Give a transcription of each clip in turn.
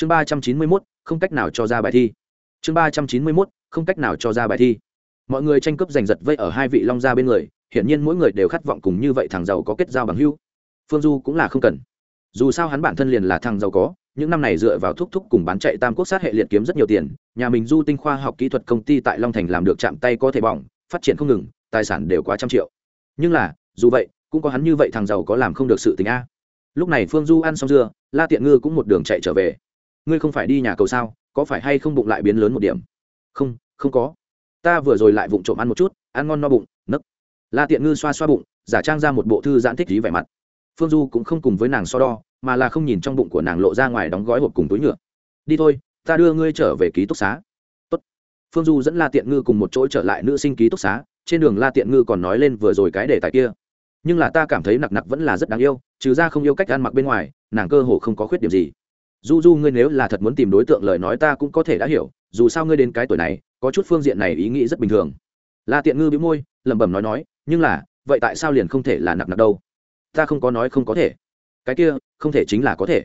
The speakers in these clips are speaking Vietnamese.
chương ba trăm chín mươi mốt, không cách nào cho ra bài thi. Chương ba trăm chín mươi mốt, không cách nào cho ra bài thi. Mọi người tranh cướp giành giật vây ở hai vị long gia bên người, hiển nhiên mỗi người đều khát vọng cùng như vậy thằng giàu có kết giao bằng hưu phương du cũng là không cần. Dù sao hắn bản thân liền là thằng giàu có, những năm này dựa vào thúc thúc cùng bán chạy tam quốc sát hệ liệt kiếm rất nhiều tiền, nhà mình du tinh khoa học kỹ thuật công ty tại long thành làm được chạm tay có thể bỏng, phát triển không ngừng, tài sản đều quá trăm triệu. Nhưng là, dù vậy, cũng có hắn như vậy thằng giàu có làm không được sự tình a. Lúc này phương du ăn xong dưa, la tiện ngư cũng một đường chạy trở về ngươi không phải đi nhà cầu sao, có phải hay không bụng lại biến lớn một điểm? Không không có. Ta vừa rồi lại vụng trộm ăn một chút, ăn ngon no bụng, nấc. La tiện ngư xoa xoa bụng, giả trang ra một bộ thư giãn thích lý vẻ mặt. Phương du cũng không cùng với nàng so đo, mà là không nhìn trong bụng của nàng lộ ra ngoài đóng gói hộp cùng túi nhựa. Đi thôi, ta đưa ngươi trở về ký túc xá. Tốt. phương du dẫn la tiện ngư cùng một chỗ trở lại nữ sinh ký túc xá, trên đường la tiện ngư còn nói lên vừa rồi cái đề tài kia. Nhưng là ta cảm thấy nặc nặc vẫn là rất đáng yêu, trừ ra không yêu cách ăn mặc bên ngoài, nàng cơ hồ không có khuyết điểm gì du du ngươi nếu là thật muốn tìm đối tượng lời nói ta cũng có thể đã hiểu, dù sao ngươi đến cái tuổi này, có chút phương diện này ý nghĩ rất bình thường. La tiện ngư bị môi, lẩm bẩm nói nói, nhưng là, vậy tại sao liền không thể là nặc nặc đâu? Ta không có nói không có thể. Cái kia, không thể chính là có thể.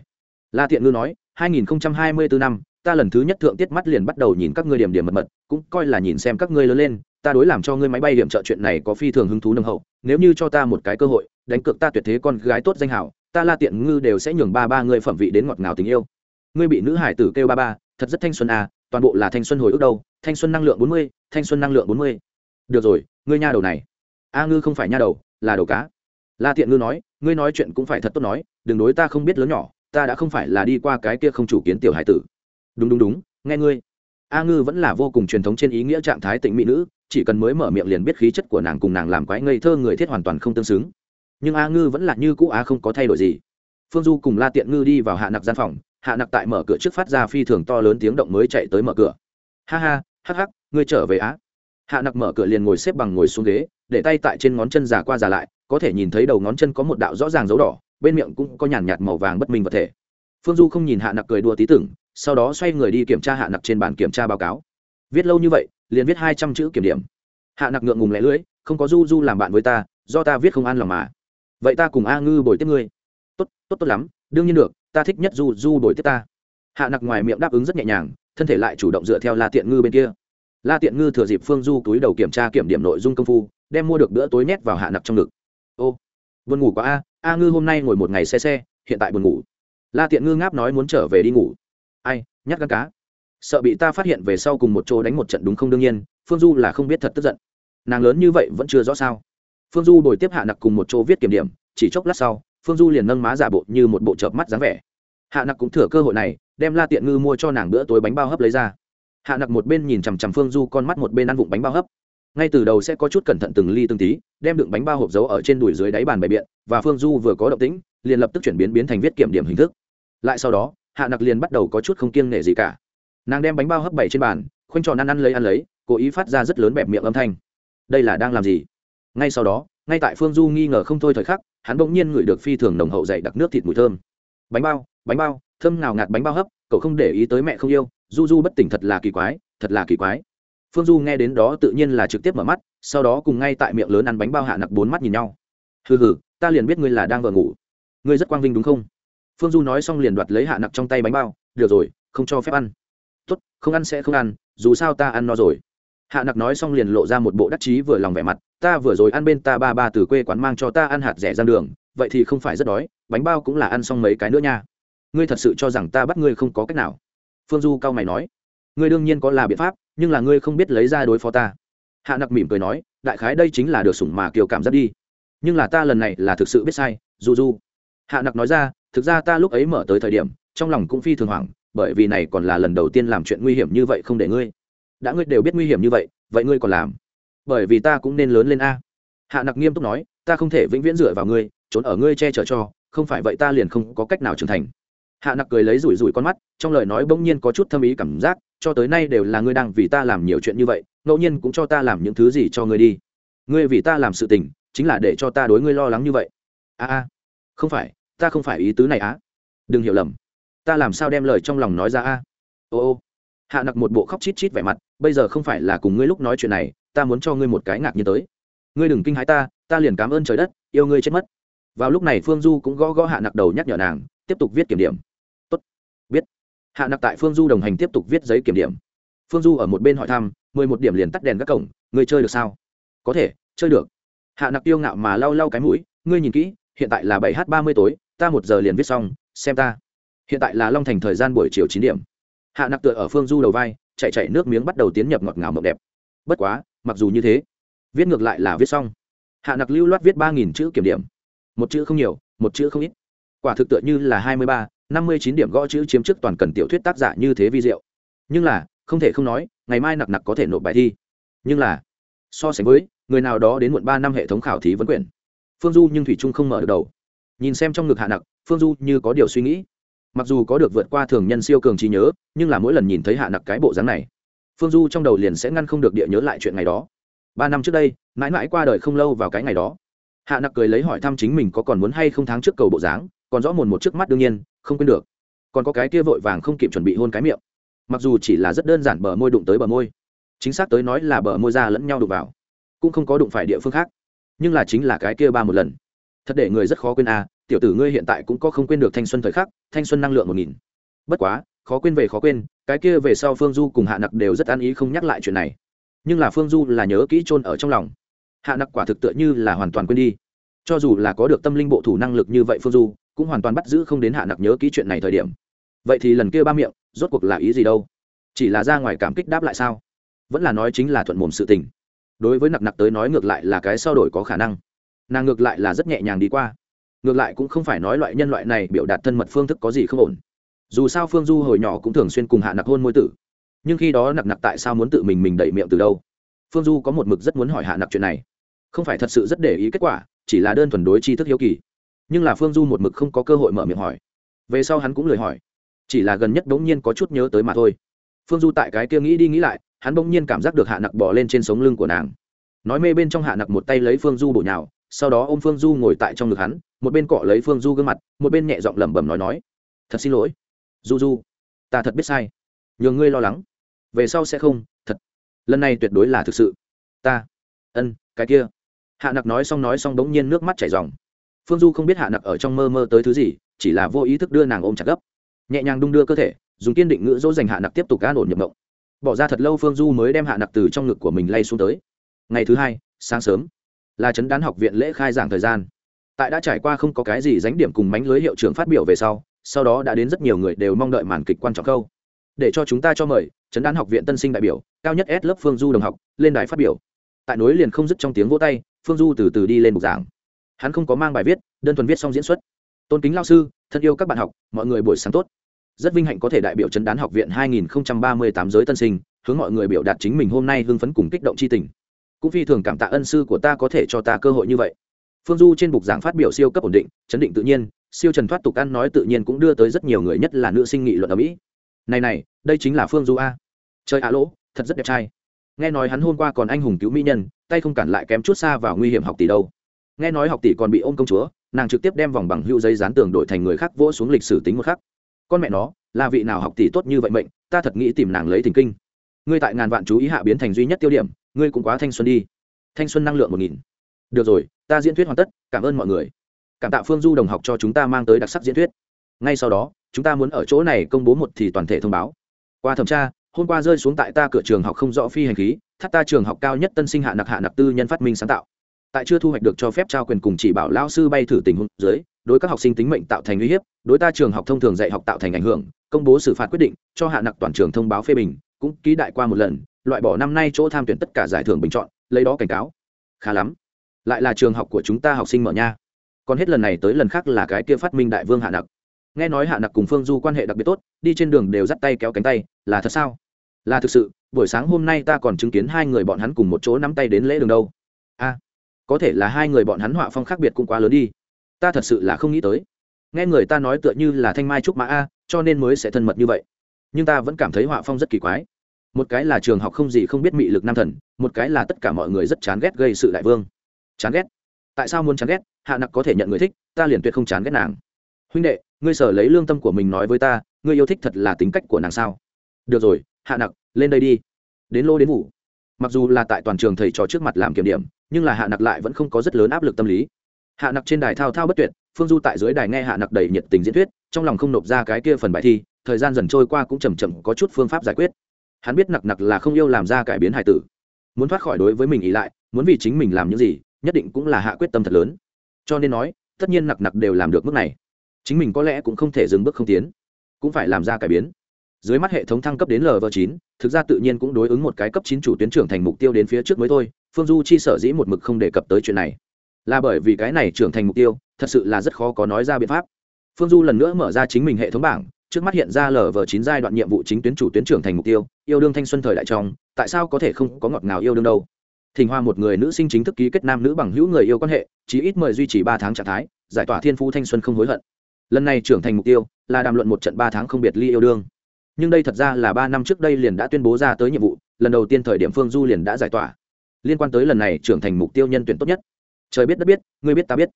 La tiện ngư nói 2024 năm, ta lần thứ nhất thượng tiết mắt liền bắt đầu nhìn các ngươi điểm điểm mật mật, cũng coi là nhìn xem các ngươi lớn lên, ta đối làm cho ngươi máy bay điểm trợ chuyện này có phi thường hứng thú nâng hậu, nếu như cho ta một cái cơ hội, đánh cược ta tuyệt thế con gái tốt danh hảo ta la tiện ngư đều sẽ nhường ba ba ngươi phẩm vị đến ngọt ngào tình yêu. Ngươi bị nữ hải tử kêu ba ba, thật rất thanh xuân à toàn bộ là thanh xuân hồi ức đâu, thanh xuân năng lượng bốn mươi, thanh xuân năng lượng bốn mươi. Được rồi, ngươi nha đầu này. A ngư không phải nha đầu, là đầu cá. La tiện ngư nói, ngươi nói chuyện cũng phải thật tốt nói, đừng đối ta không biết lớn nhỏ, ta đã không phải là đi qua cái kia không chủ kiến tiểu hải tử. Đúng đúng đúng, nghe ngươi. A ngư vẫn là vô cùng truyền thống trên ý nghĩa trạng thái tịnh mỹ nữ, chỉ cần mới mở miệng liền biết khí chất của nàng cùng nàng làm quái ngây thơ người thiết hoàn toàn không tương xứng nhưng a ngư vẫn là như cũ a không có thay đổi gì. Phương du cùng la tiện ngư đi vào hạ nặc gian phòng, hạ nặc tại mở cửa trước phát ra phi thường to lớn tiếng động mới chạy tới mở cửa. Ha ha, hắc hắc, ngươi trở về á. Hạ nặc mở cửa liền ngồi xếp bằng ngồi xuống ghế, để tay tại trên ngón chân già qua già lại, có thể nhìn thấy đầu ngón chân có một đạo rõ ràng dấu đỏ, bên miệng cũng có nhàn nhạt màu vàng bất minh vật thể. Phương du không nhìn hạ nặc cười đùa tí tưởng, sau đó xoay người đi kiểm tra hạ nặc trên bản kiểm tra báo cáo. Viết lâu như vậy, liền viết hai trăm chữ kiểm điểm. Hạ nặc ngượng ngùng lẻ lưỡi, không có du du làm bạn với ta, do ta viết không ăn lòng mà vậy ta cùng a ngư bồi tiếp ngươi. Tốt tốt tốt lắm, đương nhiên được, ta thích nhất du du bồi tiếp ta. Hạ nặc ngoài miệng đáp ứng rất nhẹ nhàng, thân thể lại chủ động dựa theo la tiện ngư bên kia. La tiện ngư thừa dịp phương du túi đầu kiểm tra kiểm điểm nội dung công phu, đem mua được bữa tối nhét vào hạ nặc trong ngực. Ô, buồn ngủ quá a a ngư hôm nay ngồi một ngày xe xe, hiện tại buồn ngủ. La tiện ngư ngáp nói muốn trở về đi ngủ. Ai, nhát gan cá. Sợ bị ta phát hiện về sau cùng một chỗ đánh một trận đúng không đương nhiên, phương du là không biết thật tức giận. Nàng lớn như vậy vẫn chưa rõ sao phương du đổi tiếp hạ nặc cùng một chỗ viết kiểm điểm, chỉ chốc lát sau, phương du liền nâng má giả bộ như một bộ chợp mắt dáng vẻ. Hạ nặc cũng thừa cơ hội này, đem la tiện ngư mua cho nàng bữa tối bánh bao hấp lấy ra. Hạ nặc một bên nhìn chằm chằm phương du con mắt một bên ăn vụng bánh bao hấp. Ngay từ đầu sẽ có chút cẩn thận từng ly từng tí, đem đựng bánh bao hộp giấu ở trên đùi dưới đáy bàn bày biện, và phương du vừa có động tĩnh, liền lập tức chuyển biến biến thành viết kiểm điểm hình thức. Lại sau đó, hạ nặc liền bắt đầu có chút không kiêng nể gì cả. Nàng đem bánh bao hấp bày trên bàn, khoanh tròn ăn ăn lấy ăn lấy, cố ý phát ra rất lớn bẹp miệng âm thanh. Đây là đang làm gì? Ngay sau đó, ngay tại phương du nghi ngờ không thôi thời khắc, hắn bỗng nhiên ngửi được phi thường nồng hậu dày đặc nước thịt mùi thơm. Bánh bao bánh bao, thơm nào ngạt bánh bao hấp, cậu không để ý tới mẹ không yêu, du du bất tỉnh thật là kỳ quái, thật là kỳ quái. Phương du nghe đến đó tự nhiên là trực tiếp mở mắt, sau đó cùng ngay tại miệng lớn ăn bánh bao hạ nặc bốn mắt nhìn nhau. Hừ hừ, ta liền biết ngươi là đang vợ ngủ. Ngươi rất quang vinh đúng không? Phương du nói xong liền đoạt lấy hạ nặc trong tay bánh bao, được rồi, không cho phép ăn. Tốt, không ăn sẽ không ăn, dù sao ta ăn no rồi. Hạ nặc nói xong liền lộ ra một bộ đắc chí vừa lòng vẻ mặt ta vừa rồi ăn bên ta ba ba từ quê quán mang cho ta ăn hạt rẻ ra đường, vậy thì không phải rất đói, bánh bao cũng là ăn xong mấy cái nữa nha. Ngươi thật sự cho rằng ta bắt ngươi không có cách nào? Phương du cao mày nói. Ngươi đương nhiên có là biện pháp, nhưng là ngươi không biết lấy ra đối phó ta. Hạ nặc mỉm cười nói, đại khái đây chính là được sủng mà kiều cảm giác đi. Nhưng là ta lần này là thực sự biết sai, du du. Hạ nặc nói ra, thực ra ta lúc ấy mở tới thời điểm, trong lòng cũng phi thường hoảng, bởi vì này còn là lần đầu tiên làm chuyện nguy hiểm như vậy không để ngươi. Đã ngươi đều biết nguy hiểm như vậy vậy ngươi còn làm? Bởi vì ta cũng nên lớn lên a. Hạ nặc nghiêm túc nói, ta không thể vĩnh viễn dựa vào ngươi, trốn ở ngươi che chở cho, không phải vậy ta liền không có cách nào trưởng thành. Hạ nặc cười lấy rủi rủi con mắt, trong lời nói bỗng nhiên có chút thâm ý cảm giác, cho tới nay đều là ngươi đang vì ta làm nhiều chuyện như vậy, ngẫu nhiên cũng cho ta làm những thứ gì cho ngươi đi. Ngươi vì ta làm sự tình, chính là để cho ta đối ngươi lo lắng như vậy. A a, không phải, ta không phải ý tứ này á. Đừng hiểu lầm. Ta làm sao đem lời trong lòng nói ra a? Ô ô. Hạ nặc một bộ khóc chít chít vẻ mặt, bây giờ không phải là cùng ngươi lúc nói chuyện này ta muốn cho ngươi một cái ngạc nhiên tới. Ngươi đừng kinh hãi ta ta liền cảm ơn trời đất, yêu ngươi chết mất. Vào lúc này phương du cũng gõ gõ hạ nặc đầu nhắc nhở nàng, tiếp tục viết kiểm điểm. Tốt. Biết hạ nặc tại phương du đồng hành tiếp tục viết giấy kiểm điểm. Phương du ở một bên hỏi thăm, mười một điểm liền tắt đèn các cổng, ngươi chơi được sao? Có thể, chơi được. Hạ nặc tiêu ngạo mà lau lau cái mũi, ngươi nhìn kỹ, hiện tại là bảy h ba mươi tối, ta một giờ liền viết xong, xem ta. Hiện tại là long thành thời gian buổi chiều chín điểm. Hạ nặc tựa ở phương du đầu vai, chạy chạy nước miếng bắt đầu tiến nhập ngọt ngào mộng đẹp. Bất quá mặc dù như thế, viết ngược lại là viết xong. Hạ nặc lưu loát viết ba nghìn chữ kiểm điểm. Một chữ không nhiều, một chữ không ít. Quả thực tựa như là hai mươi ba, năm mươi chín điểm gõ chữ chiếm trước toàn cần tiểu thuyết tác giả như thế vi diệu. Nhưng là, không thể không nói, ngày mai nặc nặc có thể nộp bài thi. Nhưng là, so sánh với, người nào đó đến muộn ba năm hệ thống khảo thí vấn quyền phương du nhưng thủy trung không mở được đầu. Nhìn xem trong ngực hạ nặc, phương du như có điều suy nghĩ. Mặc dù có được vượt qua thường nhân siêu cường trí nhớ, nhưng là mỗi lần nhìn thấy hạ nặc cái bộ dáng này phương du trong đầu liền sẽ ngăn không được địa nhớ lại chuyện ngày đó. Ba năm trước đây, mãi mãi qua đời không lâu vào cái ngày đó. Hạ nặc cười lấy hỏi thăm chính mình có còn muốn hay không tháng trước cầu bộ dáng, còn rõ mồn một trước mắt đương nhiên, không quên được. Còn có cái kia vội vàng không kịp chuẩn bị hôn cái miệng. Mặc dù chỉ là rất đơn giản bờ môi đụng tới bờ môi. Chính xác tới nói là bờ môi ra lẫn nhau đụng vào. Cũng không có đụng phải địa phương khác. Nhưng là chính là cái kia ba một lần. Thật để người rất khó quên à tiểu tử ngươi hiện tại cũng có không quên được thanh xuân thời khắc, thanh xuân năng lượng một nghìn bất quá, khó quên về khó quên, cái kia về sau phương du cùng hạ nặc đều rất an ý không nhắc lại chuyện này. Nhưng là phương du là nhớ kỹ chôn ở trong lòng. Hạ nặc quả thực tựa như là hoàn toàn quên đi. Cho dù là có được tâm linh bộ thủ năng lực như vậy phương du, cũng hoàn toàn bắt giữ không đến hạ nặc nhớ kỹ chuyện này thời điểm. Vậy thì lần kia ba miệng, rốt cuộc là ý gì đâu? Chỉ là ra ngoài cảm kích đáp lại sao? Vẫn là nói chính là thuận mồm sự tình. Đối với nặc nặc tới nói ngược lại là cái sao đổi có khả năng. Nàng ngược lại là rất nhẹ nhàng đi qua. Ngược lại cũng không phải nói loại nhân loại này biểu đạt thân mật phương thức có gì không ổn dù sao phương du hồi nhỏ cũng thường xuyên cùng hạ nặc hôn môi tử. Nhưng khi đó nặc nặc tại sao muốn tự mình mình đẩy miệng từ đâu? Phương du có một mực rất muốn hỏi hạ nặc chuyện này. Không phải thật sự rất để ý kết quả, chỉ là đơn thuần đối tri thức hiếu kỳ. Nhưng là phương du một mực không có cơ hội mở miệng hỏi. Về sau hắn cũng lười hỏi. Chỉ là gần nhất bỗng nhiên có chút nhớ tới mà thôi. Phương du tại cái kia nghĩ đi nghĩ lại, hắn bỗng nhiên cảm giác được hạ nặc bỏ lên trên sống lưng của nàng. Nói mê bên trong hạ nặc một tay lấy phương du bổ nhào, sau đó ô m phương du ngồi tại trong ngực hắn, một bên cọ lấy phương du gương mặt, một bên nhẹ giọng lẩm bẩm nói nói, thật xin lỗi du du ta thật biết sai. Nhường ngươi lo lắng. Về sau sẽ không, thật. Lần này tuyệt đối là thực sự. Ta. Ân, cái kia. Hạ nặc nói xong nói xong bỗng nhiên nước mắt chảy dòng phương du không biết hạ nặc ở trong mơ mơ tới thứ gì, chỉ là vô ý thức đưa nàng ôm chặt gấp. Nhẹ nhàng đung đưa cơ thể, dùng kiên định ngữ dỗ dành hạ nặc tiếp tục an ổn nhập động bỏ ra thật lâu phương du mới đem hạ nặc từ trong ngực của mình lay xuống tới. Ngày thứ hai, sáng sớm, là chấn đán học viện lễ khai giảng thời gian. Tại đã trải qua không có cái gì dánh điểm cùng mánh lưới hiệu trưởng phát biểu về sau sau đó đã đến rất nhiều người đều mong đợi màn kịch quan trọng câu. Để cho chúng ta cho mời chấn đán học viện tân sinh đại biểu, cao nhất s lớp phương du đồng học, lên đài phát biểu. Tại nối liền không dứt trong tiếng vỗ tay, phương du từ từ đi lên bục giảng. Hắn không có mang bài viết, đơn thuần viết xong diễn xuất. Tôn kính lao sư, thân yêu các bạn học, mọi người buổi sáng tốt. Rất vinh hạnh có thể đại biểu chấn đán học viện 2038 giới tân sinh, hướng mọi người biểu đạt chính mình hôm nay hưng phấn cùng kích động chi tình. Cũng phi thường cảm tạ ân sư của ta có thể cho ta cơ hội như vậy. Phương du trên bục giảng phát biểu siêu cấp ổn định, chấn định tự nhiên siêu trần thoát tục ăn nói tự nhiên cũng đưa tới rất nhiều người, nhất là nữ sinh nghị luận ở mỹ. Này này, đây chính là phương du a. Chơi ạ, lỗ, thật rất đẹp trai. Nghe nói hắn hôm qua còn anh hùng cứu mỹ nhân, tay không cản lại kém chút xa vào nguy hiểm học tỷ đâu. Nghe nói học tỷ còn bị ôm công chúa, nàng trực tiếp đem vòng bằng hữu giấy dán tường đổi thành người khác vỗ xuống lịch sử tính một khắc. Con mẹ nó, là vị nào học tỷ tốt như vậy mệnh, ta thật nghĩ tìm nàng lấy thỉnh kinh. Ngươi tại ngàn vạn chú ý hạ biến thành duy nhất tiêu điểm, ngươi cũng quá thanh xuân đi. Thanh xuân năng lượng một nghìn. Được rồi, ta diễn thuyết hoàn tất, cảm ơn mọi người cảm tạ phương du đồng học cho chúng ta mang tới đặc sắc diễn thuyết. Ngay sau đó, chúng ta muốn ở chỗ này công bố một thì toàn thể thông báo. Qua thẩm tra, hôm qua rơi xuống tại ta cửa trường học không rõ phi hành khí, thắt ta trường học cao nhất tân sinh hạ nặc hạ nặc tư nhân phát minh sáng tạo. Tại chưa thu hoạch được cho phép trao quyền cùng chỉ bảo lao sư bay thử tình huống dưới, đối các học sinh tính mệnh tạo thành uy hiếp, đối ta trường học thông thường dạy học tạo thành ảnh hưởng, công bố xử phạt quyết định, cho hạ nặc toàn trường thông báo phê bình, cũng ký đại qua một lần, loại bỏ năm nay chỗ tham tuyển tất cả giải thưởng bình chọn, lấy đó cảnh cáo. Khá lắm. Lại là trường học của chúng ta học sinh mở nha còn hết lần này tới lần khác là cái kia phát minh đại vương hạ nặc. Nghe nói hạ nặc cùng phương du quan hệ đặc biệt tốt, đi trên đường đều dắt tay kéo cánh tay, là thật sao? Là thực sự, buổi sáng hôm nay ta còn chứng kiến hai người bọn hắn cùng một chỗ nắm tay đến lễ đường đâu. A, có thể là hai người bọn hắn họa phong khác biệt cũng quá lớn đi. Ta thật sự là không nghĩ tới. Nghe người ta nói tựa như là thanh mai trúc mã a, cho nên mới sẽ thân mật như vậy. Nhưng ta vẫn cảm thấy họa phong rất kỳ quái. Một cái là trường học không gì không biết mị lực nam thần, một cái là tất cả mọi người rất chán ghét gây sự đại vương. Chán ghét? Tại sao muốn chán ghét? Hạ nặc có thể nhận người thích, ta liền tuyệt không chán ghét nàng. Huynh đệ, ngươi sở lấy lương tâm của mình nói với ta, ngươi yêu thích thật là tính cách của nàng sao? Được rồi, hạ nặc, lên đây đi. Đến lô đến ngủ. Mặc dù là tại toàn trường thầy trò trước mặt làm kiểm điểm, nhưng là hạ nặc lại vẫn không có rất lớn áp lực tâm lý. Hạ nặc trên đài thao thao bất tuyệt, phương du tại dưới đài nghe hạ nặc đầy nhiệt tình diễn thuyết, trong lòng không nộp ra cái kia phần bài thi, thời gian dần trôi qua cũng chầm chậm có chút phương pháp giải quyết. Hắn biết nặc nặc là không yêu làm ra cải biến hài tử. Muốn thoát khỏi đối với mình ý lại, muốn vì chính mình làm những gì, nhất định cũng là hạ quyết tâm thật lớn cho nên nói, tất nhiên nặc nặc đều làm được mức này. Chính mình có lẽ cũng không thể dừng bước không tiến, cũng phải làm ra cải biến. Dưới mắt hệ thống thăng cấp đến lv chín, thực ra tự nhiên cũng đối ứng một cái cấp chín chủ tuyến trưởng thành mục tiêu đến phía trước mới thôi, phương du chi sở dĩ một mực không đề cập tới chuyện này. Là bởi vì cái này trưởng thành mục tiêu, thật sự là rất khó có nói ra biện pháp. Phương du lần nữa mở ra chính mình hệ thống bảng, trước mắt hiện ra lv chín giai đoạn nhiệm vụ chính tuyến chủ tuyến trưởng thành mục tiêu, yêu đương thanh xuân thời đại trong, tại sao có thể không có ngọt ngào yêu đương đâu? Thỉnh hoa một người nữ sinh chính thức ký kết nam nữ bằng hữu người yêu quan hệ chỉ ít mời duy trì ba tháng trạng thái, giải tỏa thiên phú thanh xuân không hối hận. Lần này trưởng thành mục tiêu là đàm luận một trận ba tháng không biệt ly yêu đương. Nhưng đây thật ra là ba năm trước đây liền đã tuyên bố ra tới nhiệm vụ, lần đầu tiên thời điểm phương du liền đã giải tỏa. Liên quan tới lần này trưởng thành mục tiêu nhân tuyển tốt nhất. Trời biết đất biết, ngươi biết ta biết.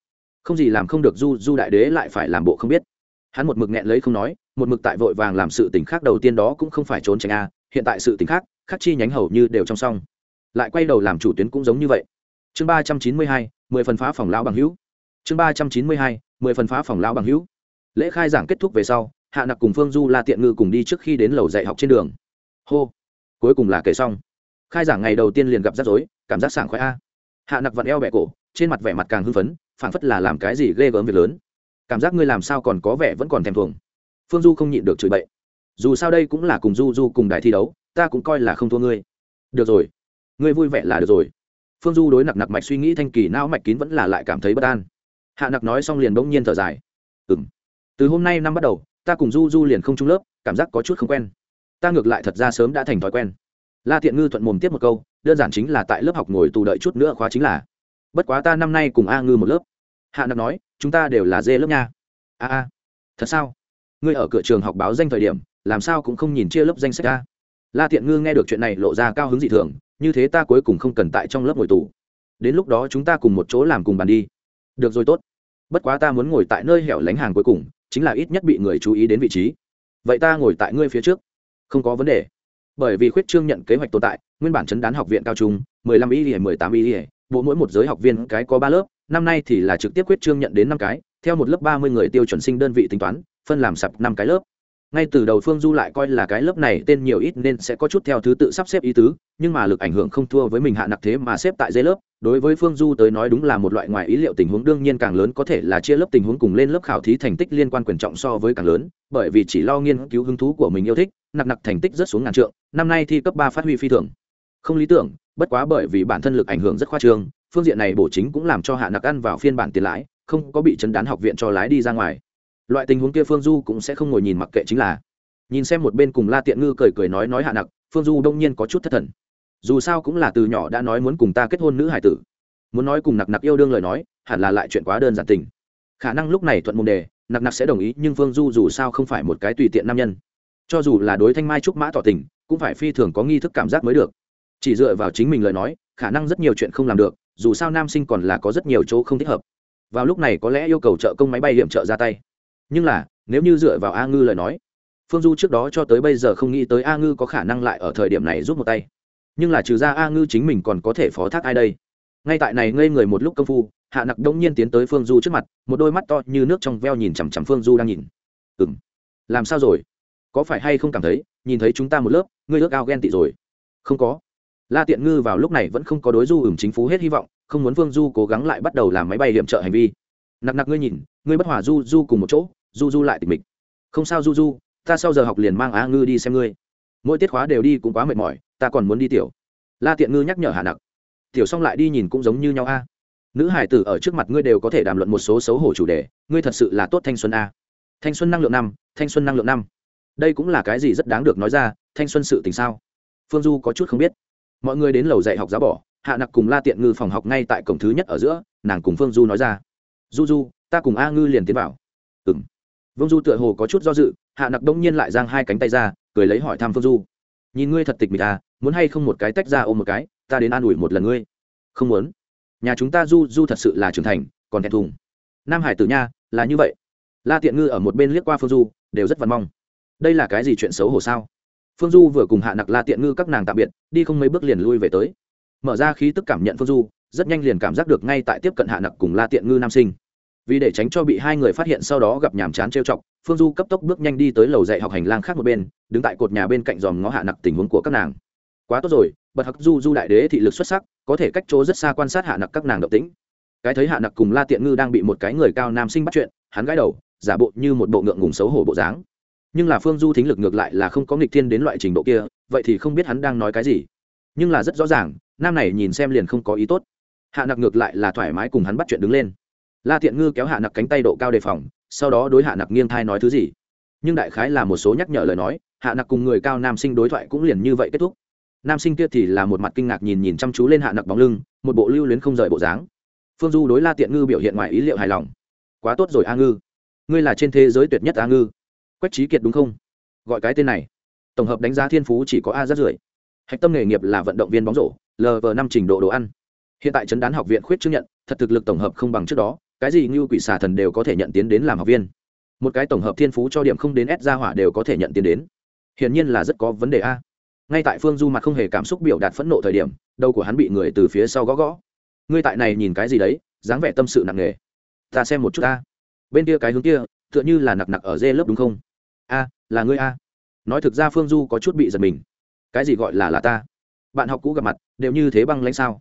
Không gì làm không được du du đại đế lại phải làm bộ không biết. Hắn một mực nghẹn lấy không nói, một mực tại vội vàng làm sự tình khác đầu tiên đó cũng không phải trốn tránh a, hiện tại sự tình khác khác chi nhánh hầu như đều trong xong lại quay đầu làm chủ tuyến cũng giống như vậy. Chương ba trăm chín mươi hai, mười phần phá phòng lão bằng hữu. Chương ba trăm chín mươi hai, mười phần phá phòng lão bằng hữu. Lễ khai giảng kết thúc về sau, hạ nặc cùng phương du la tiện ngư cùng đi trước khi đến lầu dạy học trên đường. Hô. Cuối cùng là kể xong. Khai giảng ngày đầu tiên liền gặp rắc rối, cảm giác sảng khoái a. Hạ nặc vặn eo bẹ cổ, trên mặt vẻ mặt càng hưng phấn, phảng phất là làm cái gì ghê gớm việc lớn. Cảm giác ngươi làm sao còn có vẻ vẫn còn thèm thuồng. Phương du không nhịn được chửi bậy. Dù sao đây cũng là cùng du du cùng đại thi đấu, ta cũng coi là không thua ngươi. Được rồi ngươi vui vẻ là được rồi. Phương du đối nặc nặc mạch suy nghĩ thanh kỳ não mạch kín vẫn là lại cảm thấy bất an. Hạ nặc nói xong liền bỗng nhiên thở dài. Ừ m từ hôm nay năm bắt đầu, ta cùng du du liền không trung lớp, cảm giác có chút không quen. Ta ngược lại thật ra sớm đã thành thói quen. La thiện ngư thuận mồm tiếp một câu, đơn giản chính là tại lớp học ngồi tù đợi chút nữa khóa chính là. Bất quá ta năm nay cùng a ngư một lớp. Hạ nặc nói, chúng ta đều là dê lớp nha. A a. Thật sao? Ngươi ở cửa trường học báo danh thời điểm, làm sao cũng không nhìn chia lớp danh sách ta la thiện ngư nghe được chuyện này lộ ra cao hứng dị thường, như thế ta cuối cùng không cần tại trong lớp ngồi tù. Đến lúc đó chúng ta cùng một chỗ làm cùng bàn đi. Được rồi tốt. Bất quá ta muốn ngồi tại nơi hẻo lánh hàng cuối cùng, chính là ít nhất bị người chú ý đến vị trí. Vậy ta ngồi tại ngươi phía trước. Không có vấn đề. Bởi vì khuyết trương nhận kế hoạch tồn tại, nguyên bản chấn đán học viện cao trung, mười lăm y mười tám y bộ mỗi một giới học viên cái có ba lớp, năm nay thì là trực tiếp khuyết trương nhận đến năm cái, theo một lớp ba mươi người tiêu chuẩn sinh đơn vị tính toán, phân làm sập năm cái lớp ngay từ đầu phương du lại coi là cái lớp này tên nhiều ít nên sẽ có chút theo thứ tự sắp xếp ý tứ, nhưng mà lực ảnh hưởng không thua với mình hạ nặc thế mà xếp tại dây lớp. Đối với phương du tới nói đúng là một loại ngoài ý liệu tình huống, đương nhiên càng lớn có thể là chia lớp tình huống cùng lên lớp khảo thí thành tích liên quan quyền trọng so với càng lớn, bởi vì chỉ lo nghiên cứu hứng thú của mình yêu thích, nặc nặc thành tích rất xuống ngàn trượng, năm nay thi cấp ba phát huy phi thường. Không lý tưởng, bất quá bởi vì bản thân lực ảnh hưởng rất khoa trương, phương diện này bổ chính cũng làm cho hạ nặc ăn vào phiên bản tiền lãi, không có bị chấn đán học viện cho lái đi ra ngoài loại tình huống kia phương du cũng sẽ không ngồi nhìn mặc kệ chính là. Nhìn xem một bên cùng la tiện ngư cười cười nói nói hạ nặc, phương du đông nhiên có chút thất thần. Dù sao cũng là từ nhỏ đã nói muốn cùng ta kết hôn nữ hải tử. Muốn nói cùng nặc nặc yêu đương lời nói, hẳn là lại chuyện quá đơn giản tình. Khả năng lúc này thuận môn đề, nặc nặc sẽ đồng ý, nhưng phương du dù sao không phải một cái tùy tiện nam nhân. Cho dù là đối thanh mai trúc mã tỏ tình, cũng phải phi thường có nghi thức cảm giác mới được. Chỉ dựa vào chính mình lời nói, khả năng rất nhiều chuyện không làm được, dù sao nam sinh còn là có rất nhiều chỗ không thích hợp. Vào lúc này có lẽ yêu cầu trợ công máy bay hiểm trợ ra tay nhưng là, nếu như dựa vào a ngư lời nói, phương du trước đó cho tới bây giờ không nghĩ tới a ngư có khả năng lại ở thời điểm này rút một tay. Nhưng là trừ ra a ngư chính mình còn có thể phó thác ai đây? Ngay tại này ngây người một lúc công phu, hạ nặc đông nhiên tiến tới phương du trước mặt, một đôi mắt to như nước trong veo nhìn chằm chằm phương du đang nhìn. Ừ m làm sao rồi? Có phải hay không cảm thấy, nhìn thấy chúng ta một lớp, ngươi ước ao ghen tị rồi? Không có. La tiện ngư vào lúc này vẫn không có đối du ửng chính phú hết hy vọng, không muốn phương du cố gắng lại bắt đầu làm máy bay hiểm trợ hành vi nặc nặc ngươi nhìn, ngươi bất hòa du du cùng một chỗ du du lại tịch mịch. Không sao du du ta sau giờ học liền mang á ngư đi xem ngươi. Mỗi tiết khóa đều đi cũng quá mệt mỏi, ta còn muốn đi tiểu. La tiện ngư nhắc nhở hạ nặc. Tiểu xong lại đi nhìn cũng giống như nhau a. Nữ hải tử ở trước mặt ngươi đều có thể đàm luận một số xấu hổ chủ đề, ngươi thật sự là tốt thanh xuân a. Thanh xuân năng lượng năm, thanh xuân năng lượng năm. Đây cũng là cái gì rất đáng được nói ra, thanh xuân sự tình sao? Phương du có chút không biết. Mọi người đến lầu dạy học giáo bỏ, hạ nặc cùng la tiện ngư phòng học ngay tại cổng thứ nhất ở giữa, nàng cùng phương du nói ra du du, ta cùng a ngư liền tiến vào. Ừng vương du tựa hồ có chút do dự, hạ nặc đông nhiên lại giang hai cánh tay ra, cười lấy hỏi thăm phương du. Nhìn ngươi thật tịch mịch à muốn hay không một cái tách ra ôm một cái, ta đến an ủi một lần ngươi. Không muốn. Nhà chúng ta du du thật sự là trưởng thành, còn thẹn thùng. Nam hải tử nha, là như vậy. La tiện ngư ở một bên liếc qua phương du, đều rất văn mong. Đây là cái gì chuyện xấu hổ sao? Phương du vừa cùng hạ nặc la tiện ngư các nàng tạm biệt, đi không mấy bước liền lui về tới. Mở ra khí tức cảm nhận phương du rất nhanh liền cảm giác được ngay tại tiếp cận hạ nặc cùng la tiện ngư nam sinh. Vì để tránh cho bị hai người phát hiện sau đó gặp nhàm chán trêu chọc, phương du cấp tốc bước nhanh đi tới lầu dạy học hành lang khác một bên, đứng tại cột nhà bên cạnh dòm ngó hạ nặc tình huống của các nàng. Quá tốt rồi, bật hặc du du đại đế thị lực xuất sắc, có thể cách chỗ rất xa quan sát hạ nặc các nàng động tĩnh. Cái thấy hạ nặc cùng la tiện ngư đang bị một cái người cao nam sinh bắt chuyện, hắn gãi đầu, giả bộ như một bộ ngượng ngùng xấu hổ bộ dáng. Nhưng là phương du thính lực ngược lại là không có nghịch thiên đến loại trình độ kia, vậy thì không biết hắn đang nói cái gì. Nhưng là rất rõ ràng, nam này nhìn xem liền không có ý tốt hạ nặc ngược lại là thoải mái cùng hắn bắt chuyện đứng lên. La tiện ngư kéo hạ nặc cánh tay độ cao đề phòng, sau đó đối hạ nặc nghiêng thai nói thứ gì. Nhưng đại khái là một số nhắc nhở lời nói, hạ nặc cùng người cao nam sinh đối thoại cũng liền như vậy kết thúc. Nam sinh kia thì là một mặt kinh ngạc nhìn nhìn chăm chú lên hạ nặc bóng lưng, một bộ lưu luyến không rời bộ dáng. Phương du đối la tiện ngư biểu hiện ngoài ý liệu hài lòng. Quá tốt rồi a ngư. Ngươi là trên thế giới tuyệt nhất a ngư. Quách trí kiệt đúng không? Gọi cái tên này. Tổng hợp đánh giá thiên phú chỉ có a rất rưỡi hạch tâm nghề nghiệp là vận động viên bóng rổ lv năm trình độ đồ ăn hiện tại trấn đán học viện khuyết chứng nhận, thật thực lực tổng hợp không bằng trước đó, cái gì như quỷ xà thần đều có thể nhận tiến đến làm học viên. Một cái tổng hợp thiên phú cho điểm không đến s ra hỏa đều có thể nhận tiến đến. Hiển nhiên là rất có vấn đề a. Ngay tại phương du mặt không hề cảm xúc biểu đạt phẫn nộ thời điểm, đầu của hắn bị người từ phía sau gõ gõ. Ngươi tại này nhìn cái gì đấy, dáng vẻ tâm sự nặng nề. Ta xem một chút ta. Bên kia cái hướng kia, tựa như là nặc nặc ở dê lớp đúng không? A, là ngươi a. Nói thực ra phương du có chút bị giật mình. Cái gì gọi là là ta? Bạn học cũ gặp mặt, đều như thế băng lãnh sao?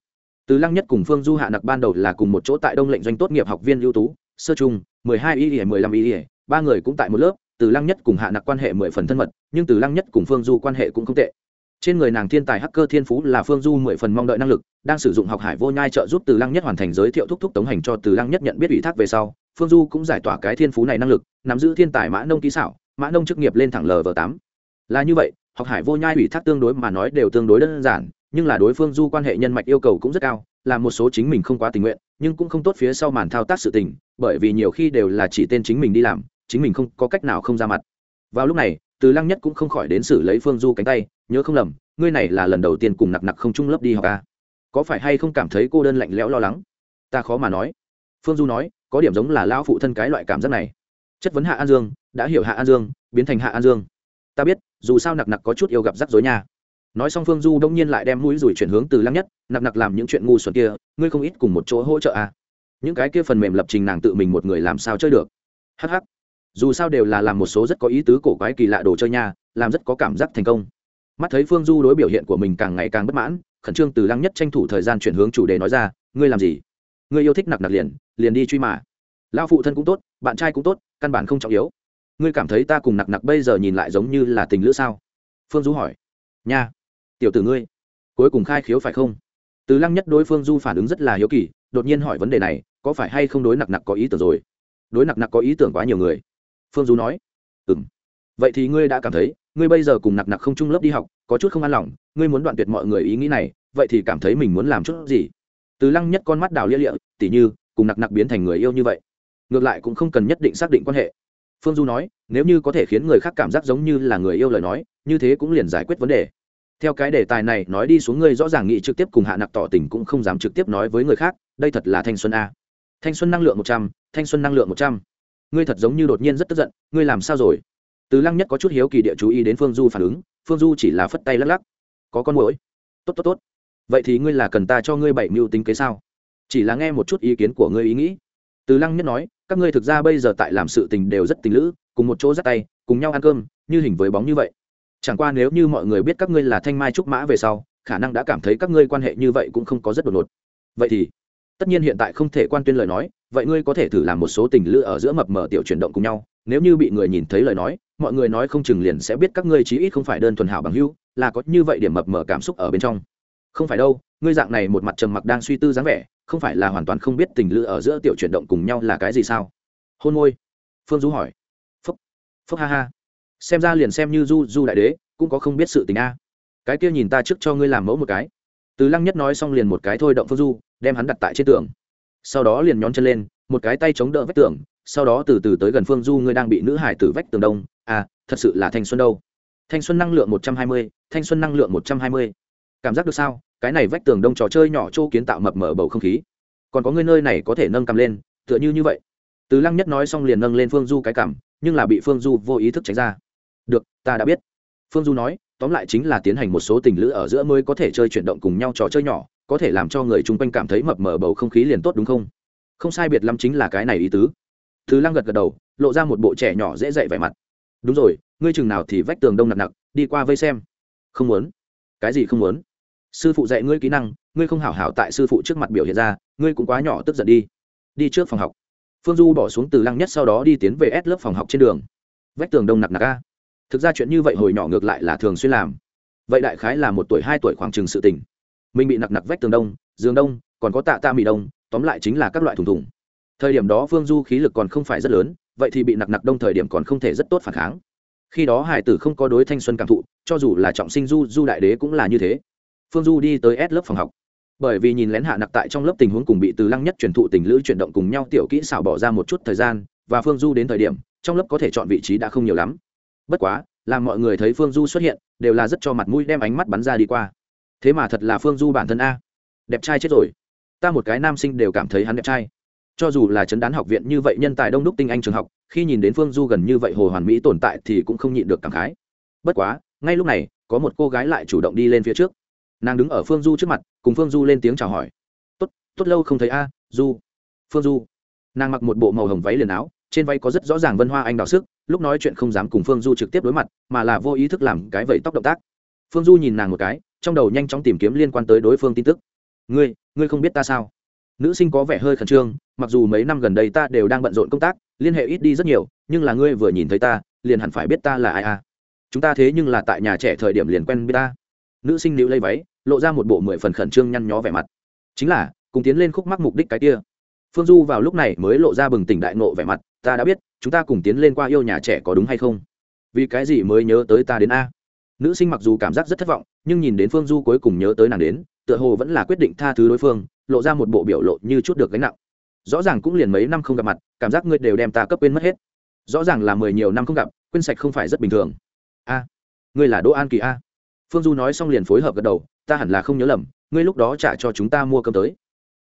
Từ lăng nhất cùng phương du hạ nặc ban đầu là cùng một chỗ tại đông lệnh doanh tốt nghiệp học viên ưu tú, sơ trung, mười hai y ỉa mười lăm y ỉa ba người cũng tại một lớp, từ lăng nhất cùng hạ nặc quan hệ mười phần thân mật, nhưng từ lăng nhất cùng phương du quan hệ cũng không tệ. Trên người nàng thiên tài hacker thiên phú là phương du mười phần mong đợi năng lực, đang sử dụng học hải vô nhai trợ giúp từ lăng nhất hoàn thành giới thiệu thúc thúc tống hành cho từ lăng nhất nhận biết ủy thác về sau, phương du cũng giải tỏa cái thiên phú này năng lực, nắm giữ thiên tài mã nông kỹ xảo, mã nông chức nghiệp lên thẳng lv tám. Là như vậy, học hải vô nhai ủy thác tương đối mà nói đều tương đối đơn giản nhưng là đối phương du quan hệ nhân mạch yêu cầu cũng rất cao, là một số chính mình không quá tình nguyện, nhưng cũng không tốt phía sau màn thao tác sự tình, bởi vì nhiều khi đều là chỉ tên chính mình đi làm, chính mình không có cách nào không ra mặt. Vào lúc này, từ lăng nhất cũng không khỏi đến xử lấy phương du cánh tay, nhớ không lầm, ngươi này là lần đầu tiên cùng nặc nặc không chung lớp đi học à? có phải hay không cảm thấy cô đơn lạnh lẽo lo lắng? Ta khó mà nói. Phương du nói, có điểm giống là lão phụ thân cái loại cảm giác này. Chất vấn hạ an dương, đã hiểu hạ an dương, biến thành hạ an dương. Ta biết, dù sao nặc nặc có chút yêu gặp rắc rối nha nói xong phương du đông nhiên lại đem mũi rủi chuyển hướng từ lăng nhất, nặc nặc làm những chuyện ngu xuẩn kia, ngươi không ít cùng một chỗ hỗ trợ à. những cái kia phần mềm lập trình nàng tự mình một người làm sao chơi được? Hh dù sao đều là làm một số rất có ý tứ cổ quái kỳ lạ đồ chơi nha, làm rất có cảm giác thành công. Mắt thấy phương du đối biểu hiện của mình càng ngày càng bất mãn, khẩn trương từ lăng nhất tranh thủ thời gian chuyển hướng chủ đề nói ra, ngươi làm gì? Ngươi yêu thích nặc nặc liền liền đi truy mà. Lao phụ thân cũng tốt, bạn trai cũng tốt, căn bản không trọng yếu. Ngươi cảm thấy ta cùng nặc nặc bây giờ nhìn lại giống như là tình lữ sao? Phương du hỏi. Nha tiểu tử ngươi, cuối cùng khai khiếu phải không? Từ lăng nhất đối phương du phản ứng rất là hiếu kỳ, đột nhiên hỏi vấn đề này, có phải hay không đối nặc nặc có ý tưởng rồi? Đối nặc nặc có ý tưởng quá nhiều người. Phương du nói ừ m vậy thì ngươi đã cảm thấy, ngươi bây giờ cùng nặc nặc không chung lớp đi học, có chút không an lòng, ngươi muốn đoạn tuyệt mọi người ý nghĩ này, vậy thì cảm thấy mình muốn làm chút gì? Từ lăng nhất con mắt đào lia lịa, tỉ như, cùng nặc nặc biến thành người yêu như vậy, ngược lại cũng không cần nhất định xác định quan hệ. Phương du nói, nếu như có thể khiến người khác cảm giác giống như là người yêu lời nói, như thế cũng liền giải quyết vấn đề theo cái đề tài này nói đi xuống ngươi rõ ràng nghĩ trực tiếp cùng hạ nặc tỏ tình cũng không dám trực tiếp nói với người khác, đây thật là thanh xuân a. Thanh xuân năng lượng một trăm, thanh xuân năng lượng một trăm. Ngươi thật giống như đột nhiên rất tức giận, ngươi làm sao rồi? Từ lăng nhất có chút hiếu kỳ địa chú ý đến phương du phản ứng, phương du chỉ là phất tay lắc lắc. Có con mũi tốt tốt tốt. Vậy thì ngươi là cần ta cho ngươi bảy mưu tính kế sao? Chỉ là nghe một chút ý kiến của ngươi ý nghĩ. Từ lăng nhất nói, các ngươi thực ra bây giờ tại làm sự tình đều rất tình lữ, cùng một chỗ dắt tay, cùng nhau ăn cơm, như hình với bóng như vậy chẳng qua nếu như mọi người biết các ngươi là thanh mai trúc mã về sau, khả năng đã cảm thấy các ngươi quan hệ như vậy cũng không có rất đột ngột. Vậy thì, tất nhiên hiện tại không thể quan tuyên lời nói, vậy ngươi có thể thử làm một số tình lữ ở giữa mập mờ tiểu chuyển động cùng nhau. Nếu như bị người nhìn thấy lời nói, mọi người nói không chừng liền sẽ biết các ngươi chí ít không phải đơn thuần hảo bằng hữu, là có như vậy điểm mập mờ cảm xúc ở bên trong. Không phải đâu, ngươi dạng này một mặt trầm mặc đang suy tư dáng vẻ, không phải là hoàn toàn không biết tình lữ ở giữa tiểu chuyển động cùng nhau là cái gì sao? Hôn môi. Phương du hỏi. Phúc. Phúc ha ha xem ra liền xem như du du đại đế, cũng có không biết sự tình a. Cái kia nhìn ta trước cho ngươi làm mẫu một cái. Từ lăng nhất nói xong liền một cái thôi động phương du, đem hắn đặt tại trên tường. Sau đó liền nhón chân lên, một cái tay chống đỡ vách tường, sau đó từ từ tới gần phương du ngươi đang bị nữ hải tử vách tường đông. À thật sự là thanh xuân đâu. Thanh xuân năng lượng một trăm hai mươi, thanh xuân năng lượng một trăm hai mươi. Cảm giác được sao? Cái này vách tường đông trò chơi nhỏ chỗ kiến tạo mập mở bầu không khí. Còn có người nơi này có thể nâng cầm lên, tựa như như vậy. Từ lăng nhất nói xong liền nâng lên phương du cái cảm nhưng là bị phương du vô ý thức tránh ra được, ta đã biết. Phương du nói, tóm lại chính là tiến hành một số tình lữ ở giữa mới có thể chơi chuyển động cùng nhau trò chơi nhỏ, có thể làm cho người chung quanh cảm thấy mập mờ bầu không khí liền tốt đúng không? Không sai biệt lắm chính là cái này ý tứ. Thứ lăng gật gật đầu, lộ ra một bộ trẻ nhỏ dễ dạy vẻ mặt. Đúng rồi, ngươi chừng nào thì vách tường đông nặng nặng, đi qua vây xem. Không muốn. Cái gì không muốn? Sư phụ dạy ngươi kỹ năng, ngươi không hảo hảo tại sư phụ trước mặt biểu hiện ra, ngươi cũng quá nhỏ tức giận đi. Đi trước phòng học. Phương du bỏ xuống từ lăng nhất sau đó đi tiến về ép lớp phòng học trên đường. Vách tường đông nặc nặc a thực ra chuyện như vậy hồi nhỏ ngược lại là thường xuyên làm. Vậy đại khái là một tuổi, hai tuổi khoảng chừng sự tình. Mình bị nặc nặc vách tường đông, giường đông, còn có tạ tạ mì đông, tóm lại chính là các loại thùng thùng. Thời điểm đó phương du khí lực còn không phải rất lớn, vậy thì bị nặc nặc đông thời điểm còn không thể rất tốt phản kháng. Khi đó hải tử không có đối thanh xuân cảm thụ, cho dù là trọng sinh du du đại đế cũng là như thế. Phương du đi tới s lớp phòng học. Bởi vì nhìn lén hạ nặc tại trong lớp tình huống cùng bị từ lăng nhất truyền thụ tình lữ chuyển động cùng nhau tiểu kỹ xảo bỏ ra một chút thời gian, và phương du đến thời điểm, trong lớp có thể chọn vị trí đã không nhiều lắm bất quá, làm mọi người thấy phương du xuất hiện, đều là rất cho mặt mũi đem ánh mắt bắn ra đi qua. Thế mà thật là phương du bản thân a. Đẹp trai chết rồi. Ta một cái nam sinh đều cảm thấy hắn đẹp trai. Cho dù là chấn đán học viện như vậy nhân tài đông đúc tinh anh trường học, khi nhìn đến phương du gần như vậy hồ hoàn mỹ tồn tại thì cũng không nhịn được cảm khái. Bất quá, ngay lúc này, có một cô gái lại chủ động đi lên phía trước. Nàng đứng ở phương du trước mặt, cùng phương du lên tiếng chào hỏi. Tốt tốt lâu không thấy a, du. Phương du. Nàng mặc một bộ màu hồng váy liền áo trên váy có rất rõ ràng vân hoa anh đào sức, lúc nói chuyện không dám cùng phương du trực tiếp đối mặt, mà là vô ý thức làm cái vẫy tóc động tác. Phương du nhìn nàng một cái, trong đầu nhanh chóng tìm kiếm liên quan tới đối phương tin tức. Ngươi ngươi không biết ta sao? Nữ sinh có vẻ hơi khẩn trương, mặc dù mấy năm gần đây ta đều đang bận rộn công tác, liên hệ ít đi rất nhiều, nhưng là ngươi vừa nhìn thấy ta, liền hẳn phải biết ta là ai à. Chúng ta thế nhưng là tại nhà trẻ thời điểm liền quen biết ta. Nữ sinh nữ lấy váy, lộ ra một bộ mười phần khẩn trương nhăn nhó vẻ mặt. Chính là, cùng tiến lên khúc mắc mục đích cái kia. Phương du vào lúc này mới lộ ra bừng tỉnh đại nộ vẻ mặt ta đã biết, chúng ta cùng tiến lên qua yêu nhà trẻ có đúng hay không? Vì cái gì mới nhớ tới ta đến a? Nữ sinh mặc dù cảm giác rất thất vọng, nhưng nhìn đến phương du cuối cùng nhớ tới nàng đến, tựa hồ vẫn là quyết định tha thứ đối phương, lộ ra một bộ biểu lộ như chút được gánh nặng. Rõ ràng cũng liền mấy năm không gặp mặt, cảm giác ngươi đều đem ta cấp quên mất hết. Rõ ràng là mười nhiều năm không gặp, quên sạch không phải rất bình thường. A, ngươi là đỗ an kỳ a? Phương du nói xong liền phối hợp gật đầu, ta hẳn là không nhớ lầm, ngươi lúc đó trả cho chúng ta mua cơm tới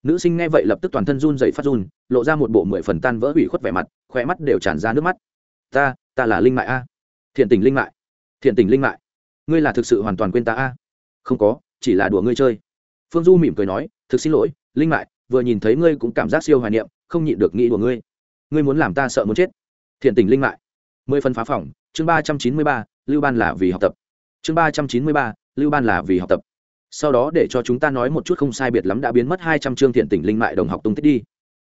nữ sinh nghe vậy lập tức toàn thân run dậy phát run, lộ ra một bộ mười phần tan vỡ hủy khuất vẻ mặt khỏe mắt đều tràn ra nước mắt. Ta ta là linh mại a. Thiện tình linh mại. Thiện tình linh mại. Ngươi là thực sự hoàn toàn quên ta a. Không có, chỉ là đùa ngươi chơi. Phương du mỉm cười nói, thực xin lỗi, linh mại, vừa nhìn thấy ngươi cũng cảm giác siêu hoài niệm, không nhịn được nghĩ đùa ngươi. Ngươi muốn làm ta sợ muốn chết. Thiện tình linh mại. Mười phần phá phỏng chương ba trăm chín mươi ba, lưu ban là vì học tập. Chương ba trăm chín mươi ba, lưu ban là vì học tập sau đó để cho chúng ta nói một chút không sai biệt lắm đã biến mất hai trăm chương thiện tỉnh linh mại đồng học tung tích đi.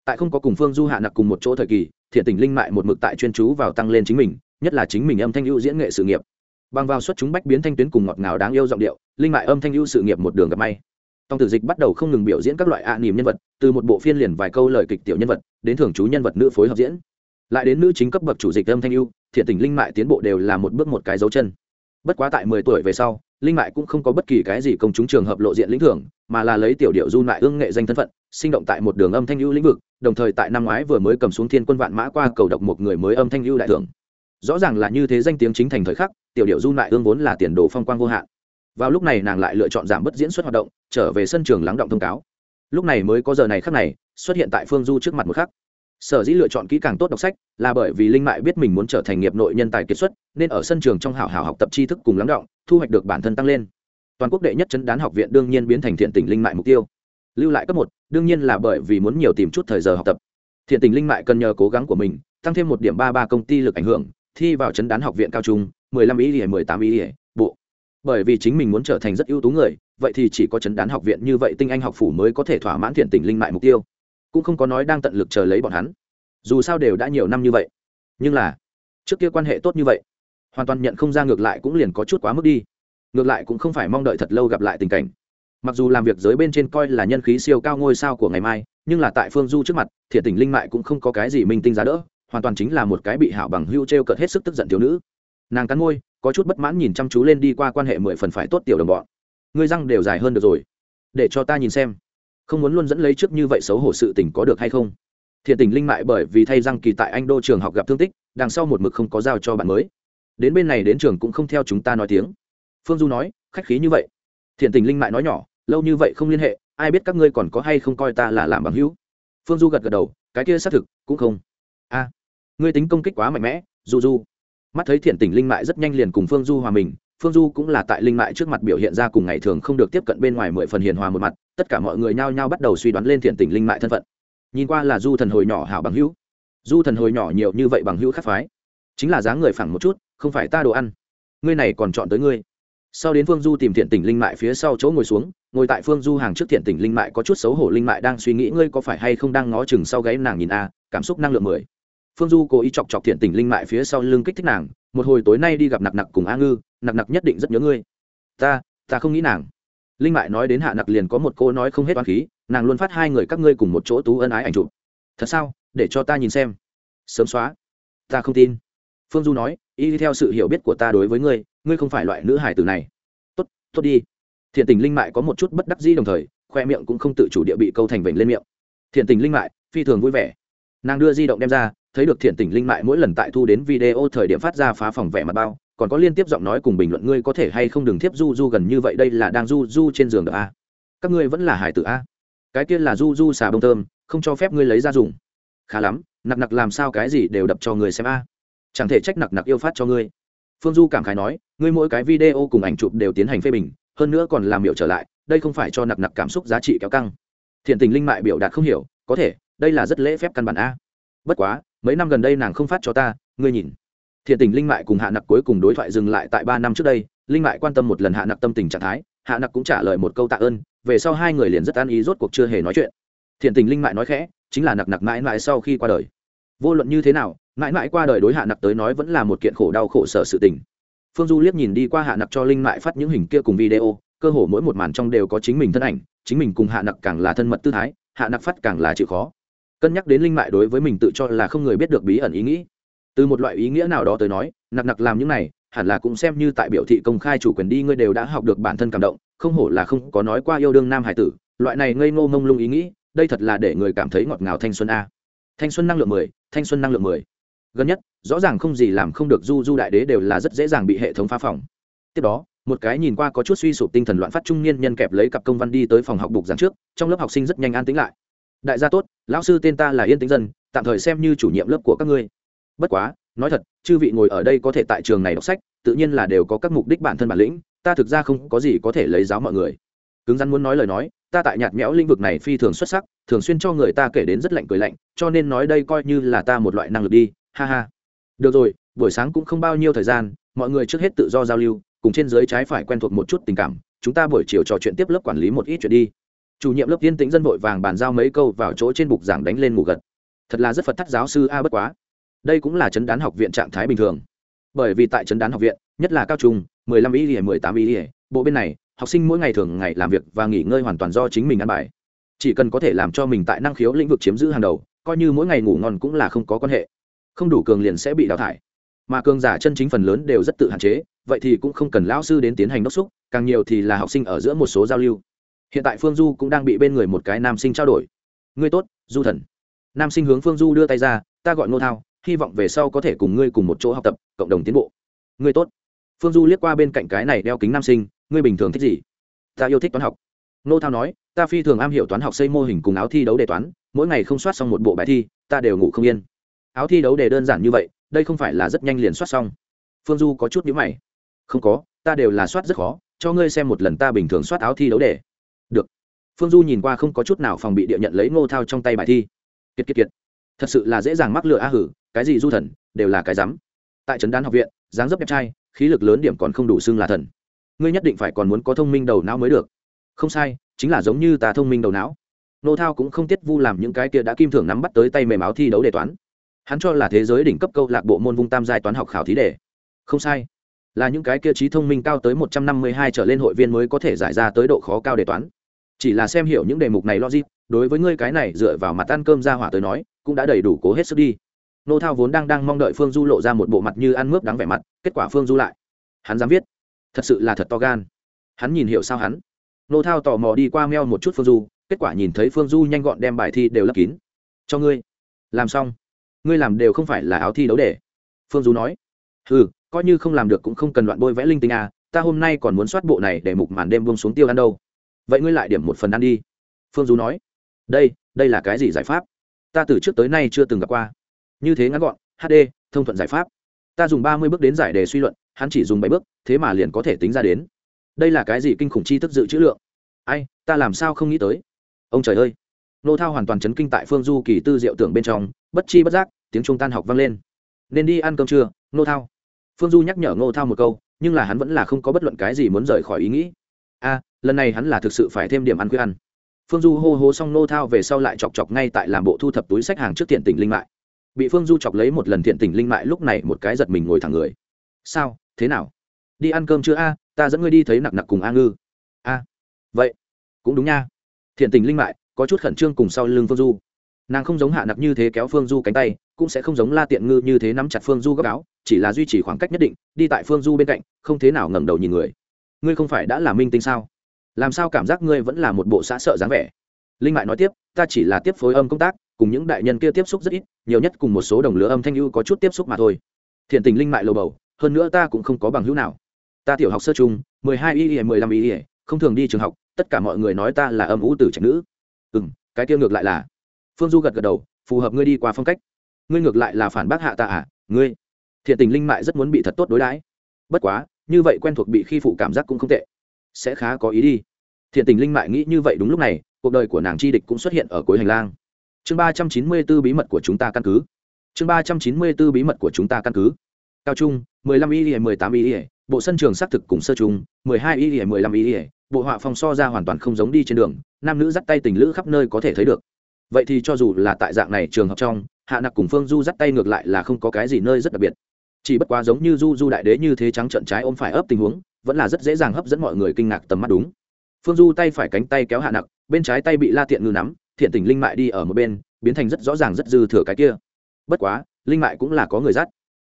Tại không có cùng phương du hạ nặc cùng một chỗ thời kỳ, thiện tỉnh linh mại một mực tại chuyên chú vào tăng lên chính mình, nhất là chính mình âm thanh ưu diễn nghệ sự nghiệp. Bằng vào xuất chúng bách biến thanh tuyến cùng ngọt ngào đáng yêu giọng điệu, linh mại âm thanh ưu sự nghiệp một đường gặp may. Tòng tử dịch bắt đầu không ngừng biểu diễn các loại ạ à niềm nhân vật, từ một bộ phiên liền vài câu lời kịch tiểu nhân vật, đến thường chú nhân vật nữ phối hợp diễn. Lại đến nữ chính cấp bậc chủ dịch âm thanh ưu, thiện tình linh mại tiến bộ đều là một bước một cái dấu chân. Bất quá tại mười tuổi về sau linh mại cũng không có bất kỳ cái gì công chúng trường hợp lộ diện lĩnh thưởng, mà là lấy tiểu điệu du lại ương nghệ danh thân phận, sinh động tại một đường âm thanh lưu lĩnh vực, đồng thời tại năm ngoái vừa mới cầm xuống thiên quân vạn mã qua cầu độc một người mới âm thanh lưu đại thưởng. Rõ ràng là như thế danh tiếng chính thành thời khắc, tiểu điệu du lại ương vốn là tiền đồ phong quang vô hạn. Vào lúc này nàng lại lựa chọn giảm bớt diễn xuất hoạt động, trở về sân trường lắng động thông cáo. Lúc này mới có giờ này khắc này, xuất hiện tại phương du trước mặt một khắc sở dĩ lựa chọn kỹ càng tốt đọc sách là bởi vì linh mại biết mình muốn trở thành nghiệp nội nhân tài kiệt xuất, nên ở sân trường trong hảo hảo học tập tri thức cùng lắng động, thu hoạch được bản thân tăng lên. Toàn quốc đệ nhất chấn đán học viện đương nhiên biến thành thiện tình linh mại mục tiêu. Lưu lại cấp một, đương nhiên là bởi vì muốn nhiều tìm chút thời giờ học tập. Thiện tình linh mại cần nhờ cố gắng của mình, tăng thêm một điểm ba ba công ty lực ảnh hưởng, thi vào chấn đán học viện cao trung, mười lăm ý ỉa mười tám ý ỉa bộ. Bởi vì chính mình muốn trở thành rất ưu tú người, vậy thì chỉ có chấn đán học viện như vậy tinh anh học phủ mới có thể thỏa mãn thiện tình linh mại mục tiêu cũng không có nói đang tận lực chờ lấy bọn hắn. Dù sao đều đã nhiều năm như vậy. Nhưng là, trước kia quan hệ tốt như vậy, hoàn toàn nhận không ra ngược lại cũng liền có chút quá mức đi. Ngược lại cũng không phải mong đợi thật lâu gặp lại tình cảnh. Mặc dù làm việc giới bên trên coi là nhân khí siêu cao ngôi sao của ngày mai, nhưng là tại phương du trước mặt thiện tình linh mại cũng không có cái gì minh tinh giá đỡ, hoàn toàn chính là một cái bị hảo bằng hưu t r e o cợt hết sức tức giận thiếu nữ. Nàng cắn môi, có chút bất mãn nhìn chăm chú lên đi qua quan hệ mười phần phải tốt tiểu đồng bọn. Ngươi răng đều dài hơn được rồi. Để cho ta nhìn xem không muốn luôn dẫn lấy trước như vậy xấu hổ sự tình có được hay không? Thiện tình linh mại bởi vì thay răng kỳ tại anh đô trường học gặp thương tích, đằng sau một mực không có giao cho bạn mới. Đến bên này đến trường cũng không theo chúng ta nói tiếng. Phương du nói, khách khí như vậy. Thiện tình linh mại nói nhỏ, lâu như vậy không liên hệ, ai biết các ngươi còn có hay không coi ta là làm bằng hữu. Phương du gật gật đầu, cái kia xác thực, cũng không. A, ngươi tính công kích quá mạnh mẽ, du du. Mắt thấy thiện tình linh mại rất nhanh liền cùng phương du hòa mình, phương du cũng là tại linh mại trước mặt biểu hiện ra cùng ngày thường không được tiếp cận bên ngoài mười phần hiền hòa một mặt tất cả mọi người nhao nhao bắt đầu suy đoán lên thiện tình linh mại thân phận. Nhìn qua là du thần hồi nhỏ hảo bằng hữu. Du thần hồi nhỏ nhiều như vậy bằng hữu khắc phái. Chính là dáng người phẳng một chút, không phải ta đồ ăn. Ngươi này còn chọn tới ngươi. Sau đến phương du tìm thiện tình linh mại phía sau chỗ ngồi xuống, ngồi tại phương du hàng trước thiện tình linh mại có chút xấu hổ linh mại đang suy nghĩ ngươi có phải hay không đang ngó chừng sau gáy nàng nhìn a, cảm xúc năng lượng mười. Phương du cố ý chọc chọc thiện tình linh mại phía sau lưng kích thích nàng, một hồi tối nay đi gặp nặc nặc cùng a ngư, nặc nặc nhất định rất nhớ ngươi. Ta ta không nghĩ nàng linh mại nói đến hạ nặc liền có một cô nói không hết toán khí, nàng luôn phát hai người các ngươi cùng một chỗ tú ân ái ảnh chụp. Thật sao? Để cho ta nhìn xem. Sớm xóa. Ta không tin. Phương du nói, y theo sự hiểu biết của ta đối với ngươi ngươi không phải loại nữ hải tử này. Tốt tốt đi. Thiện tình linh mại có một chút bất đắc dĩ đồng thời, khoe miệng cũng không tự chủ địa bị câu thành vểnh lên miệng. Thiện tình linh mại, phi thường vui vẻ. Nàng đưa di động đem ra, thấy được thiện tình linh mại mỗi lần tại thu đến video thời điểm phát ra phá phòng vẻ mặt bao còn có liên tiếp giọng nói cùng bình luận ngươi có thể hay không đừng tiếp du du gần như vậy, đây là đang du du trên giường được a. Các ngươi vẫn là hải tử a. Cái kia là du du xà bông thơm, không cho phép ngươi lấy ra dùng. Khá lắm, nặc nặc làm sao cái gì đều đập cho người xem a. Chẳng thể trách nặc nặc yêu phát cho ngươi. Phương du cảm khái nói, ngươi mỗi cái video cùng ảnh chụp đều tiến hành phê bình, hơn nữa còn làm biểu trở lại, đây không phải cho nặc nặc cảm xúc giá trị kéo căng. Thiện tình linh mại biểu đạt không hiểu, có thể, đây là rất lễ phép căn bản a. Bất quá, mấy năm gần đây nàng không phát cho ta, ngươi nhìn thiện tình linh mại cùng hạ nặc cuối cùng đối thoại dừng lại tại ba năm trước đây, linh mại quan tâm một lần hạ nặc tâm tình trạng thái, hạ nặc cũng trả lời một câu tạ ơn, về sau hai người liền rất an ý rốt cuộc chưa hề nói chuyện. Thiện tình linh mại nói khẽ, chính là nặc nặc mãi mãi sau khi qua đời. Vô luận như thế nào, mãi mãi qua đời đối hạ nặc tới nói vẫn là một kiện khổ đau khổ sở sự tình. Phương du liếc nhìn đi qua hạ nặc cho linh mại phát những hình kia cùng video, cơ hồ mỗi một màn trong đều có chính mình thân ảnh, chính mình cùng hạ nặc càng là thân mật tư thái, hạ nặc phát càng là chịu khó. Cân nhắc đến linh mại đối với mình tự cho là không người biết được bí ẩn ý nghĩ từ một loại ý nghĩa nào đó tới nói, nặc nặc làm những này, hẳn là cũng xem như tại biểu thị công khai chủ quyền đi, ngươi đều đã học được bản thân cảm động, không hổ là không có nói qua yêu đương nam hải tử. Loại này ngây ngô mông lung ý nghĩ, đây thật là để người cảm thấy ngọt ngào thanh xuân a. Thanh xuân năng lượng mười, thanh xuân năng lượng mười. Gần nhất, rõ ràng không gì làm không được du du đại đế đều là rất dễ dàng bị hệ thống phá phòng tiếp đó, một cái nhìn qua có chút suy sụp tinh thần loạn phát trung niên nhân kẹp lấy cặp công văn đi tới phòng học bục giảng trước, trong lớp học sinh rất nhanh an tính lại. Đại gia tốt, lão sư tên ta là yên tĩnh dân, tạm thời xem như chủ nhiệm lớp của các ngươi bất quá, nói thật, chư vị ngồi ở đây có thể tại trường này đọc sách, tự nhiên là đều có các mục đích bản thân bản lĩnh, ta thực ra không có gì có thể lấy giáo mọi người. Cứng rắn muốn nói lời nói, ta tại nhạt nhẽo lĩnh vực này phi thường xuất sắc, thường xuyên cho người ta kể đến rất lạnh cười lạnh, cho nên nói đây coi như là ta một loại năng lực đi, ha ha. Được rồi, buổi sáng cũng không bao nhiêu thời gian, mọi người trước hết tự do giao lưu, cùng trên dưới trái phải quen thuộc một chút tình cảm, chúng ta buổi chiều trò chuyện tiếp lớp quản lý một ít chuyện đi. Chủ nhiệm lớp tiên tĩnh dân vội vàng bàn giao mấy câu vào chỗ trên bục giảng đánh lên ngủ gật. Thật là rất phật thắt giáo sư a bất quá đây cũng là chấn đán học viện trạng thái bình thường. Bởi vì tại chấn đán học viện, nhất là cao trung, mười lăm ý ỉa mười tám ý ỉa bộ bên này, học sinh mỗi ngày thường ngày làm việc và nghỉ ngơi hoàn toàn do chính mình ăn bài. Chỉ cần có thể làm cho mình tại năng khiếu lĩnh vực chiếm giữ hàng đầu, coi như mỗi ngày ngủ ngon cũng là không có quan hệ. Không đủ cường liền sẽ bị đào thải. Mà cường giả chân chính phần lớn đều rất tự hạn chế, vậy thì cũng không cần lão sư đến tiến hành đốc xúc, càng nhiều thì là học sinh ở giữa một số giao lưu. Hiện tại phương du cũng đang bị bên người một cái nam sinh trao đổi. Ngươi tốt, du thần. Nam sinh hướng phương du đưa tay ra, ta gọi ngô thao hy vọng về sau có thể cùng ngươi cùng một chỗ học tập, cộng đồng tiến bộ. Ngươi tốt. Phương du liếc qua bên cạnh cái này đeo kính nam sinh, ngươi bình thường thích gì? Ta yêu thích toán học. Ngô thao nói, ta phi thường am hiểu toán học xây mô hình cùng áo thi đấu đề toán, mỗi ngày không soát xong một bộ bài thi, ta đều ngủ không yên. Áo thi đấu đề đơn giản như vậy, đây không phải là rất nhanh liền soát xong. Phương du có chút nhữ mày. Không có, ta đều là soát rất khó, cho ngươi xem một lần ta bình thường soát áo thi đấu đề. Được. Phương du nhìn qua không có chút nào phòng bị địa nhận lấy ngô thao trong tay bài thi. Kiệt kiệt kiệt. Thật sự là dễ dàng mắc lựa a hử cái gì du thần, đều là cái rắm. Tại trấn đán học viện, dáng dấp đẹp trai, khí lực lớn điểm còn không đủ xưng là thần. Ngươi nhất định phải còn muốn có thông minh đầu não mới được. Không sai, chính là giống như ta thông minh đầu não. Nô thao cũng không tiết vu làm những cái kia đã kim thưởng nắm bắt tới tay mềm áo thi đấu đề toán. Hắn cho là thế giới đỉnh cấp câu lạc bộ môn vung tam giai toán học khảo thí đề. Không sai, là những cái kia trí thông minh cao tới một trăm năm mươi hai trở lên hội viên mới có thể giải ra tới độ khó cao đề toán. Chỉ là xem hiểu những đề mục này logic, đối với ngươi cái này dựa vào mặt ăn cơm ra hỏa tới nói, cũng đã đầy đủ cố hết sức đi nô thao vốn đang đang mong đợi phương du lộ ra một bộ mặt như ăn mướp đắng vẻ mặt, kết quả phương du lại. Hắn dám viết. Thật sự là thật to gan. Hắn nhìn hiểu sao hắn. Nô thao tò mò đi qua meo một chút phương du, kết quả nhìn thấy phương du nhanh gọn đem bài thi đều lấp kín. Cho ngươi. Làm xong. Ngươi làm đều không phải là áo thi đấu để. Phương du nói. Ừ coi như không làm được cũng không cần loạn bôi vẽ linh tinh à ta hôm nay còn muốn soát bộ này để mục màn đêm buông xuống tiêu ăn đâu. Vậy ngươi lại điểm một phần ăn đi. Phương du nói. Đây đây là cái gì giải pháp? Ta từ trước tới nay chưa từng gặp qua như thế ngắn gọn hd thông thuận giải pháp. Ta dùng ba mươi bước đến giải đề suy luận, hắn chỉ dùng bảy bước, thế mà liền có thể tính ra đến. Đây là cái gì kinh khủng chi thức dự trữ lượng? Ai, ta làm sao không nghĩ tới? Ông trời ơi! Nô thao hoàn toàn chấn kinh tại phương du kỳ tư diệu tưởng bên trong, bất chi bất giác, tiếng trung tan học vang lên. Nên đi ăn cơm trưa, nô thao. Phương du nhắc nhở ngô thao một câu, nhưng là hắn vẫn là không có bất luận cái gì muốn rời khỏi ý nghĩ. A lần này hắn là thực sự phải thêm điểm ăn khuya ăn. Phương du hô hô xong nô thao về sau lại chọc chọc ngay tại làm bộ thu thập túi sách hàng trước tiện tỉnh linh mại bị phương du chọc lấy một lần thiện tình linh mại lúc này một cái giật mình ngồi thẳng người. Sao? Thế nào? Đi ăn cơm chưa a? Ta dẫn ngươi đi thấy nặc nặc cùng a ngư. A. Vậy, cũng đúng nha. Thiện tình linh mại, có chút khẩn trương cùng sau lưng phương du. Nàng không giống hạ nặc như thế kéo phương du cánh tay, cũng sẽ không giống la tiện ngư như thế nắm chặt phương du gấp áo, chỉ là duy trì khoảng cách nhất định, đi tại phương du bên cạnh, không thế nào ngẩng đầu nhìn người. Ngươi không phải đã là minh tinh sao? Làm sao cảm giác ngươi vẫn là một bộ xã sợ dáng vẻ? Linh mại nói tiếp, ta chỉ là tiếp phối âm công tác cùng những đại nhân kia tiếp xúc rất ít nhiều nhất cùng một số đồng lứa âm thanh ưu có chút tiếp xúc mà thôi. Thiện tình linh mại lầu bầu hơn nữa ta cũng không có bằng hữu nào. Ta tiểu học sơ chung mười hai y y mười lăm y y, không thường đi trường học tất cả mọi người nói ta là âm ủ tử trạch nữ. Ừ m cái kia ngược lại là. Phương du gật gật đầu phù hợp ngươi đi qua phong cách. Ngươi ngược lại là phản bác hạ ta à? Ngươi. Thiện tình linh mại rất muốn bị thật tốt đối đãi. Bất quá như vậy quen thuộc bị khi phụ cảm giác cũng không tệ. Sẽ khá có ý đi. Thiện tình linh mại nghĩ như vậy đúng lúc này cuộc đời của nàng chi địch cũng xuất hiện ở cuối hành lang chương ba trăm chín mươi b ố bí mật của chúng ta căn cứ. Chương ba trăm chín mươi b ố bí mật của chúng ta căn cứ. Cao trung, mười lăm y mười tám y bộ sân trường xác thực cùng sơ trung, mười hai y mười lăm y bộ họa phong so ra hoàn toàn không giống đi trên đường, nam nữ dắt tay tình lữ khắp nơi có thể thấy được. Vậy thì cho dù là tại dạng này trường học trong, hạ nặc cùng phương du dắt tay ngược lại là không có cái gì nơi rất đặc biệt. Chỉ bất quá giống như du du đại đế như thế trắng trận trái ôm phải ấp tình huống, vẫn là rất dễ dàng hấp dẫn mọi người kinh ngạc tầm mắt đúng. Phương du tay phải cánh tay kéo hạ nặc, bên trái tay bị la tiện ngư nắm thiện tình linh mại đi ở một bên, biến thành rất rõ ràng rất dư thừa cái kia. Bất quá, linh mại cũng là có người dắt.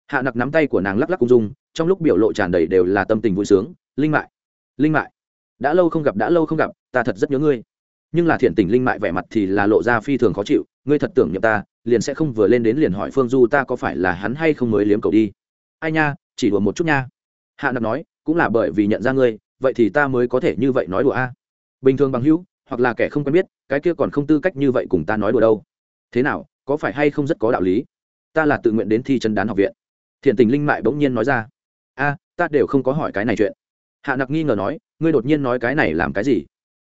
Hạ nặc nắm tay của nàng lắc lắc cung dung, trong lúc biểu lộ tràn đầy đều là tâm tình vui sướng, linh mại linh mại, đã lâu không gặp, đã lâu không gặp, ta thật rất nhớ ngươi. Nhưng là thiện tình linh mại vẻ mặt thì là lộ ra phi thường khó chịu, ngươi thật tưởng nhậm ta, liền sẽ không vừa lên đến liền hỏi phương du ta có phải là hắn hay không mới liếm cầu đi. Ai nha, chỉ đùa một chút nha. Hạ nặc nói, cũng là bởi vì nhận ra ngươi, vậy thì ta mới có thể như vậy nói đùa a. Bình thường bằng hữu hoặc là kẻ không quen biết, cái kia còn không tư cách như vậy cùng ta nói đùa đâu. Thế nào, có phải hay không rất có đạo lý? Ta là tự nguyện đến thi chân đán học viện. Thiện tình linh mại bỗng nhiên nói ra. A, ta đều không có hỏi cái này chuyện. Hạ nặc nghi ngờ nói, ngươi đột nhiên nói cái này làm cái gì?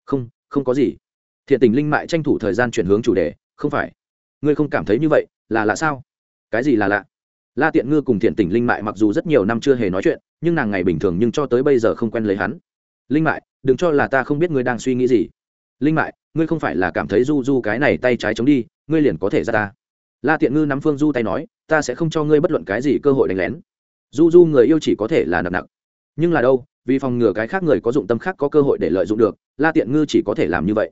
Không không có gì. Thiện tình linh mại tranh thủ thời gian chuyển hướng chủ đề, không phải. Ngươi không cảm thấy như vậy, là lạ sao? Cái gì là lạ? La tiện ngư cùng thiện tình linh mại mặc dù rất nhiều năm chưa hề nói chuyện, nhưng nàng ngày bình thường nhưng cho tới bây giờ không quen lấy hắn. Linh mại, đừng cho là ta không biết ngươi đang suy nghĩ gì linh mại, ngươi không phải là cảm thấy du du cái này tay trái chống đi, ngươi liền có thể ra ta. La tiện ngư nắm phương du tay nói, ta sẽ không cho ngươi bất luận cái gì cơ hội đánh lén. Du du người yêu chỉ có thể là nặng nặng. Nhưng là đâu, vì phòng ngừa cái khác người có dụng tâm khác có cơ hội để lợi dụng được, la tiện ngư chỉ có thể làm như vậy.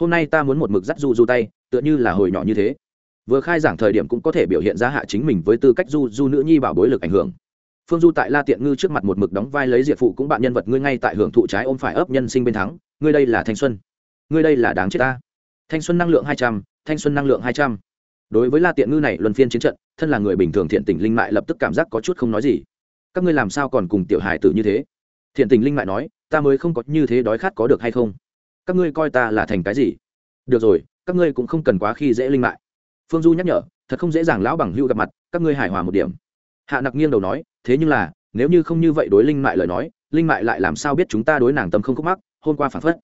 Hôm nay ta muốn một mực dắt du du tay, tựa như là hồi nhỏ như thế. Vừa khai giảng thời điểm cũng có thể biểu hiện ra hạ chính mình với tư cách du du nữ nhi bảo bối lực ảnh hưởng. Phương du tại la tiện ngư trước mặt một mực đóng vai lấy diệt phụ cũng bạn nhân vật, ngươi ngay tại hưởng thụ trái ôm phải ấp nhân sinh bên thắng, ngươi đây là thanh xuân ngươi đây là đáng chết ta. Thanh xuân năng lượng hai trăm, thanh xuân năng lượng hai trăm. Đối với la tiện ngư này, luân phiên chiến trận, thân là người bình thường thiện tình linh mại lập tức cảm giác có chút không nói gì. Các ngươi làm sao còn cùng tiểu hài tử như thế? Thiện tình linh mại nói, ta mới không có như thế đói khát có được hay không? Các ngươi coi ta là thành cái gì? Được rồi, các ngươi cũng không cần quá khi dễ linh mại. Phương du nhắc nhở, thật không dễ dàng lão bằng hưu gặp mặt, các ngươi hài hòa một điểm. Hạ nặc nghiêng đầu nói, thế nhưng là, nếu như không như vậy đối linh mại lời nói, linh mại lại làm sao biết chúng ta đối nàng tâm không khúc mắc, hôm qua phản phất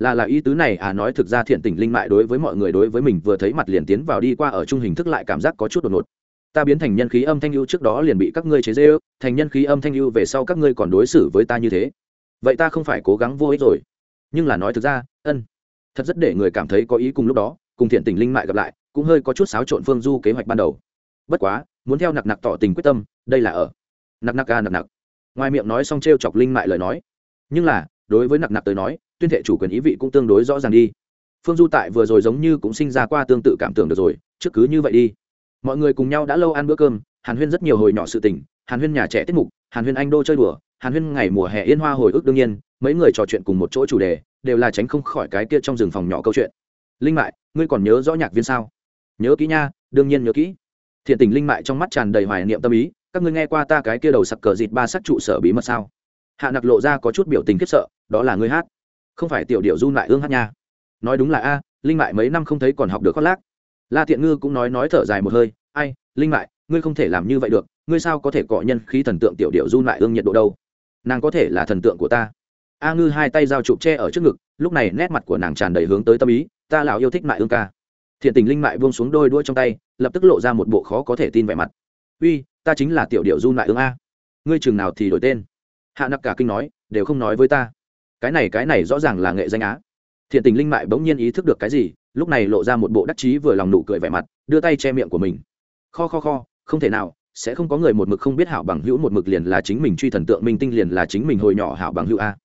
là là ý tứ này à nói thực ra thiện tình linh mại đối với mọi người đối với mình vừa thấy mặt liền tiến vào đi qua ở chung hình thức lại cảm giác có chút đột ngột. Ta biến thành nhân khí âm thanh ưu trước đó liền bị các ngươi chế dê ư thành nhân khí âm thanh ưu về sau các ngươi còn đối xử với ta như thế. Vậy ta không phải cố gắng vô ích rồi. Nhưng là nói thực ra ân thật rất để người cảm thấy có ý cùng lúc đó cùng thiện tình linh mại gặp lại cũng hơi có chút xáo trộn phương du kế hoạch ban đầu. Bất quá muốn theo nặc nặc tỏ tình quyết tâm đây là ở. Nặc nặc ca à, nặc nặc. Ngoài miệng nói xong t r e o chọc linh mại lời nói. Nhưng là đối với nặc nặc tới nói, tuyên thệ chủ quyền ý vị cũng tương đối rõ ràng đi. Phương du tại vừa rồi giống như cũng sinh ra qua tương tự cảm tưởng được rồi, trước cứ như vậy đi. Mọi người cùng nhau đã lâu ăn bữa cơm, hàn huyên rất nhiều hồi nhỏ sự tình, hàn huyên nhà trẻ tiết mục, hàn huyên anh đô chơi đùa, hàn huyên ngày mùa hè yên hoa hồi ức đương nhiên, mấy người trò chuyện cùng một chỗ chủ đề, đều là tránh không khỏi cái kia trong rừng phòng nhỏ câu chuyện. Linh mại, ngươi còn nhớ rõ nhạc viên sao? Nhớ kỹ nha, đương nhiên nhớ kỹ. Thiện tình linh mại trong mắt tràn đầy hoài niệm tâm ý, các ngươi nghe qua ta cái kia đầu sặc cờ dịt ba sắc trụ sở bí mật sao? Hạ nặc lộ ra có chút biểu tình khiếp sợ, đó là ngươi hát. Không phải tiểu điệu du lại ương hát nha. Nói đúng là a, linh mại mấy năm không thấy còn học được khoác lác. La thiện ngư cũng nói nói thở dài một hơi, ai, linh mại, ngươi không thể làm như vậy được, ngươi sao có thể cọ nhân khí thần tượng tiểu điệu du lại ương nhiệt độ đâu? Nàng có thể là thần tượng của ta. A ngư hai tay giao chụp tre ở trước ngực, lúc này nét mặt của nàng tràn đầy hướng tới tâm ý, ta lão yêu thích mại ương ca. Thiện tình linh mại buông xuống đôi đuôi trong tay, lập tức lộ ra một bộ khó có thể tin vẻ mặt. Uy, ta chính là tiểu điệu du lại ương a. Ngươi chừng nào thì đổi tên? Hạ nặc cả kinh nói, đều không nói với ta. Cái này cái này rõ ràng là nghệ danh á. Thiện tình linh mại bỗng nhiên ý thức được cái gì, lúc này lộ ra một bộ đắc chí vừa lòng nụ cười vẻ mặt, đưa tay che miệng của mình. Kho kho kho, không thể nào, sẽ không có người một mực không biết hảo bằng hữu một mực liền là chính mình truy thần tượng minh tinh liền là chính mình hồi nhỏ hảo bằng hữu a.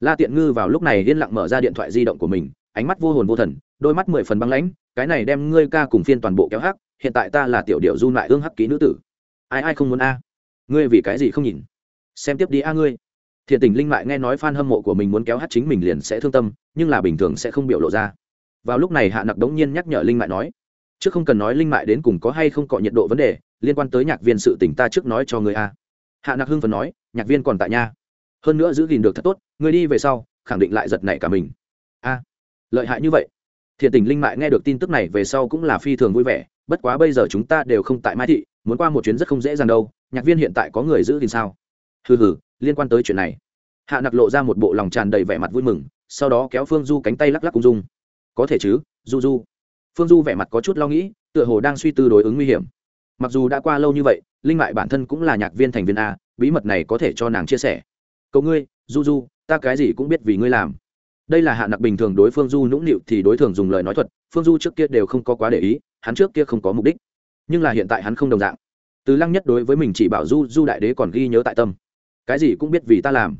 La tiện ngư vào lúc này yên lặng mở ra điện thoại di động của mình, ánh mắt vô hồn vô thần, đôi mắt mười phần băng lãnh, cái này đem ngươi ca cùng phiên toàn bộ kéo hắc, hiện tại ta là tiểu điệu du lại ương hắc ký nữ tử. Ai ai không muốn a? Ngươi vì cái gì không nhìn? Xem tiếp đi a ngươi. Thiện tình linh mại nghe nói f a n hâm mộ của mình muốn kéo hát chính mình liền sẽ thương tâm, nhưng là bình thường sẽ không biểu lộ ra. Vào lúc này hạ nặc đống nhiên nhắc nhở linh mại nói, trước không cần nói linh mại đến cùng có hay không cọ nhiệt độ vấn đề, liên quan tới nhạc viên sự tỉnh ta trước nói cho người a. Hạ nặc hưng phần nói, nhạc viên còn tại nha. Hơn nữa giữ gìn được thật tốt người đi về sau, khẳng định lại giật nảy cả mình. A, lợi hại như vậy. Thiện tình linh mại nghe được tin tức này về sau cũng là phi thường vui vẻ, bất quá bây giờ chúng ta đều không tại mai thị, muốn qua một chuyến rất không dễ dàng đâu, nhạc viên hiện tại có người giữ gìn sao? Hừ hừ, liên quan tới chuyện này. Hạ nặc lộ ra một bộ lòng tràn đầy vẻ mặt vui mừng, sau đó kéo phương du cánh tay lắc lắc cung dung. Có thể chứ, du du. Phương du vẻ mặt có chút lo nghĩ, tựa hồ đang suy tư đối ứng nguy hiểm. Mặc dù đã qua lâu như vậy, linh mại bản thân cũng là nhạc viên thành viên a, bí mật này có thể cho nàng chia sẻ. Cậu ngươi, du du, ta cái gì cũng biết vì ngươi làm. Đây là hạ nặc bình thường đối phương du nũng nịu thì đối thường dùng lời nói thuật, phương du trước kia đều không có quá để ý, hắn trước kia không có mục đích. Nhưng là hiện tại hắn không đồng dạng. Từ lăng nhất đối với mình chỉ bảo du du đại đế còn ghi nhớ tại tâm cái gì cũng biết vì ta làm.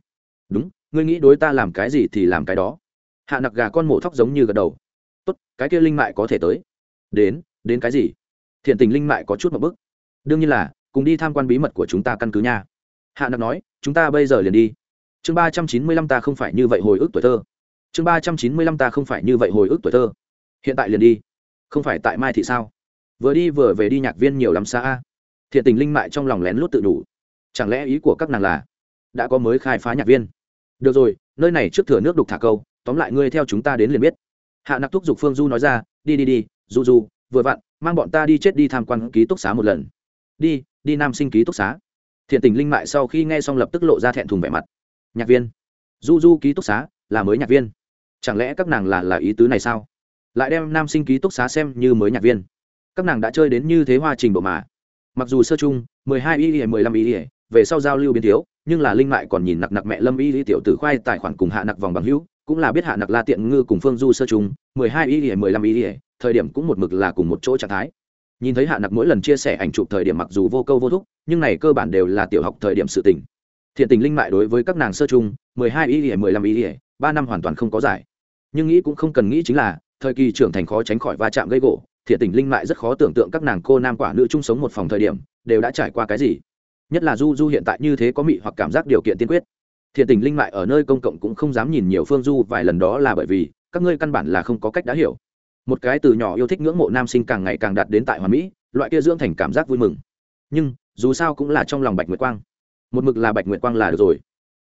Đúng, ngươi nghĩ đối ta làm cái gì thì làm cái đó. Hạ nặc gà con mổ thóc giống như gật đầu. Tốt, cái kia linh mại có thể tới. Đến đến cái gì? Thiện tình linh mại có chút một bức đương nhiên là, cùng đi tham quan bí mật của chúng ta căn cứ nha. Hạ nặc nói, chúng ta bây giờ liền đi. Chương ba trăm chín mươi lăm ta không phải như vậy hồi ức tuổi thơ. Chương ba trăm chín mươi lăm ta không phải như vậy hồi ức tuổi thơ. Hiện tại liền đi. Không phải tại mai thị sao? Vừa đi vừa về đi nhạc viên nhiều lắm xa a. Thiện tình linh mại trong lòng lén lút tự đủ. Chẳng lẽ ý của các nàng là đã có mới khai phá nhạc viên. Được rồi, nơi này trước thửa nước đục thả câu, tóm lại ngươi theo chúng ta đến liền biết. Hạ nặc thúc giục phương du nói ra, đi đi đi du du vừa vặn, mang bọn ta đi chết đi tham quan ký túc xá một lần. Đi đi nam sinh ký túc xá. Thiện tình linh mại sau khi nghe xong lập tức lộ ra thẹn thùng vẻ mặt. Nhạc viên. Du du ký túc xá là mới nhạc viên. Chẳng lẽ các nàng là là ý tứ này sao? Lại đem nam sinh ký túc xá xem như mới nhạc viên. Các nàng đã chơi đến như thế hoa trình độ mà. Mặc dù sơ chung, mười hai y ỉa mười lăm y ỉa về sau giao lưu biến thiếu nhưng là linh mại còn nhìn nặc nặc mẹ lâm y lý tiểu tử khoai tài khoản cùng hạ nặc vòng bằng hữu, cũng là biết hạ nặc la tiện ngư cùng phương du sơ chung mười hai y lìa mười lăm y lìa thời điểm cũng một mực là cùng một chỗ trạng thái. Nhìn thấy hạ nặc mỗi lần chia sẻ ảnh chụp thời điểm mặc dù vô câu vô thúc, nhưng này cơ bản đều là tiểu học thời điểm sự tình. Thiện tình linh mại đối với các nàng sơ chung mười hai y lìa mười lăm y lìa ba năm hoàn toàn không có giải. Nhưng nghĩ cũng không cần nghĩ chính là, thời kỳ trưởng thành khó tránh khỏi va chạm gây gỗ, thiện tình linh mại rất khó tưởng tượng các nàng cô nam quả nữ chung sống một phòng thời điểm, đều đã trải qua cái gì nhất là du du hiện tại như thế có mị hoặc cảm giác điều kiện tiên quyết. Thiện tình linh mại ở nơi công cộng cũng không dám nhìn nhiều phương du, vài lần đó là bởi vì, các ngươi căn bản là không có cách đã hiểu. Một cái từ nhỏ yêu thích ngưỡng mộ nam sinh càng ngày càng đạt đến tại hoa mỹ, loại kia dưỡng thành cảm giác vui mừng. Nhưng, dù sao cũng là trong lòng bạch nguyệt quang. Một mực là bạch nguyệt quang là được rồi.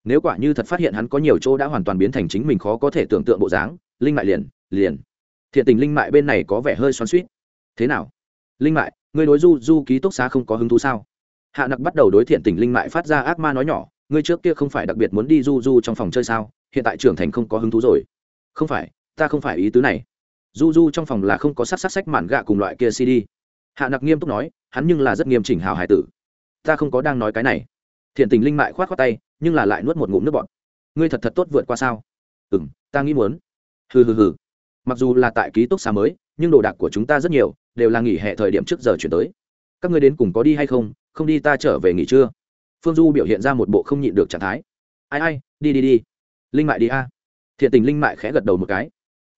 Nếu quả như thật phát hiện hắn có nhiều chỗ đã hoàn toàn biến thành chính mình khó có thể tưởng tượng bộ dáng, linh mại liền liền. Thiện tình linh mại bên này có vẻ hơi xoắn suýt thế nào? Linh mại ngươi đối du du ký túc xá không có hứng thú sao? Hạ nặc bắt đầu đối thiện tình linh mại phát ra ác ma nói nhỏ, ngươi trước kia không phải đặc biệt muốn đi du du trong phòng chơi sao, hiện tại trưởng thành không có hứng thú rồi. Không phải, ta không phải ý tứ này. Du du trong phòng là không có sắc sắc sách mản gạ cùng loại kia cd hạ nặc nghiêm túc nói, hắn nhưng là rất nghiêm chỉnh hào hải tử. Ta không có đang nói cái này. Thiện tình linh mại khoát khoát tay, nhưng là lại nuốt một ngụm nước bọt. Ngươi thật thật tốt vượt qua sao? Ừ m ta nghĩ muốn. Hừ hừ hừ. Mặc dù là tại ký túc xá mới, nhưng đồ đạc của chúng ta rất nhiều, đều là nghỉ hè thời điểm trước giờ chuyển tới. Các ngươi đến cùng có đi hay không? Không đi ta trở về nghỉ trưa. Phương du biểu hiện ra một bộ không nhịn được trạng thái. Ai ai, đi đi đi. Linh mại đi a. Thiện tình linh mại khẽ gật đầu một cái.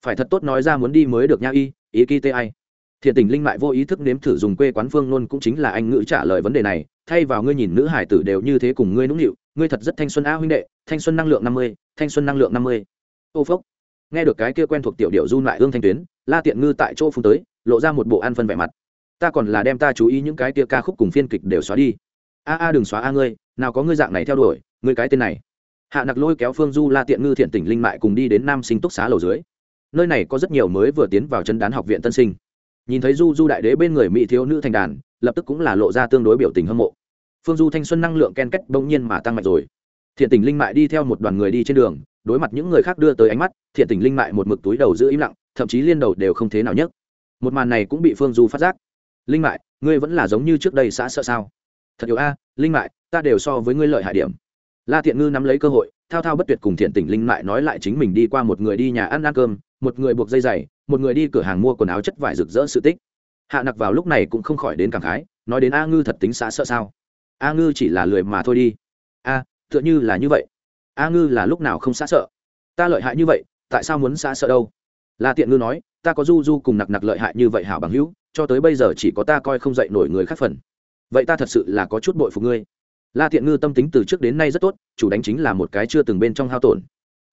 Phải thật tốt nói ra muốn đi mới được nha y, ý ký tê ai. Thiện tình linh mại vô ý thức nếm thử dùng quê quán phương luôn cũng chính là anh ngữ trả lời vấn đề này, thay vào ngươi nhìn nữ hải tử đều như thế cùng ngươi nũng nịu, ngươi thật rất thanh xuân a huynh đệ, thanh xuân năng lượng năm mươi, thanh xuân năng lượng năm mươi. Ô phốc. Nghe được cái kia quen thuộc tiểu điệu du lại ương thanh tuyến, la tiện ngư tại chỗ phun tới, lộ ra một bộ an phân vẻ mặt ta còn là đem ta chú ý những cái tia ca khúc cùng phiên kịch đều xóa đi. A a đừng xóa a ngươi, nào có ngươi dạng này theo đuổi, ngươi cái tên này. Hạ nặc lôi kéo phương du la tiện ngư thiện tỉnh linh mại cùng đi đến nam sinh túc xá lầu dưới. Nơi này có rất nhiều mới vừa tiến vào chân đán học viện tân sinh. Nhìn thấy du du đại đế bên người mỹ thiếu nữ thành đàn, lập tức cũng là lộ ra tương đối biểu tình hâm mộ. Phương du thanh xuân năng lượng ken kết bỗng nhiên mà tăng mạnh rồi. Thiện tình linh mại đi theo một đoàn người đi trên đường, đối mặt những người khác đưa tới ánh mắt, thiện tình linh mại một mực túi đầu giữ im lặng, thậm chí liên đầu đều không thế nào nhấc. Một màn này cũng bị phương du phát giác linh mại, ngươi vẫn là giống như trước đây xã sợ sao? Thật yếu a, linh mại, ta đều so với ngươi lợi hại điểm. La thiện ngư nắm lấy cơ hội, thao thao bất tuyệt cùng thiện tỉnh linh mại nói lại chính mình đi qua một người đi nhà ăn ăn cơm, một người buộc dây giày, một người đi cửa hàng mua quần áo chất vải rực rỡ sự tích. Hạ nặc vào lúc này cũng không khỏi đến cảm khái, nói đến a ngư thật tính xã sợ sao? A ngư chỉ là lười mà thôi đi. A, tựa như là như vậy. A ngư là lúc nào không xã sợ? Ta lợi hại như vậy, tại sao muốn xã sợ đâu? La tiện ngư nói, ta có du du cùng nặc nặc lợi hại như vậy hảo bằng hữu cho tới bây giờ chỉ có ta coi không dậy nổi người khác phần. Vậy ta thật sự là có chút bội phục ngươi. La thiện ngư tâm tính từ trước đến nay rất tốt, chủ đánh chính là một cái chưa từng bên trong hao tổn.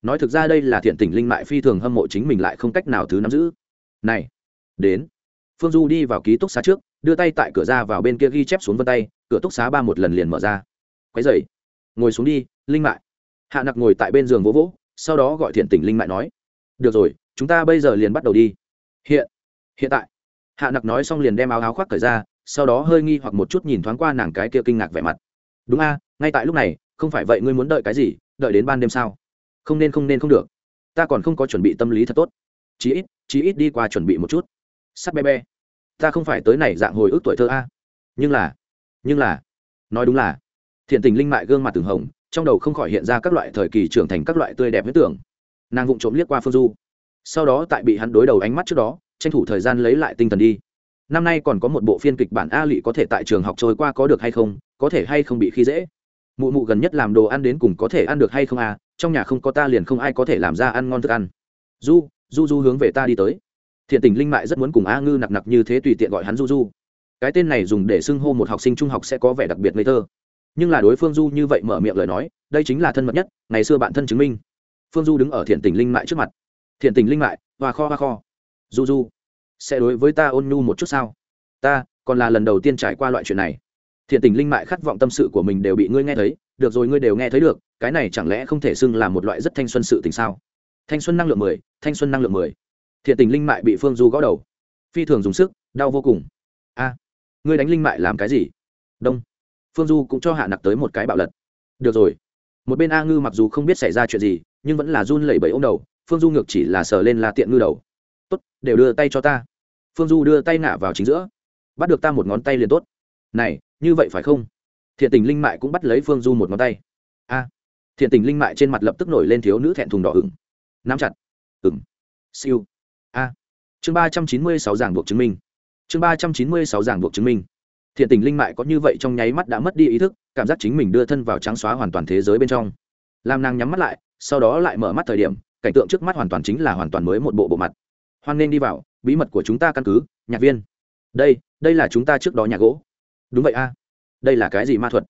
Nói thực ra đây là thiện tình linh mại phi thường hâm mộ chính mình lại không cách nào thứ nắm giữ. Này, đến. Phương du đi vào ký túc xá trước, đưa tay tại cửa ra vào bên kia ghi chép xuống vân tay, cửa túc xá ba một lần liền mở ra. Quái dày ngồi xuống đi, linh mại. Hạ nặc ngồi tại bên giường vỗ vỗ, sau đó gọi thiện tình linh mại nói. Được rồi, chúng ta bây giờ liền bắt đầu đi. Hiện. Hiện tại hạ nặc nói xong liền đem áo áo khoác cởi ra, sau đó hơi nghi hoặc một chút nhìn thoáng qua nàng cái kia kinh ngạc vẻ mặt. Đúng a, ngay tại lúc này, không phải vậy ngươi muốn đợi cái gì, đợi đến ban đêm sao? Không nên không nên không được. Ta còn không có chuẩn bị tâm lý thật tốt. Chí ít chí ít đi qua chuẩn bị một chút. Sắt be be. Ta không phải tới này dạng hồi ức tuổi thơ a. Nhưng là nhưng là, nói đúng là, thiện tình linh mại gương mặt từng hồng, trong đầu không khỏi hiện ra các loại thời kỳ trưởng thành các loại tươi đẹp huyết tưởng. Nàng vụng trộm liếc qua phương du. Sau đó tại bị hắn đối đầu ánh mắt trước đó tranh thủ thời gian lấy lại tinh thần đi. Năm nay còn có một bộ phiên kịch bản a lụy có thể tại trường học trôi qua có được hay không, có thể hay không bị khi dễ. Mụ mụ gần nhất làm đồ ăn đến cùng có thể ăn được hay không à trong nhà không có ta liền không ai có thể làm ra ăn ngon thức ăn. Du du du hướng về ta đi tới. Thiện tình linh mại rất muốn cùng a ngư nặc nặc như thế tùy tiện gọi hắn du du cái tên này dùng để xưng hô một học sinh trung học sẽ có vẻ đặc biệt ngây thơ. Nhưng là đối phương du như vậy mở miệng lời nói, đây chính là thân mật nhất, ngày xưa bạn thân chứng minh. Phương du đứng ở thiện tình linh mại trước mặt. Thiện tình linh mại và kho hoa kho du du sẽ đối với ta ôn nhu một chút sao? Ta, còn là lần đầu tiên trải qua loại chuyện này. Thiện tình linh mại khát vọng tâm sự của mình đều bị ngươi nghe thấy. Được rồi, ngươi đều nghe thấy được. Cái này chẳng lẽ không thể xưng là một loại rất thanh xuân sự tình sao? Thanh xuân năng lượng mười, thanh xuân năng lượng mười. Thiện tình linh mại bị phương du gõ đầu. Phi thường dùng sức, đau vô cùng. A, ngươi đánh linh mại làm cái gì? Đông. Phương du cũng cho hạ nặc tới một cái bạo lật. Được rồi. Một bên a ngư mặc dù không biết xảy ra chuyện gì, nhưng vẫn là run lẩy bẩy ô m đầu. Phương du ngược chỉ là sờ lên là tiện ngư đầu tốt, đều đưa tay cho ta. Phương du đưa tay ngả vào chính giữa. Bắt được ta một ngón tay liền tốt. Này, như vậy phải không? Thiện tình linh mại cũng bắt lấy phương du một ngón tay. A. Thiện tình linh mại trên mặt lập tức nổi lên thiếu nữ thẹn thùng đỏ ửng. Nắm chặt. Ửng siêu. A. Chương ba trăm chín mươi sáu giảng buộc chứng minh. Chương ba trăm chín mươi sáu giảng buộc chứng minh. Thiện tình linh mại có như vậy trong nháy mắt đã mất đi ý thức, cảm giác chính mình đưa thân vào trắng xóa hoàn toàn thế giới bên trong. Làm nàng nhắm mắt lại, sau đó lại mở mắt thời điểm, cảnh tượng trước mắt hoàn toàn chính là hoàn toàn mới một bộ bộ mặt hoan nên đi vào, bí mật của chúng ta căn cứ, nhạc viên. Đây đây là chúng ta trước đó nhà gỗ. Đúng vậy a. Đây là cái gì ma thuật?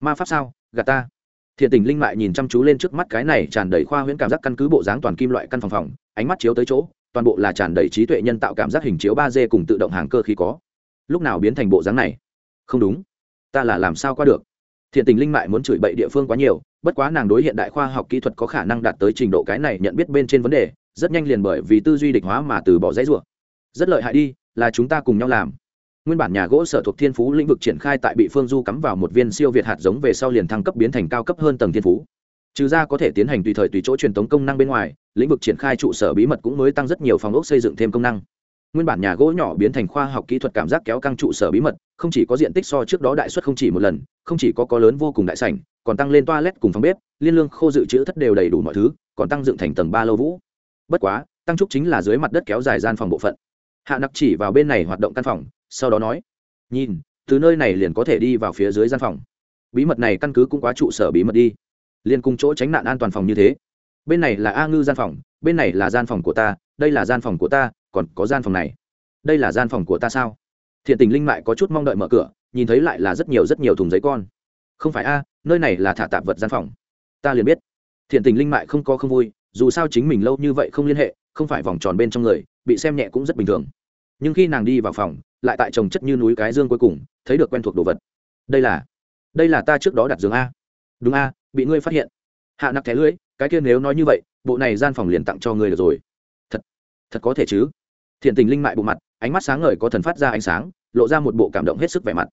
Ma pháp sao? Gà ta. Thiện tình linh mại nhìn chăm chú lên trước mắt cái này tràn đầy khoa huyễn cảm giác căn cứ bộ dáng toàn kim loại căn phòng phòng, ánh mắt chiếu tới chỗ, toàn bộ là tràn đầy trí tuệ nhân tạo cảm giác hình chiếu ba d cùng tự động hàng cơ khí có. Lúc nào biến thành bộ dáng này? Không đúng. Ta là làm sao qua được? Thiện tình linh mại muốn chửi bậy địa phương quá nhiều, bất quá nàng đối hiện đại khoa học kỹ thuật có khả năng đạt tới trình độ cái này nhận biết bên trên vấn đề rất nhanh liền bởi vì tư duy địch hóa mà từ bỏ dãy rủa. Rất lợi hại đi, là chúng ta cùng nhau làm. Nguyên bản nhà gỗ sở thuộc thiên phú lĩnh vực triển khai tại bị phương du cắm vào một viên siêu việt hạt giống về sau liền thăng cấp biến thành cao cấp hơn tầng thiên phú. Trừ ra có thể tiến hành tùy thời tùy chỗ truyền tống công năng bên ngoài, lĩnh vực triển khai trụ sở bí mật cũng mới tăng rất nhiều phòng ốc xây dựng thêm công năng. Nguyên bản nhà gỗ nhỏ biến thành khoa học kỹ thuật cảm giác kéo căng trụ sở bí mật, không chỉ có diện tích so trước đó đại suất không chỉ một lần, không chỉ có có lớn vô cùng đại sảnh, còn tăng lên toilet cùng phòng bếp, liên lương khô dự trữ thất đều đầy đủ mọi thứ, còn tăng dựng thành tầng ba lâu vũ bất quá, tăng trúc chính là dưới mặt đất kéo dài gian phòng bộ phận. Hạ nặc chỉ vào bên này hoạt động căn phòng, sau đó nói, nhìn, từ nơi này liền có thể đi vào phía dưới gian phòng. Bí mật này căn cứ cũng quá trụ sở bí mật đi. Liền cùng chỗ tránh nạn an toàn phòng như thế. Bên này là a ngư gian phòng, bên này là gian phòng của ta, đây là gian phòng của ta, còn có gian phòng này. Đây là gian phòng của ta sao? Thiện tình linh mại có chút mong đợi mở cửa, nhìn thấy lại là rất nhiều rất nhiều thùng giấy con. Không phải a, nơi này là thả tạp vật gian phòng. Ta liền biết. Thiện tình linh mại không có không vui dù sao chính mình lâu như vậy không liên hệ, không phải vòng tròn bên trong người, bị xem nhẹ cũng rất bình thường. Nhưng khi nàng đi vào phòng, lại tại trồng chất như núi cái dương cuối cùng, thấy được quen thuộc đồ vật. Đây là đây là ta trước đó đặt giường a. Đúng a, bị ngươi phát hiện. Hạ nặc thẻ lưới, cái kia nếu nói như vậy, bộ này gian phòng liền tặng cho ngươi được rồi. Thật thật có thể chứ? Thiện tình linh mại bộ mặt, ánh mắt sáng ngời có thần phát ra ánh sáng, lộ ra một bộ cảm động hết sức vẻ mặt.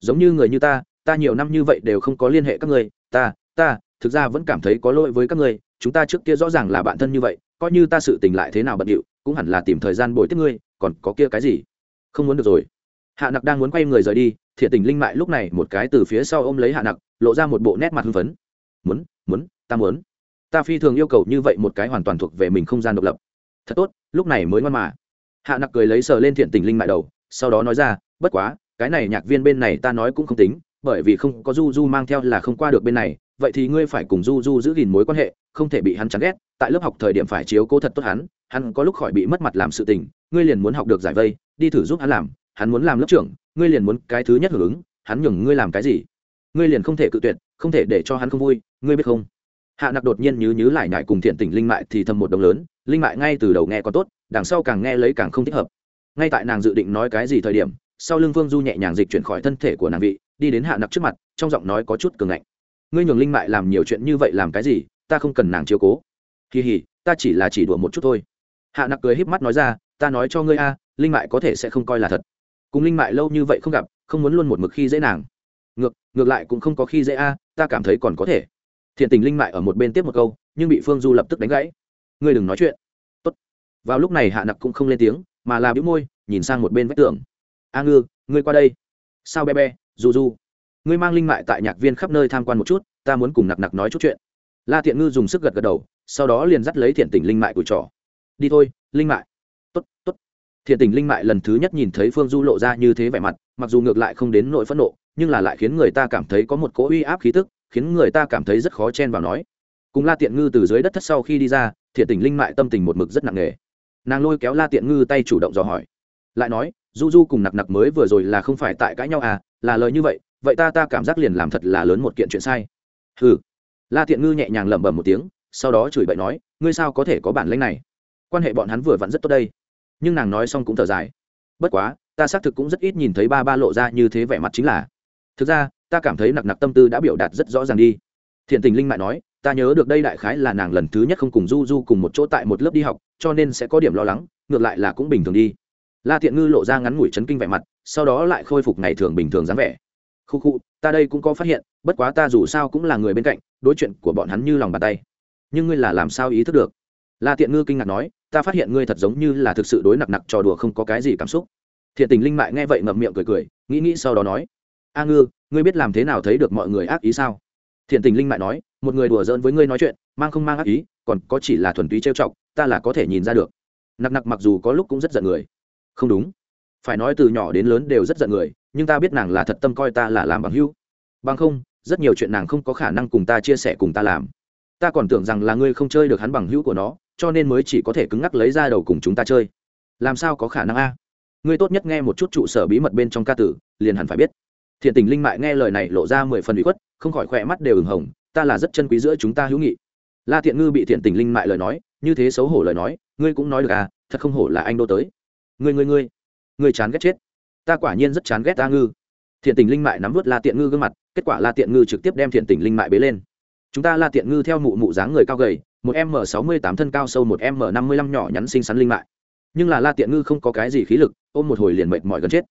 Giống như người như ta ta nhiều năm như vậy đều không có liên hệ các ngươi. Ta ta, thực ra vẫn cảm thấy có lỗi với các ngươi chúng ta trước kia rõ ràng là bạn thân như vậy, coi như ta sự tình lại thế nào bận điệu, cũng hẳn là tìm thời gian bồi tiếp ngươi, còn có kia cái gì? Không muốn được rồi. Hạ nặc đang muốn quay người rời đi thiện tình linh mại lúc này một cái từ phía sau ôm lấy hạ nặc, lộ ra một bộ nét mặt hưng phấn. Muốn muốn, ta muốn. Ta phi thường yêu cầu như vậy một cái hoàn toàn thuộc về mình không gian độc lập. Thật tốt, lúc này mới ngoan mà. Hạ nặc cười lấy sờ lên thiện tình linh mại đầu, sau đó nói ra, bất quá, cái này nhạc viên bên này ta nói cũng không tính, bởi vì không có du du mang theo là không qua được bên này vậy thì ngươi phải cùng du du giữ gìn mối quan hệ, không thể bị hắn chán ghét, tại lớp học thời điểm phải chiếu cố thật tốt hắn hắn có lúc khỏi bị mất mặt làm sự tình, ngươi liền muốn học được giải vây, đi thử giúp hắn làm, hắn muốn làm lớp trưởng, ngươi liền muốn cái thứ nhất hưởng ứng, hắn nhường ngươi làm cái gì? Ngươi liền không thể cự tuyệt, không thể để cho hắn không vui, ngươi biết không? Hạ nặc đột nhiên nhứ nhứ lại nhại cùng thiện tình linh mại thì thầm một đồng lớn, linh mại ngay từ đầu nghe còn tốt, đằng sau càng nghe lấy càng không thích hợp. Ngay tại nàng dự định nói cái gì thời điểm, sau lưng Vương du nhẹ nhàng dịch chuyển khỏi thân thể của nàng vị, đi đến hạ nặc trước mặt, trong giọng nói có chút cường ngạnh ngươi nhường linh mại làm nhiều chuyện như vậy làm cái gì, ta không cần nàng chiếu cố. Kỳ hỉ, ta chỉ là chỉ đùa một chút thôi. Hạ nặc cười híp mắt nói ra, ta nói cho ngươi a, linh mại có thể sẽ không coi là thật. Cùng linh mại lâu như vậy không gặp, không muốn luôn một mực khi dễ nàng. Ngược ngược lại cũng không có khi dễ a, ta cảm thấy còn có thể. Thiện tình linh mại ở một bên tiếp một câu, nhưng bị phương du lập tức đánh gãy. Ngươi đừng nói chuyện. Tốt. vào lúc này hạ nặc cũng không lên tiếng, mà là bĩu môi, nhìn sang một bên vách tường. A ngư, ngươi qua đây. Sao be be du du ngươi mang linh mại tại nhạc viên khắp nơi tham quan một chút, ta muốn cùng nặc nặc nói chút chuyện. La thiện ngư dùng sức gật gật đầu, sau đó liền dắt lấy thiện tình linh mại của trò. Đi thôi, linh mại. Tốt tốt. Thiện tình linh mại lần thứ nhất nhìn thấy phương du lộ ra như thế vẻ mặt, mặc dù ngược lại không đến nỗi phẫn nộ, nhưng là lại khiến người ta cảm thấy có một cỗ uy áp khí tức, khiến người ta cảm thấy rất khó chen vào nói. Cùng la tiện ngư từ dưới đất thất sau khi đi ra, thiện tình linh mại tâm tình một mực rất nặng nề. Nàng lôi kéo la tiện ngư tay chủ động dò hỏi. Lại nói, du du cùng nặc nặc mới vừa rồi là không phải tại cãi nhau à là lời như vậy vậy ta ta cảm giác liền làm thật là lớn một kiện chuyện sai. Hừ. La thiện ngư nhẹ nhàng lẩm bẩm một tiếng, sau đó chửi bậy nói, ngươi sao có thể có bản lĩnh này? Quan hệ bọn hắn vừa vặn rất tốt đây. Nhưng nàng nói xong cũng thở dài. Bất quá, ta xác thực cũng rất ít nhìn thấy ba ba lộ ra như thế vẻ mặt chính là. Thực ra, ta cảm thấy nặc nặc tâm tư đã biểu đạt rất rõ ràng đi. Thiện tình linh mại nói, ta nhớ được đây đại khái là nàng lần thứ nhất không cùng du du cùng một chỗ tại một lớp đi học, cho nên sẽ có điểm lo lắng, ngược lại là cũng bình thường đi. La thiện ngư lộ ra ngắn ngủi chấn kinh vẻ mặt, sau đó lại khôi phục ngày thường bình thường dáng vẻ khu khu ta đây cũng có phát hiện, bất quá ta dù sao cũng là người bên cạnh, đối chuyện của bọn hắn như lòng bàn tay. Nhưng ngươi là làm sao ý thức được? La Tiện ngư kinh ngạc nói, ta phát hiện ngươi thật giống như là thực sự đối nặc nặc trò đùa không có cái gì cảm xúc. Thiện tình linh mại nghe vậy ngậm miệng cười cười, nghĩ nghĩ sau đó nói, a ngư, ngươi biết làm thế nào thấy được mọi người ác ý sao? Thiện tình linh mại nói, một người đùa giỡn với ngươi nói chuyện, mang không mang ác ý, còn có chỉ là thuần túy trêu chọc, ta là có thể nhìn ra được. Nặc nặc mặc dù có lúc cũng rất giận người. Không đúng. Phải nói từ nhỏ đến lớn đều rất giận người nhưng ta biết nàng là thật tâm coi ta là làm bằng hữu. Bằng không, rất nhiều chuyện nàng không có khả năng cùng ta chia sẻ cùng ta làm. Ta còn tưởng rằng là ngươi không chơi được hắn bằng hữu của nó, cho nên mới chỉ có thể cứng ngắc lấy ra đầu cùng chúng ta chơi. Làm sao có khả năng a? Ngươi tốt nhất nghe một chút trụ sở bí mật bên trong ca tử, liền hẳn phải biết. Thiện tình linh mại nghe lời này lộ ra mười phần bị khuất, không khỏi khỏe mắt đều ửng hồng, ta là rất chân quý giữa chúng ta hữu nghị. La thiện ngư bị thiện tình linh mại lời nói, như thế xấu hổ lời nói, ngươi cũng nói được à thật không hổ là anh đô tới. Ngươi ngươi ngươi ngươi chán ghét chết ta quả nhiên rất chán ghét ta ngư. Thiện tình linh mại nắm vớt la tiện ngư gương mặt, kết quả la tiện ngư trực tiếp đem thiện tình linh mại bế lên. Chúng ta la tiện ngư theo mụ mụ dáng người cao gầy, một m sáu mươi tám thân cao sâu, một m năm mươi lăm nhỏ nhắn xinh xắn linh mại. Nhưng là la tiện ngư không có cái gì khí lực, ôm một hồi liền mệt mỏi gần chết.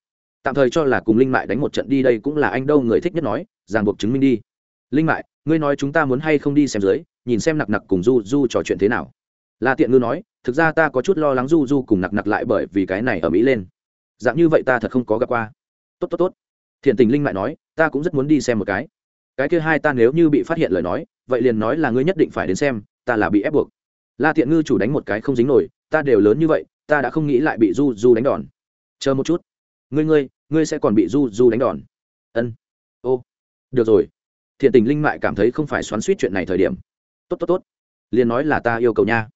Tạm thời cho là cùng linh mại đánh một trận đi đây cũng là anh đâu người thích nhất nói, ràng buộc chứng minh đi. Linh mại, ngươi nói chúng ta muốn hay không đi xem dưới, nhìn xem nặc nặc cùng du du trò chuyện thế nào. La tiện ngư nói, thực ra ta có chút lo lắng du du cùng nặc nặc lại bởi vì cái này ở mỹ lên dạng như vậy ta thật không có gặp qua. Tốt tốt tốt. Thiện tình linh mại nói, ta cũng rất muốn đi xem một cái. Cái kia hai ta nếu như bị phát hiện lời nói, vậy liền nói là ngươi nhất định phải đến xem, ta là bị ép buộc. La thiện ngư chủ đánh một cái không dính nổi, ta đều lớn như vậy, ta đã không nghĩ lại bị du du đánh đòn. Chờ một chút. Ngươi ngươi ngươi sẽ còn bị du du đánh đòn. Ân. Ô. Được rồi. Thiện tình linh mại cảm thấy không phải xoắn suýt chuyện này thời điểm. Tốt tốt tốt. Liền nói là ta yêu cầu nha.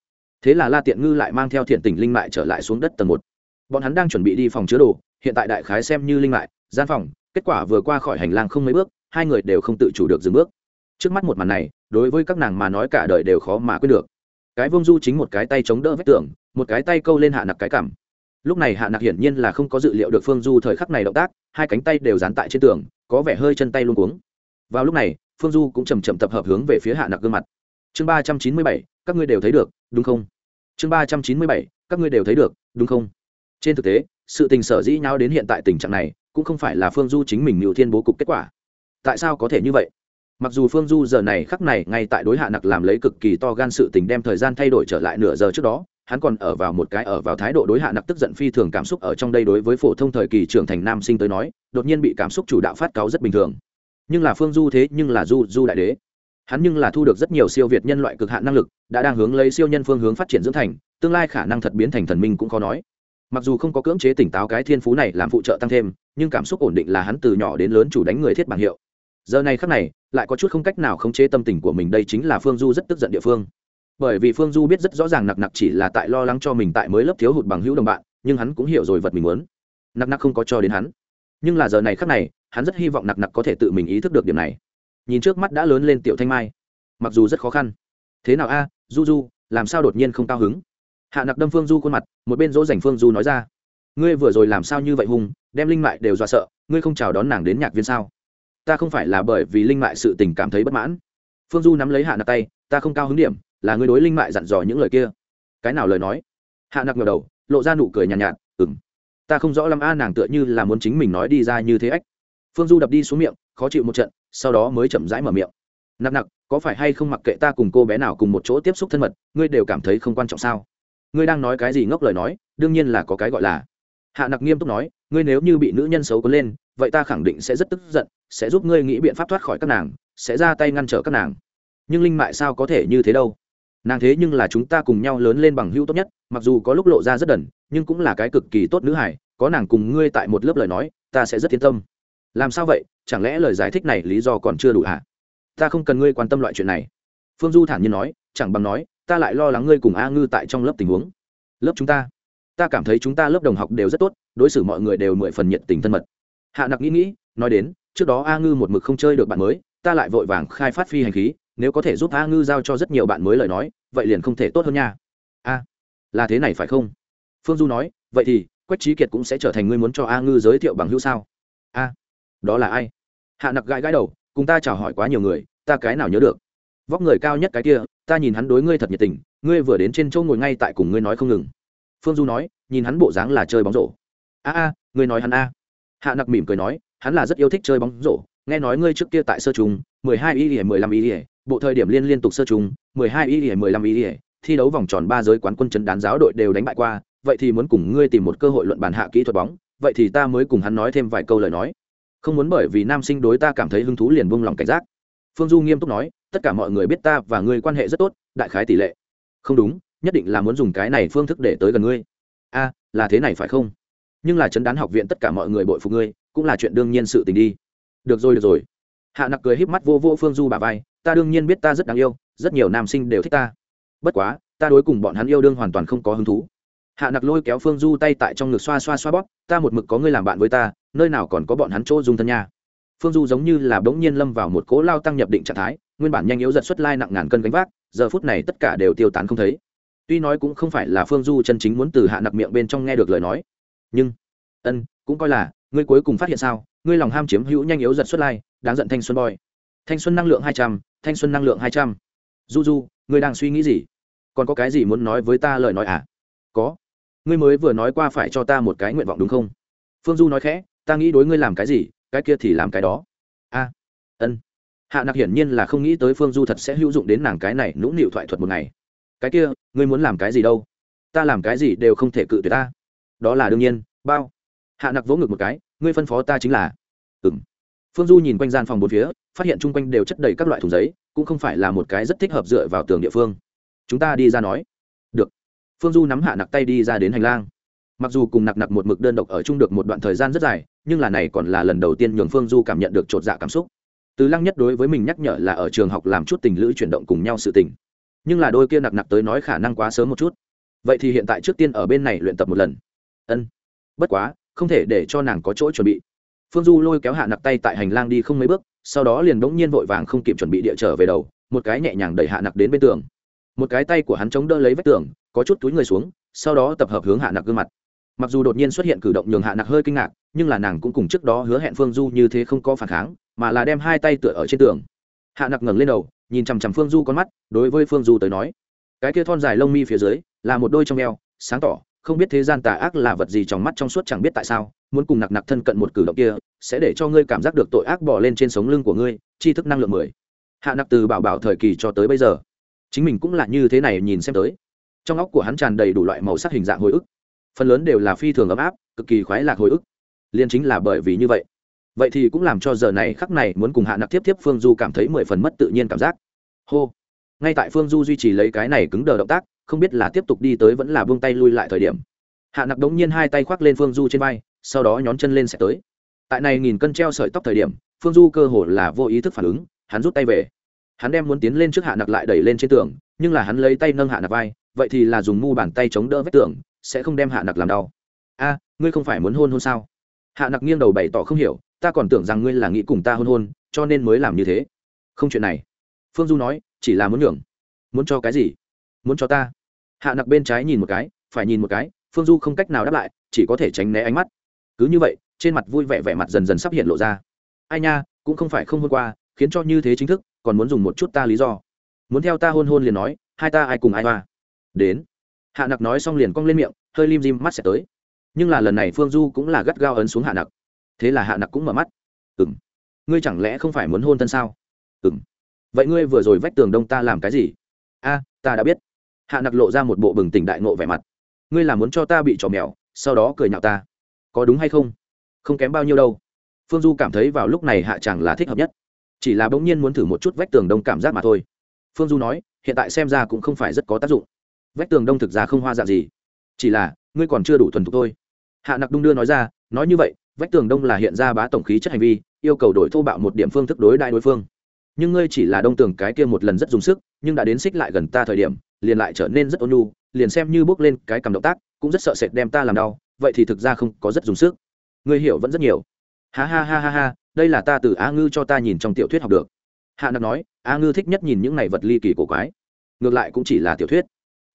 Thế là la tiện ngư lại mang theo thiện tình linh mại trở lại xuống đất tầng một bọn hắn đang chuẩn bị đi phòng chứa đồ, hiện tại đại khái xem như linh mại gian phòng, kết quả vừa qua khỏi hành lang không mấy bước, hai người đều không tự chủ được dừng bước. Trước mắt một màn này, đối với các nàng mà nói cả đời đều khó mà quên được. Cái vông du chính một cái tay chống đỡ vách tường, một cái tay câu lên hạ nặc cái cảm lúc này hạ nặc hiển nhiên là không có dự liệu được phương du thời khắc này động tác, hai cánh tay đều dán tại trên tường, có vẻ hơi chân tay luôn cuống. Vào lúc này, phương du cũng chầm chậm tập hợp hướng về phía hạ nặc gương mặt. Chương ba trăm chín mươi bảy, các ngươi đều thấy được, đúng không? Chương ba trăm chín mươi bảy, các ngươi đều thấy được, đúng không? Trên thực tế, sự tình sở dĩ nhau đến hiện tại tình trạng này, cũng không phải là phương du chính mình mưu thiên bố cục kết quả. Tại sao có thể như vậy? Mặc dù phương du giờ này khắc này ngay tại đối hạ nặc làm lấy cực kỳ to gan sự tình đem thời gian thay đổi trở lại nửa giờ trước đó, hắn còn ở vào một cái ở vào thái độ đối hạ nặc tức giận phi thường cảm xúc ở trong đây đối với phổ thông thời kỳ trưởng thành nam sinh tới nói, đột nhiên bị cảm xúc chủ đạo phát cáo rất bình thường. Nhưng là phương du thế nhưng là du du đại đế. Hắn nhưng là thu được rất nhiều siêu việt nhân loại cực hạn năng lực, đã đang hướng lấy siêu nhân phương hướng phát triển dưỡng thành, tương lai khả năng thật biến thành thần minh cũng khó nói mặc dù không có cưỡng chế tỉnh táo cái thiên phú này làm phụ trợ tăng thêm, nhưng cảm xúc ổn định là hắn từ nhỏ đến lớn chủ đánh người thiết bảng hiệu. Giờ này khắc này, lại có chút không cách nào khống chế tâm tình của mình đây chính là phương du rất tức giận địa phương. Bởi vì phương du biết rất rõ ràng nặc nặc chỉ là tại lo lắng cho mình tại mới lớp thiếu hụt bằng hữu đồng bạn, nhưng hắn cũng hiểu rồi vật mình muốn. Nặc nặc không có cho đến hắn. Nhưng là giờ này khắc này, hắn rất hy vọng nặc nặc có thể tự mình ý thức được điểm này. Nhìn trước mắt đã lớn lên tiểu thanh mai. Mặc dù rất khó khăn. Thế nào a, du du, làm sao đột nhiên không cao hứng? Hạ nặc đâm phương du khuôn mặt một bên dỗ dành phương du nói ra. Ngươi vừa rồi làm sao như vậy hùng đem linh mại đều dọa sợ ngươi không chào đón nàng đến nhạc viên sao? Ta không phải là bởi vì linh mại sự tình cảm thấy bất mãn. Phương du nắm lấy hạ nặc tay ta không cao hứng điểm là ngươi đối linh mại dặn dò những lời kia. Cái nào lời nói? Hạ nặc ngờ đầu lộ ra nụ cười nhàn nhạt, nhạt ừng ta không rõ lắm a nàng tựa như là muốn chính mình nói đi ra như thế ách. Phương du đập đi xuống miệng khó chịu một trận sau đó mới chậm rãi mở miệng. Nặc nặc có phải hay không mặc kệ ta cùng cô bé nào cùng một chỗ tiếp xúc thân mật ngươi đều cảm thấy không quan trọng sao? Ngươi đang nói cái gì ngốc lời nói, đương nhiên là có cái gọi là. Hạ nặc nghiêm túc nói, ngươi nếu như bị nữ nhân xấu có lên, vậy ta khẳng định sẽ rất tức giận, sẽ giúp ngươi nghĩ biện pháp thoát khỏi các nàng, sẽ ra tay ngăn trở các nàng. Nhưng linh mại sao có thể như thế đâu? Nàng thế nhưng là chúng ta cùng nhau lớn lên bằng hữu tốt nhất, mặc dù có lúc lộ ra rất đần, nhưng cũng là cái cực kỳ tốt nữ hải có nàng cùng ngươi tại một lớp lời nói, ta sẽ rất yên tâm. Làm sao vậy? Chẳng lẽ lời giải thích này lý do còn chưa đủ hả? Ta không cần ngươi quan tâm loại chuyện này. Phương du thản nhiên nói, chẳng bằng nói ta lại lo lắng ngươi cùng a ngư tại trong lớp tình huống. Lớp chúng ta. Ta cảm thấy chúng ta lớp đồng học đều rất tốt, đối xử mọi người đều mười phần nhiệt tình thân mật. Hạ nặc nghĩ nghĩ, nói đến, trước đó a ngư một mực không chơi được bạn mới, ta lại vội vàng khai phát phi hành khí, nếu có thể giúp a ngư giao cho rất nhiều bạn mới lời nói, vậy liền không thể tốt hơn nha. A, là thế này phải không? Phương du nói, vậy thì, quách trí kiệt cũng sẽ trở thành ngươi muốn cho a ngư giới thiệu bằng hữu sao? A, đó là ai? Hạ nặc gãi gãi đầu, cùng ta chào hỏi quá nhiều người, ta cái nào nhớ được? Vóc người cao nhất cái kia, ta nhìn hắn đối ngươi thật nhiệt tình, ngươi vừa đến trên chỗ ngồi ngay tại cùng ngươi nói không ngừng. Phương du nói, nhìn hắn bộ dáng là chơi bóng rổ. A a, ngươi nói hắn a. Hạ nặc mỉm cười nói, hắn là rất yêu thích chơi bóng rổ, nghe nói ngươi trước kia tại sơ trùng mười hai y ỉa mười lăm y ỉa bộ thời điểm liên liên tục sơ trùng mười hai y ỉa mười lăm y ỉa thi đấu vòng tròn ba giới quán quân chấn đán giáo đội đều đánh bại qua, vậy thì muốn cùng ngươi tìm một cơ hội luận bàn hạ kỹ thuật bóng, vậy thì ta mới cùng hắn nói thêm vài câu lời nói. Không muốn bởi vì nam sinh đối ta cảm thấy hứng thú liền buông lòng cảnh giác phương du nghiêm túc nói, tất cả mọi người biết ta và ngươi quan hệ rất tốt, đại khái tỷ lệ. Không đúng, nhất định là muốn dùng cái này phương thức để tới gần ngươi. A, là thế này phải không? Nhưng là chấn đán học viện tất cả mọi người bội phục ngươi, cũng là chuyện đương nhiên sự tình đi. Được rồi được rồi. Hạ nặc cười híp mắt vô vô phương du bà vai, ta đương nhiên biết ta rất đáng yêu, rất nhiều nam sinh đều thích ta. Bất quá, ta đối cùng bọn hắn yêu đương hoàn toàn không có hứng thú. Hạ nặc lôi kéo phương du tay tại trong ngực xoa xoa xoa bóp, ta một mực có ngươi làm bạn với ta, nơi nào còn có bọn hắn chỗ dùng thân nha phương du giống như là bỗng nhiên lâm vào một cố lao tăng nhập định trạng thái, nguyên bản nhanh yếu giật xuất lai nặng ngàn cân gánh vác, giờ phút này tất cả đều tiêu tán không thấy. Tuy nói cũng không phải là phương du chân chính muốn từ hạ nặc miệng bên trong nghe được lời nói, nhưng, ân, cũng coi là, ngươi cuối cùng phát hiện sao, ngươi lòng ham chiếm hữu nhanh yếu giật xuất lai, đáng giận thanh xuân boy. Thanh xuân năng lượng hai trăm, thanh xuân năng lượng hai trăm. Du du, ngươi đang suy nghĩ gì? Còn có cái gì muốn nói với ta lời nói à? Có. Ngươi mới vừa nói qua phải cho ta một cái nguyện vọng đúng không? Phương du nói khẽ, ta nghĩ đối ngươi làm cái gì? Cái kia thì làm cái đó. A, ân. Hạ nặc hiển nhiên là không nghĩ tới phương du thật sẽ hữu dụng đến nàng cái này nũng nịu thoại thuật một ngày. Cái kia, ngươi muốn làm cái gì đâu? Ta làm cái gì đều không thể cự tuyệt ta. Đó là đương nhiên, bao. Hạ nặc vỗ ngực một cái, ngươi phân phó ta chính là. Ừ m phương du nhìn quanh gian phòng bốn phía, phát hiện chung quanh đều chất đầy các loại thùng giấy, cũng không phải là một cái rất thích hợp dựa vào tường địa phương. Chúng ta đi ra nói. Được. Phương du nắm hạ nặc tay đi ra đến hành lang mặc dù cùng nặc nặc một mực đơn độc ở chung được một đoạn thời gian rất dài, nhưng là này còn là lần đầu tiên nhường phương du cảm nhận được t r ộ t dạ cảm xúc. Từ lăng nhất đối với mình nhắc nhở là ở trường học làm chút tình lữ chuyển động cùng nhau sự tình. Nhưng là đôi kia nặc nặc tới nói khả năng quá sớm một chút. Vậy thì hiện tại trước tiên ở bên này luyện tập một lần. Ân. Bất quá, không thể để cho nàng có chỗ chuẩn bị. Phương du lôi kéo hạ nặc tay tại hành lang đi không mấy bước, sau đó liền bỗng nhiên vội vàng không kịp chuẩn bị địa trở về đầu, một cái nhẹ nhàng đẩy hạ nặc đến bên tường. Một cái tay của hắn chống đỡ lấy vách tường, có chút túi người xuống, sau đó tập hợp hướng hạ nặc gương mặt mặc dù đột nhiên xuất hiện cử động nhường hạ nặc hơi kinh ngạc, nhưng là nàng cũng cùng trước đó hứa hẹn phương du như thế không có phản kháng, mà là đem hai tay tựa ở trên tường. Hạ nặc ngẩng lên đầu, nhìn chằm chằm phương du con mắt, đối với phương du tới nói, cái kia thon dài lông mi phía dưới, là một đôi trong eo, sáng tỏ, không biết thế gian tà ác là vật gì trong mắt trong suốt chẳng biết tại sao, muốn cùng nặc nặc thân cận một cử động kia, sẽ để cho ngươi cảm giác được tội ác bỏ lên trên sống lưng của ngươi, tri thức năng lượng mười. Hạ nặc từ bảo bảo thời kỳ cho tới bây giờ, chính mình cũng là như thế này nhìn xem tới. Trong óc của hắn tràn đầy đủ loại màu sắc hình dạng hồi ức phần lớn đều là phi thường ấm áp, cực kỳ khoái lạc hồi ức. Liên chính là bởi vì như vậy. Vậy thì cũng làm cho giờ này khắc này muốn cùng hạ nặc tiếp tiếp phương du cảm thấy mười phần mất tự nhiên cảm giác. Hô. Ngay tại phương du duy trì lấy cái này cứng đờ động tác, không biết là tiếp tục đi tới vẫn là buông tay lui lại thời điểm. Hạ nặc đống nhiên hai tay khoác lên phương du trên vai, sau đó nhón chân lên sẽ tới. Tại này nghìn cân treo sợi tóc thời điểm, phương du cơ hồ là vô ý thức phản ứng, hắn rút tay về. Hắn đem muốn tiến lên trước hạ nặc lại đẩy lên trên tường, nhưng là hắn lấy tay nâng hạ nặc vai, vậy thì là dùng mu bàn tay chống đỡ vách tường sẽ không đem hạ nặc làm đau. A, ngươi không phải muốn hôn hôn sao? Hạ nặc nghiêng đầu bày tỏ không hiểu, ta còn tưởng rằng ngươi là nghĩ cùng ta hôn hôn, cho nên mới làm như thế. Không chuyện này. Phương du nói, chỉ là muốn nhường. Muốn cho cái gì? Muốn cho ta. Hạ nặc bên trái nhìn một cái, phải nhìn một cái, phương du không cách nào đáp lại, chỉ có thể tránh né ánh mắt. Cứ như vậy, trên mặt vui vẻ vẻ mặt dần dần sắp hiện lộ ra. Ai nha, cũng không phải không hôn qua, khiến cho như thế chính thức, còn muốn dùng một chút ta lý do. Muốn theo ta hôn hôn liền nói, hai ta ai cùng ai hoa? Đến hạ nặc nói xong liền cong lên miệng, hơi lim dim mắt sẽ tới. Nhưng là lần này phương du cũng là gắt gao ấn xuống hạ nặc. Thế là hạ nặc cũng mở mắt. Ừng ngươi chẳng lẽ không phải muốn hôn thân sao? Ừng vậy ngươi vừa rồi vách tường đông ta làm cái gì? A, ta đã biết. Hạ nặc lộ ra một bộ bừng tỉnh đại nộ vẻ mặt. Ngươi là muốn cho ta bị trò mèo, sau đó cười nhạo ta. Có đúng hay không? Không kém bao nhiêu đâu. Phương du cảm thấy vào lúc này hạ chẳng là thích hợp nhất. Chỉ là bỗng nhiên muốn thử một chút vách tường đông cảm giác mà thôi. Phương du nói, hiện tại xem ra cũng không phải rất có tác dụng vách tường đông thực ra không hoa dạng gì. Chỉ là, ngươi còn chưa đủ thuần thục thôi. Hạ nặc đung đưa nói ra, nói như vậy, vách tường đông là hiện ra bá tổng khí chất hành vi, yêu cầu đổi thô bạo một điểm phương thức đối đại đối phương. Nhưng ngươi chỉ là đông tường cái kia một lần rất dùng sức, nhưng đã đến xích lại gần ta thời điểm, liền lại trở nên rất ôn nhu, liền xem như bước lên cái cầm động tác, cũng rất sợ sệt đem ta làm đau, vậy thì thực ra không có rất dùng sức. Ngươi hiểu vẫn rất nhiều. Ha ha ha ha ha, đây là ta từ a ngư cho ta nhìn trong tiểu thuyết học được. Hạ nặc nói a ngư thích nhất nhìn những này vật ly kỳ cổ quái. Ngược lại cũng chỉ là tiểu thuyết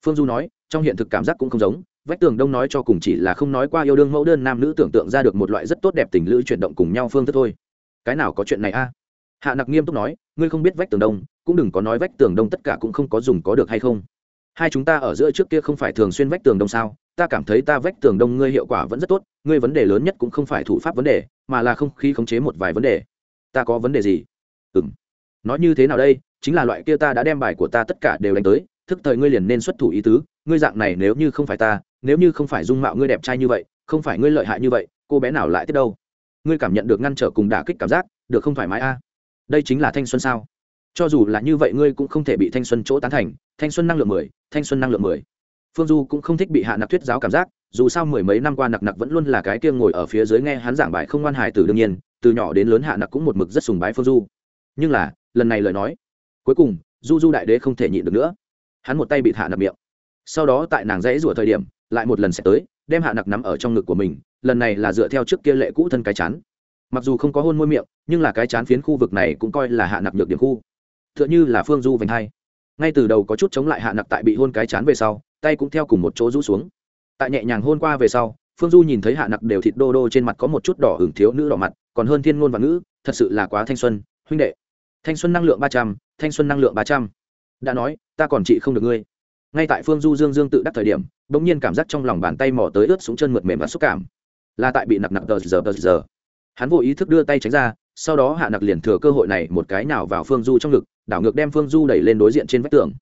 phương du nói, trong hiện thực cảm giác cũng không giống, vách tường đông nói cho cùng chỉ là không nói qua yêu đương mẫu đơn nam nữ tưởng tượng ra được một loại rất tốt đẹp tình lữ chuyển động cùng nhau phương thức thôi. Cái nào có chuyện này a? Hạ nặc nghiêm túc nói, ngươi không biết vách tường đông, cũng đừng có nói vách tường đông tất cả cũng không có dùng có được hay không. Hai chúng ta ở giữa trước kia không phải thường xuyên vách tường đông sao? Ta cảm thấy ta vách tường đông ngươi hiệu quả vẫn rất tốt, ngươi vấn đề lớn nhất cũng không phải thủ pháp vấn đề, mà là không khí khống chế một vài vấn đề. Ta có vấn đề gì? Ừ m nói như thế nào đây? Chính là loại kia ta đã đem bài của ta tất cả đều đánh tới thức thời ngươi liền nên xuất thủ ý tứ, ngươi dạng này nếu như không phải ta, nếu như không phải dung mạo ngươi đẹp trai như vậy, không phải ngươi lợi hại như vậy, cô bé nào lại tiếp đâu? Ngươi cảm nhận được ngăn trở cùng đả kích cảm giác, được không thoải mái a? Đây chính là thanh xuân sao? Cho dù là như vậy ngươi cũng không thể bị thanh xuân chỗ tán thành, thanh xuân năng lượng mười, thanh xuân năng lượng mười. Phương du cũng không thích bị hạ nặc thuyết giáo cảm giác, dù sao mười mấy năm qua nặc nặc vẫn luôn là cái kia ngồi ở phía dưới nghe hắn giảng bài không ngoan hài từ đương nhiên, từ nhỏ đến lớn hạ nặc cũng một mực rất sùng bái phương du. Nhưng là, lần này lời nói, cuối cùng, du du đại đế không thể nhịn được nữa hắn một tay bị hạ nặc miệng. Sau đó tại nàng dãy rủa thời điểm, lại một lần sẽ tới, đem hạ nặc nắm ở trong ngực của mình, lần này là dựa theo trước kia lệ cũ thân cái chán. Mặc dù không có hôn môi miệng, nhưng là cái chán phiến khu vực này cũng coi là hạ nặc nhược điểm khu. T h ư ợ n h ư là phương du vành hai. Ngay từ đầu có chút chống lại hạ nặc tại bị hôn cái chán về sau, tay cũng theo cùng một chỗ rũ xuống. Tại nhẹ nhàng hôn qua về sau, phương du nhìn thấy hạ nặc đều thịt đô đô trên mặt có một chút đỏ hưởng thiếu nữ đỏ mặt, còn hơn thiên ngôn và ngữ, thật sự là quá thanh xuân, huynh đệ. Thanh xuân năng lượng ba trăm, thanh xuân năng lượng ba trăm. Đã nói ta còn chị không được ngươi. Ngay tại phương du dương dương tự đắc thời điểm đ ỗ n g nhiên cảm giác trong lòng bàn tay mỏ tới ướt xuống chân mượt mềm và xúc cảm. Là tại bị nặc nặc tờ giờ tờ giờ. Hắn vô ý thức đưa tay tránh ra, sau đó hạ nặc liền thừa cơ hội này một cái nào vào phương du trong ngực, đảo ngược đem phương du đẩy lên đối diện trên vách tường.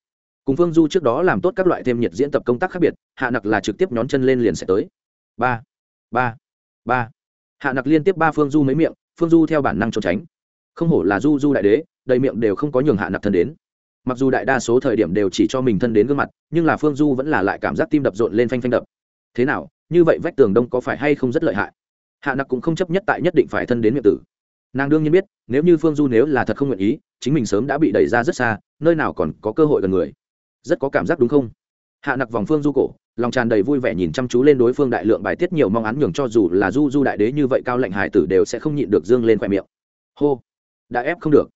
Cùng phương du trước đó làm tốt các loại thêm nhiệt diễn tập công tác khác biệt, hạ nặc là trực tiếp nhón chân lên liền sẽ tới. Ba ba ba. Hạ nặc liên tiếp ba phương du mấy miệng, phương du theo bản năng trốn tránh. Không hổ là du du đại đế, đầy miệng đều không có nhường hạ nặc thân đến mặc dù đại đa số thời điểm đều chỉ cho mình thân đến gương mặt, nhưng là phương du vẫn là lại cảm giác tim đập rộn lên phanh phanh đập. Thế nào, như vậy vách tường đông có phải hay không rất lợi hại? Hạ nặc cũng không chấp nhất tại nhất định phải thân đến miệng tử. Nàng đương nhiên biết, nếu như phương du nếu là thật không nguyện ý, chính mình sớm đã bị đẩy ra rất xa, nơi nào còn có cơ hội gần người. Rất có cảm giác đúng không? Hạ nặc vòng phương du cổ, lòng tràn đầy vui vẻ nhìn chăm chú lên đối phương đại lượng bài tiết nhiều mong án nhường cho dù là du du đại đế như vậy cao lệnh hải tử đều sẽ không nhịn được dương lên khoe miệng. Hô, đã ép không được.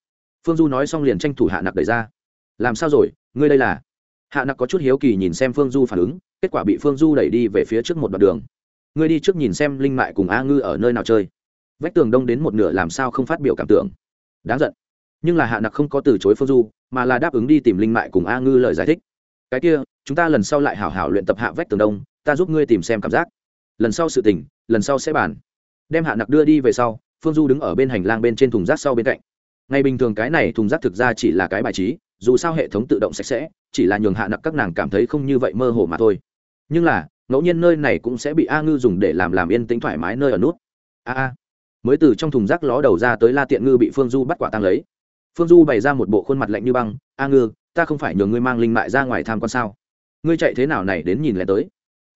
Phương du nói xong liền tranh thủ hạ nặc đẩy ra làm sao rồi, ngươi đây là? Hạ nặc có chút hiếu kỳ nhìn xem phương du phản ứng, kết quả bị phương du đẩy đi về phía trước một đoạn đường. Ngươi đi trước nhìn xem linh mại cùng a ngư ở nơi nào chơi. Vách tường đông đến một nửa làm sao không phát biểu cảm tưởng. Đáng giận. Nhưng là hạ nặc không có từ chối phương du, mà là đáp ứng đi tìm linh mại cùng a ngư lời giải thích. Cái kia, chúng ta lần sau lại hảo hảo luyện tập hạ vách tường đông, ta giúp ngươi tìm xem cảm giác. Lần sau sự tỉnh lần sau sẽ bàn. Đem hạ nặc đưa đi về sau, phương du đứng ở bên hành lang bên trên thùng rác sau bên cạnh. Ngày bình thường cái này thùng rác thực ra chỉ là cái bài trí dù sao hệ thống tự động sạch sẽ, chỉ là nhường hạ nặc các nàng cảm thấy không như vậy mơ hồ mà thôi. Nhưng là, ngẫu nhiên nơi này cũng sẽ bị a ngư dùng để làm làm yên tĩnh thoải mái nơi ở nút. A a. Mới từ trong thùng rác ló đầu ra tới la tiện ngư bị phương du bắt quả tăng lấy. Phương du bày ra một bộ khuôn mặt lạnh như băng, a ngư, ta không phải nhường ngươi mang linh mại ra ngoài tham quan sao? Ngươi chạy thế nào này đến nhìn lén tới?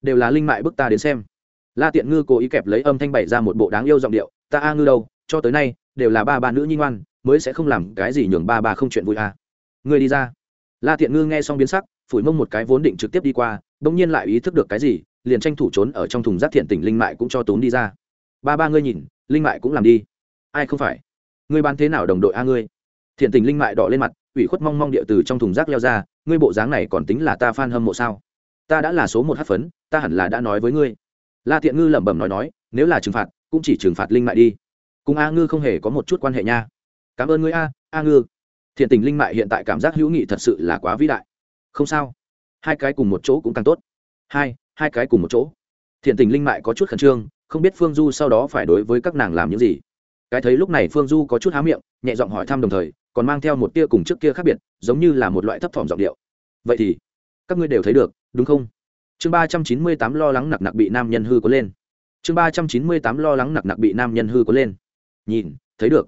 Đều là linh mại bức ta đến xem. La tiện ngư cố ý kẹp lấy âm thanh bày ra một bộ đáng yêu giọng điệu, ta a ngư đâu? Cho tới nay, đều là ba ba nữ nhi ngoan, mới sẽ không làm cái gì nhường ba ba không chuyện vui a ngươi đi ra. La tiện ngư nghe xong biến sắc, phủi mông một cái vốn định trực tiếp đi qua, bỗng nhiên lại ý thức được cái gì, liền tranh thủ trốn ở trong thùng rác thiện tỉnh linh mại cũng cho tốn đi ra. Ba ba ngươi nhìn, linh mại cũng làm đi. Ai không phải? Ngươi bán thế nào đồng đội a ngươi? Thiện tình linh mại đỏ lên mặt, ủy khuất mong mong địa từ trong thùng rác leo ra, ngươi bộ dáng này còn tính là ta f a n hâm mộ sao? Ta đã là số một hát phấn, ta hẳn là đã nói với ngươi. La thiện ngư lẩm bẩm nói nói, nếu là trừng phạt, cũng chỉ trừng phạt linh mại đi. Cùng a ngư không hề có một chút quan hệ nha. Cảm ơn ngươi a a ngư thiện tình linh mại hiện tại cảm giác hữu nghị thật sự là quá vĩ đại. Không sao. Hai cái cùng một chỗ cũng càng tốt. Hai hai cái cùng một chỗ. Thiện tình linh mại có chút khẩn trương, không biết phương du sau đó phải đối với các nàng làm những gì. Cái thấy lúc này phương du có chút há miệng, nhẹ giọng hỏi thăm đồng thời, còn mang theo một tia cùng trước kia khác biệt, giống như là một loại thấp thỏm giọng điệu. Vậy thì, các ngươi đều thấy được, đúng không? Chương ba trăm chín mươi tám lo lắng nặc nặc bị nam nhân hư có lên. Chương ba trăm chín mươi tám lo lắng nặc nặc bị nam nhân hư có lên. Nhìn, thấy được.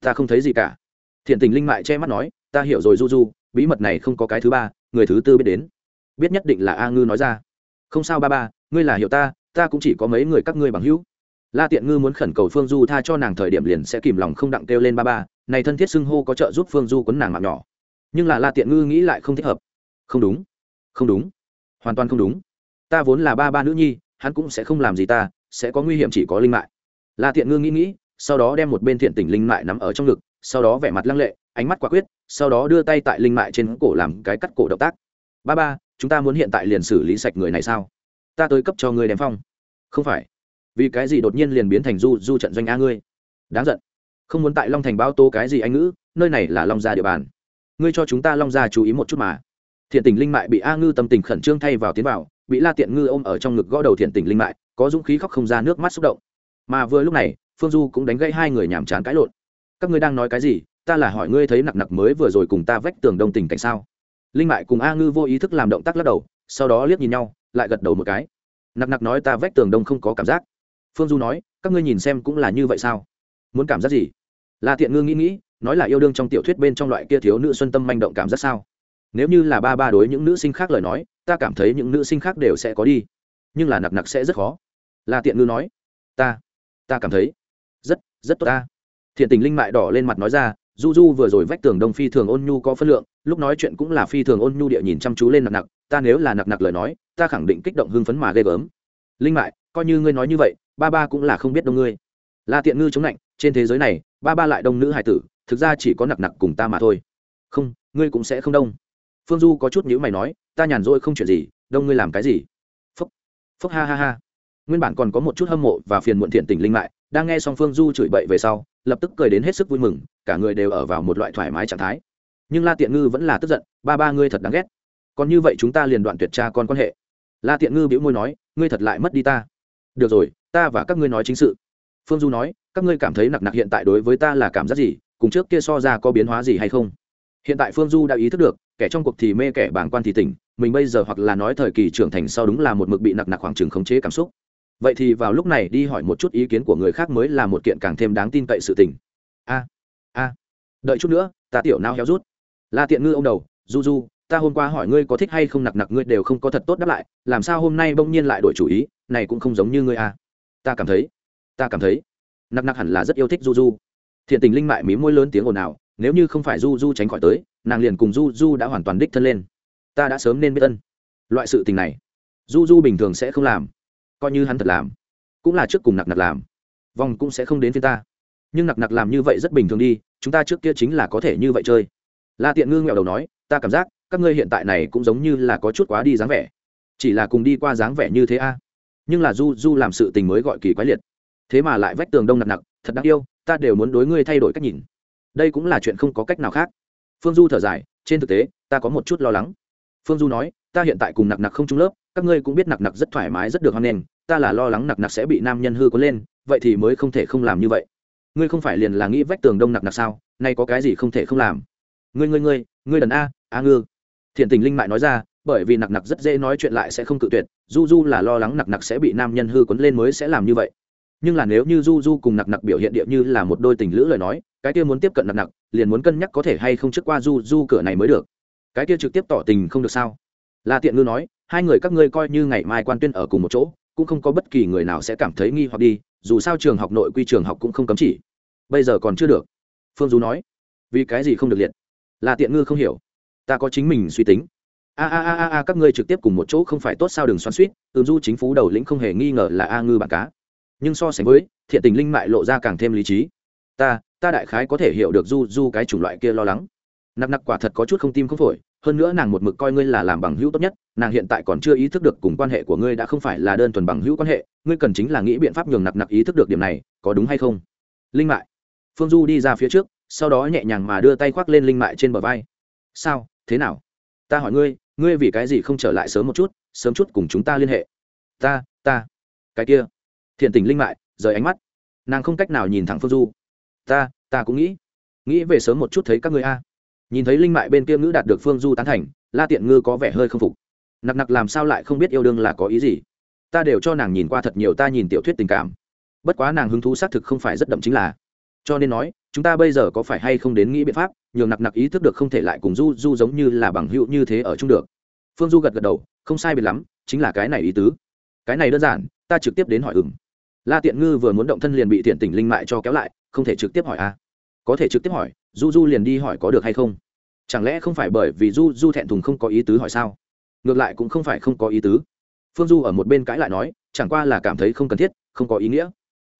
Ta không thấy gì cả thiện tình linh mại che mắt nói, ta hiểu rồi, du du, bí mật này không có cái thứ ba, người thứ tư biết đến. Biết nhất định là a ngư nói ra. Không sao ba ba, ngươi là hiểu ta ta cũng chỉ có mấy người các ngươi bằng hữu. La tiện ngư muốn khẩn cầu phương du tha cho nàng thời điểm liền sẽ kìm lòng không đặng kêu lên ba ba, này thân thiết xưng hô có trợ giúp phương du quấn nàng mạng nhỏ. Nhưng là la tiện ngư nghĩ lại không thích hợp. Không đúng không đúng, hoàn toàn không đúng. Ta vốn là ba ba nữ nhi, hắn cũng sẽ không làm gì ta, sẽ có nguy hiểm chỉ có linh mại. La tiện ngư nghĩ nghĩ, sau đó đem một bên thiện tình linh mại nắm ở trong ngực sau đó vẻ mặt lăng lệ, ánh mắt quả quyết, sau đó đưa tay tại linh mại trên cổ làm cái cắt cổ động tác. Ba ba, chúng ta muốn hiện tại liền xử lý sạch người này sao? Ta tới cấp cho ngươi đem phong. Không phải. Vì cái gì đột nhiên liền biến thành du du trận doanh a ngươi? Đáng giận. Không muốn tại long thành báo tố cái gì anh ngữ, nơi này là long gia địa bàn. Ngươi cho chúng ta long gia chú ý một chút mà. Thiện tình linh mại bị a ngư tâm tình khẩn trương thay vào tiến vào, bị la tiện ngư ôm ở trong ngực gõ đầu thiện tình linh mại, có dũng khí khóc không ra nước mắt xúc động. Mà vừa lúc này, phương du cũng đánh gây hai người nhàm chán cãi lộn các ngươi đang nói cái gì? Ta là hỏi ngươi thấy nặc nặc mới vừa rồi cùng ta vách tường đông tình cảnh sao? Linh mại cùng a ngư vô ý thức làm động tác lắc đầu, sau đó liếc nhìn nhau, lại gật đầu một cái. Nặc nặc nói ta vách tường đông không có cảm giác. Phương du nói, các ngươi nhìn xem cũng là như vậy sao? Muốn cảm giác gì? La thiện ngư nghĩ nghĩ, nói là yêu đương trong tiểu thuyết bên trong loại kia thiếu nữ xuân tâm manh động cảm giác sao? Nếu như là ba ba đối những nữ sinh khác lời nói, ta cảm thấy những nữ sinh khác đều sẽ có đi. Nhưng là nặc nặc sẽ rất khó. La tiện ngư nói, ta ta cảm thấy rất rất tốt ta thiện tình linh mại đỏ lên mặt nói ra, du du vừa rồi vách tường đông phi thường ôn nhu có phân lượng, lúc nói chuyện cũng là phi thường ôn nhu địa nhìn chăm chú lên nặc nặc, ta nếu là nặc nặc lời nói, ta khẳng định kích động hưng phấn mà ghê gớm. Linh mại, coi như ngươi nói như vậy, ba ba cũng là không biết đông ngươi. La tiện ngư chống lạnh trên thế giới này, ba ba lại đông nữ hải tử, thực ra chỉ có nặc nặc cùng ta mà thôi. Không, ngươi cũng sẽ không đông. Phương du có chút nhữ mày nói, ta nhàn rỗi không chuyện gì, đông ngươi làm cái gì? Phúc phúc ha ha ha. Nguyên bản còn có một chút hâm mộ và phiền muộn thiện tình linh mại, đang nghe xong phương du chửi bậy về sau lập tức cười đến hết sức vui mừng, cả người đều ở vào một loại thoải mái trạng thái. Nhưng la tiện ngư vẫn là tức giận, ba ba, ngươi thật đáng ghét. Còn như vậy chúng ta liền đoạn tuyệt cha con quan hệ. La tiện ngư bĩu môi nói, ngươi thật lại mất đi ta. Được rồi, ta và các ngươi nói chính sự. Phương du nói, các ngươi cảm thấy nặc nặc hiện tại đối với ta là cảm giác gì, cùng trước kia so ra có biến hóa gì hay không? Hiện tại phương du đã ý thức được, kẻ trong cuộc thì mê kẻ bảng quan thì tỉnh, mình bây giờ hoặc là nói thời kỳ trưởng thành sau đúng là một mực bị nặc nặc khoảng trừng khống chế cảm xúc vậy thì vào lúc này đi hỏi một chút ý kiến của người khác mới là một kiện càng thêm đáng tin cậy sự tình. A a, đợi chút nữa, ta tiểu nao héo rút. La tiện ngư ông đầu, du du, ta hôm qua hỏi ngươi có thích hay không nặc nặc, ngươi đều không có thật tốt đáp lại, làm sao hôm nay bỗng nhiên lại đổi chủ ý, này cũng không giống như ngươi a. Ta cảm thấy, ta cảm thấy, nặc nặc hẳn là rất yêu thích du du. Thiện tình linh mại mí môi lớn tiếng ồn ào, nếu như không phải du du tránh khỏi tới, nàng liền cùng du du đã hoàn toàn đích thân lên. Ta đã sớm nên biết ân. Loại sự tình này, du du bình thường sẽ không làm coi như hắn thật làm, cũng là trước cùng nặc nặc làm. Vòng cũng sẽ không đến phía ta. Nhưng nặc nặc làm như vậy rất bình thường đi, chúng ta trước kia chính là có thể như vậy chơi. La tiện ngư nghèo đầu nói, ta cảm giác, các ngươi hiện tại này cũng giống như là có chút quá đi dáng vẻ. Chỉ là cùng đi qua dáng vẻ như thế a. Nhưng là du du làm sự tình mới gọi kỳ quái liệt. Thế mà lại vách tường đông nặc nặc, thật đáng yêu, ta đều muốn đối ngươi thay đổi cách nhìn. Đây cũng là chuyện không có cách nào khác. Phương du thở dài, trên thực tế, ta có một chút lo lắng. Phương du nói, ta hiện tại cùng nặc nặc không trung lớp các ngươi cũng biết nặc nặc rất thoải mái rất được hoan nghênh, ta là lo lắng nặc nặc sẽ bị nam nhân hư có lên, vậy thì mới không thể không làm như vậy. Ngươi không phải liền là nghĩ vách tường đông nặc nặc sao, nay có cái gì không thể không làm? Ngươi ngươi ngươi ngươi đần a a ngư. Thiện tình linh mại nói ra, bởi vì nặc nặc rất dễ nói chuyện lại sẽ không cự tuyệt du du là lo lắng nặc nặc sẽ bị nam nhân hư quấn lên mới sẽ làm như vậy. Nhưng là nếu như du du cùng nặc nặc biểu hiện địa như là một đôi tình lữ lời nói, cái kia muốn tiếp cận nặc nặc, liền muốn cân nhắc có thể hay không trước qua du du cửa này mới được. Cái kia trực tiếp tỏ tình không được sao? La tiện ngư nói hai người các ngươi coi như ngày mai quan tuyên ở cùng một chỗ, cũng không có bất kỳ người nào sẽ cảm thấy nghi hoặc đi, dù sao trường học nội quy trường học cũng không cấm chỉ. Bây giờ còn chưa được. Phương du nói. Vì cái gì không được liệt? Là tiện ngư không hiểu. Ta có chính mình suy tính. A a a a các ngươi trực tiếp cùng một chỗ không phải tốt sao đừng xoắn suýt ừm du chính phú đầu lĩnh không hề nghi ngờ là a ngư bạn cá. Nhưng so sánh với, thiện tình linh mại lộ ra càng thêm lý trí. Ta ta đại khái có thể hiểu được du du cái chủng loại kia lo lắng. Nặc nặc quả thật có chút không tim không phổi hơn nữa nàng một mực coi ngươi là làm bằng hữu tốt nhất, nàng hiện tại còn chưa ý thức được cùng quan hệ của ngươi đã không phải là đơn thuần bằng hữu quan hệ, ngươi cần chính là nghĩ biện pháp nhường nặc nặc ý thức được điểm này, có đúng hay không? Linh mại. Phương du đi ra phía trước, sau đó nhẹ nhàng mà đưa tay khoác lên linh mại trên bờ vai. Sao? Thế nào? Ta hỏi ngươi ngươi vì cái gì không trở lại sớm một chút, sớm chút cùng chúng ta liên hệ? Ta ta. Cái kia. Thiện tình linh mại, rời ánh mắt. Nàng không cách nào nhìn thẳng phương du. Ta ta cũng nghĩ. Nghĩ về sớm một chút thấy các ngươi a nhìn thấy linh mại bên kia ngữ đạt được phương du tán thành, la tiện ngư có vẻ hơi không phục. Nặc nặc làm sao lại không biết yêu đương là có ý gì? Ta đều cho nàng nhìn qua thật nhiều, ta nhìn tiểu thuyết tình cảm. Bất quá nàng hứng thú xác thực không phải rất đậm chính là. Cho nên nói, chúng ta bây giờ có phải hay không đến nghĩ biện pháp, nhường nặc nặc ý thức được không thể lại cùng du du giống như là bằng hữu như thế ở chung được. Phương du gật gật đầu, không sai biệt lắm, chính là cái này ý tứ. Cái này đơn giản, ta trực tiếp đến hỏi ừng la tiện ngư vừa muốn động thân liền bị thiện tỉnh linh mại cho kéo lại, không thể trực tiếp hỏi a à? Có thể trực tiếp hỏi du du liền đi hỏi có được hay không? Chẳng lẽ không phải bởi vì du du thẹn thùng không có ý tứ hỏi sao? Ngược lại cũng không phải không có ý tứ. Phương du ở một bên cãi lại nói, chẳng qua là cảm thấy không cần thiết, không có ý nghĩa.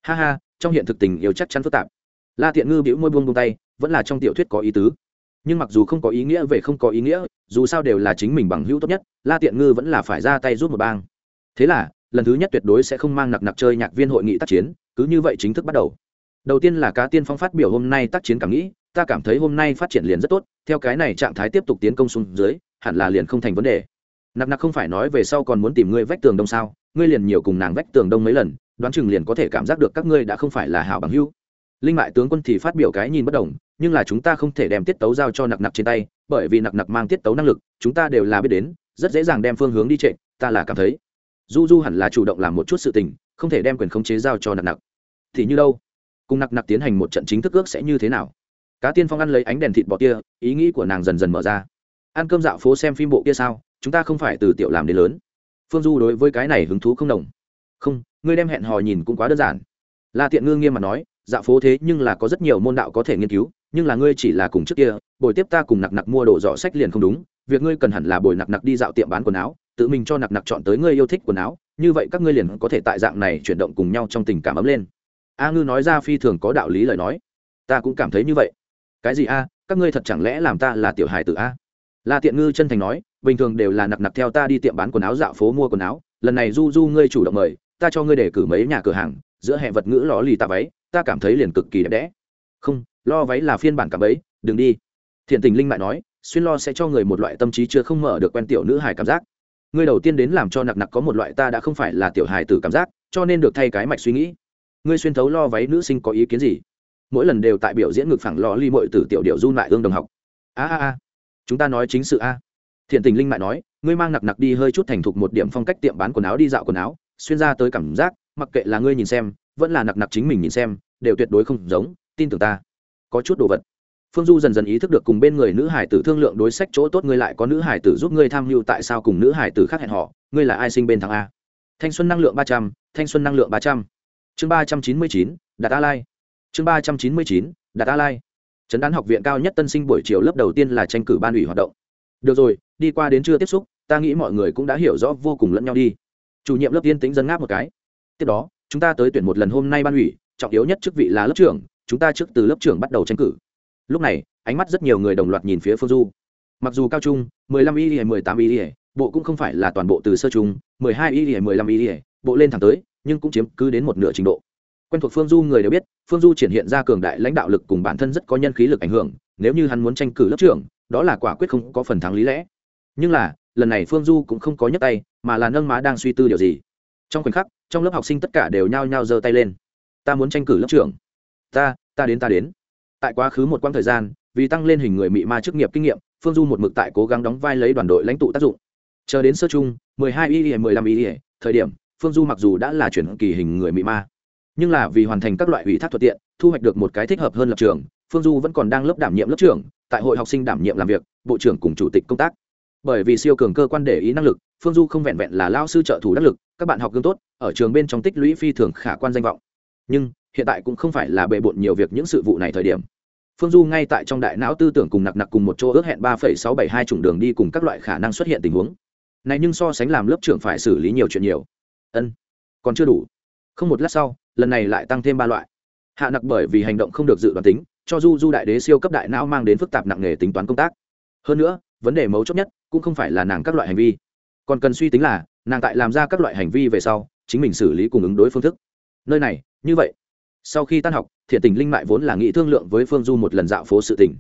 Ha ha, trong hiện thực tình yêu chắc chắn phức tạp. La tiện ngư bĩu môi buông buông tay, vẫn là trong tiểu thuyết có ý tứ. Nhưng mặc dù không có ý nghĩa về không có ý nghĩa, dù sao đều là chính mình bằng hữu tốt nhất, la tiện ngư vẫn là phải ra tay rút một bang. Thế là, lần thứ nhất tuyệt đối sẽ không mang nặc nặc chơi nhạc viên hội nghị tác chiến, cứ như vậy chính thức bắt đầu đầu tiên là cá tiên phong phát biểu hôm nay tác chiến cảm nghĩ, ta cảm thấy hôm nay phát triển liền rất tốt, theo cái này trạng thái tiếp tục tiến công xuống dưới, hẳn là liền không thành vấn đề. Nặc nặc không phải nói về sau còn muốn tìm ngươi vách tường đông sao, ngươi liền nhiều cùng nàng vách tường đông mấy lần, đoán chừng liền có thể cảm giác được các ngươi đã không phải là hảo bằng hữu. Linh mại tướng quân thì phát biểu cái nhìn bất đồng, nhưng là chúng ta không thể đem tiết tấu giao cho nặc nặc trên tay, bởi vì nặc nặc mang tiết tấu năng lực, chúng ta đều là biết đến, rất dễ dàng đem phương hướng đi trệ, ta là cảm thấy. Du du hẳn là chủ động làm một chút sự tình, không thể đem quyền khống chế giao cho nặc nặc. Thì như đâu? Cùng nặc nặc tiến hành một trận chính thức ước sẽ như thế nào. Cá tiên phong ăn lấy ánh đèn thịt bò kia, ý nghĩ của nàng dần dần mở ra. Ăn cơm dạo phố xem phim bộ kia sao, chúng ta không phải từ tiểu làm đến lớn. Phương du đối với cái này hứng thú không đồng. Không, ngươi đem hẹn hò nhìn cũng quá đơn giản. La tiện ngư nghiêm mặt nói, dạo phố thế nhưng là có rất nhiều môn đạo có thể nghiên cứu, nhưng là ngươi chỉ là cùng trước kia, bồi tiếp ta cùng nặc nặc mua đồ dọ sách liền không đúng, việc ngươi cần hẳn là bồi nặc nặc đi dạo tiệm bán quần áo, tự mình cho nặc nặc chọn tới ngươi yêu thích quần áo, như vậy các ngươi liền có thể tại dạng này chuyển động cùng nhau trong tình cảm ấm lên a ngư nói ra phi thường có đạo lý lời nói. Ta cũng cảm thấy như vậy. Cái gì a? Các ngươi thật chẳng lẽ làm ta là tiểu hài tử a? La tiện ngư chân thành nói, bình thường đều là nặc nặc theo ta đi tiệm bán quần áo dạo phố mua quần áo. Lần này du du ngươi chủ động mời, ta cho ngươi để cử mấy nhà cửa hàng, giữa hệ vật ngữ lò lì tạ váy, ta cảm thấy liền cực kỳ đẹp đẽ. Không, lo váy là phiên bản cảm ấy đừng đi. Thiện tình linh lại nói, xuyên lo sẽ cho người một loại tâm trí chưa không mở được quen tiểu nữ hài cảm giác. Ngươi đầu tiên đến làm cho nặc nặc có một loại ta đã không phải là tiểu hài tử cảm giác, cho nên được thay cái mạch suy nghĩ ngươi xuyên thấu lo váy nữ sinh có ý kiến gì? Mỗi lần đều tại biểu diễn ngực phẳng lò ly mội từ tiểu điệu du lại ương đồng học. A a a, chúng ta nói chính sự a. Thiện tình linh mại nói, ngươi mang nặc nặc đi hơi chút thành thục một điểm phong cách tiệm bán quần áo đi dạo quần áo, xuyên ra tới cảm giác, mặc kệ là ngươi nhìn xem, vẫn là nặc nặc chính mình nhìn xem, đều tuyệt đối không giống, tin tưởng ta. Có chút đồ vật. Phương du dần dần ý thức được cùng bên người nữ hải tử thương lượng đối sách chỗ tốt ngươi lại có nữ hải tử giúp ngươi tham mưu tại sao cùng nữ hải tử khác hẹn họ ngươi là ai sinh bên thằng a? Thanh xuân năng lượng ba trăm, thanh xuân năng lượng ba trăm chương ba trăm chín mươi chín, đạt a lai chương ba trăm chín mươi chín, đạt a lai trấn đán học viện cao nhất tân sinh buổi chiều lớp đầu tiên là tranh cử ban ủy hoạt động. Được rồi, đi qua đến chưa tiếp xúc, ta nghĩ mọi người cũng đã hiểu rõ vô cùng lẫn nhau đi. Chủ nhiệm lớp tiên tính dân ngáp một cái. Tiếp đó, chúng ta tới tuyển một lần hôm nay ban ủy, trọng yếu nhất chức vị là lớp trưởng, chúng ta trước từ lớp trưởng bắt đầu tranh cử. Lúc này, ánh mắt rất nhiều người đồng loạt nhìn phía phương du. Mặc dù cao trung, mười lăm y hay mười tám y bộ cũng không phải là toàn bộ từ sơ trung, mười hai y hay mười lăm y bộ lên thẳng tới nhưng cũng chiếm cứ đến một nửa trình độ. Quen thuộc phương du người đều biết, phương du triển hiện ra cường đại lãnh đạo lực cùng bản thân rất có nhân khí lực ảnh hưởng, nếu như hắn muốn tranh cử lớp trưởng, đó là quả quyết không có phần thắng lý lẽ. Nhưng là, lần này phương du cũng không có nhấc tay, mà là nâng má đang suy tư điều gì. Trong khoảnh khắc, trong lớp học sinh tất cả đều nhao nhao giơ tay lên. Ta muốn tranh cử lớp trưởng. Ta ta đến ta đến. Tại quá khứ một quãng thời gian, vì tăng lên hình người mị ma chức nghiệp kinh nghiệm, phương du một mực tại cố gắng đóng vai lấy đoàn đội lãnh tụ tác dụng. Chờ đến sơ chung mười hai y mười lăm y, thời điểm phương du mặc dù đã là chuyển kỳ hình người mị ma, nhưng là vì hoàn thành các loại ủy thác thuận tiện, thu hoạch được một cái thích hợp hơn lập trường, phương du vẫn còn đang lớp đảm nhiệm lớp trưởng, tại hội học sinh đảm nhiệm làm việc, bộ trưởng cùng chủ tịch công tác. Bởi vì siêu cường cơ quan để ý năng lực, phương du không vẹn vẹn là lao sư trợ thủ đắc lực, các bạn học gương tốt, ở trường bên trong tích lũy phi thường khả quan danh vọng. Nhưng, hiện tại cũng không phải là bề bộn nhiều việc những sự vụ này thời điểm. Phương du ngay tại trong đại não tư tưởng cùng nặc nặc cùng một chỗ ước hẹn ba sáu bảy hai chủng đường đi cùng các loại khả năng xuất hiện tình huống. Này nhưng so sánh làm lớp trưởng phải xử lý nhiều chuyện nhiều ân, còn chưa đủ. Không một lát sau, lần này lại tăng thêm ba loại. Hạ nặc bởi vì hành động không được dự đoán tính, cho du du đại đế siêu cấp đại não mang đến phức tạp nặng nề tính toán công tác. Hơn nữa, vấn đề mấu chốt nhất cũng không phải là nàng các loại hành vi. Còn cần suy tính là, nàng tại làm ra các loại hành vi về sau, chính mình xử lý cùng ứng đối phương thức. Nơi này, như vậy. Sau khi tan học, thiện tình linh mại vốn là nghĩ thương lượng với phương du một lần dạo phố sự tỉnh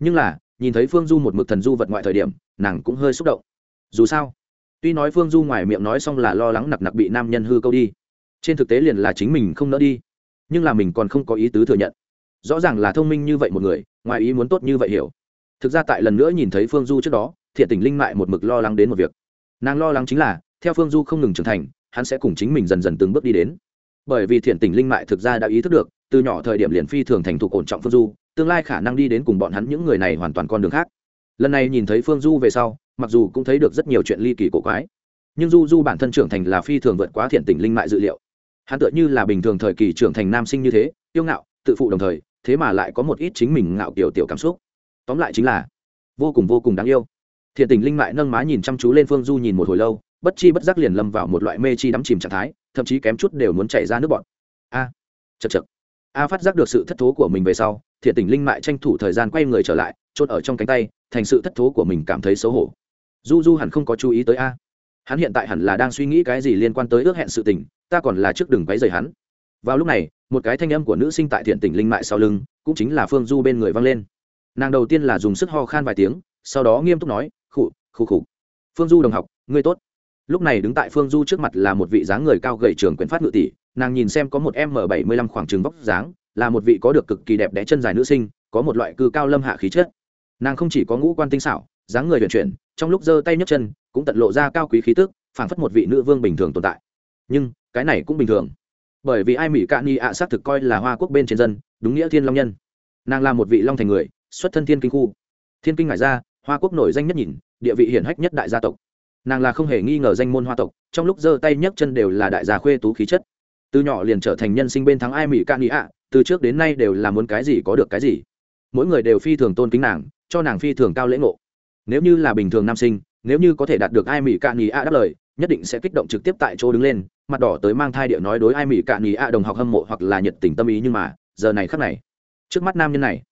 nhưng là, nhìn thấy phương du một mực thần du vật ngoại thời điểm, nàng cũng hơi xúc động. Dù sao tuy nói phương du ngoài miệng nói xong là lo lắng nặc nặc bị nam nhân hư câu đi, trên thực tế liền là chính mình không nỡ đi, nhưng là mình còn không có ý tứ thừa nhận. Rõ ràng là thông minh như vậy một người, ngoài ý muốn tốt như vậy hiểu. Thực ra tại lần nữa nhìn thấy phương du trước đó, thiện tình linh mại một mực lo lắng đến một việc. Nàng lo lắng chính là, theo phương du không ngừng trưởng thành, hắn sẽ cùng chính mình dần dần từng bước đi đến. Bởi vì thiện tình linh mại thực ra đã ý thức được, từ nhỏ thời điểm liền phi thường thành thục ổn trọng phương du, tương lai khả năng đi đến cùng bọn hắn những người này hoàn toàn con đường khác. Lần này nhìn thấy phương du về sau mặc dù cũng thấy được rất nhiều chuyện ly kỳ cổ quái nhưng du du bản thân trưởng thành là phi thường vượt quá thiện tình linh mại dự liệu. Hắn tựa như là bình thường thời kỳ trưởng thành nam sinh như thế yêu ngạo tự phụ đồng thời thế mà lại có một ít chính mình ngạo kiểu tiểu cảm xúc. Tóm lại chính là vô cùng vô cùng đáng yêu. Thiện tình linh mại nâng má nhìn chăm chú lên phương du nhìn một hồi lâu bất chi bất giác liền lâm vào một loại mê chi đắm chìm trạng thái thậm chí kém chút đều muốn chảy ra nước bọt. A à, chật chật a phát giác được sự thất thố của mình về sau thiện tình linh mại tranh thủ thời gian quay người trở lại chốt ở trong cánh tay thành sự thất thố của mình cảm thấy xấu hổ du du hẳn không có chú ý tới a. Hắn hiện tại hẳn là đang suy nghĩ cái gì liên quan tới ước hẹn sự tình, ta còn là trước đừng váy rời hắn. Vào lúc này, một cái thanh âm của nữ sinh tại thiện tỉnh linh mại sau lưng, cũng chính là phương du bên người vang lên. Nàng đầu tiên là dùng sức ho khan vài tiếng, sau đó nghiêm túc nói, khụ khụ khụ. Phương du đồng học, ngươi tốt. Lúc này đứng tại phương du trước mặt là một vị dáng người cao gầy trường quyền phát ngự tỷ, nàng nhìn xem có một m bảy mươi lăm khoảng trừng vóc dáng, là một vị có được cực kỳ đẹp đẽ chân dài nữ sinh, có một loại cư cao lâm hạ khí chất. Nàng không chỉ có ngũ quan tinh xảo dáng người vận chuyển, trong lúc giơ tay nhấc chân, cũng tận lộ ra cao quý khí tức, phảng phất một vị nữ vương bình thường tồn tại. Nhưng, cái này cũng bình thường. Bởi vì ai mỹ cạn ni ạ, xác thực coi là hoa quốc bên trên dân, đúng nghĩa thiên long nhân. Nàng là một vị long thành người, xuất thân thiên kinh khu. Thiên kinh ngải ra hoa quốc nổi danh nhất nhìn, địa vị hiển hách nhất đại gia tộc. Nàng là không hề nghi ngờ danh môn hoa tộc, trong lúc giơ tay nhấc chân đều là đại gia khuê tú khí chất. Từ nhỏ liền trở thành nhân sinh bên thắng ai mỹ cạn ni ạ, từ trước đến nay đều là muốn cái gì có được cái gì. Mỗi người đều phi thường tôn kính nàng, cho nàng phi thường cao lễ ngộ nếu như là bình thường nam sinh, nếu như có thể đạt được ai mỹ cạn ni a đáp lời, nhất định sẽ kích động trực tiếp tại chỗ đứng lên, mặt đỏ tới mang thai điệu nói đối ai mỹ cạn nhì a đồng học hâm mộ hoặc là nhiệt tình tâm ý nhưng mà, giờ này khắc này, trước mắt nam nhân này,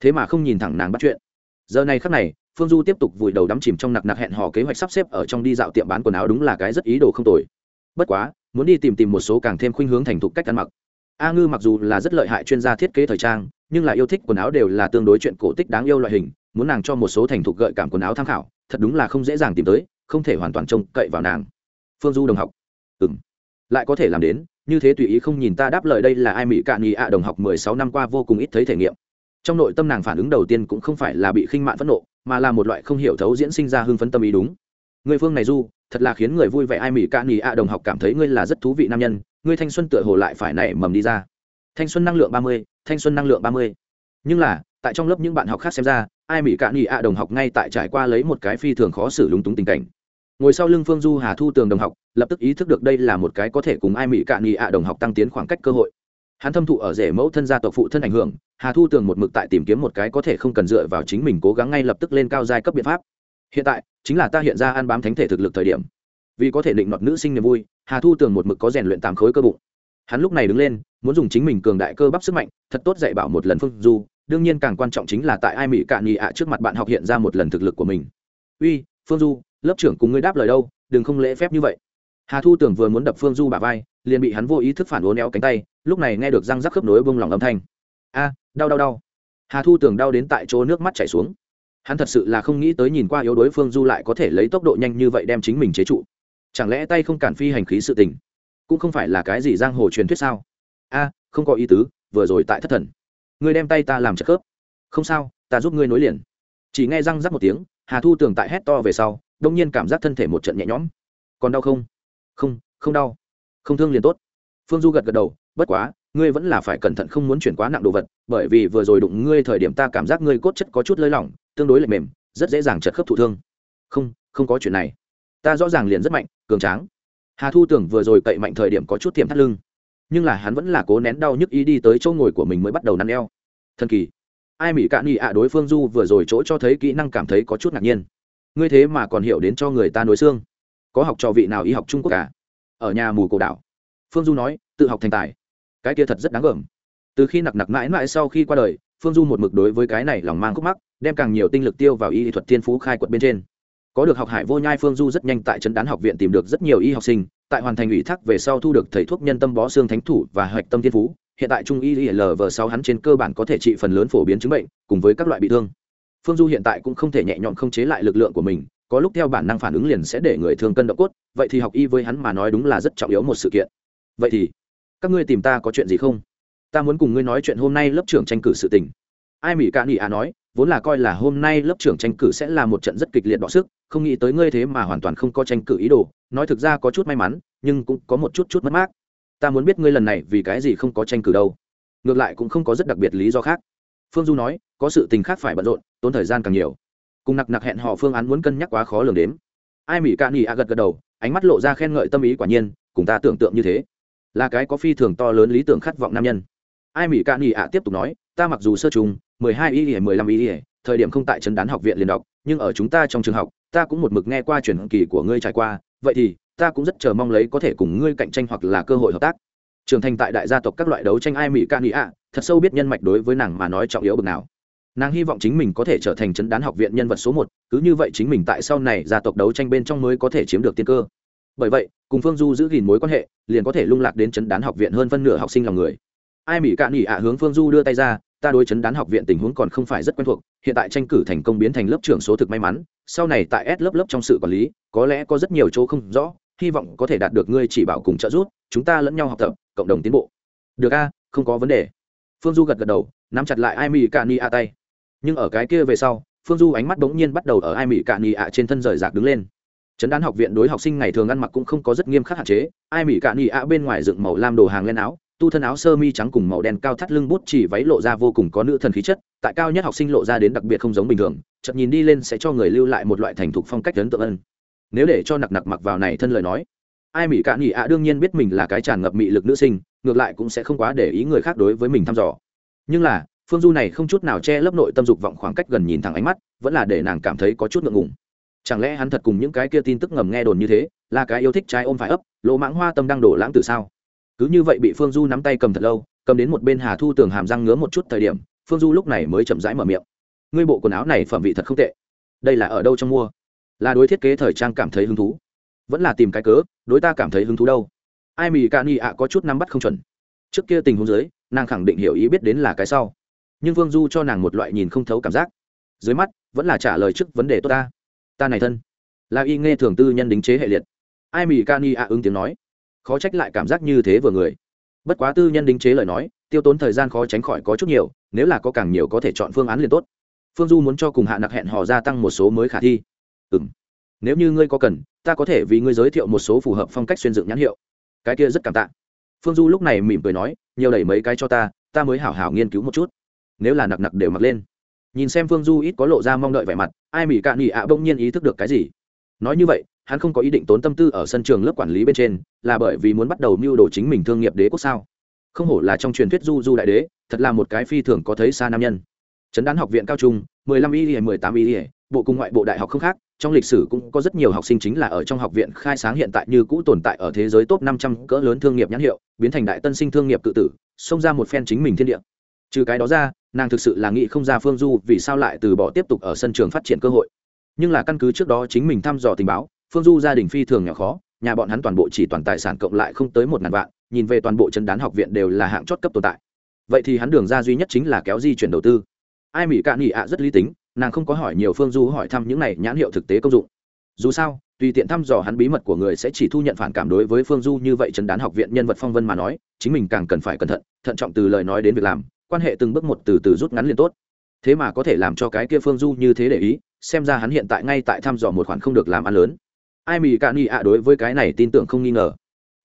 thế mà không nhìn thẳng nàng bắt chuyện. Giờ này khắc này, phương du tiếp tục vùi đầu đắm chìm trong nặc nặc hẹn hò kế hoạch sắp xếp ở trong đi dạo tiệm bán quần áo đúng là cái rất ý đồ không tồi. Bất quá, muốn đi tìm tìm một số càng thêm khuynh hướng thành thục cách ăn mặc. A ngư mặc dù là rất lợi hại chuyên gia thiết kế thời trang, nhưng là yêu thích quần áo đều là tương đối chuyện cổ tích đáng yêu loại hình muốn nàng cho một số thành thục gợi cảm quần áo tham khảo, thật đúng là không dễ dàng tìm tới, không thể hoàn toàn trông cậy vào nàng. Phương du đồng học. Ừng lại có thể làm đến, như thế tùy ý không nhìn ta đáp lời đây là ai mỹ cạn nhì ạ đồng học mười sáu năm qua vô cùng ít thấy thể nghiệm. Trong nội tâm nàng phản ứng đầu tiên cũng không phải là bị khinh mạn phẫn nộ, mà là một loại không hiểu thấu diễn sinh ra hưng phấn tâm ý đúng. Người phương này du, thật là khiến người vui vẻ ai mỹ cạn nhì ạ đồng học cảm thấy ngươi là rất thú vị nam nhân, ngươi thanh xuân tựa hồ lại phải nảy mầm đi ra. Thanh xuân năng lượng ba mươi, thanh xuân năng lượng ba mươi. Nhưng là, tại trong lớp những bạn học khác xem ra ai mỹ cạn nhị ạ đồng học ngay tại trải qua lấy một cái phi thường khó xử lúng túng tình cảnh. Ngồi sau lưng phương du hà thu tường đồng học, lập tức ý thức được đây là một cái có thể cùng ai mỹ cạn nhị ạ đồng học tăng tiến khoảng cách cơ hội. Hắn thâm thụ ở rể mẫu thân gia tộc phụ thân ảnh hưởng, hà thu tường một mực tại tìm kiếm một cái có thể không cần dựa vào chính mình cố gắng ngay lập tức lên cao giai cấp biện pháp. Hiện tại, chính là ta hiện ra ăn bám thánh thể thực lực thời điểm. Vì có thể định đoạt nữ sinh niềm vui, hà thu tường một mực có rèn luyện tạm khối cơ bụng. Hắn lúc này đứng lên, muốn dùng chính mình cường đại cơ bắp sức mạnh, thật tốt dạy bảo một lần phương du đương nhiên càng quan trọng chính là tại ai mỹ cạn nhị ạ trước mặt bạn học hiện ra một lần thực lực của mình. Uy, phương du, lớp trưởng cùng ngươi đáp lời đâu, đừng không lễ phép như vậy. Hà thu tưởng vừa muốn đập phương du bà vai, liền bị hắn vô ý thức phản uốn éo cánh tay, lúc này nghe được răng rắc khớp nối bông lỏng âm thanh. A, đau đau đau. Hà thu tưởng đau đến tại chỗ nước mắt chảy xuống. Hắn thật sự là không nghĩ tới nhìn qua yếu đối phương du lại có thể lấy tốc độ nhanh như vậy đem chính mình chế trụ. Chẳng lẽ tay không cản phi hành khí sự tình, cũng không phải là cái gì giang hồ truyền thuyết sao? A, không có ý tứ, vừa rồi tại thất thần. Ngươi đem tay ta làm trợ khớp. Không sao, ta giúp ngươi nối liền. Chỉ nghe răng rắc một tiếng, hà thu tường tại hét to về sau, đông nhiên cảm giác thân thể một trận nhẹ nhõm. Còn đau không? Không không đau. Không thương liền tốt. Phương du gật gật đầu, bất quá, ngươi vẫn là phải cẩn thận không muốn chuyển quá nặng đồ vật, bởi vì vừa rồi đụng ngươi thời điểm ta cảm giác ngươi cốt chất có chút lơi lỏng, tương đối lệch mềm, rất dễ dàng chật khớp thụ thương. Không không có chuyện này. Ta rõ ràng liền rất mạnh, cường tráng. Hà thu tưởng vừa rồi cậy mạnh thời điểm có chút tiềm thắt lưng nhưng là hắn vẫn là cố nén đau nhức ý đi tới chỗ ngồi của mình mới bắt đầu năn eo. Thần kỳ. Ai mỹ cạn nghị ạ, đối phương du vừa rồi chỗ cho thấy kỹ năng cảm thấy có chút ngạc nhiên. Ngươi thế mà còn hiểu đến cho người ta nối xương. Có học trò vị nào y học trung quốc cả ở nhà mù cổ đảo. Phương du nói, tự học thành tài. Cái kia thật rất đáng gờm từ khi nặc nặc mãi mãi sau khi qua đời, phương du một mực đối với cái này lòng mang khúc mắc, đem càng nhiều tinh lực tiêu vào y thuật thiên phú khai quật bên trên. Có được học hải vô nhai phương du rất nhanh tại trấn đán học viện tìm được rất nhiều y học sinh tại hoàn thành ủy thác về sau thu được thầy thuốc nhân tâm bó xương thánh thủ và hạch tâm thiên phú, hiện tại trung y lv sáu hắn trên cơ bản có thể trị phần lớn phổ biến chứng bệnh, cùng với các loại bị thương. Phương du hiện tại cũng không thể nhẹ nhõm không chế lại lực lượng của mình, có lúc theo bản năng phản ứng liền sẽ để người thương cân độ cốt, vậy thì học y với hắn mà nói đúng là rất trọng yếu một sự kiện. Vậy thì, các ngươi tìm ta có chuyện gì không? Ta muốn cùng ngươi nói chuyện hôm nay lớp trưởng tranh cử sự tình. Ai mỹ ca nghị à nói vốn là coi là hôm nay lớp trưởng tranh cử sẽ là một trận rất kịch liệt đọ sức, không nghĩ tới ngươi thế mà hoàn toàn không có tranh cử ý đồ, nói thực ra có chút may mắn, nhưng cũng có một chút chút mất mát. Ta muốn biết ngươi lần này vì cái gì không có tranh cử đâu. Ngược lại cũng không có rất đặc biệt lý do khác. Phương du nói, có sự tình khác phải bận rộn, tốn thời gian càng nhiều. Cùng nặc nặc hẹn họ phương án muốn cân nhắc quá khó lường đếm. Ai mỹ cạn nghỉ a gật gật đầu, ánh mắt lộ ra khen ngợi tâm ý quả nhiên, cùng ta tưởng tượng như thế. Là cái có phi thường to lớn lý tưởng khát vọng nam nhân. Ai mỹ cạn nghỉ a tiếp tục nói, ta mặc dù sơ trùng mười hai ý ỉa mười lăm ý ỉa thời điểm không tại trấn đán học viện liền đọc, nhưng ở chúng ta trong trường học, ta cũng một mực nghe qua truyền kỳ của ngươi trải qua, vậy thì, ta cũng rất chờ mong lấy có thể cùng ngươi cạnh tranh hoặc là cơ hội hợp tác. Trưởng thành tại đại gia tộc các loại đấu tranh ai mỹ ca nghĩ ạ, thật sâu biết nhân mạch đối với nàng mà nói trọng yếu bực nào. Nàng hy vọng chính mình có thể trở thành chấn đán học viện nhân vật số một, cứ như vậy chính mình tại sau này gia tộc đấu tranh bên trong mới có thể chiếm được tiên cơ. Bởi vậy, cùng phương du giữ gìn mối quan hệ, liền có thể lung lạc đến chấn đán học viện hơn phân nửa học sinh lòng người. Ai mỹ cạn nghỉ ạ hướng phương du đưa tay ra ta đối chấn đán học viện tình huống còn không phải rất quen thuộc hiện tại tranh cử thành công biến thành lớp trưởng số thực may mắn sau này tại S lớp lớp trong sự quản lý có lẽ có rất nhiều chỗ không rõ hy vọng có thể đạt được ngươi chỉ bảo cùng trợ giúp chúng ta lẫn nhau học tập cộng đồng tiến bộ. Được a không có vấn đề. Phương du gật gật đầu nắm chặt lại ai mỹ cạn ni a tay. Nhưng ở cái kia về sau phương du ánh mắt bỗng nhiên bắt đầu ở ai mỹ cạn ni ạ trên thân rời rạc đứng lên. Chấn đán học viện đối học sinh ngày thường ăn mặc cũng không có rất nghiêm khắc hạn chế, ai mỹ cạn ni ạ bên ngoài dựng màu lam đồ hàng lên áo, tu thân áo sơ mi trắng cùng màu đen cao thắt lưng bút chỉ váy lộ ra vô cùng có nữ thần khí chất, tại cao nhất học sinh lộ ra đến đặc biệt không giống bình thường, chợt nhìn đi lên sẽ cho người lưu lại một loại thành thục phong cách ấn tượng ân. Nếu để cho nặc nặc mặc vào này thân lời nói, ai mỹ cạn nhị ạ đương nhiên biết mình là cái tràn ngập mị lực nữ sinh, ngược lại cũng sẽ không quá để ý người khác đối với mình thăm dò. Nhưng là, Phương Du này không chút nào che lấp nội tâm dục vọng khoảng cách gần nhìn thẳng ánh mắt, vẫn là để nàng cảm thấy có chút ngượng ngùng chẳng lẽ hắn thật cùng những cái kia tin tức ngầm nghe đồn như thế là cái yêu thích trái ôm phải ấp lỗ mãng hoa tâm đang đổ lãng từ sao cứ như vậy bị phương du nắm tay cầm thật lâu, cầm đến một bên hà thu tường hàm răng ngứa một chút thời điểm, phương du lúc này mới chậm rãi mở miệng. Ngươi bộ quần áo này phẩm vị thật không tệ. Đây là ở đâu trong mua? Là đối thiết kế thời trang cảm thấy hứng thú. Vẫn là tìm cái cớ, đối ta cảm thấy hứng thú đâu. Ai mì ca ni ạ có chút nắm bắt không chuẩn. Trước kia tình huống dưới, nàng khẳng định hiểu ý biết đến là cái sau. Nhưng phương du cho nàng một loại nhìn không thấu cảm giác. Dưới mắt, vẫn là trả lời trước vấn đề tốt ta. Ta này thân. Là y nghe thường tư nhân đính chế hệ liệt. Ai mỹ ca ni ạ ứng tiếng nói khó trách lại cảm giác như thế vừa người. Bất quá tư nhân đính chế lời nói, tiêu tốn thời gian khó tránh khỏi có chút nhiều, nếu là có càng nhiều có thể chọn phương án liền tốt. Phương du muốn cho cùng hạ nặc hẹn hò gia tăng một số mới khả thi. Ừ m nếu như ngươi có cần, ta có thể vì ngươi giới thiệu một số phù hợp phong cách xuyên dựng nhãn hiệu. Cái kia rất cảm tạ. Phương du lúc này mỉm cười nói, nhiều đẩy mấy cái cho ta ta mới hảo hảo nghiên cứu một chút. Nếu là nặc nặc đều mặc lên. Nhìn xem phương du ít có lộ ra mong đợi vẻ mặt, ai mỹ cạn nghỉ ạ, bỗng nhiên ý thức được cái gì? Nói như vậy hắn không có ý định tốn tâm tư ở sân trường lớp quản lý bên trên, là bởi vì muốn bắt đầu mưu đồ chính mình thương nghiệp đế quốc sao? Không hổ là trong truyền thuyết du du đại đế, thật là một cái phi thường có thấy xa nam nhân. Trấn đán học viện cao trung, mười lăm y mười tám y bộ cùng ngoại bộ đại học không khác, trong lịch sử cũng có rất nhiều học sinh chính là ở trong học viện khai sáng hiện tại như cũ tồn tại ở thế giới top năm trăm cỡ lớn thương nghiệp nhãn hiệu, biến thành đại tân sinh thương nghiệp tự tử, xông ra một phen chính mình thiên địa. Trừ cái đó ra, nàng thực sự là nghĩ không ra phương du vì sao lại từ bỏ tiếp tục ở sân trường phát triển cơ hội. Nhưng là căn cứ trước đó chính mình thăm dò tình báo phương du gia đình phi thường nhỏ khó, nhà bọn hắn toàn bộ chỉ toàn tài sản cộng lại không tới một ngàn vạn, nhìn về toàn bộ chân đán học viện đều là hạng chót cấp tồn tại. Vậy thì hắn đường ra duy nhất chính là kéo di chuyển đầu tư. Ai mỹ cạn nghị ạ rất lý tính, nàng không có hỏi nhiều phương du hỏi thăm những này nhãn hiệu thực tế công dụng. Dù sao, tùy tiện thăm dò hắn bí mật của người sẽ chỉ thu nhận phản cảm đối với phương du như vậy chân đán học viện nhân vật phong vân mà nói, chính mình càng cần phải cẩn thận thận trọng từ lời nói đến việc làm, quan hệ từng bước một từ từ rút ngắn liền tốt. Thế mà có thể làm cho cái kia phương du như thế để ý, xem ra hắn hiện tại ngay tại thăm dò một khoản không được làm ăn lớn ai mì cạn nghị ạ đối với cái này tin tưởng không nghi ngờ.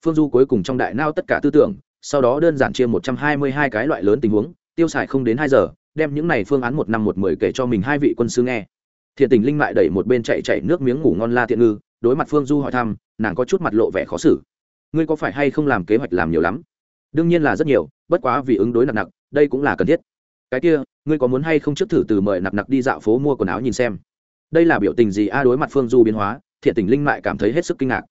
Phương du cuối cùng trong đại nao tất cả tư tưởng, sau đó đơn giản chia một trăm hai mươi hai cái loại lớn tình huống, tiêu xài không đến hai giờ, đem những này phương án một năm một mười kể cho mình hai vị quân sư nghe. Thiện tình linh mại đẩy một bên chạy chạy nước miếng ngủ ngon la tiện ngư, đối mặt phương du hỏi thăm, nàng có chút mặt lộ vẻ khó xử. Ngươi có phải hay không làm kế hoạch làm nhiều lắm? Đương nhiên là rất nhiều, bất quá vì ứng đối nặng nặng đây cũng là cần thiết. Cái kia, ngươi có muốn hay không trước thử từ mời nặc nặc đi dạo phố mua quần áo nhìn xem? Đây là biểu tình gì a đối mặt phương du biến hóa thiện tình linh mại cảm thấy hết sức kinh ngạc.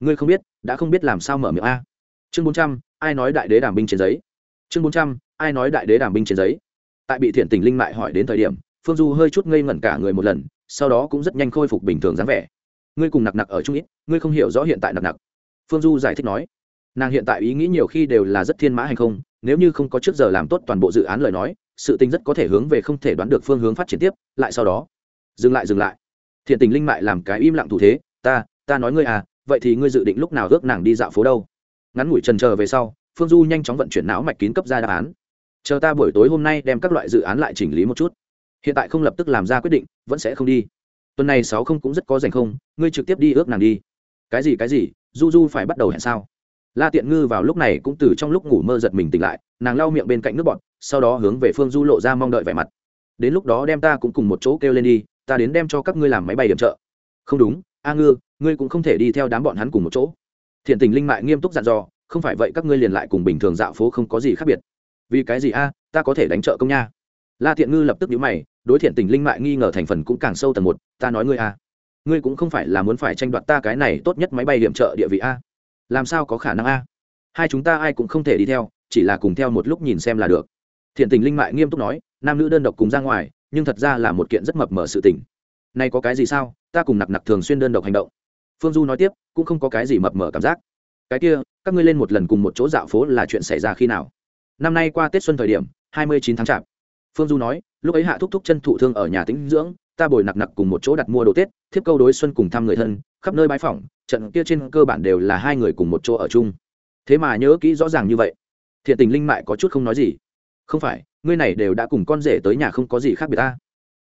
Ngươi không biết, đã không biết làm sao mở miệng a. Chương bốn trăm, ai nói đại đế đảm binh trên giấy? Chương bốn trăm, ai nói đại đế đảm binh trên giấy? Tại bị thiện tình linh mại hỏi đến thời điểm, phương du hơi chút ngây ngẩn cả người một lần, sau đó cũng rất nhanh khôi phục bình thường dáng vẻ. Ngươi cùng nặc nặc ở chung ít, ngươi không hiểu rõ hiện tại nặc nặc. Phương du giải thích nói, nàng hiện tại ý nghĩ nhiều khi đều là rất thiên mã hay không, nếu như không có trước giờ làm tốt toàn bộ dự án lời nói, sự tình rất có thể hướng về không thể đoán được phương hướng phát triển tiếp, lại sau đó, dừng lại dừng lại thiện tình linh mại làm cái im lặng thủ thế, ta ta nói ngươi à vậy thì ngươi dự định lúc nào ước nàng đi dạo phố đâu? Ngắn ngủi trần chờ về sau, phương du nhanh chóng vận chuyển não mạch kín cấp ra đáp án. Chờ ta buổi tối hôm nay đem các loại dự án lại chỉnh lý một chút. Hiện tại không lập tức làm ra quyết định, vẫn sẽ không đi. Tuần này sáu không cũng rất có dành không, ngươi trực tiếp đi ước nàng đi. Cái gì cái gì? Du du phải bắt đầu hẹn sao? La tiện ngư vào lúc này cũng từ trong lúc ngủ mơ giật mình tỉnh lại, nàng lau miệng bên cạnh nước bọt, sau đó hướng về phương du lộ ra mong đợi vẻ mặt. Đến lúc đó đem ta cũng cùng một chỗ kêu lên đi ta đến đem cho các ngươi làm máy bay điểm trợ. Không đúng, a ngư, ngươi cũng không thể đi theo đám bọn hắn cùng một chỗ. Thiện tình linh mại nghiêm túc dặn dò, không phải vậy các ngươi liền lại cùng bình thường dạo phố không có gì khác biệt. Vì cái gì a, ta có thể đánh trợ công nha? La thiện ngư lập tức nhíu mày, đối thiện tình linh mại nghi ngờ thành phần cũng càng sâu tầng một, ta nói ngươi a. Ngươi cũng không phải là muốn phải tranh đoạt ta cái này tốt nhất máy bay điểm trợ địa vị a. Làm sao có khả năng a? Hai chúng ta ai cũng không thể đi theo, chỉ là cùng theo một lúc nhìn xem là được. Thiện tình linh mại nghiêm túc nói, nam nữ đơn độc cùng ra ngoài nhưng thật ra là một kiện rất mập mờ sự tình. Nay có cái gì sao? Ta cùng nặc nặc thường xuyên đơn độc hành động. Phương du nói tiếp, cũng không có cái gì mập mờ cảm giác. Cái kia, các ngươi lên một lần cùng một chỗ dạo phố là chuyện xảy ra khi nào? Năm nay qua tết xuân thời điểm, hai mươi chín tháng chạp. Phương du nói, lúc ấy hạ thúc thúc chân thụ thương ở nhà tĩnh dưỡng, ta bồi nặc nặc cùng một chỗ đặt mua đồ tết, thiếp câu đối xuân cùng thăm người thân, khắp nơi bãi phỏng, trận kia trên cơ bản đều là hai người cùng một chỗ ở chung. Thế mà nhớ kỹ rõ ràng như vậy. Thiện tình linh mại có chút không nói gì. Không phải ngươi này đều đã cùng con rể tới nhà không có gì khác biệt ta.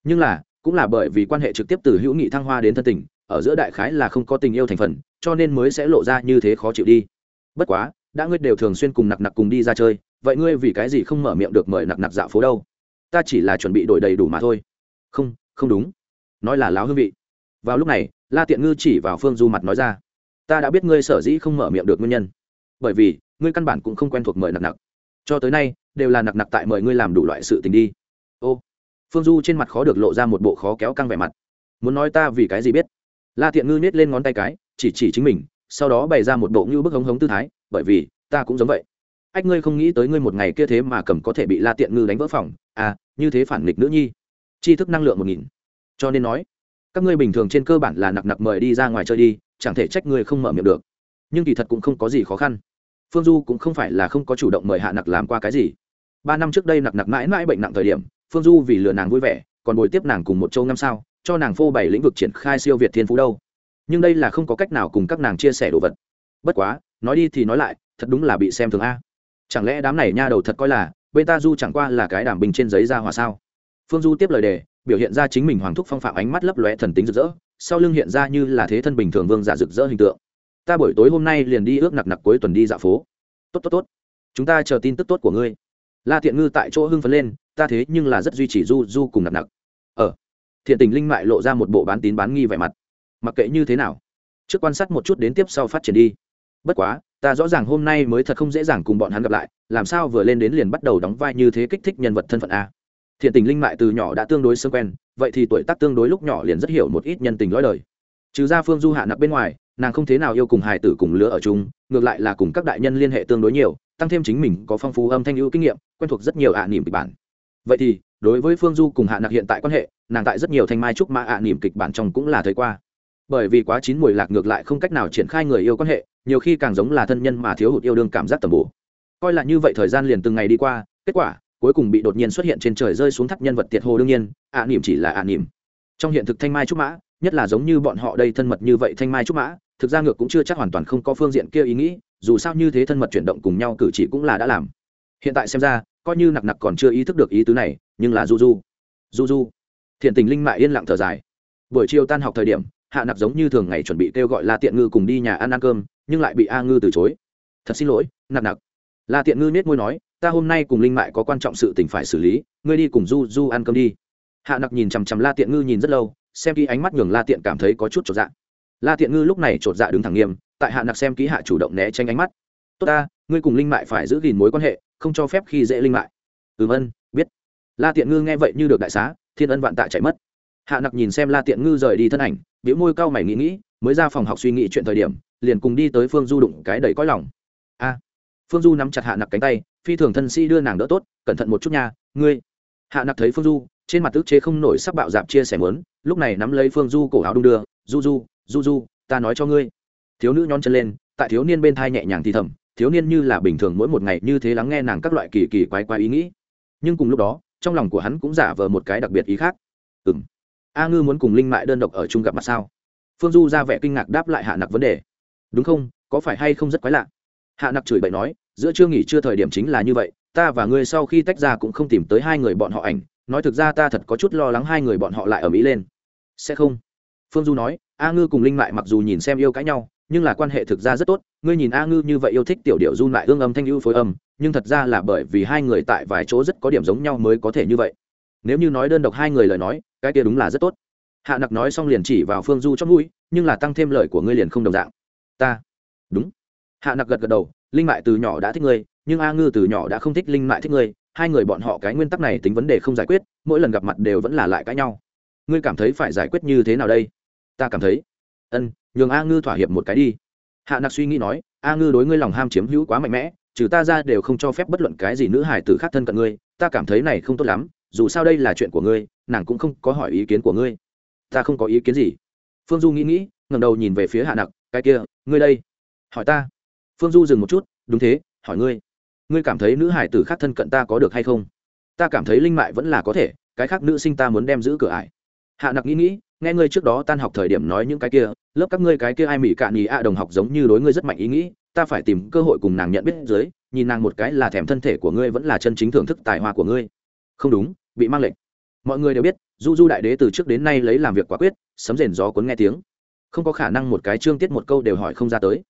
Nhưng là, cũng là bởi vì quan hệ trực tiếp từ hữu nghị thăng hoa đến thân tình, ở giữa đại khái là không có tình yêu thành phần, cho nên mới sẽ lộ ra như thế khó chịu đi. Bất quá, đã ngươi đều thường xuyên cùng nặc nặc cùng đi ra chơi, vậy ngươi vì cái gì không mở miệng được mời nặc nặc dạo phố đâu? Ta chỉ là chuẩn bị đổi đầy đủ mà thôi. Không không đúng. Nói là láo hương vị. Vào lúc này, la tiện ngư chỉ vào phương du mặt nói ra. Ta đã biết ngươi sở dĩ không mở miệng được nguyên nhân. Bởi vì, ngươi căn bản cũng không quen thuộc mời nặc nặc. Cho tới nay đều là nặc nặc tại mời ngươi làm đủ loại sự tình đi. Ô, phương du trên mặt khó được lộ ra một bộ khó kéo căng vẻ mặt. Muốn nói ta vì cái gì biết? La tiện ngư nhét lên ngón tay cái, chỉ chỉ chính mình, sau đó bày ra một bộ như bức hống hống tư thái, bởi vì, ta cũng giống vậy. Ách, ngươi không nghĩ tới ngươi một ngày kia thế mà cầm có thể bị la tiện ngư đánh vỡ phòng. À như thế phản nghịch nữ nhi. Chi thức năng lượng một nghìn. Cho nên nói, các ngươi bình thường trên cơ bản là nặc nặc mời đi ra ngoài chơi đi, chẳng thể trách ngươi không mở miệng được. Nhưng kỳ thật cũng không có gì khó khăn. Phương du cũng không phải là không có chủ động mời hạ nặc làm qua cái gì ba năm trước đây nặc nặc mãi mãi bệnh nặng thời điểm, phương du vì lừa nàng vui vẻ, còn bồi tiếp nàng cùng một châu năm sao, cho nàng phô bày lĩnh vực triển khai siêu việt thiên phú đâu. Nhưng đây là không có cách nào cùng các nàng chia sẻ đồ vật. Bất quá, nói đi thì nói lại, thật đúng là bị xem thường a. Chẳng lẽ đám này nha đầu thật coi là, bên ta du chẳng qua là cái đảm bình trên giấy ra hòa sao? Phương du tiếp lời đề, biểu hiện ra chính mình hoàng thúc phong phạm ánh mắt lấp lóe thần tính rực rỡ, sau lưng hiện ra như là thế thân bình thường vương giả rực rỡ hình tượng. Ta buổi tối hôm nay liền đi ước nặc nặc cuối tuần đi dạo phố. Tốt tốt tốt. Chúng ta chờ tin tức tốt của ngươi la thiện ngư tại chỗ hưng phấn lên, ta thế nhưng là rất duy trì du du cùng nặc nặc. Ờ. Thiện tình linh mại lộ ra một bộ bán tín bán nghi vẻ mặt. Mặc kệ như thế nào, trước quan sát một chút đến tiếp sau phát triển đi. Bất quá, ta rõ ràng hôm nay mới thật không dễ dàng cùng bọn hắn gặp lại, làm sao vừa lên đến liền bắt đầu đóng vai như thế kích thích nhân vật thân phận a? Thiện tình linh mại từ nhỏ đã tương đối sơ quen, vậy thì tuổi tác tương đối lúc nhỏ liền rất hiểu một ít nhân tình lõi đời. Trừ ra phương du hạ nặc bên ngoài, nàng không thế nào yêu cùng hài tử cùng lứa ở chung, ngược lại là cùng các đại nhân liên hệ tương đối nhiều tăng thêm chính mình có phong phú âm thanh ưu kinh nghiệm, quen thuộc rất nhiều ạ à nỉm kịch bản. Vậy thì, đối với phương du cùng hạ nặc hiện tại quan hệ, nàng tại rất nhiều thanh mai trúc mã ạ à nỉm kịch bản trong cũng là thấy qua. Bởi vì quá chín mùi lạc ngược lại không cách nào triển khai người yêu quan hệ, nhiều khi càng giống là thân nhân mà thiếu hụt yêu đương cảm giác tầm bổ. Coi là như vậy thời gian liền từng ngày đi qua, kết quả, cuối cùng bị đột nhiên xuất hiện trên trời rơi xuống thắt nhân vật tiệt hồ đương nhiên, ạ à nỉm chỉ là ạ nỉm trong hiện thực thanh mai trúc mã, nhất là giống như bọn họ đây thân mật như vậy thanh mai trúc mã, thực ra ngược cũng chưa chắc hoàn toàn không có phương diện kia ý nghĩ dù sao như thế thân mật chuyển động cùng nhau cử chỉ cũng là đã làm. Hiện tại xem ra, coi như nặc nặc còn chưa ý thức được ý tứ này, nhưng là du du du du thiện tình linh mại yên lặng thở dài. Buổi chiều tan học thời điểm, hạ nặc giống như thường ngày chuẩn bị kêu gọi la tiện ngư cùng đi nhà ăn ăn cơm, nhưng lại bị a ngư từ chối. Thật xin lỗi, nặc nặc. La tiện ngư nết môi nói, ta hôm nay cùng linh mại có quan trọng sự tình phải xử lý, ngươi đi cùng du du ăn cơm đi. Hạ nặc nhìn chằm chằm la tiện ngư nhìn rất lâu, xem khi ánh mắt nhường la tiện cảm thấy có chút chột dạ. La tiện ngư lúc này chột dạ đứng thẳng nghiêm tại hạ nặc xem kỹ hạ chủ động né tránh ánh mắt. Tốt ta, ngươi cùng linh mại phải giữ gìn mối quan hệ, không cho phép khi dễ linh mại. Ừm, ân, biết. La tiện ngư nghe vậy như được đại xá, thiên ân vạn tạ chạy mất. Hạ nặc nhìn xem la tiện ngư rời đi thân ảnh biểu môi cao mày nghĩ nghĩ, mới ra phòng học suy nghĩ chuyện thời điểm, liền cùng đi tới phương du đụng cái đầy cõi lòng. A. Phương du nắm chặt hạ nặc cánh tay, phi thường thân sĩ đưa nàng đỡ tốt, cẩn thận một chút nha, ngươi. Hạ nặc thấy phương du, trên mặt tức chế không nổi sắc bạo dạp chia sẻ mớn lúc này nắm lấy phương du cổ áo đung đưa, du du du du, ta nói cho ngươi thiếu nữ nhón chân lên, tại thiếu niên bên thai nhẹ nhàng thì thầm, thiếu niên như là bình thường mỗi một ngày như thế lắng nghe nàng các loại kỳ kỳ quái quái ý nghĩ. Nhưng cùng lúc đó, trong lòng của hắn cũng giả vờ một cái đặc biệt ý khác. Ừ m a ngư muốn cùng linh mại đơn độc ở chung gặp mặt sao? Phương du ra vẻ kinh ngạc đáp lại hạ nặc vấn đề. Đúng không? Có phải hay không rất quái lạ? Hạ nặc chửi bậy nói, giữa chưa nghỉ chưa thời điểm chính là như vậy, ta và ngươi sau khi tách ra cũng không tìm tới hai người bọn họ ảnh. Nói thực ra ta thật có chút lo lắng hai người bọn họ lại ở mỹ lên. Sẽ không. Phương du nói, a ngư cùng linh mại mặc dù nhìn xem yêu cãi nhau nhưng là quan hệ thực ra rất tốt, ngươi nhìn a ngư như vậy yêu thích tiểu điệu du lại ương âm thanh ưu phối âm, nhưng thật ra là bởi vì hai người tại vài chỗ rất có điểm giống nhau mới có thể như vậy. Nếu như nói đơn độc hai người lời nói, cái kia đúng là rất tốt. Hạ nặc nói xong liền chỉ vào phương du trong mũi, nhưng là tăng thêm lời của ngươi liền không đồng dạng. Ta. Đúng. Hạ nặc gật gật đầu, linh mại từ nhỏ đã thích ngươi, nhưng a ngư từ nhỏ đã không thích linh mại thích ngươi, hai người bọn họ cái nguyên tắc này tính vấn đề không giải quyết, mỗi lần gặp mặt đều vẫn là lại cãi nhau. Ngươi cảm thấy phải giải quyết như thế nào đây? Ta cảm thấy. Ân nhường a ngư thỏa hiệp một cái đi. Hạ nặc suy nghĩ nói, a ngư đối ngươi lòng ham chiếm hữu quá mạnh mẽ, trừ ta ra đều không cho phép bất luận cái gì nữ hải tử khác thân cận ngươi, ta cảm thấy này không tốt lắm, dù sao đây là chuyện của ngươi, nàng cũng không có hỏi ý kiến của ngươi. Ta không có ý kiến gì. Phương du nghĩ nghĩ ngầm đầu nhìn về phía hạ nặc, cái kia, ngươi đây, hỏi ta. Phương du dừng một chút, đúng thế, hỏi ngươi ngươi cảm thấy nữ hải tử khác thân cận ta có được hay không? Ta cảm thấy linh mại vẫn là có thể, cái khác nữ sinh ta muốn đem giữ cửa ải. Hạ nặc nghĩ nghĩ nghe ngươi trước đó tan học thời điểm nói những cái kia, lớp các ngươi cái kia ai mỹ cạn nhì à đồng học giống như đối ngươi rất mạnh ý nghĩ, ta phải tìm cơ hội cùng nàng nhận biết dưới, nhìn nàng một cái là thèm thân thể của ngươi vẫn là chân chính thưởng thức tài hoa của ngươi. Không đúng, bị mang lệnh. Mọi người đều biết, du du đại đế từ trước đến nay lấy làm việc quả quyết, sấm rền gió cuốn nghe tiếng. Không có khả năng một cái chương tiết một câu đều hỏi không ra tới.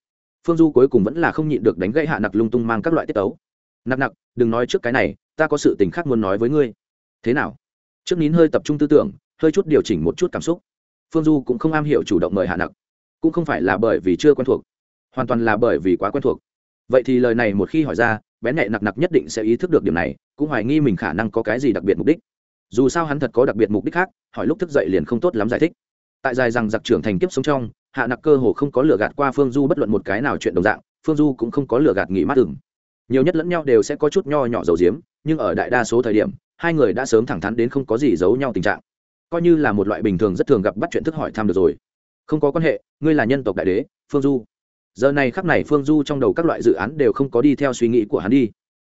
Phương du cuối cùng vẫn là không nhịn được đánh gãy hạ nặc lung tung mang các loại tiết tấu. Nặc nặc, đừng nói trước cái này, ta có sự tình khác muốn nói với ngươi. Thế nào? Trước nín hơi tập trung tư tưởng hơi chút điều chỉnh một chút cảm xúc. Phương du cũng không am hiểu chủ động mời hạ nặc cũng không phải là bởi vì chưa quen thuộc hoàn toàn là bởi vì quá quen thuộc. Vậy thì lời này một khi hỏi ra bén nhẹ nặc nặc nhất định sẽ ý thức được điểm này cũng hoài nghi mình khả năng có cái gì đặc biệt mục đích. Dù sao hắn thật có đặc biệt mục đích khác hỏi lúc thức dậy liền không tốt lắm giải thích. Tại dài rằng giặc trưởng thành kiếp sống trong hạ nặc cơ hồ không có lừa gạt qua phương du bất luận một cái nào chuyện đồng dạng phương du cũng không có lừa gạt nghỉ mắt tưởng, nhiều nhất lẫn nhau đều sẽ có chút nho nhỏ dầu diếm nhưng ở đại đa số thời điểm hai người đã sớm thẳng thắn đến không có gì giấu nhau tình trạng coi như là một loại bình thường rất thường gặp bắt chuyện thức hỏi thăm được rồi. Không có quan hệ, ngươi là nhân tộc đại đế, phương du. Giờ này khắc này phương du trong đầu các loại dự án đều không có đi theo suy nghĩ của hắn đi.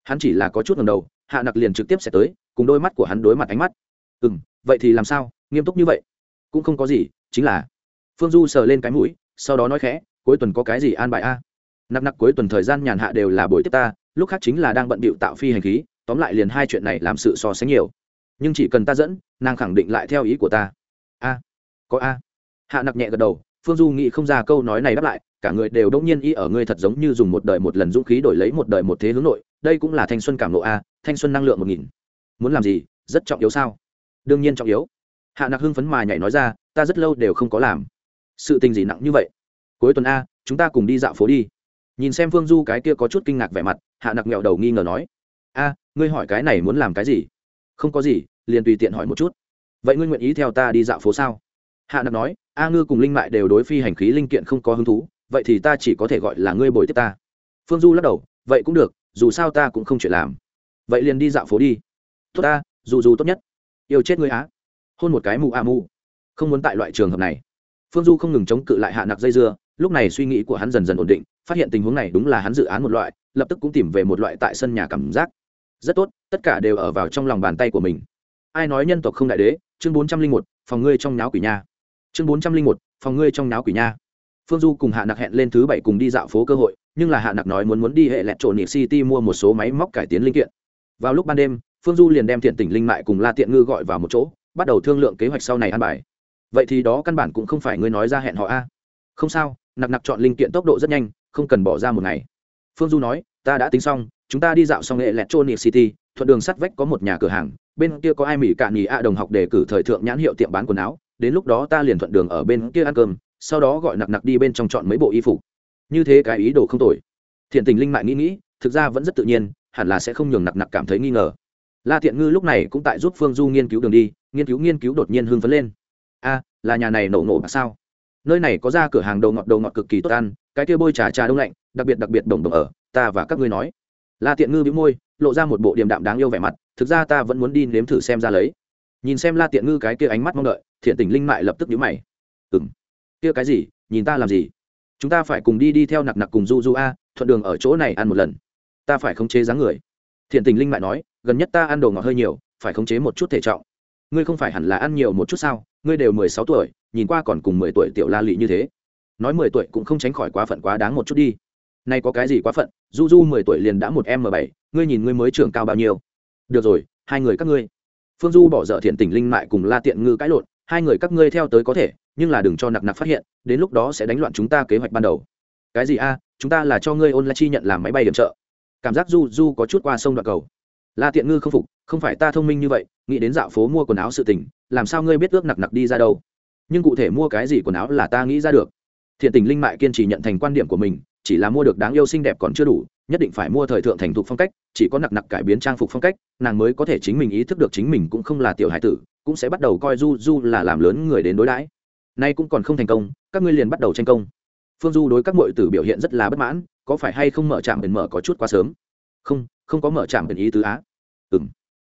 Hắn chỉ là có chút ngầm đầu, hạ nặc liền trực tiếp sẽ tới, cùng đôi mắt của hắn đối mặt ánh mắt. Ừ m vậy thì làm sao? Nghiêm túc như vậy? Cũng không có gì, chính là. Phương du sờ lên cái mũi, sau đó nói khẽ, cuối tuần có cái gì an bài a? Nặc nặc cuối tuần thời gian nhàn hạ đều là buổi tiếp ta, lúc khác chính là đang bận bịu tạo phi hành khí, tóm lại liền hai chuyện này làm sự so sánh nhiều nhưng chỉ cần ta dẫn, nàng khẳng định lại theo ý của ta. A, có a. Hạ nặc nhẹ gật đầu, phương du nghĩ không ra câu nói này đáp lại, cả người đều đông nhiên y ở ngươi thật giống như dùng một đời một lần dũng khí đổi lấy một đời một thế hướng nội, đây cũng là thanh xuân cảm nộ a, thanh xuân năng lượng một nghìn. Muốn làm gì, rất trọng yếu sao? Đương nhiên trọng yếu. Hạ nặc hưng phấn mà nhảy nói ra, ta rất lâu đều không có làm. Sự tình gì nặng như vậy? Cuối tuần a, chúng ta cùng đi dạo phố đi. Nhìn xem phương du cái kia có chút kinh ngạc vẻ mặt, hạ nặc nghẹo đầu nghi ngờ nói, a, ngươi hỏi cái này muốn làm cái gì? Không có gì, liền tùy tiện hỏi một chút. Vậy ngươi nguyện ý theo ta đi dạo phố sao? Hạ nặc nói, a ngư cùng linh mại đều đối phi hành khí linh kiện không có hứng thú, vậy thì ta chỉ có thể gọi là ngươi bồi tiếp ta. Phương du lắc đầu, vậy cũng được, dù sao ta cũng không chuyện làm. Vậy liền đi dạo phố đi. Tốt ta, dù dù tốt nhất. Yêu chết ngươi á. Hôn một cái mù a à mù. Không muốn tại loại trường hợp này. Phương du không ngừng chống cự lại hạ nặc dây dưa, lúc này suy nghĩ của hắn dần dần ổn định, phát hiện tình huống này đúng là hắn dự án một loại, lập tức cũng tìm về một loại tại sân nhà cảm giác rất tốt, tất cả đều ở vào trong lòng bàn tay của mình. Ai nói nhân tộc không đại đế? Chương bốn trăm linh một, phòng ngươi trong nháo quỷ nha. Chương bốn trăm linh một, phòng ngươi trong nháo quỷ nha. Phương du cùng hạ nặc hẹn lên thứ bảy cùng đi dạo phố cơ hội, nhưng là hạ nặc nói muốn muốn đi hệ lẹt trộn nị city mua một số máy móc cải tiến linh kiện. Vào lúc ban đêm, phương du liền đem thiện tỉnh linh mại cùng la tiện ngư gọi vào một chỗ, bắt đầu thương lượng kế hoạch sau này ăn bài. Vậy thì đó căn bản cũng không phải ngươi nói ra hẹn họ a. Không sao, nặc nặc chọn linh kiện tốc độ rất nhanh, không cần bỏ ra một ngày. Phương du nói ta đã tính xong, chúng ta đi dạo xong nghệ electronic city, thuận đường sắt vách có một nhà cửa hàng, bên kia có ai mỹ cạn nghỉ a đồng học để cử thời thượng nhãn hiệu tiệm bán quần áo, đến lúc đó ta liền thuận đường ở bên kia ăn cơm, sau đó gọi nặc nặc đi bên trong chọn mấy bộ y phục. Như thế cái ý đồ không tồi. Thiện tình linh mại nghĩ nghĩ, thực ra vẫn rất tự nhiên, hẳn là sẽ không nhường nặc nặc cảm thấy nghi ngờ. La thiện ngư lúc này cũng tại giúp phương du nghiên cứu đường đi, nghiên cứu nghiên cứu đột nhiên hưng phấn lên. A, là nhà này nổ nổ mà sao? Nơi này có ra cửa hàng đầu ngọt đầu ngọt cực kỳ tốt ăn, cái kia bôi trà trà đông lạnh, đặc biệt đặc biệt đồng đồng ở ta và các ngươi nói. La tiện ngư bị môi, lộ ra một bộ điềm đạm đáng yêu vẻ mặt, thực ra ta vẫn muốn đi nếm thử xem ra lấy. Nhìn xem la tiện ngư cái kia ánh mắt mong đợi, thiện tình linh mại lập tức nhíu mày. Ừng kia cái gì? Nhìn ta làm gì? Chúng ta phải cùng đi đi theo nặc nặc cùng du du a, thuận đường ở chỗ này ăn một lần. Ta phải khống chế dáng người. Thiện tình linh mại nói, gần nhất ta ăn đồ ngọt hơi nhiều, phải khống chế một chút thể trọng. Ngươi không phải hẳn là ăn nhiều một chút sao? Ngươi đều mười sáu tuổi, nhìn qua còn cùng mười tuổi tiểu la lị như thế. Nói mười tuổi cũng không tránh khỏi quá phận quá đáng một chút đi nay có cái gì quá phận du du mười tuổi liền đã một m bảy, ngươi nhìn ngươi mới trưởng cao bao nhiêu? Được rồi, hai người các ngươi. Phương du bỏ dở thiện tình linh mại cùng la tiện ngư cãi lộn, hai người các ngươi theo tới có thể, nhưng là đừng cho nặc nặc phát hiện, đến lúc đó sẽ đánh loạn chúng ta kế hoạch ban đầu. Cái gì a? Chúng ta là cho ngươi ôn la chi nhận làm máy bay điểm trợ. Cảm giác du du có chút qua sông đoạn cầu. La tiện ngư không phục, không phải ta thông minh như vậy, nghĩ đến dạo phố mua quần áo sự tình, làm sao ngươi biết ước nặc nặc đi ra đâu? Nhưng cụ thể mua cái gì quần áo là ta nghĩ ra được. Thiện tình linh mại kiên trì nhận thành quan điểm của mình chỉ là mua được đáng yêu xinh đẹp còn chưa đủ, nhất định phải mua thời thượng thành thục phong cách, chỉ có nặc nặc cải biến trang phục phong cách, nàng mới có thể chính mình ý thức được chính mình cũng không là tiểu hải tử, cũng sẽ bắt đầu coi du du là làm lớn người đến đối đãi. Nay cũng còn không thành công, các ngươi liền bắt đầu tranh công. Phương du đối các mọi tử biểu hiện rất là bất mãn, có phải hay không mở trạm biển mở có chút quá sớm? Không không có mở trạm biển ý tứ á. Ừ m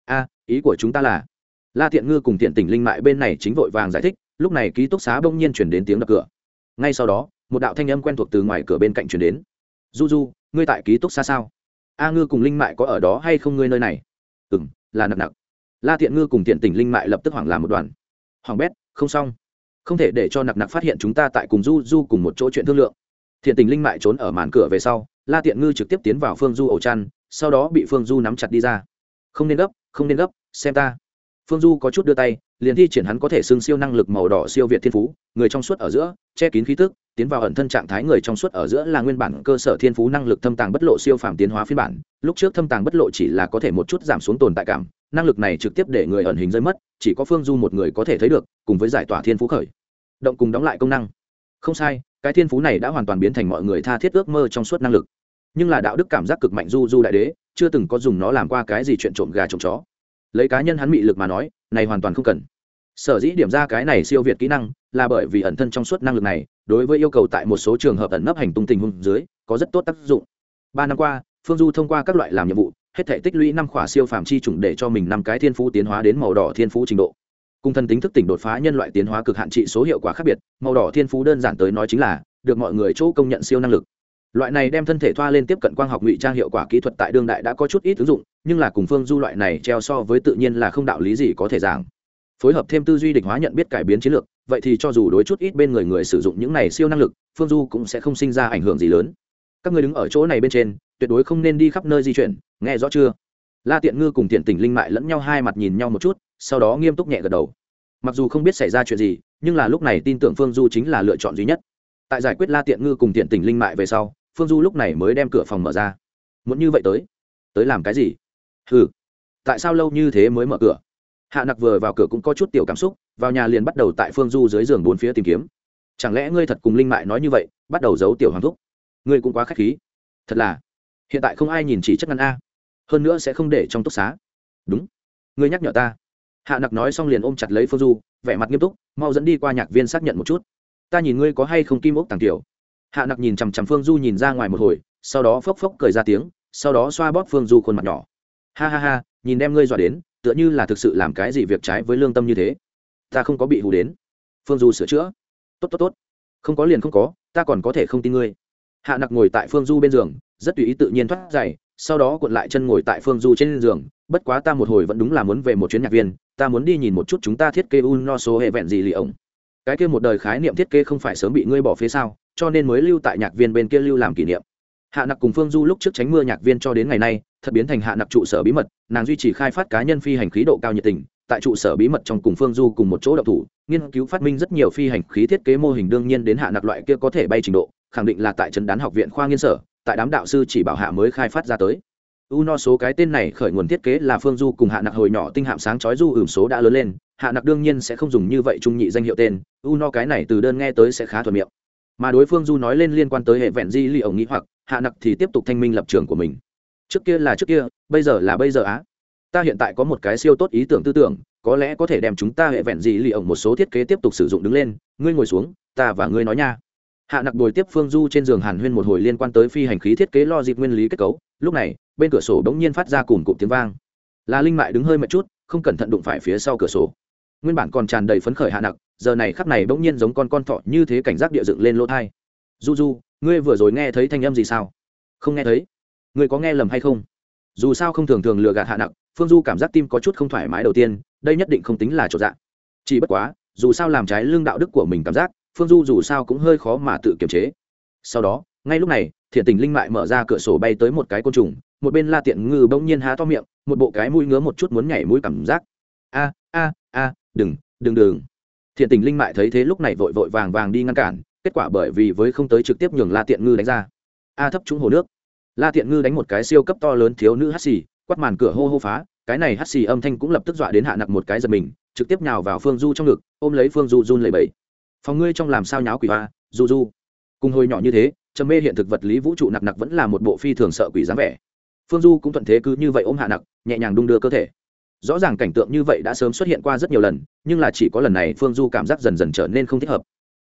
a, ý của chúng ta là, la thiện ngư cùng tiện tỉnh linh mại bên này chính vội vàng giải thích, lúc này ký túc xá bỗng nhiên chuyển đến tiếng đập cửa. Ngay sau đó một đạo thanh âm quen thuộc từ ngoài cửa bên cạnh chuyển đến. Du du ngươi tại ký túc xá sao? A ngư cùng linh mại có ở đó hay không ngươi nơi này? Ừ m là nặng nặng. La thiện ngư cùng Thiện tỉnh linh mại lập tức hoảng làm một đoàn. Hoàng bét, không xong. Không thể để cho nặc nặc phát hiện chúng ta tại cùng du du cùng một chỗ chuyện thương lượng. Thiện tình linh mại trốn ở màn cửa về sau, la tiện ngư trực tiếp tiến vào phương du ổ chăn, sau đó bị phương du nắm chặt đi ra. Không nên gấp, không nên gấp, xem ta. Phương du có chút đưa tay liền thi triển hắn có thể xưng siêu năng lực màu đỏ siêu việt thiên phú, người trong suốt ở giữa, che kín khí tức, tiến vào ẩn thân trạng thái người trong suốt ở giữa là nguyên bản cơ sở thiên phú năng lực thâm tàng bất lộ siêu phàm tiến hóa phiên bản, lúc trước thâm tàng bất lộ chỉ là có thể một chút giảm xuống tồn tại cảm, năng lực này trực tiếp để người ẩn hình rơi mất, chỉ có phương du một người có thể thấy được, cùng với giải tỏa thiên phú khởi. Động cùng đóng lại công năng. Không sai, cái thiên phú này đã hoàn toàn biến thành mọi người tha thiết ước mơ trong suốt năng lực. Nhưng là đạo đức cảm giác cực mạnh du du đại đế, chưa từng có dùng nó làm qua cái gì chuyện trộm gà trộm chó lấy cá nhân hắn mị lực mà nói, này hoàn toàn không cần. Sở dĩ điểm ra cái này siêu việt kỹ năng, là bởi vì ẩn thân trong suốt năng lực này, đối với yêu cầu tại một số trường hợp ẩn nấp hành tung tình huống dưới, có rất tốt tác dụng. Ba năm qua, phương du thông qua các loại làm nhiệm vụ, hết thể tích lũy năm khỏa siêu phàm chi chủng để cho mình năm cái thiên phú tiến hóa đến màu đỏ thiên phú trình độ. Cùng thần tính thức tỉnh đột phá nhân loại tiến hóa cực hạn trị số hiệu quả khác biệt, màu đỏ thiên phú đơn giản tới nói chính là, được mọi người chỗ công nhận siêu năng lực. Loại này đem thân thể thoa lên tiếp cận quang học ngụy trang hiệu quả kỹ thuật tại đương đại đã có chút ít ứng dụng nhưng là cùng phương du loại này treo so với tự nhiên là không đạo lý gì có thể giảng. Phối hợp thêm tư duy địch hóa nhận biết cải biến chiến lược, vậy thì cho dù đối chút ít bên người người sử dụng những này siêu năng lực, phương du cũng sẽ không sinh ra ảnh hưởng gì lớn. Các người đứng ở chỗ này bên trên, tuyệt đối không nên đi khắp nơi di chuyển, nghe rõ chưa? La tiện ngư cùng tiện tỉnh linh mại lẫn nhau hai mặt nhìn nhau một chút, sau đó nghiêm túc nhẹ gật đầu. Mặc dù không biết xảy ra chuyện gì, nhưng là lúc này tin tưởng phương du chính là lựa chọn duy nhất. Tại giải quyết la tiện ngư cùng tiện tỉnh linh mại về sau, phương du lúc này mới đem cửa phòng mở ra. Muốn như vậy tới? Tới làm cái gì? Ừ tại sao lâu như thế mới mở cửa? Hạ nặc vừa vào cửa cũng có chút tiểu cảm xúc, vào nhà liền bắt đầu tại phương du dưới giường bốn phía tìm kiếm. Chẳng lẽ ngươi thật cùng linh mại nói như vậy, bắt đầu giấu tiểu hoàng thúc? Ngươi cũng quá k h á c h khí. Thật là, hiện tại không ai nhìn chỉ chất ngăn a. Hơn nữa sẽ không để trong túc xá. Đúng. Ngươi nhắc nhở ta. Hạ nặc nói xong liền ôm chặt lấy phương du, vẻ mặt nghiêm túc, mau dẫn đi qua nhạc viên xác nhận một chút. Ta nhìn ngươi có hay không kim ốc tàng tiểu. Hạ nặc nhìn chằm chằm phương du nhìn ra ngoài một hồi, sau đó phốc phốc cười ra tiếng, sau đó xoa bóp phương du khuôn mặt nhỏ ha ha ha, nhìn đem ngươi dọa đến, tựa như là thực sự làm cái gì việc trái với lương tâm như thế. Ta không có bị hù đến. Phương du sửa chữa. Tốt tốt tốt. Không có liền không có, ta còn có thể không tin ngươi. Hạ nặc ngồi tại phương du bên giường, rất tùy ý tự nhiên thoát dày sau đó cuộn lại chân ngồi tại phương du trên giường. Bất quá ta một hồi vẫn đúng là muốn về một chuyến nhạc viên, ta muốn đi nhìn một chút chúng ta thiết kế un no số hệ vẹn gì lì ổng. Cái kia một đời khái niệm thiết kế không phải sớm bị ngươi bỏ phía sau cho nên mới lưu tại nhạc viên bên kia lưu làm kỷ niệm hạ nặc cùng phương du lúc trước tránh mưa nhạc viên cho đến ngày nay, thật biến thành hạ nặc trụ sở bí mật, nàng duy trì khai phát cá nhân phi hành khí độ cao nhiệt tình, tại trụ sở bí mật trong cùng phương du cùng một chỗ đậu thủ, nghiên cứu phát minh rất nhiều phi hành khí thiết kế mô hình đương nhiên đến hạ nặc loại kia có thể bay trình độ, khẳng định là tại trấn đán học viện khoa nghiên sở, tại đám đạo sư chỉ bảo hạ mới khai phát ra tới. U no số cái tên này khởi nguồn thiết kế là phương du cùng hạ nặc hồi nhỏ tinh hạm sáng chói du ửm số đã lớn lên, hạ nặc đương nhiên sẽ không dùng như vậy trung nhị danh hiệu tên, u no cái này từ đơn nghe tới sẽ khá thuận miệng mà đối phương du nói lên liên quan tới hệ vẹn di li ổng nghĩ hoặc, hạ nặc thì tiếp tục thanh minh lập trường của mình. Trước kia là trước kia, bây giờ là bây giờ á. Ta hiện tại có một cái siêu tốt ý tưởng tư tưởng, có lẽ có thể đem chúng ta hệ vẹn gì lì ổng một số thiết kế tiếp tục sử dụng đứng lên. Ngươi ngồi xuống, ta và ngươi nói nha. Hạ nặc bồi tiếp phương du trên giường hàn huyên một hồi liên quan tới phi hành khí thiết kế lo dịp nguyên lý kết cấu. Lúc này, bên cửa sổ bỗng nhiên phát ra cùng cụm tiếng vang. Là linh mại đứng hơi một chút, không cẩn thận đụng phải phía sau cửa sổ. Nguyên bản còn tràn đầy phấn khởi hạ nặc giờ này khắp này bỗng nhiên giống con con thọ như thế cảnh giác địa dựng lên lỗ thai. Du du ngươi vừa rồi nghe thấy thanh âm gì sao? Không nghe thấy. Ngươi có nghe lầm hay không? Dù sao không thường thường lừa gạt hạ nặng. phương du cảm giác tim có chút không thoải mái đầu tiên, đây nhất định không tính là chỗ dạng chỉ bất quá, dù sao làm trái lương đạo đức của mình cảm giác, phương du dù sao cũng hơi khó mà tự kiềm chế. Sau đó, ngay lúc này, thiện tình linh mại mở ra cửa sổ bay tới một cái côn trùng, một bên la tiện ngư bỗng nhiên há to miệng, một bộ cái mũi ngứa một chút muốn nhảy mũi cảm giác. A a a, đừng đừng đừng thiện tình linh mại thấy thế lúc này vội vội vàng vàng đi ngăn cản, kết quả bởi vì với không tới trực tiếp nhường la tiện ngư đánh ra. A thấp trúng hồ nước. La tiện ngư đánh một cái siêu cấp to lớn thiếu nữ hắt xì quắt màn cửa hô hô phá, cái này hắt xì âm thanh cũng lập tức dọa đến hạ nặc một cái giật mình, trực tiếp nhào vào phương du trong ngực, ôm lấy phương du run lẩy bẩy. Phòng ngươi trong làm sao nháo quỷ hoa, du du. Cùng hồi nhỏ như thế, trầm mê hiện thực vật lý vũ trụ nặc nặc vẫn là một bộ phi thường sợ quỷ dáng vẻ. Phương du cũng thuận thế cứ như vậy ôm hạ nặc nhẹ nhàng đung đưa cơ thể rõ ràng cảnh tượng như vậy đã sớm xuất hiện qua rất nhiều lần, nhưng là chỉ có lần này phương du cảm giác dần dần trở nên không thích hợp.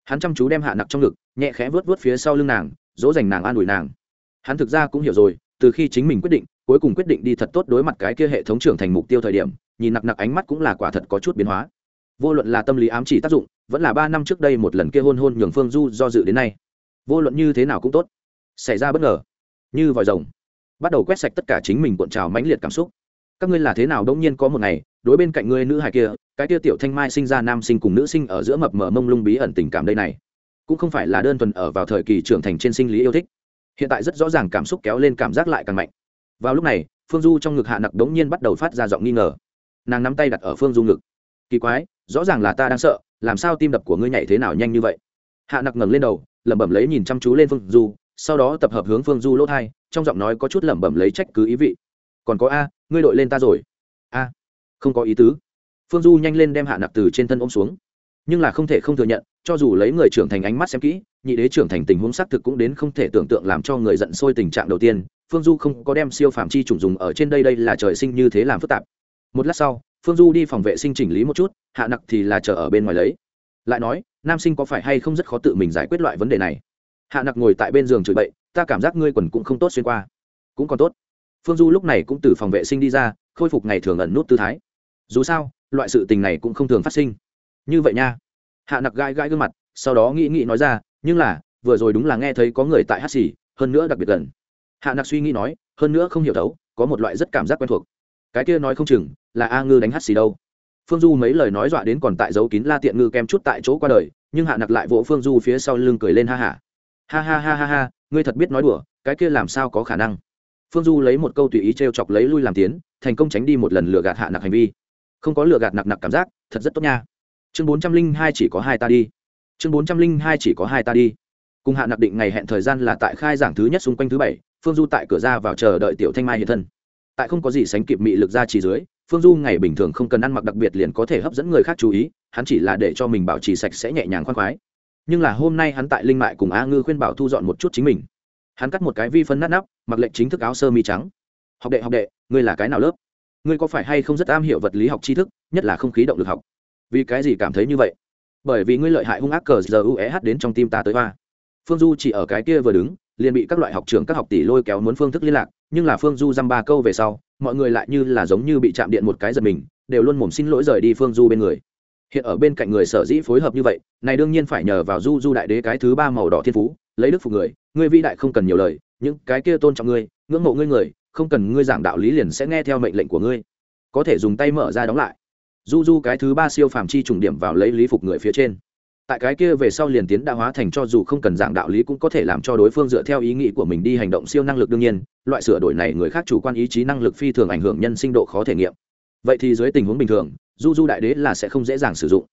Hắn chăm chú đem hạ nặc trong ngực, nhẹ khẽ vớt vớt phía sau lưng nàng, dỗ dành nàng an ủi nàng. Hắn thực ra cũng hiểu rồi, từ khi chính mình quyết định, cuối cùng quyết định đi thật tốt đối mặt cái kia hệ thống trưởng thành mục tiêu thời điểm, nhìn nặc nặc ánh mắt cũng là quả thật có chút biến hóa. Vô luận là tâm lý ám chỉ tác dụng, vẫn là ba năm trước đây một lần kia hôn hôn nhường phương du do dự đến nay, vô luận như thế nào cũng tốt. Xảy ra bất ngờ. Như vòi rồng. Bắt đầu quét sạch tất cả chính mình cuộn trào mãnh liệt cảm xúc các ngươi là thế nào đông nhiên có một ngày, đối bên cạnh ngươi nữ hài kia, cái kia tiểu thanh mai sinh ra nam sinh cùng nữ sinh ở giữa mập mờ mông lung bí ẩn tình cảm đây này. Cũng không phải là đơn thuần ở vào thời kỳ trưởng thành trên sinh lý yêu thích. Hiện tại rất rõ ràng cảm xúc kéo lên cảm giác lại càng mạnh. Vào lúc này, phương du trong ngực hạ nặc đống nhiên bắt đầu phát ra giọng nghi ngờ. Nàng nắm tay đặt ở phương du ngực. Kỳ quái, rõ ràng là ta đang sợ, làm sao tim đập của ngươi nhảy thế nào nhanh như vậy? Hạ nặc ngẩng lên đầu, lẩm bẩm lấy nhìn chăm chú lên phương du, sau đó tập hợp hướng phương du lỗ thai, trong giọng nói có chút lẩm bẩm lấy trách cứ ý vị. Còn có a ngươi đội lên ta rồi. A, không có ý tứ. Phương du nhanh lên đem hạ nặc từ trên thân ôm xuống. Nhưng là không thể không thừa nhận, cho dù lấy người trưởng thành ánh mắt xem kỹ, nhị đế trưởng thành tình huống xác thực cũng đến không thể tưởng tượng làm cho người giận sôi tình trạng đầu tiên. Phương du không có đem siêu phạm chi trùng dùng ở trên đây đây là trời sinh như thế làm phức tạp. Một lát sau, phương du đi phòng vệ sinh chỉnh lý một chút, hạ nặc thì là chờ ở bên ngoài lấy. Lại nói, nam sinh có phải hay không rất khó tự mình giải quyết loại vấn đề này? Hạ nặc ngồi tại bên giường chửi bậy, ta cảm giác ngươi quần cũng không tốt xuyên qua. Cũng còn tốt phương du lúc này cũng từ phòng vệ sinh đi ra, khôi phục ngày thường ẩn nút tư thái. Dù sao, loại sự tình này cũng không thường phát sinh. Như vậy nha. Hạ nặc gãi gãi gương mặt, sau đó nghĩ nghĩ nói ra, nhưng là, vừa rồi đúng là nghe thấy có người tại hát xì, hơn nữa đặc biệt gần. Hạ nặc suy nghĩ nói, hơn nữa không hiểu thấu, có một loại rất cảm giác quen thuộc. Cái kia nói không chừng, là a ngư đánh hát xì đâu. Phương du mấy lời nói dọa đến còn tại dấu kín la tiện ngư kem chút tại chỗ qua đời, nhưng hạ nặc lại vỗ phương du phía sau lưng cười lên ha hả ha. ha ha ha ha ha, ngươi thật biết nói đùa, cái kia làm sao có khả năng? Phương du lấy một câu tùy ý t r e o chọc lấy lui làm tiến, thành công tránh đi một lần lừa gạt hạ nặc hành vi. Không có lừa gạt nặc nặc cảm giác, thật rất tốt nha. Chương bốn trăm linh hai chỉ có hai ta đi. Chương bốn trăm linh hai chỉ có hai ta đi. Cùng hạ nặc định ngày hẹn thời gian là tại khai giảng thứ nhất xung quanh thứ bảy, phương du tại cửa ra vào chờ đợi tiểu thanh mai hiện thân. Tại không có gì sánh kịp mị lực ra chỉ dưới, phương du ngày bình thường không cần ăn mặc đặc biệt liền có thể hấp dẫn người khác chú ý, hắn chỉ là để cho mình bảo trì sạch sẽ nhẹ nhàng khoan khoái. Nhưng là hôm nay hắn tại linh mại cùng a ngư khuyên bảo thu dọn một chút chính mình. Hắn cắt một cái vi phân nát nắp mặc lệnh chính thức áo sơ mi trắng. Học đệ học đệ, ngươi là cái nào lớp? Ngươi có phải hay không rất am hiểu vật lý học tri thức, nhất là không khí động lực học? Vì cái gì cảm thấy như vậy? Bởi vì ngươi lợi hại hung ác cờ giờ ueh đến trong tim ta tới hoa. Phương du chỉ ở cái kia vừa đứng, liền bị các loại học trường các học tỷ lôi kéo muốn phương thức liên lạc, nhưng là phương du dăm ba câu về sau, mọi người lại như là giống như bị chạm điện một cái giật mình, đều luôn mồm xin lỗi rời đi phương du bên người. Hiện ở bên cạnh người sở dĩ phối hợp như vậy, này đương nhiên phải nhờ vào du du đại đế cái thứ ba màu đỏ thiên phú, lấy đức phục người, ngươi vĩ đại không cần nhiều lời những cái kia tôn trọng ngươi, ngưỡng mộ ngươi người, không cần ngươi giảng đạo lý liền sẽ nghe theo mệnh lệnh của ngươi. Có thể dùng tay mở ra đóng lại. Du du cái thứ ba siêu phàm chi trùng điểm vào lấy lý phục người phía trên. Tại cái kia về sau liền tiến đã hóa thành cho dù không cần giảng đạo lý cũng có thể làm cho đối phương dựa theo ý nghĩ của mình đi hành động siêu năng lực đương nhiên, loại sửa đổi này người khác chủ quan ý chí năng lực phi thường ảnh hưởng nhân sinh độ khó thể nghiệm. Vậy thì dưới tình huống bình thường du du đại đế là sẽ không dễ dàng sử dụng.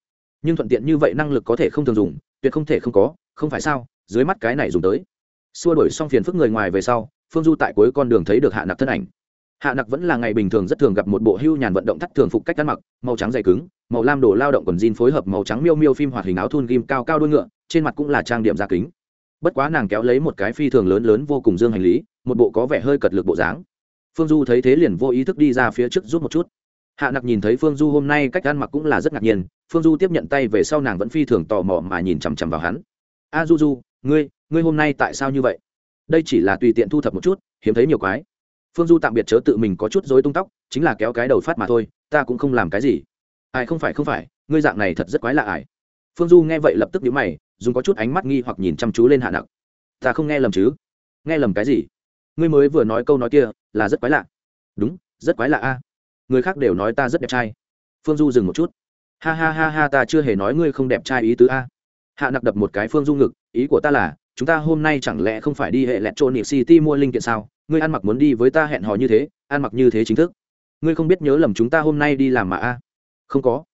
Nhưng thuận tiện như vậy năng lực có thể không thường dùng, tuyệt không thể không có, không phải sao? Dưới mắt cái này dùng tới xua đổi xong phiền phức người ngoài về sau, phương du tại cuối con đường thấy được hạ nặc thân ảnh. Hạ nặc vẫn là ngày bình thường rất thường gặp một bộ hưu nhàn vận động thắt thường phục cách ăn mặc, màu trắng dày cứng, màu lam đồ lao động quần jean phối hợp màu trắng miêu miêu phim hoạt hình áo thun ghim cao cao đuôi ngựa, trên mặt cũng là trang điểm da kính. Bất quá nàng kéo lấy một cái phi thường lớn lớn vô cùng dương hành lý, một bộ có vẻ hơi cật lực bộ dáng. Phương du thấy thế liền vô ý thức đi ra phía trước rút một chút. Hạ nặc nhìn thấy phương du hôm nay cách ăn mặc cũng là rất ngạc nhiên, phương du tiếp nhận tay về sau nàng vẫn phi thường tò mò mà nhìn chằm chằm vào hắn a du du ngươi ngươi hôm nay tại sao như vậy? Đây chỉ là tùy tiện thu thập một chút, hiếm thấy nhiều quái. Phương du tạm biệt chớ tự mình có chút dối tung tóc, chính là kéo cái đầu phát mà thôi, ta cũng không làm cái gì. Ai không phải không phải, ngươi dạng này thật rất quái lạ ải phương du nghe vậy lập tức nhíu mày, dùng có chút ánh mắt nghi hoặc nhìn chăm chú lên hạ nặc. Ta không nghe lầm chứ? Nghe lầm cái gì? Ngươi mới vừa nói câu nói kia, là rất quái lạ. Đúng, rất quái lạ a. Người khác đều nói ta rất đẹp trai. Phương du dừng một chút. Ha ha ha ha, ta chưa hề nói ngươi không đẹp trai ý tứ a hạ nặc đập một cái phương du ngực, ý của ta là, chúng ta hôm nay chẳng lẽ không phải đi hệ lẹt trộn city mua linh kiện sao? Ngươi ăn mặc muốn đi với ta hẹn hò như thế, ăn mặc như thế chính thức. Ngươi không biết nhớ lầm chúng ta hôm nay đi làm mà a? Không có.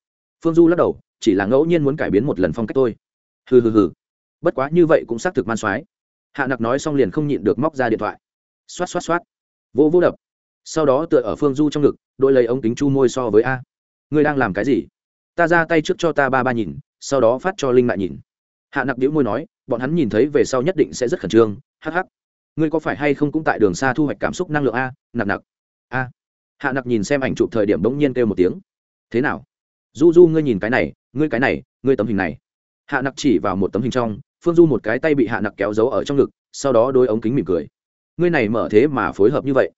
Phương du lắc đầu, chỉ là ngẫu nhiên muốn cải biến một lần phong cách thôi. Hừ hừ hừ. Bất quá như vậy cũng xác thực man soái. Hạ nặc nói xong liền không nhịn được móc ra điện thoại. Xoát xoát xoát. Vô vô đập. Sau đó tựa ở phương du trong ngực, đội lấy ống kính chu môi so với a. Ngươi đang làm cái gì? Ta ra tay trước cho ta ba ba nhìn, sau đó phát cho linh lại nhìn hạ nặc đĩu môi nói, bọn hắn nhìn thấy về sau nhất định sẽ rất khẩn trương hh ngươi có phải hay không cũng tại đường xa thu hoạch cảm xúc năng lượng a, nặc nặc? A. Hạ nặc nhìn xem ảnh chụp thời điểm bỗng nhiên kêu một tiếng. Thế nào? Du du, ngươi nhìn cái này, ngươi cái này, ngươi tấm hình này. Hạ nặc chỉ vào một tấm hình trong, phương du một cái tay bị hạ nặc kéo giấu ở trong ngực, sau đó đôi ống kính mỉm cười. Ngươi này mở thế mà phối hợp như vậy.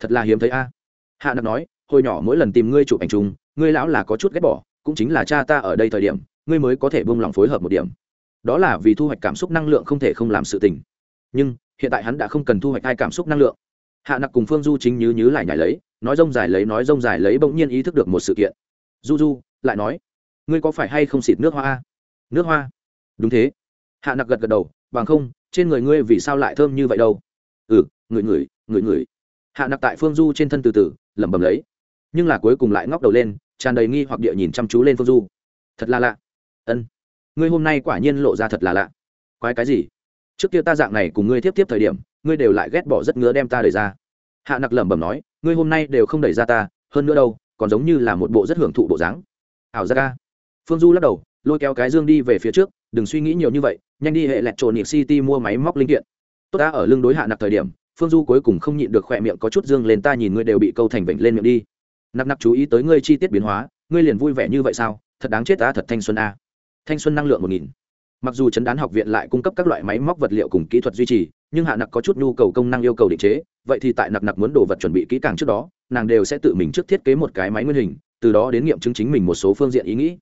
Thật là hiếm thấy a. Hạ nặc nói, hồi nhỏ mỗi lần tìm ngươi chụp ảnh chung, ngươi lão là có chút ghét bỏ, cũng chính là cha ta ở đây thời điểm, ngươi mới có thể buông lòng phối hợp một điểm đó là vì thu hoạch cảm xúc năng lượng không thể không làm sự tình. Nhưng, hiện tại hắn đã không cần thu hoạch ai cảm xúc năng lượng. Hạ nặc cùng phương du chính nhứ nhứ lại nhảy lấy, nói rông dài lấy, nói rông dài lấy, bỗng nhiên ý thức được một sự kiện. Du du, lại nói, ngươi có phải hay không xịt nước hoa nước hoa? Đúng thế. Hạ nặc gật gật đầu, bằng không, trên người ngươi vì sao lại thơm như vậy đâu? Ừ ngửi ngửi ngửi ngửi. Hạ nặc tại phương du trên thân từ từ, lẩm bẩm lấy. Nhưng là cuối cùng lại ngóc đầu lên, tràn đầy nghi hoặc địa nhìn chăm chú lên phương du. Thật là lạ. Ân ngươi hôm nay quả nhiên lộ ra thật là lạ. Quái cái gì? Trước kia ta dạng này cùng ngươi tiếp tiếp thời điểm, ngươi đều lại ghét bỏ rất ngứa đem ta đẩy ra. Hạ nặc lẩm bẩm nói, ngươi hôm nay đều không đẩy ra ta, hơn nữa đâu, còn giống như là một bộ rất hưởng thụ bộ dáng. Ảo ra ca phương du lắc đầu, lôi kéo cái dương đi về phía trước, đừng suy nghĩ nhiều như vậy, nhanh đi hệ lẹt trộn nhịp city mua máy móc linh kiện. Tốt ta ở lưng đối hạ nặc thời điểm, phương du cuối cùng không nhịn được khỏe miệng có chút dương lên, ta nhìn ngươi đều bị câu thành vịnh lên miệng đi. Nặc nặc chú ý tới ngươi chi tiết biến hóa, ngươi liền vui vẻ như vậy sao? Thật đáng chết ta, thật thanh xuân a thanh xuân năng lượng một nghìn. Mặc dù chấn đán học viện lại cung cấp các loại máy móc vật liệu cùng kỹ thuật duy trì, nhưng hạ nặc có chút nhu cầu công năng yêu cầu định chế. Vậy thì tại nặc nặc muốn đồ vật chuẩn bị kỹ càng trước đó, nàng đều sẽ tự mình trước thiết kế một cái máy nguyên hình, từ đó đến nghiệm chứng chính mình một số phương diện ý nghĩ.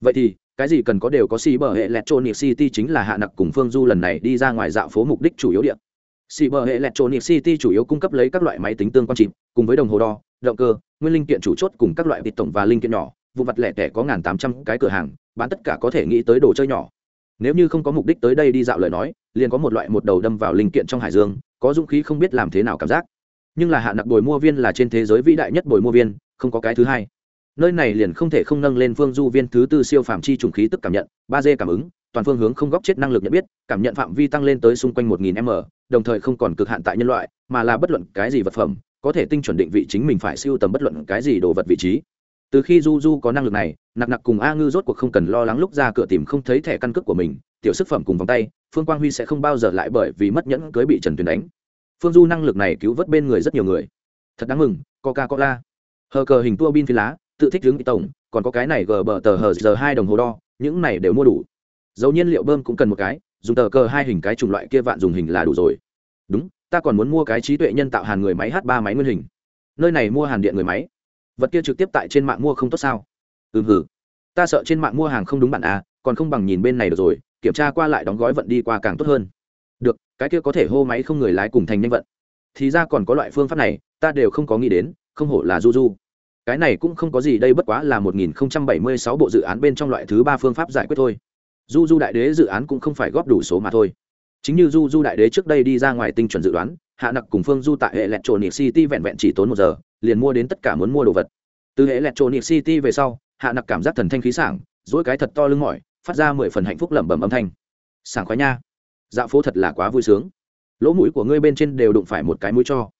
Vậy thì, cái gì cần có đều có xì bờ hệ electronic city chính là hạ nặc cùng phương du lần này đi ra ngoài dạo phố mục đích chủ yếu điện xì bờ hệ electronic city chủ yếu cung cấp lấy các loại máy tính tương quan chìm cùng với đồng hồ đo, động cơ, nguyên linh kiện chủ chốt cùng các loại vịt tổng và linh kiện nhỏ, vụ vật lẻ tẻ có ngàn tám trăm cái cửa hàng bán tất cả có thể nghĩ tới đồ chơi nhỏ. Nếu như không có mục đích tới đây đi dạo lời nói, liền có một loại một đầu đâm vào linh kiện trong hải dương, có dũng khí không biết làm thế nào cảm giác. Nhưng là hạ nặc bồi mua viên là trên thế giới vĩ đại nhất bồi mua viên, không có cái thứ hai. Nơi này liền không thể không nâng lên phương du viên thứ tư siêu phạm chi trùng khí tức cảm nhận, ba d cảm ứng, toàn phương hướng không góc chết năng lực nhận biết, cảm nhận phạm vi tăng lên tới xung quanh một nghìn m, đồng thời không còn cực hạn tại nhân loại, mà là bất luận cái gì vật phẩm, có thể tinh chuẩn định vị chính mình phải siêu tầm bất luận cái gì đồ vật vị trí từ khi du du có năng lực này, nặc nặc cùng a ngư rốt cuộc không cần lo lắng lúc ra cửa tìm không thấy thẻ căn cước của mình, tiểu sức phẩm cùng vòng tay, phương quang huy sẽ không bao giờ lại bởi vì mất nhẫn cưới bị trần tuyền đánh. Phương du năng lực này cứu vớt bên người rất nhiều người. Thật đáng mừng coca cola hờ cờ hình tua bin phi lá, tự thích hướng tổng, còn có cái này gờ bờ tờ hờ giờ hai đồng hồ đo, những này đều mua đủ. Dấu nhiên liệu bơm cũng cần một cái, dùng tờ cờ hai hình cái chủng loại kia vạn dùng hình là đủ rồi. Đúng, ta còn muốn mua cái trí tuệ nhân tạo hàn người máy h ba máy nguyên hình. Nơi này mua hàn điện người máy vật kia trực tiếp tại trên mạng mua không tốt sao? Ừ hử ta sợ trên mạng mua hàng không đúng bạn à còn không bằng nhìn bên này được rồi, kiểm tra qua lại đóng gói vận đi qua càng tốt hơn. Được, cái kia có thể hô máy không người lái cùng thành nhanh vận. Thì ra còn có loại phương pháp này, ta đều không có nghĩ đến, không hổ là du du cái này cũng không có gì, đây bất quá là một nghìn không trăm bảy mươi sáu bộ dự án bên trong loại thứ ba phương pháp giải quyết thôi. Du du đại đế dự án cũng không phải góp đủ số mà thôi. Chính như du du đại đế trước đây đi ra ngoài tinh chuẩn dự đoán hạ nặc cùng phương du tại hệ lẹt electronic city vẹn vẹn chỉ tốn một giờ, liền mua đến tất cả muốn mua đồ vật. Từ hệ lẹt electronic city về sau, hạ nặc cảm giác thần thanh khí sảng, dỗi cái thật to lưng mỏi, phát ra mười phần hạnh phúc lẩm bẩm âm thanh. Sảng khoái nha dạo phố thật là quá vui sướng. Lỗ mũi của ngươi bên trên đều đụng phải một cái mũi cho.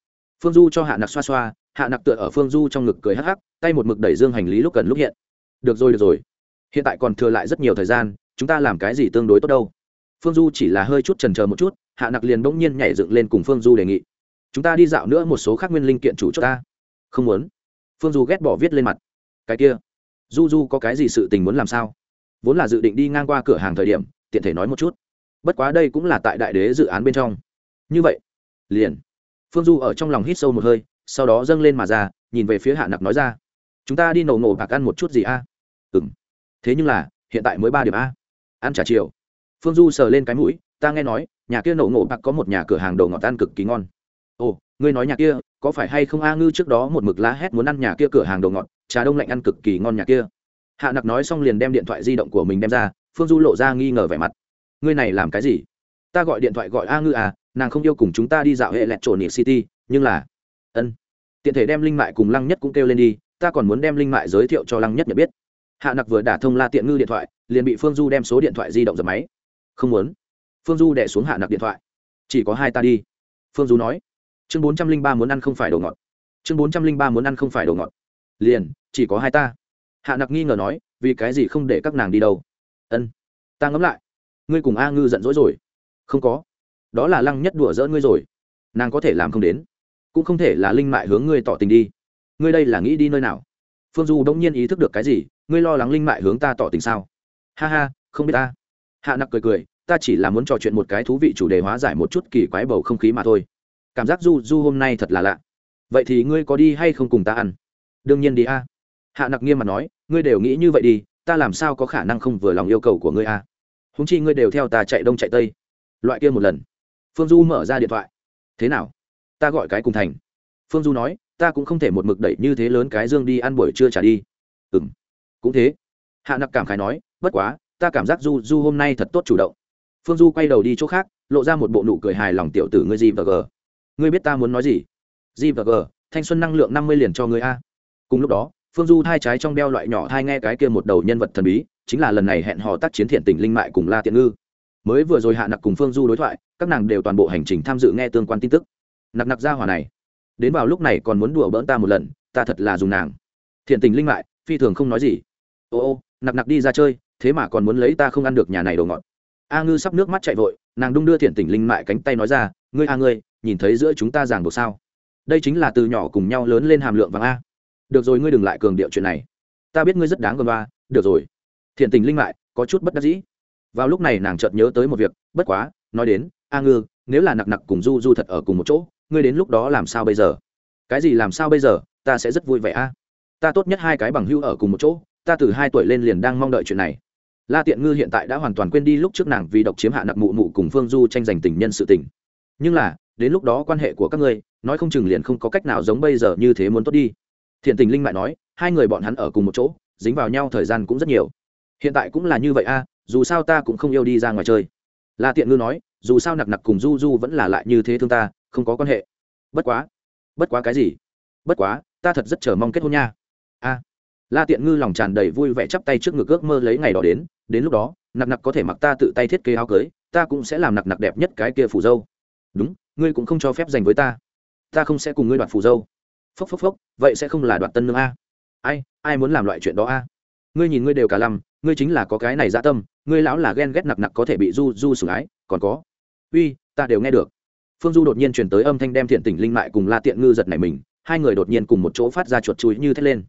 Phương du cho hạ nặc xoa xoa, hạ nặc tựa ở phương du trong ngực cười hắc hắc, tay một mực đẩy dương hành lý lúc cần lúc hiện. Được rồi được rồi. Hiện tại còn thừa lại rất nhiều thời gian, chúng ta làm cái gì tương đối tốt đâu? Phương du chỉ là hơi chút trần chờ một chút hạ nặc liền bỗng nhiên nhảy dựng lên cùng phương du đề nghị. Chúng ta đi dạo nữa một số khác nguyên linh kiện chủ cho ta. Không muốn. Phương du ghét bỏ viết lên mặt. Cái kia. Du du có cái gì sự tình muốn làm sao? Vốn là dự định đi ngang qua cửa hàng thời điểm, tiện thể nói một chút. Bất quá đây cũng là tại đại đế dự án bên trong. Như vậy, liền. Phương du ở trong lòng hít sâu một hơi, sau đó dâng lên mà ra, nhìn về phía hạ nặc nói ra. Chúng ta đi nổ nổ bạc ăn một chút gì a? À? ừ m thế nhưng là, hiện tại mới ba điểm a. Ăn trả chiều. Phương du sờ lên cái mũi ta nghe nói, nhà kia nổ ngộ bạc có một nhà cửa hàng đồ ngọt ăn cực kỳ ngon. Ồ, ngươi nói nhà kia, có phải hay không a ngư trước đó một mực lá hét muốn ăn nhà kia cửa hàng đồ ngọt, trà đông lạnh ăn cực kỳ ngon nhà kia. Hạ nặc nói xong liền đem điện thoại di động của mình đem ra, phương du lộ ra nghi ngờ vẻ mặt. Ngươi này làm cái gì? Ta gọi điện thoại gọi a ngư à nàng không yêu cùng chúng ta đi dạo hệ lẹt trộn city, nhưng là, ân. Tiện thể đem linh mại cùng lăng nhất cũng kêu lên đi, ta còn muốn đem linh mại giới thiệu cho lăng nhất nhận biết. Hạ nặc vừa đả thông la tiện ngư điện thoại, liền bị phương du đem số điện thoại di động dập máy. Không muốn phương du đẻ xuống hạ nặc điện thoại. Chỉ có hai ta đi. Phương du nói. Chương bốn trăm linh ba muốn ăn không phải đồ ngọt. Chương bốn trăm linh ba muốn ăn không phải đồ ngọt. Liền, chỉ có hai ta. Hạ nặc nghi ngờ nói, vì cái gì không để các nàng đi đâu? Ân, ta ngẫm lại. Ngươi cùng a ngư giận dỗi rồi. Không có. Đó là lăng nhất đùa dỡ ngươi rồi. Nàng có thể làm không đến. Cũng không thể là linh mại hướng ngươi tỏ tình đi. Ngươi đây là nghĩ đi nơi nào? Phương du đông nhiên ý thức được cái gì, ngươi lo lắng linh mại hướng ta tỏ tình sao? Ha ha, không biết ta. Hạ nặc cười cười ta chỉ là muốn trò chuyện một cái thú vị chủ đề hóa giải một chút kỳ quái bầu không khí mà thôi. Cảm giác du du hôm nay thật là lạ. Vậy thì ngươi có đi hay không cùng ta ăn? Đương nhiên đi a. Hạ nặc nghiêm mặt nói, ngươi đều nghĩ như vậy đi, ta làm sao có khả năng không vừa lòng yêu cầu của ngươi a? Húng chi ngươi đều theo ta chạy đông chạy tây. Loại kia một lần. Phương du mở ra điện thoại. Thế nào? Ta gọi cái cùng thành. Phương du nói, ta cũng không thể một mực đẩy như thế lớn cái dương đi ăn buổi trưa trả đi. Ừ m cũng thế. Hạ nặc cảm khái nói, bất quá, ta cảm giác du du hôm nay thật tốt chủ động phương du quay đầu đi chỗ khác, lộ ra một bộ nụ cười hài lòng tiểu tử ngươi gì và g ngươi biết ta muốn nói gì? Gì và g thanh xuân năng lượng năm mươi liền cho ngươi a. Cùng lúc đó, phương du hai trái trong đeo loại nhỏ hai nghe cái kia một đầu nhân vật thần bí, chính là lần này hẹn hò tác chiến thiện tình linh mại cùng la tiện ngư. Mới vừa rồi hạ nặc cùng phương du đối thoại, các nàng đều toàn bộ hành trình tham dự nghe tương quan tin tức. Nặc nặc ra hòa này, đến vào lúc này còn muốn đùa bỡn ta một lần, ta thật là dùng nàng. Thiện tình linh mại, phi thường không nói gì. Ô ô, nặc nặc đi ra chơi, thế mà còn muốn lấy ta không ăn được nhà này đồ ngọt a ngư sắp nước mắt chạy vội, nàng đung đưa thiện Tỉnh linh mại cánh tay nói ra, ngươi a ngươi, nhìn thấy giữa chúng ta giảng buộc sao? Đây chính là từ nhỏ cùng nhau lớn lên hàm lượng vàng a. Được rồi, ngươi đừng lại cường điệu chuyện này. Ta biết ngươi rất đáng gần ba được rồi. Thiện tình linh mại có chút bất đắc dĩ. Vào lúc này nàng chợt nhớ tới một việc, bất quá, nói đến, a ngư, nếu là nặc nặc cùng du du thật ở cùng một chỗ, ngươi đến lúc đó làm sao bây giờ? Cái gì làm sao bây giờ, ta sẽ rất vui vẻ a. Ta tốt nhất hai cái bằng hưu ở cùng một chỗ, ta từ hai tuổi lên liền đang mong đợi chuyện này la tiện ngư hiện tại đã hoàn toàn quên đi lúc trước nàng vì độc chiếm hạ nặc mụ mụ cùng phương du tranh giành tình nhân sự tình. Nhưng là, đến lúc đó quan hệ của các ngươi, nói không chừng liền không có cách nào giống bây giờ như thế muốn tốt đi. Thiện tình linh mại nói, hai người bọn hắn ở cùng một chỗ, dính vào nhau thời gian cũng rất nhiều. Hiện tại cũng là như vậy a, dù sao ta cũng không yêu đi ra ngoài chơi. La tiện ngư nói, dù sao nặc nặc cùng du du vẫn là lại như thế thương ta, không có quan hệ. Bất quá bất quá cái gì? Bất quá, ta thật rất chờ mong kết hôn nha la tiện ngư lòng tràn đầy vui vẻ chắp tay trước ngực ước mơ lấy ngày đó đến đến lúc đó, nặc nặc có thể mặc ta tự tay thiết kế áo cưới, ta cũng sẽ làm nặc nặc đẹp nhất cái kia phủ dâu. Đúng, ngươi cũng không cho phép dành với ta. Ta không sẽ cùng ngươi đoạt phủ dâu. Phốc phốc phốc, vậy sẽ không là đoạt tân nương a. Ai ai muốn làm loại chuyện đó a? Ngươi nhìn ngươi đều cả lầm ngươi chính là có cái này dã tâm, ngươi lão là ghen ghét nặc nặc có thể bị du du sủng ái, còn có. Uy, ta đều nghe được. Phương du đột nhiên chuyển tới âm thanh đem thiện tỉnh linh mại cùng la tiện ngư giật này mình, hai người đột nhiên cùng một chỗ phát ra chuột chuối như thét lên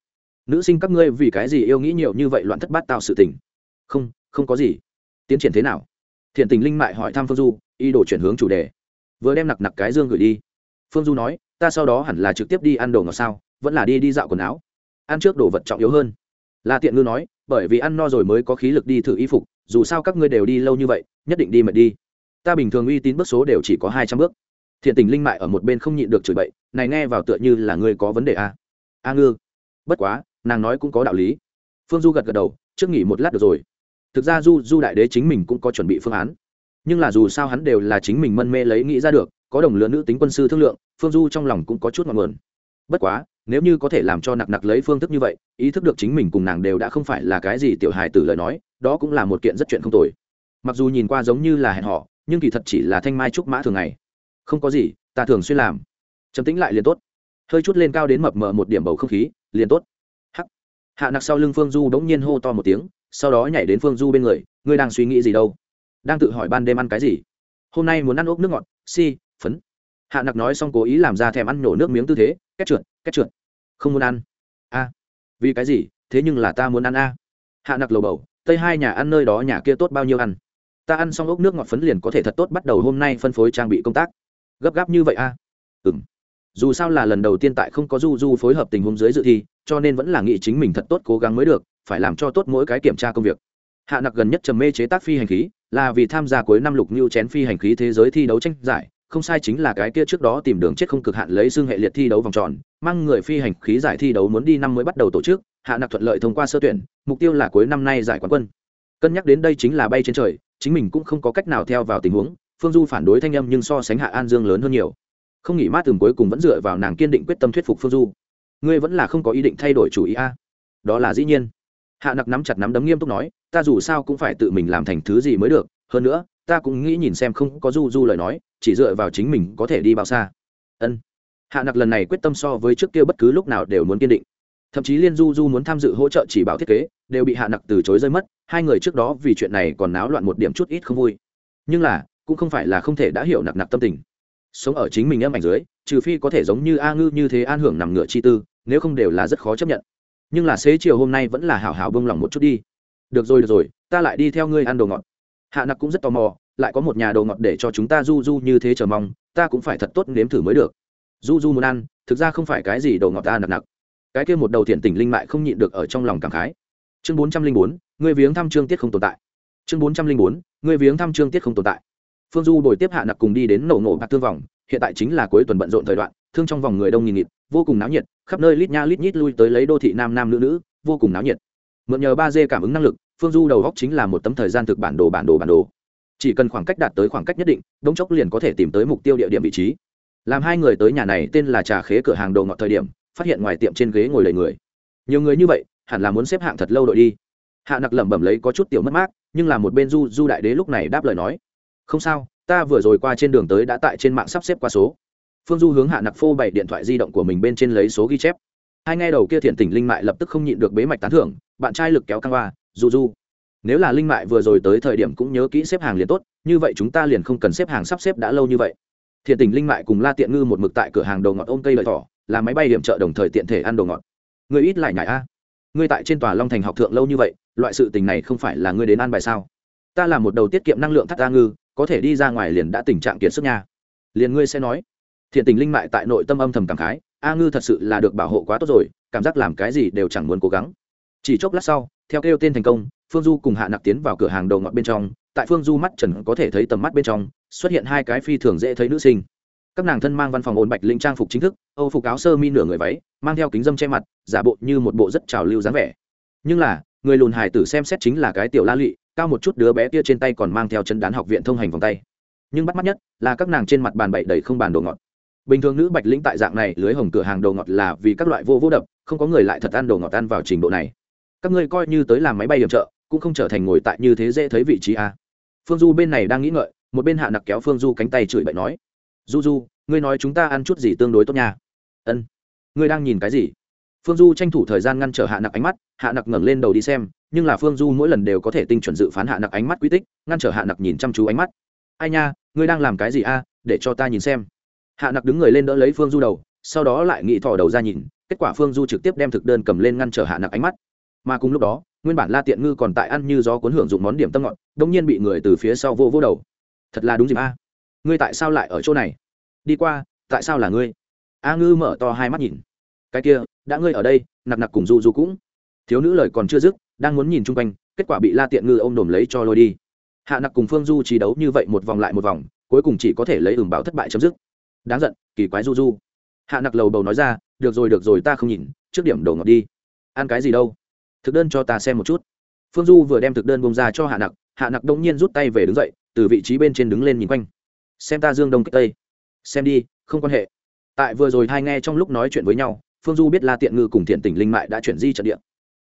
nữ sinh các ngươi vì cái gì yêu nghĩ nhiều như vậy loạn thất bát tạo sự tình? Không không có gì. Tiến triển thế nào? Thiện tình linh mại hỏi thăm phương du, ý đồ chuyển hướng chủ đề. Vừa đem nặc nặc cái dương gửi đi. Phương du nói, ta sau đó hẳn là trực tiếp đi ăn đồ ngọt sao, vẫn là đi đi dạo quần áo. Ăn trước đồ vật trọng yếu hơn. La tiện ngư nói, bởi vì ăn no rồi mới có khí lực đi thử y phục, dù sao các ngươi đều đi lâu như vậy, nhất định đi mệt đi. Ta bình thường uy tín bước số đều chỉ có hai trăm bước. Thiện tình linh mại ở một bên không nhịn được chửi bậy, này nghe vào tựa như là ngươi có vấn đề a à? a ngư. Bất quá nàng nói cũng có đạo lý. Phương du gật gật đầu, trước nghỉ một lát được rồi. Thực ra du du đại đế chính mình cũng có chuẩn bị phương án. Nhưng là dù sao hắn đều là chính mình mân mê lấy nghĩ ra được, có đồng lứa nữ tính quân sư thương lượng, phương du trong lòng cũng có chút ngọn nguồn. Bất quá, nếu như có thể làm cho nặc nặc lấy phương thức như vậy, ý thức được chính mình cùng nàng đều đã không phải là cái gì tiểu hài tử lời nói, đó cũng là một kiện rất chuyện không tồi. Mặc dù nhìn qua giống như là hẹn họ nhưng kỳ thật chỉ là thanh mai trúc mã thường ngày. Không có gì, ta thường xuyên làm. Chấm tính lại liền tốt. Hơi chút lên cao đến mập mờ một điểm bầu không khí, liền tốt hạ nặc sau lưng phương du đ ố n g nhiên hô to một tiếng, sau đó nhảy đến phương du bên người, ngươi đang suy nghĩ gì đâu? Đang tự hỏi ban đêm ăn cái gì? Hôm nay muốn ăn ốc nước ngọt, si, phấn. Hạ nặc nói xong cố ý làm ra thèm ăn nổ nước miếng tư thế két trượt két trượt. Không muốn ăn. A, vì cái gì? Thế nhưng là ta muốn ăn a. Hạ nặc lầu bầu, tây hai nhà ăn nơi đó nhà kia tốt bao nhiêu ăn? Ta ăn xong ốc nước ngọt phấn liền có thể thật tốt bắt đầu hôm nay phân phối trang bị công tác. Gấp gáp như vậy a? À? ừ m dù sao là lần đầu tiên tại không có du du phối hợp tình huống dưới dự thi cho nên vẫn là nghĩ chính mình thật tốt cố gắng mới được, phải làm cho tốt mỗi cái kiểm tra công việc. Hạ nặc gần nhất trầm mê chế tác phi hành khí, là vì tham gia cuối năm lục như chén phi hành khí thế giới thi đấu tranh giải, không sai chính là cái kia trước đó tìm đường chết không cực hạn lấy xương hệ liệt thi đấu vòng tròn, mang người phi hành khí giải thi đấu muốn đi năm mới bắt đầu tổ chức, hạ nặc thuận lợi thông qua sơ tuyển, mục tiêu là cuối năm nay giải quán quân. Cân nhắc đến đây chính là bay trên trời, chính mình cũng không có cách nào theo vào tình huống, phương du phản đối thanh âm nhưng so sánh hạ an dương lớn hơn nhiều. Không nghỉ mát từng cuối cùng vẫn dựa vào nàng kiên định quyết tâm thuyết phục phương du ngươi vẫn là không có ý định thay đổi chủ ý a. À? Đó là dĩ nhiên. Hạ nặc nắm chặt nắm đấm nghiêm túc nói, ta dù sao cũng phải tự mình làm thành thứ gì mới được, hơn nữa, ta cũng nghĩ nhìn xem không có du du lời nói, chỉ dựa vào chính mình có thể đi bao xa. Ân. Hạ nặc lần này quyết tâm so với trước kia bất cứ lúc nào đều muốn kiên định. Thậm chí liên du du muốn tham dự hỗ trợ chỉ bảo thiết kế, đều bị hạ nặc từ chối rơi mất, hai người trước đó vì chuyện này còn náo loạn một điểm chút ít không vui. Nhưng là, cũng không phải là không thể đã hiểu nặc nặc tâm tình. Sống ở chính mình âm ảnh dưới, trừ phi có thể giống như a ngư như thế an hưởng nằm ngựa chi tư nếu không đều là rất khó chấp nhận. Nhưng là xế chiều hôm nay vẫn là hảo hảo bông lòng một chút đi. Được rồi được rồi, ta lại đi theo ngươi ăn đồ ngọt. Hạ nặc cũng rất tò mò, lại có một nhà đồ ngọt để cho chúng ta du du như thế chờ mong, ta cũng phải thật tốt nếm thử mới được. Du du muốn ăn, thực ra không phải cái gì đồ ngọt ta, nặc nặc. Cái kia một đầu thiện tình linh mại không nhịn được ở trong lòng cảm khái. Chương bốn trăm linh bốn người viếng thăm trương tiết không tồn tại. Chương bốn trăm linh bốn người viếng thăm trương tiết không tồn tại. Phương du bồi tiếp hạ nặc cùng đi đến nổ nổ bạc thương vòng, hiện tại chính là cuối tuần bận rộn thời đoạn, thương trong vòng người đông nghìn nghịt, vô cùng náo nhiệt khắp nơi lít nha lít nhít lui tới lấy đô thị nam nam nữ nữ, vô cùng náo nhiệt. Mượn nhờ ba d cảm ứng năng lực, phương du đầu góc chính là một tấm thời gian thực bản đồ bản đồ bản đồ. Chỉ cần khoảng cách đạt tới khoảng cách nhất định, đống chốc liền có thể tìm tới mục tiêu địa điểm vị trí. Làm hai người tới nhà này tên là trà khế cửa hàng đồ ngọt thời điểm, phát hiện ngoài tiệm trên ghế ngồi đầy người. Nhiều người như vậy, hẳn là muốn xếp hạng thật lâu đội đi. Hạ nặc lẩm bẩm lấy có chút tiểu mất mát, nhưng là một bên du du đại đế lúc này đáp lời nói. Không sao, ta vừa rồi qua trên đường tới đã tại trên mạng sắp xếp qua số phương du hướng hạ nặc phô bảy điện thoại di động của mình bên trên lấy số ghi chép. Hai ngay đầu kia thiện tỉnh linh mại lập tức không nhịn được bế mạch tán thưởng, bạn trai lực kéo căng hoa du du nếu là linh mại vừa rồi tới thời điểm cũng nhớ kỹ xếp hàng liền tốt, như vậy chúng ta liền không cần xếp hàng sắp xếp đã lâu như vậy. Thiện tỉnh linh mại cùng la tiện ngư một mực tại cửa hàng đầu ngọt ôm cây lợi thỏ, là máy bay điểm trợ đồng thời tiện thể ăn đồ ngọt. Người ít lại nhải a. Ngươi tại trên tòa long thành học thượng lâu như vậy, loại sự tình này không phải là ngươi đến ăn bài sao? Ta là một đầu tiết kiệm năng lượng thắt ta ngư, có thể đi ra ngoài liền đã tình trạng kiệt sức nha. Liền ngươi sẽ nói thiện tình linh mại tại nội tâm âm thầm cảm khái, a ngư thật sự là được bảo hộ quá tốt rồi, cảm giác làm cái gì đều chẳng muốn cố gắng. Chỉ chốc lát sau, theo kêu tên thành công, phương du cùng hạ nặc tiến vào cửa hàng đầu ngọt bên trong. Tại phương du mắt trần có thể thấy tầm mắt bên trong, xuất hiện hai cái phi thường dễ thấy nữ sinh. Các nàng thân mang văn phòng ôn bạch linh trang phục chính thức, âu phục áo sơ mi nửa người váy, mang theo kính dâm che mặt, giả bộ như một bộ rất trào lưu dáng vẻ. Nhưng là, người lùn hải tử xem xét chính là cái tiểu la lụy, cao một chút đứa bé kia trên tay còn mang theo chân đán học viện thông hành vòng tay. Nhưng bắt mắt nhất là các nàng trên mặt bàn bậy đầy không bàn đồ ngọt bình thường nữ bạch lĩnh tại dạng này lưới hồng cửa hàng đồ ngọt là vì các loại vô vô đập, không có người lại thật ăn đồ ngọt ăn vào trình độ này. Các ngươi coi như tới làm máy bay điểm trợ, cũng không trở thành ngồi tại như thế dễ thấy vị trí a. Phương du bên này đang nghĩ ngợi, một bên hạ nặc kéo phương du cánh tay chửi bậy nói, du du, ngươi nói chúng ta ăn chút gì tương đối tốt nha. Ân, ngươi đang nhìn cái gì? Phương du tranh thủ thời gian ngăn trở hạ nặc ánh mắt, hạ nặc ngẩng lên đầu đi xem, nhưng là phương du mỗi lần đều có thể tinh chuẩn dự phán hạ nặc ánh mắt quy tích, ngăn trở hạ nặc nhìn chăm chú ánh mắt. Ai nha, ngươi đang làm cái gì a? Để cho ta nhìn xem hạ nặc đứng người lên đỡ lấy phương du đầu, sau đó lại nghĩ thò đầu ra nhìn, kết quả phương du trực tiếp đem thực đơn cầm lên ngăn trở hạ nặc ánh mắt. Mà cùng lúc đó, nguyên bản la tiện ngư còn tại ăn như do cuốn hưởng dụng món điểm tâm ngọt đông nhiên bị người từ phía sau vô vô đầu. Thật là đúng dịp a. À. Ngươi tại sao lại ở chỗ này? Đi qua, tại sao là ngươi? A ngư mở to hai mắt nhìn. Cái kia, đã ngươi ở đây, nặc nặc cùng du du cũng. Thiếu nữ lời còn chưa dứt, đang muốn nhìn chung quanh, kết quả bị la tiện ngư ô m đồm lấy cho lôi đi. Hạ nặc cùng phương du chỉ đấu như vậy một vòng lại một vòng, cuối cùng chỉ có thể lấy ửng báo thất bại chấm dứt đáng giận, kỳ quái du du. Hạ nặc lầu bầu nói ra, được rồi được rồi, ta không nhìn, trước điểm đầu ngọt đi. Ăn cái gì đâu? Thực đơn cho ta xem một chút. Phương du vừa đem thực đơn bông ra cho hạ nặc hạ nặc đông nhiên rút tay về đứng dậy, từ vị trí bên trên đứng lên nhìn quanh. Xem ta dương đông kích tây. Xem đi, không quan hệ. Tại vừa rồi hai nghe trong lúc nói chuyện với nhau, phương du biết la tiện ngư cùng thiện tỉnh linh mại đã chuyển di trận địa.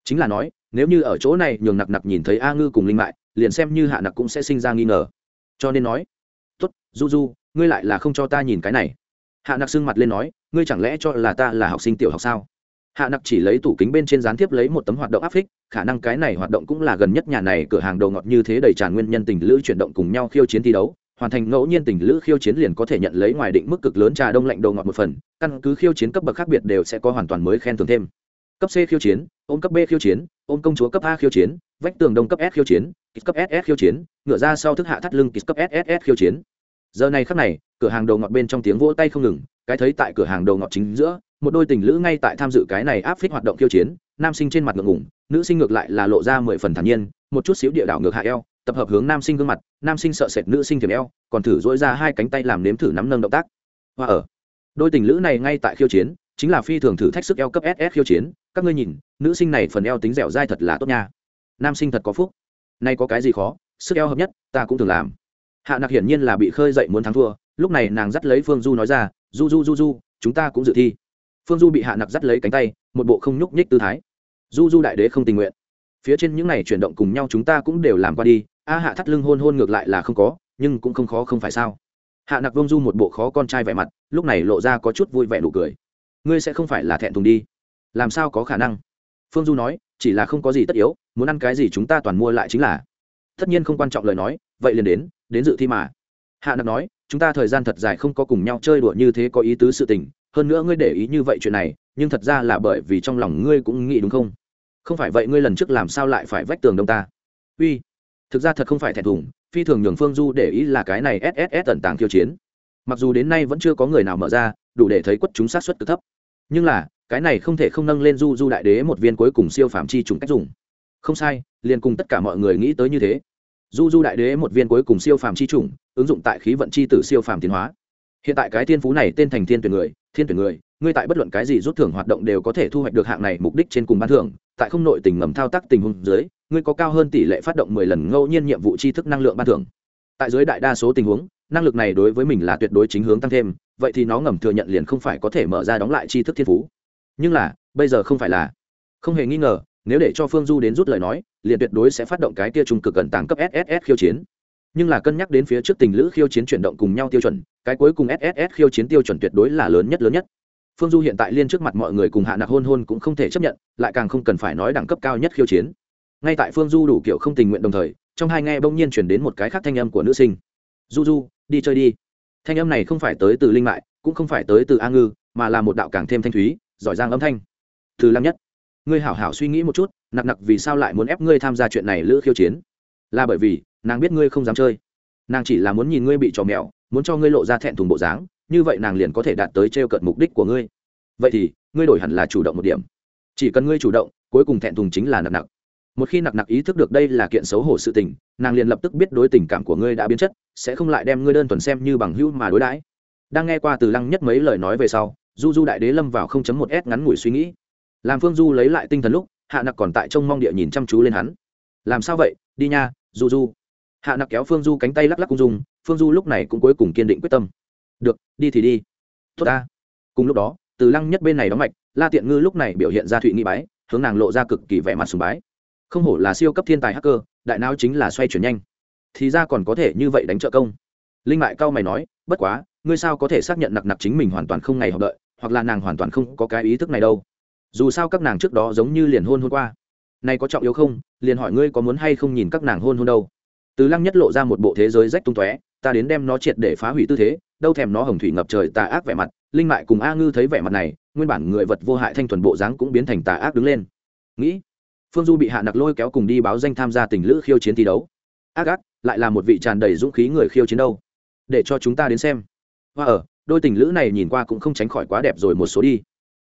Chính là nói, nếu như ở chỗ này nhường nặc nặc nhìn thấy a ngư cùng linh mại, liền xem như hạ nặc cũng sẽ sinh ra nghi ngờ. Cho nên nói, tốt, du du ngươi lại là không cho ta nhìn cái này. Hạ nặc sưng mặt lên nói, ngươi chẳng lẽ cho là ta là học sinh tiểu học sao? Hạ nặc chỉ lấy tủ kính bên trên gián tiếp lấy một tấm hoạt động áp phích, khả năng cái này hoạt động cũng là gần nhất nhà này cửa hàng đồ ngọt như thế đầy tràn nguyên nhân tình lữ chuyển động cùng nhau khiêu chiến thi đấu, hoàn thành ngẫu nhiên tình lữ khiêu chiến liền có thể nhận lấy ngoài định mức cực lớn trà đông lạnh đồ ngọt một phần, căn cứ khiêu chiến cấp bậc khác biệt đều sẽ có hoàn toàn mới khen thưởng thêm. Cấp c khiêu chiến, ôm cấp b khiêu chiến, ôm công chúa cấp a khiêu chiến, vách tường đông cấp s khiêu chiến kịch cấp ss khiêu chiến, ngựa ra sau thức hạ thắt lưng kịch cấp ss khiêu chiến giờ này khắc này, cửa hàng đầu ngọt bên trong tiếng vỗ tay không ngừng, cái thấy tại cửa hàng đầu ngọt chính giữa, một đôi tình lữ ngay tại tham dự cái này áp phích hoạt động khiêu chiến, nam sinh trên mặt ngượng ngủng nữ sinh ngược lại là lộ ra mười phần thản nhiên, một chút xíu địa đảo ngược hạ eo, tập hợp hướng nam sinh gương mặt, nam sinh sợ sệt nữ sinh thiềm eo, còn thử dỗi ra hai cánh tay làm nếm thử nắm nâng động tác. Hoa ở. Đôi tình lữ này ngay tại khiêu chiến, chính là phi thường thử thách sức eo cấp ss khiêu chiến, các ngươi nhìn, nữ sinh này phần eo tính dẻo dai thật là tốt nha. Nam sinh thật có phúc. Nay có cái gì khó, sức eo hợp nhất, ta cũng thường làm hạ nặc hiển nhiên là bị khơi dậy muốn thắng thua, lúc này nàng dắt lấy phương du nói ra, du du du du, chúng ta cũng dự thi. Phương du bị hạ nặc dắt lấy cánh tay, một bộ không nhúc nhích tư thái. Du du đại đế không tình nguyện. Phía trên những này chuyển động cùng nhau chúng ta cũng đều làm qua đi, a hạ thắt lưng hôn hôn ngược lại là không có, nhưng cũng không khó không phải sao. Hạ nặc vông du một bộ khó con trai vẻ mặt, lúc này lộ ra có chút vui vẻ nụ cười. Ngươi sẽ không phải là thẹn thùng đi. Làm sao có khả năng? Phương du nói, chỉ là không có gì tất yếu, muốn ăn cái gì chúng ta toàn mua lại chính là. Tất nhiên không quan trọng lời nói, vậy liền đến đến dự thi mà. Hạ nặc nói, chúng ta thời gian thật dài không có cùng nhau chơi đùa như thế có ý tứ sự tình, hơn nữa ngươi để ý như vậy chuyện này, nhưng thật ra là bởi vì trong lòng ngươi cũng nghĩ đúng không? Không phải vậy ngươi lần trước làm sao lại phải vách tường đông ta? Uy, thực ra thật không phải thẹn thùng, phi thường nhường phương du để ý là cái này sss tận tàng tiêu chiến. Mặc dù đến nay vẫn chưa có người nào mở ra, đủ để thấy quất chúng sát xuất cực thấp. Nhưng là, cái này không thể không nâng lên du du đại đế một viên cuối cùng siêu phạm chi trùng cách dùng. Không sai, liền cùng tất cả mọi người nghĩ tới như thế du du đại đế một viên cuối cùng siêu phàm chi chủng, ứng dụng tại khí vận chi tử siêu phàm tiến hóa. Hiện tại cái thiên phú này tên thành thiên tuyển người, thiên tuyển người, ngươi tại bất luận cái gì rút thưởng hoạt động đều có thể thu hoạch được hạng này mục đích trên cùng ban thưởng. Tại không nội tình ngầm thao tác tình huống dưới, ngươi có cao hơn tỷ lệ phát động mười lần ngẫu nhiên nhiệm vụ tri thức năng lượng ban thưởng. Tại dưới đại đa số tình huống, năng lực này đối với mình là tuyệt đối chính hướng tăng thêm, vậy thì nó ngầm thừa nhận liền không phải có thể mở ra đóng lại tri thức thiên phú. Nhưng là, bây giờ không phải là. Không hề nghi ngờ nếu để cho phương du đến rút lời nói, liền tuyệt đối sẽ phát động cái tia trung cực cận tàng cấp sss khiêu chiến. Nhưng là cân nhắc đến phía trước tình lữ khiêu chiến chuyển động cùng nhau tiêu chuẩn, cái cuối cùng sss khiêu chiến tiêu chuẩn tuyệt đối là lớn nhất lớn nhất. Phương du hiện tại liên trước mặt mọi người cùng hạ nặc hôn hôn cũng không thể chấp nhận, lại càng không cần phải nói đẳng cấp cao nhất khiêu chiến. Ngay tại phương du đủ kiểu không tình nguyện đồng thời, trong hai nghe bỗng nhiên chuyển đến một cái khác thanh âm của nữ sinh. Du du, đi chơi đi. Thanh âm này không phải tới từ linh mại, cũng không phải tới từ a ngư, mà là một đạo càng thêm thanh thúy, giỏi giang âm thanh. Từ lam nhất ngươi hảo hảo suy nghĩ một chút, nặc nặc vì sao lại muốn ép ngươi tham gia chuyện này lữ khiêu chiến? Là bởi vì, nàng biết ngươi không dám chơi. Nàng chỉ là muốn nhìn ngươi bị trò mèo, muốn cho ngươi lộ ra thẹn thùng bộ dáng, như vậy nàng liền có thể đạt tới t r e o cận mục đích của ngươi. Vậy thì, ngươi đổi hẳn là chủ động một điểm. Chỉ cần ngươi chủ động, cuối cùng thẹn thùng chính là nặc nặc. Một khi nặc nặc ý thức được đây là kiện xấu hổ sự tình, nàng liền lập tức biết đối tình cảm của ngươi đã biến chất, sẽ không lại đem ngươi đơn thuần xem như bằng hữu mà đối đãi. Đang nghe qua từ lăng nhất mấy lời nói về sau, du du đại đế lâm vào không chấm một s ngắn ngủi suy nghĩ làm phương du lấy lại tinh thần lúc, hạ nặc còn tại trông mong địa nhìn chăm chú lên hắn. Làm sao vậy? Đi nha, du du. Hạ nặc kéo phương du cánh tay lắc lắc cung dung, phương du lúc này cũng cuối cùng kiên định quyết tâm. Được, đi thì đi. Tốt ta. Cùng lúc đó, từ lăng nhất bên này đóng mạch, la tiện ngư lúc này biểu hiện ra thụy nghi bái, hướng nàng lộ ra cực kỳ vẻ mặt sùng bái. Không hổ là siêu cấp thiên tài hacker, đại não chính là xoay chuyển nhanh. Thì ra còn có thể như vậy đánh trợ công. Linh mại cao mày nói, bất quá, ngươi sao có thể xác nhận nặc nặc chính mình hoàn toàn không ngày học đợi, hoặc là nàng hoàn toàn không có cái ý thức này đâu? Dù sao các nàng trước đó giống như liền hôn hôn qua. Này có trọng yếu không? Liền hỏi ngươi có muốn hay không nhìn các nàng hôn hôn đâu? Từ lăng nhất lộ ra một bộ thế giới rách tung tóe, ta đến đem nó triệt để phá hủy tư thế, đâu thèm nó hồng thủy ngập trời tà ác vẻ mặt, linh mại cùng a ngư thấy vẻ mặt này, nguyên bản người vật vô hại thanh thuần bộ dáng cũng biến thành tà ác đứng lên. Nghĩ, phương du bị hạ nặc lôi kéo cùng đi báo danh tham gia tình lữ khiêu chiến thi đấu. Ác ác, lại là một vị tràn đầy dũng khí người khiêu chiến đâu. Để cho chúng ta đến xem. Và ở, đôi tình lữ này nhìn qua cũng không tránh khỏi quá đẹp rồi một số đi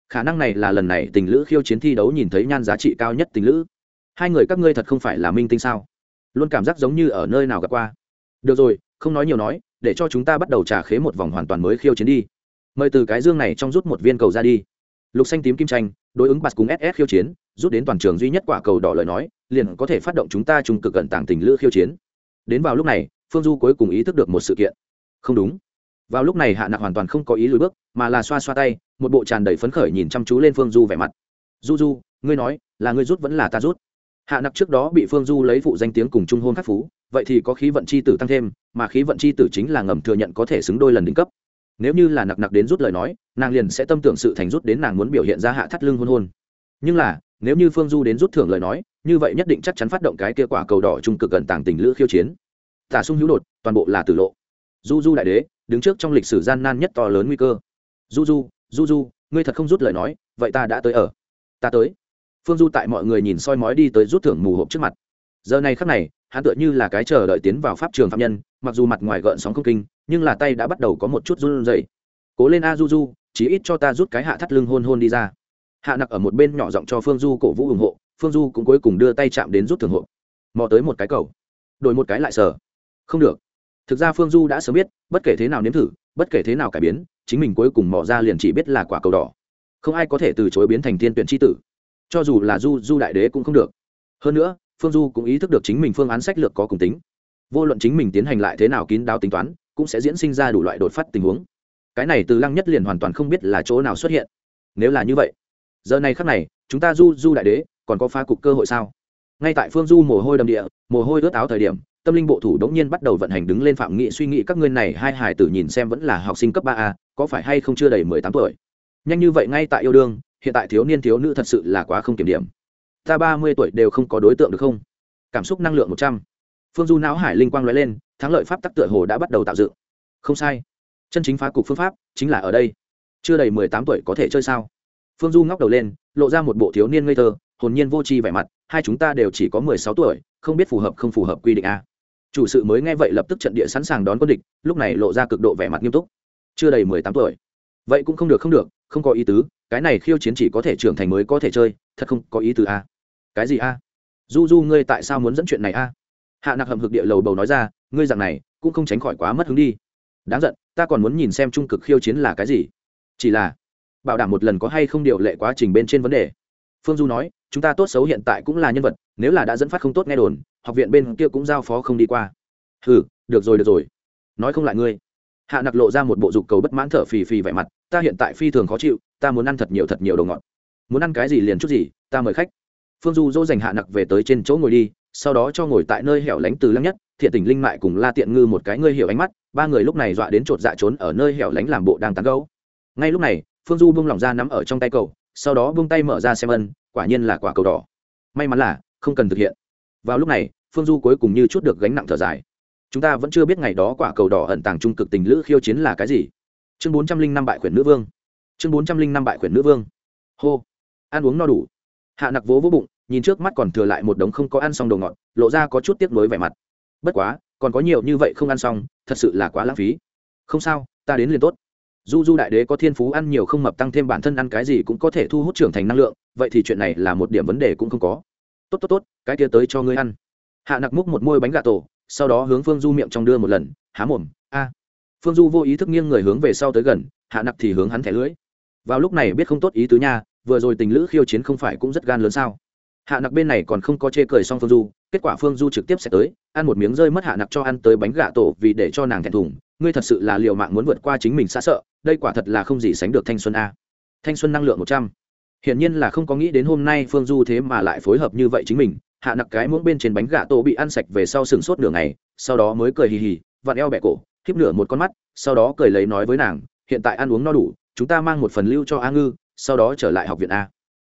khả năng này là lần này tình lữ khiêu chiến thi đấu nhìn thấy nhan giá trị cao nhất tình lữ. Hai người các ngươi thật không phải là minh tinh sao? Luôn cảm giác giống như ở nơi nào gặp qua. Được rồi, không nói nhiều nói, để cho chúng ta bắt đầu trả khế một vòng hoàn toàn mới khiêu chiến đi. Mời từ cái dương này trong rút một viên cầu ra đi. Lục xanh tím kim tranh, đối ứng bạt cùng ss khiêu chiến, rút đến toàn trường duy nhất quả cầu đỏ lời nói, liền có thể phát động chúng ta trung cực cận tảng tình lữ khiêu chiến. Đến vào lúc này, phương du cuối cùng ý thức được một sự kiện. Không đúng vào lúc này hạ nặc hoàn toàn không có ý lùi bước, mà là xoa xoa tay, một bộ tràn đầy phấn khởi nhìn chăm chú lên phương du vẻ mặt. Du du ngươi nói, là ngươi rút vẫn là ta rút? Hạ nặc trước đó bị phương du lấy phụ danh tiếng cùng trung hôn khắc phú, vậy thì có khí vận c h i tử tăng thêm, mà khí vận c h i tử chính là ngầm thừa nhận có thể xứng đôi lần đỉnh cấp. Nếu như là nặc nặc đến rút lời nói, nàng liền sẽ tâm tưởng sự thành rút đến nàng muốn biểu hiện ra hạ thắt lưng hôn hôn. Nhưng là, nếu như phương du đến rút thưởng lời nói, như vậy nhất định chắc chắn phát động cái kia quả cầu đỏ trung cực cận tàng tình lữ khiêu chiến. Tả sung hữu đột, toàn bộ là tử lộ. Du du đại đế đứng trước trong lịch sử gian nan nhất to lớn nguy cơ. Du du du du ngươi thật không rút lời nói, vậy ta đã tới ở. Ta tới. Phương du tại mọi người nhìn soi mói đi tới rút thưởng mù hộp trước mặt. Giờ này khắc này, hắn tựa như là cái chờ đợi tiến vào pháp trường phạm nhân, mặc dù mặt ngoài gợn sóng không kinh, nhưng là tay đã bắt đầu có một chút run rẩy. Cố lên a du du chí ít cho ta rút cái hạ thắt lưng hôn hôn đi ra. Hạ nặc ở một bên nhỏ giọng cho phương du cổ vũ ủng hộ, phương du cũng cuối cùng đưa tay chạm đến rút thường hộ mò tới một cái cầu. Đổi một cái lại sở không được thực ra phương du đã sớm biết, bất kể thế nào nếm thử, bất kể thế nào cải biến, chính mình cuối cùng mò ra liền chỉ biết là quả cầu đỏ. Không ai có thể từ chối biến thành thiên tuyển tri tử. Cho dù là du du đại đế cũng không được. Hơn nữa, phương du cũng ý thức được chính mình phương án sách lược có cùng tính. Vô luận chính mình tiến hành lại thế nào kín đáo tính toán, cũng sẽ diễn sinh ra đủ loại đột phát tình huống. Cái này từ lăng nhất liền hoàn toàn không biết là chỗ nào xuất hiện. Nếu là như vậy, giờ này khắc này, chúng ta du du đại đế, còn có phá cục cơ hội sao? Ngay tại phương du mồ hôi đầm địa, mồ hôi ướt áo thời điểm tâm linh bộ thủ đống nhiên bắt đầu vận hành đứng lên phạm nghị suy nghĩ các ngươi này hai hải tử nhìn xem vẫn là học sinh cấp ba a, có phải hay không chưa đầy mười tám tuổi? Nhanh như vậy ngay tại yêu đương, hiện tại thiếu niên thiếu nữ thật sự là quá không kiểm điểm. Ta ba mươi tuổi đều không có đối tượng được không? Cảm xúc năng lượng một trăm. Phương du não hải linh quang l lên, thắng lợi pháp tắc tựa hồ đã bắt đầu tạo dựng. Không sai. Chân chính phá cục phương pháp chính là ở đây. Chưa đầy mười tám tuổi có thể chơi sao? Phương du ngóc đầu lên, lộ ra một bộ thiếu niên ngây thơ, hồn nhiên vô tri vẻ mặt, hai chúng ta đều chỉ có mười sáu tuổi, không biết phù hợp không phù hợp quy định a chủ sự mới nghe vậy lập tức trận địa sẵn sàng đón quân địch, lúc này lộ ra cực độ vẻ mặt nghiêm túc. Chưa đầy mười tám tuổi. Vậy cũng không được không được, không có ý tứ, cái này khiêu chiến chỉ có thể trưởng thành mới có thể chơi, thật không có ý tứ a cái gì a du du, ngươi tại sao muốn dẫn chuyện này a hạ nặc hầm hực địa lầu bầu nói ra, ngươi rằng này, cũng không tránh khỏi quá mất hứng đi. Đáng giận, ta còn muốn nhìn xem trung cực khiêu chiến là cái gì. Chỉ là, bảo đảm một lần có hay không điều lệ quá trình bên trên vấn đề. Phương du nói, chúng ta tốt xấu hiện tại cũng là nhân vật, nếu là đã dẫn phát không tốt nghe đồn học viện bên kia cũng giao phó không đi qua. Ừ được rồi được rồi. Nói không lại ngươi. Hạ nặc lộ ra một bộ dục cầu bất mãn thở phì phì vẻ mặt, ta hiện tại phi thường khó chịu, ta muốn ăn thật nhiều thật nhiều đồ ngọt. Muốn ăn cái gì liền chút gì, ta mời khách. Phương du dỗ dành hạ nặc về tới trên chỗ ngồi đi, sau đó cho ngồi tại nơi hẻo lánh từ lăng nhất, thiện tình linh mại cùng la tiện ngư một cái ngươi hiểu ánh mắt, ba người lúc này dọa đến chột dạ trốn ở nơi hẻo lánh làm bộ đang tán gấu ngay lúc này, phương du bung lỏng ra nắm ở trong tay cầu, sau đó bung tay mở ra xem ân, quả nhiên là quả cầu đỏ. May mắn là không cần thực hiện. Vào lúc này phương du cuối cùng như chút được gánh nặng thở dài. Chúng ta vẫn chưa biết ngày đó quả cầu đỏ ẩn tàng trung cực tình lữ khiêu chiến là cái gì. Chương bốn trăm linh năm bại khuyển nữ vương. Chương bốn trăm linh năm bại khuyển nữ vương. Hô. Ăn uống no đủ. Hạ nặc vố vỗ bụng, nhìn trước mắt còn thừa lại một đống không có ăn xong đồ ngọt, lộ ra có chút tiếc nuối vẻ mặt. Bất quá, còn có nhiều như vậy không ăn xong, thật sự là quá lãng phí. Không sao, ta đến liền tốt. Du du đại đế có thiên phú ăn nhiều không mập tăng thêm bản thân ăn cái gì cũng có thể thu hút trưởng thành năng lượng, vậy thì chuyện này là một điểm vấn đề cũng không có. Tốt tốt tốt, cái kia tới cho ngươi ăn hạ nặc múc một môi bánh gà tổ, sau đó hướng phương du miệng trong đưa một lần, há mồm, a. Phương du vô ý thức nghiêng người hướng về sau tới gần, hạ nặc thì hướng hắn thẻ lưỡi. Vào lúc này biết không tốt ý tứ nha, vừa rồi tình lữ khiêu chiến không phải cũng rất gan lớn sao? Hạ nặc bên này còn không có chê cười xong phương du, kết quả phương du trực tiếp sẽ tới, ăn một miếng rơi mất hạ nặc cho ăn tới bánh gà tổ vì để cho nàng thẹn thùng, ngươi thật sự là liều mạng muốn vượt qua chính mình xa sợ, đây quả thật là không gì sánh được thanh xuân a. Thanh xuân năng lượng một trăm. Hiển nhiên là không có nghĩ đến hôm nay phương du thế mà lại phối hợp như vậy chính mình hạ nặc cái muỗng bên trên bánh gà tổ bị ăn sạch về sau sừng sốt nửa ngày, sau đó mới cười hì hì, vặn eo bẹ cổ khiếp nửa một con mắt, sau đó cười lấy nói với nàng, hiện tại ăn uống no đủ, chúng ta mang một phần lưu cho a ngư, sau đó trở lại học viện a.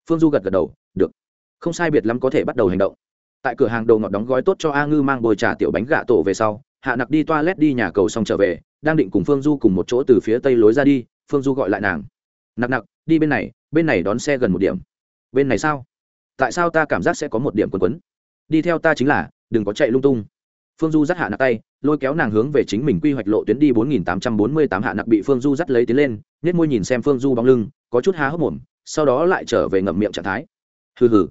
Phương du gật gật đầu, được. Không sai biệt lắm có thể bắt đầu hành động. Tại cửa hàng đồ ngọt đóng gói tốt cho a ngư mang bồi trà tiểu bánh gà tổ về sau, hạ nặc đi toilet đi nhà cầu xong trở về, đang định cùng phương du cùng một chỗ từ phía tây lối ra đi, phương du gọi lại nàng. Nặc nặc, đi bên này bên này đón xe gần một điểm. Bên này sao? Tại sao ta cảm giác sẽ có một điểm quần quấn? Đi theo ta chính là đừng có chạy lung tung. Phương du dắt hạ nặc tay lôi kéo nàng hướng về chính mình quy hoạch lộ tuyến đi bốn nghìn tám trăm bốn mươi tám hạ nặc bị phương du dắt lấy tiến lên nết môi nhìn xem phương du bóng lưng có chút há hốc mồm sau đó lại trở về ngậm miệng trạng thái. Hừ hừ.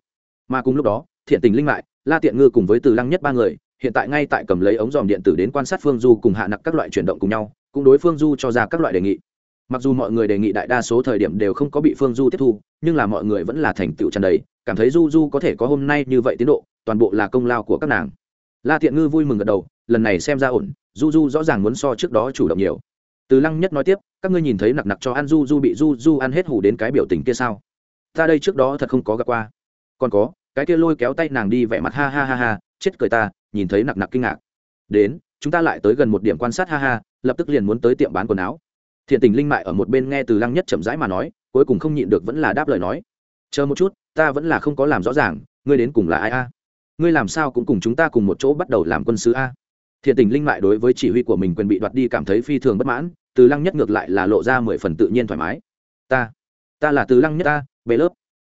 Mà cùng lúc đó thiện tình linh lại, la tiện ngư cùng với từ lăng nhất ba người hiện tại ngay tại cầm lấy ống dòm điện tử đến quan sát phương du cùng hạ nặc các loại chuyển động cùng nhau cũng đối phương du cho ra các loại đề nghị mặc dù mọi người đề nghị đại đa số thời điểm đều không có bị phương du tiếp thu, nhưng là mọi người vẫn là thành tựu tràn đầy, cảm thấy du du có thể có hôm nay như vậy tiến độ, toàn bộ là công lao của các nàng. La tiện ngư vui mừng gật đầu, lần này xem ra ổn, du du rõ ràng muốn so trước đó chủ động nhiều. Từ lăng nhất nói tiếp, các ngươi nhìn thấy nặc nặc cho ăn du du bị du du ăn hết hủ đến cái biểu tình kia sao? Ta đây trước đó thật không có gặp qua. Còn có, cái kia lôi kéo tay nàng đi vẻ mặt ha ha ha ha, chết cười ta, nhìn thấy nặc nặc kinh ngạc. Đến, chúng ta lại tới gần một điểm quan sát ha ha, lập tức liền muốn tới tiệm bán quần áo thiện tình linh mại ở một bên nghe từ lăng nhất chậm rãi mà nói, cuối cùng không nhịn được vẫn là đáp lời nói. Chờ một chút, ta vẫn là không có làm rõ ràng, ngươi đến cùng là ai a? Ngươi làm sao cũng cùng chúng ta cùng một chỗ bắt đầu làm quân sứ a? Thiện tình linh mại đối với chỉ huy của mình quyền bị đoạt đi cảm thấy phi thường bất mãn, từ lăng nhất ngược lại là lộ ra mười phần tự nhiên thoải mái. Ta ta là từ lăng nhất ta về lớp.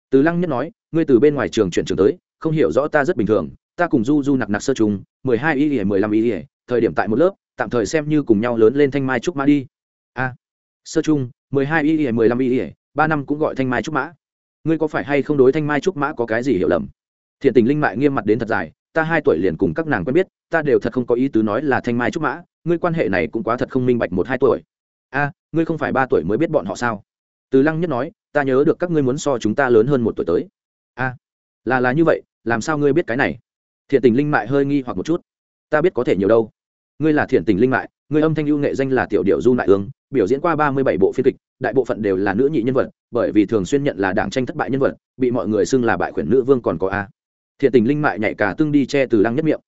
Từ lăng nhất nói, ngươi từ bên ngoài trường chuyển trường tới, không hiểu rõ ta rất bình thường, ta cùng du du nặc nặc sơ trùng mười hai y ỉa mười lăm y ỉa thời điểm tại một lớp, tạm thời xem như cùng nhau lớn lên thanh mai trúc mã đi a. Sơ Chung, mười hai y ỉa mười lăm y ỉa ba năm cũng gọi thanh mai trúc mã. Ngươi có phải hay không đối thanh mai trúc mã có cái gì hiểu lầm? Thiện tình linh mại nghiêm mặt đến thật dài ta hai tuổi liền cùng các nàng quen biết ta đều thật không có ý tứ nói là thanh mai trúc mã ngươi quan hệ này cũng quá thật không minh bạch một hai tuổi. A ngươi không phải ba tuổi mới biết bọn họ sao? Từ lăng nhất nói ta nhớ được các ngươi muốn so chúng ta lớn hơn một tuổi tới. A là là như vậy làm sao ngươi biết cái này? Thiện tình linh mại hơi nghi hoặc một chút. Ta biết có thể nhiều đâu. Ngươi là thiện tình linh mại ngươi âm thanh ưu nghệ danh là tiểu điệu du nại ương biểu diễn qua ba mươi bảy bộ phiên kịch, đại bộ phận đều là nữ nhị nhân vật, bởi vì thường xuyên nhận là đảng tranh thất bại nhân vật, bị mọi người xưng là bại khuyển nữ vương còn có a. Thiện tình linh mại nhảy cả tương đi che từ lăng nhất miệng.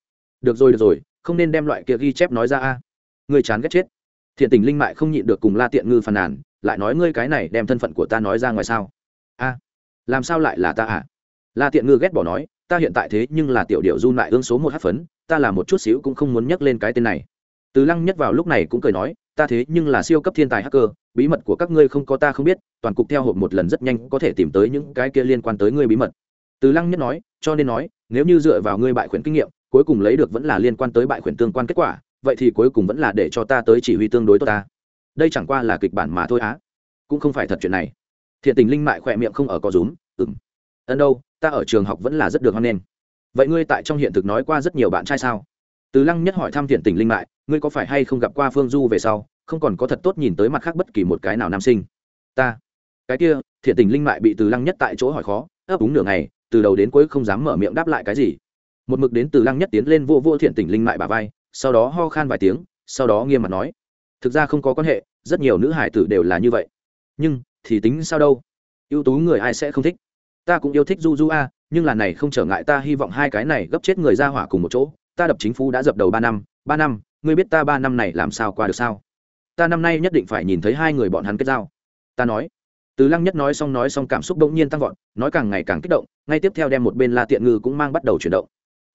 Được rồi được rồi, không nên đem loại kia ghi chép nói ra a. Người chán ghét chết. Thiện tình linh mại không nhịn được cùng la tiện ngư phàn nàn, lại nói ngươi cái này đem thân phận của ta nói ra ngoài sao? A. Làm sao lại là ta à? La tiện ngư ghét bỏ nói, ta hiện tại thế nhưng là tiểu điệu du lại ương số một hát phấn, ta là một chút xíu cũng không muốn nhắc lên cái tên này. Từ lăng nhất vào lúc này cũng cười nói ta thế nhưng là siêu cấp thiên tài hacker, bí mật của các ngươi không có ta không biết, toàn cục theo hộp một lần rất nhanh có thể tìm tới những cái kia liên quan tới ngươi bí mật. Từ lăng nhất nói, cho nên nói, nếu như dựa vào ngươi bại khuyển kinh nghiệm, cuối cùng lấy được vẫn là liên quan tới bại khuyển tương quan kết quả, vậy thì cuối cùng vẫn là để cho ta tới chỉ huy tương đối tốt ta. Đây chẳng qua là kịch bản mà thôi á. Cũng không phải thật chuyện này. Thiện tình linh mại khỏe miệng không ở có rúm ừng ân đâu, ta ở trường học vẫn là rất được hoan nghênh. Vậy ngươi tại trong hiện thực nói qua rất nhiều bạn trai sao? Từ lăng nhất hỏi thăm thiện tình linh mại, ngươi có phải hay không gặp qua phương du về sau? Không còn có thật tốt nhìn tới mặt khác bất kỳ một cái nào nam sinh. Ta. Cái kia thiện tình linh mại bị từ lăng nhất tại chỗ hỏi khó, ấp úng nửa ngày, từ đầu đến cuối không dám mở miệng đáp lại cái gì. Một mực đến từ lăng nhất tiến lên vô vô thiện tình linh mại bà vai, sau đó ho khan vài tiếng, sau đó nghiêm mặt nói, thực ra không có quan hệ, rất nhiều nữ hải tử đều là như vậy. Nhưng, thì tính sao đâu? Ưu tú người ai sẽ không thích? Ta cũng yêu thích du du a, nhưng là này không trở ngại ta hy vọng hai cái này gấp chết người ra hỏa cùng một chỗ ta đập chính phủ đã dập đầu ba năm ba năm, ngươi biết ta ba năm này làm sao qua được sao? Ta năm nay nhất định phải nhìn thấy hai người bọn hắn kết giao. Ta nói. Từ lăng nhất nói xong nói xong cảm xúc bỗng nhiên tăng vọt, nói càng ngày càng kích động, ngay tiếp theo đem một bên la tiện ngư cũng mang bắt đầu chuyển động.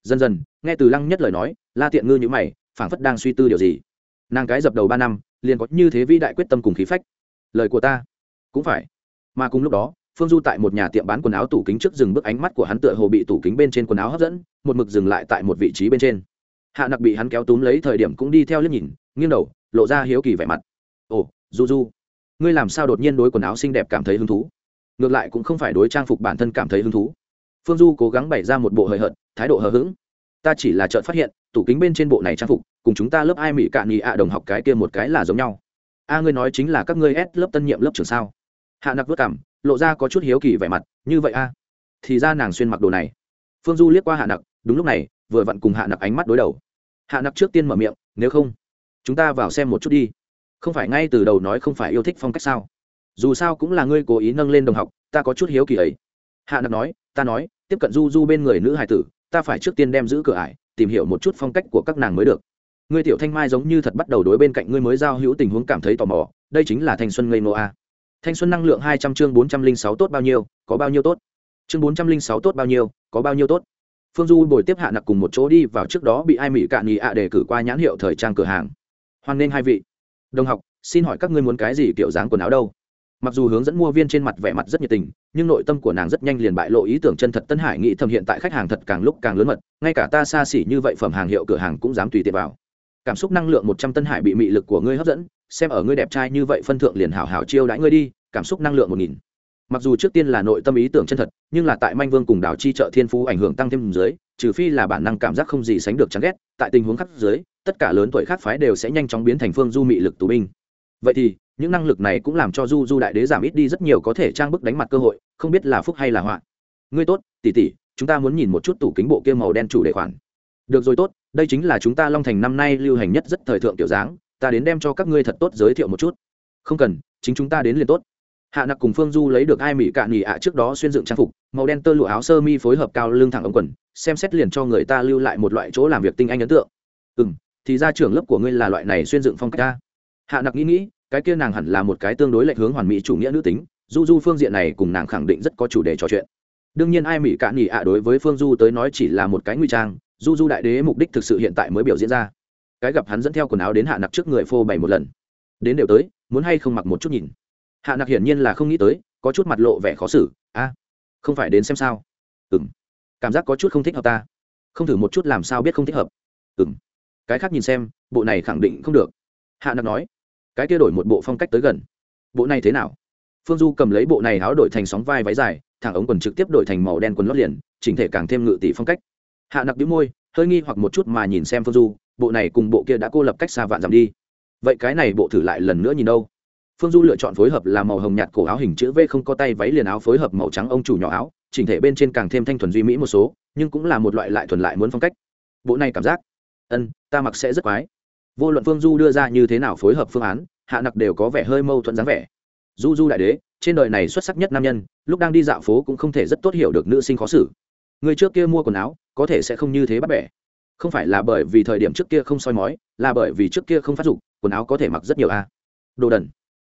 Dần dần, nghe từ lăng nhất lời nói, la tiện ngư như mày, phảng phất đang suy tư điều gì. Nàng cái dập đầu ba năm, liền có như thế vĩ đại quyết tâm cùng khí phách. Lời của ta cũng phải. Mà cùng lúc đó phương du tại một nhà tiệm bán quần áo tủ kính trước dừng bước ánh mắt của hắn tựa hồ bị tủ kính bên trên quần áo hấp dẫn, một mực dừng lại tại một vị trí bên trên. Hạ nặc bị hắn kéo túm lấy thời điểm cũng đi theo liếc nhìn, nghiêng đầu, lộ ra hiếu kỳ vẻ mặt. Ồ, du du, ngươi làm sao đột nhiên đối quần áo xinh đẹp cảm thấy hứng thú? Ngược lại cũng không phải đối trang phục bản thân cảm thấy hứng thú. Phương du cố gắng bày ra một bộ hời hợt, thái độ hờ hững. Ta chỉ là chợt phát hiện, tủ kính bên trên bộ này trang phục, cùng chúng ta lớp ai mỹ cạn nghị ạ đồng học cái kia một cái là giống nhau. A, ngươi nói chính là các ngươi ép lớp tân nhiệm lớp trường sao? Hạ nặc vất cảm lộ ra có chút hiếu kỳ vẻ mặt, như vậy a? Thì ra nàng xuyên mặc đồ này. Phương du liếc qua hạ nặc, đúng lúc này, vừa vặn cùng hạ nặc ánh mắt đối đầu. Hạ nặc trước tiên mở miệng, nếu không, chúng ta vào xem một chút đi. Không phải ngay từ đầu nói không phải yêu thích phong cách sao? Dù sao cũng là ngươi cố ý nâng lên đồng học, ta có chút hiếu kỳ ấy. Hạ nặc nói, ta nói, tiếp cận du du bên người nữ hải tử, ta phải trước tiên đem giữ cửa ải, tìm hiểu một chút phong cách của các nàng mới được. Ngươi tiểu thanh mai giống như thật bắt đầu đối bên cạnh ngươi mới giao hữu tình huống cảm thấy tò mò, đây chính là thanh xuân ngây nô a thanh xuân năng lượng hai trăm chương bốn trăm linh sáu tốt bao nhiêu, có bao nhiêu tốt? Chương bốn trăm linh sáu tốt bao nhiêu, có bao nhiêu tốt? Phương du bồi tiếp hạ nặc cùng một chỗ đi vào trước đó bị ai mỹ cạn nhị ạ để cử qua nhãn hiệu thời trang cửa hàng. Hoan nghênh hai vị. Đồng học, xin hỏi các ngươi muốn cái gì kiểu dáng quần áo đâu? Mặc dù hướng dẫn mua viên trên mặt vẻ mặt rất nhiệt tình, nhưng nội tâm của nàng rất nhanh liền bại lộ ý tưởng chân thật tân hải nghĩ thầm hiện tại khách hàng thật càng lúc càng lớn mật, ngay cả ta xa xỉ như vậy phẩm hàng hiệu cửa hàng cũng dám tùy tiện vào. Cảm xúc năng lượng một trăm tân hải bị mị lực của ngươi hấp dẫn xem ở ngươi đẹp trai như vậy phân thượng liền hảo hảo chiêu đãi ngươi đi, cảm xúc năng lượng một nghìn. Mặc dù trước tiên là nội tâm ý tưởng chân thật, nhưng là tại manh vương cùng đảo chi trợ thiên phú ảnh hưởng tăng thêm dưới, trừ phi là bản năng cảm giác không gì sánh được chán ghét, tại tình huống khác dưới, tất cả lớn tuổi khác phái đều sẽ nhanh chóng biến thành phương du mị lực tù binh. Vậy thì, những năng lực này cũng làm cho du du đại đế giảm ít đi rất nhiều có thể trang bức đánh mặt cơ hội, không biết là phúc hay là họa. Ngươi tốt, tỷ tỷ, chúng ta muốn nhìn một chút tủ kính bộ kia màu đen chủ đề khoản. Được rồi tốt, đây chính là chúng ta long thành năm nay lưu hành nhất rất thời thượng tiểu dáng ta đến đem cho các ngươi thật tốt giới thiệu một chút. Không cần, chính chúng ta đến liền tốt. Hạ nặc cùng phương du lấy được ai mỹ cạn nghỉ ạ trước đó xuyên dựng trang phục, màu đen tơ lụa áo sơ mi phối hợp cao lưng thẳng ống quần, xem xét liền cho người ta lưu lại một loại chỗ làm việc tinh anh ấn tượng. Ừ m thì ra trưởng lớp của ngươi là loại này xuyên dựng phong cách ta hạ nặc nghĩ nghĩ, cái kia nàng hẳn là một cái tương đối lệch hướng hoàn mỹ chủ nghĩa nữ tính, du du phương diện này cùng nàng khẳng định rất có chủ đề trò chuyện. Đương nhiên ai mỹ cạn nghỉ ạ đối với phương du tới nói chỉ là một cái nguy trang, du du đại đế mục đích thực sự hiện tại mới biểu diễn ra cái gặp hắn dẫn theo quần áo đến hạ nặc trước người phô bày một lần. Đến đều tới, muốn hay không mặc một chút nhìn. Hạ nặc hiển nhiên là không nghĩ tới, có chút mặt lộ vẻ khó xử. A, không phải đến xem sao? Ừng cảm giác có chút không thích hợp ta. Không thử một chút làm sao biết không thích hợp. Ừng cái khác nhìn xem, bộ này khẳng định không được. Hạ nặc nói. Cái kia đổi một bộ phong cách tới gần. Bộ này thế nào? Phương du cầm lấy bộ này áo đổi thành sóng vai váy dài, thẳng ống quần trực tiếp đổi thành màu đen quần lót liền, chỉnh thể càng thêm ngự tỷ phong cách. Hạ nặc đĩu môi, hơi nghi hoặc một chút mà nhìn xem phương du bộ này cùng bộ kia đã cô lập cách xa vạn dặm đi. Vậy cái này bộ thử lại lần nữa nhìn đâu? Phương du lựa chọn phối hợp là màu hồng nhạt cổ áo hình chữ v không có tay váy liền áo phối hợp màu trắng ông chủ nhỏ áo, chỉnh thể bên trên càng thêm thanh thuần duy mỹ một số, nhưng cũng là một loại lại thuần lại muốn phong cách. Bộ này cảm giác, ân, ta mặc sẽ rất quái. Vô luận phương du đưa ra như thế nào phối hợp phương án, hạ nặc đều có vẻ hơi mâu thuẫn dáng vẻ. Du du đại đế, trên đời này xuất sắc nhất nam nhân, lúc đang đi dạo phố cũng không thể rất tốt hiểu được nữ sinh khó xử. Người trước kia mua quần áo, có thể sẽ không như thế bắt bẻ không phải là bởi vì thời điểm trước kia không soi mói, là bởi vì trước kia không phát dục, quần áo có thể mặc rất nhiều a. Đồ đần.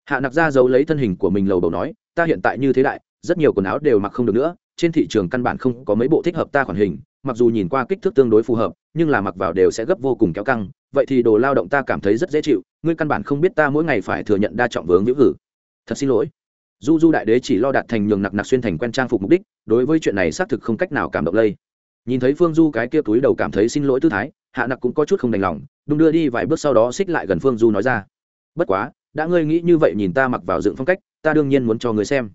Hạ nặc ra giấu lấy thân hình của mình lầu đầu nói, ta hiện tại như thế đại, rất nhiều quần áo đều mặc không được nữa, trên thị trường căn bản không có mấy bộ thích hợp ta khoản hình, mặc dù nhìn qua kích thước tương đối phù hợp, nhưng là mặc vào đều sẽ gấp vô cùng kéo căng, vậy thì đồ lao động ta cảm thấy rất dễ chịu, ngươi căn bản không biết ta mỗi ngày phải thừa nhận đa trọng vướng hữu hử. Thật xin lỗi. Du du đại đế chỉ lo đạt thành nhường nặc nặc xuyên thành quen trang phục mục đích, đối với chuyện này xác thực không cách nào cảm động lây nhìn thấy phương du cái kia túi đầu cảm thấy xin lỗi tư thái, hạ nặc cũng có chút không đành lòng, đung đưa đi vài bước sau đó xích lại gần phương du nói ra. Bất quá, đã ngươi nghĩ như vậy nhìn ta mặc vào dựng phong cách, ta đương nhiên muốn cho người xem.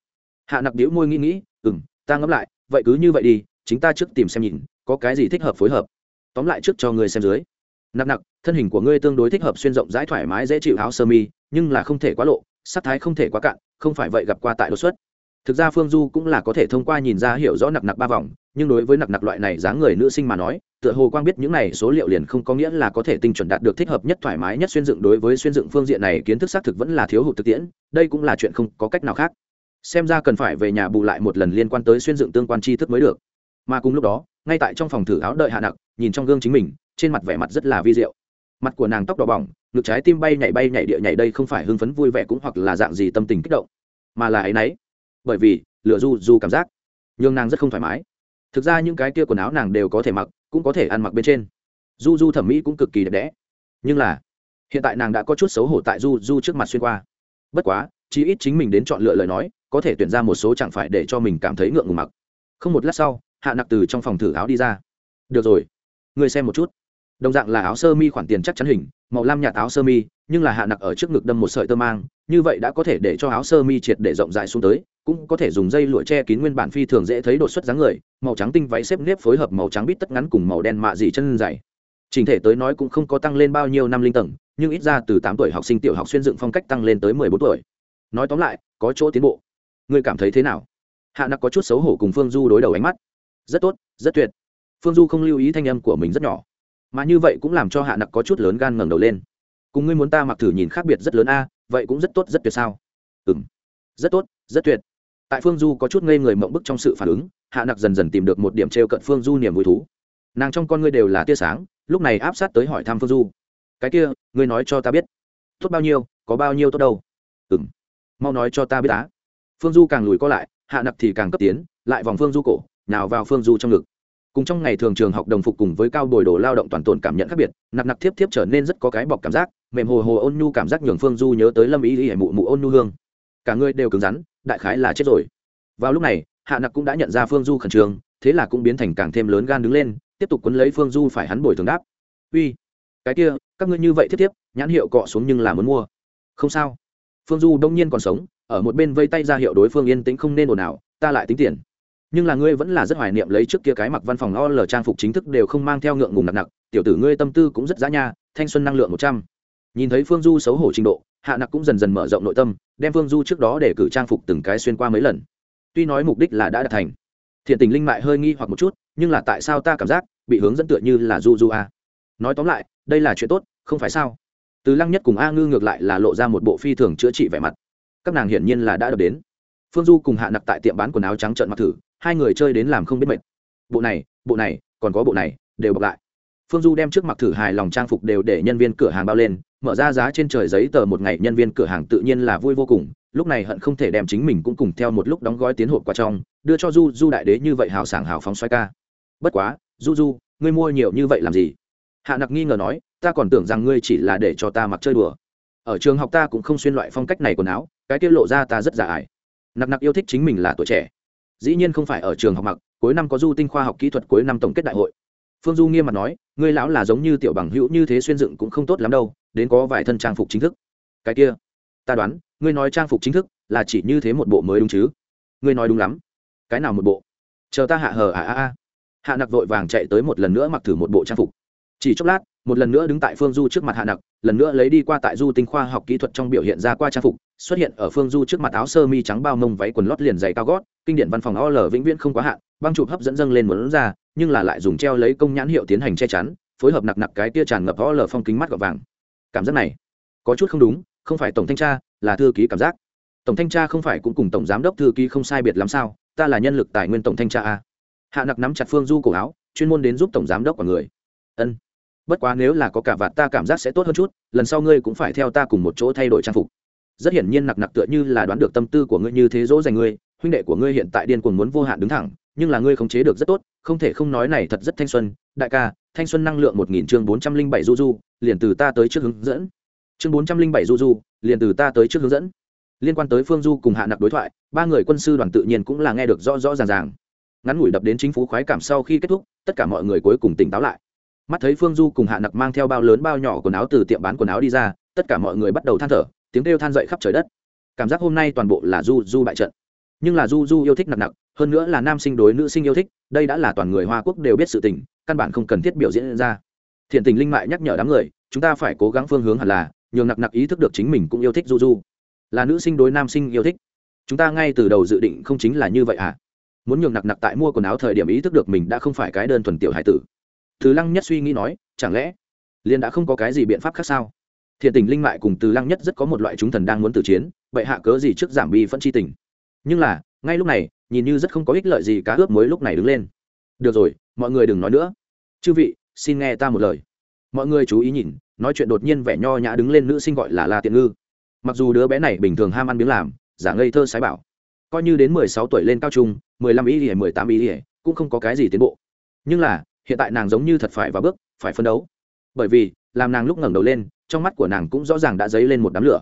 Hạ nặc đĩu môi nghĩ nghĩ ừ m ta ngẫm lại, vậy cứ như vậy đi, chính ta trước tìm xem nhìn, có cái gì thích hợp phối hợp. Tóm lại trước cho ngươi xem dưới. Nặc nặc, thân hình của ngươi tương đối thích hợp xuyên rộng rãi thoải mái dễ chịu áo sơ mi, nhưng là không thể quá lộ, sắc thái không thể quá cạn, không phải vậy gặp qua tại đột xuất thực ra phương du cũng là có thể thông qua nhìn ra hiểu rõ nặc nặc ba vòng, nhưng đối với nặc nặc loại này dáng người nữ sinh mà nói, tựa hồ quang biết những này số liệu liền không có nghĩa là có thể tinh chuẩn đạt được thích hợp nhất, thoải mái nhất xuyên dựng đối với xuyên dựng phương diện này, kiến thức xác thực vẫn là thiếu hụt thực tiễn, đây cũng là chuyện không có cách nào khác. Xem ra cần phải về nhà bù lại một lần liên quan tới xuyên dựng tương quan tri thức mới được. Mà cùng lúc đó, ngay tại trong phòng thử áo đợi hạ nặc, nhìn trong gương chính mình, trên mặt vẻ mặt rất là vi diệu. Mặt của nàng tóc đỏ bỏng, ngực trái tim bay nhảy bay nhảy địa nhảy đây không phải hưng phấn vui vẻ cũng hoặc là dạng gì tâm tình kích động, mà là ấ y n ấ y bởi vì lựa du du cảm giác. Nhưng nàng rất không thoải mái. Thực ra những cái kia quần áo nàng đều có thể mặc, cũng có thể ăn mặc bên trên. Du du thẩm mỹ cũng cực kỳ đẹp đẽ. Nhưng là, hiện tại nàng đã có chút xấu hổ tại du du trước mặt xuyên qua. Bất quá, chí ít chính mình đến chọn lựa lời nói, có thể tuyển ra một số chẳng phải để cho mình cảm thấy ngượng ngùng mặc. Không một lát sau, hạ nặc từ trong phòng thử áo đi ra. Được rồi người xem một chút đồng dạng là áo sơ mi khoản tiền chắc chắn hình, màu lam nhạt áo sơ mi, nhưng là hạ nặc ở trước ngực đâm một sợi tơ mang, như vậy đã có thể để cho áo sơ mi triệt để rộng rãi xuống tới, cũng có thể dùng dây lụa che kín nguyên bản phi thường dễ thấy đột xuất dáng người, màu trắng tinh váy xếp nếp phối hợp màu trắng bít tất ngắn cùng màu đen mạ dị chân dày. Trình thể tới nói cũng không có tăng lên bao nhiêu năm linh tầng, nhưng ít ra từ tám tuổi học sinh tiểu học xuyên dựng phong cách tăng lên tới mười bốn tuổi. Nói tóm lại, có chỗ tiến bộ. Ngươi cảm thấy thế nào? Hạ nặc có chút xấu hổ cùng phương du đối đầu ánh mắt. Rất tốt, rất tuyệt. Phương du không lưu ý thanh âm của mình rất nhỏ mà như vậy cũng làm cho hạ nặc có chút lớn gan ngẩng đầu lên. Cùng ngươi muốn ta mặc thử nhìn khác biệt rất lớn a, vậy cũng rất tốt, rất tuyệt sao? Ừ m rất tốt, rất tuyệt. Tại phương du có chút ngây người mộng bức trong sự phản ứng, hạ nặc dần dần tìm được một điểm t r e o cận phương du niềm vui thú. Nàng trong con ngươi đều là tia sáng, lúc này áp sát tới hỏi thăm phương du. Cái kia, ngươi nói cho ta biết. Tốt bao nhiêu, có bao nhiêu tốt đâu? Ừ m mau nói cho ta biết á. Phương du càng lùi co lại, hạ nặc thì càng cấp tiến, lại vòng phương du cổ nào vào phương du trong ngực cùng trong ngày thường trường học đồng phục cùng với cao bồi đồ lao động toàn tồn cảm nhận khác biệt, nặc nặc thiếp thiếp trở nên rất có cái bọc cảm giác, mềm hồ hồ ôn nhu cảm giác nhường phương du nhớ tới lâm ý y mụ mụ ôn nhu hương. Cả người đều cứng rắn, đại khái là chết rồi. Vào lúc này, hạ nặc cũng đã nhận ra phương du khẩn trương, thế là cũng biến thành càng thêm lớn gan đứng lên, tiếp tục quấn lấy phương du phải hắn bồi thường đáp. Uy, cái kia, các ngươi như vậy thiết tiếp nhãn hiệu cọ xuống nhưng là muốn mua. Không sao. Phương du đông nhiên còn sống, ở một bên vây tay ra hiệu đối phương yên tĩnh không nên ồn ào, ta lại tính tiền nhưng là ngươi vẫn là rất hoài niệm lấy trước kia cái mặc văn phòng o l trang phục chính thức đều không mang theo ngượng ngùng nặng nặng tiểu tử ngươi tâm tư cũng rất giá nha, thanh xuân năng lượng một trăm. Nhìn thấy phương du xấu hổ trình độ, hạ nặc cũng dần dần mở rộng nội tâm, đem phương du trước đó để cử trang phục từng cái xuyên qua mấy lần. Tuy nói mục đích là đã đạt thành. Thiện tình linh mại hơi nghi hoặc một chút, nhưng là tại sao ta cảm giác bị hướng dẫn tựa như là du du a? Nói tóm lại, đây là chuyện tốt, không phải sao? Từ lăng nhất cùng a ngư ngược lại là lộ ra một bộ phi thường chữa trị vẻ mặt. Các nàng hiển nhiên là đã đập đến. Phương du cùng hạ nặc tại tiệm bán quần áo trắng trợn mặc thử hai người chơi đến làm không biết mệt. Bộ này bộ này, còn có bộ này, đều bọc lại. Phương du đem trước mặc thử hài lòng trang phục đều để nhân viên cửa hàng bao lên, mở ra giá trên trời giấy tờ một ngày, nhân viên cửa hàng tự nhiên là vui vô cùng, lúc này hận không thể đem chính mình cũng cùng theo một lúc đóng gói tiến hộp qua trong, đưa cho du du đại đế như vậy hào sảng hào phóng xoay ca. Bất quá, du du, ngươi mua nhiều như vậy làm gì? Hạ nặc nghi ngờ nói, ta còn tưởng rằng ngươi chỉ là để cho ta mặc chơi đùa. Ở trường học ta cũng không xuyên loại phong cách này quần áo, cái tiết lộ ra ta rất giả ải. Nặc nặc yêu thích chính mình là tuổi trẻ dĩ nhiên không phải ở trường học mặc, cuối năm có du tinh khoa học kỹ thuật cuối năm tổng kết đại hội. Phương du nghiêm mặt nói, ngươi lão là giống như tiểu bằng hữu như thế xuyên dựng cũng không tốt lắm đâu, đến có vài thân trang phục chính thức. Cái kia, ta đoán, ngươi nói trang phục chính thức là chỉ như thế một bộ mới đúng chứ? Ngươi nói đúng lắm. Cái nào một bộ? Chờ ta hạ hờ à à à. Hạ nặc vội vàng chạy tới một lần nữa mặc thử một bộ trang phục. Chỉ chốc lát một lần nữa đứng tại phương du trước mặt hạ nặc, lần nữa lấy đi qua tại du tinh khoa học kỹ thuật trong biểu hiện ra qua trang phục, xuất hiện ở phương du trước mặt áo sơ mi trắng bao mông váy quần lót liền dày cao gót, kinh điển văn phòng o l vĩnh viễn không quá hạn, băng chụp hấp dẫn dâng lên muốn ra, nhưng là lại dùng treo lấy công nhãn hiệu tiến hành che chắn, phối hợp nặc nặc cái tia tràn ngập o l phong kính mắt gọt vàng. Cảm giác này, có chút không đúng, không phải tổng thanh tra, là thư ký cảm giác. Tổng thanh tra không phải cũng cùng tổng giám đốc thư ký không sai biệt lắm sao, ta là nhân lực tài nguyên tổng thanh tra a. Hạ nặc nắm chặt phương du cổ áo, chuyên môn đến giúp tổng giám đốc của người. Ân bất quá nếu là có cả vạt ta cảm giác sẽ tốt hơn chút, lần sau ngươi cũng phải theo ta cùng một chỗ thay đổi trang phục. Rất hiển nhiên nặc nặc tựa như là đoán được tâm tư của ngươi như thế dỗ dành ngươi, huynh đệ của ngươi hiện tại điên cuồng muốn vô hạn đứng thẳng, nhưng là ngươi khống chế được rất tốt, không thể không nói này thật rất thanh xuân. Đại ca, thanh xuân năng lượng một nghìn chương bốn trăm linh bảy du du, liền từ ta tới trước hướng dẫn. Chương bốn trăm linh bảy du du, liền từ ta tới trước hướng dẫn. Liên quan tới phương du cùng hạ nặc đối thoại, ba người quân sư đoàn tự nhiên cũng là nghe được rõ rõ ràng ràng. Ngắn ngủi đập đến chính phủ khoái cảm sau khi kết thúc, tất cả mọi người cuối cùng tỉnh táo lại mắt thấy phương du cùng hạ nặc mang theo bao lớn bao nhỏ quần áo từ tiệm bán quần áo đi ra, tất cả mọi người bắt đầu than thở, tiếng kêu than dậy khắp trời đất. Cảm giác hôm nay toàn bộ là du du bại trận. Nhưng là du du yêu thích nặc nặc, hơn nữa là nam sinh đối nữ sinh yêu thích, đây đã là toàn người hoa quốc đều biết sự tình, căn bản không cần thiết biểu diễn ra. Thiện tình linh mại nhắc nhở đám người, chúng ta phải cố gắng phương hướng hẳn là nhường nặc nặc ý thức được chính mình cũng yêu thích du du. Là nữ sinh đối nam sinh yêu thích. Chúng ta ngay từ đầu dự định không chính là như vậy à? Muốn nhường nặc nặc tại mua quần áo thời điểm ý thức được mình đã không phải cái đơn thuần tiểu hải tử thứ lăng nhất suy nghĩ nói, chẳng lẽ liền đã không có cái gì biện pháp khác sao? Thiện tình linh mại cùng từ lăng nhất rất có một loại chúng thần đang muốn tử chiến vậy hạ cớ gì trước giảm bi phân chi tình? Nhưng là, ngay lúc này, nhìn như rất không có ích lợi gì cá ướp mới lúc này đứng lên. Được rồi, mọi người đừng nói nữa. Chư vị, xin nghe ta một lời. Mọi người chú ý nhìn, nói chuyện đột nhiên vẻ nho nhã đứng lên nữ sinh gọi là la tiện ngư. Mặc dù đứa bé này bình thường ham ăn miếng làm, giả ngây thơ sái bảo, coi như đến mười sáu tuổi lên cao trung, mười lăm ý ỉa mười tám ý ỉa cũng không có cái gì tiến bộ. Nhưng là hiện tại nàng giống như thật phải vào bước, phải phân đấu. Bởi vì, làm nàng lúc ngẩng đầu lên, trong mắt của nàng cũng rõ ràng đã dấy lên một đám lửa.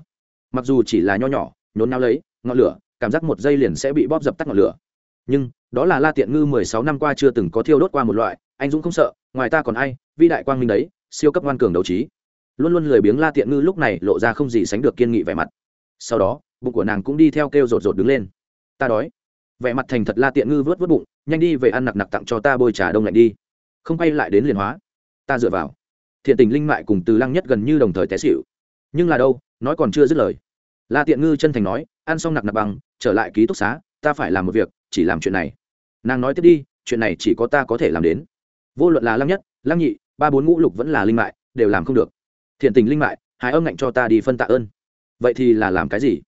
Mặc dù chỉ là nho nhỏ, nhốn nao lấy, ngọn lửa, cảm giác một giây liền sẽ bị bóp dập tắt ngọn lửa. Nhưng, đó là la tiện ngư mười sáu năm qua chưa từng có thiêu đốt qua một loại, anh dũng không sợ, ngoài ta còn ai vi đại quang minh đấy, siêu cấp ngoan cường đấu trí. Luôn luôn lười biếng la tiện ngư lúc này lộ ra không gì sánh được kiên nghị vẻ mặt. Sau đó, bụng của nàng cũng đi theo kêu rột rột đứng lên. Ta đói. Vẻ mặt thành thật la tiện ngư vớt vớt bụng, nhanh đi về ăn nặc nặc tặng cho ta bôi trà đông lạnh đi không quay lại đến liền hóa. Ta dựa vào. Thiện tình linh mại cùng từ lăng nhất gần như đồng thời té xịu nhưng là đâu, nói còn chưa dứt lời. La tiện ngư chân thành nói, ăn xong nặc nặc bằng, trở lại ký túc xá, ta phải làm một việc, chỉ làm chuyện này. Nàng nói tiếp đi, chuyện này chỉ có ta có thể làm đến. Vô luận là lăng nhất, lăng nhị, ba bốn ngũ lục vẫn là linh mại, đều làm không được. Thiện tình linh mại, hài âm ngạnh cho ta đi phân tạ ơn. Vậy thì là làm cái gì?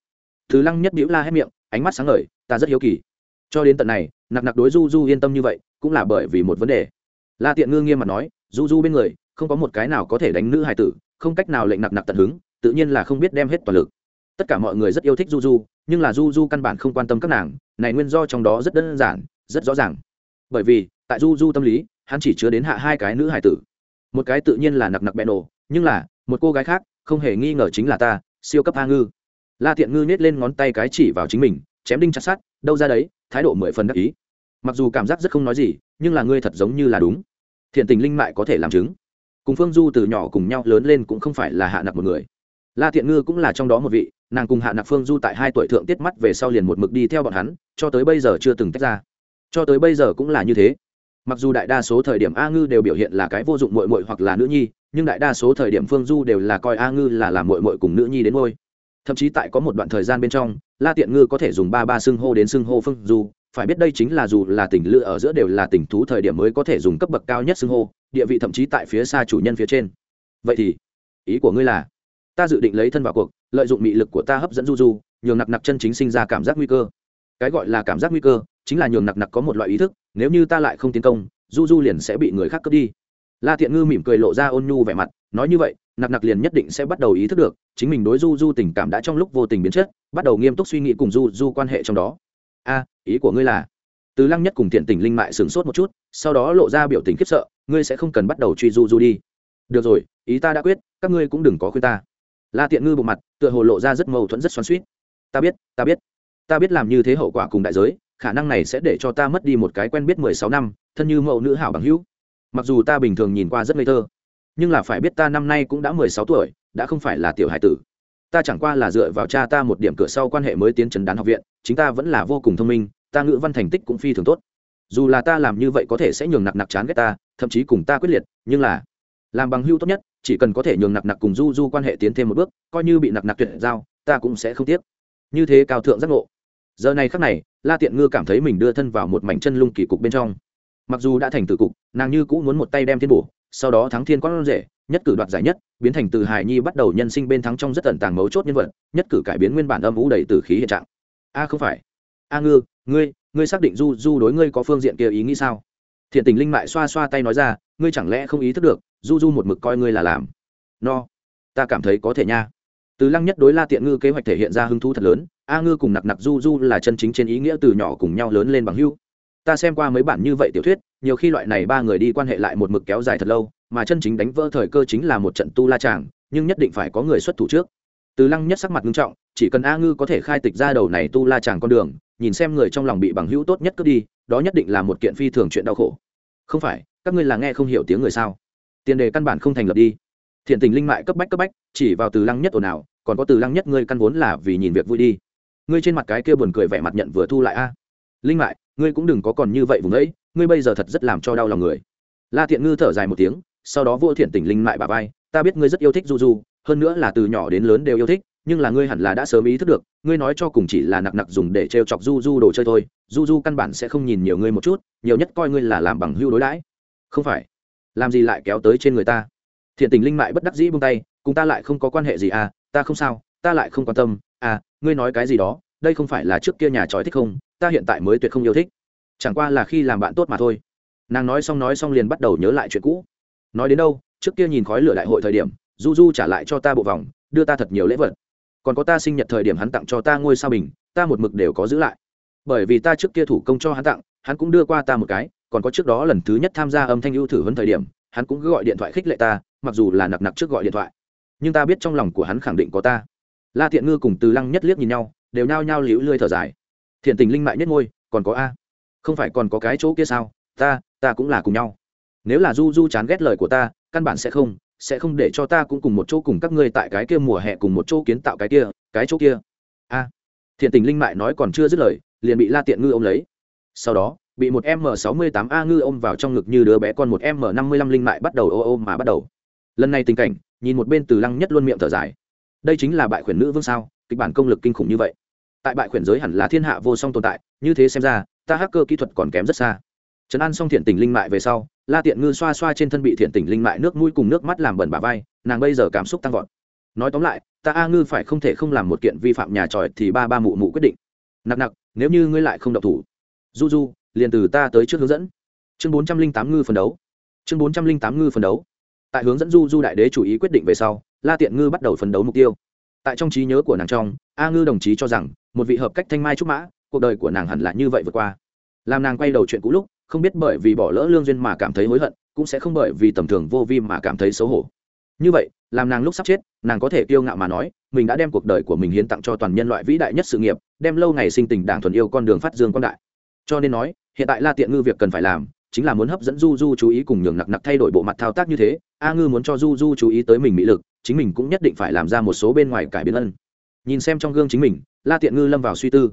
Thứ lăng nhất biểu la hết miệng, ánh mắt sáng ngời, ta rất hiếu kỳ. Cho đến tận này, nặc nặc đối du du yên tâm như vậy, cũng là bởi vì một vấn đề la tiện ngư nghiêm mặt nói du du bên người, không có một cái nào có thể đánh nữ hài tử, không cách nào lệnh nặc nặc tận hứng, tự nhiên là không biết đem hết toàn lực. Tất cả mọi người rất yêu thích du du nhưng là du du căn bản không quan tâm các nàng, này nguyên do trong đó rất đơn giản, rất rõ ràng. Bởi vì, tại du du tâm lý, hắn chỉ chứa đến hạ hai cái nữ hài tử. Một cái tự nhiên là nặc nặc bẹ nổ, nhưng là, một cô gái khác, không hề nghi ngờ chính là ta, siêu cấp a ngư. La thiện ngư nhét lên ngón tay cái chỉ vào chính mình, chém đinh chặt sát đâu ra đấy, thái độ mười phần đắc ý. Mặc dù cảm giác rất không nói gì, nhưng là ngươi thật giống như là đúng thiện tình linh mại có thể làm chứng. Cùng phương du từ nhỏ cùng nhau lớn lên cũng không phải là hạ nặc một người. La thiện ngư cũng là trong đó một vị, nàng cùng hạ nặc phương du tại hai tuổi thượng tiết mắt về sau liền một mực đi theo bọn hắn, cho tới bây giờ chưa từng tách ra. Cho tới bây giờ cũng là như thế. Mặc dù đại đa số thời điểm a ngư đều biểu hiện là cái vô dụng mội mội hoặc là nữ nhi, nhưng đại đa số thời điểm phương du đều là coi a ngư là làm mội mội cùng nữ nhi đến ngôi. Thậm chí tại có một đoạn thời gian bên trong, la tiện ngư có thể dùng ba ba xưng hô đến xưng hô phương du phải biết đây chính là dù là tình lựa ở giữa đều là tình thú thời điểm mới có thể dùng cấp bậc cao nhất xưng hô, địa vị thậm chí tại phía xa chủ nhân phía trên. Vậy thì, ý của ngươi là, ta dự định lấy thân vào cuộc, lợi dụng mị lực của ta hấp dẫn du du, nhường nặc nặc chân chính sinh ra cảm giác nguy cơ. Cái gọi là cảm giác nguy cơ, chính là nhường nặc nặc có một loại ý thức, nếu như ta lại không tiến công, du du liền sẽ bị người khác cướp đi. La thiện ngư mỉm cười lộ ra ôn nhu vẻ mặt, nói như vậy, nặc nặc liền nhất định sẽ bắt đầu ý thức được, chính mình đối du du tình cảm đã trong lúc vô tình biến chất, bắt đầu nghiêm túc suy nghĩ cùng du du quan hệ trong đó. A ý của ngươi là? Từ lăng nhất cùng thiện tình linh mại sửng sốt một chút, sau đó lộ ra biểu tình khiếp sợ, ngươi sẽ không cần bắt đầu truy du du đi. Được rồi, ý ta đã quyết, các ngươi cũng đừng có khuyên ta. La tiện ngư bộ mặt, tựa hồ lộ ra rất mâu thuẫn rất xoắn suýt ta biết ta biết. Ta biết làm như thế hậu quả cùng đại giới, khả năng này sẽ để cho ta mất đi một cái quen biết mười sáu năm, thân như mẫu nữ hảo bằng hữu. Mặc dù ta bình thường nhìn qua rất ngây thơ, nhưng là phải biết ta năm nay cũng đã mười sáu tuổi, đã không phải là tiểu hải tử. Ta chẳng qua là dựa vào cha ta một điểm cửa sau quan hệ mới tiến trần đán học viện, chính ta vẫn là vô cùng thông minh ta ngữ văn thành tích cũng phi thường tốt. Dù là ta làm như vậy có thể sẽ nhường nặc nặc chán ghét ta, thậm chí cùng ta quyết liệt, nhưng là làm bằng hưu tốt nhất, chỉ cần có thể nhường nặc nặc cùng du du quan hệ tiến thêm một bước, coi như bị nặc nặc tuyệt giao, ta cũng sẽ không tiếc. Như thế cao thượng giác ngộ. Giờ này khắc này, la tiện ngư cảm thấy mình đưa thân vào một mảnh chân lung kỳ cục bên trong. Mặc dù đã thành tử cục, nàng như cũng muốn một tay đem thiên bổ, sau đó thắng thiên con rể nhất cử đoạt giải nhất, biến thành từ hải nhi bắt đầu nhân sinh bên thắng trong rất tận tàng mấu chốt nhân vật, nhất cử cải biến nguyên bản âm ủ đầy từ khí hiện trạng. A không phải. A ngư ngươi ngươi xác định du du đối ngươi có phương diện kia ý nghĩ sao? Thiện tình linh mại xoa xoa tay nói ra, ngươi chẳng lẽ không ý thức được, du du một mực coi ngươi là làm? No. Ta cảm thấy có thể nha. Từ lăng nhất đối la tiện ngư kế hoạch thể hiện ra hứng thú thật lớn, a ngư cùng nặc nặc du du là chân chính trên ý nghĩa từ nhỏ cùng nhau lớn lên bằng hưu ta xem qua mấy bản như vậy tiểu thuyết, nhiều khi loại này ba người đi quan hệ lại một mực kéo dài thật lâu, mà chân chính đánh vỡ thời cơ chính là một trận tu la tràng nhưng nhất định phải có người xuất thủ trước. Từ lăng nhất sắc mặt nghiêm trọng, chỉ cần a ngư có thể khai tịch ra đầu này tu la tràng con đường nhìn xem người trong lòng bị bằng hữu tốt nhất cướp đi, đó nhất định là một kiện phi thường chuyện đau khổ. Không phải, các ngươi là nghe không hiểu tiếng người sao? Tiền đề căn bản không thành lập đi. Thiện tình linh mại cấp bách cấp bách, chỉ vào từ lăng nhất ồn ào, còn có từ lăng nhất ngươi căn vốn là vì nhìn việc vui đi. Ngươi trên mặt cái kia buồn cười vẻ mặt nhận vừa thu lại a. Linh mại, ngươi cũng đừng có còn như vậy vùng ấy, ngươi bây giờ thật rất làm cho đau lòng người. La thiện ngư thở dài một tiếng, sau đó vô thiện tình linh mại bà vai, ta biết ngươi rất yêu thích du du hơn nữa là từ nhỏ đến lớn đều yêu thích nhưng là ngươi hẳn là đã sớm ý thức được, ngươi nói cho cùng chỉ là nặc nặc dùng để t chọc du du đồ chơi thôi, du du căn bản sẽ không nhìn nhiều ngươi một chút, nhiều nhất coi ngươi là làm bằng hưu đối đãi. Không phải. Làm gì lại kéo tới trên người ta? Thiện tình linh mại bất đắc dĩ buông tay, cùng ta lại không có quan hệ gì à ta không sao, ta lại không quan tâm à ngươi nói cái gì đó, đây không phải là trước kia nhà trói thích không, ta hiện tại mới tuyệt không yêu thích. Chẳng qua là khi làm bạn tốt mà thôi. Nàng nói xong nói xong liền bắt đầu nhớ lại chuyện cũ. Nói đến đâu, trước kia nhìn khói lửa đại hội thời điểm, du du trả lại cho ta bộ vòng, đưa ta thật nhiều lễ vật còn có ta sinh nhật thời điểm hắn tặng cho ta ngôi sao bình, ta một mực đều có giữ lại. Bởi vì ta trước kia thủ công cho hắn tặng, hắn cũng đưa qua ta một cái, còn có trước đó lần thứ nhất tham gia âm thanh ưu thử hơn thời điểm, hắn cũng cứ gọi điện thoại khích lệ ta, mặc dù là nặc nặc trước gọi điện thoại. Nhưng ta biết trong lòng của hắn khẳng định có ta. La thiện ngư cùng từ lăng nhất liếc nhìn nhau, đều nao nhao liễu lươi thở dài. Thiện tình linh mại nhất ngôi, còn có a. Không phải còn có cái chỗ kia sao? Ta ta cũng là cùng nhau. Nếu là du du chán ghét lời của ta, căn bản sẽ không sẽ không để cho ta cũng cùng một chỗ cùng các ngươi tại cái kia mùa hè cùng một chỗ kiến tạo cái kia, cái chỗ kia. A. Thiện tình linh mại nói còn chưa dứt lời, liền bị la tiện ngư ôm lấy. Sau đó, bị một m sáu mươi tám a ngư ôm vào trong ngực như đứa bé con một m năm mươi lăm linh mại bắt đầu ô ô mà bắt đầu. Lần này tình cảnh, nhìn một bên từ lăng nhất luôn miệng thở dài. Đây chính là bại khuyển nữ vương sao? Kịch bản công lực kinh khủng như vậy. Tại bại khuyển giới hẳn là thiên hạ vô song tồn tại, như thế xem ra, ta hacker kỹ thuật còn kém rất xa. Trấn an xong thiện tình linh mại về sau la tiện ngư xoa xoa trên thân bị thiện tỉnh linh mại nước mũi cùng nước mắt làm bẩn bà vai, nàng bây giờ cảm xúc tăng vọt. Nói tóm lại, ta a ngư phải không thể không làm một kiện vi phạm nhà tròi thì ba ba mụ mụ quyết định. Nặc nặc, nếu như ngươi lại không độc thủ. Du du liền từ ta tới trước hướng dẫn. Chương bốn trăm linh tám ngư phân đấu. Chương bốn trăm linh tám ngư phân đấu. Tại hướng dẫn du du đại đế chủ ý quyết định về sau, la tiện ngư bắt đầu phấn đấu mục tiêu. Tại trong trí nhớ của nàng trong, a ngư đồng chí cho rằng, một vị hợp cách thanh mai trúc mã, cuộc đời của nàng hẳn là như vậy vượt qua. Làm nàng quay đầu chuyện cũ lúc không biết bởi vì bỏ lỡ lương duyên mà cảm thấy hối hận, cũng sẽ không bởi vì tầm thường vô vi mà cảm thấy xấu hổ. Như vậy, làm nàng lúc sắp chết, nàng có thể kiêu ngạo mà nói, mình đã đem cuộc đời của mình hiến tặng cho toàn nhân loại vĩ đại nhất sự nghiệp, đem lâu ngày sinh tình đảng thuần yêu con đường phát dương quan đại. Cho nên nói, hiện tại la tiện ngư việc cần phải làm, chính là muốn hấp dẫn du du chú ý cùng nhường nặc nặc thay đổi bộ mặt thao tác như thế, a ngư muốn cho du du chú ý tới mình mỹ lực, chính mình cũng nhất định phải làm ra một số bên ngoài cải biến ân. Nhìn xem trong gương chính mình, la tiện ngư lâm vào suy tư.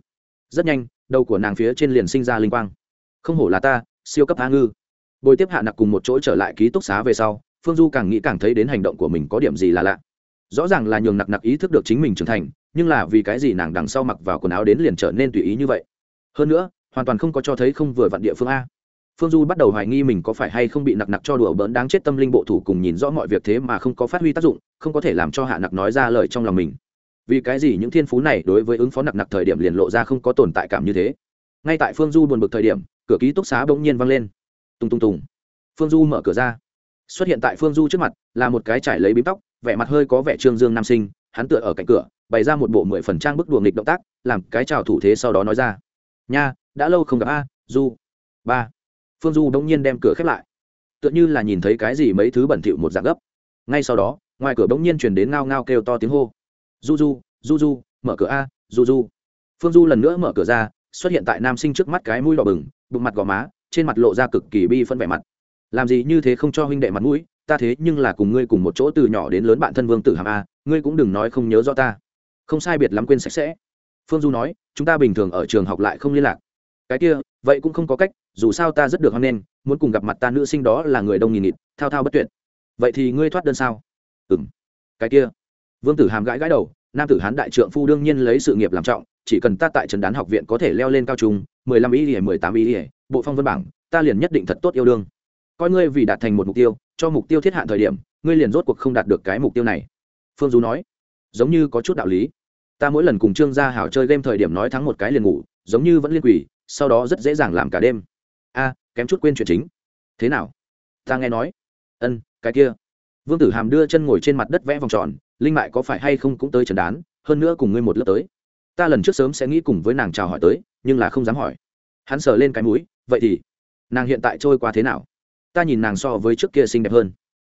Rất nhanh, đầu của nàng phía trên liền sinh ra linh quang không hổ là ta, siêu cấp a ngư. Bồi tiếp hạ nặc cùng một chỗ trở lại ký túc xá về sau, phương du càng nghĩ càng thấy đến hành động của mình có điểm gì là lạ. Rõ ràng là nhường nặc nặc ý thức được chính mình trưởng thành, nhưng là vì cái gì nàng đằng sau mặc vào quần áo đến liền trở nên tùy ý như vậy? Hơn nữa, hoàn toàn không có cho thấy không vừa vặn địa phương a. Phương du bắt đầu hoài nghi mình có phải hay không bị nặc nặc cho đùa bỡn đáng chết tâm linh bộ thủ cùng nhìn rõ mọi việc thế mà không có phát huy tác dụng, không có thể làm cho hạ nặc nói ra lời trong lòng mình. Vì cái gì những thiên phú này đối với ứng phó nặc nặc thời điểm liền lộ ra không có tồn tại cảm như thế? Ngay tại phương du buồn bực thời điểm cửa ký túc xá bỗng nhiên văng lên. Tùng tùng tùng. Phương du mở cửa ra. Xuất hiện tại phương du trước mặt, là một cái trải lấy bím tóc, vẻ mặt hơi có vẻ trương dương nam sinh, hắn tựa ở cạnh cửa, bày ra một bộ mười phần trang bức đùa nghịch động tác, làm cái chào thủ thế sau đó nói ra. Nha, đã lâu không gặp a, du. Ba. Phương du bỗng nhiên đem cửa khép lại. Tựa như là nhìn thấy cái gì mấy thứ bẩn thỉu một dạng gấp. Ngay sau đó, ngoài cửa bỗng nhiên chuyển đến ngao ngao kêu to tiếng hô. Du du du du, mở cửa a, du du. Phương du lần nữa mở cửa ra xuất hiện tại nam sinh trước mắt cái mũi đỏ bừng, bụng mặt gò má, trên mặt lộ ra cực kỳ bi phân vẻ mặt. Làm gì như thế không cho huynh đệ mặt mũi, ta thế nhưng là cùng ngươi cùng một chỗ từ nhỏ đến lớn bạn thân vương tử hàm a, ngươi cũng đừng nói không nhớ rõ ta. Không sai biệt lắm quên sạch sẽ. Phương du nói, chúng ta bình thường ở trường học lại không liên lạc. Cái kia, vậy cũng không có cách, dù sao ta rất được hoan nghênh, muốn cùng gặp mặt ta nữ sinh đó là người đông nghìn nghịt, thao thao bất tuyệt. Vậy thì ngươi thoát đơn sao? Ừ m cái kia. Vương tử hàm gãi gãi đầu nam tử hán đại trượng phu đương nhiên lấy sự nghiệp làm trọng, chỉ cần ta tại trần đán học viện có thể leo lên cao trung, mười lăm ý ỉa mười tám ý ỉa bộ phong văn bảng, ta liền nhất định thật tốt yêu đương. Coi ngươi vì đạt thành một mục tiêu, cho mục tiêu thiết hạn thời điểm, ngươi liền rốt cuộc không đạt được cái mục tiêu này. Phương du nói. Giống như có chút đạo lý. Ta mỗi lần cùng trương gia hảo chơi game thời điểm nói thắng một cái liền ngủ, giống như vẫn liên quỷ sau đó rất dễ dàng làm cả đêm. A, kém chút quên chuyện chính. Thế nào? Ta nghe nói. Ân, cái kia. Vương tử hàm đưa chân ngồi trên mặt đất vẽ vòng tròn linh mại có phải hay không cũng tới trần đán, hơn nữa cùng ngươi một lớp tới. Ta lần trước sớm sẽ nghĩ cùng với nàng chào hỏi tới, nhưng là không dám hỏi. Hắn sờ lên cái mũi, vậy thì, nàng hiện tại trôi qua thế nào? Ta nhìn nàng so với trước kia xinh đẹp hơn.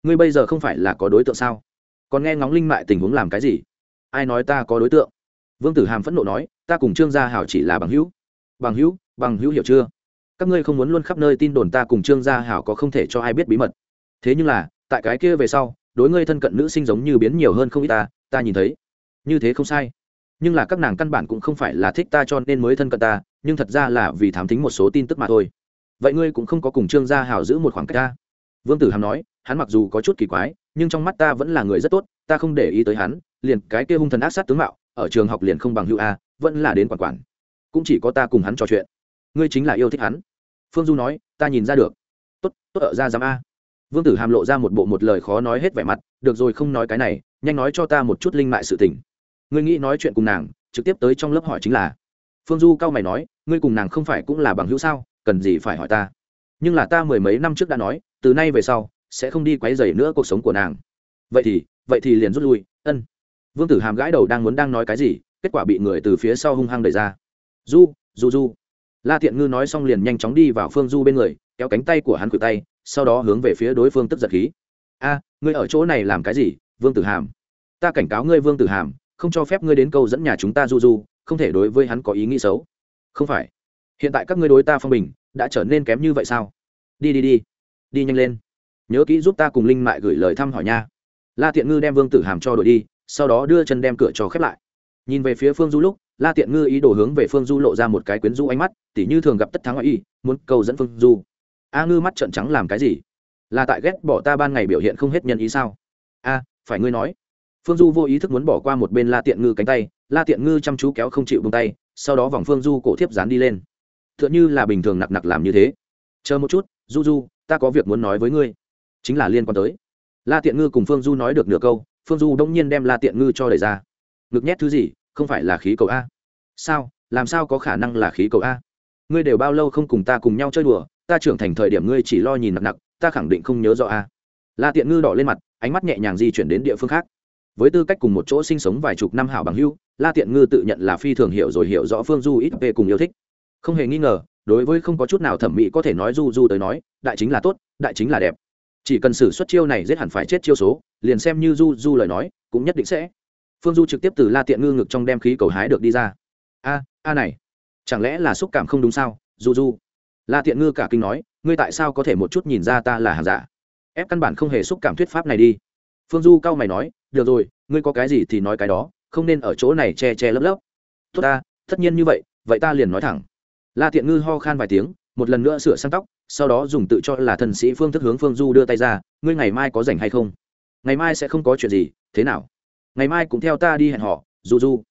Ngươi bây giờ không phải là có đối tượng sao? Còn nghe ngóng linh mại tình huống làm cái gì? Ai nói ta có đối tượng? Vương tử hàm phẫn nộ nói, ta cùng trương gia hảo chỉ là bằng hữu. Bằng hữu bằng hữu hiểu chưa? Các ngươi không muốn luôn khắp nơi tin đồn ta cùng trương gia hảo có không thể cho ai biết bí mật. Thế nhưng là, tại cái kia về sau đối ngươi thân cận nữ sinh giống như biến nhiều hơn không ít ta ta nhìn thấy. Như thế không sai. Nhưng là các nàng căn bản cũng không phải là thích ta cho nên mới thân cận ta, nhưng thật ra là vì thám tính một số tin tức mà thôi. Vậy ngươi cũng không có cùng trương gia hảo giữ một khoảng cách ta. Vương tử hàm nói, hắn mặc dù có chút kỳ quái, nhưng trong mắt ta vẫn là người rất tốt, ta không để ý tới hắn, liền cái kia hung thần ác sát tướng mạo, ở trường học liền không bằng hữu a, vẫn là đến quản quản. Cũng chỉ có ta cùng hắn trò chuyện. Ngươi chính là yêu thích hắn. Phương du nói, ta nhìn ra được. Tốt tốt, ở ra dám a vương tử hàm lộ ra một bộ một lời khó nói hết vẻ mặt, được rồi, không nói cái này, nhanh nói cho ta một chút linh mại sự tình. Ngươi nghĩ nói chuyện cùng nàng, trực tiếp tới trong lớp hỏi chính là. Phương du cao mày nói, ngươi cùng nàng không phải cũng là bằng hữu sao, cần gì phải hỏi ta? Nhưng là ta mười mấy năm trước đã nói, từ nay về sau, sẽ không đi quấy rầy nữa cuộc sống của nàng. Vậy thì vậy thì liền rút lui. Ân. Vương tử hàm gãi đầu đang muốn đang nói cái gì, kết quả bị người từ phía sau hung hăng đẩy ra. Du du du la tiện ngư nói xong liền nhanh chóng đi vào phương du bên người, kéo cánh tay của hắn cử tay, sau đó hướng về phía đối phương tức giật khí. A, ngươi ở chỗ này làm cái gì, vương tử hàm? Ta cảnh cáo ngươi, vương tử hàm, không cho phép ngươi đến câu dẫn nhà chúng ta du du, không thể đối với hắn có ý nghĩ xấu. Không phải. Hiện tại các ngươi đối ta phong bình, đã trở nên kém như vậy sao? Đi đi đi. Đi nhanh lên. Nhớ kỹ giúp ta cùng linh mại gửi lời thăm hỏi nha. La tiện ngư đem vương tử hàm cho đội đi, sau đó đưa chân đem cửa cho khép lại nhìn về phía phương du lúc, la tiện ngư ý đồ hướng về phương du lộ ra một cái quyến du ánh mắt, tỉ như thường gặp tất thắng ngoại y, muốn cầu dẫn phương du. A ngư mắt trợn trắng làm cái gì? Là tại ghét bỏ ta ban ngày biểu hiện không hết nhân ý sao? A, phải ngươi nói. Phương du vô ý thức muốn bỏ qua một bên la tiện ngư cánh tay, la tiện ngư chăm chú kéo không chịu bông tay, sau đó vòng phương du cổ thiếp dán đi lên. T h ư ợ n như là bình thường nặc nặc làm như thế. Chờ một chút, du du, ta có việc muốn nói với ngươi. Chính là liên quan tới. La tiện ngư cùng phương du nói được nửa câu, phương du đông nhiên đem la tiện ngư cho đẩy ra ngực nhét thứ gì, không phải là khí cầu a. Sao? Làm sao có khả năng là khí cầu a? Ngươi đều bao lâu không cùng ta cùng nhau chơi đùa, ta trưởng thành thời điểm ngươi chỉ lo nhìn nặng nặng, ta khẳng định không nhớ rõ a. La tiện ngư đỏ lên mặt, ánh mắt nhẹ nhàng di chuyển đến địa phương khác. Với tư cách cùng một chỗ sinh sống vài chục năm hảo bằng hưu la tiện ngư tự nhận là phi thường hiểu rồi hiểu rõ phương du ít về cùng yêu thích. Không hề nghi ngờ, đối với không có chút nào thẩm mỹ có thể nói du du tới nói, đại chính là tốt, đại chính là đẹp. Chỉ cần xử suất chiêu này giết hẳn phải chết chiêu số, liền xem như du du lời nói, cũng nhất định sẽ phương du trực tiếp từ la tiện ngư ngực trong đem khí cầu hái được đi ra. A a này, chẳng lẽ là xúc cảm không đúng sao? Du du la tiện ngư cả kinh nói, ngươi tại sao có thể một chút nhìn ra ta là hàng giả? Ép căn bản không hề xúc cảm thuyết pháp này đi. Phương du cao mày nói, được rồi, ngươi có cái gì thì nói cái đó, không nên ở chỗ này che che lấp lấp. Tốt ta, tất nhiên như vậy vậy ta liền nói thẳng. La tiện ngư ho khan vài tiếng, một lần nữa sửa sang tóc, sau đó dùng tự cho là thần sĩ phương thức hướng phương du đưa tay ra, ngươi ngày mai có rảnh hay không? Ngày mai sẽ không có chuyện gì, thế nào? Ngày mai cũng theo ta đi hẹn họ, du du.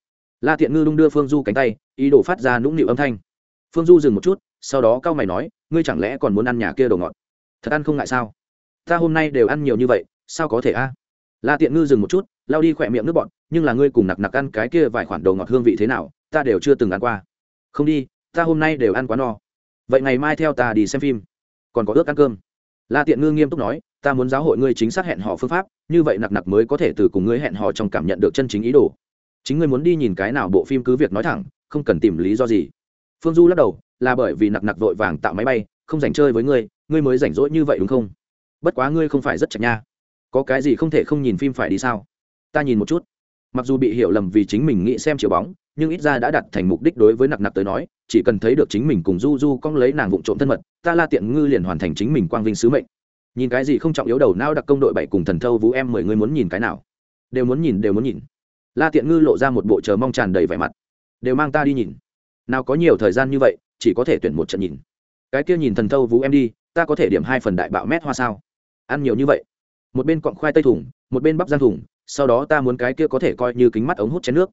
La tiện ngư đung đưa phương du cánh tay, ý đồ phát ra nũng nịu âm thanh. Phương du dừng một chút, sau đó cao mày nói, ngươi chẳng lẽ còn muốn ăn nhà kia đồ ngọt? Thật ăn không ngại sao? Ta hôm nay đều ăn nhiều như vậy, sao có thể a? La tiện ngư dừng một chút lao đi khỏe miệng nước bọn nhưng là ngươi cùng nặc nặc ăn cái kia vài khoản đồ ngọt hương vị thế nào, ta đều chưa từng ăn qua. Không đi, ta hôm nay đều ăn quá no. Vậy ngày mai theo ta đi xem phim. Còn có ước ăn cơm. La tiện ngư nghiêm túc nói ta muốn giáo hội ngươi chính xác hẹn họ phương pháp, như vậy nặc nặc mới có thể từ cùng ngươi hẹn họ trong cảm nhận được chân chính ý đồ. Chính ngươi muốn đi nhìn cái nào bộ phim cứ việc nói thẳng, không cần tìm lý do gì. Phương du lắc đầu, là bởi vì nặc nặc vội vàng tạo máy bay, không dành chơi với ngươi ngươi mới rảnh rỗi như vậy đúng không? Bất quá ngươi không phải rất chặt nha. Có cái gì không thể không nhìn phim phải đi sao? Ta nhìn một chút. Mặc dù bị hiểu lầm vì chính mình nghĩ xem chiều bóng, nhưng ít ra đã đặt thành mục đích đối với nặc nặc tới nói, chỉ cần thấy được chính mình cùng du du cong lấy nàng vụng trộm thân mật, ta la tiện ngư liền hoàn thành chính mình quang vinh sứ mệnh nhìn cái gì không trọng yếu đầu não đặc công đội bảy cùng thần thâu vũ em mười người muốn nhìn cái nào? Đều muốn nhìn, đều muốn nhìn. La tiện ngư lộ ra một bộ chờ mong tràn đầy vẻ mặt. Đều mang ta đi nhìn. Nào có nhiều thời gian như vậy, chỉ có thể tuyển một trận nhìn. Cái kia nhìn thần thâu vũ em đi, ta có thể điểm hai phần đại bạo mét hoa sao? Ăn nhiều như vậy. Một bên cọng khoai tây thủng một bên bắp giang thủng sau đó ta muốn cái kia có thể coi như kính mắt ống hút chén nước.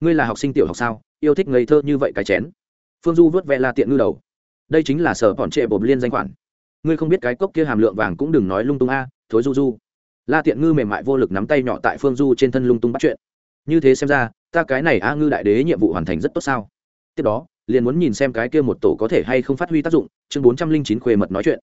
Ngươi là học sinh tiểu học sao? Yêu thích ngây thơ như vậy cái chén. Phương du vớt ve la tiện ngư đầu. Đây chính là sở bọn trệ bột liên danh khoản ngươi không biết cái cốc kia hàm lượng vàng cũng đừng nói lung tung a, thối du du. La tiện ngư mềm mại vô lực nắm tay nhỏ tại phương du trên thân lung tung bắt chuyện. Như thế xem ra, ta cái này a ngư đại đế nhiệm vụ hoàn thành rất tốt sao? Tiếp đó, liền muốn nhìn xem cái kia một tổ có thể hay không phát huy tác dụng, chương bốn trăm linh chín khuê mật nói chuyện.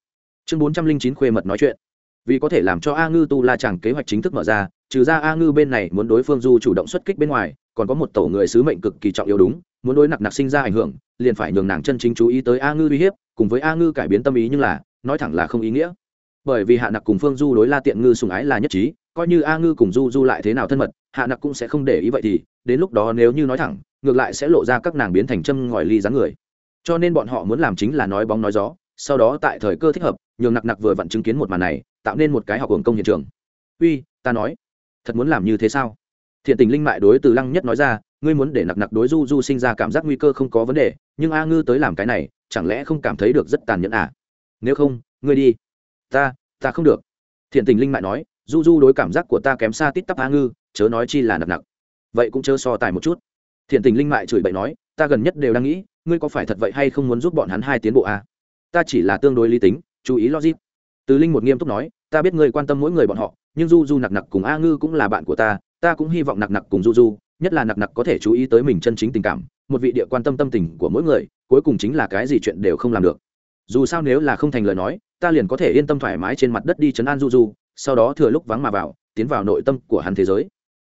Chương bốn trăm linh chín khuê mật nói chuyện. Vì có thể làm cho a ngư tu la chẳng kế hoạch chính thức mở ra, trừ ra a ngư bên này muốn đối phương du chủ động xuất kích bên ngoài, còn có một tổ người sứ mệnh cực kỳ trọng yếu đúng, muốn đối nặc nặc sinh ra ảnh hưởng, liền phải nhường nàng chân chính chú ý tới a ngư uy hiếp, cùng với a ngư cải biến tâm ý nhưng là nói thẳng là không ý nghĩa. Bởi vì hạ nặc cùng phương du đối la tiện ngư sùng ái là nhất trí, coi như a ngư cùng du du lại thế nào thân mật, hạ nặc cũng sẽ không để ý vậy thì, đến lúc đó nếu như nói thẳng, ngược lại sẽ lộ ra các nàng biến thành châm ngòi ly dáng người. Cho nên bọn họ muốn làm chính là nói bóng nói gió, sau đó tại thời cơ thích hợp, nhường nặc nặc vừa vặn chứng kiến một màn này, tạo nên một cái học hưởng công hiện trường. Uy, ta nói, thật muốn làm như thế sao? Thiện tình linh mại đối từ lăng nhất nói ra, ngươi muốn để nặc nặc đối du du sinh ra cảm giác nguy cơ không có vấn đề, nhưng a ngư tới làm cái này, chẳng lẽ không cảm thấy được rất tàn nhẫn à? Nếu không, ngươi đi. Ta ta không được. Thiện tình linh mại nói, du du đối cảm giác của ta kém xa tít tắp a ngư, chớ nói chi là nặc nặc vậy cũng chớ so tài một chút. Thiện tình linh mại chửi bậy nói, ta gần nhất đều đang nghĩ, ngươi có phải thật vậy hay không muốn giúp bọn hắn hai tiến bộ a? Ta chỉ là tương đối lý tính, chú ý logic. Từ linh một nghiêm túc nói, ta biết ngươi quan tâm mỗi người bọn họ, nhưng du du nặc nặc cùng a ngư cũng là bạn của ta ta cũng hy vọng nặc nặc cùng du du, nhất là nặc nặc có thể chú ý tới mình chân chính tình cảm, một vị địa quan tâm tâm tình của mỗi người, cuối cùng chính là cái gì chuyện đều không làm được dù sao nếu là không thành lời nói, ta liền có thể yên tâm thoải mái trên mặt đất đi chấn an du du sau đó thừa lúc vắng mà vào, tiến vào nội tâm của hắn thế giới.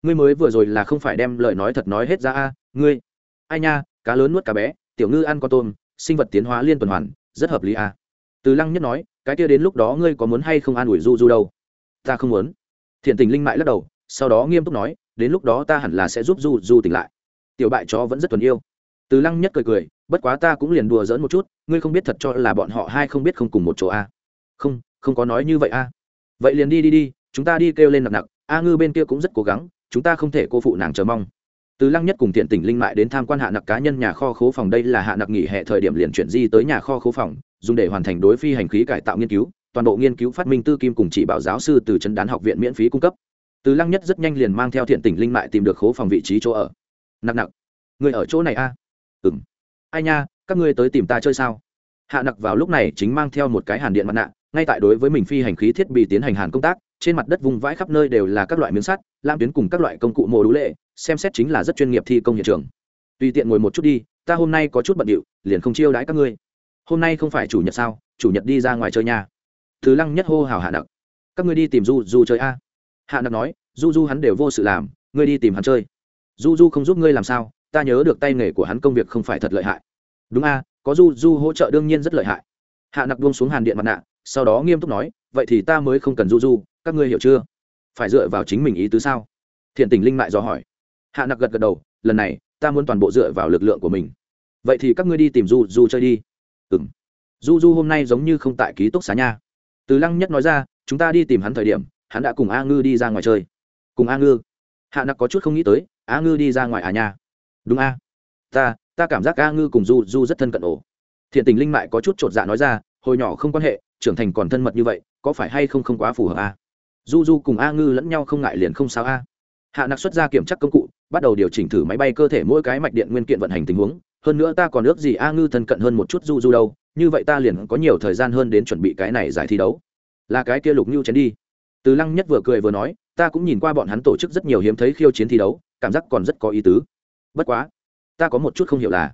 Ngươi mới vừa rồi là không phải đem lời nói thật nói hết ra a, ngươi. Ai nha, cá lớn nuốt cá bé, tiểu ngư ăn con tôm, sinh vật tiến hóa liên tuần hoàn, rất hợp lý a. Từ lăng nhất nói, cái kia đến lúc đó ngươi có muốn hay không an ủi du du đâu? Ta không muốn. Thiện tình linh mại lắc đầu, sau đó nghiêm túc nói, đến lúc đó ta hẳn là sẽ giúp du du tỉnh lại. Tiểu bại chó vẫn rất tuần yêu. Từ lăng nhất cười cười bất quá ta cũng liền đùa dỡn một chút, ngươi không biết thật cho là bọn họ hai không biết không cùng một chỗ a không không có nói như vậy a vậy liền đi đi đi, chúng ta đi kêu lên nặng nặc, a ngư bên kia cũng rất cố gắng, chúng ta không thể cô phụ nàng chờ mong. Từ lăng nhất cùng thiện tỉnh linh mại đến tham quan hạ nặc cá nhân nhà kho khố phòng, đây là hạ nặc nghỉ hè thời điểm liền chuyển di tới nhà kho khố phòng, dùng để hoàn thành đối phi hành khí cải tạo nghiên cứu, toàn bộ nghiên cứu phát minh tư kim cùng chỉ bảo giáo sư từ Trấn đán học viện miễn phí cung cấp. Từ lăng nhất rất nhanh liền mang theo thiện tỉnh linh mại tìm được khố phòng vị trí chỗ ở. Nặc nặc người ở chỗ này a à? ừ m ai nha, các ngươi tới tìm ta chơi sao? Hạ nặc vào lúc này chính mang theo một cái hàn điện mặt nạ, ngay tại đối với mình phi hành khí thiết bị tiến hành hàn công tác, trên mặt đất vùng vãi khắp nơi đều là các loại miếng sắt, lam tuyến cùng các loại công cụ mô đũ lệ, xem xét chính là rất chuyên nghiệp thi công hiện trường. Tùy tiện ngồi một chút đi, ta hôm nay có chút bận điệu, liền không chiêu đãi các ngươi. Hôm nay không phải chủ nhật sao? Chủ nhật đi ra ngoài chơi nha. Thứ lăng nhất hô hào hạ nặc. Các ngươi đi tìm du du chơi a. Hạ nặc nói, du du hắn đều vô sự làm, ngươi đi tìm hắn chơi. Du du không giúp ngươi làm sao? Ta nhớ được tay nghề của hắn công việc không phải thật lợi hại. Đúng a, có du du hỗ trợ đương nhiên rất lợi hại. Hạ nặc buông xuống hàn điện mặt nạ, sau đó nghiêm túc nói, vậy thì ta mới không cần du du, các ngươi hiểu chưa? Phải dựa vào chính mình ý tứ sao? Thiện tình linh mại dò hỏi. Hạ nặc gật gật đầu, lần này, ta muốn toàn bộ dựa vào lực lượng của mình. Vậy thì các ngươi đi tìm du du chơi đi. Ừ m du du hôm nay giống như không tại ký túc xá nha. Từ lăng nhất nói ra, chúng ta đi tìm hắn thời điểm, hắn đã cùng a ngư đi ra ngoài chơi. Cùng a ngư? Hạ nặc có chút không nghĩ tới, a ngư đi ra ngoài à nha? Đúng a. Ta ta cảm giác a ngư cùng du du rất thân cận ổ. Thiện tình linh mại có chút chột dạ nói ra, hồi nhỏ không quan hệ, trưởng thành còn thân mật như vậy, có phải hay không không quá phù hợp a? Du du cùng a ngư lẫn nhau không ngại liền không sao a. Hạ nặc xuất ra kiểm tra công cụ, bắt đầu điều chỉnh thử máy bay cơ thể mỗi cái mạch điện nguyên kiện vận hành tình huống. Hơn nữa ta còn ước gì a ngư thân cận hơn một chút du du đâu, như vậy ta liền có nhiều thời gian hơn đến chuẩn bị cái này giải thi đấu. Là cái kia lục nhu chén đi. Từ lăng nhất vừa cười vừa nói, ta cũng nhìn qua bọn hắn tổ chức rất nhiều hiếm thấy khiêu chiến thi đấu, cảm giác còn rất có ý tứ bất quá, ta có một chút không hiểu là,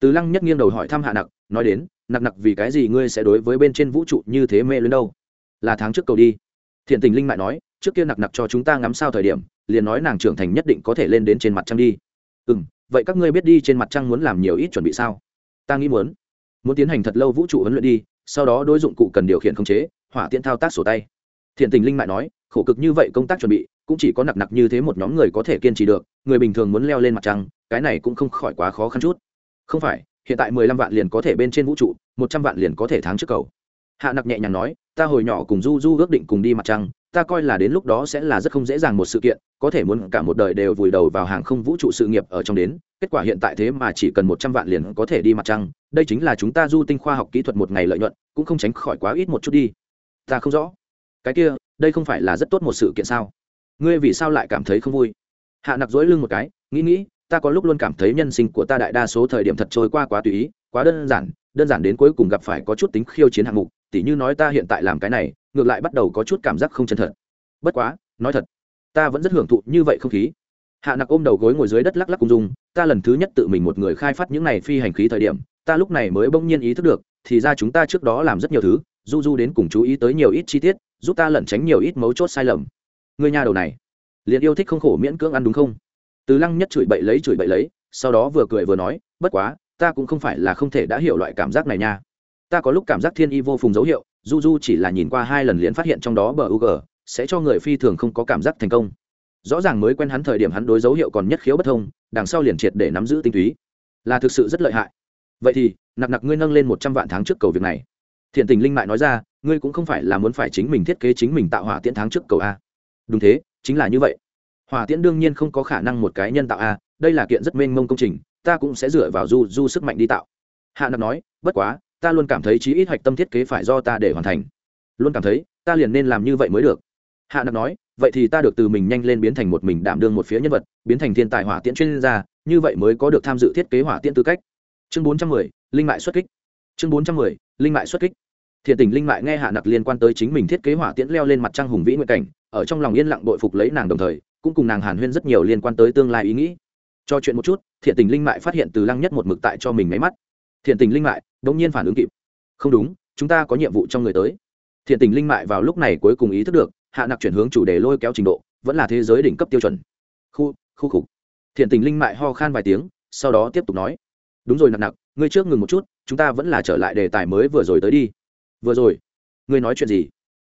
từ lăng nhất nghiêng đầu hỏi thăm hạ nặc, nói đến, nặc nặc vì cái gì ngươi sẽ đối với bên trên vũ trụ như thế mê lên đâu? Là tháng trước cầu đi. Thiện tình linh mại nói, trước kia nặc nặc cho chúng ta ngắm sao thời điểm, liền nói nàng trưởng thành nhất định có thể lên đến trên mặt trăng đi. Ừ m vậy các ngươi biết đi trên mặt trăng muốn làm nhiều ít chuẩn bị sao? Ta nghĩ muốn. Muốn tiến hành thật lâu vũ trụ huấn luyện đi, sau đó đối dụng cụ cần điều khiển khống chế, hỏa tiễn thao tác sổ tay. Thiện tình linh mại nói, khổ cực như vậy công tác chuẩn bị, cũng chỉ có nặc nặc như thế một nhóm người có thể kiên trì được, người bình thường muốn leo lên mặt trăng cái này cũng không khỏi quá khó khăn chút. Không phải, hiện tại mười lăm vạn liền có thể bên trên vũ trụ, một trăm vạn liền có thể tháng trước cầu. Hạ nặc nhẹ nhàng nói, ta hồi nhỏ cùng du du ước định cùng đi mặt trăng, ta coi là đến lúc đó sẽ là rất không dễ dàng một sự kiện, có thể muốn cả một đời đều vùi đầu vào hàng không vũ trụ sự nghiệp ở trong đến, kết quả hiện tại thế mà chỉ cần một trăm vạn liền có thể đi mặt trăng, đây chính là chúng ta du tinh khoa học kỹ thuật một ngày lợi nhuận, cũng không tránh khỏi quá ít một chút đi. Ta không rõ. Cái kia, đây không phải là rất tốt một sự kiện sao? Ngươi vì sao lại cảm thấy không vui? Hạ nặc dối lưng một cái, nghĩ nghĩ ta có lúc luôn cảm thấy nhân sinh của ta đại đa số thời điểm thật trôi qua quá tùy ý, quá đơn giản đơn giản đến cuối cùng gặp phải có chút tính khiêu chiến hạng mục, tỉ như nói ta hiện tại làm cái này, ngược lại bắt đầu có chút cảm giác không chân thật. Bất quá, nói thật, ta vẫn rất hưởng thụ như vậy không khí. Hạ nặc ôm đầu gối ngồi dưới đất lắc lắc cùng dùng ta lần thứ nhất tự mình một người khai phát những này phi hành khí thời điểm, ta lúc này mới bỗng nhiên ý thức được, thì ra chúng ta trước đó làm rất nhiều thứ, du du đến cùng chú ý tới nhiều ít chi tiết, giúp ta lẩn tránh nhiều ít mấu chốt sai lầm. Người nhà đầu này, liền yêu thích không khổ miễn cưỡng ăn đúng không? Từ lăng nhất chửi bậy lấy, chửi bậy lấy, sau đó vừa cười vừa nói, bất quá, ta cũng không phải là không thể đã hiểu loại cảm giác này nha. Ta có lúc cảm giác thiên y vô phùng dấu hiệu, du du chỉ là nhìn qua hai lần liền phát hiện trong đó bờ u g, sẽ cho người phi thường không có cảm giác thành công. Rõ ràng mới quen hắn thời điểm hắn đối dấu hiệu còn nhất khiếu bất thông, đằng sau liền triệt để nắm giữ tinh túy. Là thực sự rất lợi hại. Vậy thì, nặc nặc ngươi nâng lên một trăm vạn tháng trước cầu việc này. Thiện tình linh mại nói ra, ngươi cũng không phải là muốn phải chính mình thiết kế chính mình tạo hỏa tiễn tháng trước cầu a. Đúng thế, chính là như vậy hỏa tiễn đương nhiên không có khả năng một cái nhân tạo a, đây là kiện rất mênh mông công trình, ta cũng sẽ dựa vào du du sức mạnh đi tạo. Hạ nặc nói, bất quá, ta luôn cảm thấy chí ít hoạch tâm thiết kế phải do ta để hoàn thành. Luôn cảm thấy, ta liền nên làm như vậy mới được. Hạ nặc nói, vậy thì ta được từ mình nhanh lên biến thành một mình đảm đương một phía nhân vật, biến thành thiên tài hỏa tiễn chuyên gia, như vậy mới có được tham dự thiết kế hỏa tiễn tư cách. Chương bốn trăm mười, linh mại xuất kích. Chương bốn trăm mười, linh mại xuất kích. Thiện tình linh mại nghe hạ nặc liên quan tới chính mình thiết kế hỏa tiễn leo lên mặt trăng hùng vĩ nguyện cảnh, ở trong lòng yên lặng bội phục lấy nàng đồng thời cũng cùng nàng hàn huyên rất nhiều liên quan tới tương lai ý nghĩ. Cho chuyện một chút, thiện tình linh mại phát hiện từ lăng nhất một mực tại cho mình máy mắt. Thiện tình linh mại đ ỗ n g nhiên phản ứng kịp. Không đúng, chúng ta có nhiệm vụ trong người tới. Thiện tình linh mại vào lúc này cuối cùng ý thức được, hạ nặc chuyển hướng chủ đề lôi kéo trình độ, vẫn là thế giới đỉnh cấp tiêu chuẩn. Khu khu khục. Thiện tình linh mại ho khan vài tiếng, sau đó tiếp tục nói. Đúng rồi nặc nặc, ngươi trước ngừng một chút, chúng ta vẫn là trở lại đề tài mới vừa rồi tới đi. Vừa rồi, ngươi nói chuyện gì?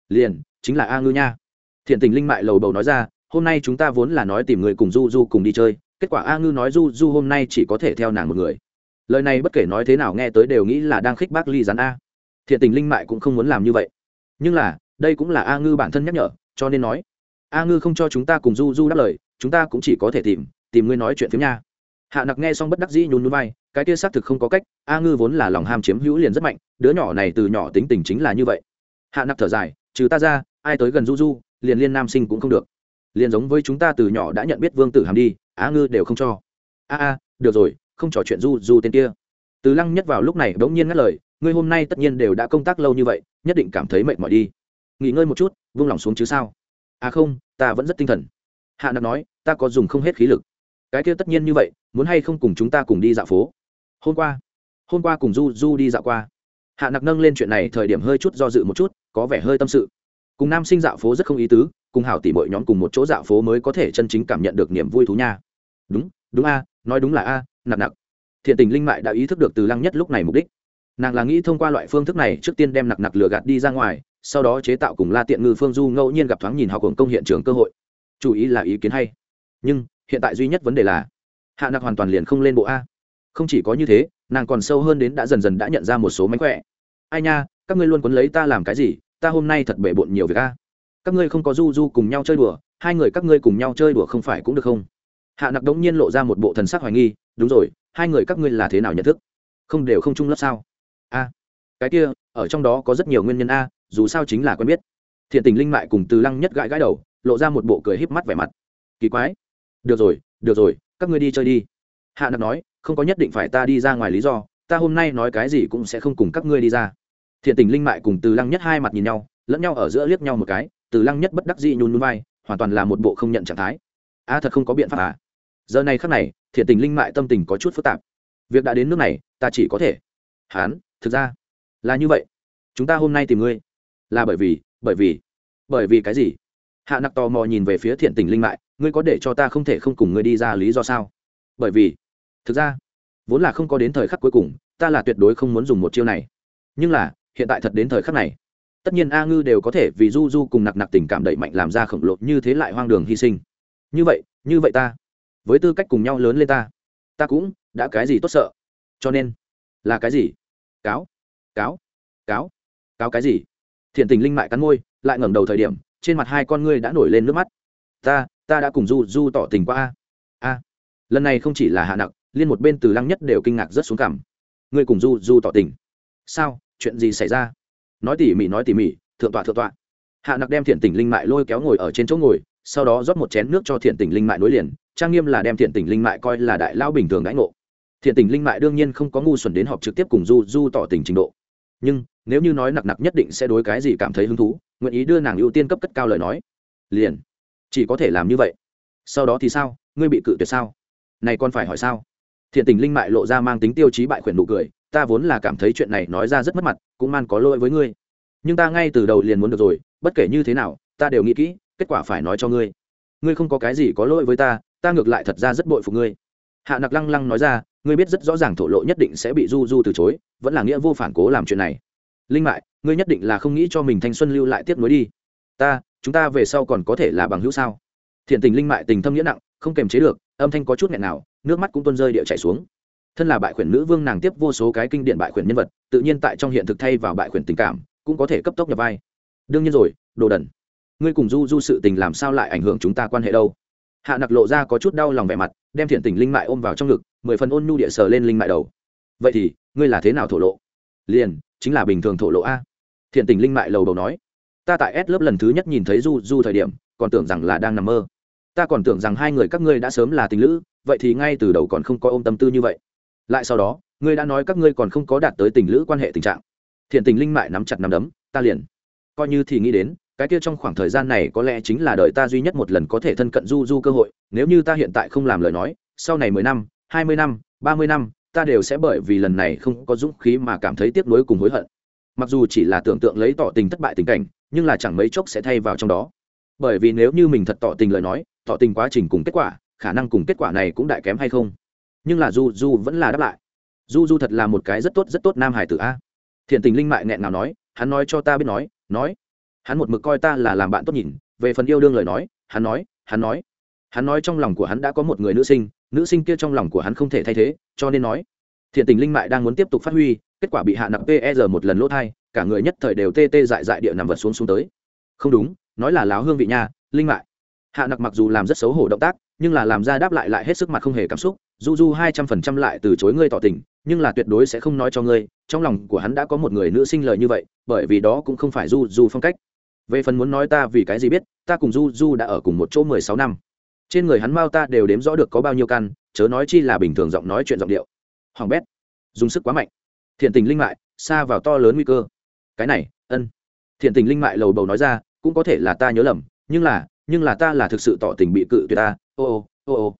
Liền, chính là a ngư nha. Thiện tình linh mại lầu bầu nói ra hôm nay chúng ta vốn là nói tìm người cùng du du cùng đi chơi, kết quả a ngư nói du du hôm nay chỉ có thể theo nàng một người. Lời này bất kể nói thế nào nghe tới đều nghĩ là đang khích bác ly rắn a. Thiện tình linh mại cũng không muốn làm như vậy. Nhưng là, đây cũng là a ngư bản thân nhắc nhở, cho nên nói, a ngư không cho chúng ta cùng du du đáp lời, chúng ta cũng chỉ có thể tìm tìm ngươi nói chuyện phiếm nha. Hạ nặc nghe xong bất đắc dĩ nhún núi vai, cái kia xác thực không có cách, a ngư vốn là lòng ham chiếm hữu liền rất mạnh, đứa nhỏ này từ nhỏ tính tình chính là như vậy. Hạ nặc thở dài, trừ ta ra, ai tới gần du du, liền liên nam sinh cũng không được liền giống với chúng ta từ nhỏ đã nhận biết vương tử hàm đi, á ngư đều không cho. A a, được rồi, không trò chuyện du du tên kia. Từ lăng nhất vào lúc này bỗng nhiên ngắt lời, ngươi hôm nay tất nhiên đều đã công tác lâu như vậy, nhất định cảm thấy mệt mỏi đi. Nghỉ ngơi một chút, vung lòng xuống chứ sao? À không, ta vẫn rất tinh thần. Hạ nặc nói, ta có dùng không hết khí lực. Cái kia tất nhiên như vậy, muốn hay không cùng chúng ta cùng đi dạo phố? Hôm qua hôm qua cùng du du đi dạo qua. Hạ nặc nâng lên chuyện này thời điểm hơi chút do dự một chút, có vẻ hơi tâm sự cùng nam sinh dạo phố rất không ý tứ, cùng hảo tỉ mọi nhóm cùng một chỗ dạo phố mới có thể chân chính cảm nhận được niềm vui thú nha. Đúng đúng a, nói đúng là a, nặng nặng. Thiện tình linh mại đã ý thức được từ lăng nhất lúc này mục đích. Nàng là nghĩ thông qua loại phương thức này trước tiên đem nặc nặc lừa gạt đi ra ngoài, sau đó chế tạo cùng la tiện ngư phương du ngẫu nhiên gặp thoáng nhìn học hưởng công hiện trường cơ hội. Chú ý là ý kiến hay. Nhưng, hiện tại duy nhất vấn đề là, hạ nặc hoàn toàn liền không lên bộ a. Không chỉ có như thế, nàng còn sâu hơn đến đã dần dần đã nhận ra một số mánh khỏe. Ai nha, các ngươi luôn quấn lấy ta làm cái gì? Ta hôm nay thật bể bộn nhiều việc a. Các ngươi không có du du cùng nhau chơi đùa, hai người các ngươi cùng nhau chơi đùa không phải cũng được không? Hạ nặc đống nhiên lộ ra một bộ thần sắc hoài nghi, đúng rồi, hai người các ngươi là thế nào nhận thức? Không đều không chung lớp sao? A, cái kia, ở trong đó có rất nhiều nguyên nhân a, dù sao chính là quen biết. Thiện tình linh mại cùng từ lăng nhất gãi gãi đầu, lộ ra một bộ cười híp mắt vẻ mặt. Kỳ quái. Được rồi được rồi, các ngươi đi chơi đi. Hạ nặc nói, không có nhất định phải ta đi ra ngoài lý do, ta hôm nay nói cái gì cũng sẽ không cùng các ngươi đi ra thiện tình linh mại cùng từ lăng nhất hai mặt nhìn nhau, lẫn nhau ở giữa liếc nhau một cái, từ lăng nhất bất đắc dĩ nhún nhún vai, hoàn toàn là một bộ không nhận trạng thái. A, thật không có biện pháp à? Giờ này khắc này, thiện tình linh mại tâm tình có chút phức tạp. Việc đã đến nước này, ta chỉ có thể. Hán, thực ra là như vậy. Chúng ta hôm nay tìm ngươi là bởi vì bởi vì bởi vì cái gì? Hạ nặc tò mò nhìn về phía thiện tình linh mại, ngươi có để cho ta không thể không cùng ngươi đi ra lý do sao? Bởi vì, thực ra, vốn là không có đến thời khắc cuối cùng, ta là tuyệt đối không muốn dùng một chiêu này. Nhưng là hiện tại thật đến thời khắc này. Tất nhiên a ngư đều có thể vì du du cùng nặc nặc tình cảm đẩy mạnh làm ra khổng lồ như thế lại hoang đường hy sinh. Như vậy như vậy ta, với tư cách cùng nhau lớn lên ta ta cũng đã cái gì tốt sợ. Cho nên, là cái gì? Cáo cáo cáo cáo cái gì? Thiện tình linh mại cắn môi, lại ngẩng đầu thời điểm, trên mặt hai con ngươi đã nổi lên nước mắt. Ta ta đã cùng du du tỏ tình qua a. A, lần này không chỉ là hạ nặc, liên một bên từ lăng nhất đều kinh ngạc rất xuống cảm. Ngươi cùng du du tỏ tình. Sao? Chuyện gì xảy ra? Nói tỉ mỉ, nói tỉ mỉ, thượng tọa thượng tọa. Hạ nặc đem thiện tỉnh linh mại lôi kéo ngồi ở trên chỗ ngồi, sau đó rót một chén nước cho thiện tỉnh linh mại nối liền, trang nghiêm là đem thiện tỉnh linh mại coi là đại lao bình thường đãi ngộ. Thiện tỉnh linh mại đương nhiên không có ngu xuẩn đến họp trực tiếp cùng du du tỏ tình trình độ. Nhưng, nếu như nói nặc nặc nhất định sẽ đối cái gì cảm thấy hứng thú, nguyện ý đưa nàng ưu tiên cấp cất cao lời nói. Liền, chỉ có thể làm như vậy. Sau đó thì sao? Ngươi bị cự tuyệt sao? Này còn phải hỏi sao? Thiện tình linh mại lộ ra mang tính tiêu chí bại khuyển nụ cười ta vốn là cảm thấy chuyện này nói ra rất mất mặt, cũng man có lỗi với ngươi. Nhưng ta ngay từ đầu liền muốn được rồi, bất kể như thế nào, ta đều nghĩ kỹ, kết quả phải nói cho ngươi. Ngươi không có cái gì có lỗi với ta ta ngược lại thật ra rất bội phục ngươi. Hạ nặc lăng lăng nói ra, ngươi biết rất rõ ràng thổ lộ nhất định sẽ bị du du từ chối, vẫn là nghĩa vô phản cố làm chuyện này. Linh mại, ngươi nhất định là không nghĩ cho mình thanh xuân lưu lại tiếp nối đi. Ta, chúng ta về sau còn có thể là bằng hữu sao? Thiện tình linh mại tình thâm nghĩa nặng, không kềm chế được, âm thanh có chút nghẹn nào, nước mắt cũng tuôn rơi địa chạy xuống thân là bại khuyển nữ vương nàng tiếp vô số cái kinh điển bại khuyển nhân vật, tự nhiên tại trong hiện thực thay vào bại khuyển tình cảm, cũng có thể cấp tốc nhập vai. Đương nhiên rồi, đồ đần. Ngươi cùng du du sự tình làm sao lại ảnh hưởng chúng ta quan hệ đâu? Hạ nặc lộ ra có chút đau lòng vẻ mặt, đem thiện tình linh mại ôm vào trong ngực, mười phần ôn nhu địa sờ lên linh mại đầu. Vậy thì, ngươi là thế nào thổ lộ? Liền, chính là bình thường thổ lộ a. Thiện tình linh mại lầu đầu nói. Ta tại s lớp lần thứ nhất nhìn thấy du du thời điểm, còn tưởng rằng là đang nằm mơ. Ta còn tưởng rằng hai người các ngươi đã sớm là tình lữ, vậy thì ngay từ đầu còn không có ôm tâm tư như vậy lại sau đó, ngươi đã nói các ngươi còn không có đạt tới tình lữ quan hệ tình trạng. Thiện tình linh mại nắm chặt nắm đấm, ta liền. Coi như thì nghĩ đến, cái kia trong khoảng thời gian này có lẽ chính là đời ta duy nhất một lần có thể thân cận du du cơ hội, nếu như ta hiện tại không làm lời nói, sau này mười năm, hai mươi năm, ba mươi năm, ta đều sẽ bởi vì lần này không có dũng khí mà cảm thấy tiếc nuối cùng hối hận. Mặc dù chỉ là tưởng tượng lấy tỏ tình thất bại tình cảnh, nhưng là chẳng mấy chốc sẽ thay vào trong đó. Bởi vì nếu như mình thật tỏ tình lời nói, tỏ tình quá trình cùng kết quả, khả năng cùng kết quả này cũng đại kém hay không? Nhưng là du du vẫn là đáp lại. Du du thật là một cái rất tốt rất tốt nam hải tử a. Thiện tình linh mại nghẹn nào nói, hắn nói cho ta biết nói nói. Hắn một mực coi ta là làm bạn tốt nhìn, về phần yêu đương lời nói, hắn nói hắn nói. Hắn nói trong lòng của hắn đã có một người nữ sinh nữ sinh kia trong lòng của hắn không thể thay thế, cho nên nói. Thiện tình linh mại đang muốn tiếp tục phát huy, kết quả bị hạ nặng pr một lần lỗ thai, cả người nhất thời đều tê tê dại dại địa nằm vật xuống xuống tới. Không đúng, nói là láo hương vị nha, linh mại. Hạ nặc mặc dù làm rất xấu hổ động tác, nhưng là làm ra đáp lại lại hết sức mặt không hề cảm xúc du du hai trăm phần trăm lại từ chối ngươi tỏ tình, nhưng là tuyệt đối sẽ không nói cho ngươi, trong lòng của hắn đã có một người nữ sinh lời như vậy, bởi vì đó cũng không phải du du phong cách. Về phần muốn nói ta vì cái gì biết, ta cùng du du đã ở cùng một chỗ mười sáu năm. Trên người hắn mao ta đều đếm rõ được có bao nhiêu căn, chớ nói chi là bình thường giọng nói chuyện giọng điệu. Hoàng bét, dùng sức quá mạnh. Thiện tình linh mại, xa vào to lớn nguy cơ. Cái này, ân. Thiện tình linh mại lầu bầu nói ra, cũng có thể là ta nhớ lầm, nhưng là nhưng là ta là thực sự tỏ tình bị cự tuyệt ta. Ô ô ô ô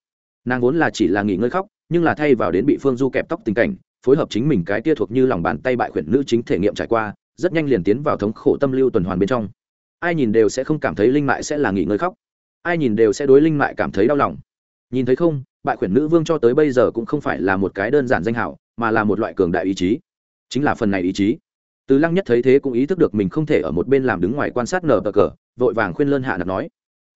nàng vốn là chỉ là nghỉ ngơi khóc, nhưng là thay vào đến bị phương du kẹp tóc tình cảnh, phối hợp chính mình cái tia thuộc như lòng bàn tay bại khuyển nữ chính thể nghiệm trải qua, rất nhanh liền tiến vào thống khổ tâm lưu tuần hoàn bên trong. Ai nhìn đều sẽ không cảm thấy linh mại sẽ là nghỉ ngơi khóc. Ai nhìn đều sẽ đối linh mại cảm thấy đau lòng. Nhìn thấy không, bại khuyển nữ vương cho tới bây giờ cũng không phải là một cái đơn giản danh hảo, mà là một loại cường đại ý chí. Chính là phần này ý chí. Từ lăng nhất thấy thế cũng ý thức được mình không thể ở một bên làm đứng ngoài quan sát nở bờ cờ, vội vàng khuyên lơn hạ nặc nói,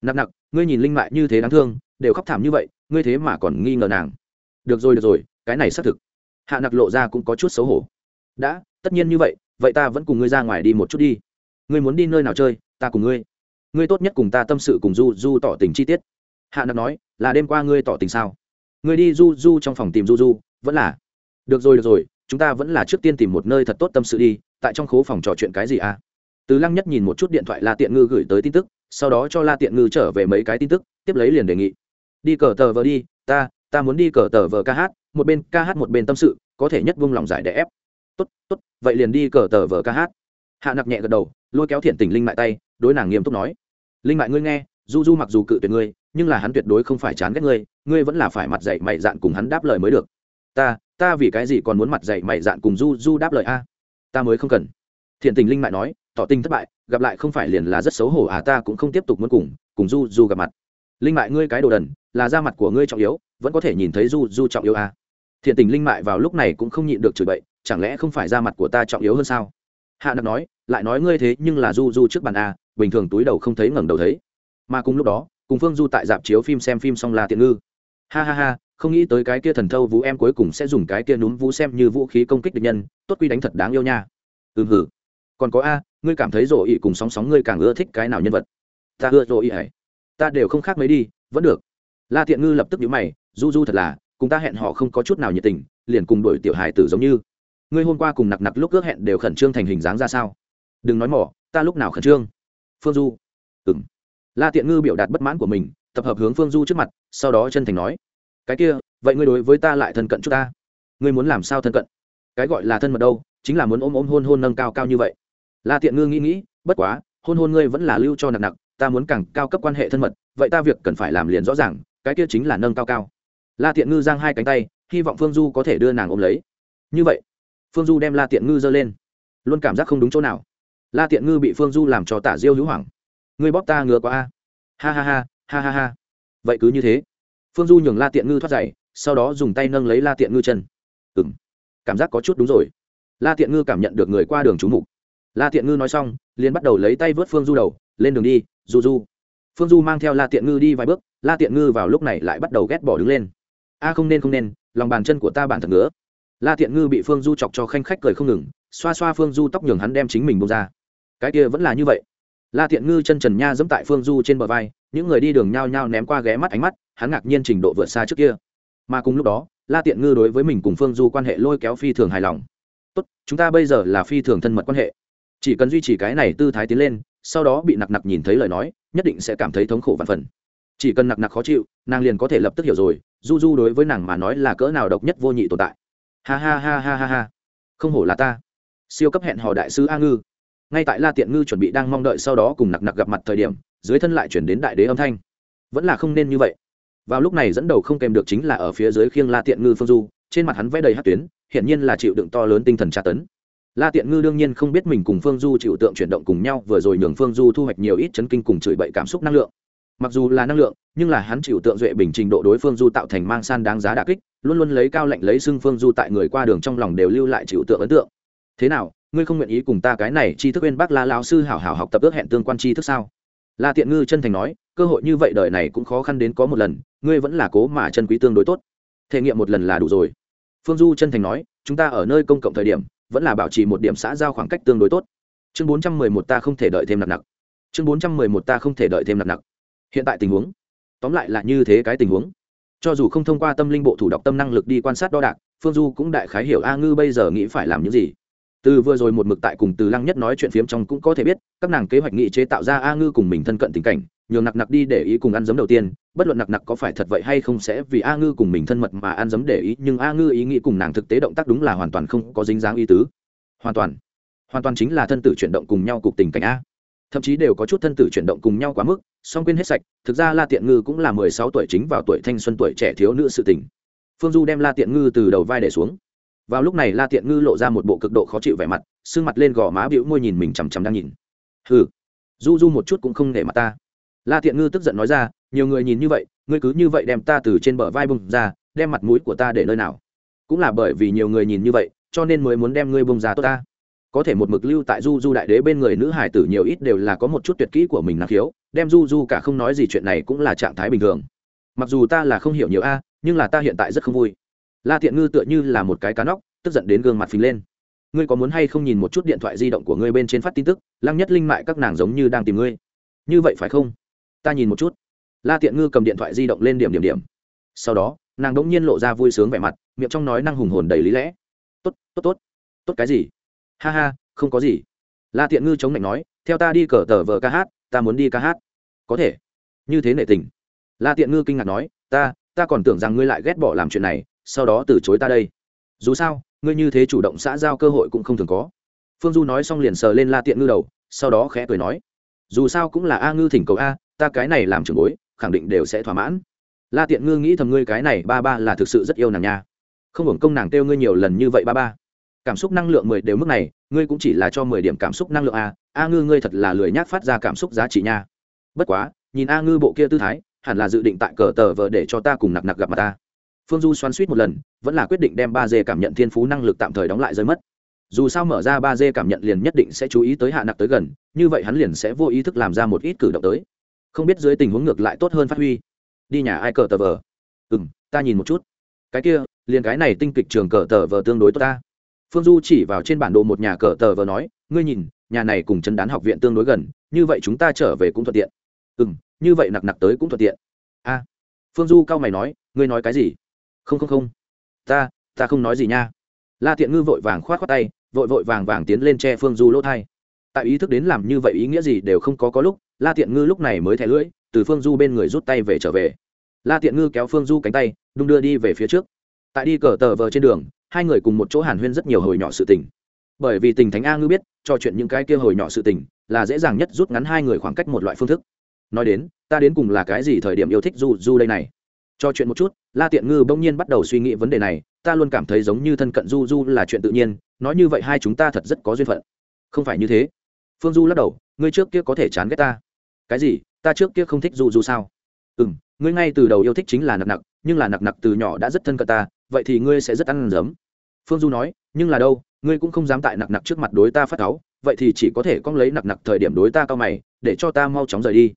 nặc nặc, ngươi nhìn linh mại như thế đáng thương, đều khóc thảm như vậy ngươi thế mà còn nghi ngờ nàng. Được rồi được rồi, cái này xác thực. Hạ nặc lộ ra cũng có chút xấu hổ. Đã, tất nhiên như vậy vậy ta vẫn cùng ngươi ra ngoài đi một chút đi. Ngươi muốn đi nơi nào chơi, ta cùng ngươi. Ngươi tốt nhất cùng ta tâm sự cùng du du tỏ tình chi tiết. Hạ nặc nói, là đêm qua ngươi tỏ tình sao? Ngươi đi du du trong phòng tìm du du, vẫn là. Được rồi được rồi, chúng ta vẫn là trước tiên tìm một nơi thật tốt tâm sự đi, tại trong khố phòng trò chuyện cái gì à? Từ lăng nhất nhìn một chút điện thoại la tiện ngư gửi tới tin tức, sau đó cho la tiện ngư trở về mấy cái tin tức, tiếp lấy liền đề nghị đi cờ tờ vờ đi, ta ta muốn đi cờ tờ vờ ca hát, một bên ca hát một bên tâm sự, có thể nhất vung lòng giải để ép. Tốt tốt, vậy liền đi cờ tờ vờ ca hát. Hạ nặc nhẹ gật đầu, lôi kéo thiện tình linh mại tay, đối nàng nghiêm túc nói. Linh mại ngươi nghe, du du mặc dù cự tuyệt ngươi, nhưng là hắn tuyệt đối không phải chán ghét ngươi ngươi vẫn là phải mặt dạy mày dạn cùng hắn đáp lời mới được. Ta ta vì cái gì còn muốn mặt dạy mày dạn cùng du du đáp lời a? Ta mới không cần. Thiện tình linh mại nói, tỏ tình thất bại, gặp lại không phải liền là rất xấu hổ à ta cũng không tiếp tục muốn cùng cùng du du gặp mặt. Linh mại ngươi cái đồ đần là da mặt của ngươi trọng yếu vẫn có thể nhìn thấy du du trọng yếu à. thiện tình linh mại vào lúc này cũng không nhịn được chửi bậy chẳng lẽ không phải da mặt của ta trọng yếu hơn sao? Hạ nặc nói lại nói ngươi thế nhưng là du du trước bàn à, bình thường túi đầu không thấy ngẩng đầu thấy. Mà cùng lúc đó cùng phương du tại dạp chiếu phim xem phim xong là tiện ngư. Ha ha ha không nghĩ tới cái kia thần thâu vũ em cuối cùng sẽ dùng cái kia núm vũ xem như vũ khí công kích địch nhân tốt quy đánh thật đáng yêu nha. Ừ hử còn có a ngươi cảm thấy rộ ị cùng sóng sóng ngươi càng ưa thích cái nào nhân vật? Ta ưa rộ ị hãy ta đều không khác mấy đi vẫn được la thiện ngư lập tức nhíu mày, du du thật là, cùng ta hẹn họ không có chút nào nhiệt tình, liền cùng đổi tiểu hài tử giống như. Ngươi hôm qua cùng nặc nặc lúc ước hẹn đều khẩn trương thành hình dáng ra sao? Đừng nói mỏ, ta lúc nào khẩn trương? Phương du. Ừm. la tiện ngư biểu đạt bất mãn của mình, tập hợp hướng phương du trước mặt, sau đó chân thành nói, cái kia, vậy ngươi đối với ta lại thân cận chút ta? Ngươi muốn làm sao thân cận? Cái gọi là thân mật đâu, chính là muốn ôm ôm hôn hôn nâng cao cao như vậy. La tiện ngư nghĩ nghĩ, bất quá, hôn hôn ngươi vẫn là lưu cho nặc nặc, ta muốn càng cao cấp quan hệ thân mật, vậy ta việc cần phải làm liền rõ ràng cái kia chính là nâng cao cao. La tiện ngư giang hai cánh tay, hy vọng phương du có thể đưa nàng ôm lấy. Như vậy, phương du đem la tiện ngư giơ lên. Luôn cảm giác không đúng chỗ nào. La tiện ngư bị phương du làm cho tả diêu hữu hoảng. Ngươi bóp ta ngứa quá a. Ha ha ha ha ha ha. Vậy cứ như thế. Phương du nhường la tiện ngư thoát giày, sau đó dùng tay nâng lấy la tiện ngư chân. Ừ m cảm giác có chút đúng rồi. La tiện ngư cảm nhận được người qua đường trú mục. La tiện ngư nói xong, liền bắt đầu lấy tay vớt phương du đầu, lên đường đi du du phương du mang theo la tiện ngư đi vài bước, la tiện ngư vào lúc này lại bắt đầu ghét bỏ đứng lên. A, không nên không nên, lòng bàn chân của ta bản thật ngứa. La tiện ngư bị phương du chọc cho khanh khách cười không ngừng, xoa xoa phương du tóc nhường hắn đem chính mình bông ra. Cái kia vẫn là như vậy. La tiện ngư chân trần nha dẫm tại phương du trên bờ vai, những người đi đường nhao nhao ném qua ghé mắt ánh mắt, hắn ngạc nhiên trình độ vượt xa trước kia. Mà cùng lúc đó, la tiện ngư đối với mình cùng phương du quan hệ lôi kéo phi thường hài lòng. Tốt, chúng ta bây giờ là phi thường thân mật quan hệ. Chỉ cần duy trì cái này tư thái tiến lên sau đó bị nặc nặc nhìn thấy lời nói, nhất định sẽ cảm thấy thống khổ vạn phần. Chỉ cần nặc nặc khó chịu, nàng liền có thể lập tức hiểu rồi, du du đối với nàng mà nói là cỡ nào độc nhất vô nhị tồn tại. Ha ha ha ha ha ha. Không hổ là ta. Siêu cấp hẹn hò đại sứ a ngư. Ngay tại la tiện ngư chuẩn bị đang mong đợi sau đó cùng nặc nặc gặp mặt thời điểm, dưới thân lại chuyển đến đại đế âm thanh. Vẫn là không nên như vậy. Vào lúc này dẫn đầu không kèm được chính là ở phía dưới khiêng la tiện ngư phương du, trên mặt hắn vẽ đầy hát tuyến, hiển nhiên là chịu đựng to lớn tinh thần tra tấn la tiện ngư đương nhiên không biết mình cùng phương du chịu tượng chuyển động cùng nhau, vừa rồi nhường phương du thu hoạch nhiều ít chấn kinh cùng chửi bậy cảm xúc năng lượng. Mặc dù là năng lượng, nhưng là hắn chịu tượng duệ bình trình độ đối phương du tạo thành mang san đáng giá đà kích, luôn luôn lấy cao lệnh lấy xưng phương du tại người qua đường trong lòng đều lưu lại chịu tượng ấn tượng. Thế nào, ngươi không nguyện ý cùng ta cái này tri thức bên bác la lao sư hảo hảo học tập ước hẹn tương quan tri thức sao? La tiện ngư chân thành nói, cơ hội như vậy đời này cũng khó khăn đến có một lần, ngươi vẫn là cố mà chân quý tương đối tốt. Thể nghiệm một lần là đủ rồi. Phương du chân thành nói, chúng ta ở nơi công cộng thời điểm vẫn là bảo trì một điểm xã giao khoảng cách tương đối tốt. Chương bốn trăm mười một ta không thể đợi thêm nặng nặng chương bốn trăm mười một ta không thể đợi thêm nặng nặng hiện tại tình huống. Tóm lại là như thế cái tình huống. Cho dù không thông qua tâm linh bộ thủ đọc tâm năng lực đi quan sát đo đạc, phương du cũng đại khái hiểu a ngư bây giờ nghĩ phải làm những gì. Từ vừa rồi một mực tại cùng từ lăng nhất nói chuyện phiếm trong cũng có thể biết, các nàng kế hoạch nghị chế tạo ra a ngư cùng mình thân cận tình cảnh nhường nặc nặc đi để ý cùng ăn giấm đầu tiên, bất luận nặc nặc có phải thật vậy hay không sẽ vì a ngư cùng mình thân mật mà ăn giấm để ý, nhưng a ngư ý nghĩ cùng nàng thực tế động tác đúng là hoàn toàn không có dính dáng ý tứ. Hoàn toàn. Hoàn toàn chính là thân tử chuyển động cùng nhau cục tình cảnh a. Thậm chí đều có chút thân tử chuyển động cùng nhau quá mức, song quên hết sạch, thực ra la tiện ngư cũng là mười sáu tuổi chính vào tuổi thanh xuân tuổi trẻ thiếu nữ sự tình. Phương du đem la tiện ngư từ đầu vai để xuống. Vào lúc này la tiện ngư lộ ra một bộ cực độ khó chịu vẻ mặt sưng mặt lên gò má bĩu môi nhìn mình chằm chằm đang nhìn. Hừ. Du du một chút cũng không để mặt ta la tiện ngư tức giận nói ra, nhiều người nhìn như vậy, ngươi cứ như vậy đem ta từ trên bờ vai bông ra, đem mặt mũi của ta để nơi nào? Cũng là bởi vì nhiều người nhìn như vậy, cho nên mới muốn đem ngươi bông ra tốt ta. Có thể một mực lưu tại du du đại đế bên người nữ hải tử nhiều ít đều là có một chút tuyệt kỹ của mình năng khiếu đem du du cả không nói gì chuyện này cũng là trạng thái bình thường. Mặc dù ta là không hiểu nhiều a, nhưng là ta hiện tại rất không vui. La thiện ngư tựa như là một cái cá nóc, tức giận đến gương mặt phình lên. Ngươi có muốn hay không nhìn một chút điện thoại di động của ngươi bên trên phát tin tức, lăng nhất linh mại các nàng giống như đang tìm ngươi? Như vậy phải không? Ta nhìn một chút. La tiện ngư cầm điện thoại di động lên điểm điểm điểm. Sau đó, nàng đ ỗ n g nhiên lộ ra vui sướng vẻ mặt, miệng trong nói năng hùng hồn đầy lý lẽ. Tốt tốt tốt. Tốt cái gì? Ha ha, không có gì. La tiện ngư chống lạnh nói, theo ta đi cờ tờ vờ ca hát, ta muốn đi ca hát. Có thể. Như thế nệ tình. La tiện ngư kinh ngạc nói, ta ta còn tưởng rằng ngươi lại ghét bỏ làm chuyện này, sau đó từ chối ta đây. Dù sao, ngươi như thế chủ động xã giao cơ hội cũng không thường có. Phương du nói xong liền sờ lên la tiện ngư đầu, sau đó khẽ cười nói, dù sao cũng là a ngư thỉnh cầu a ta cái này làm trưởng bối, khẳng định đều sẽ thỏa mãn. La tiện ngư nghĩ thầm ngươi cái này ba ba là thực sự rất yêu nàng nha. Không hưởng công nàng kêu ngươi nhiều lần như vậy ba ba. Cảm xúc năng lượng mười đều mức này, ngươi cũng chỉ là cho mười điểm cảm xúc năng lượng a a ngư ngươi thật là lười nhác phát ra cảm xúc giá trị nha. Bất quá, nhìn a ngư bộ kia tư thái, hẳn là dự định tại cờ tờ vợ để cho ta cùng nặc nặc gặp mặt ta. Phương du xoắn suýt một lần, vẫn là quyết định đem ba d cảm nhận thiên phú năng lực tạm thời đóng lại rơi mất. Dù sao mở ra ba d cảm nhận liền nhất định sẽ chú ý tới hạ nặc tới gần, như vậy hắn liền sẽ vô ý thức làm ra một ít cử động tới không biết dưới tình huống ngược lại tốt hơn phát huy. Đi nhà ai cờ tờ vờ? Ừ m ta nhìn một chút. Cái kia, liền cái này tinh kịch trường cờ tờ vờ tương đối tốt ta. Phương du chỉ vào trên bản đồ một nhà cờ tờ vờ nói, ngươi nhìn, nhà này cùng chân đán học viện tương đối gần, như vậy chúng ta trở về cũng thuận tiện. Ừ m như vậy nặc nặc tới cũng thuận tiện. A. Phương du cao mày nói, ngươi nói cái gì? Không không không. Ta ta không nói gì nha. La tiện ngư vội vàng k h o á t k tay, vội vội vàng vàng tiến lên che phương du lỗ thai. Tại ý thức đến làm như vậy ý nghĩa gì đều không có có lúc la tiện ngư lúc này mới thẻ lưỡi, từ phương du bên người rút tay về trở về. La tiện ngư kéo phương du cánh tay, đung đưa đi về phía trước. Tại đi cờ tờ vờ trên đường, hai người cùng một chỗ hàn huyên rất nhiều hồi nhỏ sự tình. Bởi vì tình thánh a ngư biết trò chuyện những cái kia hồi nhỏ sự tình, là dễ dàng nhất rút ngắn hai người khoảng cách một loại phương thức. Nói đến, ta đến cùng là cái gì thời điểm yêu thích du du đây này? Cho chuyện một chút, la tiện ngư bỗng nhiên bắt đầu suy nghĩ vấn đề này, ta luôn cảm thấy giống như thân cận du du là chuyện tự nhiên, nói như vậy hai chúng ta thật rất có duyên phận. Không phải như thế. Phương du lắc đầu, ngươi trước kia có thể chán ghét ta cái gì ta trước kia không thích du du sao? Ừ m ngươi ngay từ đầu yêu thích chính là nặc nặc nhưng là nặc nặc từ nhỏ đã rất thân cận ta vậy thì ngươi sẽ rất ăn giấm. Phương du nói nhưng là đâu ngươi cũng không dám tại nặc nặc trước mặt đối ta phát cáu vậy thì chỉ có thể con lấy nặc nặc thời điểm đối ta cao mày để cho ta mau chóng rời đi.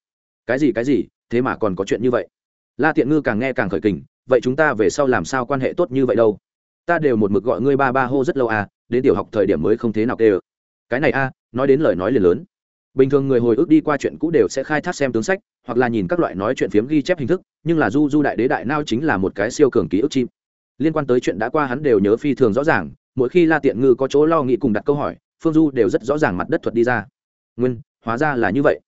Cái gì cái gì thế mà còn có chuyện như vậy? La tiện ngư càng nghe càng khởi kình vậy chúng ta về sau làm sao quan hệ tốt như vậy đâu? Ta đều một mực gọi ngươi ba ba hô rất lâu à đến tiểu học thời điểm mới không thế nào kê ơ cái này a à, nói đến lời nói liền lớn bình thường người hồi ức đi qua chuyện cũ đều sẽ khai thác xem tướng sách, hoặc là nhìn các loại nói chuyện phiếm ghi chép hình thức, nhưng là du du đại đế đại nao chính là một cái siêu cường ký ức chim. Liên quan tới chuyện đã qua hắn đều nhớ phi thường rõ ràng, mỗi khi la tiện ngư có chỗ lo nghĩ cùng đặt câu hỏi, phương du đều rất rõ ràng mặt đất thuật đi ra. Nguyên, hóa ra là như vậy.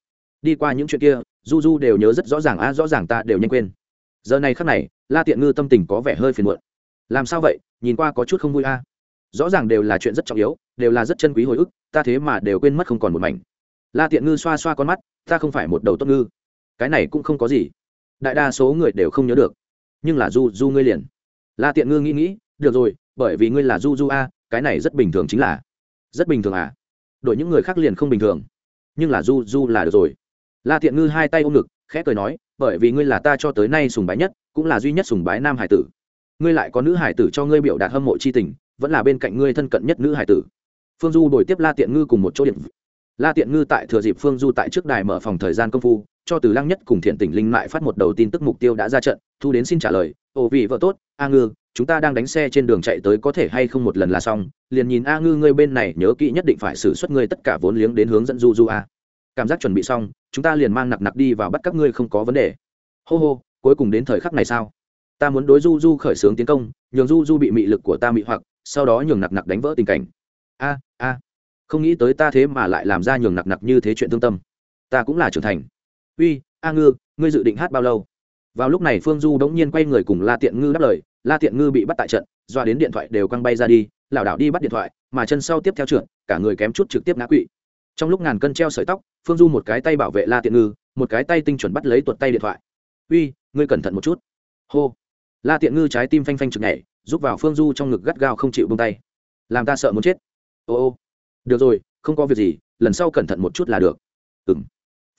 Đi qua những chuyện kia, du du đều nhớ rất rõ ràng a rõ ràng ta đều nhanh quên. Giờ này khắc này, la tiện ngư tâm tình có vẻ hơi phiền muộn. Làm sao vậy? Nhìn qua có chút không vui a rõ ràng đều là chuyện rất trọng yếu, đều là rất chân quý hồi ức, ta thế mà đều quên mất không còn một mảnh la tiện ngư xoa xoa con mắt, ta không phải một đầu tốt ngư. Cái này cũng không có gì. Đại đa số người đều không nhớ được. Nhưng là du du ngươi liền. La tiện ngư nghĩ nghĩ, được rồi, bởi vì ngươi là du du a, cái này rất bình thường chính là. Rất bình thường à? Đổi những người khác liền không bình thường. Nhưng là du du là được rồi. La tiện ngư hai tay ôm ngực, khẽ cười nói, bởi vì ngươi là ta cho tới nay sùng bái nhất, cũng là duy nhất sùng bái nam hải tử. Ngươi lại có nữ hải tử cho ngươi biểu đạt hâm mộ c h i tình, vẫn là bên cạnh ngươi thân cận nhất nữ hải tử. Phương du đổi tiếp la tiện ngư cùng một chỗ điện la tiện ngư tại thừa dịp phương du tại trước đài mở phòng thời gian công phu, cho từ lăng nhất cùng thiện tỉnh linh mại phát một đầu tin tức mục tiêu đã ra trận, thu đến xin trả lời ồ vì vợ tốt, a ngư, chúng ta đang đánh xe trên đường chạy tới có thể hay không một lần là xong, liền nhìn a ngư ngươi bên này nhớ kỹ nhất định phải xử suất ngươi tất cả vốn liếng đến hướng dẫn du du a. Cảm giác chuẩn bị xong, chúng ta liền mang nặc nặc đi vào bắt các ngươi không có vấn đề. Hô hô, cuối cùng đến thời khắc này sao? Ta muốn đối du du khởi xướng tiến công, nhường du du bị mị lực của ta mị hoặc, sau đó nhường nặc nặc đánh vỡ tình cảnh. A a không nghĩ tới ta thế mà lại làm ra nhường nặc nặc như thế chuyện tương tâm. Ta cũng là trưởng thành. Uy, a ngư, ngươi dự định hát bao lâu? Vào lúc này phương du đống nhiên quay người cùng la tiện ngư đáp lời. La tiện ngư bị bắt tại trận doa đến điện thoại đều căng bay ra đi. Lảo đảo đi bắt điện thoại, mà chân sau tiếp theo trượt, cả người kém chút trực tiếp ngã quỵ. Trong lúc ngàn cân treo sợi tóc, phương du một cái tay bảo vệ la tiện ngư, một cái tay tinh chuẩn bắt lấy tuột tay điện thoại. Uy, ngươi cẩn thận một chút. Hô. La tiện ngư trái tim phanh phanh chực nhảy giúp vào phương du trong ngực gắt gao không chịu bông tay. Làm ta sợ muốn chết. Ô ô được rồi, không có việc gì, lần sau cẩn thận một chút là được. Ừng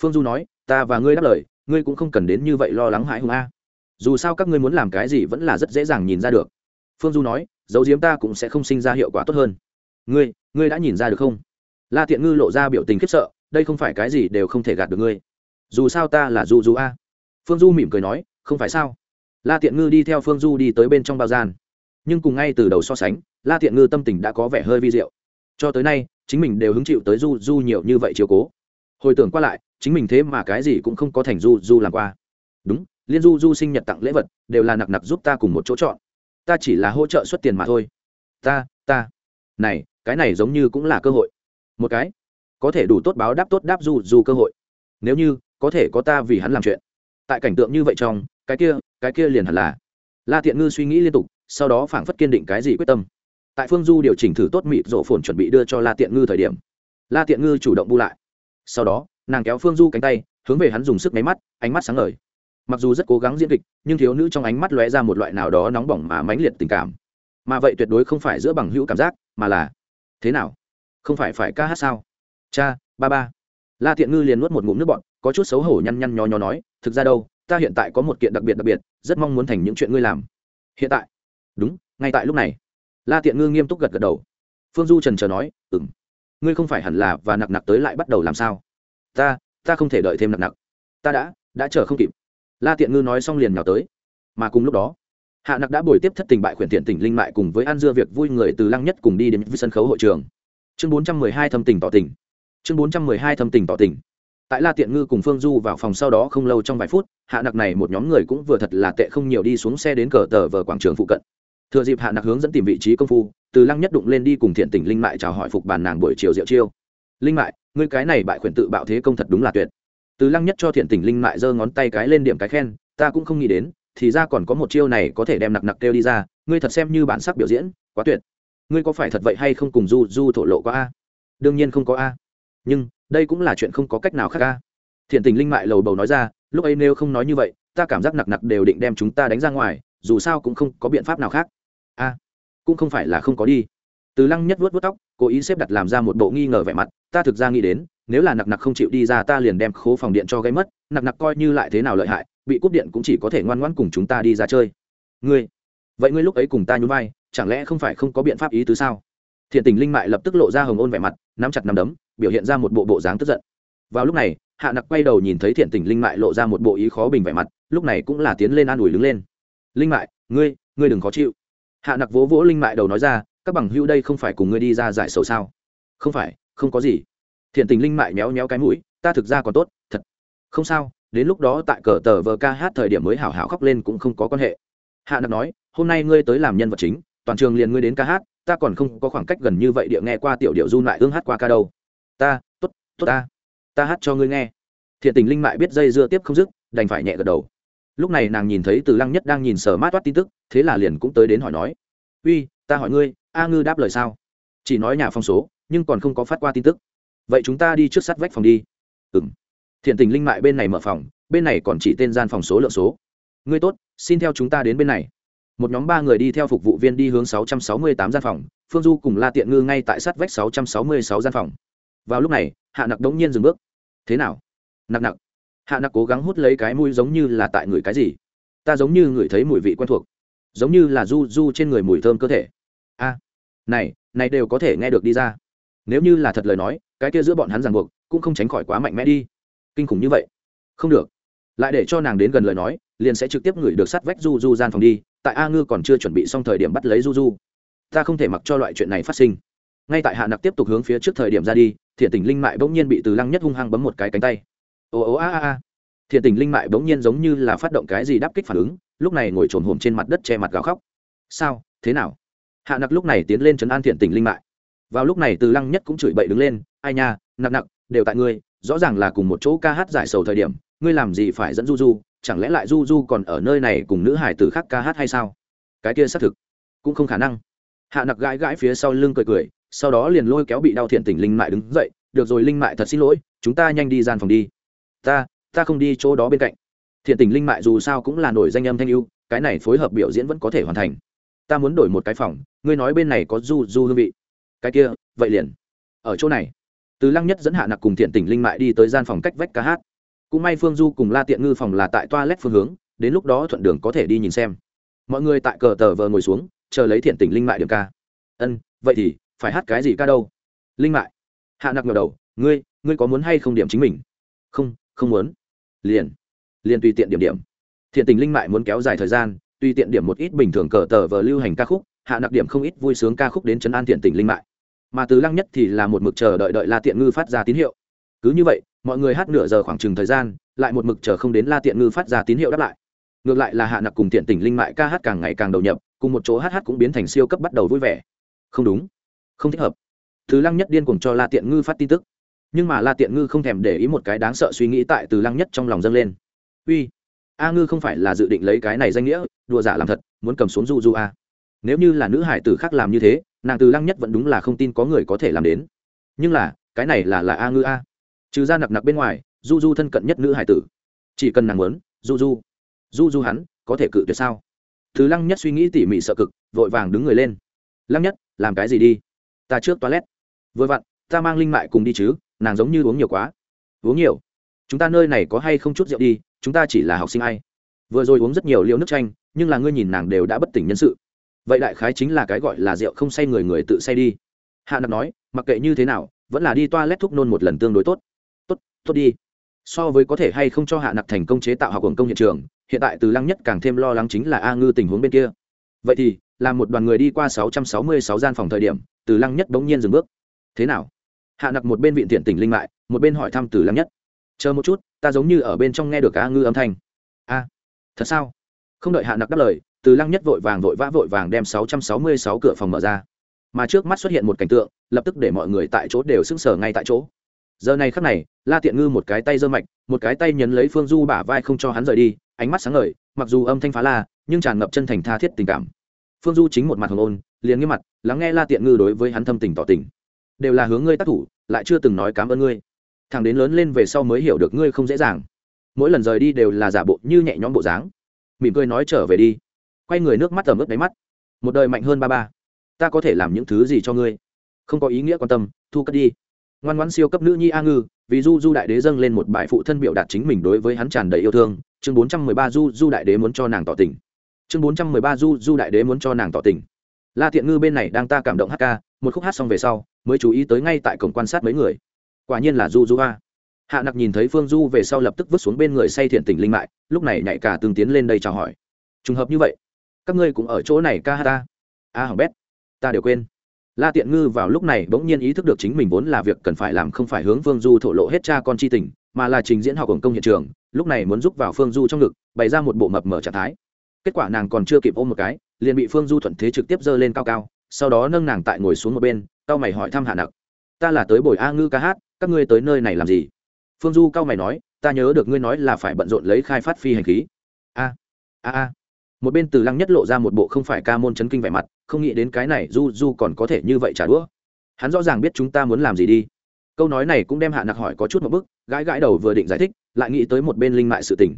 phương du nói, ta và ngươi đáp lời, ngươi cũng không cần đến như vậy lo lắng hãi hùng a. Dù sao các ngươi muốn làm cái gì vẫn là rất dễ dàng nhìn ra được. Phương du nói, dấu diếm ta cũng sẽ không sinh ra hiệu quả tốt hơn. Ngươi ngươi đã nhìn ra được không? La tiện ngư lộ ra biểu tình khiếp sợ, đây không phải cái gì đều không thể gạt được ngươi. Dù sao ta là du du a. Phương du mỉm cười nói, không phải sao? La tiện ngư đi theo phương du đi tới bên trong bao gian. Nhưng cùng ngay từ đầu so sánh, la tiện ngư tâm tình đã có vẻ hơi vi diệu cho tới nay, chính mình đều hứng chịu tới du du nhiều như vậy chiều cố. Hồi tưởng qua lại, chính mình thế mà cái gì cũng không có thành du du làm qua. Đúng, liên du du sinh nhật tặng lễ vật, đều là nặc nặc giúp ta cùng một chỗ chọn. Ta chỉ là hỗ trợ xuất tiền mà thôi. Ta ta. Này, cái này giống như cũng là cơ hội. Một cái. Có thể đủ tốt báo đáp tốt đáp du du cơ hội. Nếu như, có thể có ta vì hắn làm chuyện. Tại cảnh tượng như vậy trong, cái kia cái kia liền hẳn là. La thiện ngư suy nghĩ liên tục, sau đó phảng phất kiên định cái gì quyết tâm tại phương du điều chỉnh thử tốt mịt rộ phồn chuẩn bị đưa cho la tiện ngư thời điểm. La tiện ngư chủ động bu lại. Sau đó, nàng kéo phương du cánh tay, hướng về hắn dùng sức máy mắt, ánh mắt sáng ngời. Mặc dù rất cố gắng diễn kịch, nhưng thiếu nữ trong ánh mắt lóe ra một loại nào đó nóng bỏng mà mãnh liệt tình cảm. Mà vậy tuyệt đối không phải giữa bằng hữu cảm giác, mà là, thế nào? Không phải phải ca hát sao? Cha, ba ba. La tiện ngư liền nuốt một ngụm nước bọn có chút xấu hổ nhăn nhăn nho nho nói, thực ra đâu, ta hiện tại có một kiện đặc biệt đặc biệt, rất mong muốn thành những chuyện ngươi làm. Hiện tại? Đúng, ngay tại lúc này la tiện ngư nghiêm túc gật gật đầu. Phương du trần trờ nói ừ m ngươi không phải hẳn là và nặc nặc tới lại bắt đầu làm sao? Ta ta không thể đợi thêm nặc nặc. Ta đã đã chờ không kịp. La tiện ngư nói xong liền nhào tới. Mà cùng lúc đó, hạ nặc đã buổi tiếp thất tình bại khuyển thiện tỉnh linh mại cùng với an dưa việc vui người từ lăng nhất cùng đi đến sân khấu hội trường. Chương bốn trăm mười hai thâm tình tỏ tình. Chương bốn trăm mười hai thâm tình tỏ tình. Tại la tiện ngư cùng phương du vào phòng sau đó không lâu trong vài phút, hạ nặc này một nhóm người cũng vừa thật là tệ không nhiều đi xuống xe đến cờ tờ vờ quảng trường phụ cận thừa dịp hạ nặc hướng dẫn tìm vị trí công phu, từ lăng nhất đụng lên đi cùng thiện tỉnh linh mại chào hỏi phục bàn nàng buổi chiều diệu chiêu. Linh mại, ngươi cái này bại khuyển tự bạo thế công thật đúng là tuyệt. Từ lăng nhất cho thiện tỉnh linh mại giơ ngón tay cái lên điểm cái khen, ta cũng không nghĩ đến, thì ra còn có một chiêu này có thể đem nặc nặc kêu đi ra, ngươi thật xem như bản sắc biểu diễn, quá tuyệt. Ngươi có phải thật vậy hay không cùng du du thổ lộ có a? Đương nhiên không có a. Nhưng, đây cũng là chuyện không có cách nào khác a. Thiện tình linh mại lầu bầu nói ra, lúc ấy nếu không nói như vậy, ta cảm giác nặc nặc đều định đem chúng ta đánh ra ngoài, dù sao cũng không có biện pháp nào khác a, cũng không phải là không có đi. Từ lăng nhất vuốt vuốt tóc, cố ý xếp đặt làm ra một bộ nghi ngờ vẻ mặt, ta thực ra nghĩ đến, nếu là nặc nặc không chịu đi ra ta liền đem khố phòng điện cho gây mất, nặc nặc coi như lại thế nào lợi hại, bị cúp điện cũng chỉ có thể ngoan ngoãn cùng chúng ta đi ra chơi. Ngươi, vậy ngươi lúc ấy cùng ta nhún vai, chẳng lẽ không phải không có biện pháp ý tứ sao? Thiện tình linh mại lập tức lộ ra hồng ôn vẻ mặt, nắm chặt nắm đấm, biểu hiện ra một bộ bộ dáng tức giận. Vào lúc này, hạ nặc quay đầu nhìn thấy thiện tình linh mại lộ ra một bộ ý khó bình vẻ mặt, lúc này cũng là tiến lên an ủi đứng lên. Linh mại, ngươi ngươi đừng khó chịu hạ nặc vỗ vỗ linh mại đầu nói ra, các bằng hữu đây không phải cùng ngươi đi ra giải sầu sao? Không phải, không có gì. Thiện tình linh mại méo méo cái mũi, ta thực ra còn tốt, thật. Không sao, đến lúc đó tại cờ tờ vờ ca hát thời điểm mới hảo hảo khóc lên cũng không có quan hệ. Hạ nặc nói, hôm nay ngươi tới làm nhân vật chính, toàn trường liền ngươi đến ca hát, ta còn không có khoảng cách gần như vậy địa nghe qua tiểu điệu du lại hương hát qua ca đâu. Ta t ố t tốt ta ta hát cho ngươi nghe. Thiện tình linh mại biết dây dưa tiếp không dứt, đành phải nhẹ gật đầu lúc này nàng nhìn thấy từ lăng nhất đang nhìn sờ mát toát tin tức, thế là liền cũng tới đến hỏi nói, uy, ta hỏi ngươi, a ngư đáp lời sao? Chỉ nói nhà phong số, nhưng còn không có phát qua tin tức. Vậy chúng ta đi trước sát vách phòng đi. Ừ m thiện tình linh mại bên này mở phòng, bên này còn chỉ tên gian phòng số lượng số. Ngươi tốt, xin theo chúng ta đến bên này. Một nhóm ba người đi theo phục vụ viên đi hướng 668 gian phòng, phương du cùng la tiện ngư ngay tại sát vách 666 gian phòng. Vào lúc này, hạ nặc đống nhiên dừng bước. Thế nào? Nặc nặc hạ nặc cố gắng hút lấy cái mũi giống như là tại người cái gì? Ta giống như người thấy mùi vị quen thuộc, giống như là du du trên người mùi thơm cơ thể. A, này này đều có thể nghe được đi ra. Nếu như là thật lời nói, cái kia giữa bọn hắn ràng buộc, cũng không tránh khỏi quá mạnh mẽ đi. Kinh khủng như vậy. Không được. Lại để cho nàng đến gần lời nói, liền sẽ trực tiếp ngửi được sắt vách du du gian phòng đi, tại a ngư còn chưa chuẩn bị xong thời điểm bắt lấy du du. Ta không thể mặc cho loại chuyện này phát sinh. Ngay tại hạ nặc tiếp tục hướng phía trước thời điểm ra đi, thiện tình linh mại bỗng nhiên bị từ lăng nhất hung hăng bấm một cái cánh tay ồ ồ a a a. Thiện tình linh mại bỗng nhiên giống như là phát động cái gì đáp kích phản ứng, lúc này ngồi trồn hồm trên mặt đất che mặt gào khóc. Sao? Thế nào? Hạ nặc lúc này tiến lên chấn an thiện tình linh mại. Vào lúc này từ lăng nhất cũng chửi bậy đứng lên, ai nha, nặc nặc, đều tại ngươi, rõ ràng là cùng một chỗ ca hát giải sầu thời điểm, ngươi làm gì phải dẫn du du, chẳng lẽ lại du du còn ở nơi này cùng nữ hải tử khác ca hát hay sao? Cái kia xác thực cũng không khả năng. Hạ nặc gãi gãi phía sau lưng cười cười, sau đó liền lôi kéo bị đau thiện tình linh mại đứng dậy, được rồi linh mại thật xin lỗi, chúng ta nhanh đi gian phòng đi ta ta không đi chỗ đó bên cạnh. Thiện tình linh mại dù sao cũng là nổi danh âm thanh yêu cái này phối hợp biểu diễn vẫn có thể hoàn thành. Ta muốn đổi một cái phòng, ngươi nói bên này có du du hương vị. Cái kia, vậy liền. Ở chỗ này. Từ lăng nhất dẫn hạ nặc cùng thiện tình linh mại đi tới gian phòng cách vách ca hát. Cũng may phương du cùng la tiện ngư phòng là tại toilet phương hướng, đến lúc đó thuận đường có thể đi nhìn xem. Mọi người tại cờ tờ vờ ngồi xuống, chờ lấy thiện tình linh mại điểm ca. Ân, vậy thì, phải hát cái gì ca đâu? Linh mại. Hạ nặc ngờ đầu, ngươi ngươi có muốn hay không điểm chính mình? Không không muốn. Liền liền tùy tiện điểm điểm. Thiện tình linh mại muốn kéo dài thời gian, tùy tiện điểm một ít bình thường cờ tờ vờ lưu hành ca khúc, hạ nặc điểm không ít vui sướng ca khúc đến chấn an thiện tình linh mại. Mà từ lăng nhất thì là một mực chờ đợi đợi la tiện ngư phát ra tín hiệu. Cứ như vậy, mọi người hát nửa giờ khoảng chừng thời gian, lại một mực chờ không đến la tiện ngư phát ra tín hiệu đáp lại. Ngược lại là hạ nặc cùng tiện tình linh mại ca hát càng ngày càng đầu nhập, cùng một chỗ hát hát cũng biến thành siêu cấp bắt đầu vui vẻ. Không đúng. Không thích hợp. Thứ lăng nhất điên cùng cho la tiện ngư phát tin tức nhưng mà la tiện ngư không thèm để ý một cái đáng sợ suy nghĩ tại từ lăng nhất trong lòng dâng lên. Uy, a ngư không phải là dự định lấy cái này danh nghĩa, đùa giả làm thật, muốn cầm xuống du du a. Nếu như là nữ hải tử khác làm như thế, nàng từ lăng nhất vẫn đúng là không tin có người có thể làm đến. Nhưng là, cái này là là a ngư a. Trừ ra nặc nặc bên ngoài du du thân cận nhất nữ hải tử. Chỉ cần nàng muốn du du du du hắn, có thể cự tuyệt sao? Thứ lăng nhất suy nghĩ tỉ mỉ sợ cực, vội vàng đứng người lên. Lăng nhất, làm cái gì đi? Ta trước toilet. Vừa vặn, ta mang linh mại cùng đi chứ nàng giống như uống nhiều quá. Uống nhiều? Chúng ta nơi này có hay không chút rượu đi, chúng ta chỉ là học sinh ai? Vừa rồi uống rất nhiều liều nước chanh, nhưng là ngươi nhìn nàng đều đã bất tỉnh nhân sự. Vậy đại khái chính là cái gọi là rượu không say người người tự say đi. Hạ nặc nói, mặc kệ như thế nào, vẫn là đi toa lét thuốc nôn một lần tương đối tốt. Tốt tốt đi. So với có thể hay không cho hạ nặc thành công chế tạo học quần công hiện trường, hiện tại từ lăng nhất càng thêm lo lắng chính là a ngư tình huống bên kia. Vậy thì là một đoàn người đi qua sáu trăm sáu mươi sáu gian phòng thời điểm, từ lăng nhất bỗng nhiên dừng bước. Thế nào? Hạ nặc một bên viện tiện tỉnh linh mại một bên hỏi thăm từ lăng nhất. Chờ một chút, ta giống như ở bên trong nghe được cá ngư âm thanh. A, thật sao? Không đợi hạ nặc đáp lời, từ lăng nhất vội vàng vội vã vội vàng đem sáu trăm sáu mươi sáu cửa phòng mở ra. Mà trước mắt xuất hiện một cảnh tượng, lập tức để mọi người tại chỗ đều sững sờ ngay tại chỗ. Giờ này khắc này, la tiện ngư một cái tay dơ mạch, một cái tay nhấn lấy phương du bả vai không cho hắn rời đi, ánh mắt sáng ngời, mặc dù âm thanh phá la, nhưng tràn ngập chân thành tha thiết tình cảm. Phương du chính một mặt hồng ôn, liền nghiêm mặt, lắng nghe la tiện ngư đối với hắn thâm tình tỏ tình đều là hướng ngươi tác thủ, lại chưa từng nói cảm ơn ngươi. Thằng đến lớn lên về sau mới hiểu được ngươi không dễ dàng. Mỗi lần rời đi đều là giả bộ như nhẹ nhõm bộ dáng. Mỉm cười nói trở về đi. Quay người nước mắt ẩm ướt đáy mắt. Một đời mạnh hơn ba ba. Ta có thể làm những thứ gì cho ngươi? Không có ý nghĩa quan tâm, thu cất đi. Ngoan ngoãn siêu cấp nữ nhi a ngư, vì du du đại đế dâng lên một bài phụ thân biểu đạt chính mình đối với hắn tràn đầy yêu thương. Chương bốn trăm mười ba du du đại đế muốn cho nàng tỏ tình. Chương bốn trăm mười ba du du đại đế muốn cho nàng tỏ tình. La thiện ngư bên này đang ta cảm động hát ca, một khúc hát xong về sau mới chú ý tới ngay tại cổng quan sát mấy người. Quả nhiên là du du a. Hạ nặc nhìn thấy phương du về sau lập tức vứt xuống bên người say thiện tình linh mại lúc này nhạy cả tương tiến lên đây chào hỏi. Trùng hợp như vậy các ngươi cũng ở chỗ này ca hát ta. A à, hỏng bét ta đều quên. La tiện ngư vào lúc này bỗng nhiên ý thức được chính mình vốn là việc cần phải làm không phải hướng phương du thổ lộ hết cha con chi tình mà là trình diễn học hồng công hiện trường lúc này muốn giúp vào phương du trong ngực bày ra một bộ mập mở trạng thái. Kết quả nàng còn chưa kịp ôm một cái liền bị phương du thuận thế trực tiếp giơ lên cao cao sau đó nâng nàng tại ngồi xuống một bên cao mày hỏi thăm hạ nặc. Ta là tới bồi a ngư ca hát các ngươi tới nơi này làm gì? Phương du cao mày nói ta nhớ được ngươi nói là phải bận rộn lấy khai phát phi hành khí. A a a. Một bên từ lăng nhất lộ ra một bộ không phải ca môn chấn kinh vẻ mặt không nghĩ đến cái này du du còn có thể như vậy trả đũa. Hắn rõ ràng biết chúng ta muốn làm gì đi. Câu nói này cũng đem hạ nặc hỏi có chút một bức gãi gãi đầu vừa định giải thích lại nghĩ tới một bên linh mại sự tình.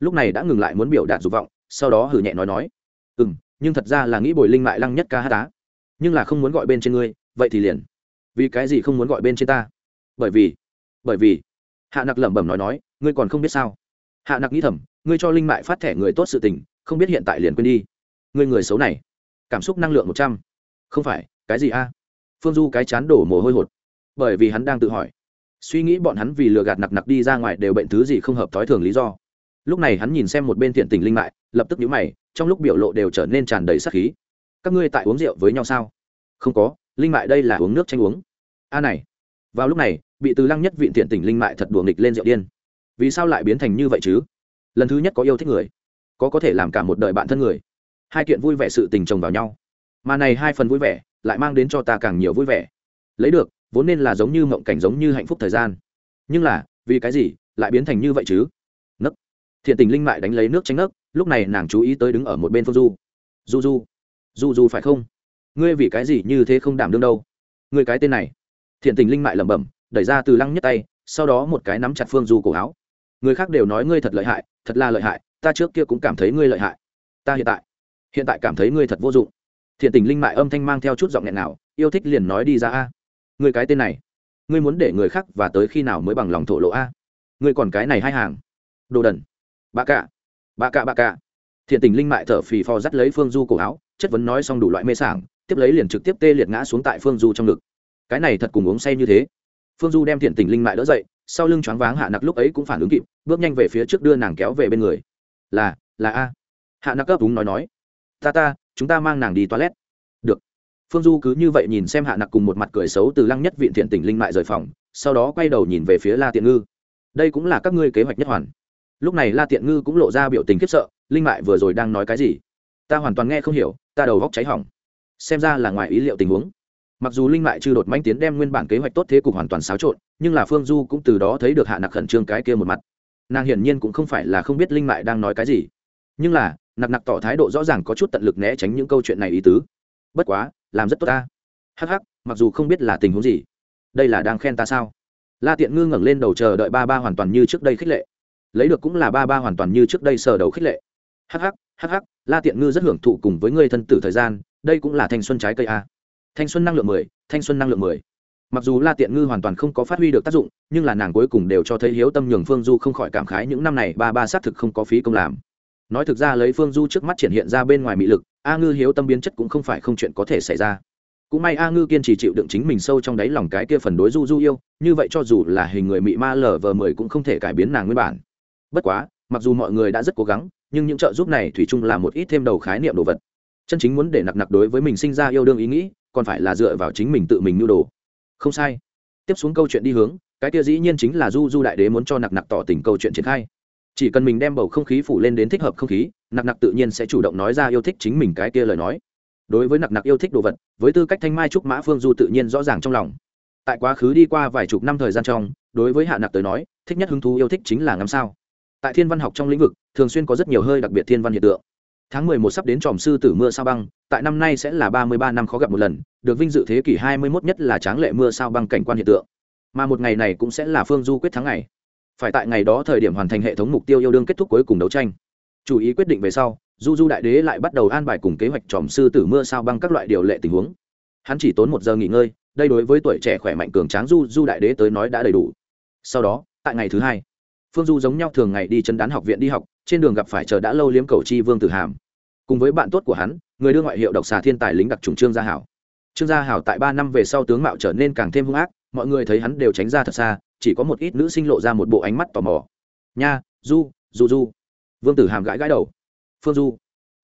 Lúc này đã ngừng lại muốn biểu đạt dục vọng sau đó hử nhẹ nói nói. Ừ m nhưng thật ra là nghĩ bồi linh mại lăng nhất ca hát á, nhưng là không muốn gọi bên trên ngươi vậy thì liền. Vì cái gì không muốn gọi bên trên ta? Bởi vì bởi vì, hạ nặc lẩm bẩm nói nói, ngươi còn không biết sao? Hạ nặc nghĩ thầm, ngươi cho linh mại phát thẻ người tốt sự tình, không biết hiện tại liền quên đi. Ngươi người xấu này, cảm xúc năng lượng một trăm. Không phải, cái gì a? Phương du cái chán đổ mồ hôi hột. Bởi vì hắn đang tự hỏi. Suy nghĩ bọn hắn vì lừa gạt nặc nặc đi ra ngoài đều bệnh thứ gì không hợp thói thường lý do. Lúc này hắn nhìn xem một bên thiện tình linh mại, lập tức nhíu mày, trong lúc biểu lộ đều trở nên tràn đầy sắc khí. Các ngươi tại uống rượu với nhau sao? Không có linh mại đây là uống nước tranh uống. A này, vào lúc này, bị từ lăng nhất vịn thiện tình linh mại thật đùa nghịch lên rượu điên. Vì sao lại biến thành như vậy chứ? Lần thứ nhất có yêu thích người, có có thể làm cả một đời bạn thân người. Hai kiện vui vẻ sự tình chồng vào nhau. Mà này hai phần vui vẻ, lại mang đến cho ta càng nhiều vui vẻ. Lấy được, vốn nên là giống như mộng cảnh giống như hạnh phúc thời gian. Nhưng là, vì cái gì lại biến thành như vậy chứ? Nấc. Thiện tình linh mại đánh lấy nước tranh nấc, lúc này nàng chú ý tới đứng ở một bên phương du. Du du. Du du phải không? Ngươi vì cái gì như thế không đảm đương đâu? Ngươi cái tên này. Thiện tình linh mại lẩm bẩm, đẩy ra từ lăng nhất tay, sau đó một cái nắm chặt phương du cổ áo. Người khác đều nói ngươi thật lợi hại, thật là lợi hại, ta trước kia cũng cảm thấy ngươi lợi hại. Ta hiện tại hiện tại cảm thấy ngươi thật vô dụng. Thiện tình linh mại âm thanh mang theo chút giọng nghẹn nào yêu thích liền nói đi ra a. Ngươi cái tên này, ngươi muốn để người khác và tới khi nào mới bằng lòng thổ lộ a? Ngươi còn cái này hai hàng. Đồ đần. Bà cạ. Bà cạ bà cạ. Thiện tình linh mại thở phì phò dắt lấy phương du cổ áo, chất vấn nói xong đủ loại mê sảng tiếp lấy liền trực tiếp tê liệt ngã xuống tại phương du trong ngực. Cái này thật cùng uống say như thế. Phương du đem thiện tình linh mại đỡ dậy, sau lưng choáng váng hạ nặc lúc ấy cũng phản ứng kịp, bước nhanh về phía trước đưa nàng kéo về bên người. Là là a. Hạ nặc cấp đúng nói nói. Ta ta, chúng ta mang nàng đi toilet. Được. Phương du cứ như vậy nhìn xem hạ nặc cùng một mặt cười xấu từ lăng nhất viện thiện tình linh mại rời phòng, sau đó quay đầu nhìn về phía la tiện ngư. Đây cũng là các ngươi kế hoạch nhất hoàn. Lúc này la tiện ngư cũng lộ ra biểu tình khiếp sợ, linh mại vừa rồi đang nói cái gì? Ta hoàn toàn nghe không hiểu, ta đầu góc cháy hỏng xem ra là ngoài ý liệu tình huống. Mặc dù linh mại chưa đột manh tiến đem nguyên bản kế hoạch tốt thế cục hoàn toàn xáo trộn, nhưng là phương du cũng từ đó thấy được hạ nặc khẩn trương cái kia một mặt. Nàng hiển nhiên cũng không phải là không biết linh mại đang nói cái gì. Nhưng là, nặc nặc tỏ thái độ rõ ràng có chút tận lực né tránh những câu chuyện này ý tứ. Bất quá, làm rất tốt ta. Hắc hắc, mặc dù không biết là tình huống gì, đây là đang khen ta sao? La tiện ngư ngẩng lên đầu chờ đợi ba ba hoàn toàn như trước đây khích lệ. Lấy được cũng là ba ba hoàn toàn như trước đây sờ đầu khích lệ. Hắc hắc hắc hắc, la tiện ngư rất hưởng thụ cùng với người thân tử thời gian đây cũng là thanh xuân trái cây a. Thanh xuân năng lượng mười, thanh xuân năng lượng mười. Mặc dù la tiện ngư hoàn toàn không có phát huy được tác dụng, nhưng là nàng cuối cùng đều cho thấy hiếu tâm nhường phương du không khỏi cảm khái những năm này ba ba xác thực không có phí công làm. Nói thực ra lấy phương du trước mắt triển hiện ra bên ngoài mị lực, a ngư hiếu tâm biến chất cũng không phải không chuyện có thể xảy ra. Cũng may a ngư kiên trì chịu đựng chính mình sâu trong đáy lòng cái kia phần đối du du yêu, như vậy cho dù là hình người mị ma lờ vờ mười cũng không thể cải biến nàng nguyên bản. Bất quá, mặc dù mọi người đã rất cố gắng, nhưng những trợ giúp này thủy chung là một ít thêm đầu khái niệm đồ vật chân chính muốn để nặc nặc đối với mình sinh ra yêu đương ý nghĩ, còn phải là dựa vào chính mình tự mình nhu đồ. Không sai. Tiếp xuống câu chuyện đi hướng, cái kia dĩ nhiên chính là du du đại đế muốn cho nặc nặc tỏ tình câu chuyện triển khai. Chỉ cần mình đem bầu không khí phủ lên đến thích hợp không khí, nặc nặc tự nhiên sẽ chủ động nói ra yêu thích chính mình cái kia lời nói. Đối với nặc nặc yêu thích đồ vật, với tư cách thanh mai trúc mã phương du tự nhiên rõ ràng trong lòng. Tại quá khứ đi qua vài chục năm thời gian trong, đối với hạ nặc tới nói, thích nhất hứng thú yêu thích chính là ngắm sao. Tại thiên văn học trong lĩnh vực, thường xuyên có rất nhiều hơi đặc biệt thiên văn hiện tượng tháng mười một sắp đến tròm sư tử mưa sao băng, tại năm nay sẽ là ba mươi ba năm khó gặp một lần, được vinh dự thế kỷ hai mươi 21 nhất là tráng lệ mưa sao băng cảnh quan hiện tượng. Mà một ngày này cũng sẽ là phương du quyết thắng ngày. Phải tại ngày đó thời điểm hoàn thành hệ thống mục tiêu yêu đương kết thúc cuối cùng đấu tranh. Chủ ý quyết định về sau, du du đại đế lại bắt đầu an bài cùng kế hoạch tròm sư tử mưa sao băng các loại điều lệ tình huống. Hắn chỉ tốn một giờ nghỉ ngơi, đây đối với tuổi trẻ khỏe mạnh cường tráng du du đại đế tới nói đã đầy đủ. Sau đó, tại ngày thứ hai, phương du giống nhau thường ngày đi chân đán học viện đi học trên đường gặp phải chờ đã lâu liếm cầu chi vương tử hàm. Cùng với bạn tốt của hắn, người đưa ngoại hiệu độc xà thiên tài lính đặc trùng trương gia hảo. Trương gia hảo tại ba năm về sau tướng mạo trở nên càng thêm hung ác, mọi người thấy hắn đều tránh ra thật xa, chỉ có một ít nữ sinh lộ ra một bộ ánh mắt tò mò. Nha, du du du. Vương tử hàm gãi gãi đầu. Phương du.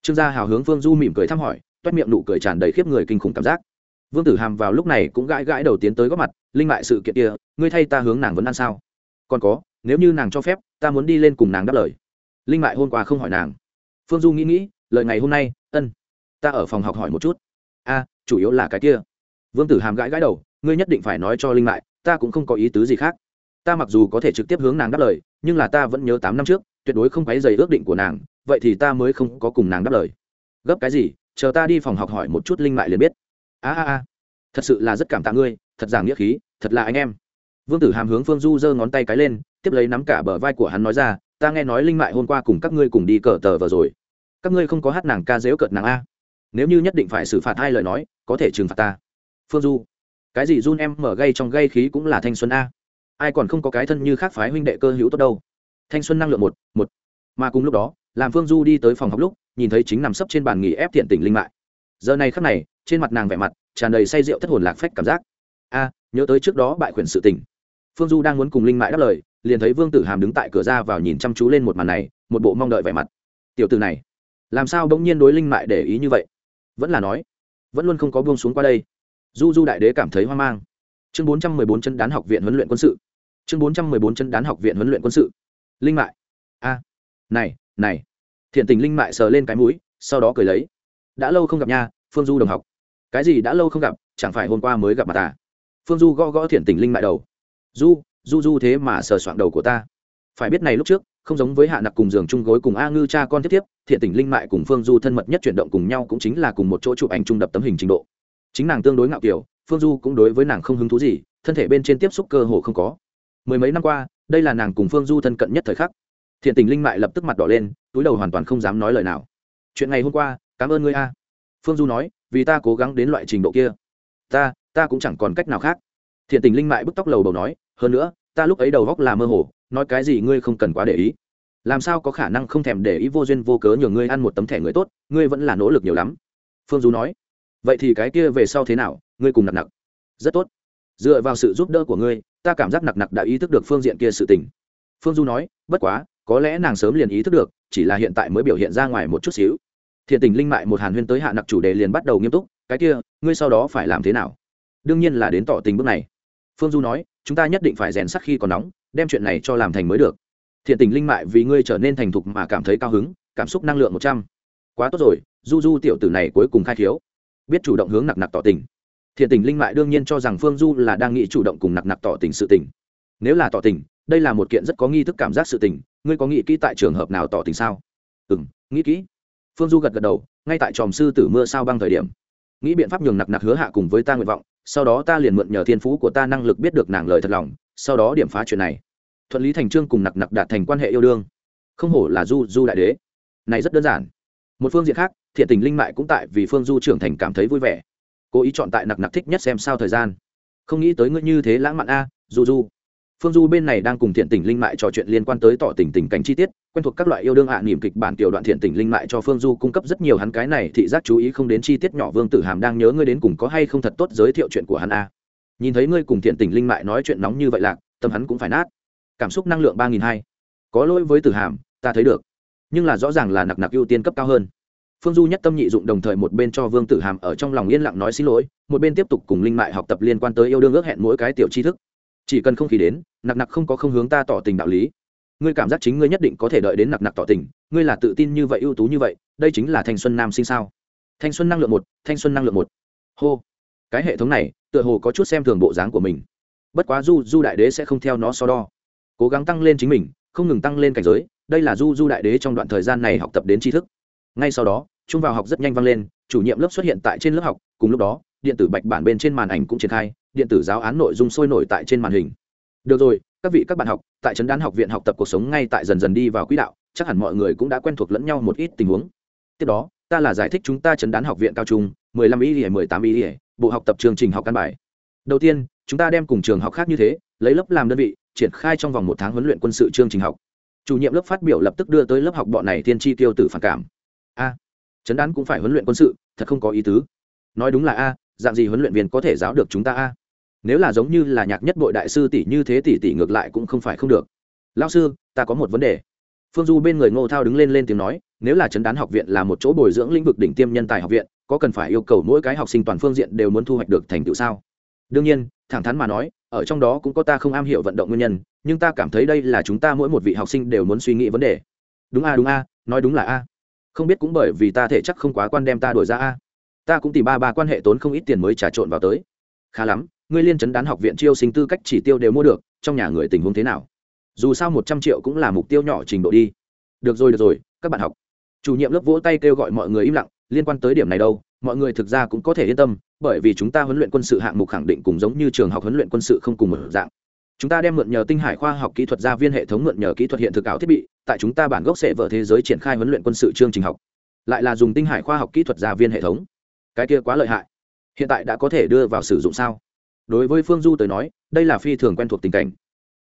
Trương gia hào hướng phương du mỉm cười thăm hỏi, toét miệng nụ cười tràn đầy khiếp người kinh khủng cảm giác. Vương tử hàm vào lúc này cũng gãi gãi đầu tiến tới góp mặt, linh mại sự kiện kia, ngươi thay ta hướng nàng vẫn ăn sao? Còn có, nếu như nàng cho phép, ta muốn đi lên cùng nàng đáp lời linh mại hôm qua không hỏi nàng. Phương du nghĩ nghĩ, lời ngày hôm nay, ân, ta ở phòng học hỏi một chút. A, chủ yếu là cái kia. Vương tử hàm gãi gãi đầu, ngươi nhất định phải nói cho linh mại, ta cũng không có ý tứ gì khác. Ta mặc dù có thể trực tiếp hướng nàng đáp lời, nhưng là ta vẫn nhớ tám năm trước, tuyệt đối không quấy dày ước định của nàng, vậy thì ta mới không có cùng nàng đáp lời. Gấp cái gì? Chờ ta đi phòng học hỏi một chút linh mại liền biết. A a a. Thật sự là rất cảm tạ ngươi, thật giảng nghĩa khí, thật là anh em. Vương tử hàm hướng phương du giơ ngón tay cái lên, tiếp lấy nắm cả bờ vai của hắn nói ra ta nghe nói linh mại hôm qua cùng các ngươi cùng đi cờ tờ vừa rồi. Các ngươi không có hát nàng ca dếu cợt nàng a. Nếu như nhất định phải xử phạt hai lời nói, có thể trừng phạt ta. Phương du, cái gì run em mở gây trong gây khí cũng là thanh xuân a. Ai còn không có cái thân như khác phái huynh đệ cơ hữu tốt đâu. Thanh xuân năng lượng một một. Mà cùng lúc đó, làm phương du đi tới phòng học lúc, nhìn thấy chính nằm sấp trên bàn nghỉ ép thiện tỉnh linh mại. Giờ này khắc này, trên mặt nàng vẻ mặt, tràn đầy say rượu thất hồn lạc phách cảm giác. A, nhớ tới trước đó bại khuyển sự tình. Phương du đang muốn cùng linh mại đáp lời liền thấy vương tử hàm đứng tại cửa ra vào nhìn chăm chú lên một màn này, một bộ mong đợi vẻ mặt. Tiểu từ này, làm sao bỗng nhiên đối linh mại để ý như vậy? Vẫn là nói, vẫn luôn không có buông xuống qua đây. Du du đại đế cảm thấy hoang mang. Chương bốn trăm mười bốn chân đán học viện huấn luyện quân sự. Chương bốn trăm mười bốn chân đán học viện huấn luyện quân sự. Linh mại, a, này này. Thiện tình linh mại sờ lên cái mũi, sau đó cười lấy. Đã lâu không gặp nha, phương du đồng học. Cái gì đã lâu không gặp, chẳng phải hôm qua mới gặp mặt ta phương du gõ gõ thiện tình linh mại đầu. Du du du thế mà sờ soạn đầu của ta. Phải biết này lúc trước, không giống với hạ nặc cùng giường chung gối cùng a ngư cha con tiếp tiếp thiện tình linh mại cùng phương du thân mật nhất chuyển động cùng nhau cũng chính là cùng một chỗ chụp ảnh trung đập tấm hình trình độ. Chính nàng tương đối ngạo kiểu, phương du cũng đối với nàng không hứng thú gì, thân thể bên trên tiếp xúc cơ hồ không có. Mười mấy năm qua, đây là nàng cùng phương du thân cận nhất thời khắc. Thiện tình linh mại lập tức mặt đỏ lên, túi đầu hoàn toàn không dám nói lời nào. Chuyện ngày hôm qua, cảm ơn ngươi a. Phương du nói, vì ta cố gắng đến loại trình độ kia. Ta ta cũng chẳng còn cách nào khác. Thiện tình linh mại bức tóc lầu bầu nói hơn nữa, ta lúc ấy đầu góc là mơ hồ, nói cái gì ngươi không cần quá để ý. Làm sao có khả năng không thèm để ý vô duyên vô cớ nhờ ngươi ăn một tấm thẻ người tốt, ngươi vẫn là nỗ lực nhiều lắm. Phương du nói. Vậy thì cái kia về sau thế nào, ngươi cùng nặc nặc. Rất tốt. Dựa vào sự giúp đỡ của ngươi, ta cảm giác nặc nặc đã ý thức được phương diện kia sự tình. Phương du nói, bất quá, có lẽ nàng sớm liền ý thức được, chỉ là hiện tại mới biểu hiện ra ngoài một chút xíu. Thiện tình linh mại một hàn huyên tới hạ nặc chủ đề liền bắt đầu nghiêm túc, cái kia, ngươi sau đó phải làm thế nào? Đương nhiên là đến tỏ tình bước này. Phương du nói chúng ta nhất định phải rèn sắc khi còn nóng, đem chuyện này cho làm thành mới được. Thiện tình linh mại vì ngươi trở nên thành thục mà cảm thấy cao hứng, cảm xúc năng lượng một trăm. Quá tốt rồi, du du tiểu tử này cuối cùng khai khiếu. Biết chủ động hướng nặc nặc tỏ tình. Thiện tình linh mại đương nhiên cho rằng phương du là đang nghĩ chủ động cùng nặc nặc tỏ tình sự tình. Nếu là tỏ tình, đây là một kiện rất có nghi thức cảm giác sự tình, ngươi có nghĩ kỹ tại trường hợp nào tỏ tình sao? Ừ m nghĩ kỹ. Phương du gật gật đầu, ngay tại tròm sư tử mưa sao băng thời điểm. Nghĩ biện pháp nhường nặc nặc hứa hạ cùng với ta nguyện vọng sau đó ta liền mượn nhờ thiên phú của ta năng lực biết được nàng lời thật lòng, sau đó điểm phá chuyện này. Thuận lý thành trương cùng nặc nặc đạt thành quan hệ yêu đương. Không hổ là du du đại đế. Này rất đơn giản. Một phương diện khác, thiện tình linh mại cũng tại vì phương du trưởng thành cảm thấy vui vẻ. Cố ý chọn tại nặc nặc thích nhất xem sao thời gian. Không nghĩ tới ngươi như thế lãng mạn a, du du phương du bên này đang cùng thiện tình linh mại trò chuyện liên quan tới tỏ tình tình cảnh chi tiết, quen thuộc các loại yêu đương ạ, niềm kịch bản tiểu đoạn thiện tình linh mại cho phương du cung cấp rất nhiều hắn cái này thị giác chú ý không đến chi tiết nhỏ vương tử hàm đang nhớ ngươi đến cùng có hay không thật tốt giới thiệu chuyện của hắn a. Nhìn thấy ngươi cùng thiện tình linh mại nói chuyện nóng như vậy lạc, tâm hắn cũng phải nát. Cảm xúc năng lượng ba nghìn hai. Có lỗi với tử hàm, ta thấy được. Nhưng là rõ ràng là nặc nặc ưu tiên cấp cao hơn. Phương du nhất tâm nhị dụng đồng thời một bên cho vương tử hàm ở trong lòng yên lặng nói xin lỗi, một bên tiếp tục cùng linh mại học tập liên quan tới yêu đương ước hẹn mỗi cái tiểu tri thức chỉ cần không khí đến, nặc nặc không có không hướng ta tỏ tình đạo lý. Ngươi cảm giác chính ngươi nhất định có thể đợi đến nặc nặc tỏ tình, ngươi là tự tin như vậy, ưu tú như vậy, đây chính là thanh xuân nam sinh sao? Thanh xuân năng lượng một, thanh xuân năng lượng một. Hô. Cái hệ thống này, tựa hồ có chút xem thường bộ dáng của mình. Bất quá du du đại đế sẽ không theo nó so đo. Cố gắng tăng lên chính mình, không ngừng tăng lên cảnh giới, đây là du du đại đế trong đoạn thời gian này học tập đến tri thức. Ngay sau đó, trung vào học rất nhanh vang lên, chủ nhiệm lớp xuất hiện tại trên lớp học, cùng lúc đó điện tử bạch bản bên trên màn ảnh cũng triển khai, điện tử giáo án nội dung sôi nổi tại trên màn hình. Được rồi, các vị các bạn học, tại trấn đán học viện học tập cuộc sống ngay tại dần dần đi vào quỹ đạo, chắc hẳn mọi người cũng đã quen thuộc lẫn nhau một ít tình huống. Tiếp đó, ta là giải thích chúng ta trấn đán học viện cao trung, mười lăm ý ỉa mười tám ý ỉa bộ học tập chương trình học căn bài. Đầu tiên, chúng ta đem cùng trường học khác như thế, lấy lớp làm đơn vị, triển khai trong vòng một tháng huấn luyện quân sự chương trình học. Chủ nhiệm lớp phát biểu lập tức đưa tới lớp học bọn này tiên tri tiêu tử phản cảm. A, trấn đán cũng phải huấn luyện quân sự, thật không có ý tứ. Nói đúng là a dạng gì huấn luyện viên có thể giáo được chúng ta a? Nếu là giống như là nhạc nhất bội đại sư tỷ như thế tỷ tỷ ngược lại cũng không phải không được. Lao sư, ta có một vấn đề. Phương du bên người ngô thao đứng lên lên tiếng nói, nếu là chấn đán học viện là một chỗ bồi dưỡng lĩnh vực đỉnh tiêm nhân tài học viện, có cần phải yêu cầu mỗi cái học sinh toàn phương diện đều muốn thu hoạch được thành tựu sao? Đương nhiên, thẳng thắn mà nói, ở trong đó cũng có ta không am hiểu vận động nguyên nhân, nhưng ta cảm thấy đây là chúng ta mỗi một vị học sinh đều muốn suy nghĩ vấn đề. Đúng a đúng a, nói đúng là a. Không biết cũng bởi vì ta thể chắc không quá quan đem ta đổi ra a ta cũng tìm ba ba quan hệ tốn không ít tiền mới trà trộn vào tới. Khá lắm, ngươi liên chấn đán học viện chiêu sinh tư cách chỉ tiêu đều mua được, trong nhà người tình huống thế nào? Dù sao một trăm triệu cũng là mục tiêu nhỏ trình độ đi. Được rồi được rồi, các bạn học. Chủ nhiệm lớp vỗ tay kêu gọi mọi người im lặng, liên quan tới điểm này đâu, mọi người thực ra cũng có thể yên tâm, bởi vì chúng ta huấn luyện quân sự hạng mục khẳng định cùng giống như trường học huấn luyện quân sự không cùng một dạng. Chúng ta đem mượn nhờ tinh hải khoa học kỹ thuật gia viên hệ thống mượn nhờ kỹ thuật hiện thực ảo thiết bị, tại chúng ta bản gốc sẽ vở thế giới triển khai huấn luyện quân sự chương trình học. Lại là dùng tinh hải khoa học kỹ thuật gia viên hệ thống cái kia quá lợi hại. Hiện tại đã có thể đưa vào sử dụng sao? Đối với phương du tới nói, đây là phi thường quen thuộc tình cảnh.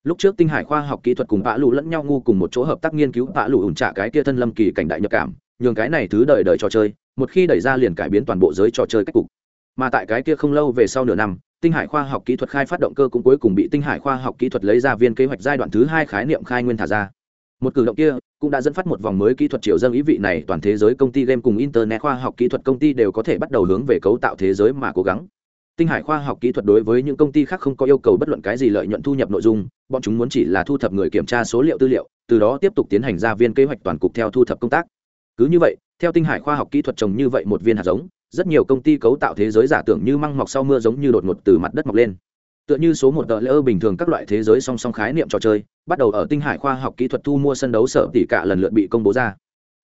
Lúc trước tinh hải khoa học kỹ thuật cùng vã lụ lẫn nhau ngu cùng một chỗ hợp tác nghiên cứu vã lụ ủn trả cái kia thân lâm kỳ cảnh đại nhập cảm, nhường cái này thứ đời đời trò chơi, một khi đẩy ra liền cải biến toàn bộ giới trò chơi cách cục. Mà tại cái kia không lâu về sau nửa năm, tinh hải khoa học kỹ thuật khai phát động cơ cũng cuối cùng bị tinh hải khoa học kỹ thuật lấy ra viên kế hoạch giai đoạn thứ hai khái niệm khai nguyên thả ra một cử động kia cũng đã dẫn phát một vòng mới kỹ thuật triều dân ý vị này, toàn thế giới công ty game cùng internet khoa học kỹ thuật công ty đều có thể bắt đầu hướng về cấu tạo thế giới mà cố gắng. Tinh hải khoa học kỹ thuật đối với những công ty khác không có yêu cầu bất luận cái gì lợi nhuận thu nhập nội dung, bọn chúng muốn chỉ là thu thập người kiểm tra số liệu tư liệu, từ đó tiếp tục tiến hành ra viên kế hoạch toàn cục theo thu thập công tác. Cứ như vậy, theo tinh hải khoa học kỹ thuật trồng như vậy một viên hạt giống, rất nhiều công ty cấu tạo thế giới giả tưởng như măng mọc sau mưa giống như đột ngột từ mặt đất mọc lên tựa như số một tờ lỡ bình thường các loại thế giới song song khái niệm trò chơi, bắt đầu ở tinh hải khoa học kỹ thuật thu mua sân đấu sở tỷ cả lần lượt bị công bố ra.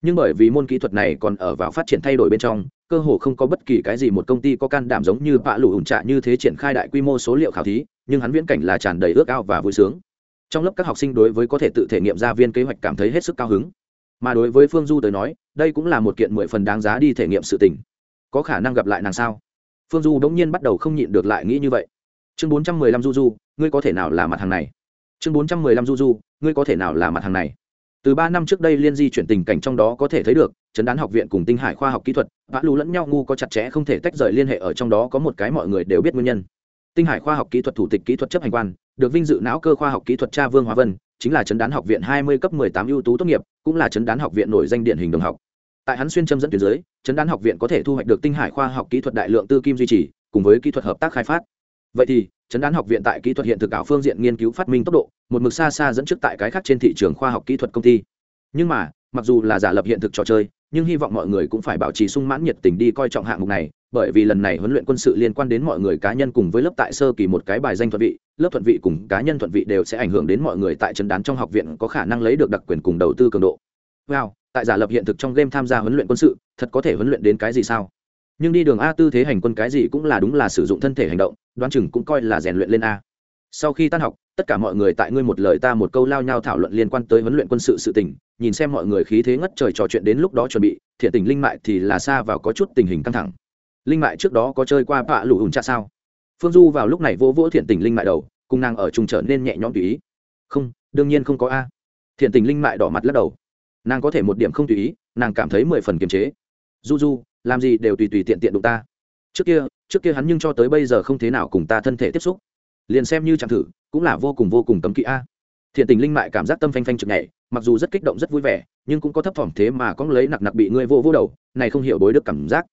Nhưng bởi vì môn kỹ thuật này còn ở vào phát triển thay đổi bên trong, cơ hồ không có bất kỳ cái gì một công ty có can đảm giống như bạ lụ ủn trạ như thế triển khai đại quy mô số liệu khảo thí, nhưng hắn viễn cảnh là tràn đầy ước ao và vui sướng. Trong lớp các học sinh đối với có thể tự thể nghiệm ra viên kế hoạch cảm thấy hết sức cao hứng. Mà đối với phương du tới nói, đây cũng là một kiện mười phần đáng giá đi thể nghiệm sự tình. Có khả năng gặp lại nàng sao? Phương du bỗng nhiên bắt đầu không nhịn được lại nghĩ như vậy chương bốn trăm mười lăm du du ngươi có thể nào là mặt hàng này? Chương bốn trăm mười lăm du du ngươi có thể nào là mặt hàng này? Từ ba năm trước đây liên di chuyển tình cảnh trong đó có thể thấy được chấn đán học viện cùng tinh hải khoa học kỹ thuật, vã lũ lẫn nhau ngu có chặt chẽ không thể tách rời liên hệ ở trong đó có một cái mọi người đều biết nguyên nhân. Tinh hải khoa học kỹ thuật thủ tịch kỹ thuật chấp hành quan, được vinh dự não cơ khoa học kỹ thuật cha vương hóa vân, chính là chấn đán học viện hai mươi cấp mười tám ưu tú tốt nghiệp, cũng là chấn đán học viện nổi danh điển hình đồng học. Tại hắn xuyên châm dẫn tuyến dưới chấn đán học viện có thể thu hoạch được tinh hải khoa học kỹ thuật đại lượng tư kim duy trì, cùng với kỹ thuật hợp tác khai phát vậy thì chấn đán học viện tại kỹ thuật hiện thực ảo phương diện nghiên cứu phát minh tốc độ, một mực xa xa dẫn trước tại cái khác trên thị trường khoa học kỹ thuật công ty. Nhưng mà, mặc dù là giả lập hiện thực trò chơi, nhưng hy vọng mọi người cũng phải bảo trì sung mãn nhiệt tình đi coi trọng hạng mục này, bởi vì lần này huấn luyện quân sự liên quan đến mọi người cá nhân cùng với lớp tại sơ kỳ một cái bài danh thuận vị, lớp thuận vị cùng cá nhân thuận vị đều sẽ ảnh hưởng đến mọi người tại chấn đán trong học viện có khả năng lấy được đặc quyền cùng đầu tư cường độ. Wow, tại giả lập hiện thực trong game tham gia huấn luyện quân sự, thật có thể huấn luyện đến cái gì sao? Nhưng đi đường a tư thế hành quân cái gì cũng là đúng là sử dụng thân thể hành động, đoán chừng cũng coi là rèn luyện lên a. Sau khi tan học, tất cả mọi người tại ngươi một lời ta một câu lao nhau thảo luận liên quan tới huấn luyện quân sự sự tình, nhìn xem mọi người khí thế ngất trời trò chuyện đến lúc đó chuẩn bị, thiện tình linh mại thì là xa vào có chút tình hình căng thẳng. Linh mại trước đó có chơi qua bạ lụ ủn cha sao? Phương du vào lúc này vỗ vỗ thiện tình linh mại đầu, cùng nàng ở trùng trở nên nhẹ nhõm tùy ý. Không, đương nhiên không có a. Thiện tình linh mại đỏ mặt lắc đầu. Nàng có thể một điểm không tùy ý, nàng cảm thấy mười phần kiềm chế. Du du làm gì đều tùy tùy tiện tiện đụng ta. Trước kia trước kia hắn nhưng cho tới bây giờ không thế nào cùng ta thân thể tiếp xúc. Liền xem như chẳng thử, cũng là vô cùng vô cùng cấm kỵ a. Thiện tình linh mại cảm giác tâm phanh phanh chực nhảy, mặc dù rất kích động rất vui vẻ, nhưng cũng có thấp thỏm thế mà có lấy nặc nặc bị ngươi vô vô đầu, này không hiểu bối đức cảm giác.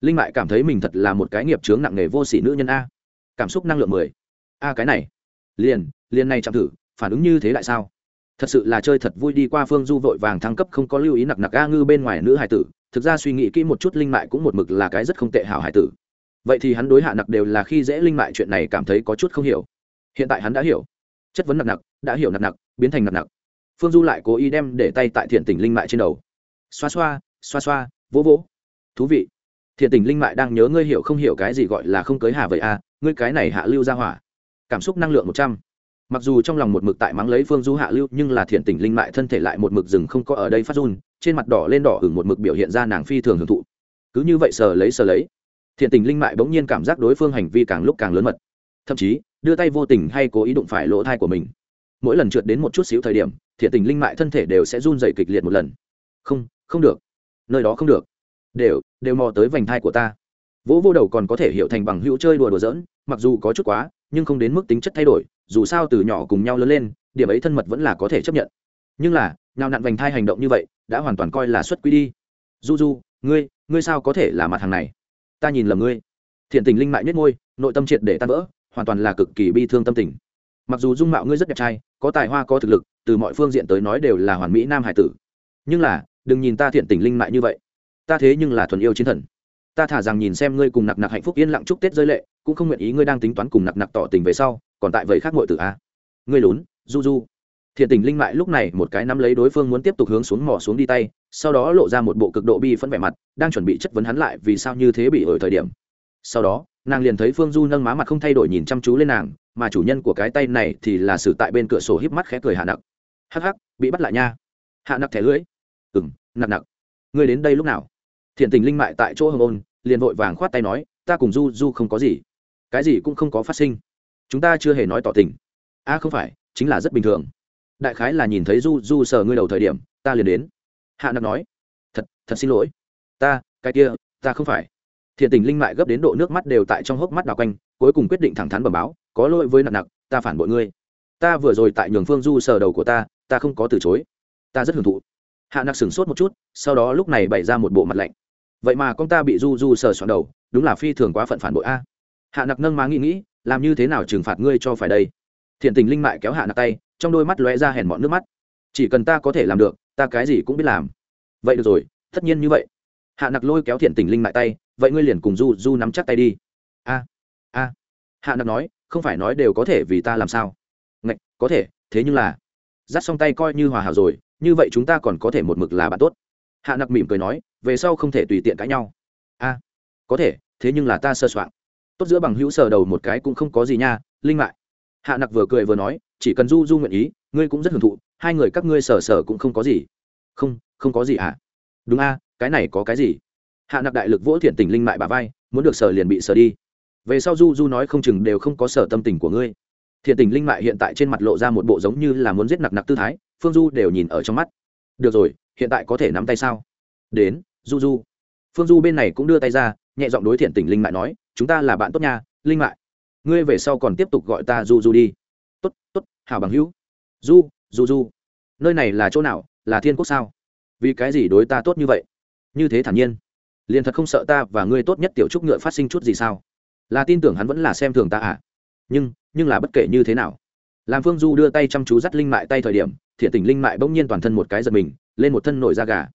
Linh mại cảm thấy mình thật là một cái nghiệp chướng nặng nề vô sỉ nữ nhân a. Cảm xúc năng lượng mười. A cái này. Liền liền này chẳng thử, phản ứng như thế lại sao? Thật sự là chơi thật vui đi qua phương du vội vàng thăng cấp không có lưu ý nặc nặc a ngư bên ngoài nữ hải tử thực ra suy nghĩ kỹ một chút linh mại cũng một mực là cái rất không tệ hảo hải tử. Vậy thì hắn đối hạ nặc đều là khi dễ linh mại chuyện này cảm thấy có chút không hiểu. Hiện tại hắn đã hiểu. Chất vấn nặc nặc, đã hiểu nặc nặc, biến thành nặc nặc. Phương du lại cố ý đem để tay tại thiện tỉnh linh mại trên đầu. Xoa xoa xoa xoa, vỗ vỗ. Thú vị. Thiện tỉnh linh mại đang nhớ ngươi hiểu không hiểu cái gì gọi là không cưới hà vậy à ngươi cái này hạ lưu ra hỏa. Cảm xúc năng lượng một trăm mặc dù trong lòng một mực tại mắng lấy phương du hạ lưu, nhưng là thiện tình linh mại thân thể lại một mực rừng không có ở đây phát run, trên mặt đỏ lên đỏ hửng một mực biểu hiện ra nàng phi thường hưởng thụ. Cứ như vậy sờ lấy sờ lấy, thiện tình linh mại bỗng nhiên cảm giác đối phương hành vi càng lúc càng lớn mật. Thậm chí, đưa tay vô tình hay cố ý đụng phải lỗ thai của mình. Mỗi lần trượt đến một chút xíu thời điểm, thiện tình linh mại thân thể đều sẽ run dày kịch liệt một lần. Không không được. Nơi đó không được. Đều đều mò tới vành thai của ta. Vỗ vô đầu còn có thể hiểu thành bằng hữu chơi đùa đùa giỡn, mặc dù có chút quá, nhưng không đến mức tính chất thay đổi dù sao từ nhỏ cùng nhau lớn lên, điểm ấy thân mật vẫn là có thể chấp nhận. Nhưng là nhào nặn vành thai hành động như vậy, đã hoàn toàn coi là xuất quy đi. Du du, ngươi ngươi sao có thể là mặt hàng này? Ta nhìn lầm ngươi. Thiện tình linh mại nhất ngôi nội tâm triệt để tan vỡ, hoàn toàn là cực kỳ bi thương tâm tình. Mặc dù dung mạo ngươi rất đẹp trai, có tài hoa, có thực lực, từ mọi phương diện tới nói đều là hoàn mỹ nam hải tử. Nhưng là, đừng nhìn ta thiện tình linh mại như vậy. Ta thế nhưng là thuần yêu chiến thần. Ta thả rằng nhìn xem ngươi cùng nặc nặc hạnh phúc yên lặng chúc tết rơi lệ cũng không nguyện ý ngươi đang tính toán cùng nặc nặc tỏ tình về sau, còn tại vậy khác ngội tử a. Ngươi lún, du du. Thiện tình linh mại lúc này một cái nắm lấy đối phương muốn tiếp tục hướng xuống mỏ xuống đi tay, sau đó lộ ra một bộ cực độ bi phẫn vẻ mặt, đang chuẩn bị chất vấn hắn lại vì sao như thế bị ở thời điểm. Sau đó, nàng liền thấy phương du nâng má mặt không thay đổi nhìn chăm chú lên nàng, mà chủ nhân của cái tay này thì là xử tại bên cửa sổ híp mắt khẽ cười hạ nặc. Hắc hắc, bị bắt lại nha. Hạ nặc thẻ lưỡi. Ừng nặc nặc. Ngươi đến đây lúc nào? Thiện tình linh mại tại chỗ hồng ôn, liền vội vàng khoát tay nói, ta cùng du du không có gì cái gì cũng không có phát sinh. Chúng ta chưa hề nói tỏ tình. A không phải, chính là rất bình thường. Đại khái là nhìn thấy du du sờ ngươi đầu thời điểm, ta liền đến. Hạ nặc nói, thật thật xin lỗi. Ta, cái kia, ta không phải. Thiện tình linh mại gấp đến độ nước mắt đều tại trong hốc mắt đào quanh, cuối cùng quyết định thẳng thắn bẩm báo, có lỗi với nặng nặc, ta phản bội ngươi. Ta vừa rồi tại nhường phương du sờ đầu của ta ta không có từ chối. Ta rất hưởng thụ. Hạ nặc sửng sốt một chút, sau đó lúc này bày ra một bộ mặt lạnh. Vậy mà con ta bị du du sờ soạn đầu, đúng là phi thường quá phận phản bội a hạ nặc nâng má nghĩ nghĩ, làm như thế nào trừng phạt ngươi cho phải đây? Thiện tình linh mại kéo hạ nặc tay, trong đôi mắt lóe ra hèn mọn nước mắt. Chỉ cần ta có thể làm được, ta cái gì cũng biết làm. Vậy được rồi, tất nhiên như vậy. Hạ nặc lôi kéo thiện tình linh mại tay, vậy ngươi liền cùng du du nắm chắc tay đi. A a. Hạ nặc nói, không phải nói đều có thể vì ta làm sao? Ngạch, có thể, thế nhưng là dắt xong tay coi như hòa hảo rồi, như vậy chúng ta còn có thể một mực là bạn tốt. Hạ nặc mỉm cười nói, về sau không thể tùy tiện cãi nhau. A, có thể, thế nhưng là ta sơ soạn tốt giữa bằng hữu sờ đầu một cái cũng không có gì nha, linh mại. Hạ nặc vừa cười vừa nói, chỉ cần du du nguyện ý, ngươi cũng rất hưởng thụ, hai người các ngươi sờ sờ cũng không có gì. Không không có gì ạ. À? đúng a, cái này có cái gì? Hạ nặc đại lực vỗ thiện tình linh mại bà vai, muốn được sờ liền bị sờ đi. Về sau du du nói không chừng đều không có sở tâm tình của ngươi. Thiện tình linh mại hiện tại trên mặt lộ ra một bộ giống như là muốn giết nặc nặc tư thái, phương du đều nhìn ở trong mắt. Được rồi, hiện tại có thể nắm tay sao? Đến, du du. Phương du bên này cũng đưa tay ra, nhẹ giọng đối thiện tình linh mại nói chúng ta là bạn tốt nha, linh mại ngươi về sau còn tiếp tục gọi ta du du đi. Tốt tốt, hảo bằng hữu. Du du du nơi này là chỗ nào? Là thiên quốc sao? Vì cái gì đối ta tốt như vậy? Như thế thản nhiên. Liền thật không sợ ta và ngươi tốt nhất tiểu trúc ngựa phát sinh chút gì sao? Là tin tưởng hắn vẫn là xem thường ta à? Nhưng nhưng là bất kể như thế nào. Làm phương du đưa tay chăm chú dắt linh mại tay thời điểm, thiện tình linh mại bỗng nhiên toàn thân một cái giật mình, lên một thân nổi da gà.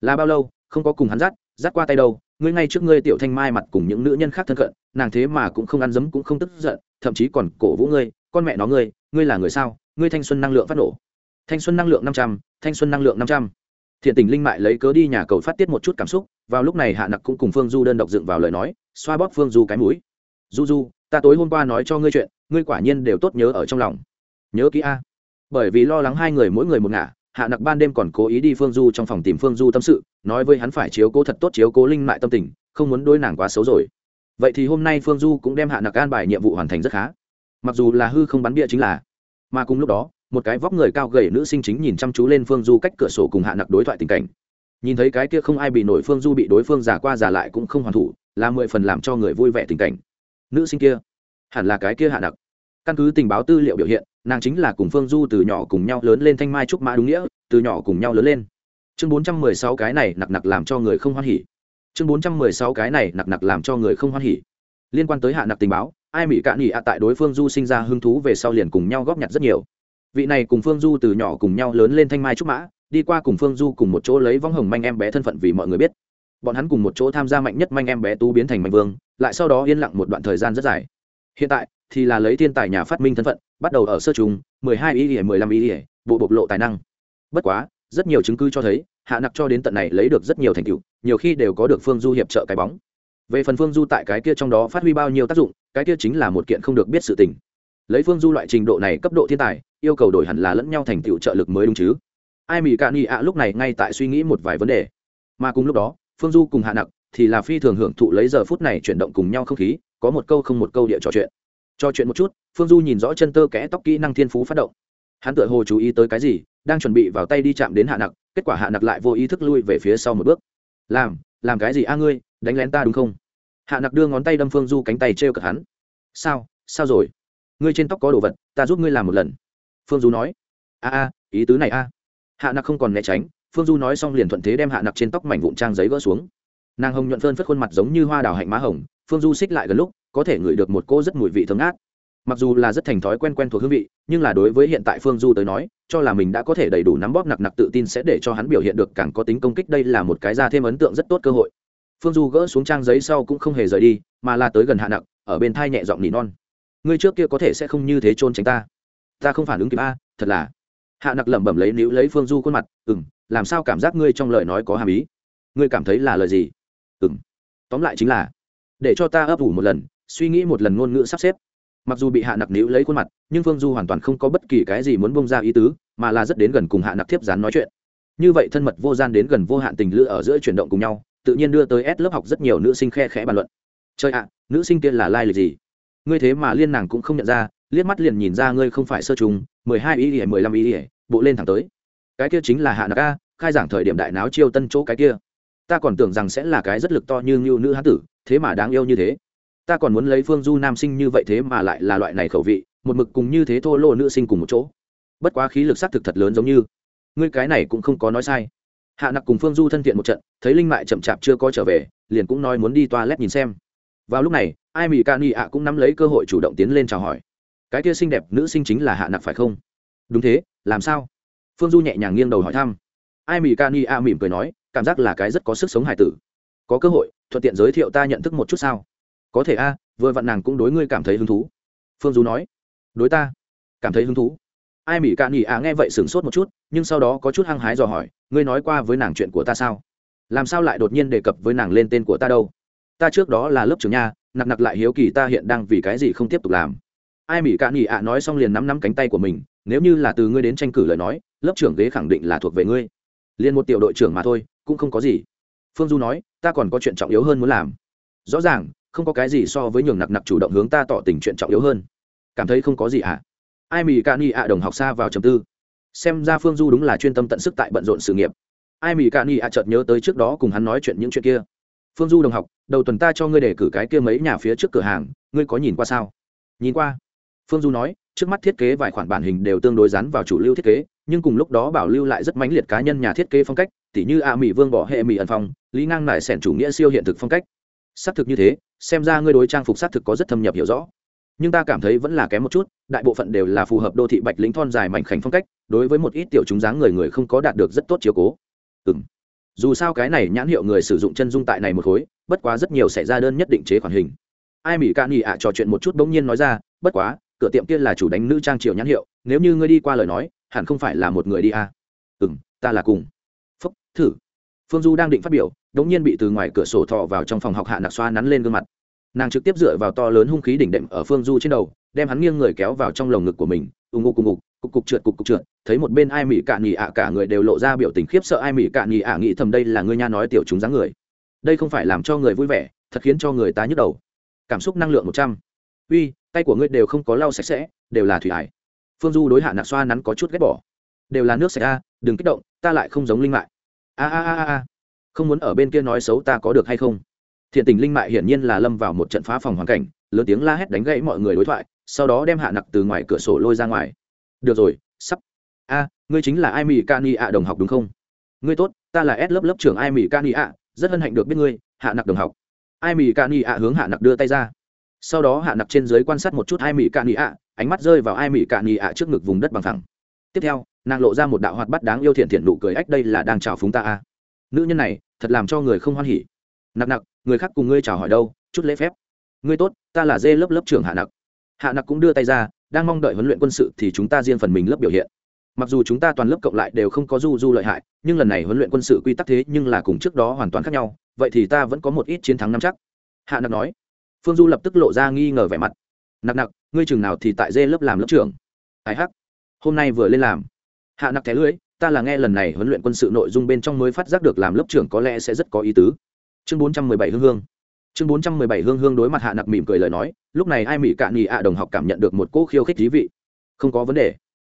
Là bao lâu, không có cùng hắn dắt dắt qua tay đâu, ngươi ngay trước ngươi tiểu thanh mai mặt cùng những nữ nhân khác thân cận, nàng thế mà cũng không ăn dấm cũng không tức giận, thậm chí còn cổ vũ ngươi, con mẹ nó ngươi ngươi là người sao? Ngươi thanh xuân năng lượng phát nổ. Thanh xuân năng lượng năm trăm, thanh xuân năng lượng năm trăm. Thiện tình linh mại lấy cớ đi nhà cầu phát tiết một chút cảm xúc, vào lúc này hạ nặc cũng cùng phương du đơn độc dựng vào lời nói, xoa bóp phương du cái mũi. Du du, ta tối hôm qua nói cho ngươi chuyện, ngươi quả nhiên đều tốt nhớ ở trong lòng. Nhớ kỹ a. Bởi vì lo lắng hai người mỗi người một ngả hạ nặc ban đêm còn cố ý đi phương du trong phòng tìm phương du tâm sự, nói với hắn phải chiếu cố thật tốt chiếu cố linh mại tâm tình, không muốn đôi nàng quá xấu rồi. Vậy thì hôm nay phương du cũng đem hạ nặc an bài nhiệm vụ hoàn thành rất khá. Mặc dù là hư không bắn bia chính là, mà cùng lúc đó, một cái vóc người cao gầy nữ sinh chính nhìn chăm chú lên phương du cách cửa sổ cùng hạ nặc đối thoại tình cảnh. Nhìn thấy cái kia không ai bị nổi phương du bị đối phương giả qua giả lại cũng không hoàn thủ, là mười phần làm cho người vui vẻ tình cảnh. Nữ sinh kia, hẳn là cái kia hạ nặc. Căn cứ tình báo tư liệu biểu hiện nàng chính là cùng phương du từ nhỏ cùng nhau lớn lên thanh mai trúc mã đúng nghĩa, từ nhỏ cùng nhau lớn lên. Chương bốn trăm mười sáu cái này nặc nặc làm cho người không hoan hỉ. Chương bốn trăm mười sáu cái này nặc nặc làm cho người không hoan hỉ. Liên quan tới hạ nặc tình báo, ai mỹ cạn nghỉ ạ tại đối phương du sinh ra hứng thú về sau liền cùng nhau góp nhặt rất nhiều. Vị này cùng phương du từ nhỏ cùng nhau lớn lên thanh mai trúc mã, đi qua cùng phương du cùng một chỗ lấy vong hồng manh em bé thân phận vì mọi người biết. Bọn hắn cùng một chỗ tham gia mạnh nhất manh em bé tú biến thành mạnh vương, lại sau đó yên lặng một đoạn thời gian rất dài. Hiện tại thì là lấy thiên tài nhà phát minh thân phận, bắt đầu ở sơ trùng, mười hai ý ỉa mười lăm ý ỉa bộ bộc lộ tài năng. Bất quá, rất nhiều chứng cứ cho thấy, hạ nặc cho đến tận này lấy được rất nhiều thành tựu, nhiều khi đều có được phương du hiệp trợ cái bóng. Về phần phương du tại cái kia trong đó phát huy bao nhiêu tác dụng, cái kia chính là một kiện không được biết sự tình. Lấy phương du loại trình độ này cấp độ thiên tài, yêu cầu đổi hẳn là lẫn nhau thành tựu trợ lực mới đúng chứ. Ai mỹ cạn nghị ạ, lúc này ngay tại suy nghĩ một vài vấn đề. Mà cùng lúc đó, phương du cùng hạ nặc thì là phi thường hưởng thụ lấy giờ phút này chuyển động cùng nhau không khí, có một câu không một câu địa trò chuyện. Cho chuyện một chút, phương du nhìn rõ chân tơ kẽ tóc kỹ năng thiên phú phát động. Hắn tựa hồ chú ý tới cái gì, đang chuẩn bị vào tay đi chạm đến hạ nặc, kết quả hạ nặc lại vô ý thức lui về phía sau một bước. Làm làm cái gì a ngươi, đánh lén ta đúng không? Hạ nặc đưa ngón tay đâm phương du cánh tay t r cợt hắn. Sao sao rồi? Ngươi trên tóc có đồ vật, ta giúp ngươi làm một lần. Phương du nói. A a, ý tứ này a. Hạ nặc không còn né tránh, phương du nói xong liền thuận thế đem hạ nặc trên tóc mảnh vụn trang giấy gỡ xuống. Nàng hồng nhuận phơn phất khuôn mặt giống như hoa đào hạnh má hồng, phương du xích lại gần lúc có thể ngửi được một cô rất mùi vị thơm ngát. Mặc dù là rất thành thói quen quen thuộc hương vị, nhưng là đối với hiện tại phương du tới nói, cho là mình đã có thể đầy đủ nắm bóp nặc nặc tự tin sẽ để cho hắn biểu hiện được càng có tính công kích, đây là một cái ra thêm ấn tượng rất tốt cơ hội. Phương du gỡ xuống trang giấy sau cũng không hề rời đi, mà là tới gần hạ nặc, ở bên thai nhẹ giọng nỉ non. Ngươi trước kia có thể sẽ không như thế trôn tránh ta. Ta không phản ứng kịp a, thật là. Hạ nặc lẩm bẩm lấy níu lấy phương du khuôn mặt ừ m làm sao cảm giác ngươi trong lời nói có hàm ý? Ngươi cảm thấy là lời gì? Ừ m tóm lại chính là, để cho ta ấp ủ một lần suy nghĩ một lần ngôn ngữ sắp xếp. Mặc dù bị hạ nặc níu lấy khuôn mặt, nhưng phương du hoàn toàn không có bất kỳ cái gì muốn bông ra ý tứ, mà là rất đến gần cùng hạ nặc thiếp dán nói chuyện. Như vậy thân mật vô gian đến gần vô hạn tình lữ ở giữa chuyển động cùng nhau, tự nhiên đưa tới ép lớp học rất nhiều nữ sinh khe khẽ bàn luận. Chơi ạ, nữ sinh kia là lai lịch gì? Ngươi thế mà liên nàng cũng không nhận ra, liếc mắt liền nhìn ra ngươi không phải sơ trùng, mười hai ý ỉa mười lăm ý ỉa bộ lên thẳng tới. Cái kia chính là hạ nặc a, khai giảng thời điểm đại náo chiêu tân chỗ cái kia. Ta còn tưởng rằng sẽ là cái rất lực to như ngưu nữ hán tử, thế mà đáng yêu như thế ta còn muốn lấy phương du nam sinh như vậy thế mà lại là loại này khẩu vị, một mực cùng như thế thô lô nữ sinh cùng một chỗ. Bất quá khí lực s á c thực thật lớn giống như. Ngươi cái này cũng không có nói sai. Hạ nặc cùng phương du thân thiện một trận, thấy linh mại chậm chạp chưa có trở về, liền cũng nói muốn đi toa lét nhìn xem. Vào lúc này, ai mỹ ca ni ạ cũng nắm lấy cơ hội chủ động tiến lên chào hỏi. Cái kia xinh đẹp nữ sinh chính là hạ nặc phải không? Đúng thế, làm sao? Phương du nhẹ nhàng nghiêng đầu hỏi thăm. Ai mỹ ca ni ạ mỉm cười nói, cảm giác là cái rất có sức sống hài tử. Có cơ hội, thuận tiện giới thiệu ta nhận thức một chút sao? Có thể a, vừa vặn nàng cũng đối ngươi cảm thấy hứng thú. Phương du nói. Đối ta? Cảm thấy hứng thú? Ai mỹ cạn nghỉ à nghe vậy sửng sốt một chút, nhưng sau đó có chút hăng hái dò hỏi, ngươi nói qua với nàng chuyện của ta sao? Làm sao lại đột nhiên đề cập với nàng lên tên của ta đâu? Ta trước đó là lớp trưởng nha, nặc nặc lại hiếu kỳ ta hiện đang vì cái gì không tiếp tục làm. Ai mỹ cạn nghỉ ạ nói xong liền nắm nắm cánh tay của mình, nếu như là từ ngươi đến tranh cử lời nói, lớp trưởng ghế khẳng định là thuộc về ngươi. Liền một tiểu đội trưởng mà thôi, cũng không có gì. Phương du nói, ta còn có chuyện trọng yếu hơn muốn làm. Rõ ràng không có cái gì so với nhường nặc nặc chủ động hướng ta tỏ tình chuyện trọng yếu hơn. Cảm thấy không có gì ạ? À? ai mì ca ni ạ đồng học xa vào trầm tư. Xem ra phương du đúng là chuyên tâm tận sức tại bận rộn sự nghiệp. Ai mì ca ni ạ chợt nhớ tới trước đó cùng hắn nói chuyện những chuyện kia. Phương du đồng học, đầu tuần ta cho ngươi để cử cái kia mấy nhà phía trước cửa hàng, ngươi có nhìn qua sao? Nhìn qua. Phương du nói, trước mắt thiết kế vài khoản bản hình đều tương đối rắn vào chủ lưu thiết kế, nhưng cùng lúc đó bảo lưu lại rất mãnh liệt cá nhân nhà thiết kế phong cách, tỉ như a mỹ vương bỏ hệ mỹ ẩn phong, lý ngang lại sẻn chủ nghĩa siêu hiện thực phong cách. Xác thực như thế xem ra ngươi đối trang phục xác thực có rất thâm nhập hiểu rõ. Nhưng ta cảm thấy vẫn là kém một chút, đại bộ phận đều là phù hợp đô thị bạch lĩnh thon dài mảnh khảnh phong cách, đối với một ít tiểu chúng dáng người người không có đạt được rất tốt chiếu cố. Ừ m dù sao cái này nhãn hiệu người sử dụng chân dung tại này một khối, bất quá rất nhiều xảy ra đơn nhất định chế khoản hình. Ai mỹ ca nghỉ ạ, trò chuyện một chút bỗng nhiên nói ra, bất quá, cửa tiệm kia là chủ đánh nữ trang triều nhãn hiệu, nếu như ngươi đi qua lời nói, hẳn không phải là một người đi à. ừ m ta là cùng. Phúc, thử. Phương du đang định phát biểu đ ỗ n g nhiên bị từ ngoài cửa sổ thọ vào trong phòng học hạ nạc xoa nắn lên gương mặt nàng trực tiếp dựa vào to lớn hung khí đỉnh đệm ở phương du trên đầu, đem hắn nghiêng người kéo vào trong lồng ngực của mình, ù ngụ cùng ngục, cục cục trượt cục cục trượt, thấy một bên ai mỹ cạn nhì ạ cả người đều lộ ra biểu tình khiếp sợ. Ai mỹ cạn nhì ạ nghĩ thầm đây là ngươi nha nói tiểu chúng dáng người. Đây không phải làm cho người vui vẻ, thật khiến cho người ta nhức đầu. Cảm xúc năng lượng một trăm. Uy, tay của ngươi đều không có lau sạch sẽ, đều là thủy hải. Phương du đối hạ nạc xoa nắn có chút ghét bỏ. Đều là nước sạch a, đừng kích động, ta lại không giống linh mại. A a a a. Không muốn ở bên kia nói xấu ta có được hay không? Thiện tình linh mại hiển nhiên là lâm vào một trận phá phòng hoàn cảnh, lớn tiếng la hét đánh gãy mọi người đối thoại, sau đó đem hạ nặc từ ngoài cửa sổ lôi ra ngoài. Được rồi, sắp. A, ngươi chính là ai mỹ cani ạ đồng học đúng không? Ngươi tốt, ta là s lớp lớp trưởng ai mỹ cani ạ rất hân hạnh được biết ngươi, hạ nặc đồng học. Ai mỹ cani ạ hướng hạ nặc đưa tay ra. Sau đó hạ nặc trên dưới quan sát một chút ai mỹ cani ạ ánh mắt rơi vào ai mỹ cani ạ trước ngực vùng đất bằng thẳng. Tiếp theo, nàng lộ ra một đạo hoạt bắt đáng yêu thiện thiện nụ cười, ách, đây là đang chào phúng ta a. Nữ nhân này, thật làm cho người không hoan hỉ. Nặc nặc người khác cùng ngươi chào hỏi đâu, chút lễ phép. Ngươi tốt, ta là dê lớp lớp trưởng hạ nặc. Hạ nặc cũng đưa tay ra, đang mong đợi huấn luyện quân sự thì chúng ta riêng phần mình lớp biểu hiện. Mặc dù chúng ta toàn lớp cộng lại đều không có du du lợi hại, nhưng lần này huấn luyện quân sự quy tắc thế nhưng là cùng trước đó hoàn toàn khác nhau, vậy thì ta vẫn có một ít chiến thắng năm chắc. Hạ nặc nói. Phương du lập tức lộ ra nghi ngờ vẻ mặt. Nặc nặc, ngươi chừng nào thì tại dê lớp làm lớp trưởng? Ai hắc, hôm nay vừa lên làm. Hạ nặc thẻ lưới ta là nghe lần này huấn luyện quân sự nội dung bên trong mới phát giác được làm lớp trưởng có lẽ sẽ rất có ý tứ chương bốn trăm mười bảy hương hương. Chương bốn trăm mười bảy hương hương đối mặt hạ nặc mỉm cười lời nói, lúc này ai mỹ cạn nhì ạ đồng học cảm nhận được một cỗ khiêu khích thí vị. Không có vấn đề.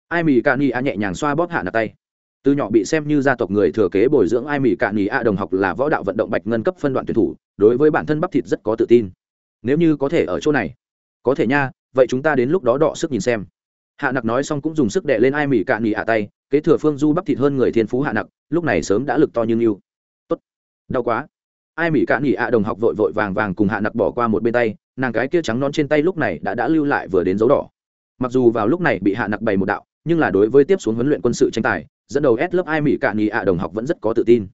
Ai mỹ cạn nhì ạ nhẹ nhàng xoa bóp hạ nặc tay. Từ nhỏ bị xem như gia tộc người thừa kế bồi dưỡng, ai mỹ cạn nhì ạ đồng học là võ đạo vận động bạch ngân cấp phân đoạn tuyển thủ, đối với bản thân bắp thịt rất có tự tin. Nếu như có thể ở chỗ này, có thể nha, vậy chúng ta đến lúc đó đọ sức nhìn xem. Hạ nặc nói xong cũng dùng sức đệ lên ai mỹ cạn nhì ạ tay, kế thừa phương du bắp thịt hơn người thiên phú hạ nặc, lúc này sớm đã lực to như yêu tốt. Đau quá ai mỹ cạn nhì ạ, đồng học vội vội vàng vàng cùng hạ nặc bỏ qua một bên tay, nàng cái kia trắng non trên tay lúc này đã đã lưu lại vừa đến dấu đỏ. Mặc dù vào lúc này bị hạ nặc bày một đạo, nhưng là đối với tiếp xuống huấn luyện quân sự tranh tài, dẫn đầu S lớp ai mỹ cạn nhì ạ, đồng học vẫn rất có tự tin.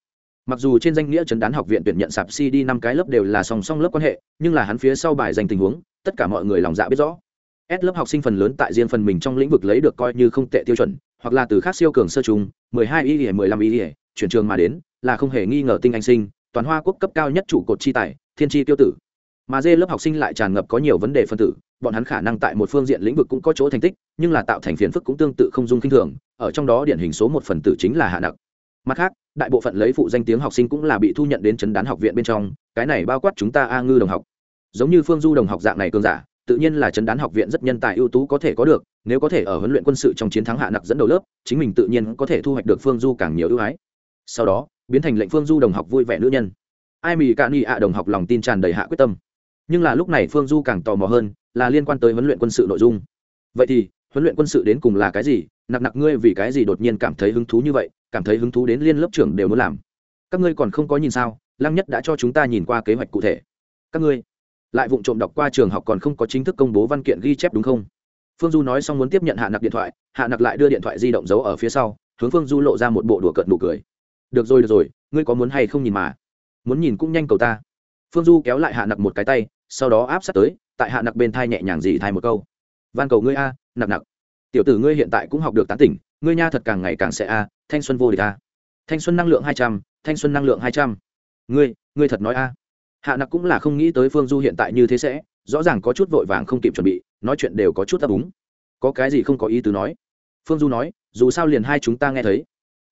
Mặc dù trên danh nghĩa chấn đán học viện tuyển nhận sạp si đi năm cái lớp đều là song song lớp quan hệ, nhưng là hắn phía sau bài dành tình huống, tất cả mọi người lòng dạ biết rõ. S lớp học sinh phần lớn tại riêng phần mình trong lĩnh vực lấy được coi như không tệ tiêu chuẩn, hoặc là từ khác siêu cường sơ trùng 12 y 15 y, chuyển trường mà đến, là không hề nghi ngờ tinh anh sinh toàn hoa quốc cấp cao nhất trụ cột chi tài, thiên chi tiêu tử. Mà dê lớp học sinh lại tràn ngập có nhiều vấn đề phân tử, bọn hắn khả năng tại một phương diện lĩnh vực cũng có chỗ thành tích, nhưng là tạo thành phiền phức cũng tương tự không dung kinh thường, ở trong đó điển hình số một phần tử chính là hạ nặc. Mặt khác, đại bộ phận lấy phụ danh tiếng học sinh cũng là bị thu nhận đến chấn đán học viện bên trong, cái này bao quát chúng ta a ngư đồng học. Giống như phương du đồng học dạng này cường giả, tự nhiên là chấn đán học viện rất nhân tài ưu tú có thể có được, nếu có thể ở huấn luyện quân sự trong chiến thắng hạ nặc dẫn đầu lớp, chính mình tự nhiên có thể thu hoạch được phương du càng nhiều ưu ái. Sau đó biến thành lệnh phương du đồng học vui vẻ nữ nhân. Ai mì cạn y ạ đồng học lòng tin tràn đầy hạ quyết tâm. Nhưng là lúc này phương du càng tò mò hơn, là liên quan tới huấn luyện quân sự nội dung. Vậy thì, huấn luyện quân sự đến cùng là cái gì? Nặc nặc ngươi vì cái gì đột nhiên cảm thấy hứng thú như vậy, cảm thấy hứng thú đến liên lớp trưởng đều muốn làm? Các ngươi còn không có nhìn sao? Lăng nhất đã cho chúng ta nhìn qua kế hoạch cụ thể. Các ngươi lại vụng trộm đọc qua trường học còn không có chính thức công bố văn kiện ghi chép đúng không? Phương du nói xong muốn tiếp nhận hạ nặc điện thoại, hạ nặc lại đưa điện thoại di động giấu ở phía sau, hướng phương du lộ ra một bộ đùa cợt nụ cười được rồi được rồi, ngươi có muốn hay không nhìn mà? Muốn nhìn cũng nhanh cầu ta. Phương du kéo lại hạ nặc một cái tay, sau đó áp sát tới, tại hạ nặc bên thai nhẹ nhàng dì thai một câu. Van cầu ngươi a, nặc nặc. Tiểu tử ngươi hiện tại cũng học được tán tỉnh, ngươi nha thật càng ngày càng sẽ a, thanh xuân vô địch a. Thanh xuân năng lượng hai trăm, thanh xuân năng lượng hai trăm. Ngươi ngươi thật nói a. Hạ nặc cũng là không nghĩ tới phương du hiện tại như thế sẽ, rõ ràng có chút vội vàng không kịp chuẩn bị, nói chuyện đều có chút ấp úng. Có cái gì không có ý tứ nói? Phương du nói, dù sao liền hai chúng ta nghe thấy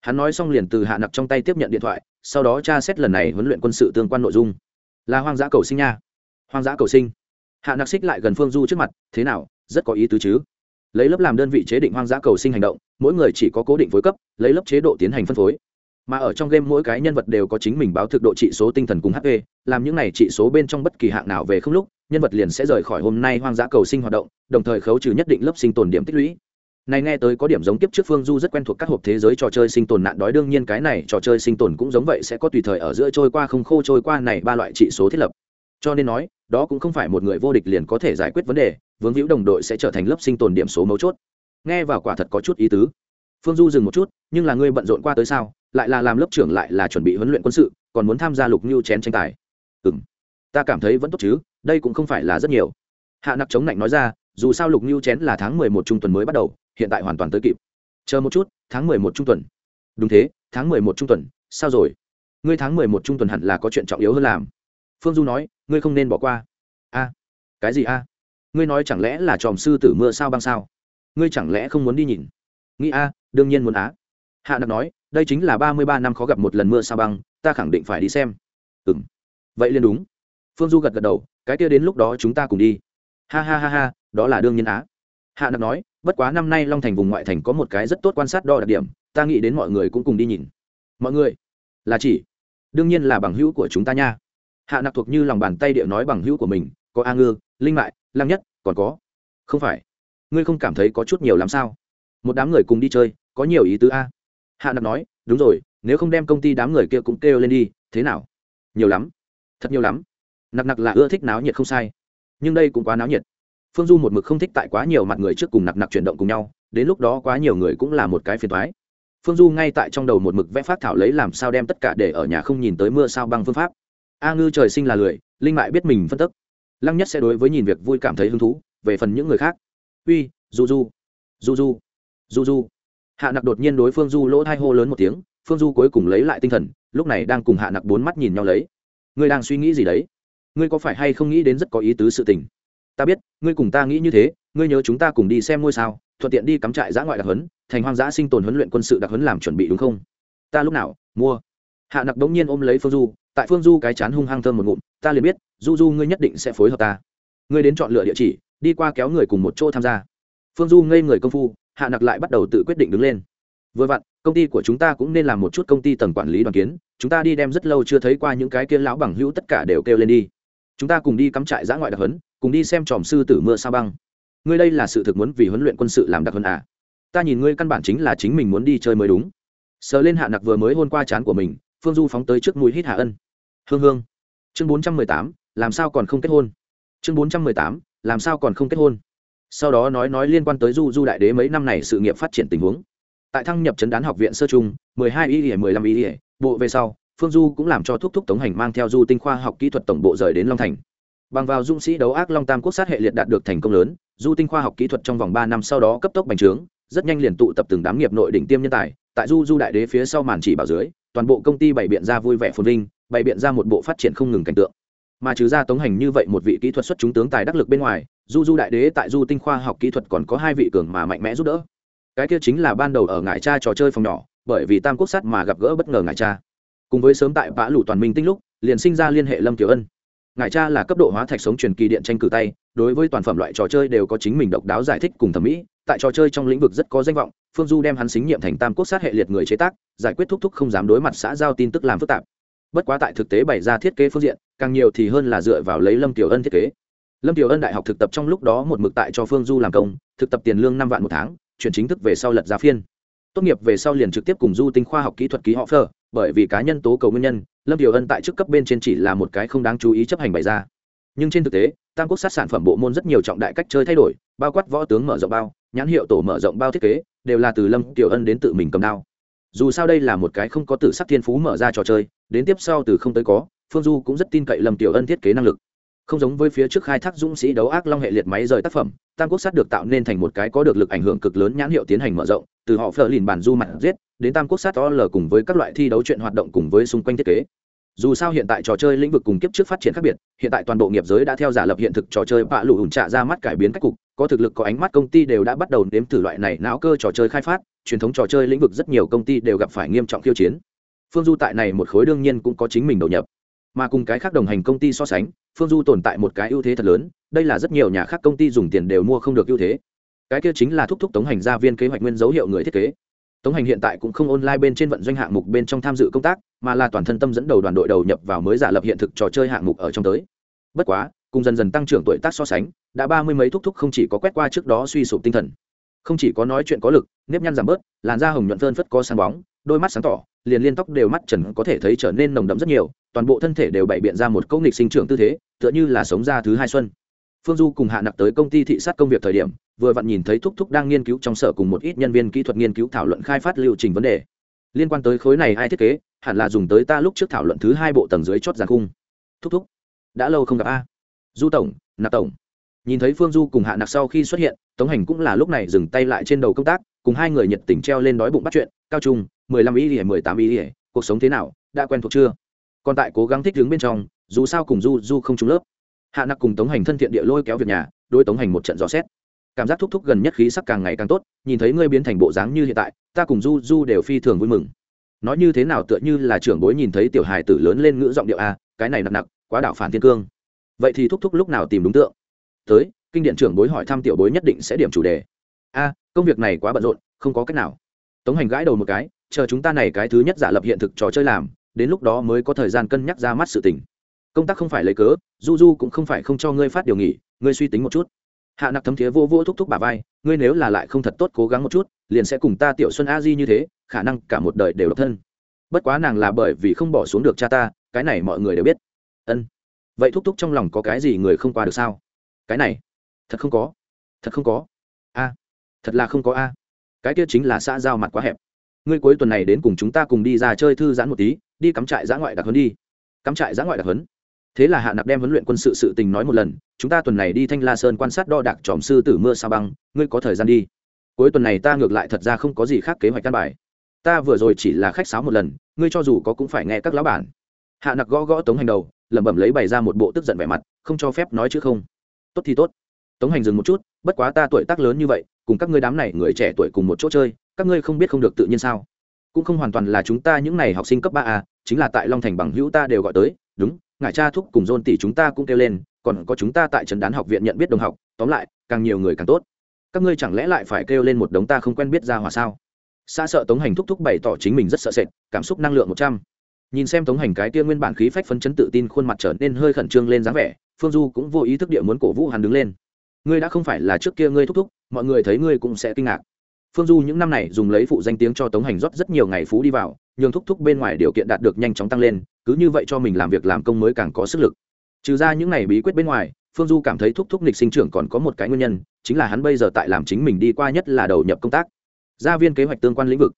hắn nói xong liền từ hạ nặc trong tay tiếp nhận điện thoại, sau đó tra xét lần này huấn luyện quân sự tương quan nội dung. Là hoang dã cầu sinh nha. Hoang dã cầu sinh. Hạ nặc xích lại gần phương du trước mặt, thế nào, rất có ý tứ chứ? Lấy lớp làm đơn vị chế định hoang dã cầu sinh hành động, mỗi người chỉ có cố định phối cấp, lấy lớp chế độ tiến hành phân phối. Mà ở trong game mỗi cái nhân vật đều có chính mình báo thực độ trị số tinh thần cùng hp làm những này trị số bên trong bất kỳ hạng nào về không lúc, nhân vật liền sẽ rời khỏi hôm nay hoang dã cầu sinh hoạt động, đồng thời khấu trừ nhất định lớp sinh tồn điểm tích lũy này nghe tới có điểm giống kiếp trước phương du rất quen thuộc các hộp thế giới trò chơi sinh tồn nạn đói, đương nhiên cái này trò chơi sinh tồn cũng giống vậy sẽ có tùy thời ở giữa trôi qua không khô trôi qua này ba loại trị số thiết lập. Cho nên nói, đó cũng không phải một người vô địch liền có thể giải quyết vấn đề vướng hữu đồng đội sẽ trở thành lớp sinh tồn điểm số mấu chốt. Nghe vào quả thật có chút ý tứ. Phương du dừng một chút, nhưng là ngươi bận rộn qua tới sao? Lại là làm lớp trưởng lại là chuẩn bị huấn luyện quân sự, còn muốn tham gia lục như chén tranh tài. Ừ m ta cảm thấy vẫn tốt chứ, đây cũng không phải là rất nhiều. Hạ nặc chống lạnh nói ra, dù sao lục như chén là tháng mười một trung tuần mới bắt đầu hiện tại hoàn toàn tới kịp. Chờ một chút, tháng mười một trung tuần. Đúng thế, tháng mười một trung tuần, sao rồi? Ngươi tháng mười một trung tuần hẳn là có chuyện trọng yếu hơn làm. Phương du nói, ngươi không nên bỏ qua. A, cái gì a? Ngươi nói chẳng lẽ là tròm sư tử mưa sao băng sao? Ngươi chẳng lẽ không muốn đi nhìn? Nghĩ a, đương nhiên muốn á. Hạ nặc nói, đây chính là ba mươi ba năm khó gặp một lần mưa sao băng, ta khẳng định phải đi xem. Ừ m vậy liền đúng. Phương du gật gật đầu, cái kia đến lúc đó chúng ta cùng đi. Ha ha ha ha, đó là đương nhiên á. Hạ nặc nói bất quá năm nay long thành vùng ngoại thành có một cái rất tốt quan sát đo đặc điểm, ta nghĩ đến mọi người cũng cùng đi nhìn. Mọi người? Là chỉ? Đương nhiên là bằng hữu của chúng ta nha. Hạ nặc thuộc như lòng bàn tay địa nói bằng hữu của mình, có a ngư, linh mại, lăng nhất, còn có? Không phải. Ngươi không cảm thấy có chút nhiều lắm sao? Một đám người cùng đi chơi, có nhiều ý tứ a. Hạ nặc nói, đúng rồi, nếu không đem công ty đám người kia cũng kêu lên đi, thế nào? Nhiều lắm. Thật nhiều lắm. Nặc nặc là ưa thích náo nhiệt không sai. Nhưng đây cũng quá náo nhiệt phương du một mực không thích tại quá nhiều mặt người trước cùng nặc nặc chuyển động cùng nhau, đến lúc đó quá nhiều người cũng là một cái phiền thoái phương du ngay tại trong đầu một mực vẽ phát thảo lấy làm sao đem tất cả để ở nhà không nhìn tới mưa sao băng phương pháp. A ngư trời sinh là lười, linh mại biết mình phân tức. Lăng nhất sẽ đối với nhìn việc vui cảm thấy hứng thú, về phần những người khác. Uy du du du du du du hạ nặc đột nhiên đối phương du lỗ thai hô lớn một tiếng, phương du cuối cùng lấy lại tinh thần, lúc này đang cùng hạ nặc bốn mắt nhìn nhau lấy. Ngươi đang suy nghĩ gì đấy? Ngươi có phải hay không nghĩ đến rất có ý tứ sự tình? Ta biết, ngươi cùng ta nghĩ như thế, ngươi nhớ chúng ta cùng đi xem ngôi sao, thuận tiện đi cắm trại giã ngoại đặc huấn, thành hoang dã sinh tồn huấn luyện quân sự đặc huấn làm chuẩn bị đúng không? Ta lúc nào, mua. Hạ nặc đống nhiên ôm lấy phương du, tại phương du cái chán hung hăng thơm một ngụm, ta liền biết, du du ngươi nhất định sẽ phối hợp ta. Ngươi đến chọn lựa địa chỉ, đi qua kéo người cùng một chỗ tham gia. Phương du ngây người công phu, hạ nặc lại bắt đầu tự quyết định đứng lên. Vừa vặn, công ty của chúng ta cũng nên làm một chút công ty tầng quản lý đoàn kiến, chúng ta đi đem rất lâu chưa thấy qua những cái kia lão bằng hữu tất cả đều kêu lên đi. Chúng ta cùng đi cắm trại giã ngoại đặc huấn cùng đi xem tròm sư tử mưa sao băng. Ngươi đây là sự thực muốn vì huấn luyện quân sự làm đặc hơn à? Ta nhìn ngươi căn bản chính là chính mình muốn đi chơi mới đúng. Sờ lên hạ nặc vừa mới hôn qua chán của mình, phương du phóng tới trước mũi hít hạ ân. Hương hương. Chương bốn trăm mười tám, làm sao còn không kết hôn? Chương bốn trăm mười tám, làm sao còn không kết hôn? Sau đó nói nói liên quan tới du du đại đế mấy năm này sự nghiệp phát triển tình huống. Tại thăng nhập chấn đán học viện sơ trung, mười hai ý ỉa mười lăm ý ỉa bộ về sau, phương du cũng làm cho thúc thúc tống hành mang theo du tinh khoa học kỹ thuật tổng bộ rời đến long thành bằng vào dũng sĩ đấu ác long tam quốc sát hệ liệt đạt được thành công lớn, du tinh khoa học kỹ thuật trong vòng ba năm sau đó cấp tốc bành trướng, rất nhanh liền tụ tập từng đám nghiệp nội đỉnh tiêm nhân tài, tại du du đại đế phía sau màn chỉ bảo dưới, toàn bộ công ty bày biện ra vui vẻ phồn vinh, bày biện ra một bộ phát triển không ngừng cảnh tượng. Mà trừ ra tống hành như vậy một vị kỹ thuật xuất chúng tướng tài đắc lực bên ngoài, du du đại đế tại du tinh khoa học kỹ thuật còn có hai vị cường mà mạnh mẽ giúp đỡ. Cái kia chính là ban đầu ở ngải cha trò chơi phòng nhỏ, bởi vì tam quốc sát mà gặp gỡ bất ngờ ngải cha. Cùng với sớm tại vã lũ toàn minh tinh lúc, liền sinh ra liên hệ lâm kiều ân. Ngài cha là cấp độ hóa thạch sống truyền kỳ điện tranh cử tay, đối với toàn phẩm loại trò chơi đều có chính mình độc đáo giải thích cùng thẩm mỹ. Tại trò chơi trong lĩnh vực rất có danh vọng, phương du đem hắn xính nhiệm thành tam quốc sát hệ liệt người chế tác, giải quyết thúc thúc không dám đối mặt xã giao tin tức làm phức tạp. Bất quá tại thực tế bày ra thiết kế phương diện, càng nhiều thì hơn là dựa vào lấy lâm tiểu ân thiết kế. Lâm tiểu ân đại học thực tập trong lúc đó một mực tại cho phương du làm công, thực tập tiền lương năm vạn một tháng, chuyển chính thức về sau lật giá phiên. Tốt nghiệp về sau liền trực tiếp cùng du tinh khoa học kỹ thuật ký họ phơ bởi vì cá nhân tố cầu nguyên nhân, lâm tiểu ân tại chức cấp bên trên chỉ là một cái không đáng chú ý chấp hành bày ra. Nhưng trên thực tế, tam quốc sát sản phẩm bộ môn rất nhiều trọng đại cách chơi thay đổi, bao quát võ tướng mở rộng bao, nhãn hiệu tổ mở rộng bao thiết kế, đều là từ lâm tiểu ân đến tự mình cầm đao. Dù sao đây là một cái không có tử sắc thiên phú mở ra trò chơi, đến tiếp sau từ không tới có, phương du cũng rất tin cậy lâm tiểu ân thiết kế năng lực không giống với phía trước khai thác dũng sĩ đấu ác long hệ liệt máy rời tác phẩm, tam quốc sát được tạo nên thành một cái có được lực ảnh hưởng cực lớn nhãn hiệu tiến hành mở rộng, từ họ phờ lìn bản du mặt giết, đến tam quốc sát o l cùng với các loại thi đấu chuyện hoạt động cùng với xung quanh thiết kế. Dù sao hiện tại trò chơi lĩnh vực cùng kiếp trước phát triển khác biệt, hiện tại toàn bộ nghiệp giới đã theo giả lập hiện thực trò chơi bạ lụ ủn trạ ra mắt cải biến cách cục, có thực lực, có ánh mắt công ty đều đã bắt đầu nếm thử loại này não cơ trò chơi khai phát, truyền thống trò chơi lĩnh vực rất nhiều công ty đều gặp phải nghiêm trọng khiêu chiến. Phương du tại này một khối đương nhiên cũng có chính mình đầu nhập. Mà cùng cái khác đồng hành công ty so sánh phương du tồn tại một cái ưu thế thật lớn, đây là rất nhiều nhà khác công ty dùng tiền đều mua không được ưu thế. Cái kia chính là thúc thúc tống hành gia viên kế hoạch nguyên dấu hiệu người thiết kế. Tống hành hiện tại cũng không online bên trên vận doanh hạng mục bên trong tham dự công tác, mà là toàn thân tâm dẫn đầu đoàn đội đầu nhập vào mới giả lập hiện thực trò chơi hạng mục ở trong tới. Bất quá, cùng dần dần tăng trưởng tuổi tác so sánh, đã ba mươi mấy thúc thúc không chỉ có quét qua trước đó suy sụp tinh thần, không chỉ có nói chuyện có lực, nếp nhăn giảm bớt, làn da hồng nhuận phơn phất có sáng bóng, đôi mắt sáng tỏ liền liên tóc đều mắt trần có thể thấy trở nên nồng đậm rất nhiều, toàn bộ thân thể đều bày biện ra một câu nghịch sinh trưởng tư thế, tựa như là sống ra thứ hai xuân. Phương du cùng hạ nặc tới công ty thị sát công việc thời điểm, vừa vặn nhìn thấy thúc thúc đang nghiên cứu trong sở cùng một ít nhân viên kỹ thuật nghiên cứu thảo luận khai phát liệu trình vấn đề. Liên quan tới khối này ai thiết kế, hẳn là dùng tới ta lúc trước thảo luận thứ hai bộ tầng dưới chót giàn khung. Thúc thúc, đã lâu không gặp a. Du tổng nạp tổng. Nhìn thấy phương du cùng hạ nặc sau khi xuất hiện, tống hành cũng là lúc này dừng tay lại trên đầu công tác cùng hai người nhiệt tình treo lên đói bụng bắt chuyện, cao trung, mười lăm ý ỉa mười tám ý ỉa cuộc sống thế nào, đã quen thuộc chưa? Còn tại cố gắng thích đứng bên trong, dù sao cùng du du không trúng lớp. Hạ nặc cùng tống hành thân thiện địa lôi kéo việc nhà đôi tống hành một trận dò xét. Cảm giác thúc thúc gần nhất khí sắc càng ngày càng tốt, nhìn thấy ngươi biến thành bộ dáng như hiện tại, ta cùng du du đều phi thường vui mừng. Nói như thế nào tựa như là trưởng bối nhìn thấy tiểu hài tử lớn lên ngữ giọng điệu a, cái này nặng nặng, quá đảo phản thiên cương. Vậy thì thúc thúc lúc nào tìm đúng tượng? Tới, kinh điện trưởng bối hỏi thăm tiểu bối nhất định sẽ điểm chủ đề a, công việc này quá bận rộn, không có cách nào. Tống hành gãi đầu một cái, chờ chúng ta này cái thứ nhất giả lập hiện thực trò chơi làm, đến lúc đó mới có thời gian cân nhắc ra mắt sự tình. Công tác không phải lấy cớ, du du cũng không phải không cho ngươi phát điều nghỉ, ngươi suy tính một chút. Hạ nặc thấm thiế vô vô thúc thúc bà vai, ngươi nếu là lại không thật tốt cố gắng một chút, liền sẽ cùng ta tiểu xuân a di như thế, khả năng cả một đời đều độc thân. Bất quá nàng là bởi vì không bỏ xuống được cha ta, cái này mọi người đều biết. Ân. Vậy thúc thúc trong lòng có cái gì người không qua được sao? Cái này, thật không có, thật không có thật là không có a. Cái kia chính là xã giao mặt quá hẹp. Ngươi cuối tuần này đến cùng chúng ta cùng đi ra chơi thư giãn một tí, đi cắm trại giã ngoại đặc huấn đi. Cắm trại giã ngoại đặc huấn. Thế là hạ nạp đem huấn luyện quân sự sự tình nói một lần, chúng ta tuần này đi thanh la sơn quan sát đo đạc tròm sư tử mưa sa băng, ngươi có thời gian đi. Cuối tuần này ta ngược lại thật ra không có gì khác kế hoạch căn bài. Ta vừa rồi chỉ là khách sáo một lần, ngươi cho dù có cũng phải nghe các lão bản. Hạ nặc gõ gõ tống hành đầu, lẩm bẩm lấy bày ra một bộ tức giận vẻ mặt, không cho phép nói chứ không. Tốt thì tốt. Tống hành dừng một chút, bất quá ta tuổi tác lớn như vậy cùng các ngươi đám này người trẻ tuổi cùng một chỗ chơi, các ngươi không biết không được tự nhiên sao? Cũng không hoàn toàn là chúng ta những n à y học sinh cấp ba a, chính là tại long thành bằng hữu ta đều gọi tới, đúng, ngài cha thúc cùng dôn tỷ chúng ta cũng kêu lên, còn có chúng ta tại trần đán học viện nhận biết đồng học, tóm lại, càng nhiều người càng tốt. Các ngươi chẳng lẽ lại phải kêu lên một đống ta không quen biết ra hòa sao? Xa sợ tống hành thúc thúc bày tỏ chính mình rất sợ sệt, cảm xúc năng lượng một trăm. Nhìn xem tống hành cái kia nguyên bản khí phách phấn chấn tự tin khuôn mặt trở nên hơi khẩn trương lên dáng vẻ, phương du cũng vô ý thức địa muốn cổ vũ hắn đứng lên. Ngươi đã không phải là trước kia ngươi thúc thúc mọi người thấy ngươi cũng sẽ kinh ngạc. Phương du những năm này dùng lấy phụ danh tiếng cho tống hành rót rất nhiều ngày phú đi vào, nhường thúc thúc bên ngoài điều kiện đạt được nhanh chóng tăng lên, cứ như vậy cho mình làm việc làm công mới càng có sức lực. Trừ ra những ngày bí quyết bên ngoài, phương du cảm thấy thúc thúc nịch sinh trưởng còn có một cái nguyên nhân, chính là hắn bây giờ tại làm chính mình đi qua nhất là đầu nhập công tác. Gia viên kế hoạch tương quan lĩnh vực.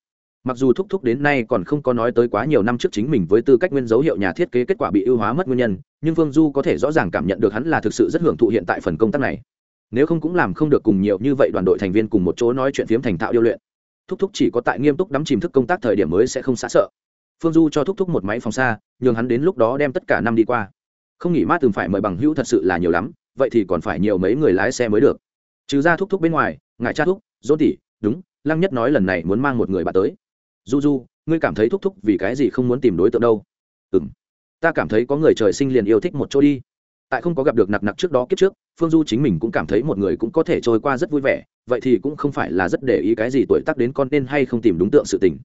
Mặc dù thúc thúc đến nay còn không có nói tới quá nhiều năm trước chính mình với tư cách nguyên dấu hiệu nhà thiết kế kết quả bị ưu hóa mất nguyên nhân, nhưng phương du có thể rõ ràng cảm nhận được hắn là thực sự rất hưởng thụ hiện tại phần công tác này nếu không cũng làm không được cùng nhiều như vậy đoàn đội thành viên cùng một chỗ nói chuyện phiếm thành thạo điêu luyện. Thúc thúc chỉ có tại nghiêm túc đắm chìm thức công tác thời điểm mới sẽ không xa sợ. Phương du cho thúc thúc một máy phòng xa, nhường hắn đến lúc đó đem tất cả năm đi qua. Không nghỉ mát từng phải mời bằng hữu thật sự là nhiều lắm, vậy thì còn phải nhiều mấy người lái xe mới được. Trừ ra thúc thúc bên ngoài ngài cha thúc, dỗ tỷ, đúng, lăng nhất nói lần này muốn mang một người bạn tới. Du du, ngươi cảm thấy thúc thúc vì cái gì không muốn tìm đối tượng đâu? Ừ m ta cảm thấy có người trời sinh liền yêu thích một chỗ đi. Tại không có gặp được nặc nặc trước đó kiếp trước phương du chính mình cũng cảm thấy một người cũng có thể trôi qua rất vui vẻ, vậy thì cũng không phải là rất để ý cái gì tuổi tác đến con nên hay không tìm đúng tượng sự tình.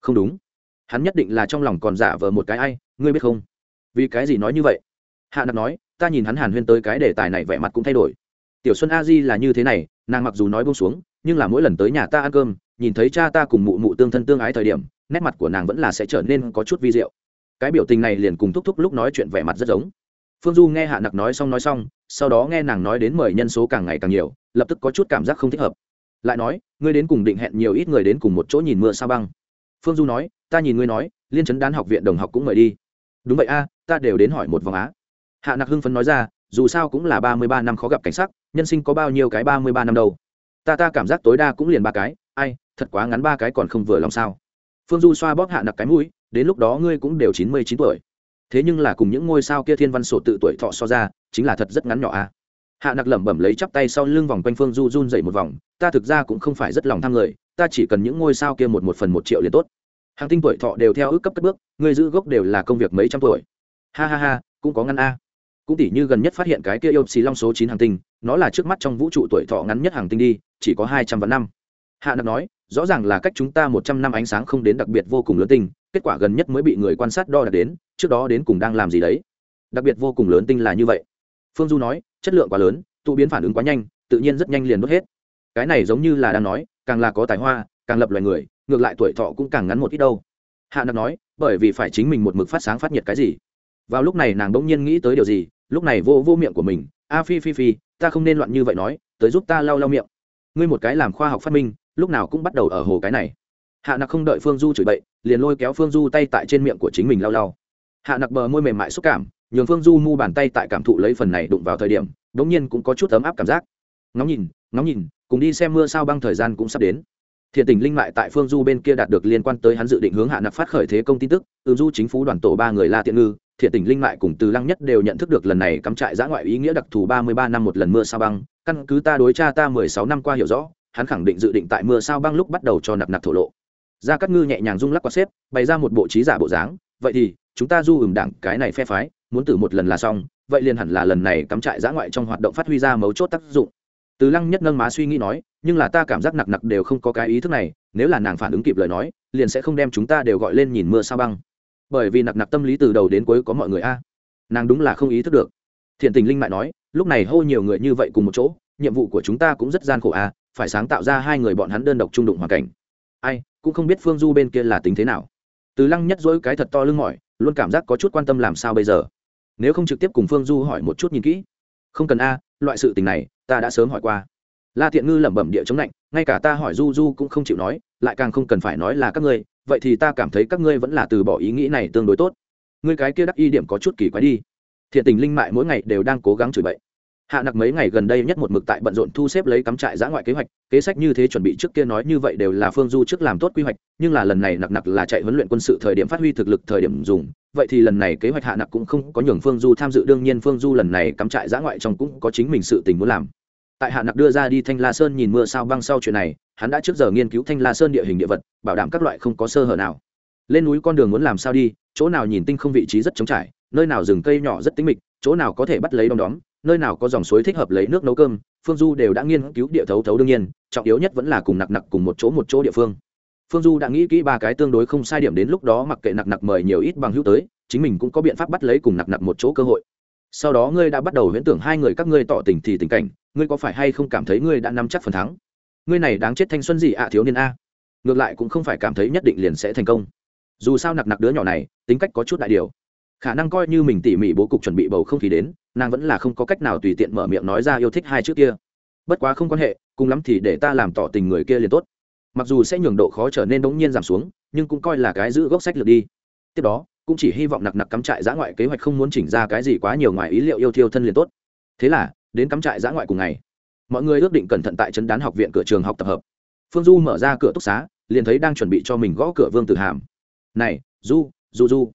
Không đúng. Hắn nhất định là trong lòng còn giả vờ một cái ai, ngươi biết không? Vì cái gì nói như vậy? Hạ nặc nói, ta nhìn hắn hàn huyên tới cái đề tài này vẻ mặt cũng thay đổi. Tiểu xuân a di là như thế này, nàng mặc dù nói buông xuống, nhưng là mỗi lần tới nhà ta ăn cơm, nhìn thấy cha ta cùng mụ mụ tương thân tương ái thời điểm, nét mặt của nàng vẫn là sẽ trở nên có chút vi diệu. Cái biểu tình này liền cùng thúc thúc lúc nói chuyện vẻ mặt rất giống phương du nghe hạ nặc nói xong nói xong, sau đó nghe nàng nói đến mời nhân số càng ngày càng nhiều, lập tức có chút cảm giác không thích hợp. Lại nói, ngươi đến cùng định hẹn nhiều ít người đến cùng một chỗ nhìn mưa sao băng? Phương du nói, ta nhìn ngươi nói, liên chấn đán học viện đồng học cũng mời đi. Đúng vậy a, ta đều đến hỏi một vòng á. Hạ nặc hưng phấn nói ra, dù sao cũng là ba mươi ba năm khó gặp cảnh sắc, nhân sinh có bao nhiêu cái ba mươi ba năm đâu? Ta ta cảm giác tối đa cũng liền ba cái, ai, thật quá ngắn ba cái còn không vừa lòng sao? Phương du xoa bóp hạ nặc cái mũi, đến lúc đó ngươi cũng đều chín mươi chín tuổi thế nhưng là cùng những ngôi sao kia thiên văn sổ tự tuổi thọ so ra, chính là thật rất ngắn nhỏ a. Hạ nặc lẩm bẩm lấy chắp tay sau lưng vòng quanh phương du run dậy một vòng, ta thực ra cũng không phải rất lòng tham người, ta chỉ cần những ngôi sao kia một một phần một triệu liền tốt. Hàng tinh tuổi thọ đều theo ước cấp cất bước, người giữ gốc đều là công việc mấy trăm tuổi. Ha ha ha, cũng có ngăn a. Cũng tỷ như gần nhất phát hiện cái kia yêu xì long số chín hàng tinh, nó là trước mắt trong vũ trụ tuổi thọ ngắn nhất hàng tinh đi, chỉ có hai trăm vạn năm. Hạ nặc nói, rõ ràng là cách chúng ta một trăm năm ánh sáng không đến đặc biệt vô cùng lớn tinh kết quả gần nhất mới bị người quan sát đo đạc đến, trước đó đến cùng đang làm gì đấy. Đặc biệt vô cùng lớn tinh là như vậy. Phương du nói, chất lượng quá lớn, tụ biến phản ứng quá nhanh, tự nhiên rất nhanh liền đốt hết. Cái này giống như là đang nói, càng là có tài hoa, càng lập loài người, ngược lại tuổi thọ cũng càng ngắn một ít đâu. Hạ nặc nói, bởi vì phải chính mình một mực phát sáng phát nhiệt cái gì. Vào lúc này nàng đ ỗ n g nhiên nghĩ tới điều gì, lúc này vô vô miệng của mình, a phi phi phi, ta không nên loạn như vậy nói, tới giúp ta lau lau miệng. Ngươi một cái làm khoa học phát minh, lúc nào cũng bắt đầu ở hồ cái này hạ nặc không đợi phương du chửi bậy, liền lôi kéo phương du tay tại trên miệng của chính mình lau lau. Hạ nặc bờ môi mềm mại xúc cảm, nhường phương du mu bàn tay tại cảm thụ lấy phần này đụng vào thời điểm đ ỗ n g nhiên cũng có chút ấm áp cảm giác. Ngóng nhìn ngóng nhìn, cùng đi xem mưa sao băng thời gian cũng sắp đến. Thiện tình linh lại tại phương du bên kia đạt được liên quan tới hắn dự định hướng hạ nặc phát khởi thế công tin tức ương du chính phủ đoàn tổ ba người la tiện ngư, thiện tình linh mại cùng từ lăng nhất đều nhận thức được lần này cắm trại giã ngoại ý nghĩa đặc thù ba mươi ba năm một lần mưa sao băng, căn cứ ta đối cha ta mười sáu năm qua hiểu rõ, hắn khẳng định dự định tại mưa sao băng lúc bắt đầu cho nặc nặc thổ lộ gia cát ngư nhẹ nhàng rung lắc qua xếp, bày ra một bộ trí giả bộ dáng. Vậy thì, chúng ta du ửng đảng cái này phe phái, muốn tử một lần là xong, vậy liền hẳn là lần này cắm trại giã ngoại trong hoạt động phát huy ra mấu chốt tác dụng. Từ lăng nhất nâng má suy nghĩ nói, nhưng là ta cảm giác nặc nặc đều không có cái ý thức này, nếu là nàng phản ứng kịp lời nói, liền sẽ không đem chúng ta đều gọi lên nhìn mưa sao băng. Bởi vì nặc nặc tâm lý từ đầu đến cuối có mọi người a. Nàng đúng là không ý thức được. Thiện tình linh mại nói, lúc này hô nhiều người như vậy cùng một chỗ, nhiệm vụ của chúng ta cũng rất gian khổ a, phải sáng tạo ra hai người bọn hắn đơn độc trung đụng hoàn cảnh ai, cũng không biết phương du bên kia là tính thế nào. Từ lăng nhất dỗi cái thật to lưng mỏi, luôn cảm giác có chút quan tâm làm sao bây giờ. Nếu không trực tiếp cùng phương du hỏi một chút nhìn kỹ. Không cần a, loại sự tình này, ta đã sớm hỏi qua. La thiện ngư lẩm bẩm địa chống lạnh, ngay cả ta hỏi du du cũng không chịu nói, lại càng không cần phải nói là các ngươi, vậy thì ta cảm thấy các ngươi vẫn là từ bỏ ý nghĩ này tương đối tốt. Ngươi cái kia đắc y điểm có chút kỳ quái đi. Thiện tình linh mại mỗi ngày đều đang cố gắng chửi bậy hạ nặc mấy ngày gần đây nhất một mực tại bận rộn thu xếp lấy cắm trại giã ngoại kế hoạch, kế sách như thế chuẩn bị trước kia nói như vậy đều là phương du trước làm tốt quy hoạch, nhưng là lần này nặc nặc là chạy huấn luyện quân sự thời điểm phát huy thực lực thời điểm dùng, vậy thì lần này kế hoạch hạ nặc cũng không có nhường phương du tham dự, đương nhiên phương du lần này cắm trại giã ngoại trong cũng có chính mình sự tình muốn làm. Tại hạ nặc đưa ra đi thanh la sơn nhìn mưa sao băng sau chuyện này, hắn đã trước giờ nghiên cứu thanh la sơn địa hình địa vật, bảo đảm các loại không có sơ hở nào. Lên núi con đường muốn làm sao đi, chỗ nào nhìn tinh không vị trí rất trống trải, nơi nào rừng cây nhỏ rất tính mịch, chỗ nào có thể bắt lấy đom đóm nơi nào có dòng suối thích hợp lấy nước nấu cơm, phương du đều đã nghiên cứu địa thấu thấu đương nhiên, trọng yếu nhất vẫn là cùng nặc nặc cùng một chỗ một chỗ địa phương. Phương du đã nghĩ kỹ ba cái tương đối không sai điểm đến lúc đó mặc kệ nặc nặc mời nhiều ít bằng hữu tới, chính mình cũng có biện pháp bắt lấy cùng nặc nặc một chỗ cơ hội. Sau đó ngươi đã bắt đầu huyễn tưởng hai người các ngươi tỏ tình thì tình cảnh, ngươi có phải hay không cảm thấy ngươi đã nắm chắc phần thắng? Ngươi này đáng chết thanh xuân gì ạ à, thiếu niên a. Ngược lại cũng không phải cảm thấy nhất định liền sẽ thành công. Dù sao nặc nặc đứa nhỏ này, tính cách có chút đại điều khả năng coi như mình tỉ mỉ bố cục chuẩn bị bầu không khí đến, nàng vẫn là không có cách nào tùy tiện mở miệng nói ra yêu thích hai trước kia. Bất quá không quan hệ, cùng lắm thì để ta làm tỏ tình người kia liền tốt. Mặc dù sẽ nhường độ khó trở nên đống nhiên giảm xuống, nhưng cũng coi là cái giữ gốc sách lược đi. Tiếp đó, cũng chỉ hy vọng nặc nặc cắm trại giã ngoại kế hoạch không muốn chỉnh ra cái gì quá nhiều ngoài ý liệu yêu thiêu thân liền tốt. Thế là, đến cắm trại giã ngoại cùng ngày, mọi người ước định cẩn thận tại trấn đán học viện cửa trường học tập hợp. Phương du mở ra cửa túc xá, liền thấy đang chuẩn bị cho mình gõ cửa vương tử hàm. Này, du du du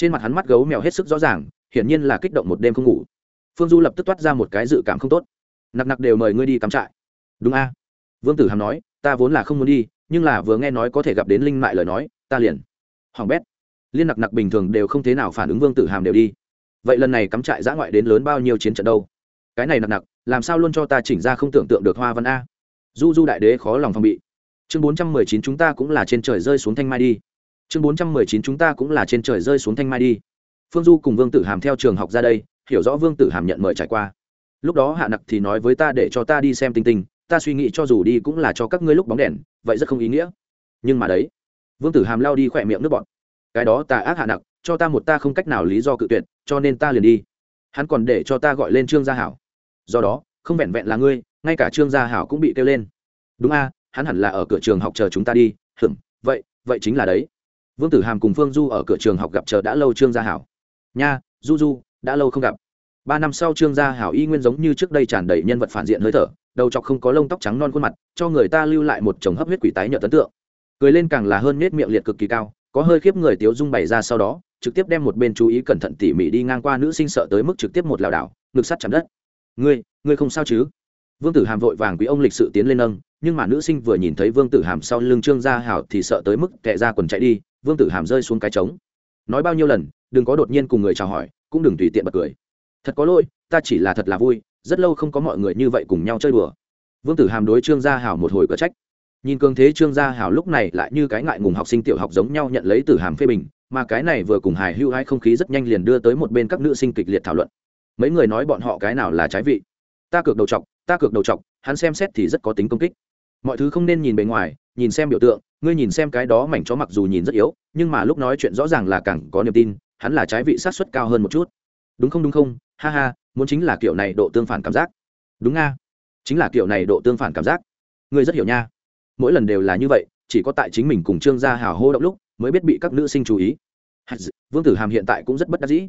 trên mặt hắn mắt gấu mèo hết sức rõ ràng, hiển nhiên là kích động một đêm không ngủ. Phương du lập tức toát ra một cái dự cảm không tốt. Nặc nặc đều mời ngươi đi cắm trại. Đúng a. Vương tử hàm nói, ta vốn là không muốn đi, nhưng là vừa nghe nói có thể gặp đến linh mại lời nói, ta liền. Hoàng bét. Liên nặc nặc bình thường đều không thế nào phản ứng vương tử hàm đều đi. Vậy lần này cắm trại giã ngoại đến lớn bao nhiêu chiến trận đâu? Cái này nặc nặc, làm sao luôn cho ta chỉnh ra không tưởng tượng được hoa văn a? Du du đại đế khó lòng phòng bị. Chương bốn trăm mười chín chúng ta cũng là trên trời rơi xuống thanh mai đi chương bốn trăm mười chín chúng ta cũng là trên trời rơi xuống thanh mai đi. Phương du cùng vương tử hàm theo trường học ra đây, hiểu rõ vương tử hàm nhận mời trải qua. Lúc đó hạ nặc thì nói với ta để cho ta đi xem tinh tinh, ta suy nghĩ cho dù đi cũng là cho các ngươi lúc bóng đèn, vậy rất không ý nghĩa. Nhưng mà đấy, vương tử hàm lao đi khỏe miệng nước bọn cái đó ta ác hạ nặc, cho ta một ta không cách nào lý do cự tuyệt, cho nên ta liền đi. Hắn còn để cho ta gọi lên trương gia hảo. Do đó, không vẹn vẹn là ngươi, ngay cả trương gia hảo cũng bị kêu lên. Đúng a, hắn hẳn là ở cửa trường học chờ chúng ta đi. Hừm vậy vậy chính là đấy vương tử hàm cùng phương du ở cửa trường học gặp chờ đã lâu trương gia hảo. Nha, du du, đã lâu không gặp. Ba năm sau trương gia hảo y nguyên giống như trước đây tràn đầy nhân vật phản diện hơi thở, đầu chọc không có lông tóc trắng non khuôn mặt, cho người ta lưu lại một chồng hấp huyết quỷ tái nhợt ấn tượng. Cười lên càng là hơn nết miệng liệt cực kỳ cao, có hơi khiếp người tiếu dung bày ra sau đó, trực tiếp đem một bên chú ý cẩn thận tỉ mỉ đi ngang qua nữ sinh sợ tới mức trực tiếp một lảo đảo, ngực sắt chạm đất. Ngươi ngươi không sao chứ? Vương tử hàm vội vàng quý ông lịch sự tiến lên nâng, nhưng mà nữ sinh vừa nhìn thấy vương tử hàm sau lưng trương gia hảo thì sợ tới mức tệ ra quần chạy đi vương tử hàm rơi xuống cái trống. Nói bao nhiêu lần, đừng có đột nhiên cùng người chào hỏi, cũng đừng tùy tiện bật cười. Thật có lỗi, ta chỉ là thật là vui, rất lâu không có mọi người như vậy cùng nhau chơi đùa. Vương tử hàm đối trương gia hảo một hồi cờ trách. Nhìn cường thế trương gia hảo lúc này lại như cái ngại ngùng học sinh tiểu học giống nhau nhận lấy tử hàm phê bình, mà cái này vừa cùng hài hưu hai không khí rất nhanh liền đưa tới một bên các nữ sinh kịch liệt thảo luận. Mấy người nói bọn họ cái nào là trái vị? Ta cược đầu chọc, ta cược đầu chọc, hắn xem xét thì rất có tính công kích. Mọi thứ không nên nhìn bề ngoài nhìn xem biểu tượng, ngươi nhìn xem cái đó mảnh chó mặc dù nhìn rất yếu, nhưng mà lúc nói chuyện rõ ràng là càng có niềm tin, hắn là trái vị sát xuất cao hơn một chút. Đúng không đúng không? Ha ha, muốn chính là kiểu này độ tương phản cảm giác. Đúng nga. Chính là kiểu này độ tương phản cảm giác. Ngươi rất hiểu nha. Mỗi lần đều là như vậy, chỉ có tại chính mình cùng trương gia hào hô động lúc, mới biết bị các nữ sinh chú ý. Vương tử hàm hiện tại cũng rất bất đắc dĩ.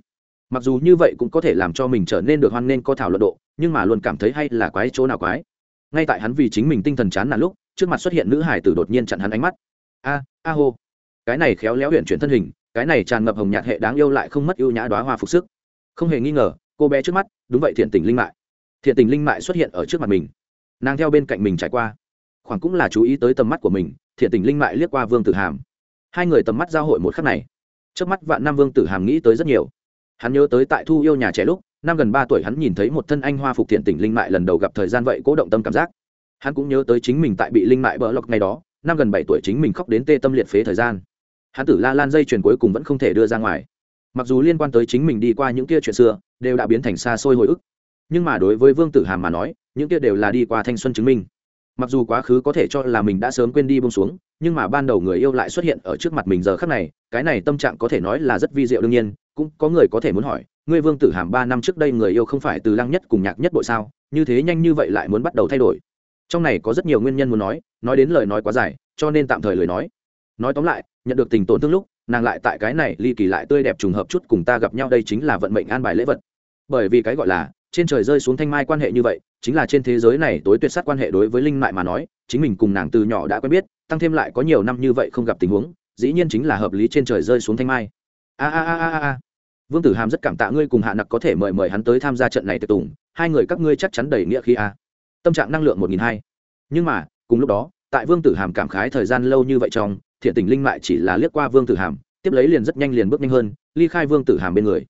Mặc dù như vậy cũng có thể làm cho mình trở nên được hoan nên có thảo luận độ, nhưng mà luôn cảm thấy hay là quái chỗ nào quái. Ngay tại hắn vì chính mình tinh thần chán nản lúc trước mặt xuất hiện nữ hải tử đột nhiên chặn hắn ánh mắt. A a hô. Cái này khéo léo huyện chuyển thân hình, cái này tràn ngập hồng nhạt hệ đáng yêu lại không mất ưu nhã đoá hoa phục sức. Không hề nghi ngờ, cô bé trước mắt, đúng vậy thiện tình linh mại. Thiện tình linh mại xuất hiện ở trước mặt mình. Nàng theo bên cạnh mình trải qua. Khoảng cũng là chú ý tới tầm mắt của mình, thiện tình linh mại liếc qua vương tử hàm. Hai người tầm mắt giao hội một khắc này. Trước mắt vạn nam vương tử hàm nghĩ tới rất nhiều. Hắn nhớ tới tại thu yêu nhà trẻ lúc, năm gần ba tuổi hắn nhìn thấy một thân anh hoa phục thiện tình linh mại lần đầu gặp thời gian vậy cố động tâm cảm giác hắn cũng nhớ tới chính mình tại bị linh mại bỡ lọc ngày đó, năm gần bảy tuổi chính mình khóc đến tê tâm liệt phế thời gian. Hắn tử la lan dây chuyền cuối cùng vẫn không thể đưa ra ngoài. Mặc dù liên quan tới chính mình đi qua những kia chuyện xưa, đều đã biến thành xa xôi hồi ức. Nhưng mà đối với vương tử hàm mà nói, những kia đều là đi qua thanh xuân chứng minh. Mặc dù quá khứ có thể cho là mình đã sớm quên đi bông xuống, nhưng mà ban đầu người yêu lại xuất hiện ở trước mặt mình giờ khắc này, cái này tâm trạng có thể nói là rất vi diệu đương nhiên, cũng có người có thể muốn hỏi, ngươi vương tử hàm ba năm trước đây người yêu không phải từ lăng nhất cùng nhạc nhất bội sao, như thế nhanh như vậy lại muốn bắt đầu thay đổi? Trong này có rất nhiều nguyên nhân muốn nói nói đến lời nói quá dài, cho nên tạm thời lời nói. Nói tóm lại, nhận được tình tổn thương lúc, nàng lại tại cái này ly kỳ lại tươi đẹp trùng hợp chút cùng ta gặp nhau đây chính là vận mệnh an bài lễ vật. Bởi vì cái gọi là, trên trời rơi xuống thanh mai quan hệ như vậy, chính là trên thế giới này tối tuyệt sát quan hệ đối với linh mại mà nói, chính mình cùng nàng từ nhỏ đã quen biết, tăng thêm lại có nhiều năm như vậy không gặp tình huống, dĩ nhiên chính là hợp lý trên trời rơi xuống thanh mai. A a a a a vương tử hàm rất cảm tạ ngươi cùng hạ nặc có thể mời mời hắn tới tham gia trận này tiệc tùng, hai người các ngươi chắc chắn đầy nghĩa khi a tâm trạng năng lượng một nghìn hai. Nhưng mà, cùng lúc đó, tại vương tử hàm cảm khái thời gian lâu như vậy trong, thiện tình linh mại chỉ là liếc qua vương tử hàm, tiếp lấy liền rất nhanh liền bước nhanh hơn, ly khai vương tử hàm bên người.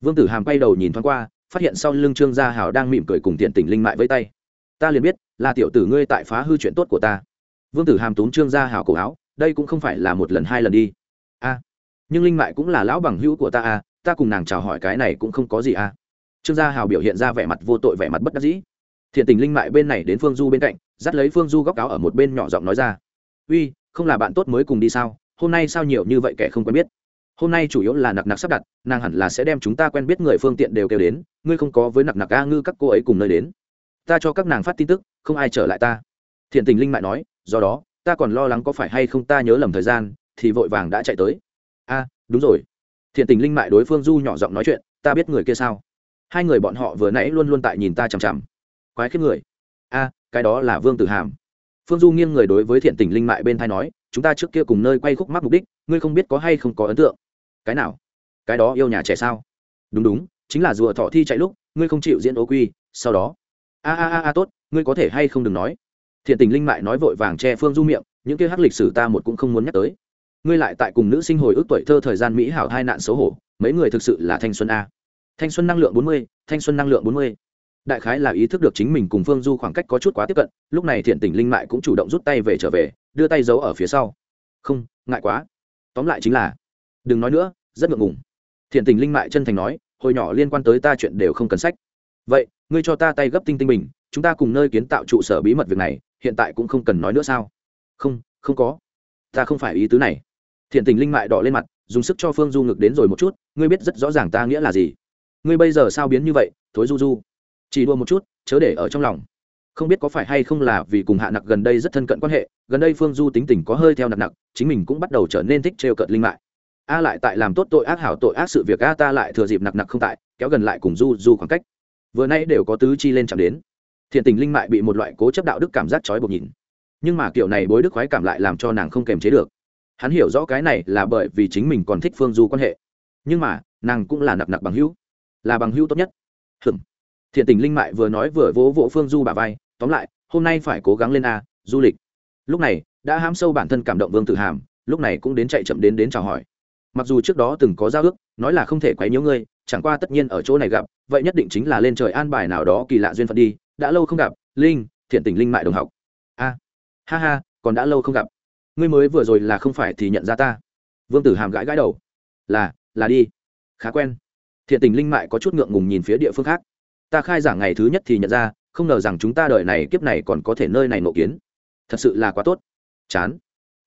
Vương tử hàm quay đầu nhìn thoáng qua, phát hiện sau lưng trương gia hảo đang mỉm cười cùng thiện tình linh mại với tay. Ta liền biết, là tiểu tử ngươi tại phá hư chuyện tốt của ta. Vương tử hàm túm trương gia hảo cổ áo, đây cũng không phải là một lần hai lần đi. A, nhưng linh mại cũng là lão bằng hữu của ta a ta cùng nàng chào hỏi cái này cũng không có gì a trương gia hào biểu hiện ra vẻ mặt vô tội vẻ mặt bất đắc dĩ thiện tình linh mại bên này đến phương du bên cạnh, dắt lấy phương du góc áo ở một bên nhỏ giọng nói ra. Uy, không là bạn tốt mới cùng đi sao? Hôm nay sao nhiều như vậy kẻ không quen biết? Hôm nay chủ yếu là nặc nặc sắp đặt, nàng hẳn là sẽ đem chúng ta quen biết người phương tiện đều kêu đến, ngươi không có với nặc nặc a ngư các cô ấy cùng nơi đến. Ta cho các nàng phát tin tức, không ai trở lại ta. Thiện tình linh mại nói, do đó, ta còn lo lắng có phải hay không ta nhớ lầm thời gian, thì vội vàng đã chạy tới. A, đúng rồi. Thiện tình linh mại đối phương du nhỏ giọng nói chuyện, ta biết người kia sao? Hai người bọn họ vừa nãy luôn luôn tại nhìn ta chằm chằm quái khiếp người. A, cái đó là vương tử hàm. Phương du nghiêng người đối với thiện tình linh mại bên thai nói, chúng ta trước kia cùng nơi quay khúc mắc mục đích, ngươi không biết có hay không có ấn tượng. Cái nào? Cái đó yêu nhà trẻ sao? Đúng đúng, chính là rùa thọ thi chạy lúc, ngươi không chịu diễn ố quy, sau đó. A a a a, tốt, ngươi có thể hay không đừng nói. Thiện tình linh mại nói vội vàng che phương du miệng, những kia hắc lịch sử ta một cũng không muốn nhắc tới. Ngươi lại tại cùng nữ sinh hồi ức tuổi thơ thời gian mỹ hảo hai nạn xấu hổ, mấy người thực sự là thanh xuân a. Thanh xuân năng lượng bốn mươi, thanh xuân năng lượng bốn mươi đại khái là ý thức được chính mình cùng phương du khoảng cách có chút quá tiếp cận, lúc này thiện tình linh mại cũng chủ động rút tay về trở về, đưa tay giấu ở phía sau. Không, ngại quá. Tóm lại chính là, đừng nói nữa, rất ngượng ngùng. Thiện tình linh mại chân thành nói, hồi nhỏ liên quan tới ta chuyện đều không cần sách. Vậy, ngươi cho ta tay gấp tinh tinh bình, chúng ta cùng nơi kiến tạo trụ sở bí mật việc này, hiện tại cũng không cần nói nữa sao? Không không có. Ta không phải ý tứ này. Thiện tình linh mại đỏ lên mặt, dùng sức cho phương du ngực đến rồi một chút, ngươi biết rất rõ ràng ta nghĩa là gì. Ngươi bây giờ sao biến như vậy, thối du du? Chỉ đua một chút, chớ để ở trong lòng. Không biết có phải hay không là vì cùng hạ nặc gần đây rất thân cận quan hệ, gần đây phương du tính tình có hơi theo nặc nặc, chính mình cũng bắt đầu trở nên thích trêu cợt linh mại. A lại tại làm tốt tội ác hảo tội ác sự việc a ta lại thừa dịp nặc nặc không tại, kéo gần lại cùng du du khoảng cách. Vừa nay đều có tứ chi lên chạm đến. Thiện tình linh mại bị một loại cố chấp đạo đức cảm giác trói buộc nhìn. Nhưng mà kiểu này bối đức khoái cảm lại làm cho nàng không kềm chế được. Hắn hiểu rõ cái này là bởi vì chính mình còn thích phương du quan hệ. Nhưng mà, nàng cũng là nặc nặc bằng hữu. Là bằng hữu tốt nhất. Hừm thiện tình linh mại vừa nói vừa vỗ vỗ phương du bà vai, tóm lại, hôm nay phải cố gắng lên a, du lịch. Lúc này, đã hám sâu bản thân cảm động vương tử hàm, lúc này cũng đến chạy chậm đến đến chào hỏi. Mặc dù trước đó từng có giao ước, nói là không thể quấy nhiễu ngươi, chẳng qua tất nhiên ở chỗ này gặp, vậy nhất định chính là lên trời an bài nào đó kỳ lạ duyên phận đi, đã lâu không gặp, linh, thiện tình linh mại đồng học. A, ha ha, còn đã lâu không gặp. Ngươi mới vừa rồi là không phải thì nhận ra ta. Vương tử hàm gãi gãi đầu. Là là đi. Khá quen. Thiện tình linh mại có chút ngượng ngùng nhìn phía địa phương khác ta khai giảng ngày thứ nhất thì nhận ra, không ngờ rằng chúng ta đợi này kiếp này còn có thể nơi này nộ kiến. Thật sự là quá tốt. Chán.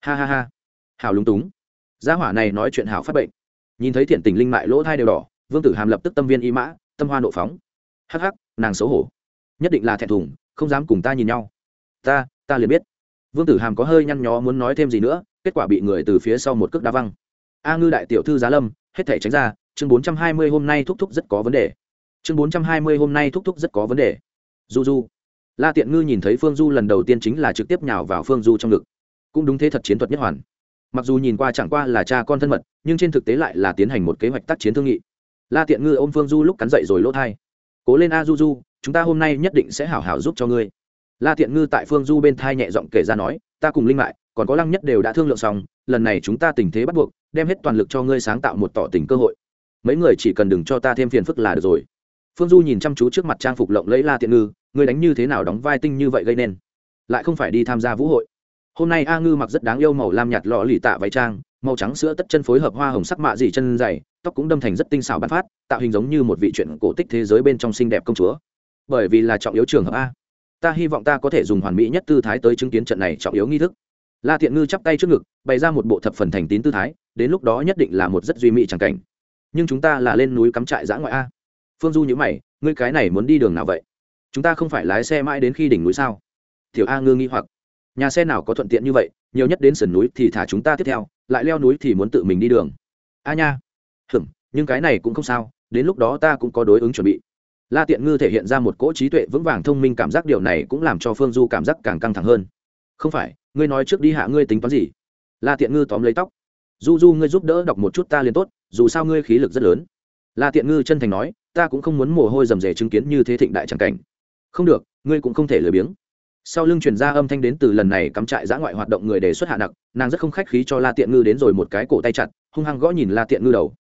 Ha ha ha. Hào lúng túng. Gia hỏa này nói chuyện hào phát bệnh. Nhìn thấy thiện tình linh mại lỗ thai đều đỏ, vương tử hàm lập tức tâm viên y mã, tâm hoa nộ phóng. Hắc hắc, nàng xấu hổ. Nhất định là thẹn thùng, không dám cùng ta nhìn nhau. Ta ta liền biết. Vương tử hàm có hơi nhăn nhó muốn nói thêm gì nữa, kết quả bị người từ phía sau một cước đá văng. A ngư đại tiểu thư giá lâm, hết thể tránh ra, chương bốn trăm hai mươi hôm nay thúc thúc rất có vấn đề chương bốn trăm hai mươi hôm nay thúc thúc rất có vấn đề. Du du la tiện ngư nhìn thấy phương du lần đầu tiên chính là trực tiếp nhào vào phương du trong ngực. Cũng đúng thế thật chiến thuật nhất hoàn. Mặc dù nhìn qua chẳng qua là cha con thân mật, nhưng trên thực tế lại là tiến hành một kế hoạch tác chiến thương nghị. La tiện ngư ôm phương du lúc cắn dậy rồi lỗ thai. Cố lên a du du, chúng ta hôm nay nhất định sẽ hảo hảo giúp cho ngươi. La tiện ngư tại phương du bên thai nhẹ giọng kể ra nói, ta cùng linh mại, còn có lăng nhất đều đã thương lượng xong, lần này chúng ta tình thế bắt buộc, đem hết toàn lực cho ngươi sáng tạo một tỏ tình cơ hội. Mấy người chỉ cần đừng cho ta thêm phiền phức là được rồi phương du nhìn chăm chú trước mặt trang phục lộng lẫy la tiện ngư ngươi đánh như thế nào đóng vai tinh như vậy gây nên? Lại không phải đi tham gia vũ hội. Hôm nay a ngư mặc rất đáng yêu màu lam nhạt lọ lì tạ váy trang, màu trắng sữa tất chân phối hợp hoa hồng sắc mạ dì chân dày, tóc cũng đâm thành rất tinh xảo bắn phát, tạo hình giống như một vị truyện cổ tích thế giới bên trong xinh đẹp công chúa. Bởi vì là trọng yếu trường hợp a. Ta hy vọng ta có thể dùng hoàn mỹ nhất tư thái tới chứng kiến trận này trọng yếu nghi thức. La thiện ngư chắp tay trước ngực, bày ra một bộ thập phần thành tín tư thái, đến lúc đó nhất định là một rất duy mỹ chẳng cảnh. Nhưng chúng ta là lên núi cắm trại giã ngoại a phương du nhữ mày, ngươi cái này muốn đi đường nào vậy? Chúng ta không phải lái xe mãi đến khi đỉnh núi sao? Thiểu a ngư nghi hoặc. Nhà xe nào có thuận tiện như vậy, nhiều nhất đến sườn núi thì thả chúng ta tiếp theo, lại leo núi thì muốn tự mình đi đường. A nha. Hừm nhưng cái này cũng không sao, đến lúc đó ta cũng có đối ứng chuẩn bị. La tiện ngư thể hiện ra một cỗ trí tuệ vững vàng thông minh cảm giác điều này cũng làm cho phương du cảm giác càng căng thẳng hơn. Không phải, ngươi nói trước đi hạ ngươi tính toán gì? La tiện ngư tóm lấy tóc. Du du, ngươi giúp đỡ đọc một chút ta liền tốt, dù sao ngươi khí lực rất lớn la tiện ngư chân thành nói, ta cũng không muốn mồ hôi rầm rề chứng kiến như thế thịnh đại tràng cảnh. Không được, ngươi cũng không thể lười biếng. Sau lưng truyền ra âm thanh đến từ lần này cắm trại giã ngoại hoạt động người đề xuất hạ nặc, nàng rất không khách khí cho la tiện ngư đến rồi một cái cổ tay chặt, hung hăng gõ nhìn la tiện ngư đầu.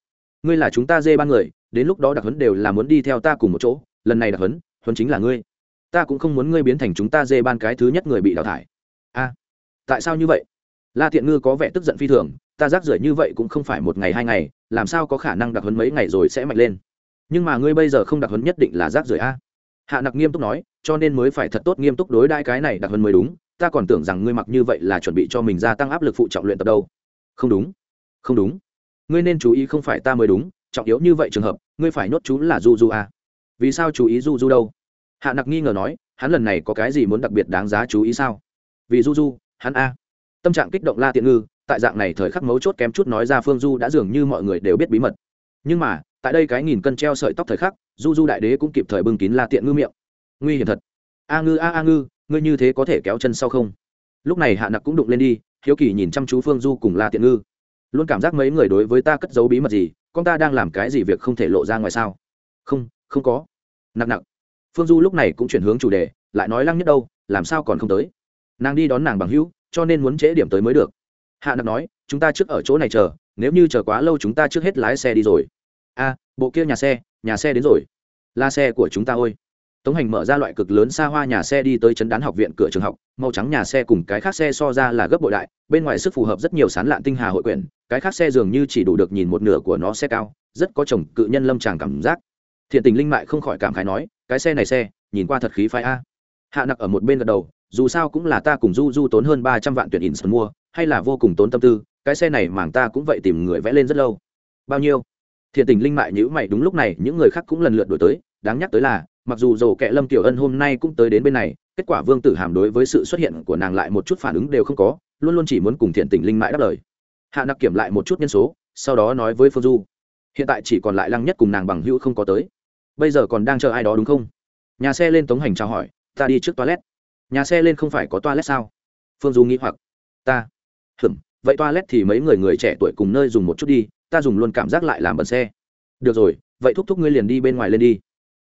Ngươi là chúng ta dê ba người, đến lúc đó đặc huấn đều là muốn đi theo ta cùng một chỗ, lần này đặc huấn huấn chính là ngươi. Ta cũng không muốn ngươi biến thành chúng ta dê ban cái thứ nhất người bị đào thải. A, tại sao như vậy? La tiện ngư có vẻ tức giận phi thường, ta rác rưởi như vậy cũng không phải một ngày hai ngày làm sao có khả năng đặc huấn mấy ngày rồi sẽ mạnh lên? Nhưng mà ngươi bây giờ không đặc huấn nhất định là rác rưởi a. Hạ nặc nghiêm túc nói, cho nên mới phải thật tốt nghiêm túc đối đãi cái này đặc huấn mới đúng. Ta còn tưởng rằng ngươi mặc như vậy là chuẩn bị cho mình gia tăng áp lực phụ trọng luyện tập đâu. Không đúng không đúng. Ngươi nên chú ý không phải ta mới đúng, trọng yếu như vậy trường hợp, ngươi phải nhốt chú là du du a. Vì sao chú ý du du đâu? Hạ nặc nghi ngờ nói, hắn lần này có cái gì muốn đặc biệt đáng giá chú ý sao? Vì du du hắn a. Tâm trạng kích động la tiện ngư tại dạng này thời khắc mấu chốt kém chút nói ra phương du đã dường như mọi người đều biết bí mật. Nhưng mà, tại đây cái nghìn cân treo sợi tóc thời khắc, du du đại đế cũng kịp thời bưng kín la tiện ngư miệng. Nguy hiểm thật. A ngư, a a ngư, ngươi như thế có thể kéo chân sau không? Lúc này hạ nặc cũng đụng lên đi, hiếu kỳ nhìn chăm chú phương du cùng la tiện ngư. Luôn cảm giác mấy người đối với ta cất giấu bí mật gì, con ta đang làm cái gì việc không thể lộ ra ngoài sao? Không không có. Nặc nặc. Phương du lúc này cũng chuyển hướng chủ đề, lại nói lăng nhất đâu, làm sao còn không tới? Nàng đi đón nàng bằng hữu, cho nên muốn trễ điểm tới mới được hạ nặc nói, chúng ta trước ở chỗ này chờ, nếu như chờ quá lâu chúng ta trước hết lái xe đi rồi. A, bộ kia nhà xe nhà xe đến rồi. La xe của chúng ta ôi. Tống hành mở ra loại cực lớn xa hoa nhà xe đi tới chấn đán học viện cửa trường học, màu trắng nhà xe cùng cái khác xe so ra là gấp bội đại, bên ngoài sức phù hợp rất nhiều sán lạn tinh hà hội quyển, cái khác xe dường như chỉ đủ được nhìn một nửa của nó xe cao, rất có chồng cự nhân lâm tràng cảm giác. Thiện tình linh mại không khỏi cảm khái nói, cái xe này xe, nhìn qua thật khí phái a. Hạ nặc ở một bên gật đầu dù sao cũng là ta cùng du du tốn hơn ba trăm vạn tuyển in sơn mua, hay là vô cùng tốn tâm tư, cái xe này mảng ta cũng vậy tìm người vẽ lên rất lâu. Bao nhiêu? Thiện tình linh mại nhữ mày đúng lúc này, những người khác cũng lần lượt đổi tới, đáng nhắc tới là, mặc dù dồ kệ lâm tiểu ân hôm nay cũng tới đến bên này, kết quả vương tử hàm đối với sự xuất hiện của nàng lại một chút phản ứng đều không có, luôn luôn chỉ muốn cùng thiện tình linh mại đáp lời. Hạ nặc kiểm lại một chút nhân số, sau đó nói với phương du, hiện tại chỉ còn lại lăng nhất cùng nàng bằng hữu không có tới. Bây giờ còn đang chờ ai đó đúng không? Nhà xe lên tống hành chào hỏi, ta đi trước toilet nhà xe lên không phải có toilet sao? Phương du nghĩ hoặc. Ta. Hừm vậy toilet thì mấy người người trẻ tuổi cùng nơi dùng một chút đi, ta dùng luôn cảm giác lại làm bẩn xe. Được rồi, vậy thúc thúc ngươi liền đi bên ngoài lên đi.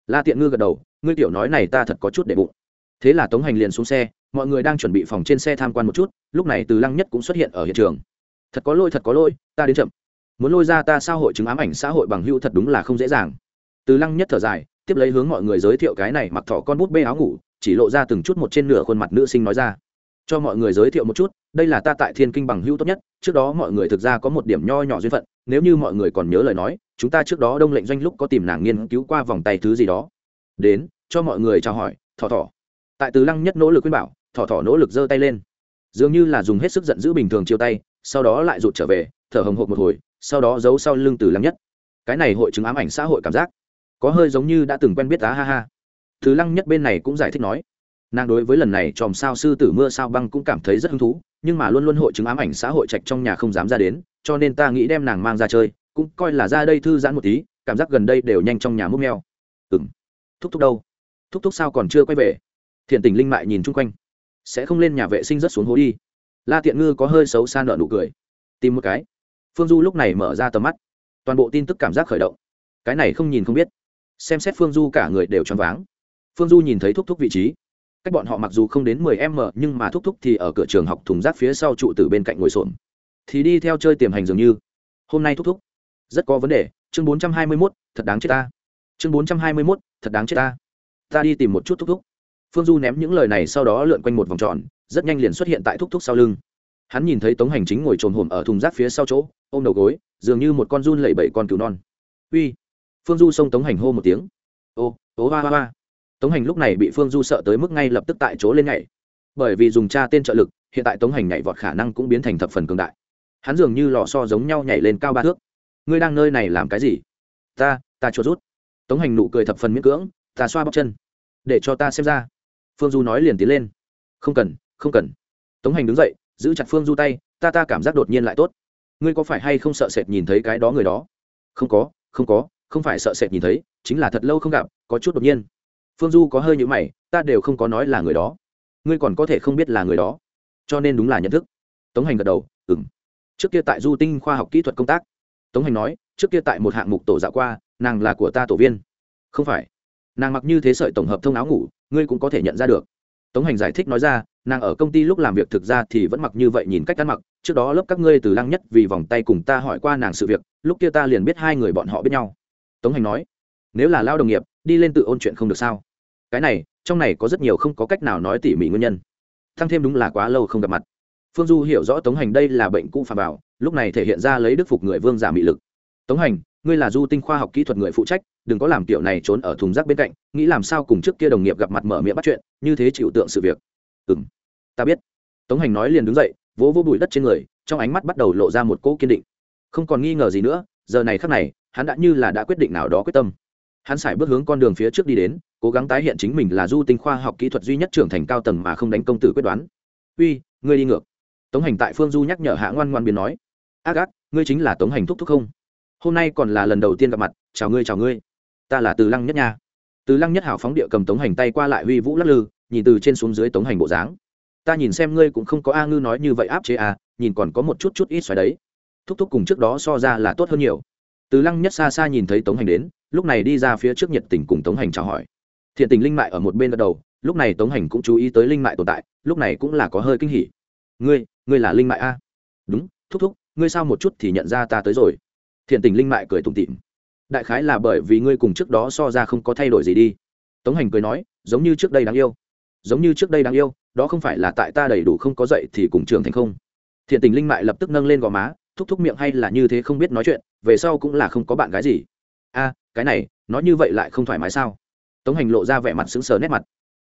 La tiện ngư gật đầu, ngươi tiểu nói này ta thật có chút để bụng. Thế là tống hành liền xuống xe, mọi người đang chuẩn bị phòng trên xe tham quan một chút, lúc này từ lăng nhất cũng xuất hiện ở hiện trường. Thật có lỗi, thật có lỗi, ta đến chậm. Muốn lôi ra ta sao hội chứng ám ảnh xã hội bằng hữu thật đúng là không dễ dàng. Từ lăng nhất thở dài, tiếp lấy hướng mọi người giới thiệu cái này mặc thỏ con bút bê áo ngủ chỉ lộ ra từng chút một trên nửa khuôn mặt nữ sinh nói ra. Cho mọi người giới thiệu một chút, đây là ta tại thiên kinh bằng hữu tốt nhất, trước đó mọi người thực ra có một điểm nho nhỏ duyên phận, nếu như mọi người còn nhớ lời nói, chúng ta trước đó đông lệnh doanh lúc có tìm nàng nghiên cứu qua vòng tay thứ gì đó. Đến, cho mọi người chào hỏi, thỏ thỏ. Tại từ lăng nhất nỗ lực khuyên bảo, thỏ thỏ nỗ lực giơ tay lên. Dường như là dùng hết sức giận giữ bình thường chiêu tay, sau đó lại rụt trở về, thở hồng hộp một hồi, sau đó giấu sau lưng từ lăng nhất. Cái này hội chứng ám ảnh xã hội cảm giác. Có hơi giống như đã từng quen biết, á ha ha thứ lăng nhất bên này cũng giải thích nói, nàng đối với lần này chòm sao sư tử mưa sao băng cũng cảm thấy rất hứng thú, nhưng mà luôn luôn hội chứng ám ảnh xã hội trạch trong nhà không dám ra đến, cho nên ta nghĩ đem nàng mang ra chơi, cũng coi là ra đây thư giãn một tí, cảm giác gần đây đều nhanh trong nhà múc meo. Ừ m thúc thúc đâu? Thúc thúc sao còn chưa quay về? Thiện tình linh mại nhìn chung quanh. Sẽ không lên nhà vệ sinh rất xuống hố đi. La tiện ngư có hơi xấu xa nợ nụ cười. Tìm một cái. Phương du lúc này mở ra tầm mắt. Toàn bộ tin tức cảm giác khởi động. Cái này không nhìn không biết. Xem xét phương du cả người đều choáng váng phương du nhìn thấy thúc thúc vị trí. Cách bọn họ mặc dù không đến mười m nhưng mà thúc thúc thì ở cửa trường học thùng rác phía sau trụ từ bên cạnh ngồi xổm. Thì đi theo chơi tiềm hành dường như. Hôm nay thúc thúc, rất có vấn đề, chương bốn trăm hai mươi mốt, thật đáng chết ta. Chương bốn trăm hai mươi mốt, thật đáng chết ta. Ta đi tìm một chút thúc thúc. Phương du ném những lời này sau đó lượn quanh một vòng tròn, rất nhanh liền xuất hiện tại thúc thúc sau lưng. Hắn nhìn thấy tống hành chính ngồi trồn hồm ở thùng rác phía sau chỗ, ôm đầu gối, dường như một con run lẩy bẩy con cừu non. Uy. Phương du xông tống hành hô một tiếng. Ô ô va va va tống hành lúc này bị phương du sợ tới mức ngay lập tức tại chỗ lên nhảy. Bởi vì dùng cha tên trợ lực, hiện tại tống hành nhảy vọt khả năng cũng biến thành thập phần cường đại. Hắn dường như lò so giống nhau nhảy lên cao ba thước. Ngươi đang nơi này làm cái gì? Ta ta chuột rút. Tống hành nụ cười thập phần miễn cưỡng, ta xoa bóc chân, để cho ta xem ra. Phương du nói liền tiến lên. Không cần không cần. Tống hành đứng dậy, giữ chặt phương du tay, ta ta cảm giác đột nhiên lại tốt. Ngươi có phải hay không sợ sệt nhìn thấy cái đó người đó? Không có không có, không phải sợ sệt nhìn thấy, chính là thật lâu không gặp, có chút đột nhiên phương du có hơi nhữ mày, ta đều không có nói là người đó. Ngươi còn có thể không biết là người đó. Cho nên đúng là nhận thức. Tống hành gật đầu ừng trước kia tại du tinh khoa học kỹ thuật công tác. Tống hành nói, trước kia tại một hạng mục tổ dạo qua, nàng là của ta tổ viên. Không phải. Nàng mặc như thế sợi tổng hợp thông áo ngủ, ngươi cũng có thể nhận ra được. Tống hành giải thích nói ra, nàng ở công ty lúc làm việc thực ra thì vẫn mặc như vậy nhìn cách ăn mặc, trước đó lớp các ngươi từ lăng nhất vì vòng tay cùng ta hỏi qua nàng sự việc, lúc kia ta liền biết hai người bọn họ biết nhau. Tống hành nói, nếu là lao đồng nghiệp, đi lên tự ôn chuyện không được sao? Cái này, trong này có rất nhiều không có cách nào nói tỉ mỉ nguyên nhân. Thăng thêm đúng là quá lâu không gặp mặt. Phương du hiểu rõ tống hành đây là bệnh cũ phà bảo, lúc này thể hiện ra lấy đức phục người vương giả mị lực. Tống hành, ngươi là du tinh khoa học kỹ thuật người phụ trách, đừng có làm kiểu này trốn ở thùng rác bên cạnh, nghĩ làm sao cùng trước kia đồng nghiệp gặp mặt mở miệng bắt chuyện, như thế chịu tượng sự việc. Ừ m ta biết. Tống hành nói liền đứng dậy, vỗ vỗ bụi đất trên người, trong ánh mắt bắt đầu lộ ra một cỗ kiên định. Không còn nghi ngờ gì nữa, giờ này khắc này, hắn đã như là đã quyết định nào đó quyết tâm hắn sải bước hướng con đường phía trước đi đến, cố gắng tái hiện chính mình là du tinh khoa học kỹ thuật duy nhất trưởng thành cao tầng mà không đánh công tử quyết đoán. Uy, ngươi đi ngược. Tống hành tại phương du nhắc nhở hạ ngoan ngoan biến nói. Ác ác ngươi chính là tống hành thúc thúc không? Hôm nay còn là lần đầu tiên gặp mặt, chào ngươi chào ngươi. Ta là từ lăng nhất nha. Từ lăng nhất hảo phóng địa cầm tống hành tay qua lại huy vũ lắc lư, nhìn từ trên xuống dưới tống hành bộ dáng. Ta nhìn xem ngươi cũng không có a ngư nói như vậy áp chế à nhìn còn có một chút chút ít xoáy đấy. Thúc thúc cùng trước đó so ra là tốt hơn nhiều từ lăng nhất xa xa nhìn thấy tống hành đến, lúc này đi ra phía trước nhiệt tình cùng tống hành chào hỏi. Thiện tình linh mại ở một bên gật đầu, lúc này tống hành cũng chú ý tới linh mại tồn tại, lúc này cũng là có hơi kinh hỉ. Ngươi ngươi là linh mại a? Đúng, thúc thúc, ngươi sao một chút thì nhận ra ta tới rồi. Thiện tình linh mại cười tủm tỉm. Đại khái là bởi vì ngươi cùng trước đó so ra không có thay đổi gì đi. Tống hành cười nói, giống như trước đây đáng yêu. Giống như trước đây đáng yêu, đó không phải là tại ta đầy đủ không có dậy thì cùng trường thành không? Thiện tình linh mại lập tức nâng lên gò má, thúc thúc miệng hay là như thế không biết nói chuyện về sau cũng là không có bạn gái gì. A, cái này nói như vậy lại không thoải mái sao? Tống hành lộ ra vẻ mặt sững sờ nét mặt.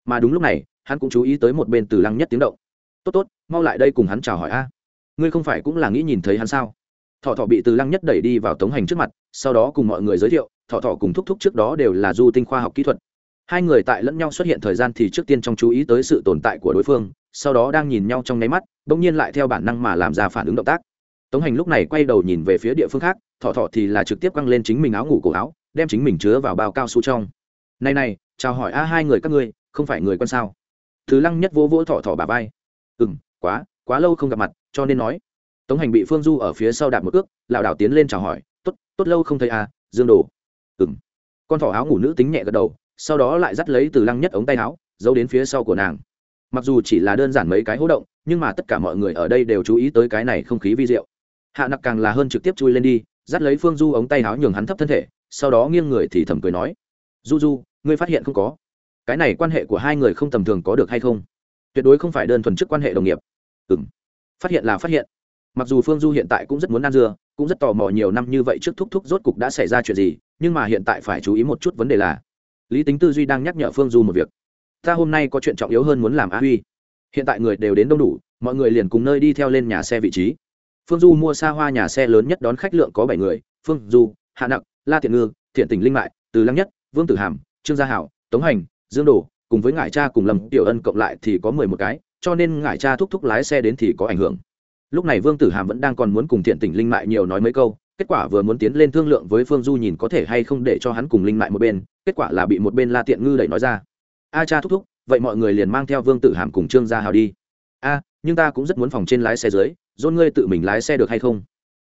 Mà đúng lúc này, hắn cũng chú ý tới một bên từ lăng nhất tiếng động. Tốt tốt, mau lại đây cùng hắn chào hỏi a. Ngươi không phải cũng là nghĩ nhìn thấy hắn sao? Thọ thọ bị từ lăng nhất đẩy đi vào tống hành trước mặt, sau đó cùng mọi người giới thiệu, thọ thọ cùng thúc thúc trước đó đều là du tinh khoa học kỹ thuật. Hai người tại lẫn nhau xuất hiện thời gian thì trước tiên trong chú ý tới sự tồn tại của đối phương, sau đó đang nhìn nhau trong nháy mắt đ ỗ n g nhiên lại theo bản năng mà làm ra phản ứng động tác. Tống hành lúc này quay đầu nhìn về phía địa phương khác thỏ thỏ thì là trực tiếp quăng lên chính mình áo ngủ cổ áo, đem chính mình chứa vào bao cao su trong. Này này, chào hỏi a hai người các ngươi, không phải người quân sao? Thứ lăng nhất vỗ vỗ thỏ thỏ bà vai. Ừ m quá quá lâu không gặp mặt, cho nên nói. Tống hành bị phương du ở phía sau đạp một ước lảo đảo tiến lên chào hỏi, tốt tốt lâu không thấy à dương đồ. Ừng con thỏ áo ngủ nữ tính nhẹ gật đầu, sau đó lại dắt lấy từ lăng nhất ống tay áo, giấu đến phía sau của nàng. Mặc dù chỉ là đơn giản mấy cái hố động, nhưng mà tất cả mọi người ở đây đều chú ý tới cái này không khí vi diệu. Hạ nặc càng là hơn trực tiếp chui lên đi dắt lấy phương du ống tay áo nhường hắn thấp thân thể, sau đó nghiêng người thì thầm cười nói, du du, ngươi phát hiện không có? Cái này quan hệ của hai người không tầm thường có được hay không? Tuyệt đối không phải đơn thuần chức quan hệ đồng nghiệp. Ừ m phát hiện là phát hiện. Mặc dù phương du hiện tại cũng rất muốn ăn dưa, cũng rất tò mò nhiều năm như vậy trước thúc thúc rốt cục đã xảy ra chuyện gì, nhưng mà hiện tại phải chú ý một chút vấn đề là, lý tính tư duy đang nhắc nhở phương du một việc. Ta hôm nay có chuyện trọng yếu hơn muốn làm á huy. Hiện tại người đều đến đông đủ, mọi người liền cùng nơi đi theo lên nhà xe vị trí phương du mua xa hoa nhà xe lớn nhất đón khách lượng có bảy người phương du hạ Nặng, la thiện ngư thiện tỉnh linh mại từ lăng nhất vương tử hàm trương gia hảo tống hành dương đồ cùng với ngải cha cùng lầm tiểu ân cộng lại thì có mười một cái cho nên ngải cha thúc thúc lái xe đến thì có ảnh hưởng. Lúc này vương tử hàm vẫn đang còn muốn cùng thiện tỉnh linh mại nhiều nói mấy câu kết quả vừa muốn tiến lên thương lượng với phương du nhìn có thể hay không để cho hắn cùng linh mại một bên kết quả là bị một bên la tiện ngư đẩy nói ra. A cha thúc thúc vậy mọi người liền mang theo vương tử hàm cùng trương gia hào đi. A nhưng ta cũng rất muốn phòng trên lái xe dưới dôn ngươi tự mình lái xe được hay không?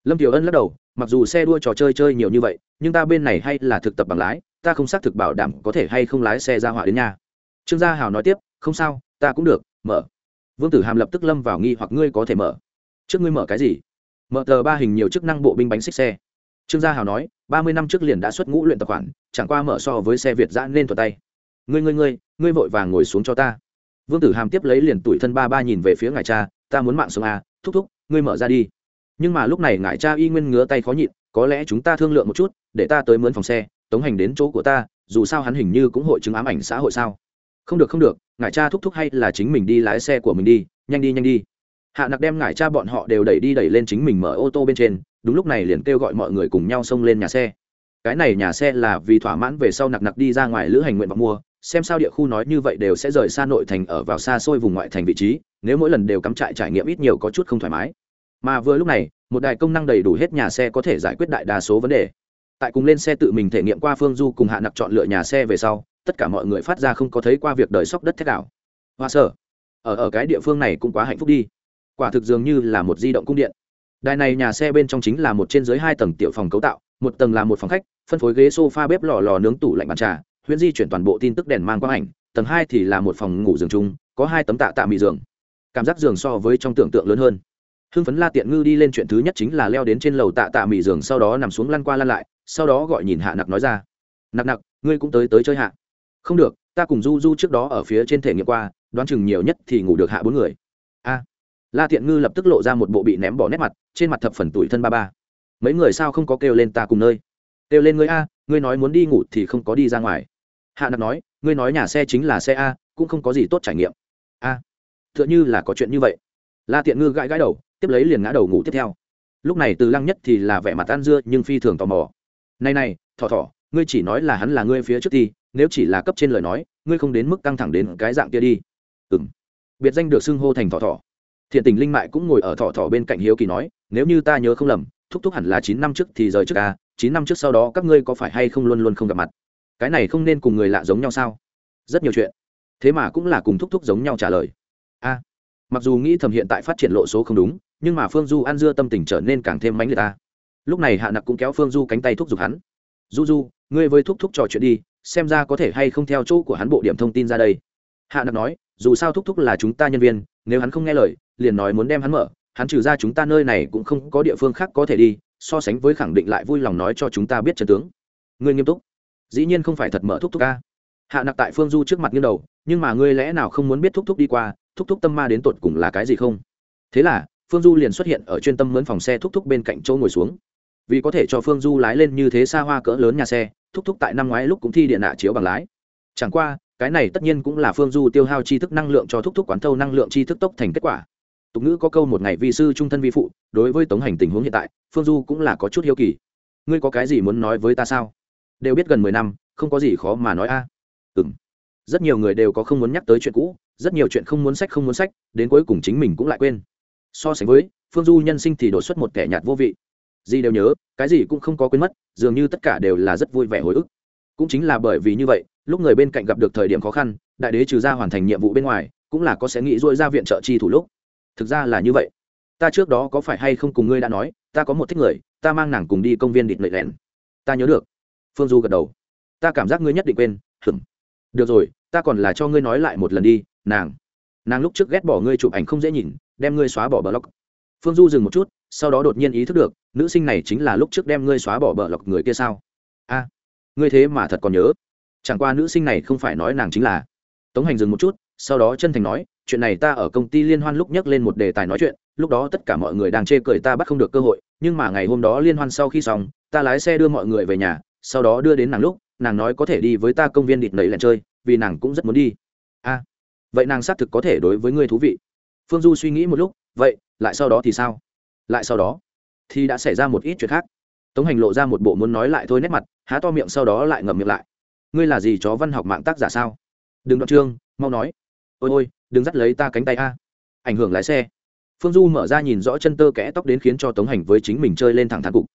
Lâm tiểu ân lắc đầu mặc dù xe đua trò chơi chơi nhiều như vậy nhưng ta bên này hay là thực tập bằng lái ta không xác thực bảo đảm có thể hay không lái xe ra hỏa đến nhà. Trương gia hào nói tiếp không sao ta cũng được mở. Vương tử hàm lập tức lâm vào nghi hoặc ngươi có thể mở. Trước ngươi mở cái gì? Mở tờ ba hình nhiều chức năng bộ binh bánh xích xe. Trương gia hào nói ba mươi năm trước liền đã xuất ngũ luyện tập khoản chẳng qua mở so với xe việt giã nên thuật tay. Ngươi ngươi ngươi ngươi vội vàng ngồi xuống cho ta. Vương tử hàm tiếp lấy liền tủi thân ba ba nhìn về phía ngài cha ta muốn mạng sống à, thúc thúc, ngươi mở ra đi. Nhưng mà lúc này ngài cha y nguyên ngứa tay khó nhịn, có lẽ chúng ta thương lượng một chút, để ta tới mướn phòng xe, tống hành đến chỗ của ta, dù sao hắn hình như cũng hội chứng ám ảnh xã hội sao. Không được không được ngài cha thúc thúc hay là chính mình đi lái xe của mình đi, nhanh đi nhanh đi. Hạ nặc đem ngài cha bọn họ đều đẩy đi đẩy lên chính mình mở ô tô bên trên, đúng lúc này liền kêu gọi mọi người cùng nhau xông lên nhà xe. Cái này nhà xe là vì thỏa mãn về sau nặc nặc đi ra ngoài lữ hành nguyện vọng mua, xem sao địa khu nói như vậy đều sẽ rời xa nội thành ở vào xa xôi vùng ngoại thành vị trí nếu mỗi lần đều cắm trại trải nghiệm ít nhiều có chút không thoải mái. Mà vừa lúc này, một đài công năng đầy đủ hết nhà xe có thể giải quyết đại đa số vấn đề. Tại cùng lên xe tự mình thể nghiệm qua phương du cùng hạ nặc chọn lựa nhà xe về sau, tất cả mọi người phát ra không có thấy qua việc đời sóc đất thét đảo. Hoa sở, ở ở cái địa phương này cũng quá hạnh phúc đi. Quả thực dường như là một di động cung điện. Đài này nhà xe bên trong chính là một trên dưới hai tầng tiểu phòng cấu tạo, một tầng là một phòng khách, phân phối ghế sofa bếp lò lò nướng tủ lạnh bàn trà, huyễn di chuyển toàn bộ tin tức đèn mang quang ảnh, tầng hai thì là một phòng ngủ giường chung, có hai tấm tạ tạ mị giường cảm giác giường so với trong tưởng tượng lớn hơn. Hưng phấn la tiện ngư đi lên chuyện thứ nhất chính là leo đến trên lầu tạ tạ mị giường sau đó nằm xuống lăn qua lăn lại sau đó gọi nhìn hạ nặc nói ra nặc nặc ngươi cũng tới tới chơi hạ. Không được ta cùng du du trước đó ở phía trên thể nghiệm qua đoán chừng nhiều nhất thì ngủ được hạ bốn người. A. La tiện ngư lập tức lộ ra một bộ bị ném bỏ nét mặt trên mặt thập phần tủi thân ba ba. Mấy người sao không có kêu lên ta cùng nơi? Kêu lên ngươi a ngươi nói muốn đi ngủ thì không có đi ra ngoài. Hạ nặc nói ngươi nói nhà xe chính là xe a cũng không có gì tốt trải nghiệm. A. à, tựa như là có chuyện như vậy. La tiện ngư gãi gãi đầu tiếp lấy liền ngã đầu ngủ tiếp theo. Lúc này từ lăng nhất thì là vẻ mặt ăn dưa nhưng phi thường tò mò. Này này thỏ thỏ ngươi chỉ nói là hắn là ngươi phía trước thì nếu chỉ là cấp trên lời nói ngươi không đến mức căng thẳng đến cái dạng kia đi. Ừm, biệt danh được xưng hô thành thỏ thỏ. Thiện tình linh mại cũng ngồi ở thỏ thỏ bên cạnh hiếu kỳ nói nếu như ta nhớ không lầm thúc thúc hẳn là chín năm trước thì rời trước a chín năm trước sau đó các ngươi có phải hay không luôn luôn không gặp mặt? Cái này không nên cùng người lạ giống nhau sao? Rất nhiều chuyện. Thế mà cũng là cùng thúc thúc giống nhau trả lời a. Mặc dù nghĩ thầm hiện tại phát triển lộ số không đúng, nhưng mà phương du ăn dưa tâm tình trở nên càng thêm mánh liệt ta. Lúc này hạ nặc cũng kéo phương du cánh tay thúc giục hắn. Du du, ngươi với thúc thúc trò chuyện đi, xem ra có thể hay không theo chỗ của hắn bộ điểm thông tin ra đây. Hạ nặc nói, dù sao thúc thúc là chúng ta nhân viên, nếu hắn không nghe lời, liền nói muốn đem hắn mở, hắn trừ ra chúng ta nơi này cũng không có địa phương khác có thể đi, so sánh với khẳng định lại vui lòng nói cho chúng ta biết trần tướng. Ngươi nghiêm túc. Dĩ nhiên không phải thật mở thúc thúc ca. Hạ nặc tại phương du trước mặt như đầu, nhưng mà ngươi lẽ nào không muốn biết thúc thúc đi qua thúc thúc tâm ma đến tột cùng là cái gì không? Thế là, phương du liền xuất hiện ở chuyên tâm mướn phòng xe thúc thúc bên cạnh chỗ ngồi xuống. Vì có thể cho phương du lái lên như thế xa hoa cỡ lớn nhà xe, thúc thúc tại năm ngoái lúc cũng thi điện nạ chiếu bằng lái. Chẳng qua, cái này tất nhiên cũng là phương du tiêu hao tri thức năng lượng cho thúc thúc quán thâu năng lượng tri thức tốc thành kết quả. Tục ngữ có câu một ngày vi sư trung thân vi phụ, đối với tống hành tình huống hiện tại, phương du cũng là có chút hiếu kỳ. Ngươi có cái gì muốn nói với ta sao? Đều biết gần mười năm, không có gì khó mà nói a. à rất nhiều người đều có không muốn nhắc tới chuyện cũ, rất nhiều chuyện không muốn sách không muốn sách, đến cuối cùng chính mình cũng lại quên. So sánh với, phương du nhân sinh thì đột xuất một kẻ nhạt vô vị. Gì đều nhớ, cái gì cũng không có quên mất, dường như tất cả đều là rất vui vẻ hồi ức. Cũng chính là bởi vì như vậy, lúc người bên cạnh gặp được thời điểm khó khăn, đại đế trừ ra hoàn thành nhiệm vụ bên ngoài, cũng là có sẽ nghĩ dôi ra viện trợ chi thủ lúc. Thực ra là như vậy. Ta trước đó có phải hay không cùng ngươi đã nói, ta có một thích người, ta mang nàng cùng đi công viên địt lệ lẹn. Ta nhớ được. Phương du gật đầu. Ta cảm giác ngươi nhất định quên. Hửng được rồi ta còn là cho ngươi nói lại một lần đi, nàng. Nàng lúc trước ghét bỏ ngươi chụp ảnh không dễ nhìn, đem ngươi xóa bỏ bờ lọc. Phương du dừng một chút, sau đó đột nhiên ý thức được, nữ sinh này chính là lúc trước đem ngươi xóa bỏ bờ lọc người kia sao? A, ngươi thế mà thật còn nhớ. Chẳng qua nữ sinh này không phải nói nàng chính là. Tống hành dừng một chút, sau đó chân thành nói, chuyện này ta ở công ty liên hoan lúc nhắc lên một đề tài nói chuyện, lúc đó tất cả mọi người đang chê cười ta bắt không được cơ hội, nhưng mà ngày hôm đó liên hoan sau khi xong, ta lái xe đưa mọi người về nhà, sau đó đưa đến nàng lúc, nàng nói có thể đi với ta công viên địt nầy lẹn chơi vì nàng cũng rất muốn đi. A vậy nàng xác thực có thể đối với ngươi thú vị. Phương du suy nghĩ một lúc, vậy, lại sau đó thì sao? Lại sau đó, thì đã xảy ra một ít chuyện khác. Tống hành lộ ra một bộ muốn nói lại thôi nét mặt, há to miệng sau đó lại ngậm miệng lại. Ngươi là gì chó văn học mạng tác giả sao? Đừng đoạn trương mau nói. Ôi ôi, đừng dắt lấy ta cánh tay a. Ảnh hưởng lái xe. Phương du mở ra nhìn rõ chân tơ kẽ tóc đến khiến cho tống hành với chính mình chơi lên thẳng thắn cục.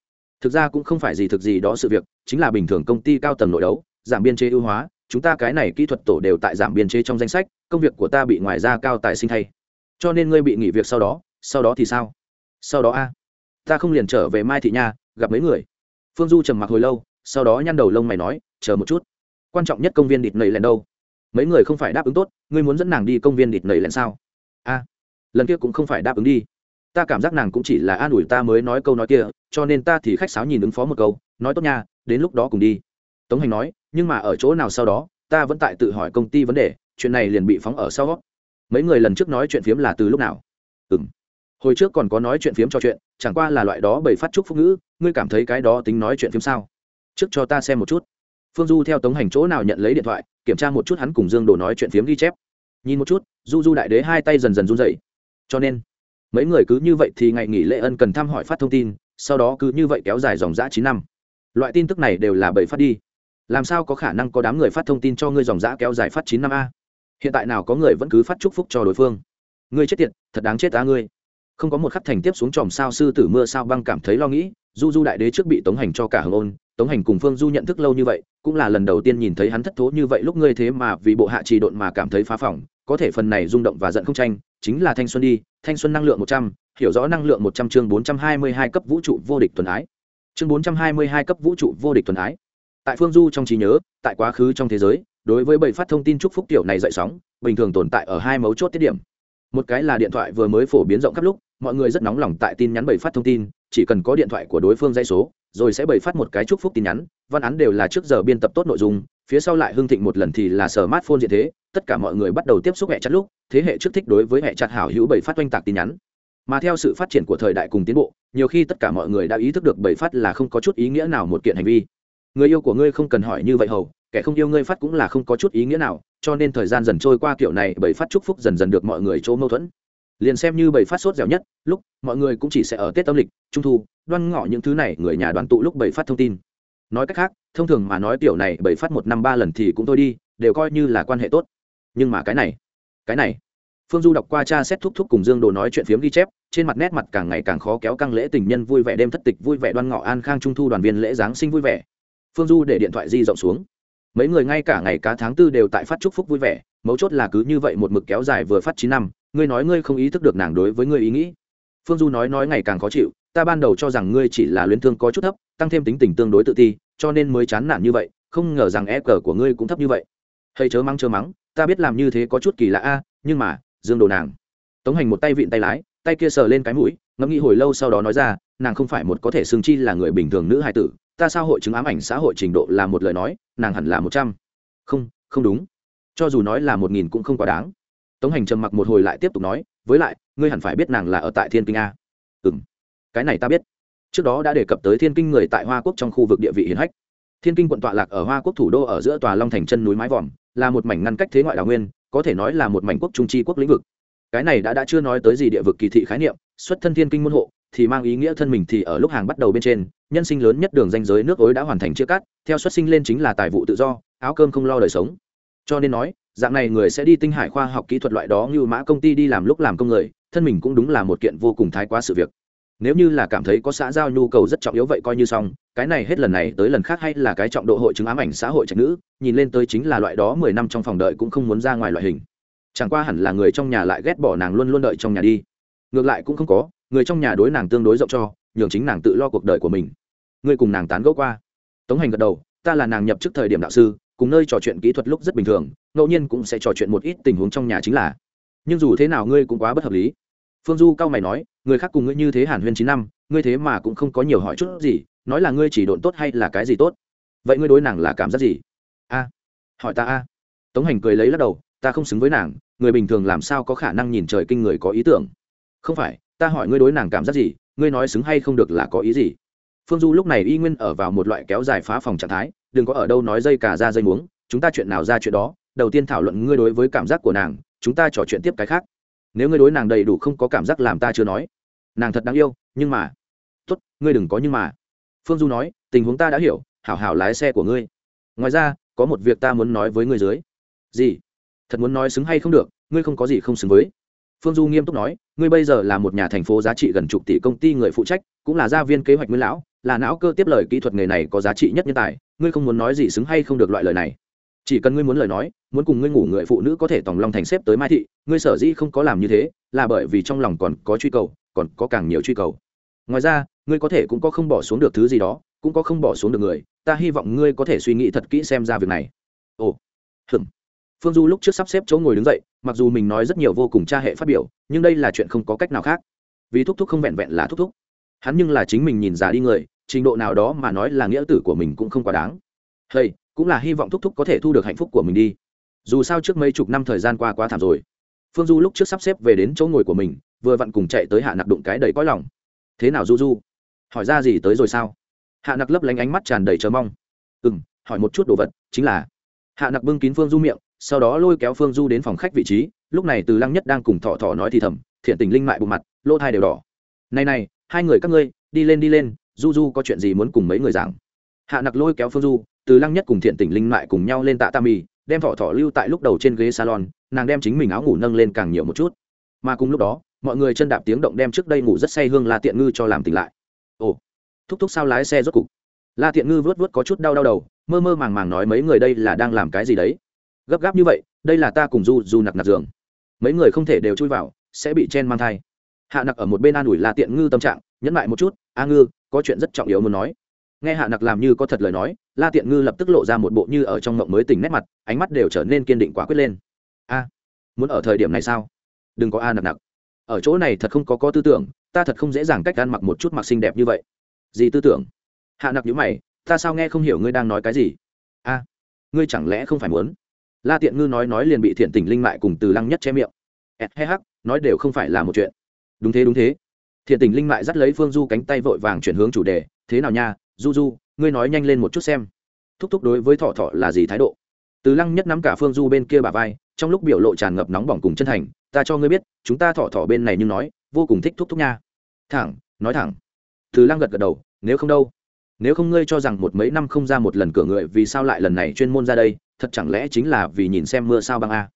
Thực ra cũng không phải gì thực gì đó sự việc, chính là bình thường công ty cao tầng nội đấu, giảm biên chế ưu hóa chúng ta cái này kỹ thuật tổ đều tại giảm biên chế trong danh sách, công việc của ta bị ngoài ra cao tài sinh thay. Cho nên ngươi bị nghỉ việc sau đó sau đó thì sao? Sau đó a? Ta không liền trở về mai thị nha, gặp mấy người. Phương du trầm mặc hồi lâu, sau đó nhăn đầu lông mày nói, chờ một chút. Quan trọng nhất công viên địt nầy lẹn đâu? Mấy người không phải đáp ứng tốt, ngươi muốn dẫn nàng đi công viên địt nầy lẹn sao? A, lần kia cũng không phải đáp ứng đi. Ta cảm giác nàng cũng chỉ là an ủi ta mới nói câu nói kia, cho nên ta thì khách sáo nhìn ứng phó một câu, nói tốt nha, đến lúc đó cùng đi. Tống hành nói nhưng mà ở chỗ nào sau đó, ta vẫn tại tự hỏi công ty vấn đề, chuyện này liền bị phóng ở sau mấy người lần trước nói chuyện phiếm là từ lúc nào? Ừ m hồi trước còn có nói chuyện phiếm cho chuyện, chẳng qua là loại đó bày phát trúc phúc ngữ, ngươi cảm thấy cái đó tính nói chuyện phiếm sao? Trước cho ta xem một chút. Phương du theo tống hành chỗ nào nhận lấy điện thoại, kiểm tra một chút hắn cùng dương đồ nói chuyện phiếm ghi chép. Nhìn một chút, du du đại đế hai tay dần dần run dậy cho nên, mấy người cứ như vậy thì ngày nghỉ lễ ân cần thăm hỏi phát thông tin, sau đó cứ như vậy kéo dài dòng dã chín năm. Loại tin tức này đều là bậy phát đi làm sao có khả năng có đám người phát thông tin cho ngươi dòng dã kéo dài phát chín năm a? Hiện tại nào có người vẫn cứ phát chúc phúc cho đối phương? Ngươi chết tiệt, thật đáng chết ta ngươi. Không có một khắc thành tiếp xuống tròm sao sư tử mưa sao băng cảm thấy lo nghĩ, du du đại đế trước bị tống hành cho cả hồng ôn, tống hành cùng phương du nhận thức lâu như vậy, cũng là lần đầu tiên nhìn thấy hắn thất thố như vậy lúc ngươi thế mà vì bộ hạ trì độn mà cảm thấy phá phỏng, có thể phần này rung động và giận không tranh, chính là thanh xuân đi, thanh xuân năng lượng một trăm, hiểu rõ năng lượng một trăm chương bốn trăm hai mươi hai cấp vũ trụ vô địch tuần ái. Chương bốn trăm hai mươi hai cấp vũ trụ vô địch tuần ái tại phương du trong trí nhớ, tại quá khứ trong thế giới, đối với bảy phát thông tin chúc phúc tiểu này dậy sóng, bình thường tồn tại ở hai mấu chốt tiết điểm. Một cái là điện thoại vừa mới phổ biến rộng khắp lúc, mọi người rất nóng lòng tại tin nhắn bảy phát thông tin, chỉ cần có điện thoại của đối phương dây số, rồi sẽ bày phát một cái chúc phúc tin nhắn, văn án đều là trước giờ biên tập tốt nội dung, phía sau lại hưng thịnh một lần thì là smartphone diện thế, tất cả mọi người bắt đầu tiếp xúc hệ chặt lúc, thế hệ trước thích đối với hệ chặt hảo hữu bày phát oanh tạc tin nhắn. Mà theo sự phát triển của thời đại cùng tiến bộ, nhiều khi tất cả mọi người đã ý thức được bày phát là không có chút ý nghĩa nào một kiện hành vi người yêu của ngươi không cần hỏi như vậy hầu, kẻ không yêu ngươi phát cũng là không có chút ý nghĩa nào, cho nên thời gian dần trôi qua kiểu này, bảy phát chúc phúc dần dần được mọi người chỗ mâu thuẫn. Liền xem như bảy phát sốt dẻo nhất, lúc mọi người cũng chỉ sẽ ở tết âm lịch, trung thu, đoan ngọ những thứ này, người nhà đoàn tụ lúc bảy phát thông tin. Nói cách khác, thông thường mà nói tiểu này, bảy phát một năm ba lần thì cũng thôi đi, đều coi như là quan hệ tốt. Nhưng mà cái này cái này. Phương du đọc qua cha xét thúc thúc cùng dương đồ nói chuyện phiếm ghi chép, trên mặt nét mặt càng ngày càng khó kéo căng lễ tình nhân vui vẻ đêm thất tịch vui vẻ đoan ngọ an khang trung thu đoàn viên lễ giáng sinh vui vẻ phương du để điện thoại di rộng xuống. Mấy người ngay cả ngày cá tháng tư đều tại phát chúc phúc vui vẻ, mấu chốt là cứ như vậy một mực kéo dài vừa phát chín năm, ngươi nói ngươi không ý thức được nàng đối với ngươi ý nghĩ. Phương du nói nói ngày càng khó chịu, ta ban đầu cho rằng ngươi chỉ là luyến thương có chút thấp, tăng thêm tính tình tương đối tự ti, cho nên mới chán nản như vậy, không ngờ rằng e cờ của ngươi cũng thấp như vậy. Hay chớ mắng chớ mắng, ta biết làm như thế có chút kỳ lạ a, nhưng mà, dương đồ nàng. Tống hành một tay vịn tay lái, tay kia sờ lên cái mũi, ngẫm nghĩ hồi lâu sau đó nói ra, nàng không phải một có thể xương chi là người bình thường nữ hài tử ta sao hội chứng ám ảnh xã hội trình độ là một lời nói, nàng hẳn là một trăm. Không không đúng. Cho dù nói là một nghìn cũng không quá đáng. Tống hành trầm mặc một hồi lại tiếp tục nói, với lại, ngươi hẳn phải biết nàng là ở tại thiên kinh a. Ừ m cái này ta biết. Trước đó đã đề cập tới thiên kinh người tại hoa quốc trong khu vực địa vị hiền hách. Thiên kinh quận tọa lạc ở hoa quốc thủ đô ở giữa tòa long thành chân núi mái vòm, là một mảnh ngăn cách thế ngoại đào nguyên, có thể nói là một mảnh quốc trung tri quốc lĩnh vực. Cái này đã đã chưa nói tới gì địa vực kỳ thị khái niệm, xuất thân thiên kinh môn hộ thì mang ý nghĩa thân mình thì ở lúc hàng bắt đầu bên trên, nhân sinh lớn nhất đường danh giới nước ối đã hoàn thành chia cắt, theo xuất sinh lên chính là tài vụ tự do, áo cơm không lo đời sống. Cho nên nói, dạng này người sẽ đi tinh hải khoa học kỹ thuật loại đó như mã công ty đi làm lúc làm công người, thân mình cũng đúng là một kiện vô cùng thái quá sự việc. Nếu như là cảm thấy có xã giao nhu cầu rất trọng yếu vậy coi như xong, cái này hết lần này tới lần khác hay là cái trọng độ hội chứng ám ảnh xã hội trạch nữ, nhìn lên tới chính là loại đó mười năm trong phòng đợi cũng không muốn ra ngoài loại hình. Chẳng qua hẳn là người trong nhà lại ghét bỏ nàng luôn luôn đợi trong nhà đi. Ngược lại cũng không có người trong nhà đối nàng tương đối rộng cho, nhường chính nàng tự lo cuộc đời của mình. Ngươi cùng nàng tán gẫu qua. Tống hành gật đầu, ta là nàng nhập trước thời điểm đạo sư, cùng nơi trò chuyện kỹ thuật lúc rất bình thường, ngẫu nhiên cũng sẽ trò chuyện một ít tình huống trong nhà chính là. Nhưng dù thế nào ngươi cũng quá bất hợp lý. Phương du cao mày nói, người khác cùng ngươi như thế hàn huyên chín năm, ngươi thế mà cũng không có nhiều hỏi chút gì, nói là ngươi chỉ độn tốt hay là cái gì tốt? Vậy ngươi đối nàng là cảm giác gì? A. Hỏi ta a. Tống hành cười lấy lắc đầu, ta không xứng với nàng, người bình thường làm sao có khả năng nhìn trời kinh người có ý tưởng? Không phải ta hỏi ngươi đối nàng cảm giác gì, ngươi nói xứng hay không được là có ý gì? Phương du lúc này y nguyên ở vào một loại kéo dài phá phòng trạng thái, đừng có ở đâu nói dây cả ra dây muống, chúng ta chuyện nào ra chuyện đó, đầu tiên thảo luận ngươi đối với cảm giác của nàng, chúng ta trò chuyện tiếp cái khác. Nếu ngươi đối nàng đầy đủ không có cảm giác làm ta chưa nói. Nàng thật đáng yêu, nhưng mà, tốt, ngươi đừng có nhưng mà. Phương du nói, tình huống ta đã hiểu, hảo hảo lái xe của ngươi. Ngoài ra, có một việc ta muốn nói với ngươi dưới. Gì? Thật muốn nói xứng hay không được, ngươi không có gì không xứng với phương du nghiêm túc nói, ngươi bây giờ là một nhà thành phố giá trị gần chục tỷ công ty người phụ trách, cũng là gia viên kế hoạch nguyên lão, là não cơ tiếp lời kỹ thuật nghề này có giá trị nhất nhân tài, ngươi không muốn nói gì xứng hay không được loại lời này. Chỉ cần ngươi muốn lời nói, muốn cùng ngươi ngủ người phụ nữ có thể tòng long thành xếp tới mai thị, ngươi sở dĩ không có làm như thế, là bởi vì trong lòng còn có truy cầu, còn có càng nhiều truy cầu. Ngoài ra, ngươi có thể cũng có không bỏ xuống được thứ gì đó, cũng có không bỏ xuống được người, ta hy vọng ngươi có thể suy nghĩ thật kỹ xem ra việc này. Ồ. Hừm phương du lúc trước sắp xếp chỗ ngồi đứng dậy, mặc dù mình nói rất nhiều vô cùng cha hệ phát biểu, nhưng đây là chuyện không có cách nào khác. Vì thúc thúc không vẹn vẹn là thúc thúc. Hắn nhưng là chính mình nhìn già đi người, trình độ nào đó mà nói là nghĩa tử của mình cũng không quá đáng. Hay cũng là hy vọng thúc thúc có thể thu được hạnh phúc của mình đi. Dù sao trước mấy chục năm thời gian qua quá thảm rồi. Phương du lúc trước sắp xếp về đến chỗ ngồi của mình, vừa vặn cùng chạy tới hạ nặc đụng cái đầy cõi lòng. Thế nào du du? Hỏi ra gì tới rồi sao? Hạ nặc lấp lánh ánh mắt tràn đầy chờ mong. Ừ m hỏi một chút đồ vật, chính là. Hạ nặc bưng kín phương du miệng sau đó lôi kéo phương du đến phòng khách vị trí, lúc này từ lăng nhất đang cùng thọ thọ nói thì thầm, thiện tình linh mại bộ mặt, lỗ thai đều đỏ. Này này, hai người các ngươi, đi lên đi lên, du du có chuyện gì muốn cùng mấy người giảng? Hạ nặc lôi kéo phương du, từ lăng nhất cùng thiện tình linh mại cùng nhau lên tạ tam mì đem thọ thọ lưu tại lúc đầu trên ghế salon, nàng đem chính mình áo ngủ nâng lên càng nhiều một chút. Mà cùng lúc đó, mọi người chân đạp tiếng động đem trước đây ngủ rất say hương la tiện ngư cho làm tỉnh lại. Ồ, thúc thúc sao lái xe rốt cục? La tiện ngư vớt vớt có chút đau đau đầu, mơ mơ màng màng nói mấy người đây là đang làm cái gì đấy? Gấp gáp như vậy, đây là ta cùng du du nặc nặc giường. Mấy người không thể đều chui vào, sẽ bị chen mang thai. Hạ nặc ở một bên an ủi la tiện ngư tâm trạng, nhẫn lại một chút, a ngư, có chuyện rất trọng yếu muốn nói. Nghe hạ nặc làm như có thật lời nói, la tiện ngư lập tức lộ ra một bộ như ở trong mộng mới tỉnh nét mặt, ánh mắt đều trở nên kiên định quả quyết lên. A, muốn ở thời điểm này sao? Đừng có a nặc nặc. Ở chỗ này thật không có có tư tưởng, ta thật không dễ dàng cách ăn mặc một chút mặc xinh đẹp như vậy. Gì tư tưởng? Hạ nặc nhữ mày, ta sao nghe không hiểu ngươi đang nói cái gì? A, ngươi chẳng lẽ không phải muốn la tiện ngư nói nói liền bị thiện tình linh mại cùng từ lăng nhất che miệng. Ẹt, he hắc, nói đều không phải là một chuyện. Đúng thế đúng thế. Thiện tình linh mại dắt lấy phương du cánh tay vội vàng chuyển hướng chủ đề, thế nào nha, du du, ngươi nói nhanh lên một chút xem. Thúc thúc đối với thọ thọ là gì thái độ? Từ lăng nhất nắm cả phương du bên kia bà vai, trong lúc biểu lộ tràn ngập nóng bỏng cùng chân thành, ta cho ngươi biết, chúng ta thọ thọ bên này nhưng nói, vô cùng thích thúc thúc nha. Thẳng, nói thẳng. Từ lăng gật gật đầu, nếu không đâu, nếu không ngươi cho rằng một mấy năm không ra một lần cửa người vì sao lại lần này chuyên môn ra đây thật chẳng lẽ chính là vì nhìn xem mưa sao băng a?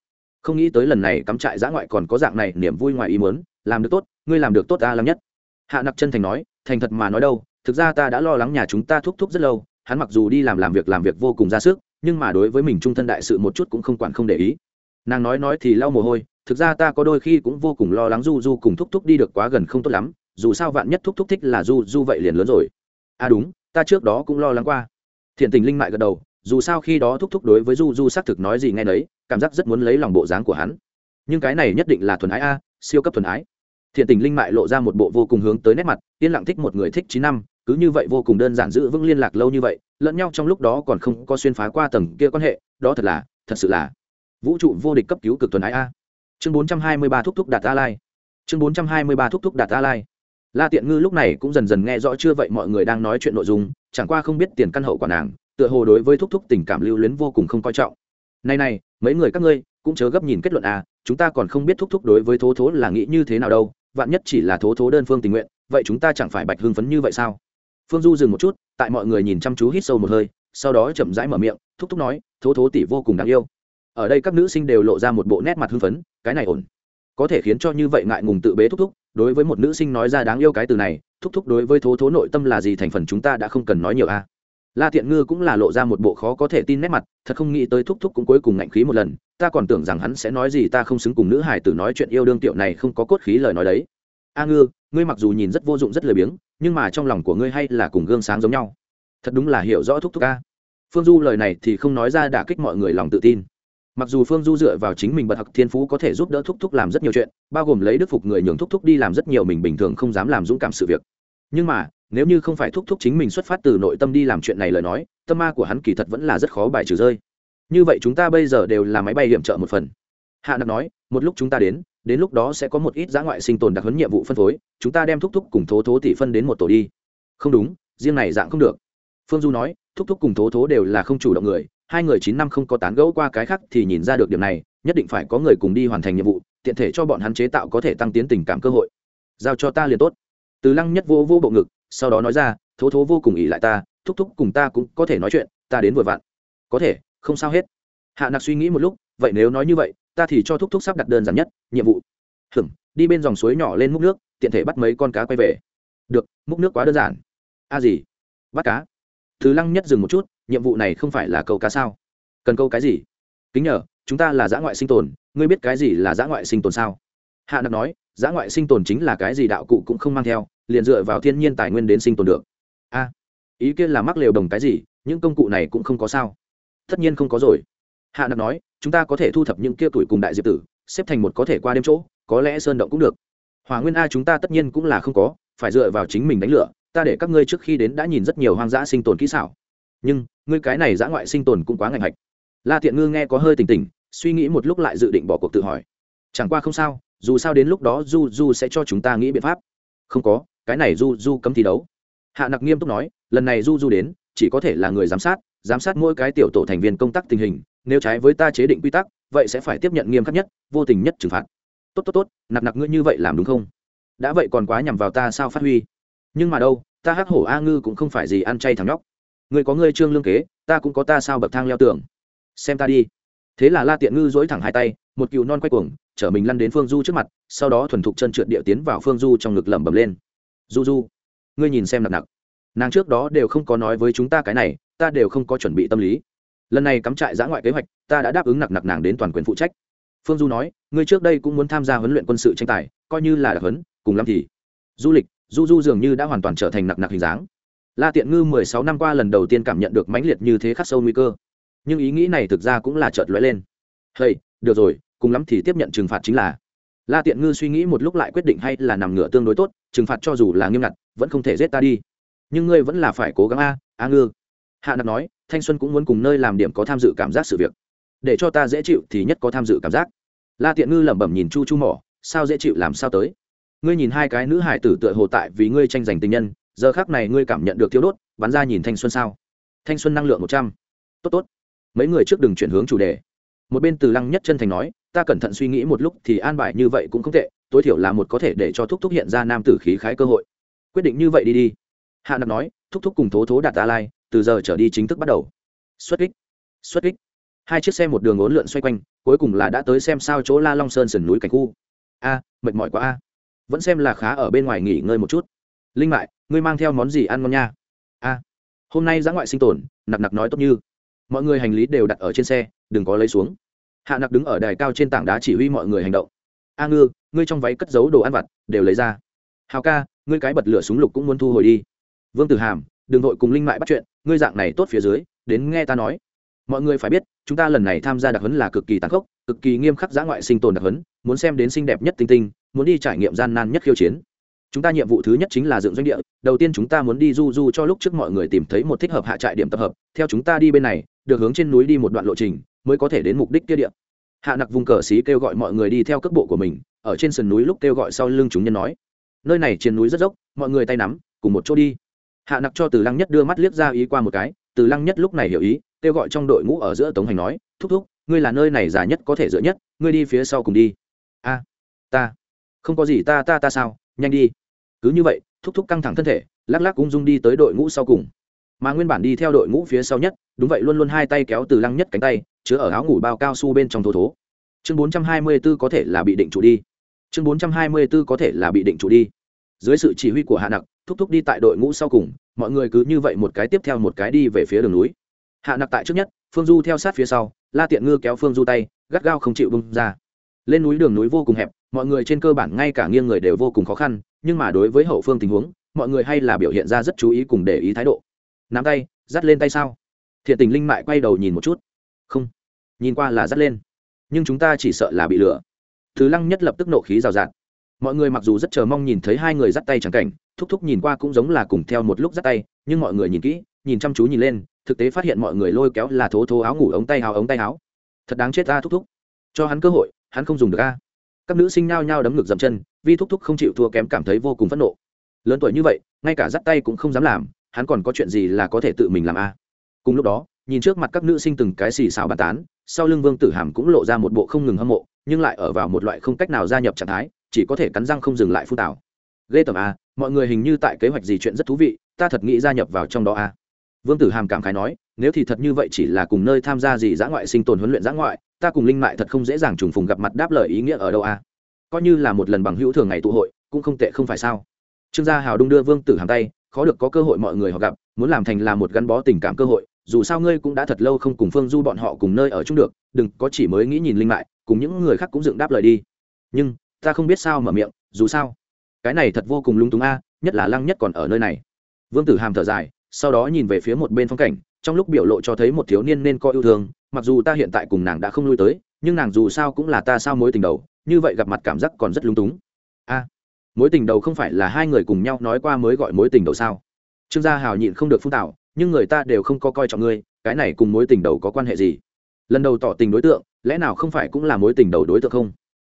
Không nghĩ tới lần này cắm trại giã ngoại còn có dạng này niềm vui ngoài ý muốn, làm được tốt, ngươi làm được tốt a lắm nhất. Hạ nặc chân thành nói, thành thật mà nói đâu, thực ra ta đã lo lắng nhà chúng ta thúc thúc rất lâu, hắn mặc dù đi làm làm việc làm việc vô cùng ra sức, nhưng mà đối với mình trung thân đại sự một chút cũng không quản không để ý. Nàng nói nói thì lau mồ hôi, thực ra ta có đôi khi cũng vô cùng lo lắng du du cùng thúc thúc đi được quá gần không tốt lắm, dù sao vạn nhất thúc thúc thích là du du vậy liền lớn rồi. À đúng, ta trước đó cũng lo lắng qua. Thiện tình linh mại gật đầu dù sao khi đó thúc thúc đối với du du xác thực nói gì nghe đấy, cảm giác rất muốn lấy lòng bộ dáng của hắn. Nhưng cái này nhất định là thuần ái a siêu cấp thuần ái. Thiện tình linh mại lộ ra một bộ vô cùng hướng tới nét mặt yên lặng thích một người thích chín năm cứ như vậy vô cùng đơn giản giữ vững liên lạc lâu như vậy lẫn nhau trong lúc đó còn không có xuyên phá qua tầng kia quan hệ đó thật là thật sự là vũ trụ vô địch cấp cứu cực thuần ái a. Chương bốn trăm hai mươi ba thúc thúc đạt a lai chương bốn trăm hai mươi ba thúc thúc đạt a lai la tiện ngư lúc này cũng dần dần nghe rõ chưa vậy mọi người đang nói chuyện nội dung chẳng qua không biết tiền căn hậu quả nàng tựa hồ đối với thúc thúc tình cảm lưu luyến vô cùng không coi trọng. Này này, mấy người các ngươi cũng chớ gấp nhìn kết luận à chúng ta còn không biết thúc thúc đối với thố thố là nghĩ như thế nào đâu, vạn nhất chỉ là thố thố đơn phương tình nguyện, vậy chúng ta chẳng phải bạch hưng phấn như vậy sao? Phương du dừng một chút, tại mọi người nhìn chăm chú hít sâu một hơi, sau đó chậm rãi mở miệng, thúc thúc nói, thố thố tỷ vô cùng đáng yêu. Ở đây các nữ sinh đều lộ ra một bộ nét mặt hưng phấn, cái này ổn. Có thể khiến cho như vậy ngại ngùng tự bế thúc thúc, đối với một nữ sinh nói ra đáng yêu cái từ này, thúc thúc đối với thố thố nội tâm là gì thành phần chúng ta đã không cần nói nhiều a la thiện ngư cũng là lộ ra một bộ khó có thể tin nét mặt, thật không nghĩ tới thúc thúc cũng cuối cùng ngạnh khí một lần, ta còn tưởng rằng hắn sẽ nói gì ta không xứng cùng nữ hải tử nói chuyện yêu đương tiểu này không có cốt khí lời nói đấy. A ngư, ngươi mặc dù nhìn rất vô dụng rất lười biếng, nhưng mà trong lòng của ngươi hay là cùng gương sáng giống nhau. Thật đúng là hiểu rõ thúc thúc ca phương du lời này thì không nói ra đả kích mọi người lòng tự tin. Mặc dù phương du dựa vào chính mình bật học thiên phú có thể giúp đỡ thúc thúc làm rất nhiều chuyện, bao gồm lấy đức phục người nhường thúc thúc đi làm rất nhiều mình bình thường không dám làm dũng cảm sự việc. Nhưng mà nếu như không phải thúc thúc chính mình xuất phát từ nội tâm đi làm chuyện này lời nói, tâm ma của hắn kỳ thật vẫn là rất khó bài trừ rơi. Như vậy chúng ta bây giờ đều là máy bay hiểm trợ một phần. Hạ nặc nói, một lúc chúng ta đến đến lúc đó sẽ có một ít giã ngoại sinh tồn đặc huấn nhiệm vụ phân phối, chúng ta đem thúc thúc cùng thố thố tỷ phân đến một tổ đi. Không đúng, riêng này dạng không được. Phương du nói, thúc thúc cùng thố thố đều là không chủ động người, hai người chín năm không có tán gẫu qua cái khác thì nhìn ra được điểm này, nhất định phải có người cùng đi hoàn thành nhiệm vụ, tiện thể cho bọn hắn chế tạo có thể tăng tiến tình cảm cơ hội. Giao cho ta liền tốt. Từ lăng nhất vô vô bộ ngực sau đó nói ra, thố thố vô cùng ỉ lại ta, thúc thúc cùng ta cũng có thể nói chuyện, ta đến vừa vặn. Có thể, không sao hết. Hạ nặc suy nghĩ một lúc, vậy nếu nói như vậy, ta thì cho thúc thúc sắp đặt đơn giản nhất, nhiệm vụ. Hừm đi bên dòng suối nhỏ lên múc nước, tiện thể bắt mấy con cá quay về. Được, múc nước quá đơn giản. A gì? Bắt cá. Thứ lăng nhất dừng một chút, nhiệm vụ này không phải là câu cá sao? Cần câu cái gì? Kính nhờ, chúng ta là giã ngoại sinh tồn, ngươi biết cái gì là giã ngoại sinh tồn sao? Hạ nặc nói giã ngoại sinh tồn chính là cái gì đạo cụ cũng không mang theo, liền dựa vào thiên nhiên tài nguyên đến sinh tồn được. A, ý kiến là mắc lều đồng cái gì, những công cụ này cũng không có sao. Tất nhiên không có rồi. Hạ nặc nói, chúng ta có thể thu thập những kia tuổi cùng đại diệp tử, xếp thành một có thể qua đêm chỗ, có lẽ sơn động cũng được. Hòa nguyên a chúng ta tất nhiên cũng là không có, phải dựa vào chính mình đánh lửa, ta để các ngươi trước khi đến đã nhìn rất nhiều hoang dã sinh tồn kỹ xảo. Nhưng, ngươi cái này dã ngoại sinh tồn cũng quá ngành hạch. La thiện ngư nghe có hơi tỉnh tỉnh, suy nghĩ một lúc lại dự định bỏ cuộc tự hỏi. Chẳng qua không sao dù sao đến lúc đó du du sẽ cho chúng ta nghĩ biện pháp. Không có, cái này du du cấm thi đấu. Hạ nặc nghiêm túc nói, lần này du du đến, chỉ có thể là người giám sát giám sát mỗi cái tiểu tổ thành viên công tác tình hình, nếu trái với ta chế định quy tắc, vậy sẽ phải tiếp nhận nghiêm khắc nhất, vô tình nhất trừng phạt. Tốt tốt tốt, nặc nặc ngươi như vậy làm đúng không? Đã vậy còn quá nhằm vào ta sao phát huy? Nhưng mà đâu, ta hắc hổ a ngư cũng không phải gì ăn chay thằng nhóc. Ngươi có ngươi trương lương kế, ta cũng có ta sao bậc thang leo tường. Xem ta đi. Thế là la tiện ngư dối thẳng hai tay một cừu non quay cuồng chở mình lăn đến phương du trước mặt sau đó thuần thục chân trượt địa tiến vào phương du trong ngực lẩm bẩm lên. Du du ngươi nhìn xem nặng nặng, nàng trước đó đều không có nói với chúng ta cái này ta đều không có chuẩn bị tâm lý. Lần này cắm trại giã ngoại kế hoạch ta đã đáp ứng nặc nặc nàng đến toàn quyền phụ trách. Phương du nói ngươi trước đây cũng muốn tham gia huấn luyện quân sự tranh tài coi như là đặc huấn cùng lắm thì du lịch du du dường như đã hoàn toàn trở thành nặc nặc hình dáng. La tiện ngư mười sáu năm qua lần đầu tiên cảm nhận được mãnh liệt như thế khắc sâu nguy cơ. Nhưng ý nghĩ này thực ra cũng là chợt lóe lên. Hey được rồi cùng lắm thì tiếp nhận trừng phạt chính là. La tiện ngư suy nghĩ một lúc lại quyết định hay là nằm ngửa tương đối tốt, trừng phạt cho dù là nghiêm ngặt, vẫn không thể giết ta đi. Nhưng ngươi vẫn là phải cố gắng a a ngư. Hạ nặc nói, thanh xuân cũng muốn cùng nơi làm điểm có tham dự cảm giác sự việc. Để cho ta dễ chịu thì nhất có tham dự cảm giác. La tiện ngư lẩm bẩm nhìn chu chu mỏ, sao dễ chịu làm sao tới? Ngươi nhìn hai cái nữ hải tử tựa hồ tại vì ngươi tranh giành tình nhân, giờ khác này ngươi cảm nhận được thiếu đốt, bắn ra nhìn thanh xuân sao? Thanh xuân năng lượng một trăm. Tốt tốt. Mấy người trước đừng chuyển hướng chủ đề. Một bên từ lăng nhất chân thành nói ta cẩn thận suy nghĩ một lúc thì an bài như vậy cũng không tệ, tối thiểu là một có thể để cho thúc thúc hiện ra nam tử khí khái cơ hội. Quyết định như vậy đi đi. Hạ nặc nói, thúc thúc cùng thố thố đạt ta lai từ giờ trở đi chính thức bắt đầu. Xuất kích xuất kích. Hai chiếc xe một đường ốn lượn xoay quanh, cuối cùng là đã tới xem sao chỗ la long sơn sườn núi cảnh khu. A, mệt mỏi quá a. Vẫn xem là khá ở bên ngoài nghỉ ngơi một chút. Linh mại, ngươi mang theo món gì ăn ngon nha? A, hôm nay giã ngoại sinh tồn, nặc nặc nói tốt như. Mọi người hành lý đều đặt ở trên xe, đừng có lấy xuống hạ nặc đứng ở đài cao trên tảng đá chỉ huy mọi người hành động. A ngư, ngươi trong váy cất giấu đồ ăn vặt, đều lấy ra. Hào ca, ngươi cái bật lửa súng lục cũng muốn thu hồi đi. Vương tử hàm, đừng vội cùng linh mại bắt chuyện, ngươi dạng này tốt phía dưới, đến nghe ta nói. Mọi người phải biết, chúng ta lần này tham gia đặc huấn là cực kỳ tàn khốc, cực kỳ nghiêm khắc giã ngoại sinh tồn đặc huấn, muốn xem đến xinh đẹp nhất tinh tinh, muốn đi trải nghiệm gian nan nhất khiêu chiến. Chúng ta nhiệm vụ thứ nhất chính là dựng doanh địa, đầu tiên chúng ta muốn đi du du cho lúc trước mọi người tìm thấy một thích hợp hạ trại điểm tập hợp, theo chúng ta đi bên này, được hướng trên núi đi một đoạn lộ trình mới có thể đến mục đích kia địa. Hạ nặc vùng cờ xí kêu gọi mọi người đi theo cước bộ của mình, ở trên sườn núi lúc kêu gọi sau lưng chúng nhân nói, nơi này trên núi rất dốc, mọi người tay nắm, cùng một chỗ đi. Hạ nặc cho từ lăng nhất đưa mắt liếc ra ý qua một cái, từ lăng nhất lúc này hiểu ý, kêu gọi trong đội ngũ ở giữa tống hành nói, thúc thúc, ngươi là nơi này già nhất có thể dựa nhất, ngươi đi phía sau cùng đi. A, ta, không có gì, ta ta ta sao, nhanh đi. Cứ như vậy, thúc thúc căng thẳng thân thể, lắc lắc ung dung đi tới đội ngũ sau cùng. Mà nguyên bản đi theo đội ngũ phía sau nhất, đúng vậy luôn luôn hai tay kéo từ lăng nhất cánh tay chứa ở áo ngủ bao cao su bên trong thô thố. Chương bốn trăm hai mươi 424 có thể là bị định trụ đi. Chương bốn trăm hai mươi 424 có thể là bị định trụ đi. Dưới sự chỉ huy của hạ nặc, thúc thúc đi tại đội ngũ sau cùng, mọi người cứ như vậy một cái tiếp theo một cái đi về phía đường núi. Hạ nặc tại trước nhất, phương du theo sát phía sau, la tiện ngư kéo phương du tay, gắt gao không chịu bung ra. Lên núi đường núi vô cùng hẹp, mọi người trên cơ bản ngay cả nghiêng người đều vô cùng khó khăn, nhưng mà đối với hậu phương tình huống, mọi người hay là biểu hiện ra rất chú ý cùng để ý thái độ. Nắm tay, dắt lên tay sao? Thiện tình linh mại quay đầu nhìn một chút không. Nhìn qua là dắt lên. Nhưng chúng ta chỉ sợ là bị lừa. Thứ lăng nhất lập tức nộ khí rào rạt. Mọi người mặc dù rất chờ mong nhìn thấy hai người dắt tay chẳng cảnh, thúc thúc nhìn qua cũng giống là cùng theo một lúc dắt tay, nhưng mọi người nhìn kỹ, nhìn chăm chú nhìn lên, thực tế phát hiện mọi người lôi kéo là thố thố áo ngủ ống tay áo, ống tay áo. Thật đáng chết ta, thúc thúc. Cho hắn cơ hội, hắn không dùng được a. Các nữ sinh nao nhao đấm ngực dậm chân, vi thúc thúc không chịu thua kém cảm thấy vô cùng phẫn nộ. Lớn tuổi như vậy, ngay cả dắt tay cũng không dám làm, hắn còn có chuyện gì là có thể tự mình làm a? Cùng lúc đó nhìn trước mặt các nữ sinh từng cái xì xào bàn tán, sau lưng vương tử hàm cũng lộ ra một bộ không ngừng hâm mộ, nhưng lại ở vào một loại không cách nào gia nhập trạng thái, chỉ có thể cắn răng không dừng lại phu tảo. Ghê tởm a mọi người hình như tại kế hoạch gì chuyện rất thú vị, ta thật nghĩ gia nhập vào trong đó a vương tử hàm cảm khái nói, nếu thì thật như vậy chỉ là cùng nơi tham gia gì giã ngoại sinh tồn huấn luyện giã ngoại, ta cùng linh mại thật không dễ dàng trùng phùng gặp mặt đáp lời ý nghĩa ở đâu a coi như là một lần bằng hữu thường ngày tụ hội, cũng không tệ không phải sao. Trương gia hào đung đưa vương tử hàm tay, khó được có cơ hội mọi người họ gặp, muốn làm thành là một gắn bó tình cảm cơ hội dù sao ngươi cũng đã thật lâu không cùng phương du bọn họ cùng nơi ở chung được, đừng có chỉ mới nghĩ nhìn linh mại cùng những người khác cũng dựng đáp lời đi. Nhưng, ta không biết sao mở miệng, dù sao, cái này thật vô cùng lung túng a, nhất là lăng nhất còn ở nơi này. Vương tử hàm thở dài, sau đó nhìn về phía một bên phong cảnh, trong lúc biểu lộ cho thấy một thiếu niên nên có yêu thương, mặc dù ta hiện tại cùng nàng đã không lui tới, nhưng nàng dù sao cũng là ta sao mối tình đầu, như vậy gặp mặt cảm giác còn rất lung túng. A, mối tình đầu không phải là hai người cùng nhau nói qua mới gọi mối tình đầu sao? Trương gia hào nhịn không được phun tạo nhưng người ta đều không có coi trọng ngươi, cái này cùng mối tình đầu có quan hệ gì? Lần đầu tỏ tình đối tượng, lẽ nào không phải cũng là mối tình đầu đối tượng không?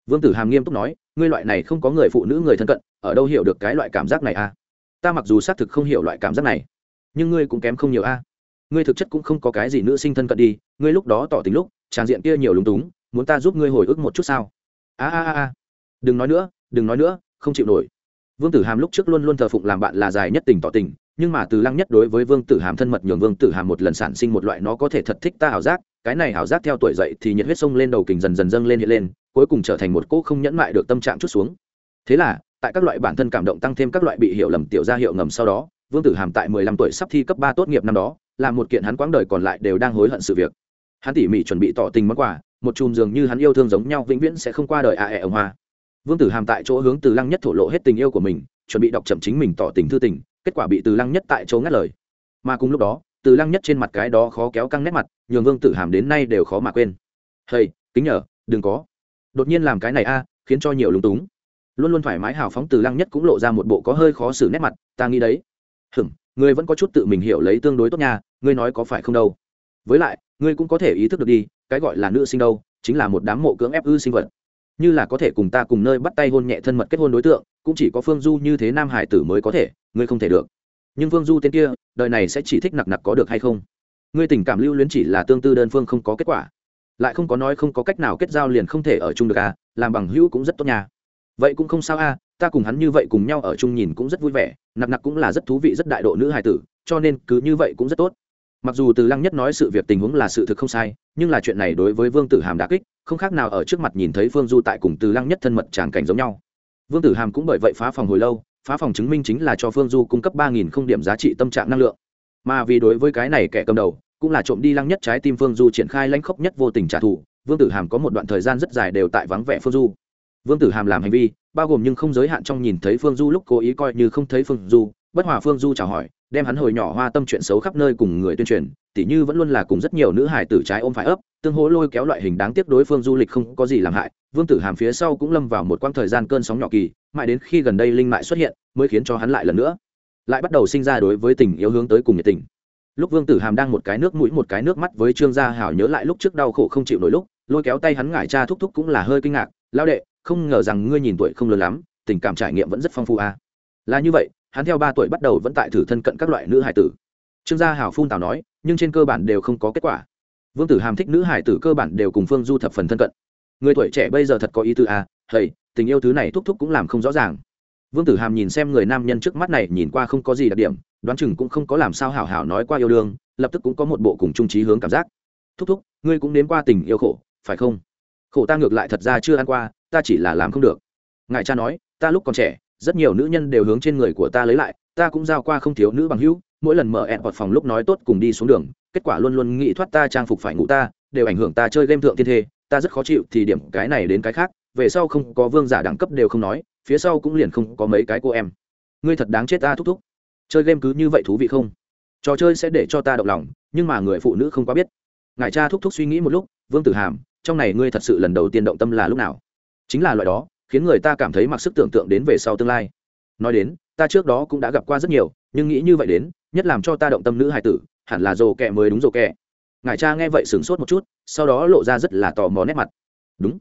Vương tử hàm nghiêm túc nói, ngươi loại này không có người phụ nữ người thân cận, ở đâu hiểu được cái loại cảm giác này a? Ta mặc dù xác thực không hiểu loại cảm giác này, nhưng ngươi cũng kém không nhiều a. Ngươi thực chất cũng không có cái gì nữ sinh thân cận đi, ngươi lúc đó tỏ tình lúc, tràng diện kia nhiều lúng túng, muốn ta giúp ngươi hồi ức một chút sao? A a a đừng nói nữa, đừng nói nữa, không chịu nổi. Vương tử hàm lúc trước luôn luôn thờ phụng làm bạn là dài nhất tình tỏ tình nhưng mà từ lăng nhất đối với vương tử hàm thân mật nhường vương tử hàm một lần sản sinh một loại nó có thể thật thích ta ảo giác, cái này ảo giác theo tuổi dậy thì nhiệt huyết sông lên đầu kình dần dần dâng lên hiện lên, cuối cùng trở thành một cỗ không nhẫn mại được tâm trạng chút xuống. Thế là, tại các loại bản thân cảm động tăng thêm các loại bị hiểu lầm tiểu gia hiệu ngầm sau đó, vương tử hàm tại mười lăm tuổi sắp thi cấp ba tốt nghiệp năm đó, là một kiện hắn quãng đời còn lại đều đang hối hận sự việc. Hắn tỉ mỉ chuẩn bị tỏ tình món quà, một chùm dường như hắn yêu thương giống nhau vĩnh viễn sẽ không qua đời a à ẹ ông hoa. Vương tử hàm tại chỗ hướng từ lăng nhất thổ lộ hết tình yêu của mình, chuẩn bị đọc chậm chính mình tỏ tình thư tình kết quả bị từ lăng nhất tại chỗ ngắt lời mà cùng lúc đó từ lăng nhất trên mặt cái đó khó kéo căng nét mặt nhường vương tử hàm đến nay đều khó mà quên hay kính nhờ đừng có đột nhiên làm cái này a à, khiến cho nhiều lúng túng luôn luôn thoải mái hào phóng từ lăng nhất cũng lộ ra một bộ có hơi khó xử nét mặt ta nghĩ đấy hừm ngươi vẫn có chút tự mình hiểu lấy tương đối tốt nha ngươi nói có phải không đâu với lại ngươi cũng có thể ý thức được đi cái gọi là nữ sinh đâu chính là một đám mộ cưỡng ép ư sinh vật như là có thể cùng ta cùng nơi bắt tay hôn nhẹ thân mật kết hôn đối tượng cũng chỉ có phương du như thế nam hải tử mới có thể, ngươi không thể được. Nhưng phương du tên kia, đời này sẽ chỉ thích nặc nặc có được hay không? Ngươi tình cảm lưu luyến chỉ là tương tư đơn phương không có kết quả. Lại không có nói không có cách nào kết giao liền không thể ở chung được à làm bằng hữu cũng rất tốt nhà vậy cũng không sao a ta cùng hắn như vậy cùng nhau ở chung nhìn cũng rất vui vẻ, nặc nặc cũng là rất thú vị rất đại độ nữ hài tử, cho nên cứ như vậy cũng rất tốt. Mặc dù từ lăng nhất nói sự việc tình huống là sự thực không sai, nhưng là chuyện này đối với vương tử hàm đã kích, không khác nào ở trước mặt nhìn thấy phương du tại cùng từ lăng nhất thân mật tràn cảnh giống nhau vương tử hàm cũng bởi vậy phá phòng hồi lâu, phá phòng chứng minh chính là cho phương du cung cấp ba nghìn không điểm giá trị tâm trạng năng lượng. Mà vì đối với cái này kẻ cầm đầu, cũng là trộm đi lăng nhất trái tim phương du triển khai lãnh khốc nhất vô tình trả thù, vương tử hàm có một đoạn thời gian rất dài đều tại vắng vẻ phương du. Vương tử hàm làm hành vi, bao gồm nhưng không giới hạn trong nhìn thấy phương du lúc cố ý coi như không thấy phương du, bất hòa phương du chào hỏi, đem hắn hồi nhỏ hoa tâm chuyện xấu khắp nơi cùng người tuyên truyền, tỉ như vẫn luôn là cùng rất nhiều nữ hải tử trái ôm phải ấp, tương hỗ lôi kéo loại hình đáng tiếc đối phương du lịch không có gì làm hại vương tử hàm phía sau cũng lâm vào một quãng thời gian cơn sóng nhỏ kỳ, mãi đến khi gần đây linh mại xuất hiện, mới khiến cho hắn lại lần nữa. Lại bắt đầu sinh ra đối với tình yêu hướng tới cùng nhiệt tình. Lúc vương tử hàm đang một cái nước mũi một cái nước mắt với trương gia hảo nhớ lại lúc trước đau khổ không chịu nổi lúc, lôi kéo tay hắn ngải cha thúc thúc cũng là hơi kinh ngạc lao đệ, không ngờ rằng ngươi nhìn tuổi không lớn lắm, tình cảm trải nghiệm vẫn rất phong phú à. là như vậy, hắn theo ba tuổi bắt đầu vẫn tại thử thân cận các loại nữ hải tử. Trương gia hảo phun tào nói, nhưng trên cơ bản đều không có kết quả. Vương tử hàm thích nữ hải tử cơ bản đều cùng phương du thập phần thân cận người tuổi trẻ bây giờ thật có ý tư à, thầy tình yêu thứ này thúc thúc cũng làm không rõ ràng. Vương tử hàm nhìn xem người nam nhân trước mắt này nhìn qua không có gì đặc điểm đoán chừng cũng không có làm sao hảo hảo nói qua yêu đương lập tức cũng có một bộ cùng trung trí hướng cảm giác. Thúc thúc ngươi cũng nếm qua tình yêu khổ phải không? Khổ ta ngược lại thật ra chưa ăn qua ta chỉ là làm không được. Ngài cha nói ta lúc còn trẻ rất nhiều nữ nhân đều hướng trên người của ta lấy lại ta cũng giao qua không thiếu nữ bằng hữu mỗi lần mở ẹn hoặc phòng lúc nói tốt cùng đi xuống đường kết quả luôn luôn nghĩ thoát ta trang phục phải ngủ ta đều ảnh hưởng ta chơi game thượng thiên thê ta rất khó chịu thì điểm cái này đến cái khác, về sau không có vương giả đẳng cấp đều không nói, phía sau cũng liền không có mấy cái cô em. Ngươi thật đáng chết ta thúc thúc. Chơi game cứ như vậy thú vị không? Trò chơi sẽ để cho ta động lòng, nhưng mà người phụ nữ không quá biết. Ngài cha thúc thúc suy nghĩ một lúc, vương tử hàm, trong này ngươi thật sự lần đầu tiên động tâm là lúc nào? Chính là loại đó, khiến người ta cảm thấy mặc sức tưởng tượng đến về sau tương lai. Nói đến, ta trước đó cũng đã gặp qua rất nhiều, nhưng nghĩ như vậy đến, nhất làm cho ta động tâm nữ hài tử, hẳn là dồ kẹ mới đúng dồ kẹ ngài cha nghe vậy sửng sốt một chút sau đó lộ ra rất là tò mò nét mặt. Đúng.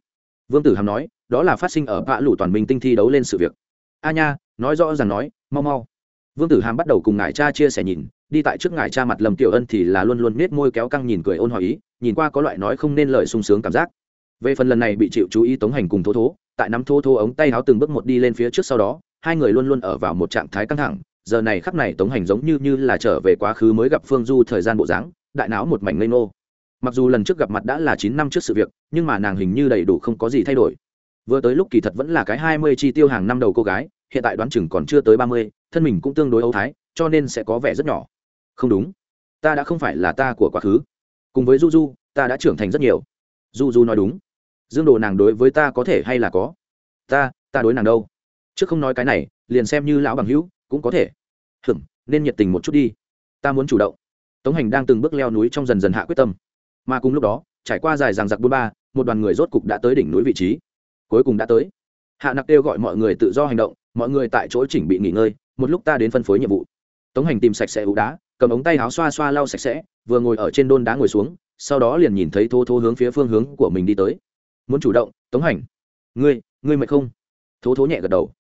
Vương tử hàm nói, đó là phát sinh ở vạ lũ toàn minh tinh thi đấu lên sự việc. A nha, nói rõ ràng nói, mau mau. Vương tử hàm bắt đầu cùng ngài cha chia sẻ nhìn, đi tại trước ngài cha mặt lầm tiểu ân thì là luôn luôn nết môi kéo căng nhìn cười ôn hỏi ý, nhìn qua có loại nói không nên lời sung sướng cảm giác. Về phần lần này bị chịu chú ý tống hành cùng thố thố, tại nắm thô thô ống tay áo từng bước một đi lên phía trước sau đó, hai người luôn luôn ở vào một trạng thái căng thẳng. Giờ này khắp này tống hành giống như như là trở về quá khứ mới gặp phương du thời gian bộ dáng, đại não một mảnh ngây ngô mặc dù lần trước gặp mặt đã là chín năm trước sự việc, nhưng mà nàng hình như đầy đủ không có gì thay đổi. Vừa tới lúc kỳ thật vẫn là cái hai mươi chi tiêu hàng năm đầu cô gái, hiện tại đoán chừng còn chưa tới ba mươi, thân mình cũng tương đối âu thái, cho nên sẽ có vẻ rất nhỏ. Không đúng. Ta đã không phải là ta của quá khứ. Cùng với du du ta đã trưởng thành rất nhiều. Du du nói đúng. Dương đồ nàng đối với ta có thể hay là có? Ta ta đối nàng đâu? Chứ không nói cái này, liền xem như lão bằng hữu, cũng có thể. Hừm nên nhiệt tình một chút đi. Ta muốn chủ động. Tống hành đang từng bước leo núi trong dần dần hạ quyết tâm mà cùng lúc đó, trải qua dài ràng giặc bôn ba, một đoàn người rốt cục đã tới đỉnh núi vị trí. Cuối cùng đã tới. Hạ nặc kêu gọi mọi người tự do hành động, mọi người tại chỗ chỉnh bị nghỉ ngơi, một lúc ta đến phân phối nhiệm vụ. Tống hành tìm sạch sẽ ủ đá, cầm ống tay áo xoa xoa lau sạch sẽ, vừa ngồi ở trên đôn đá ngồi xuống, sau đó liền nhìn thấy thô thô hướng phía phương hướng của mình đi tới. Muốn chủ động, tống hành. Ngươi ngươi mệt không? Thố thố nhẹ gật đầu.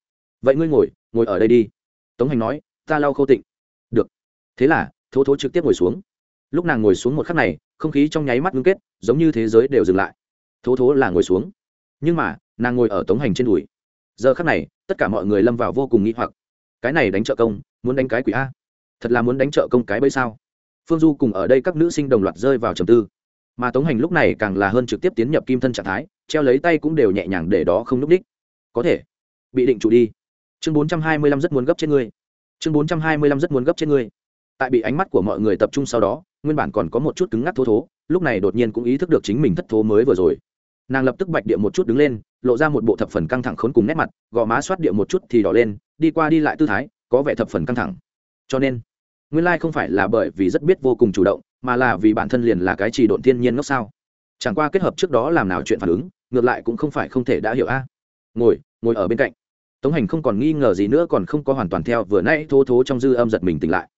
Vậy ngươi ngồi ngồi ở đây đi. Tống hành nói, ta lau khâu tịnh. Được. Thế là, thố thố trực tiếp ngồi xuống lúc nàng ngồi xuống một khắc này, không khí trong nháy mắt ngưng kết, giống như thế giới đều dừng lại. Thố thố là ngồi xuống. Nhưng mà, nàng ngồi ở tống hành trên đùi. Giờ khắc này, tất cả mọi người lâm vào vô cùng nghĩ hoặc. Cái này đánh trợ công, muốn đánh cái quỷ a? Thật là muốn đánh trợ công cái bấy sao? Phương du cùng ở đây các nữ sinh đồng loạt rơi vào trầm tư. Mà tống hành lúc này càng là hơn trực tiếp tiến nhập kim thân trạng thái, treo lấy tay cũng đều nhẹ nhàng để đó không núp đích. Có thể. Bị định trụ đi. Chương bốn trăm hai mươi lăm rất muốn gấp trên ngươi. Chương bốn trăm hai mươi lăm rất muốn gấp trên ngươi tại bị ánh mắt của mọi người tập trung sau đó, nguyên bản còn có một chút cứng ngắc thô thố, lúc này đột nhiên cũng ý thức được chính mình thất thố mới vừa rồi. Nàng lập tức bạch địa một chút đứng lên, lộ ra một bộ thập phần căng thẳng khốn cùng nét mặt, gò má soát địa một chút thì đỏ lên, đi qua đi lại tư thái, có vẻ thập phần căng thẳng. Cho nên, nguyên lai không phải là bởi vì rất biết vô cùng chủ động, mà là vì bản thân liền là cái trì độn thiên nhiên ngốc sao? Chẳng qua kết hợp trước đó làm nào chuyện phản ứng, ngược lại cũng không phải không thể đã hiểu a. Ngồi ngồi ở bên cạnh. Tống hành không còn nghi ngờ gì nữa, còn không có hoàn toàn theo vừa nãy thô thố trong dư âm giật mình tỉnh lại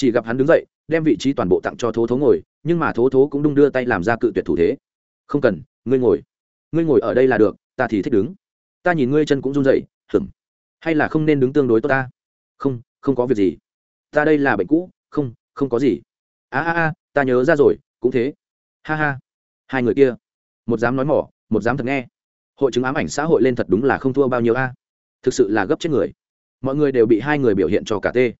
chỉ gặp hắn đứng dậy, đem vị trí toàn bộ tặng cho thố thố ngồi, nhưng mà thố thố cũng đung đưa tay làm ra cự tuyệt thủ thế. Không cần, ngươi ngồi. Ngươi ngồi ở đây là được, ta thì thích đứng. Ta nhìn ngươi chân cũng run dậy hửng hay là không nên đứng tương đối tốt ta? Không không có việc gì. Ta đây là bệnh cũ, không không có gì. A a a, ta nhớ ra rồi, cũng thế. Ha ha. Hai người kia. Một dám nói mỏ, một dám thật nghe. Hội chứng ám ảnh xã hội lên thật đúng là không thua bao nhiêu a. Thực sự là gấp chết người. Mọi người đều bị hai người biểu hiện cho cả tê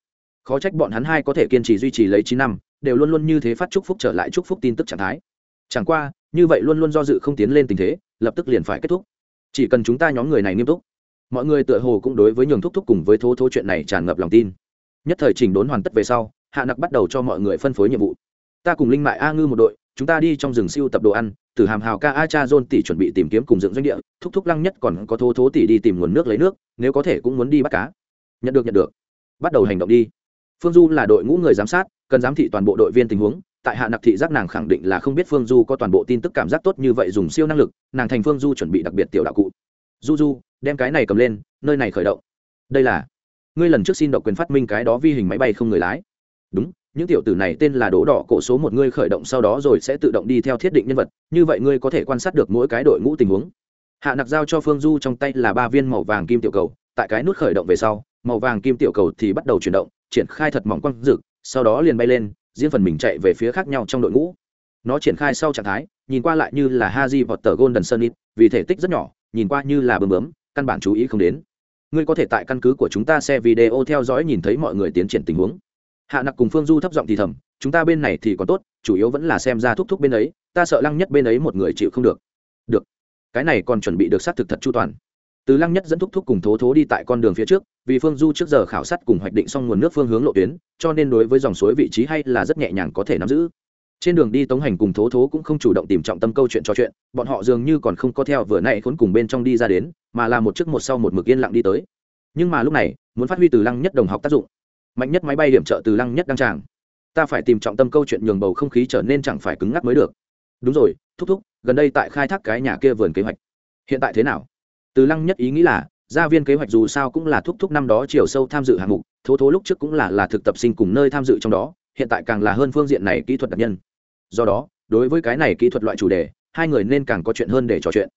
khó trách bọn hắn hai có thể kiên trì duy trì lấy chín năm, đều luôn luôn như thế phát chúc phúc trở lại chúc phúc tin tức trạng thái. Chẳng qua, như vậy luôn luôn do dự không tiến lên tình thế, lập tức liền phải kết thúc. Chỉ cần chúng ta nhóm người này nghiêm túc, mọi người tựa hồ cũng đối với nhường thúc thúc cùng với thô thô chuyện này tràn ngập lòng tin. Nhất thời chỉnh đốn hoàn tất về sau, hạ nặc bắt đầu cho mọi người phân phối nhiệm vụ. Ta cùng linh mại a ngư một đội, chúng ta đi trong rừng siêu tập đồ ăn, từ hàm hào ca a cha john tỷ chuẩn bị tìm kiếm cùng dựng doanh địa, thúc thúc lăng nhất còn có thô thố tỷ đi tìm nguồn nước lấy nước, nếu có thể cũng muốn đi bắt cá. Nhận được nhận được. Bắt đầu hành động đi phương du là đội ngũ người giám sát, cần giám thị toàn bộ đội viên tình huống, tại hạ nặc thị giác nàng khẳng định là không biết phương du có toàn bộ tin tức cảm giác tốt như vậy dùng siêu năng lực, nàng thành phương du chuẩn bị đặc biệt tiểu đạo cụ. Du du, đem cái này cầm lên, nơi này khởi động. Đây là, ngươi lần trước xin độc quyền phát minh cái đó vi hình máy bay không người lái. Đúng, những tiểu tử này tên là đỗ đỏ cổ số một, ngươi khởi động sau đó rồi sẽ tự động đi theo thiết định nhân vật, như vậy ngươi có thể quan sát được mỗi cái đội ngũ tình huống. Hạ nặc giao cho phương du trong tay là ba viên màu vàng kim tiểu cầu, tại cái nút khởi động về sau, màu vàng kim tiểu cầu thì bắt đầu chuyển động triển khai thật mỏng quang rực sau đó liền bay lên, riêng phần mình chạy về phía khác nhau trong đội ngũ. Nó triển khai sau trạng thái, nhìn qua lại như là haji vọt tờ golden sunnit vì thể tích rất nhỏ, nhìn qua như là bơm bướm, căn bản chú ý không đến. Ngươi có thể tại căn cứ của chúng ta xe video theo dõi nhìn thấy mọi người tiến triển tình huống. Hạ nặc cùng phương du thấp giọng thì thầm, chúng ta bên này thì còn tốt, chủ yếu vẫn là xem ra thúc thúc bên ấy, ta sợ lăng nhất bên ấy một người chịu không được. Được. Cái này còn chuẩn bị được xác thực thật chu toàn từ lăng nhất dẫn thúc thúc cùng thố thố đi tại con đường phía trước, vì phương du trước giờ khảo sát cùng hoạch định xong nguồn nước phương hướng lộ tuyến, cho nên đối với dòng suối vị trí hay là rất nhẹ nhàng có thể nắm giữ. Trên đường đi tống hành cùng thố thố cũng không chủ động tìm trọng tâm câu chuyện trò chuyện, bọn họ dường như còn không có theo vừa nay khốn cùng bên trong đi ra đến, mà là một chiếc một sau một mực yên lặng đi tới. Nhưng mà lúc này, muốn phát huy từ lăng nhất đồng học tác dụng. Mạnh nhất máy bay điểm trợ từ lăng nhất đăng tràng. Ta phải tìm trọng tâm câu chuyện nhường bầu không khí trở nên chẳng phải cứng ngắc mới được. Đúng rồi, thúc thúc, gần đây tại khai thác cái nhà kia vườn kế hoạch. Hiện tại thế nào? Từ lăng nhất ý nghĩ là, gia viên kế hoạch dù sao cũng là thúc thúc năm đó chiều sâu tham dự hạng mục, thố thố lúc trước cũng là là thực tập sinh cùng nơi tham dự trong đó, hiện tại càng là hơn phương diện này kỹ thuật đặc nhân. Do đó, đối với cái này kỹ thuật loại chủ đề, hai người nên càng có chuyện hơn để trò chuyện.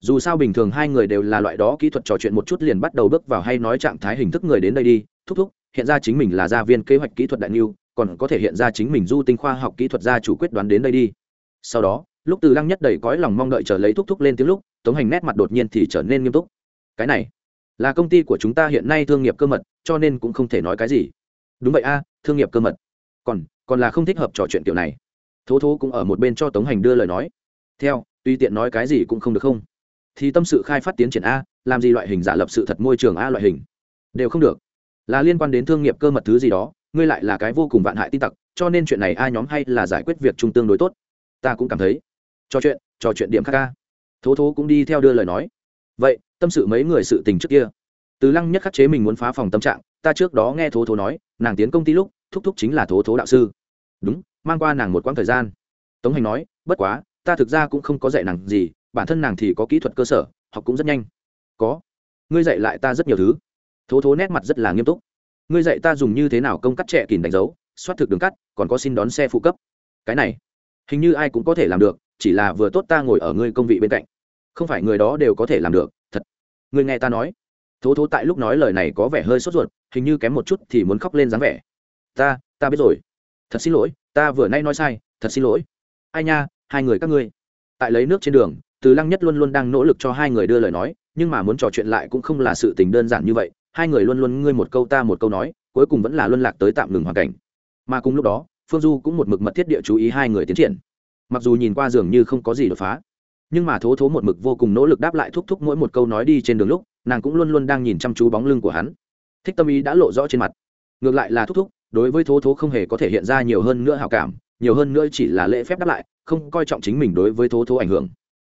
Dù sao bình thường hai người đều là loại đó kỹ thuật trò chuyện một chút liền bắt đầu bước vào hay nói trạng thái hình thức người đến đây đi, thúc thúc, hiện ra chính mình là gia viên kế hoạch kỹ thuật đại niu, còn có thể hiện ra chính mình du tinh khoa học kỹ thuật gia chủ quyết đoán đến đây đi. Sau đó, lúc từ lăng nhất đầy cõi lòng mong đợi chờ lấy thúc thúc lên tiếng lúc tống hành nét mặt đột nhiên thì trở nên nghiêm túc. Cái này, là công ty của chúng ta hiện nay thương nghiệp cơ mật, cho nên cũng không thể nói cái gì. Đúng vậy a, thương nghiệp cơ mật. Còn còn là không thích hợp trò chuyện kiểu này. Thố thố cũng ở một bên cho tống hành đưa lời nói. Theo tùy tiện nói cái gì cũng không được không. Thì tâm sự khai phát tiến triển a, làm gì loại hình giả lập sự thật môi trường a loại hình? Đều không được. Là liên quan đến thương nghiệp cơ mật thứ gì đó, ngươi lại là cái vô cùng vạn hại tin tặc, cho nên chuyện này ai nhóm hay là giải quyết việc chung tương đối tốt. Ta cũng cảm thấy. Trò chuyện trò chuyện điểm khác ca thố thố cũng đi theo đưa lời nói. Vậy, tâm sự mấy người sự tình trước kia. Từ lăng nhất khắc chế mình muốn phá phòng tâm trạng, ta trước đó nghe thố thố nói, nàng tiến công ty lúc, thúc thúc chính là thố thố đạo sư. Đúng, mang qua nàng một quãng thời gian. Tống hành nói, bất quá, ta thực ra cũng không có dạy nàng gì, bản thân nàng thì có kỹ thuật cơ sở, học cũng rất nhanh. Có. Ngươi dạy lại ta rất nhiều thứ. Thố thố nét mặt rất là nghiêm túc. Ngươi dạy ta dùng như thế nào công cắt trẻ kìm đánh dấu xoát thực đường cắt, còn có xin đón xe phụ cấp. Cái này, hình như ai cũng có thể làm được, chỉ là vừa tốt ta ngồi ở ngươi công vị bên cạnh không phải người đó đều có thể làm được, thật. Người nghe ta nói. Thố thố tại lúc nói lời này có vẻ hơi sốt ruột, hình như kém một chút thì muốn khóc lên dáng vẻ. Ta ta biết rồi. Thật xin lỗi, ta vừa nay nói sai, thật xin lỗi. Ai nha, hai người các ngươi. Tại lấy nước trên đường, từ lăng nhất luôn luôn đang nỗ lực cho hai người đưa lời nói, nhưng mà muốn trò chuyện lại cũng không là sự tình đơn giản như vậy. Hai người luôn luôn ngươi một câu ta một câu nói, cuối cùng vẫn là luân lạc tới tạm ngừng hoàn cảnh. Mà cùng lúc đó, phương du cũng một mực mật thiết địa chú ý hai người tiến triển. Mặc dù nhìn qua dường như không có gì đột phá nhưng mà thố thố một mực vô cùng nỗ lực đáp lại thúc thúc mỗi một câu nói đi trên đường lúc, nàng cũng luôn luôn đang nhìn chăm chú bóng lưng của hắn. Thích tâm ý đã lộ rõ trên mặt. Ngược lại là thúc thúc, đối với thố thố không hề có thể hiện ra nhiều hơn nữa hào cảm, nhiều hơn nữa chỉ là lễ phép đáp lại, không coi trọng chính mình đối với thố thố ảnh hưởng.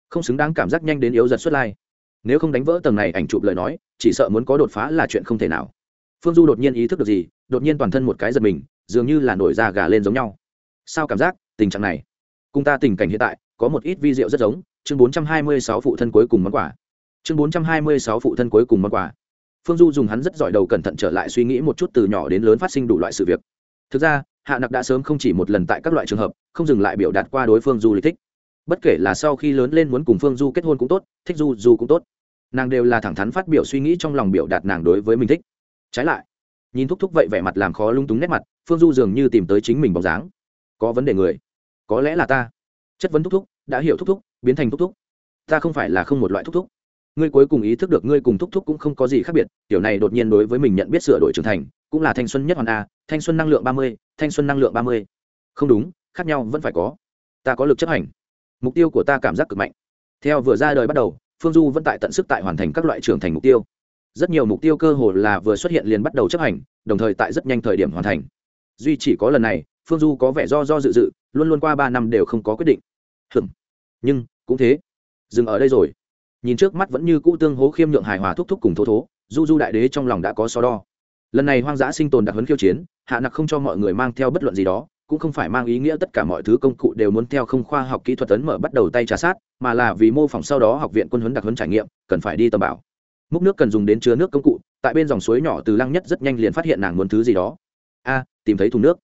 Không xứng đáng cảm giác nhanh đến yếu giật xuất lai. Nếu không đánh vỡ tầng này ảnh chụp lời nói, chỉ sợ muốn có đột phá là chuyện không thể nào. Phương du đột nhiên ý thức được gì, đột nhiên toàn thân một cái giật mình, dường như là nổi da gà lên giống nhau. Sao cảm giác tình trạng này? Cùng ta tình cảnh hiện tại, có một ít vi diệu rất giống chương bốn trăm hai mươi sáu phụ thân cuối cùng món quà. chương bốn trăm hai mươi sáu phụ thân cuối cùng món quà. Phương du dùng hắn rất giỏi đầu cẩn thận trở lại suy nghĩ một chút từ nhỏ đến lớn phát sinh đủ loại sự việc. Thực ra, hạ nặc đã sớm không chỉ một lần tại các loại trường hợp, không dừng lại biểu đạt qua đối phương du lịch thích. Bất kể là sau khi lớn lên muốn cùng phương du kết hôn cũng tốt, thích du du cũng tốt. Nàng đều là thẳng thắn phát biểu suy nghĩ trong lòng biểu đạt nàng đối với mình thích. Trái lại, nhìn thúc thúc vậy vẻ mặt làm khó lung túng nét mặt, phương du dường như tìm tới chính mình bóng dáng. Có vấn đề người, có lẽ là ta. Chất vấn thúc thúc, đã hiểu thúc thúc biến thành thúc thúc. Ta không phải là không một loại thúc thúc. Ngươi cuối cùng ý thức được ngươi cùng thúc thúc cũng không có gì khác biệt kiểu này đột nhiên đối với mình nhận biết sửa đổi trưởng thành, cũng là thanh xuân nhất hoàn a, thanh xuân năng lượng ba mươi, thanh xuân năng lượng ba mươi. Không đúng, khác nhau vẫn phải có. Ta có lực chấp hành. Mục tiêu của ta cảm giác cực mạnh. Theo vừa ra đời bắt đầu, phương du vẫn tại tận sức tại hoàn thành các loại trưởng thành mục tiêu. Rất nhiều mục tiêu cơ hồ là vừa xuất hiện liền bắt đầu chấp hành, đồng thời tại rất nhanh thời điểm hoàn thành. Duy chỉ có lần này, phương du có vẻ do do dự dự, luôn luôn qua ba năm đều không có quyết định. Hừm nhưng, cũng thế. Dừng ở đây rồi. Nhìn trước mắt vẫn như cũ tương hố khiêm nhượng hài hòa thúc thúc cùng thố thố, du du đại đế trong lòng đã có so đo. Lần này hoang dã sinh tồn đặc huấn khiêu chiến, hạ nặc không cho mọi người mang theo bất luận gì đó, cũng không phải mang ý nghĩa tất cả mọi thứ công cụ đều muốn theo không khoa học kỹ thuật ấn mở bắt đầu tay trà sát, mà là vì mô phỏng sau đó học viện quân huấn đặc huấn trải nghiệm, cần phải đi tầm bảo. Múc nước cần dùng đến chứa nước công cụ, tại bên dòng suối nhỏ từ lăng nhất rất nhanh liền phát hiện nàng muốn thứ gì đó. A, tìm thấy thùng nước.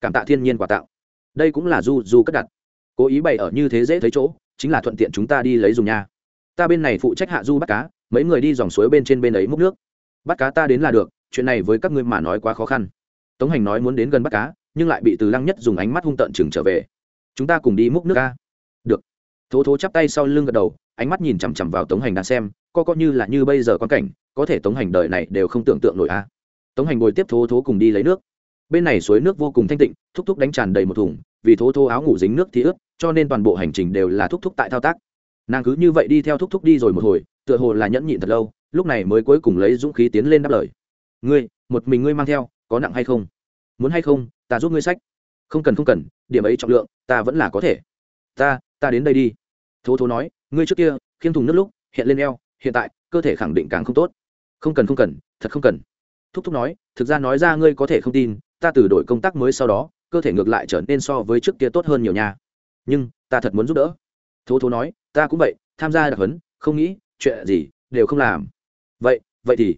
Cảm tạ thiên nhiên quả tạo đây cũng là du du cất đặt. Cố ý bày ở như thế dễ thấy chỗ chính là thuận tiện chúng ta đi lấy dùng nha. Ta bên này phụ trách hạ du bắt cá, mấy người đi dòng suối bên trên bên ấy múc nước. Bắt cá ta đến là được, chuyện này với các ngươi mà nói quá khó khăn. Tống hành nói muốn đến gần bắt cá, nhưng lại bị từ lăng nhất dùng ánh mắt hung tợn chừng trở về. Chúng ta cùng đi múc nước ca. Được. Thố thố chắp tay sau lưng gật đầu, ánh mắt nhìn chằm chằm vào tống hành đang xem, co co như là như bây giờ quan cảnh, có thể tống hành đời này đều không tưởng tượng nổi a. Tống hành ngồi tiếp thố thố cùng đi lấy nước. Bên này suối nước vô cùng thanh tịnh, thúc thúc đánh tràn đầy một thùng vì thố thô áo ngủ dính nước thì ướt, cho nên toàn bộ hành trình đều là thúc thúc tại thao tác. Nàng cứ như vậy đi theo thúc thúc đi rồi một hồi, tựa hồ là nhẫn nhịn thật lâu, lúc này mới cuối cùng lấy dũng khí tiến lên đáp lời. Ngươi, một mình ngươi mang theo, có nặng hay không? Muốn hay không, ta giúp ngươi sách. Không cần không cần, điểm ấy trọng lượng, ta vẫn là có thể. Ta ta đến đây đi. Thố thố nói, ngươi trước kia, khiêm thùng nước lúc, hiện lên eo, hiện tại, cơ thể khẳng định càng không tốt. Không cần không cần, thật không cần. Thúc thúc nói, thực ra nói ra ngươi có thể không tin, ta từ đổi công tác mới sau đó cơ thể ngược lại trở nên so với trước kia tốt hơn nhiều nha. Nhưng, ta thật muốn giúp đỡ. Thố thố nói, ta cũng vậy, tham gia đặc huấn, không nghĩ, chuyện gì, đều không làm. Vậy vậy thì,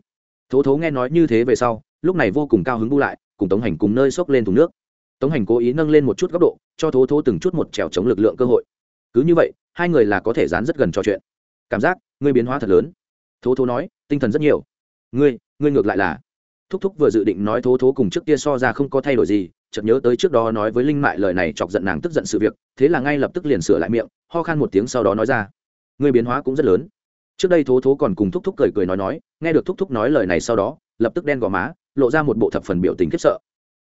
thố thố nghe nói như thế về sau, lúc này vô cùng cao hứng bu lại, cùng tống hành cùng nơi xốc lên thùng nước. Tống hành cố ý nâng lên một chút góc độ, cho thố thố từng chút một trèo chống lực lượng cơ hội. Cứ như vậy, hai người là có thể dán rất gần trò chuyện. Cảm giác, ngươi biến hóa thật lớn. Thố thố nói, tinh thần rất nhiều. Ngươi ngươi ngược lại là thúc thúc vừa dự định nói thố thố cùng trước kia so ra không có thay đổi gì chợt nhớ tới trước đó nói với linh mại lời này chọc giận nàng tức giận sự việc thế là ngay lập tức liền sửa lại miệng ho khan một tiếng sau đó nói ra. Ngươi biến hóa cũng rất lớn. Trước đây thố thố còn cùng thúc thúc cười cười nói nói nghe được thúc thúc nói lời này sau đó lập tức đen gò má lộ ra một bộ thập phần biểu tình khiếp sợ.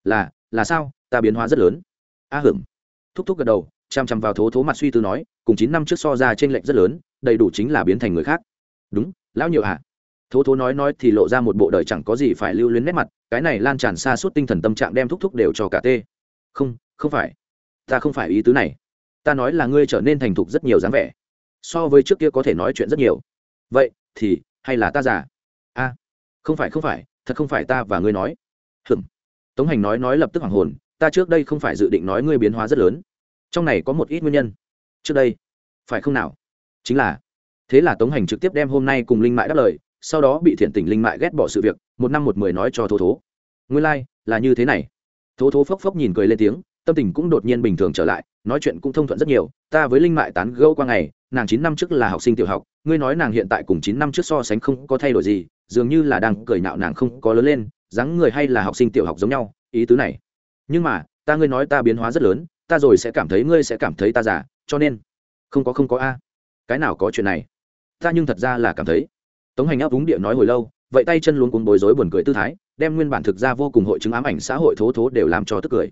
Là là sao? Ta biến hóa rất lớn. A à, hửng thúc thúc gật đầu chăm chăm vào thố thố mặt suy tư nói cùng chín năm trước so ra t r ê n lệch rất lớn đầy đủ chính là biến thành người khác. Đúng lão nhiều ạ. à? Thố thố nói nói thì lộ ra một bộ đời chẳng có gì phải lưu luyến nét mặt, cái này lan tràn xa suốt tinh thần tâm trạng đem thúc thúc đều cho cả tê. Không không phải. Ta không phải ý tứ này. Ta nói là ngươi trở nên thành thục rất nhiều dáng vẻ. So với trước kia có thể nói chuyện rất nhiều. Vậy, thì, hay là ta già? A. Không phải không phải, thật không phải ta và ngươi nói. Hừm tống hành nói nói lập tức hoàng hồn, ta trước đây không phải dự định nói ngươi biến hóa rất lớn. Trong này có một ít nguyên nhân. Trước đây, phải không nào? Chính là, thế là tống hành trực tiếp đem hôm nay cùng linh mại đáp lời sau đó bị thiện tình linh mại ghét bỏ sự việc một năm một mười nói cho thố thố. Nguyên lai、like, là như thế này. Thố thố phốc phốc nhìn cười lên tiếng tâm tình cũng đột nhiên bình thường trở lại nói chuyện cũng thông thuận rất nhiều ta với linh mại tán gẫu qua ngày nàng chín năm trước là học sinh tiểu học ngươi nói nàng hiện tại cùng chín năm trước so sánh không có thay đổi gì dường như là đang cười nạo nàng không có lớn lên dáng người hay là học sinh tiểu học giống nhau ý tứ này. Nhưng mà ta ngươi nói ta biến hóa rất lớn ta rồi sẽ cảm thấy ngươi sẽ cảm thấy ta già cho nên không có không có a. Cái nào có chuyện này? Ta nhưng thật ra là cảm thấy tống hành áp úng địa nói hồi lâu, vậy tay chân luôn cuống bối rối buồn cười tư thái, đem nguyên bản thực ra vô cùng hội chứng ám ảnh xã hội thố thố đều làm cho tức cười.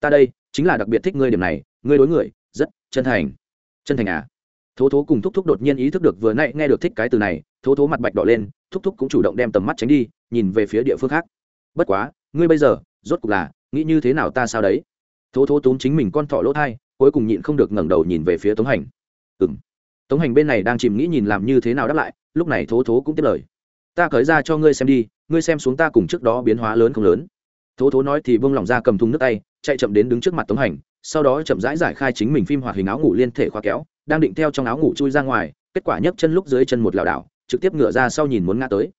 Ta đây, chính là đặc biệt thích ngươi điểm này, ngươi đối người, rất chân thành. Chân thành à? Thố thố cùng thúc thúc đột nhiên ý thức được vừa nay nghe được thích cái từ này, thố thố mặt bạch đỏ lên, thúc thúc cũng chủ động đem tầm mắt tránh đi, nhìn về phía địa phương khác. Bất quá, ngươi bây giờ, rốt cuộc là, nghĩ như thế nào ta sao đấy? Thố thố túm chính mình con thỏ lỗ thai, cuối cùng nhịn không được ngẩng đầu nhìn về phía tống hành. Ừ m tống hành bên này đang chìm nghĩ nhìn làm như thế nào đáp lại, lúc này thố thố cũng tiếp lời. Ta khởi ra cho ngươi xem đi, ngươi xem xuống ta cùng trước đó biến hóa lớn không lớn. Thố thố nói thì bông lỏng ra cầm thùng nước tay, chạy chậm đến đứng trước mặt tống hành, sau đó chậm rãi giải khai chính mình phim hoạt hình áo ngủ liên thể khóa kéo, đang định theo trong áo ngủ chui ra ngoài, kết quả nhấc chân lúc dưới chân một lảo đảo, trực tiếp ngựa ra sau nhìn muốn ngã tới.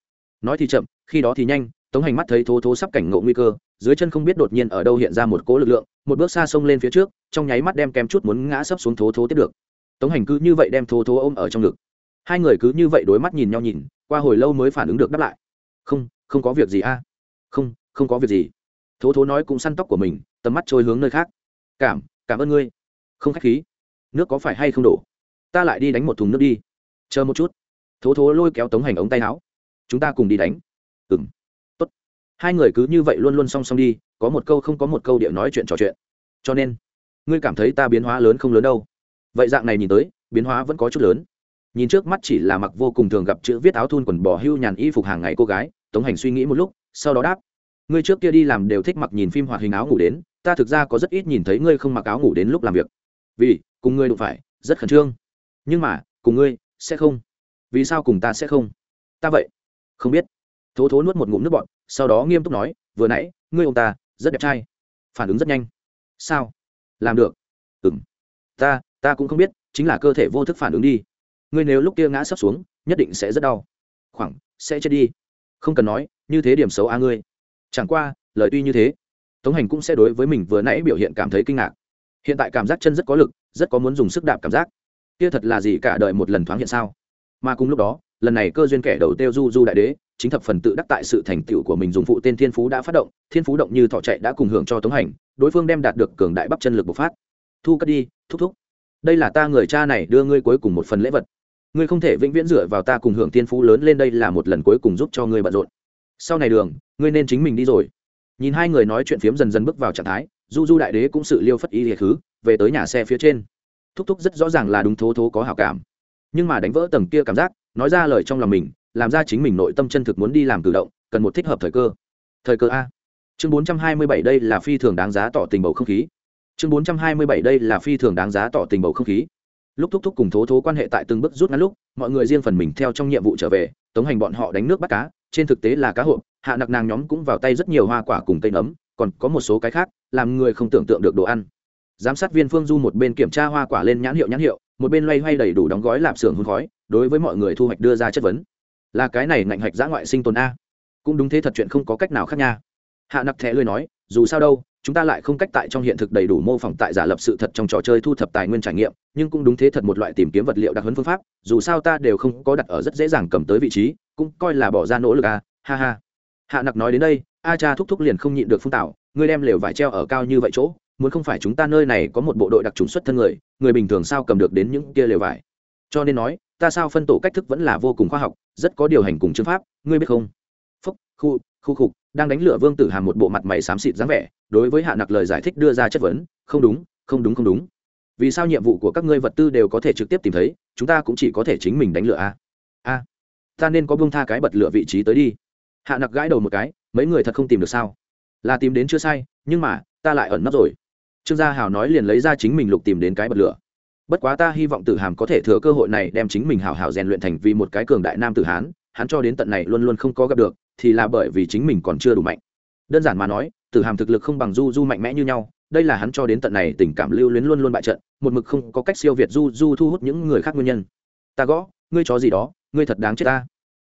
Nói thì chậm, khi đó thì nhanh, tống hành mắt thấy thố thố sắp cảnh ngộ nguy cơ, dưới chân không biết đột nhiên ở đâu hiện ra một cố lực lượng, một bước xa xông lên phía trước, trong nháy mắt đem kem chút muốn ngã sấp xuống thố thố tiếp được tống hành cứ như vậy đem thố thố ôm ở trong ngực. Hai người cứ như vậy đối mắt nhìn nhau nhìn, qua hồi lâu mới phản ứng được đáp lại. Không không có việc gì a. Không không có việc gì. Thố thố nói cũng săn tóc của mình, tầm mắt trôi hướng nơi khác. Cảm cảm ơn ngươi. Không k h á c h khí. Nước có phải hay không đổ? Ta lại đi đánh một thùng nước đi. Chờ một chút. Thố thố lôi kéo tống hành ống tay áo. Chúng ta cùng đi đánh. Ừng tốt. Hai người cứ như vậy luôn luôn song song đi, có một câu không có một câu điệu nói chuyện trò chuyện. Cho nên, ngươi cảm thấy ta biến hóa lớn không lớn đâu? Vậy dạng này nhìn tới, biến hóa vẫn có chút lớn. Nhìn trước mắt chỉ là mặc vô cùng thường gặp chữ viết áo thun quần bò hưu nhàn y phục hàng ngày cô gái, tống hành suy nghĩ một lúc, sau đó đáp. Ngươi trước kia đi làm đều thích mặc nhìn phim hoạt hình áo ngủ đến, ta thực ra có rất ít nhìn thấy ngươi không mặc áo ngủ đến lúc làm việc. Vì, cùng ngươi đụng phải, rất khẩn trương. Nhưng mà, cùng ngươi, sẽ không. Vì sao cùng ta sẽ không? Ta vậy, không biết. Thố thố nuốt một ngụm nước bọn sau đó nghiêm túc nói, vừa nãy, ngươi ông ta, rất đẹp trai. Phản ứng rất nhanh. Sao? Làm được. Ừng ta ta cũng không biết, chính là cơ thể vô thức phản ứng đi. Ngươi nếu lúc kia ngã sấp xuống, nhất định sẽ rất đau. Khoảng, sẽ chết đi. Không cần nói, như thế điểm xấu a ngươi. Chẳng qua, lời tuy như thế, tống hành cũng sẽ đối với mình vừa nãy biểu hiện cảm thấy kinh ngạc. Hiện tại cảm giác chân rất có lực, rất có muốn dùng sức đạp cảm giác. Kia thật là gì cả đời một lần thoáng hiện sao? Mà cùng lúc đó, lần này cơ duyên kẻ đầu tiêu du du đại đế, chính thập phần tự đắc tại sự thành tựu của mình dùng phụ tên thiên phú đã phát động, thiên phú động như thọ chạy đã cùng hưởng cho tống hành, đối phương đem đạt được cường đại bắp chân lực bộc phát. Thu cất đi, thúc thúc đây là ta người cha này đưa ngươi cuối cùng một phần lễ vật. Ngươi không thể vĩnh viễn dựa vào ta cùng hưởng thiên phú lớn lên đây là một lần cuối cùng giúp cho ngươi bận rộn. Sau này đường, ngươi nên chính mình đi rồi. Nhìn hai người nói chuyện phiếm dần dần bước vào trạng thái, du du đại đế cũng sự liêu phất ý địa khứ, về tới nhà xe phía trên. Thúc thúc rất rõ ràng là đúng thố thố có hảo cảm. Nhưng mà đánh vỡ tầng kia cảm giác, nói ra lời trong lòng mình, làm ra chính mình nội tâm chân thực muốn đi làm cử động, cần một thích hợp thời cơ. Thời cơ a. Chương bốn trăm hai mươi bảy đây là phi thường đáng giá tỏ tình bầu không khí chương bốn trăm hai mươi bảy đây là phi thường đáng giá tỏ tình bầu không khí. Lúc thúc thúc cùng thố thố quan hệ tại từng bước rút ngắn lúc, mọi người riêng phần mình theo trong nhiệm vụ trở về, tống hành bọn họ đánh nước bắt cá, trên thực tế là cá hộp, hạ nặc nàng nhóm cũng vào tay rất nhiều hoa quả cùng cây nấm, còn có một số cái khác, làm người không tưởng tượng được đồ ăn. Giám sát viên phương du một bên kiểm tra hoa quả lên nhãn hiệu nhãn hiệu, một bên loay hoay đầy đủ đóng gói lạp xưởng hôn khói, đối với mọi người thu hoạch đưa ra chất vấn. Là cái này ngạnh hạch giã ngoại sinh tồn a. Cũng đúng thế thật chuyện không có cách nào khác nha. Hạ nặc thẻ lười nói, dù sao đâu chúng ta lại không cách tại trong hiện thực đầy đủ mô phỏng tại giả lập sự thật trong trò chơi thu thập tài nguyên trải nghiệm, nhưng cũng đúng thế thật một loại tìm kiếm vật liệu đặc hấn phương pháp, dù sao ta đều không có đặt ở rất dễ dàng cầm tới vị trí, cũng coi là bỏ ra nỗ lực à ha ha. Hạ nặc nói đến đây, a cha thúc thúc liền không nhịn được phun tạo ngươi đem lều vải treo ở cao như vậy chỗ, muốn không phải chúng ta nơi này có một bộ đội đặc trùng xuất thân người người bình thường sao cầm được đến những kia lều vải? Cho nên nói, ta sao phân tổ cách thức vẫn là vô cùng khoa học, rất có điều hành cùng chương pháp, ngươi biết không? Phúc, khu khu khục đang đánh lửa vương tử hàm một bộ mặt mày xám xịt dáng vẻ, đối với hạ nặc lời giải thích đưa ra chất vấn, không đúng không đúng không đúng. Vì sao nhiệm vụ của các ngươi vật tư đều có thể trực tiếp tìm thấy, chúng ta cũng chỉ có thể chính mình đánh lửa a? A, ta nên có bông tha cái bật lửa vị trí tới đi. Hạ nặc gãi đầu một cái, mấy người thật không tìm được sao? Là tìm đến chưa sai, nhưng mà, ta lại ẩn nấp rồi. Trương gia hào nói liền lấy ra chính mình lục tìm đến cái bật lửa. Bất quá ta hy vọng tử hàm có thể thừa cơ hội này đem chính mình hào hào rèn luyện thành vì một cái cường đại nam tử hán hắn cho đến tận này luôn luôn không có gặp được, thì là bởi vì chính mình còn chưa đủ mạnh. Đơn giản mà nói, tử hàm thực lực không bằng du du mạnh mẽ như nhau, đây là hắn cho đến tận này tình cảm lưu luyến luôn luôn bại trận, một mực không có cách siêu việt du du thu hút những người khác nguyên nhân. Ta gõ, ngươi chó gì đó, ngươi thật đáng chết ta.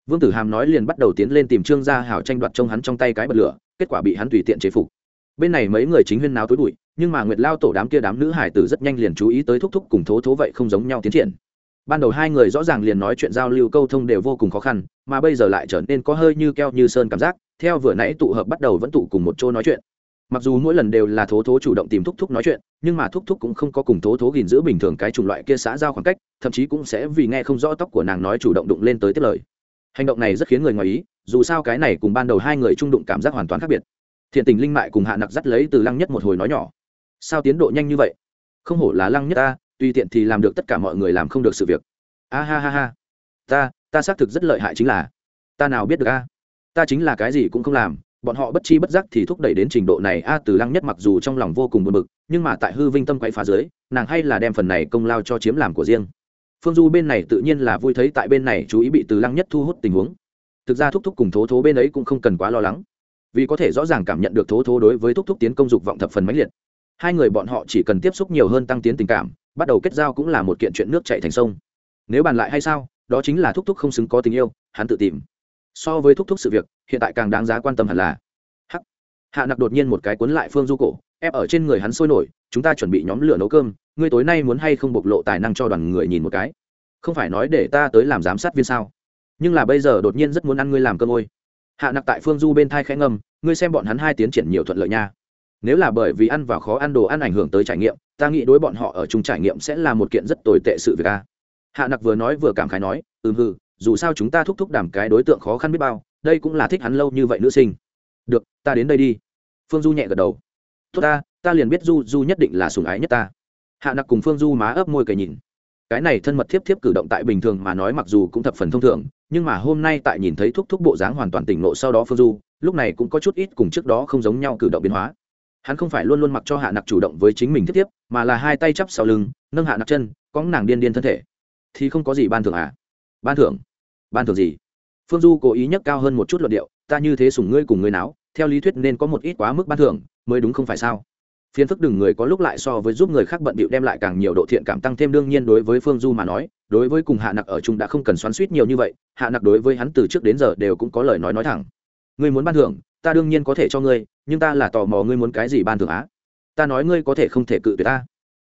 Vương tử hàm nói liền bắt đầu tiến lên tìm trương gia hảo tranh đoạt trông hắn trong tay cái bật lửa, kết quả bị hắn tùy tiện chế phục. Bên này mấy người chính huyên náo tối bụi, nhưng mà nguyệt lao tổ đám kia đám nữ hải tử rất nhanh liền chú ý tới thúc thúc cùng thố thố vậy không giống nhau tiến triển ban đầu hai người rõ ràng liền nói chuyện giao lưu câu thông đều vô cùng khó khăn, mà bây giờ lại trở nên có hơi như keo như sơn cảm giác, theo vừa nãy tụ hợp bắt đầu vẫn tụ cùng một chỗ nói chuyện. Mặc dù mỗi lần đều là thố thố chủ động tìm thúc thúc nói chuyện, nhưng mà thúc thúc cũng không có cùng thố thố gìn giữ bình thường cái chủng loại kia xã giao khoảng cách, thậm chí cũng sẽ vì nghe không rõ tóc của nàng nói chủ động đụng lên tới tiết lời. Hành động này rất khiến người ngoài ý, dù sao cái này cùng ban đầu hai người trung đụng cảm giác hoàn toàn khác biệt. Thiện tình linh mại cùng hạ nặc dắt lấy từ lăng nhất một hồi nói nhỏ. Sao tiến độ nhanh như vậy? Không hổ là lăng nhất ta tùy tiện thì làm được tất cả mọi người làm không được sự việc. A ha ha ha. Ta ta xác thực rất lợi hại chính là. Ta nào biết được a? Ta chính là cái gì cũng không làm. Bọn họ bất chi bất giác thì thúc đẩy đến trình độ này. A từ lăng nhất mặc dù trong lòng vô cùng buồn bực, nhưng mà tại hư vinh tâm quay phá dưới, nàng hay là đem phần này công lao cho chiếm làm của riêng. Phương du bên này tự nhiên là vui thấy tại bên này chú ý bị từ lăng nhất thu hút tình huống. Thực ra thúc thúc cùng thố thố bên ấy cũng không cần quá lo lắng. Vì có thể rõ ràng cảm nhận được thố thố đối với thúc thúc tiến công dục vọng thập phần mãnh liệt. Hai người bọn họ chỉ cần tiếp xúc nhiều hơn tăng tiến tình cảm bắt đầu kết giao cũng là một kiện chuyện nước chạy thành sông. Nếu bàn lại hay sao, đó chính là thúc thúc không xứng có tình yêu, hắn tự tìm. So với thúc thúc sự việc, hiện tại càng đáng giá quan tâm hẳn là. Hắc. Hạ nặc đột nhiên một cái cuốn lại phương du cổ, ép ở trên người hắn sôi nổi, chúng ta chuẩn bị nhóm lửa nấu cơm, ngươi tối nay muốn hay không bộc lộ tài năng cho đoàn người nhìn một cái? Không phải nói để ta tới làm giám sát viên sao? Nhưng là bây giờ đột nhiên rất muốn ăn ngươi làm cơm ôi. Hạ nặc tại phương du bên thai khẽ ngâm, ngươi xem bọn hắn hai tiến triển nhiều thuận lợi nha nếu là bởi vì ăn vào khó ăn đồ ăn ảnh hưởng tới trải nghiệm, ta nghĩ đối bọn họ ở chung trải nghiệm sẽ là một kiện rất tồi tệ sự việc a. Hạ nặc vừa nói vừa cảm khái nói, ừm hừ, dù sao chúng ta thúc thúc đảm cái đối tượng khó khăn biết bao, đây cũng là thích hắn lâu như vậy nữ sinh. Được, ta đến đây đi. Phương du nhẹ gật đầu. Tốt ta ta liền biết du du nhất định là sùng ái nhất ta. Hạ nặc cùng phương du má ấp môi cầy nhìn. Cái này thân mật thiếp thiếp cử động tại bình thường mà nói mặc dù cũng thập phần thông thường, nhưng mà hôm nay tại nhìn thấy thúc thúc bộ dáng hoàn toàn tỉnh nộ sau đó phương du, lúc này cũng có chút ít cùng trước đó không giống nhau cử động biến hóa hắn không phải luôn luôn mặc cho hạ nặc chủ động với chính mình thiết tiếp, mà là hai tay chắp sau lưng, nâng hạ nặc chân có nàng điên điên thân thể. Thì không có gì ban thưởng à? Ban thưởng? Ban thưởng gì? Phương du cố ý nhắc cao hơn một chút luận điệu, ta như thế sủng ngươi cùng ngươi náo, theo lý thuyết nên có một ít quá mức ban thưởng, mới đúng không phải sao? Phiền phức đừng người có lúc lại so với giúp người khác bận bịu đem lại càng nhiều độ thiện cảm tăng thêm đương nhiên đối với phương du mà nói, đối với cùng hạ nặc ở chung đã không cần xoắn suýt nhiều như vậy, hạ nặc đối với hắn từ trước đến giờ đều cũng có lời nói nói thẳng ngươi muốn ban thưởng, ta đương nhiên có thể cho ngươi, nhưng ta là tò mò ngươi muốn cái gì ban thưởng á? Ta nói ngươi có thể không thể cự tuyệt ta.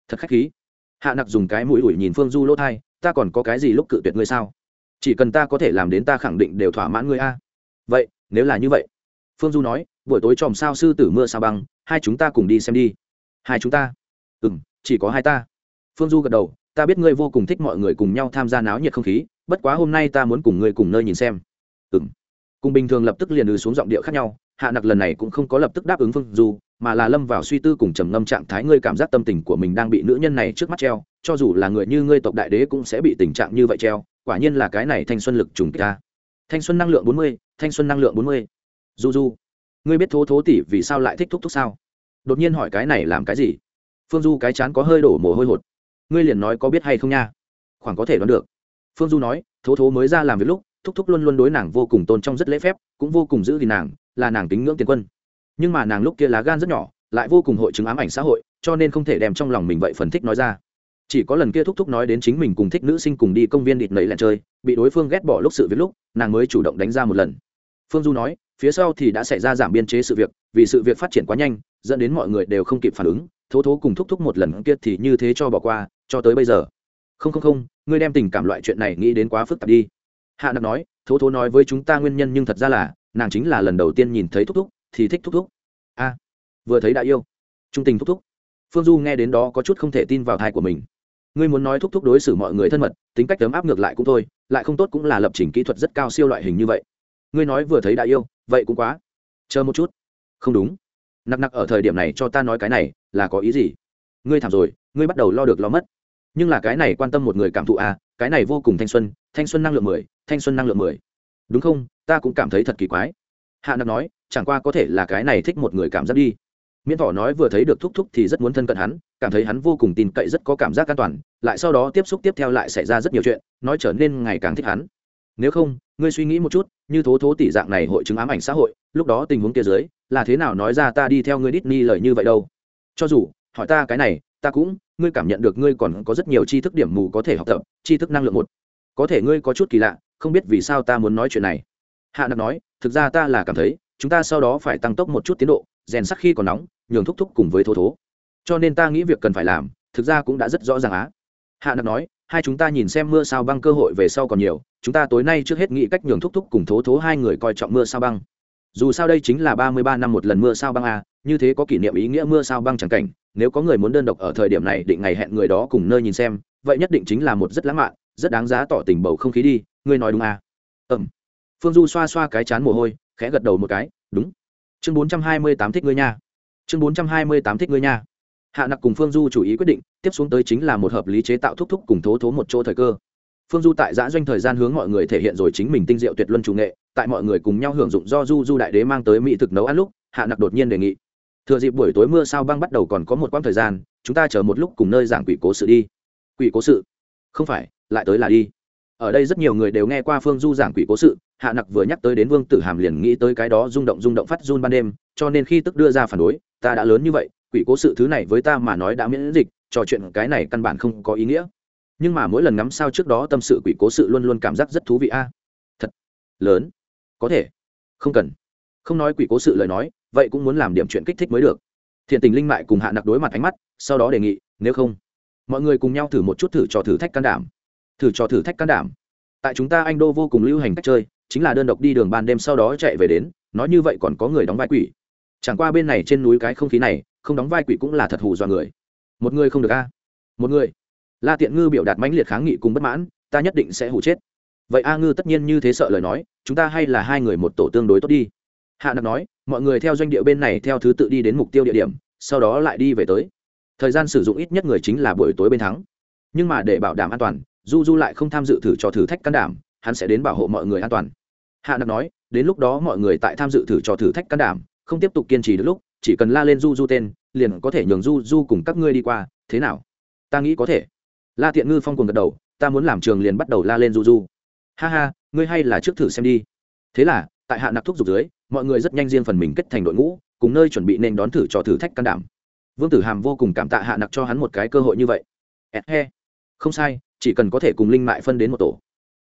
Thật khách khí. Hạ nặc dùng cái mũi ủi nhìn phương du lỗ thai, ta còn có cái gì lúc cự tuyệt ngươi sao? Chỉ cần ta có thể làm đến ta khẳng định đều thỏa mãn ngươi a. Vậy, nếu là như vậy, phương du nói, buổi tối tròm sao sư tử mưa sao băng, hai chúng ta cùng đi xem đi. Hai chúng ta? Ừ m chỉ có hai ta. Phương du gật đầu, ta biết ngươi vô cùng thích mọi người cùng nhau tham gia náo nhiệt không khí, bất quá hôm nay ta muốn cùng ngươi cùng nơi nhìn xem. Ừ m cùng bình thường lập tức liền ư xuống giọng điệu khác nhau, hạ nặc lần này cũng không có lập tức đáp ứng phương du, mà là lâm vào suy tư cùng trầm ngâm trạng thái ngươi cảm giác tâm tình của mình đang bị nữ nhân này trước mắt treo, cho dù là người như ngươi tộc đại đế cũng sẽ bị tình trạng như vậy treo, quả nhiên là cái này thanh xuân lực trùng kích ta. Thanh xuân năng lượng bốn mươi, thanh xuân năng lượng bốn mươi. Du du, ngươi biết thố thố tỷ vì sao lại thích thúc thúc sao? Đột nhiên hỏi cái này làm cái gì? Phương du cái chán có hơi đổ mồ hôi hột. Ngươi liền nói có biết hay không nha? Khoảng có thể đoán được. Phương du nói, thố thố mới ra làm việc lúc thúc thúc luôn luôn đối nàng vô cùng tôn trọng rất lễ phép, cũng vô cùng giữ gìn nàng, là nàng tính ngưỡng tiền quân. Nhưng mà nàng lúc kia lá gan rất nhỏ, lại vô cùng hội chứng ám ảnh xã hội, cho nên không thể đem trong lòng mình vậy phần thích nói ra. Chỉ có lần kia thúc thúc nói đến chính mình cùng thích nữ sinh cùng đi công viên địt nẩy lẹn chơi, bị đối phương ghét bỏ lúc sự việc lúc, nàng mới chủ động đánh ra một lần. Phương du nói, phía sau thì đã xảy ra giảm biên chế sự việc, vì sự việc phát triển quá nhanh, dẫn đến mọi người đều không kịp phản ứng, thố thố cùng thúc thúc một lần kia thì như thế cho bỏ qua, cho tới bây giờ. Không không không, ngươi đem tình cảm loại chuyện này nghĩ đến quá phức tạp đi hạ nặc nói, thố thố nói với chúng ta nguyên nhân nhưng thật ra là, nàng chính là lần đầu tiên nhìn thấy thúc thúc, thì thích thúc thúc. A, vừa thấy đã yêu. Trung tình thúc thúc. Phương du nghe đến đó có chút không thể tin vào thai của mình. Ngươi muốn nói thúc thúc đối xử mọi người thân mật, tính cách ấm áp ngược lại cũng thôi, lại không tốt cũng là lập trình kỹ thuật rất cao siêu loại hình như vậy. Ngươi nói vừa thấy đã yêu, vậy cũng quá. Chờ một chút. Không đúng. Nặc nặc ở thời điểm này cho ta nói cái này, là có ý gì? Ngươi thảm rồi, ngươi bắt đầu lo được lo mất. Nhưng là cái này quan tâm một người cảm thụ à cái này vô cùng thanh xuân thanh xuân năng lượng mười thanh xuân năng lượng mười. Đúng không? Ta cũng cảm thấy thật kỳ quái. Hạ nặc nói, chẳng qua có thể là cái này thích một người cảm giác đi. Miễn thỏ nói vừa thấy được thúc thúc thì rất muốn thân cận hắn, cảm thấy hắn vô cùng tin cậy rất có cảm giác an toàn, lại sau đó tiếp xúc tiếp theo lại xảy ra rất nhiều chuyện, nói trở nên ngày càng thích hắn. Nếu không, ngươi suy nghĩ một chút, như thố thố tỷ dạng này hội chứng ám ảnh xã hội, lúc đó tình huống kia dưới, là thế nào nói ra ta đi theo ngươi Disney lời như vậy đâu? Cho dù, hỏi ta cái này, ta cũng, ngươi cảm nhận được ngươi còn có rất nhiều tri thức điểm mù có thể học tập, tri thức năng lượng một. Có thể ngươi có chút kỳ lạ không biết vì sao ta muốn nói chuyện này. Hạ nặc nói, thực ra ta là cảm thấy, chúng ta sau đó phải tăng tốc một chút tiến độ, rèn sắc khi còn nóng, nhường thúc thúc cùng với thố thố. Cho nên ta nghĩ việc cần phải làm, thực ra cũng đã rất rõ ràng á. Hạ nặc nói, hai chúng ta nhìn xem mưa sao băng cơ hội về sau còn nhiều, chúng ta tối nay trước hết nghĩ cách nhường thúc thúc cùng thố thố hai người coi trọng mưa sao băng. Dù sao đây chính là ba mươi ba năm một lần mưa sao băng a, như thế có kỷ niệm ý nghĩa mưa sao băng chẳng cảnh, nếu có người muốn đơn độc ở thời điểm này định ngày hẹn người đó cùng nơi nhìn xem, vậy nhất định chính là một rất lãng mạn, rất đáng giá tỏ tình bầu không khí đi ngươi nói đúng à? Ẩm phương du xoa xoa cái chán mồ hôi, khẽ gật đầu một cái, đúng. Chương bốn trăm hai mươi tám thích ngươi nha. Chương bốn trăm hai mươi tám thích ngươi nha. Hạ nặc cùng phương du chủ ý quyết định, tiếp xuống tới chính là một hợp lý chế tạo thúc thúc cùng thố thố một chỗ thời cơ. Phương du tại giã doanh thời gian hướng mọi người thể hiện rồi chính mình tinh diệu tuyệt luân chủ nghệ, tại mọi người cùng nhau hưởng dụng do du du đại đế mang tới mỹ thực nấu ăn lúc, hạ nặc đột nhiên đề nghị. Thừa dịp buổi tối mưa sao băng bắt đầu còn có một quãng thời gian, chúng ta chờ một lúc cùng nơi giảng quỷ cố sự đi. Quỷ cố sự? Không phải, lại tới là đi ở đây rất nhiều người đều nghe qua phương du giảng quỷ cố sự, hạ nặc vừa nhắc tới đến vương tử hàm liền nghĩ tới cái đó rung động rung động phát run ban đêm, cho nên khi tức đưa ra phản đối, ta đã lớn như vậy, quỷ cố sự thứ này với ta mà nói đã miễn dịch, trò chuyện cái này căn bản không có ý nghĩa. Nhưng mà mỗi lần ngắm sao trước đó tâm sự quỷ cố sự luôn luôn cảm giác rất thú vị a. Thật lớn. Có thể. Không cần. Không nói quỷ cố sự lời nói, vậy cũng muốn làm điểm chuyện kích thích mới được. Thiện tình linh mại cùng hạ nặc đối mặt ánh mắt, sau đó đề nghị, nếu không, mọi người cùng nhau thử một chút thử trò thử thách can đảm thử trò thử thách can đảm. Tại chúng ta anh đô vô cùng lưu hành cách chơi, chính là đơn độc đi đường ban đêm sau đó chạy về đến, nói như vậy còn có người đóng vai quỷ. Chẳng qua bên này trên núi cái không khí này, không đóng vai quỷ cũng là thật hù dọa người. Một người không được a. Một người. La tiện ngư biểu đạt mãnh liệt kháng nghị cùng bất mãn, ta nhất định sẽ hù chết. Vậy a ngư tất nhiên như thế sợ lời nói, chúng ta hay là hai người một tổ tương đối tốt đi. Hạ nặc nói, mọi người theo doanh địa bên này theo thứ tự đi đến mục tiêu địa điểm, sau đó lại đi về tới. Thời gian sử dụng ít nhất người chính là buổi tối bên thắng. Nhưng mà để bảo đảm an toàn du du lại không tham dự thử cho thử thách can đảm, hắn sẽ đến bảo hộ mọi người an toàn. Hạ nặc nói, đến lúc đó mọi người tại tham dự thử cho thử thách can đảm, không tiếp tục kiên trì được lúc, chỉ cần la lên du du tên, liền có thể nhường du du cùng các ngươi đi qua, thế nào? Ta nghĩ có thể. La tiện ngư phong cùng gật đầu, ta muốn làm trường liền bắt đầu la lên du du. Ha ha, ngươi hay là trước thử xem đi. Thế là, tại hạ nặc thuốc dục dưới, mọi người rất nhanh riêng phần mình kết thành đội ngũ, cùng nơi chuẩn bị nên đón thử cho thử thách can đảm. Vương tử hàm vô cùng cảm tạ hạ nặc cho hắn một cái cơ hội như vậy. He. Không sai chỉ cần có thể cùng linh mại phân đến một tổ.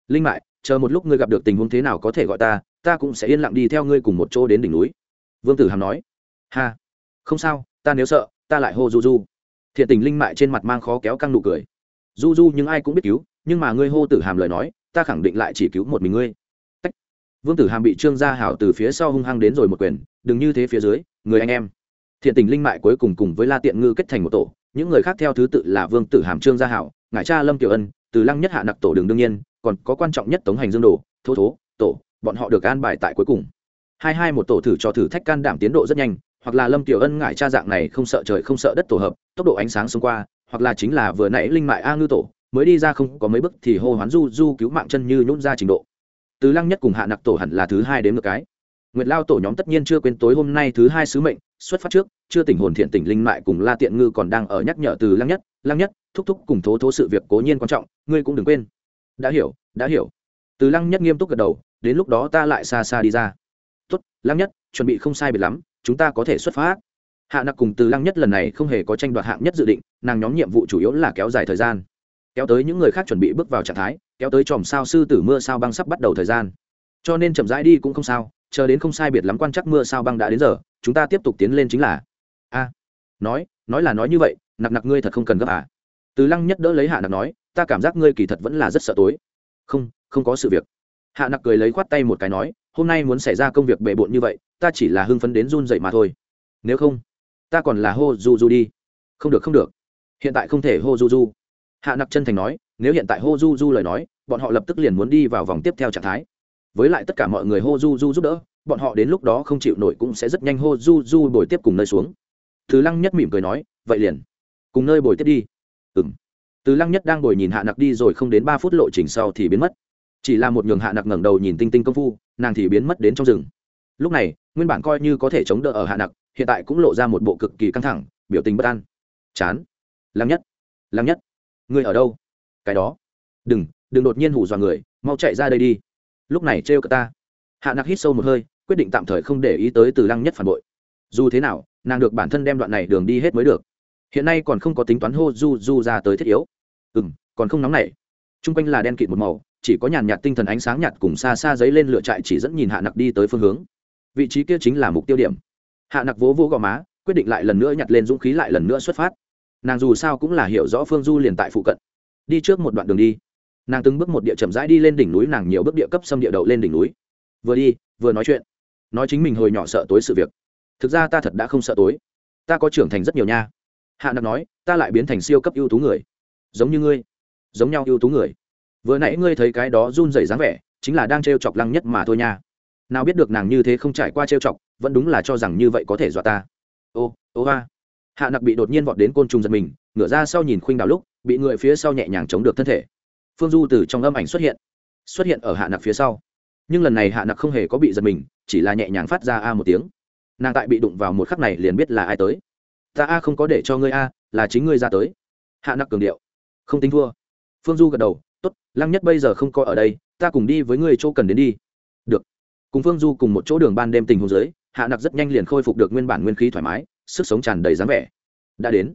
Linh mại, chờ một lúc ngươi gặp được tình huống thế nào có thể gọi ta ta cũng sẽ yên lặng đi theo ngươi cùng một chỗ đến đỉnh núi. Vương tử hàm nói. Ha, không sao, ta nếu sợ, ta lại hô du du thiện tình linh mại trên mặt mang khó kéo căng nụ cười. Du du nhưng ai cũng biết cứu, nhưng mà ngươi hô tử hàm lời nói, ta khẳng định lại chỉ cứu một mình ngươi. Tách. vương tử hàm bị trương gia hảo từ phía sau hung hăng đến rồi một quyền, đừng như thế phía dưới, người anh em. Thiện tình linh mại cuối cùng cùng với la tiện ngư kết thành một tổ, những người khác theo thứ tự là vương tử hàm, trương gia hảo ngải cha lâm tiểu ân, từ lăng nhất hạ nặc tổ đường đương nhiên, còn có quan trọng nhất tống hành dương đồ, thô thố, tổ, bọn họ được an bài tại cuối cùng. Hai hai một tổ thử cho thử thách can đảm tiến độ rất nhanh, hoặc là lâm tiểu ân ngải cha dạng này không sợ trời không sợ đất tổ hợp, tốc độ ánh sáng xông qua, hoặc là chính là vừa nãy linh mại a ngư tổ, mới đi ra không có mấy bước thì hô hoán du du cứu mạng chân như nhún ra trình độ. Từ lăng nhất cùng hạ nặc tổ hẳn là thứ hai đến một cái. Nguyệt lao tổ nhóm tất nhiên chưa quên tối hôm nay thứ hai sứ mệnh, xuất phát trước, chưa tỉnh hồn thiện tỉnh linh mại cùng la tiện ngư còn đang ở nhắc nhở từ lăng nhất lăng nhất thúc thúc cùng thố thố sự việc cố nhiên quan trọng, ngươi cũng đừng quên. Đã hiểu đã hiểu. Từ lăng nhất nghiêm túc gật đầu, đến lúc đó ta lại xa xa đi ra. Tốt, lăng nhất, chuẩn bị không sai biệt lắm, chúng ta có thể xuất phát. Hạ nặc cùng từ lăng nhất lần này không hề có tranh đoạt hạng nhất dự định, nàng nhóm nhiệm vụ chủ yếu là kéo dài thời gian. Kéo tới những người khác chuẩn bị bước vào trạng thái, kéo tới chòm sao sư tử mưa sao băng sắp bắt đầu thời gian. Cho nên chậm rãi đi cũng không sao, chờ đến không sai biệt lắm quan chắc mưa sao băng đã đến giờ, chúng ta tiếp tục tiến lên chính là. A, nói nói là nói như vậy, nặc nặc ngươi thật không cần gấp à? Từ lăng nhất đỡ lấy hạ nặc nói, ta cảm giác ngươi kỳ thật vẫn là rất sợ tối. Không không có sự việc. Hạ nặc cười lấy khoát tay một cái nói, hôm nay muốn xảy ra công việc bề bộn như vậy, ta chỉ là hưng phấn đến run dậy mà thôi. Nếu không, ta còn là hô du du đi. Không được không được. Hiện tại không thể hô du du. Hạ nặc chân thành nói, nếu hiện tại hô du du lời nói, bọn họ lập tức liền muốn đi vào vòng tiếp theo trạng thái. Với lại tất cả mọi người hô du du giúp đỡ, bọn họ đến lúc đó không chịu nổi cũng sẽ rất nhanh hô du du bồi tiếp cùng nơi xuống. Thứ lăng nhất mỉm cười nói, vậy liền, cùng nơi bồi tiếp đi ừng từ lăng nhất đang bồi nhìn hạ nặc đi rồi không đến ba phút lộ trình sau thì biến mất. Chỉ là một nhường hạ nặc ngẩng đầu nhìn tinh tinh công phu, nàng thì biến mất đến trong rừng. Lúc này, nguyên bản coi như có thể chống đỡ ở hạ nặc, hiện tại cũng lộ ra một bộ cực kỳ căng thẳng, biểu tình bất an. Chán. Lăng nhất. Lăng nhất người ở đâu? Cái đó. Đừng đừng đột nhiên hù dọa người, mau chạy ra đây đi. Lúc này trêu cả ta. Hạ nặc hít sâu một hơi, quyết định tạm thời không để ý tới từ lăng nhất phản bội. Dù thế nào, nàng được bản thân đem đoạn này đường đi hết mới được hiện nay còn không có tính toán hô du du ra tới thiết yếu. Ừ m còn không nóng nảy. T r u n g quanh là đen kịt một màu, chỉ có nhàn nhạt tinh thần ánh sáng nhạt cùng xa xa giấy lên lựa trại chỉ dẫn nhìn hạ nặc đi tới phương hướng. Vị trí kia chính là mục tiêu điểm. Hạ nặc vỗ vỗ gò má, quyết định lại lần nữa nhặt lên dũng khí lại lần nữa xuất phát. Nàng dù sao cũng là hiểu rõ phương du liền tại phụ cận. Đi trước một đoạn đường đi. Nàng từng bước một địa chậm rãi đi lên đỉnh núi, nàng nhiều bước địa cấp xâm địa đậu lên đỉnh núi. Vừa đi, vừa nói chuyện. Nói chính mình hồi nhỏ sợ tối sự việc. Thực ra ta thật đã không sợ tối. Ta có trưởng thành rất nhiều nha hạ nặc nói, ta lại biến thành siêu cấp ưu tú người. Giống như ngươi. Giống nhau ưu tú người. Vừa nãy ngươi thấy cái đó run rẩy dáng vẻ, chính là đang t r e o chọc lăng nhất mà thôi nha. Nào biết được nàng như thế không trải qua t r e o chọc, vẫn đúng là cho rằng như vậy có thể dọa ta. Ô ô hoa hạ nặc bị đột nhiên vọt đến côn trùng giật mình, ngửa ra sau nhìn khuynh đào lúc, bị người phía sau nhẹ nhàng chống được thân thể. Phương du từ trong âm ảnh xuất hiện. Xuất hiện ở hạ nặc phía sau. Nhưng lần này hạ nặc không hề có bị giật mình, chỉ là nhẹ nhàng phát ra a một tiếng. Nàng tại bị đụng vào một khắc này liền biết là ai tới ta a không có để cho ngươi a, là chính ngươi ra tới. Hạ nặc cường điệu. Không tính thua. Phương du gật đầu t ố t lăng nhất bây giờ không có ở đây, ta cùng đi với ngươi chỗ cần đến đi. Được. Cùng phương du cùng một chỗ đường ban đêm tình hồ dưới, hạ nặc rất nhanh liền khôi phục được nguyên bản nguyên khí thoải mái, sức sống tràn đầy dáng vẻ. Đã đến.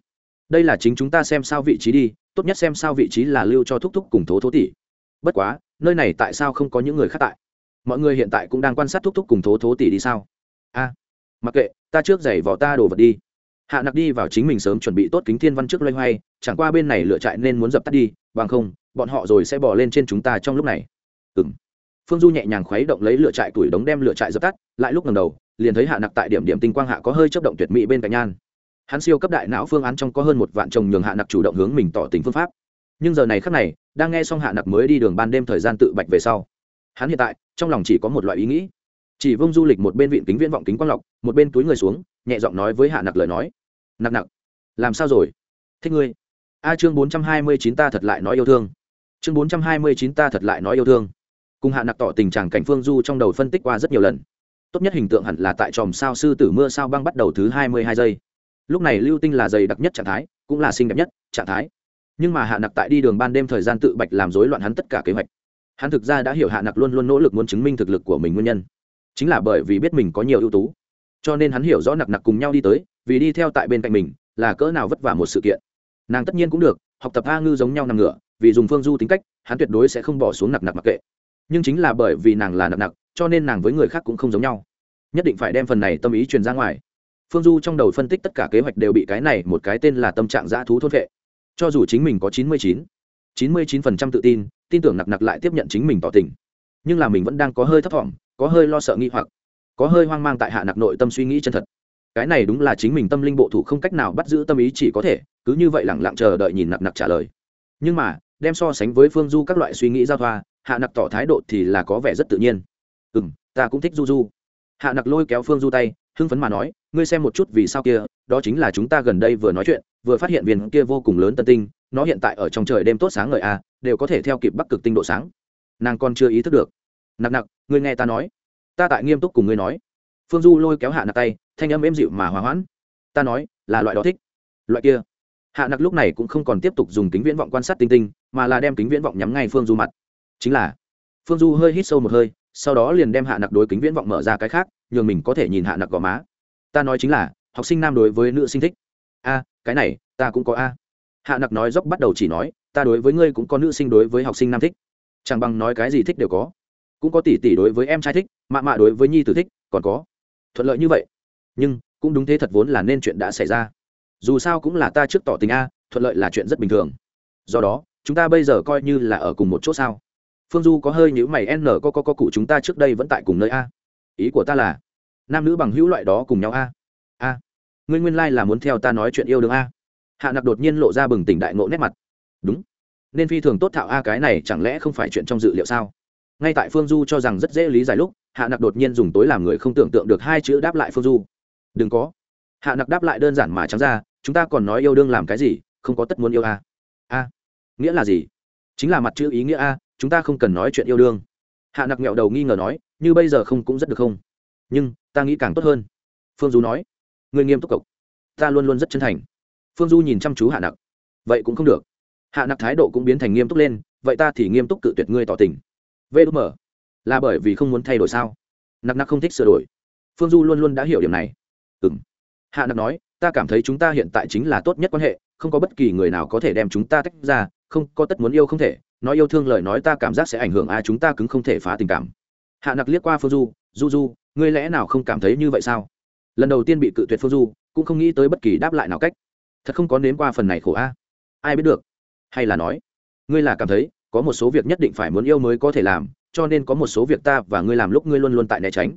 Đây là chính chúng ta xem sao vị trí đi, tốt nhất xem sao vị trí là lưu cho thúc thúc cùng thố thố tỷ. Bất quá, nơi này tại sao không có những người khác tại? Mọi người hiện tại cũng đang quan sát thúc thúc cùng thố thố tỷ đi sao? A, mặc kệ, ta trước giày vỏ ta đồ vật đi hạ nặc đi vào chính mình sớm chuẩn bị tốt kính thiên văn trước loay hoay, chẳng qua bên này lựa chạy nên muốn dập tắt đi, bằng không, bọn họ rồi sẽ bỏ lên trên chúng ta trong lúc này. Ừ m phương du nhẹ nhàng khuấy động lấy lựa chạy tuổi đống đem lựa chạy dập tắt, lại lúc lần đầu, liền thấy hạ nặc tại điểm điểm tinh quang hạ có hơi chấp động tuyệt mỹ bên cạnh nhan. Hắn siêu cấp đại não phương án trong có hơn một vạn chồng nhường hạ nặc chủ động hướng mình tỏ tình phương pháp. Nhưng giờ này khắc này, đang nghe xong hạ nặc mới đi đường ban đêm thời gian tự bạch về sau. Hắn hiện tại, trong lòng chỉ có một loại ý nghĩ. Chỉ vông du lịch một bên vịn kính viễn vọng kính quang lọc, một bên túi người xuống, nhẹ giọng nói với hạ nặc lời nói nặng nặng. làm sao rồi? Thích ngươi. A chương bốn trăm hai mươi chín ta thật lại nói yêu thương. Chương bốn trăm hai mươi chín ta thật lại nói yêu thương. Cùng hạ nặc tỏ tình trạng cảnh phương du trong đầu phân tích qua rất nhiều lần. Tốt nhất hình tượng hẳn là tại tròm sao sư tử mưa sao băng bắt đầu thứ hai mươi hai giây. Lúc này lưu tinh là dày đặc nhất trạng thái, cũng là xinh đẹp nhất trạng thái. Nhưng mà hạ nặc tại đi đường ban đêm thời gian tự bạch làm rối loạn hắn tất cả kế hoạch. Hắn thực ra đã hiểu hạ nặc luôn luôn nỗ lực muốn chứng minh thực lực của mình nguyên nhân. Chính là bởi vì biết mình có nhiều ưu tú. Cho nên hắn hiểu rõ nặc nặc cùng nhau đi tới vì đi theo tại bên cạnh mình, là cỡ nào vất vả một sự kiện. Nàng tất nhiên cũng được, học tập a ngư giống nhau nằm ngửa, vì dùng phương du tính cách, hắn tuyệt đối sẽ không bỏ xuống nặc nặc mặc kệ. Nhưng chính là bởi vì nàng là nặc nặc, cho nên nàng với người khác cũng không giống nhau. Nhất định phải đem phần này tâm ý truyền ra ngoài. Phương du trong đầu phân tích tất cả kế hoạch đều bị cái này một cái tên là tâm trạng dã thú thốt vệ. Cho dù chính mình có chín mươi chín chín mươi chín phần trăm tự tin tin tưởng nặc nặc lại tiếp nhận chính mình tỏ tình. Nhưng là mình vẫn đang có hơi thấp thỏm, có hơi lo sợ nghi hoặc, có hơi hoang mang tại hạ nặc nội tâm suy nghĩ chân thật cái này đúng là chính mình tâm linh bộ thủ không cách nào bắt giữ tâm ý chỉ có thể, cứ như vậy lẳng lặng chờ đợi nhìn nặc nặc trả lời. Nhưng mà, đem so sánh với phương du các loại suy nghĩ giao thoa, hạ nặc tỏ thái độ thì là có vẻ rất tự nhiên. Ừ m ta cũng thích du du. Hạ nặc lôi kéo phương du tay, hưng phấn mà nói, ngươi xem một chút vì sao kia, đó chính là chúng ta gần đây vừa nói chuyện, vừa phát hiện viên kia vô cùng lớn tân tinh, nó hiện tại ở trong trời đêm tốt sáng ngời a đều có thể theo kịp bắc cực tinh độ sáng. Nàng còn chưa ý thức được. Nặc nặc, ngươi nghe ta nói. Ta tại nghiêm túc cùng ngươi nói. Phương du lôi kéo hạ nặc tay thanh âm êm dịu mà hòa hoãn. Ta nói, là loại đó thích. Loại kia. Hạ nặc lúc này cũng không còn tiếp tục dùng kính viễn vọng quan sát tinh tinh, mà là đem kính viễn vọng nhắm ngay phương du mặt. Chính là, phương du hơi hít sâu một hơi, sau đó liền đem hạ nặc đối kính viễn vọng mở ra cái khác, nhường mình có thể nhìn hạ nặc gò má. Ta nói chính là, học sinh nam đối với nữ sinh thích. A, cái này, ta cũng có a. Hạ nặc nói dốc bắt đầu chỉ nói, ta đối với ngươi cũng có nữ sinh đối với học sinh nam thích. Chẳng bằng nói cái gì thích đều có. Cũng có tỷ tỷ đối với em trai thích, mạ mạ đối với nhi tử thích, còn có. Thuận lợi như vậy nhưng cũng đúng thế thật vốn là nên chuyện đã xảy ra. Dù sao cũng là ta trước tỏ tình a, thuận lợi là chuyện rất bình thường. Do đó, chúng ta bây giờ coi như là ở cùng một chỗ sao? Phương du có hơi nhữ mày, n có có có cụ chúng ta trước đây vẫn tại cùng nơi a. Ý của ta là, nam nữ bằng hữu loại đó cùng nhau a. A nguyên nguyên lai、like、là muốn theo ta nói chuyện yêu đương a. Hạ nặc đột nhiên lộ ra bừng tỉnh đại ngộ nét mặt. Đúng, nên phi thường tốt thạo a, cái này chẳng lẽ không phải chuyện trong dự liệu sao? Ngay tại phương du cho rằng rất dễ lý giải lúc, hạ nặc đột nhiên dùng tối làm người không tưởng tượng được hai chữ đáp lại phương du đừng có. Hạ nặc đáp lại đơn giản mà trắng ra, chúng ta còn nói yêu đương làm cái gì, không có tất muốn yêu a a. Nghĩa là gì? Chính là mặt chữ ý nghĩa a, chúng ta không cần nói chuyện yêu đương. Hạ nặc nghẹo đầu nghi ngờ nói, như bây giờ không cũng rất được không? Nhưng, ta nghĩ càng tốt hơn. Phương du nói, người nghiêm túc cộc. Ta luôn luôn rất chân thành. Phương du nhìn chăm chú hạ nặc. Vậy cũng không được. Hạ nặc thái độ cũng biến thành nghiêm túc lên, vậy ta thì nghiêm túc cự tuyệt ngươi tỏ tình. Vê đúc mở. Là bởi vì không muốn thay đổi sao? Nặc nặc không thích sửa đổi. Phương du luôn luôn đã hiểu điểm này ừng hạ nặc nói, ta cảm thấy chúng ta hiện tại chính là tốt nhất quan hệ, không có bất kỳ người nào có thể đem chúng ta tách ra, không, có tất muốn yêu không thể, nói yêu thương lời nói ta cảm giác sẽ ảnh hưởng ai chúng ta cứng không thể phá tình cảm. Hạ nặc liếc qua phương du du du, ngươi lẽ nào không cảm thấy như vậy sao? Lần đầu tiên bị cự tuyệt phương du, cũng không nghĩ tới bất kỳ đáp lại nào cách. Thật không có nếm qua phần này khổ a. Ai biết được. Hay là nói, ngươi là cảm thấy, có một số việc nhất định phải muốn yêu mới có thể làm, cho nên có một số việc ta và ngươi làm lúc ngươi luôn luôn tại né tránh.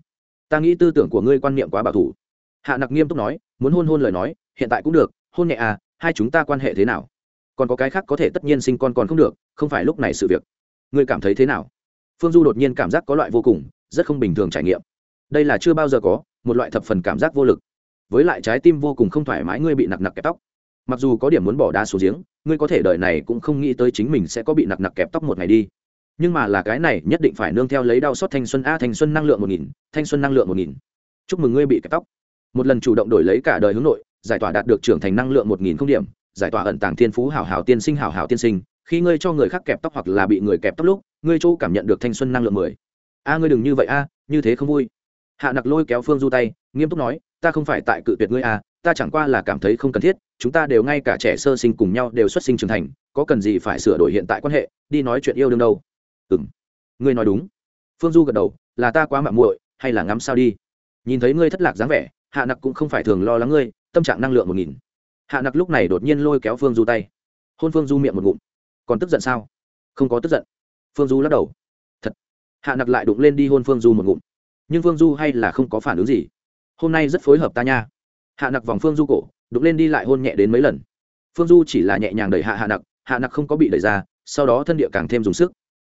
Ta nghĩ tư tưởng của ngươi quan niệm quá bảo thủ hạ nặc nghiêm túc nói, muốn hôn hôn lời nói, hiện tại cũng được, hôn nhẹ à hai chúng ta quan hệ thế nào? Còn có cái khác có thể tất nhiên sinh con còn không được, không phải lúc này sự việc. Ngươi cảm thấy thế nào? Phương du đột nhiên cảm giác có loại vô cùng, rất không bình thường trải nghiệm. Đây là chưa bao giờ có, một loại thập phần cảm giác vô lực. Với lại trái tim vô cùng không thoải mái, ngươi bị nặc nặc kẹp tóc. Mặc dù có điểm muốn bỏ đá xuống giếng, ngươi có thể đợi này cũng không nghĩ tới chính mình sẽ có bị nặc nặc kẹp tóc một ngày đi. Nhưng mà là cái này, nhất định phải nương theo lấy đau xót thanh xuân a, thanh xuân năng lượng một nghìn, thanh xuân năng lượng một nghìn. Chúc mừng ngươi bị kẹp tóc một lần chủ động đổi lấy cả đời hướng nội, giải tỏa đạt được trưởng thành năng lượng một nghìn không điểm, giải tỏa ẩn tàng thiên phú hảo hảo tiên sinh hảo hảo tiên sinh, khi ngươi cho người khác kẹp tóc hoặc là bị người kẹp tóc lúc, ngươi chỗ cảm nhận được thanh xuân năng lượng mười. A, ngươi đừng như vậy a, như thế không vui. Hạ nặc lôi kéo phương du tay, nghiêm túc nói, ta không phải tại cự tuyệt ngươi a, ta chẳng qua là cảm thấy không cần thiết, chúng ta đều ngay cả trẻ sơ sinh cùng nhau đều xuất sinh trưởng thành, có cần gì phải sửa đổi hiện tại quan hệ, đi nói chuyện yêu đương đâu. Ừ m ngươi nói đúng. Phương du gật đầu, là ta quá mạng muội, hay là ngắm sao đi. Nhìn thấy ngươi thất lạc dáng vẻ hạ nặc cũng không phải thường lo lắng ngươi, tâm trạng năng lượng một nghìn. Hạ nặc lúc này đột nhiên lôi kéo phương du tay. Hôn phương du miệng một ngụm. Còn tức giận sao? Không có tức giận. Phương du lắc đầu. Thật. Hạ nặc lại đụng lên đi hôn phương du một ngụm. Nhưng phương du hay là không có phản ứng gì. Hôm nay rất phối hợp ta nha. Hạ nặc vòng phương du cổ, đụng lên đi lại hôn nhẹ đến mấy lần. Phương du chỉ là nhẹ nhàng đẩy hạ hạ nặc hạ nặc không có bị đẩy ra, sau đó thân địa càng thêm dùng sức.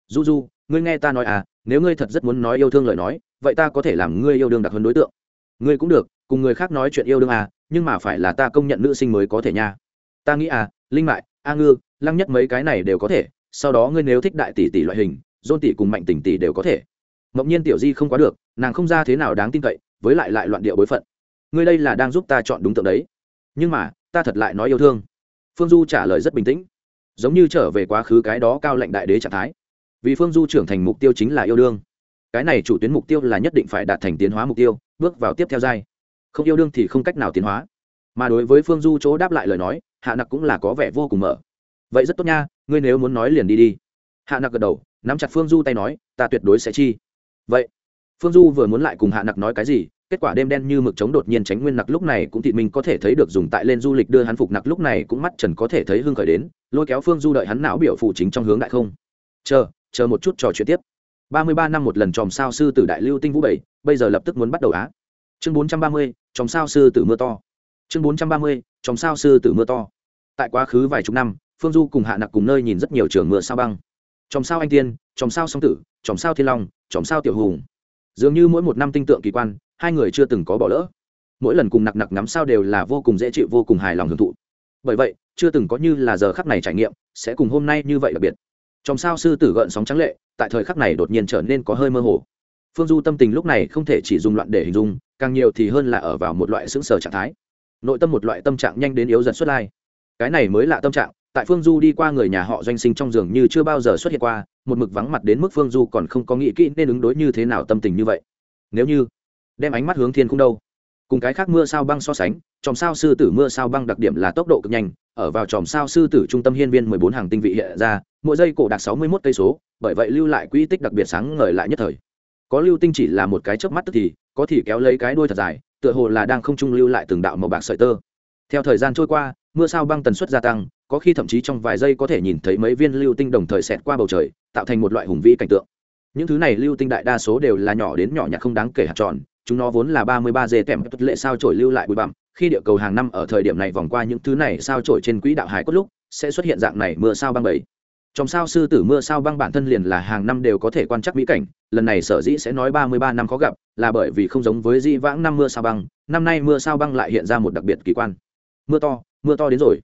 Du du, ngươi nghe ta nói à nếu ngươi thật rất muốn nói yêu thương lời nói, vậy ta có thể làm ngươi yêu đương đặc hơn đối tượng ngươi cũng được, cùng người khác nói chuyện yêu đương à nhưng mà phải là ta công nhận nữ sinh mới có thể nha. Ta nghĩ à linh mại, a ngư, lăng nhất mấy cái này đều có thể, sau đó ngươi nếu thích đại tỷ tỷ loại hình, dôn tỷ cùng mạnh tỉnh tỷ đều có thể. Mộng nhiên tiểu di không quá được, nàng không ra thế nào đáng tin cậy, với lại lại loạn điệu bối phận. Ngươi đây là đang giúp ta chọn đúng tượng đấy. Nhưng mà, ta thật lại nói yêu thương. Phương du trả lời rất bình tĩnh. Giống như trở về quá khứ cái đó cao lệnh đại đế trạng thái. Vì phương du trưởng thành mục tiêu chính là yêu đương cái này chủ tuyến mục tiêu là nhất định phải đạt thành tiến hóa mục tiêu, bước vào tiếp theo giai. Không yêu đương thì không cách nào tiến hóa. Mà đối với phương du chỗ đáp lại lời nói, hạ nặc cũng là có vẻ vô cùng mở. Vậy rất tốt nha, ngươi nếu muốn nói liền đi đi. Hạ nặc gật đầu, nắm chặt phương du tay nói, ta tuyệt đối sẽ chi. Vậy, phương du vừa muốn lại cùng hạ nặc nói cái gì, kết quả đêm đen như mực trống đột nhiên tránh nguyên nặc lúc này cũng thị mình có thể thấy được dùng tại lên du lịch đưa hắn phục nặc lúc này cũng mắt trần có thể thấy hưng khởi đến, lôi kéo phương du đợi hắn não biểu phụ chính trong hướng đại không. Chờ chờ một chút trò chuyện tiếp ba mươi ba năm một lần tròm sao sư tử đại lưu tinh vũ bảy, bây giờ lập tức muốn bắt đầu á. Chương bốn trăm ba mươi tròm sao sư tử mưa to. Chương bốn trăm ba mươi tròm sao sư tử mưa to. Tại quá khứ vài chục năm, phương du cùng hạ nặc cùng nơi nhìn rất nhiều trường mưa sao băng. Tròm sao anh tiên tròm sao song tử tròm sao thiên long tròm sao tiểu hùng. Dường như mỗi một năm tinh tượng kỳ quan, hai người chưa từng có bỏ lỡ. Mỗi lần cùng nặc nặc ngắm sao đều là vô cùng dễ chịu, vô cùng hài lòng hưởng thụ. Bởi vậy, chưa từng có như là giờ khắc này trải nghiệm, sẽ cùng hôm nay như vậy đặc biệt. Trong sao sư tử gợn sóng trắng lệ tại thời khắc này đột nhiên trở nên có hơi mơ hồ. Phương du tâm tình lúc này không thể chỉ dùng loạn để hình dung, càng nhiều thì hơn là ở vào một loại sững sờ trạng thái. Nội tâm một loại tâm trạng nhanh đến yếu dần xuất lai. Cái này mới là tâm trạng, tại phương du đi qua người nhà họ doanh sinh trong giường như chưa bao giờ xuất hiện qua, một mực vắng mặt đến mức phương du còn không có nghĩ kỹ nên ứng đối như thế nào tâm tình như vậy. Nếu như đem ánh mắt hướng thiên không đâu? Cùng cái khác mưa sao băng so sánh, chòm sao sư tử mưa sao băng đặc điểm là tốc độ cực nhanh, ở vào chòm sao sư tử trung tâm hiên viên mười bốn hàng tinh vị hiện ra mỗi giây cổ đạt sáu mươi mốt cây số, bởi vậy lưu lại quỹ tích đặc biệt sáng ngời lại nhất thời. Có lưu tinh chỉ là một cái chớp mắt tức thì, có thì kéo lấy cái đuôi thật dài, tựa hồ là đang không trung lưu lại từng đạo màu bạc sợi tơ. Theo thời gian trôi qua, mưa sao băng tần suất gia tăng, có khi thậm chí trong vài giây có thể nhìn thấy mấy viên lưu tinh đồng thời xẹt qua bầu trời, tạo thành một loại hùng vĩ cảnh tượng. Những thứ này lưu tinh đại đa số đều là nhỏ đến nhỏ nhặt không đáng kể hạt tròn, chúng nó vốn là ba mươi ba dê tèm tuất lệ sao trổi lưu lại bụi bặm. Khi địa cầu hàng năm ở thời điểm này vòng qua những thứ này sao trổi trên quỹ đạo hải cốt lúc, sẽ xuất hiện dạng này mưa sao băng bảy trong sao sư tử mưa sao băng bản thân liền là hàng năm đều có thể quan trắc mỹ cảnh, lần này sở dĩ sẽ nói ba mươi ba năm khó gặp, là bởi vì không giống với di vãng năm mưa sao băng, năm nay mưa sao băng lại hiện ra một đặc biệt kỳ quan. Mưa to mưa to đến rồi.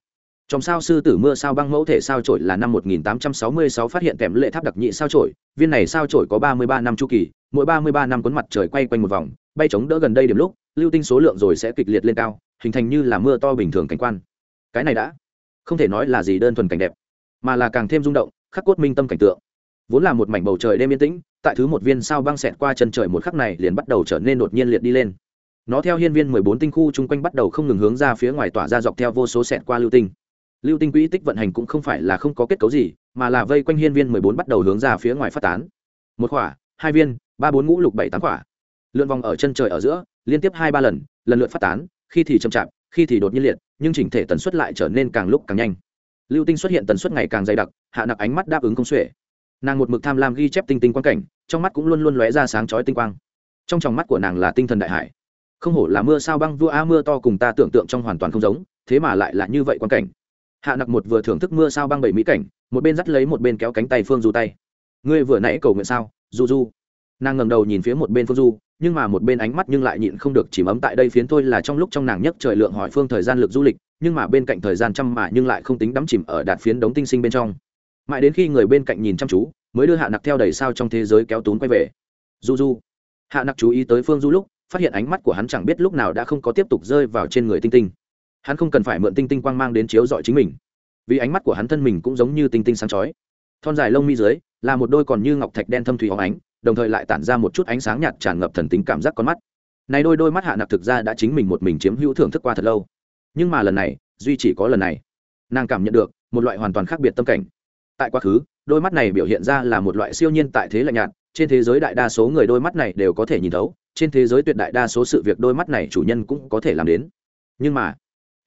Trong sao sư tử mưa sao băng mẫu thể sao trổi là năm 1866 phát hiện kèm lệ tháp đặc nhị sao trổi, viên này sao trổi có 33 năm chu kỳ, mỗi 33 năm cuốn mặt trời quay quanh một vòng, bay chống đỡ gần đây điểm lúc, lưu tinh số lượng rồi sẽ kịch liệt lên cao, hình thành như là mưa to bình thường cảnh quan. Cái này đã không thể nói là gì đơn thuần cảnh đẹp mà là càng thêm rung động, khắc cốt minh tâm cảnh tượng. Vốn là một mảnh bầu trời đêm yên tĩnh, tại thứ một viên sao băng xẹt qua chân trời một khắc này liền bắt đầu trở nên đột nhiên liệt đi lên. Nó theo hiên viên mười bốn tinh khu chung quanh bắt đầu không ngừng hướng ra phía ngoài tỏa ra dọc theo vô số xẹt qua lưu tinh. Lưu tinh quỹ tích vận hành cũng không phải là không có kết cấu gì, mà là vây quanh hiên viên mười bốn bắt đầu hướng ra phía ngoài phát tán. Một khỏa, hai viên, ba bốn ngũ lục bảy tám khỏa. Lượn vòng ở chân trời ở giữa, liên tiếp hai ba lần lần lượt phát tán, khi thì chậm chạp, khi thì đột nhiên liệt, nhưng chỉnh thể tần suất lại trở nên càng lúc càng nhanh lưu tinh xuất hiện tần suất ngày càng dày đặc, hạ nặc ánh mắt đáp ứng công xuể. Nàng một mực tham lam ghi chép tinh tinh quang cảnh, trong mắt cũng luôn luôn lóe ra sáng chói tinh quang. Trong tròng mắt của nàng là tinh thần đại hải. Không hổ là mưa sao băng vua a, mưa to cùng ta tưởng tượng trong hoàn toàn không giống, thế mà lại là như vậy quan cảnh. Hạ nặc một vừa thưởng thức mưa sao băng bảy mỹ cảnh, một bên dắt lấy một bên kéo cánh tay phương du tay. Ngươi vừa nãy cầu nguyện sao, du du? Nàng ngẩng đầu nhìn phía một bên phương du, nhưng mà một bên ánh mắt nhưng lại nhịn không được chìm ấm tại đây phiến thôi là trong lúc trong nàng nhất trời lượng hỏi phương thời gian lực du lịch, nhưng mà bên cạnh thời gian chăm mà nhưng lại không tính đắm chìm ở đạt phiến đống tinh sinh bên trong. Mãi đến khi người bên cạnh nhìn chăm chú, mới đưa hạ nặc theo đầy sao trong thế giới kéo tún quay về. Du du. Hạ nặc chú ý tới phương du lúc, phát hiện ánh mắt của hắn chẳng biết lúc nào đã không có tiếp tục rơi vào trên người tinh tinh. Hắn không cần phải mượn tinh tinh quang mang đến chiếu dọi chính mình. Vì ánh mắt của hắn thân mình cũng giống như tinh tinh sáng chói. Thon dài lông mi dưới, là một đôi còn như ngọc thạch đen thâm thủy hóng ánh đồng thời lại tản ra một chút ánh sáng nhạt tràn ngập thần tính cảm giác con mắt. Này đôi đôi mắt hạ nặc thực ra đã chính mình một mình chiếm hữu thưởng thức qua thật lâu. Nhưng mà lần này, duy chỉ có lần này. Nàng cảm nhận được một loại hoàn toàn khác biệt tâm cảnh. Tại quá khứ, đôi mắt này biểu hiện ra là một loại siêu nhiên tại thế lạnh nhạt, trên thế giới đại đa số người đôi mắt này đều có thể nhìn thấu, trên thế giới tuyệt đại đa số sự việc đôi mắt này chủ nhân cũng có thể làm đến. Nhưng mà,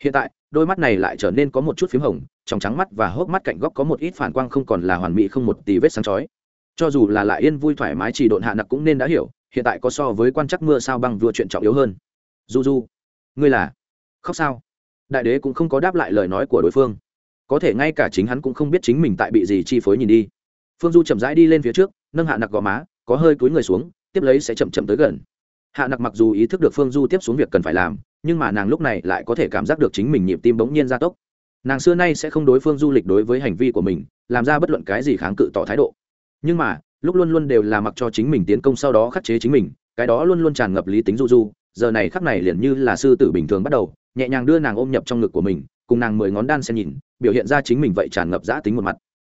hiện tại, đôi mắt này lại trở nên có một chút p h í m hồng, trong trắng mắt và hốc mắt cạnh góc có một ít phản quang không còn là hoàn mỹ không một tì vết sáng chói cho dù là lại yên vui thoải mái chỉ độn hạ nặc cũng nên đã hiểu, hiện tại có so với quan chắc mưa sao băng vừa chuyện trọng yếu hơn. Du du ngươi là khóc sao? Đại đế cũng không có đáp lại lời nói của đối phương. Có thể ngay cả chính hắn cũng không biết chính mình tại bị gì chi phối nhìn đi. Phương du chậm rãi đi lên phía trước, nâng hạ nặc gò má, có hơi cúi người xuống, tiếp lấy sẽ chậm chậm tới gần. Hạ nặc mặc dù ý thức được phương du tiếp xuống việc cần phải làm, nhưng mà nàng lúc này lại có thể cảm giác được chính mình nhịp tim bỗng nhiên gia tốc. Nàng xưa nay sẽ không đối phương du lịch đối với hành vi của mình, làm ra bất luận cái gì kháng cự tỏ thái độ nhưng mà lúc luôn luôn đều là mặc cho chính mình tiến công sau đó khắc chế chính mình cái đó luôn luôn tràn ngập lý tính du du. Giờ này khắc này liền như là sư tử bình thường bắt đầu nhẹ nhàng đưa nàng ôm nhập trong ngực của mình cùng nàng mười ngón đan xen nhìn biểu hiện ra chính mình vậy tràn ngập giã tính một mặt.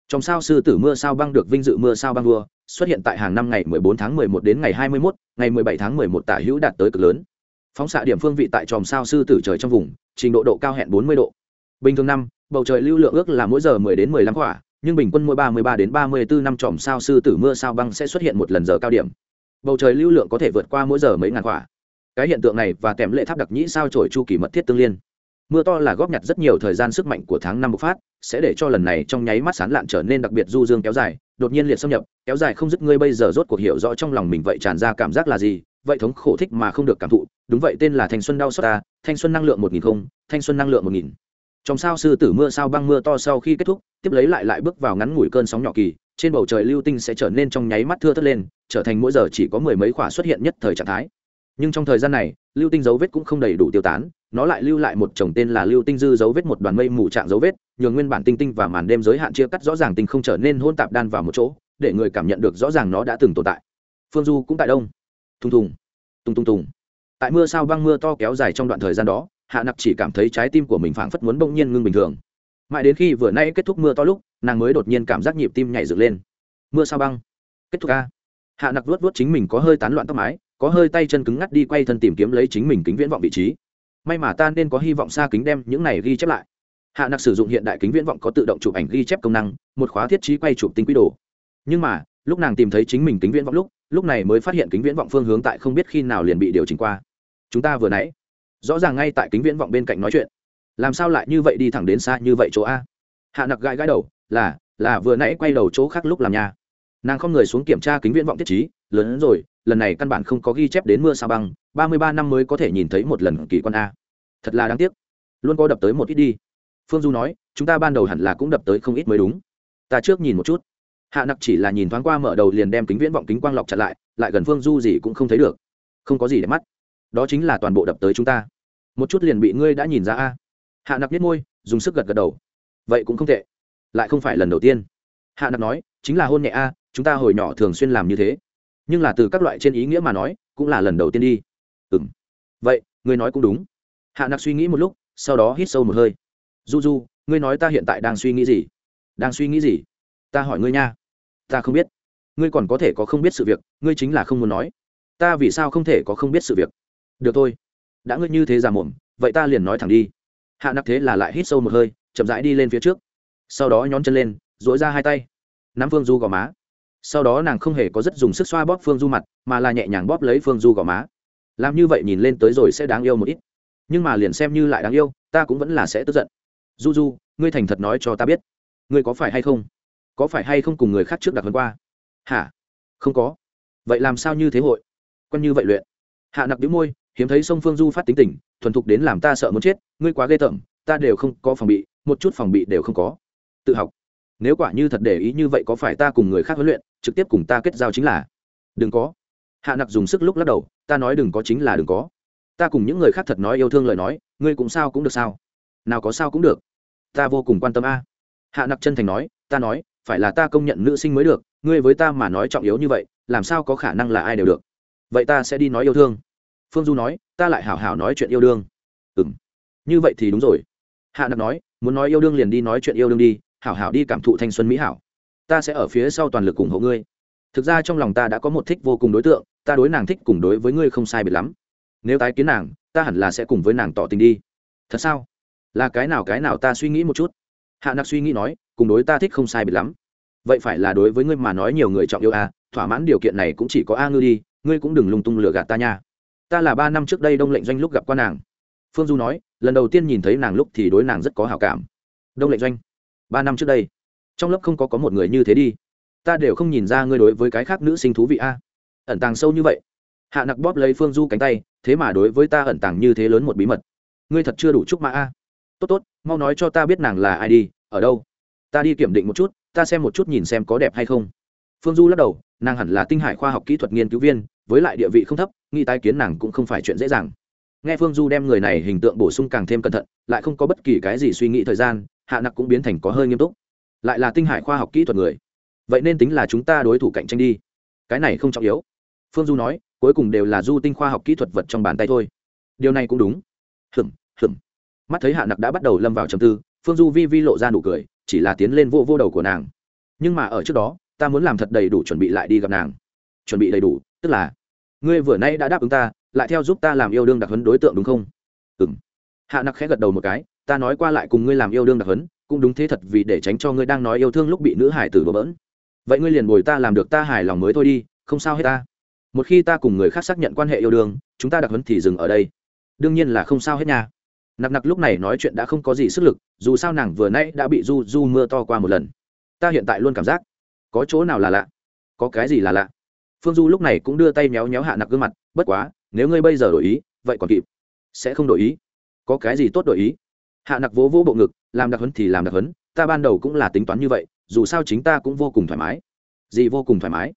Trong sao sư tử mưa sao băng được vinh dự mưa sao băng vua xuất hiện tại hàng năm ngày 14 tháng 11 đến ngày 21, ngày 17 tháng 11 tả hữu đạt tới cực lớn. Phóng xạ điểm phương vị tại tròm sao sư tử trời trong vùng trình độ độ cao hẹn 40 độ. Bình thường năm bầu trời lưu lượng ước là mỗi giờ 10 đến 15 quả nhưng bình quân mỗi 33 đến 34 năm tròm sao sư tử mưa sao băng sẽ xuất hiện một lần giờ cao điểm. Bầu trời lưu lượng có thể vượt qua mỗi giờ mấy ngàn quả. Cái hiện tượng này và kèm lệ tháp đặc nhĩ sao trổi chu kỳ mật thiết tương liên. Mưa to là góp nhặt rất nhiều thời gian sức mạnh của tháng năm bộc phát, sẽ để cho lần này trong nháy mắt sán lạn trở nên đặc biệt du dương kéo dài, đột nhiên liệt xâm nhập, kéo dài không dứt ngươi bây giờ rốt cuộc hiểu rõ trong lòng mình vậy tràn ra cảm giác là gì, vậy thống khổ thích mà không được cảm thụ. Đúng vậy, tên là thanh xuân đau xót ta, thanh xuân năng lượng một nghìn không, thanh xuân năng lượng một nghìn trong sao sư tử mưa sao băng mưa to sau khi kết thúc, tiếp lấy lại lại bước vào ngắn ngủi cơn sóng nhỏ kỳ, trên bầu trời lưu tinh sẽ trở nên trong nháy mắt thưa thất lên, trở thành mỗi giờ chỉ có mười mấy khỏa xuất hiện nhất thời trạng thái. Nhưng trong thời gian này, lưu tinh dấu vết cũng không đầy đủ tiêu tán, nó lại lưu lại một chồng tên là lưu tinh dư dấu vết một đoàn mây mù trạng dấu vết, nhường nguyên bản tinh tinh và màn đêm giới hạn chia cắt rõ ràng tinh không trở nên hôn tạp đan vào một chỗ, để người cảm nhận được rõ ràng nó đã từng tồn tại. Phương du cũng tại đông. Thùng thùng. Tùng tùng tùng. Tại mưa sao băng mưa to kéo dài trong đoạn thời gian đó hạ nặc chỉ cảm thấy trái tim của mình phảng phất muốn bỗng nhiên ngưng bình thường. Mãi đến khi vừa nay kết thúc mưa to lúc, nàng mới đột nhiên cảm giác nhịp tim nhảy dựng lên. Mưa sao băng? Kết thúc ca hạ nặc vuốt vuốt chính mình có hơi tán loạn tóc mái, có hơi tay chân cứng ngắt đi quay thân tìm kiếm lấy chính mình kính viễn vọng vị trí. May mà ta nên có hy vọng xa kính đem những này ghi chép lại. Hạ nặc sử dụng hiện đại kính viễn vọng có tự động chụp ảnh ghi chép công năng, một khóa thiết trí quay chụp tinh quý đồ. Nhưng mà, lúc nàng tìm thấy chính mình kính viễn vọng lúc lúc này mới phát hiện kính viễn vọng phương hướng tại không biết khi nào liền bị điều chỉnh qua. Chúng ta vừa nãy rõ ràng ngay tại kính viễn vọng bên cạnh nói chuyện. Làm sao lại như vậy đi thẳng đến xa như vậy chỗ a? Hạ nặc gãi gãi đầu, là là vừa nãy quay đầu chỗ khác lúc làm nhà. Nàng không người xuống kiểm tra kính viễn vọng thiết trí, lớn hơn rồi, lần này căn bản không có ghi chép đến mưa sao băng, ba mươi ba năm mới có thể nhìn thấy một lần kỳ quan a. Thật là đáng tiếc. Luôn có đập tới một ít đi. Phương du nói, chúng ta ban đầu hẳn là cũng đập tới không ít mới đúng. Ta trước nhìn một chút. Hạ nặc chỉ là nhìn thoáng qua mở đầu liền đem kính viễn vọng kính quang lọc chặt lại lại gần phương du gì cũng không thấy được. Không có gì để mắt đó chính là toàn bộ đập tới chúng ta. Một chút liền bị ngươi đã nhìn ra a. Hạ nặc nhất môi, dùng sức gật gật đầu. Vậy cũng không tệ. Lại không phải lần đầu tiên. Hạ nặc nói, chính là hôn nhẹ a, chúng ta hồi nhỏ thường xuyên làm như thế. Nhưng là từ các loại trên ý nghĩa mà nói, cũng là lần đầu tiên đi. Ừ m vậy, ngươi nói cũng đúng. Hạ nặc suy nghĩ một lúc, sau đó hít sâu một hơi. Du du ngươi nói ta hiện tại đang suy nghĩ gì? Đang suy nghĩ gì? Ta hỏi ngươi nha. Ta không biết. Ngươi còn có thể có không biết sự việc, ngươi chính là không muốn nói. Ta vì sao không thể có không biết sự việc? Được thôi. Đã ngươi như thế già mồm, vậy ta liền nói thẳng đi. Hạ nặc thế là lại hít sâu một hơi, chậm rãi đi lên phía trước. Sau đó nhón chân lên dỗi ra hai tay. Nắm phương du gò má. Sau đó nàng không hề có rất dùng sức xoa bóp phương du mặt, mà là nhẹ nhàng bóp lấy phương du gò má. Làm như vậy nhìn lên tới rồi sẽ đáng yêu một ít. Nhưng mà liền xem như lại đáng yêu, ta cũng vẫn là sẽ tức giận. Du du, ngươi thành thật nói cho ta biết. Ngươi có phải hay không? Có phải hay không cùng người khác trước đặt hơn qua? Hả? Không có. Vậy làm sao như thế hội? Quen như vậy luyện. Hạ nặc đĩu môi hiếm thấy sông phương du phát tính tình, thuần thục đến làm ta sợ muốn chết, ngươi quá ghê tởm, ta đều không có phòng bị, một chút phòng bị đều không có. Tự học. Nếu quả như thật để ý như vậy có phải ta cùng người khác huấn luyện, trực tiếp cùng ta kết giao chính là? Đừng có. Hạ nặc dùng sức lúc lắc đầu, ta nói đừng có chính là đừng có. Ta cùng những người khác thật nói yêu thương lời nói, ngươi cũng sao cũng được sao? Nào có sao cũng được. Ta vô cùng quan tâm a. Hạ nặc chân thành nói, ta nói, phải là ta công nhận nữ sinh mới được, ngươi với ta mà nói trọng yếu như vậy, làm sao có khả năng là ai đều được. Vậy ta sẽ đi nói yêu thương phương du nói, ta lại hảo hảo nói chuyện yêu đương. Ừ m như vậy thì đúng rồi. Hạ nặc nói, muốn nói yêu đương liền đi nói chuyện yêu đương đi, hảo hảo đi cảm thụ thanh xuân mỹ hảo. Ta sẽ ở phía sau toàn lực ủng hộ ngươi. Thực ra trong lòng ta đã có một thích vô cùng đối tượng, ta đối nàng thích cùng đối với ngươi không sai biệt lắm. Nếu tái kiến nàng, ta hẳn là sẽ cùng với nàng tỏ tình đi. Thật sao? Là cái nào cái nào ta suy nghĩ một chút? Hạ nặc suy nghĩ nói, cùng đối ta thích không sai biệt lắm. Vậy phải là đối với ngươi mà nói nhiều người trọng yêu a thỏa mãn điều kiện này cũng chỉ có a ngư đi, ngươi cũng đừng lung tung lừa gạt ta nha ta là ba năm trước đây đông lệnh doanh lúc gặp qua nàng. Phương du nói, lần đầu tiên nhìn thấy nàng lúc thì đối nàng rất có hào cảm. Đông lệnh doanh, ba năm trước đây, trong lớp không có có một người như thế đi. Ta đều không nhìn ra ngươi đối với cái khác nữ sinh thú vị a. Ẩn tàng sâu như vậy. Hạ nặc bóp lấy phương du cánh tay, thế mà đối với ta ẩn tàng như thế lớn một bí mật. Ngươi thật chưa đủ chúc mã a. Tốt tốt, mau nói cho ta biết nàng là ai đi, ở đâu. Ta đi kiểm định một chút, ta xem một chút nhìn xem có đẹp hay không. Phương du lắc đầu nàng hẳn là tinh hải khoa học kỹ thuật nghiên cứu viên, với lại địa vị không thấp, nghĩ tai kiến nàng cũng không phải chuyện dễ dàng. Nghe phương du đem người này hình tượng bổ sung càng thêm cẩn thận, lại không có bất kỳ cái gì suy nghĩ thời gian, hạ nặc cũng biến thành có hơi nghiêm túc. Lại là tinh hải khoa học kỹ thuật người. Vậy nên tính là chúng ta đối thủ cạnh tranh đi. Cái này không trọng yếu. Phương du nói, cuối cùng đều là du tinh khoa học kỹ thuật vật trong bàn tay thôi. Điều này cũng đúng. Hừm hừm mắt thấy hạ nặc đã bắt đầu lâm vào trầm tư, phương du vi vi lộ ra nụ cười, chỉ là tiến lên vô vô đầu của nàng. Nhưng mà ở trước đó ta muốn làm thật đầy đủ chuẩn bị lại đi gặp nàng. Chuẩn bị đầy đủ, tức là, ngươi vừa nay đã đáp ứng ta, lại theo giúp ta làm yêu đương đặc hấn đối tượng đúng không? Ừ m hạ nặc khẽ gật đầu một cái, ta nói qua lại cùng ngươi làm yêu đương đặc hấn cũng đúng thế thật vì để tránh cho ngươi đang nói yêu thương lúc bị nữ hải tử đổ bỡn. Vậy ngươi liền bồi ta làm được ta hài lòng mới thôi đi, không sao hết ta. Một khi ta cùng người khác xác nhận quan hệ yêu đương, chúng ta đặc hấn thì dừng ở đây. Đương nhiên là không sao hết nha. Nặc nặc lúc này nói chuyện đã không có gì sức lực, dù sao nàng vừa nãy đã bị du du mưa to qua một lần. Ta hiện tại luôn cảm giác có chỗ nào là lạ? Có cái gì là lạ? Phương du lúc này cũng đưa tay méo méo hạ nặc gương mặt, bất quá, nếu ngươi bây giờ đổi ý, vậy còn kịp. Sẽ không đổi ý. Có cái gì tốt đổi ý? Hạ nặc vỗ vỗ bộ ngực, làm đặc hấn thì làm đặc hấn ta ban đầu cũng là tính toán như vậy, dù sao chính ta cũng vô cùng thoải mái. Gì vô cùng thoải mái?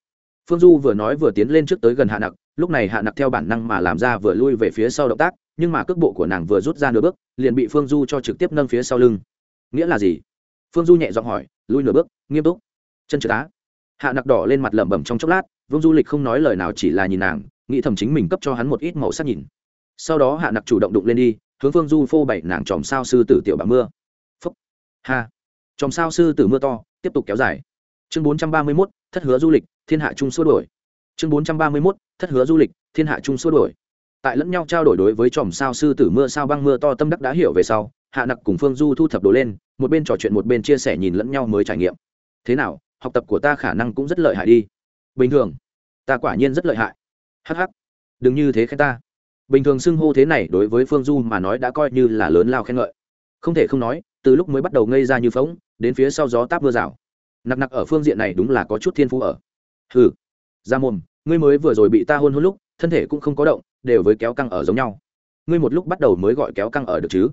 Phương du vừa nói vừa tiến lên trước tới gần hạ nặc, lúc này hạ nặc theo bản năng mà làm ra vừa lui về phía sau động tác, nhưng mà cước bộ của nàng vừa rút ra nửa bước, liền bị phương du cho trực tiếp nâng phía sau lưng. Nghĩa là gì? Phương du nhẹ giọng hỏi, lui nửa bước, nghiêm túc chân trượt á. Hạ nặc đỏ lên mặt lẩm bẩm trong chốc lát, vương du lịch không nói lời nào chỉ là nhìn nàng, nghĩ thầm chính mình cấp cho hắn một ít màu sắc nhìn. Sau đó hạ nặc chủ động đụng lên đi, hướng phương du phô bày nàng chòm sao sư tử tiểu bà mưa. Phúc. Ha. Chòm sao sư tử mưa to, tiếp tục kéo dài. Chương bốn trăm ba mươi mốt, thất hứa du lịch, thiên hạ trung xua đổi chương bốn trăm ba mươi mốt, thất hứa du lịch, thiên hạ trung xua đổi tại lẫn nhau trao đổi đối với chòm sao sư tử mưa sao băng mưa to tâm đắc đã hiểu về sau, hạ nặc cùng phương du thu thập đồ lên, một bên trò chuyện một bên chia sẻ nhìn lẫn nhau mới trải nghiệm. Thế nào? Học tập của ta khả năng cũng rất lợi hại đi. Bình thường ta quả nhiên rất lợi hại. Hh đừng như thế khen ta. Bình thường xưng hô thế này đối với phương du mà nói đã coi như là lớn lao khen ngợi. Không thể không nói từ lúc mới bắt đầu ngây ra như phóng đến phía sau gió táp mưa rào. Nặc nặc ở phương diện này đúng là có chút thiên phú ở. Hừ, ra mồm ngươi mới vừa rồi bị ta hôn hôn lúc thân thể cũng không có động đều với kéo căng ở giống nhau. Ngươi một lúc bắt đầu mới gọi kéo căng ở được chứ?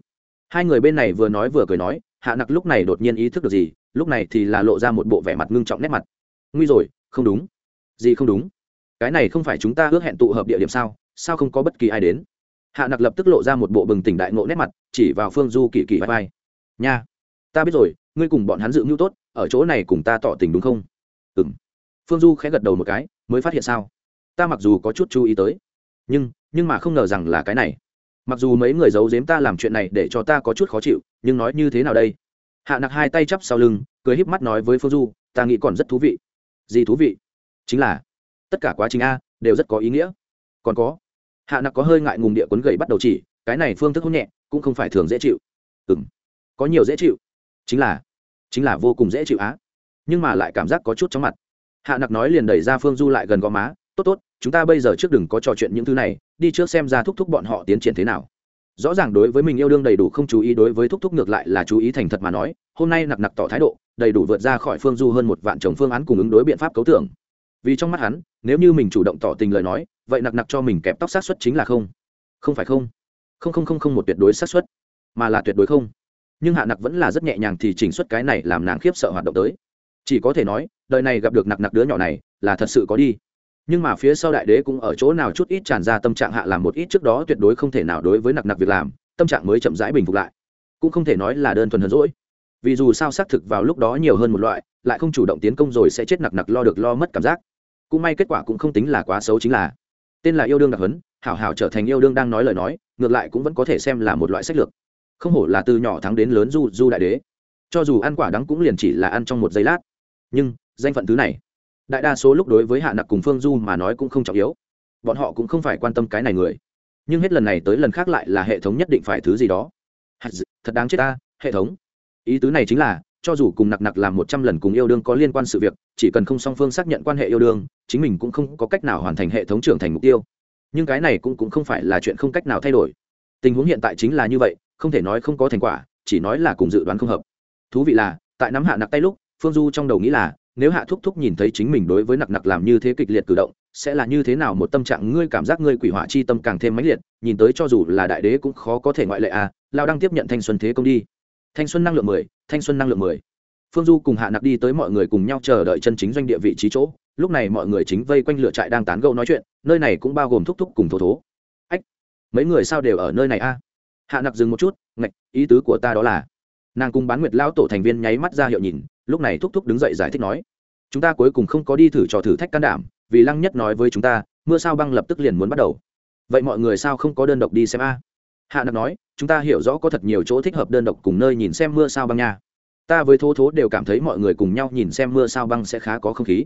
Hai người bên này vừa nói vừa cười nói hạ nặc lúc này đột nhiên ý thức được gì, lúc này thì là lộ ra một bộ vẻ mặt ngưng trọng nét mặt. Nguy rồi, không đúng. Gì không đúng? Cái này không phải chúng ta ước hẹn tụ hợp địa điểm sao sao không có bất kỳ ai đến? Hạ nặc lập tức lộ ra một bộ bừng tỉnh đại ngộ nét mặt, chỉ vào phương du kỳ kỳ vai vai. Nha, ta biết rồi, ngươi cùng bọn hắn dự mưu tốt, ở chỗ này cùng ta tỏ tình đúng không? Ừ m phương du khẽ gật đầu một cái, mới phát hiện sao? Ta mặc dù có chút chú ý tới, nhưng nhưng mà không ngờ rằng là cái này mặc dù mấy người giấu giếm ta làm chuyện này để cho ta có chút khó chịu, nhưng nói như thế nào đây? Hạ nặc hai tay chắp sau lưng, cười híp mắt nói với phương du, ta nghĩ còn rất thú vị. Gì thú vị? Chính là, tất cả quá trình a đều rất có ý nghĩa. Còn có, hạ nặc có hơi ngại ngùng địa quấn gậy bắt đầu chỉ, cái này phương thức hôn nhẹ, cũng không phải thường dễ chịu. Ừ m có nhiều dễ chịu. Chính là chính là vô cùng dễ chịu á. Nhưng mà lại cảm giác có chút chóng mặt. Hạ nặc nói liền đẩy ra phương du lại gần gò má tốt tốt, chúng ta bây giờ trước đừng có trò chuyện những thứ này, đi trước xem ra thúc thúc bọn họ tiến triển thế nào. Rõ ràng đối với mình yêu đương đầy đủ không chú ý, đối với thúc thúc ngược lại là chú ý thành thật mà nói, hôm nay nặc nặc tỏ thái độ, đầy đủ vượt ra khỏi phương du hơn một vạn chồng phương án cùng ứng đối biện pháp cấu tưởng. Vì trong mắt hắn, nếu như mình chủ động tỏ tình lời nói, vậy nặc nặc cho mình kẹp tóc sát xuất chính là không. Không phải không. Không không không không một tuyệt đối sát xuất mà là tuyệt đối không. Nhưng hạ nặc vẫn là rất nhẹ nhàng thì chỉnh xuất cái này làm nàng khiếp sợ hoạt động tới. Chỉ có thể nói, đời này gặp được nặc nặc đứa nhỏ này là thật sự có đi nhưng mà phía sau đại đế cũng ở chỗ nào chút ít tràn ra tâm trạng hạ làm một ít trước đó tuyệt đối không thể nào đối với nặc nặc việc làm, tâm trạng mới chậm rãi bình phục lại. Cũng không thể nói là đơn thuần hơn rỗi vì dù sao xác thực vào lúc đó nhiều hơn một loại, lại không chủ động tiến công rồi sẽ chết nặc nặc lo được lo mất cảm giác. Cũng may kết quả cũng không tính là quá xấu chính là. Tên là yêu đương đặc hấn hảo hảo trở thành yêu đương đang nói lời nói, ngược lại cũng vẫn có thể xem là một loại sách lược. Không hổ là từ nhỏ thắng đến lớn du du đại đế. Cho dù ăn quả đắng cũng liền chỉ là ăn trong một giây lát. Nhưng, danh phận thứ này đại đa số lúc đối với hạ nặc cùng phương du mà nói cũng không trọng yếu. Bọn họ cũng không phải quan tâm cái này người. Nhưng hết lần này tới lần khác lại là hệ thống nhất định phải thứ gì đó. Thật đáng chết ta hệ thống. Ý tứ này chính là cho dù cùng nặc nặc làm một trăm lần cùng yêu đương có liên quan sự việc chỉ cần không song phương xác nhận quan hệ yêu đương chính mình cũng không có cách nào hoàn thành hệ thống trưởng thành mục tiêu. Nhưng cái này cũng, cũng không phải là chuyện không cách nào thay đổi. Tình huống hiện tại chính là như vậy không thể nói không có thành quả chỉ nói là cùng dự đoán không hợp. Thú vị là tại nắm hạ nặc tay lúc phương du trong đầu nghĩ là nếu hạ thúc thúc nhìn thấy chính mình đối với nặc nặc làm như thế kịch liệt cử động, sẽ là như thế nào một tâm trạng ngươi cảm giác ngươi quỷ hỏa chi tâm càng thêm mãnh liệt, nhìn tới cho dù là đại đế cũng khó có thể ngoại lệ à lao đang tiếp nhận thanh xuân thế công đi. Thanh xuân năng lượng mười, thanh xuân năng lượng mười. Phương du cùng hạ nặc đi tới mọi người cùng nhau chờ đợi chân chính doanh địa vị trí chỗ, lúc này mọi người chính vây quanh lửa trại đang tán gẫu nói chuyện, nơi này cũng bao gồm thúc thúc cùng thổ thố. Ách, mấy người sao đều ở nơi này a hạ nặc dừng một chút, ngạch, ý tứ của ta đó là. Nàng cùng bán nguyệt lão tổ thành viên nháy mắt ra hiệu nhìn lúc này thúc thúc đứng dậy giải thích nói, chúng ta cuối cùng không có đi thử trò thử thách can đảm, vì lăng nhất nói với chúng ta, mưa sao băng lập tức liền muốn bắt đầu. Vậy mọi người sao không có đơn độc đi xem a? Hạ nặc nói, chúng ta hiểu rõ có thật nhiều chỗ thích hợp đơn độc cùng nơi nhìn xem mưa sao băng nha. Ta với thố thố đều cảm thấy mọi người cùng nhau nhìn xem mưa sao băng sẽ khá có không khí.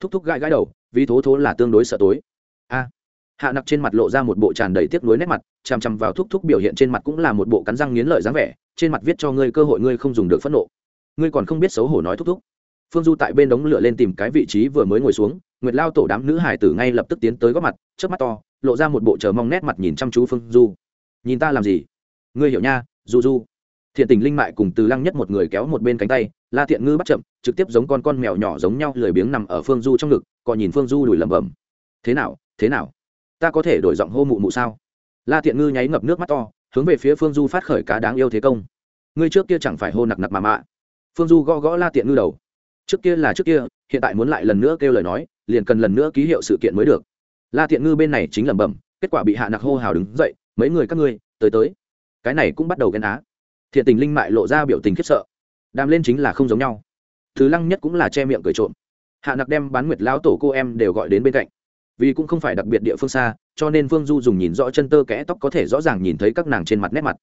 Thúc thúc gãi gãi đầu, vì thố thố là tương đối sợ tối. A. Hạ nặc trên mặt lộ ra một bộ tràn đầy tiếc nuối nét mặt, chằm chằm vào thúc thúc biểu hiện trên mặt cũng là một bộ cắn răng nghiến lợi dáng vẻ, trên mặt viết cho ngươi cơ hội ngươi không dùng được phẫn nộ ngươi còn không biết xấu hổ nói thúc thúc. Phương du tại bên đống lửa lên tìm cái vị trí vừa mới ngồi xuống, nguyệt lao tổ đám nữ hải tử ngay lập tức tiến tới góp mặt trước mắt to, lộ ra một bộ chờ mong nét mặt nhìn chăm chú phương du. Nhìn ta làm gì? Ngươi hiểu nha, du du. Thiện tình linh mại cùng từ lăng nhất một người kéo một bên cánh tay, la thiện ngư bắt chậm, trực tiếp giống con con mèo nhỏ giống nhau lười biếng nằm ở phương du trong ngực, còn nhìn phương du đùi lẩm bẩm. Thế nào thế nào? Ta có thể đổi giọng hô mụ mụ sao? La thiện ngư nháy ngập nước mắt to, hướng về phía phương du phát khởi cá đáng yêu thế công. Ngươi trước kia chẳng phải hô nặc nặc mà mạ phương du gõ gõ la tiện ngư đầu. Trước kia là trước kia, hiện tại muốn lại lần nữa kêu lời nói, liền cần lần nữa ký hiệu sự kiện mới được. La tiện ngư bên này chính lẩm bẩm, kết quả bị hạ nặc hô hào đứng dậy, mấy người các ngươi, tới tới. Cái này cũng bắt đầu ghen á. Thiện tình linh mại lộ ra biểu tình khiếp sợ. Đàm lên chính là không giống nhau. Thứ lăng nhất cũng là che miệng cười trộm. Hạ nặc đem bán nguyệt lão tổ cô em đều gọi đến bên cạnh. Vì cũng không phải đặc biệt địa phương xa, cho nên phương du dùng nhìn rõ chân tơ kẽ tóc có thể rõ ràng nhìn thấy các nàng trên mặt nét mặt.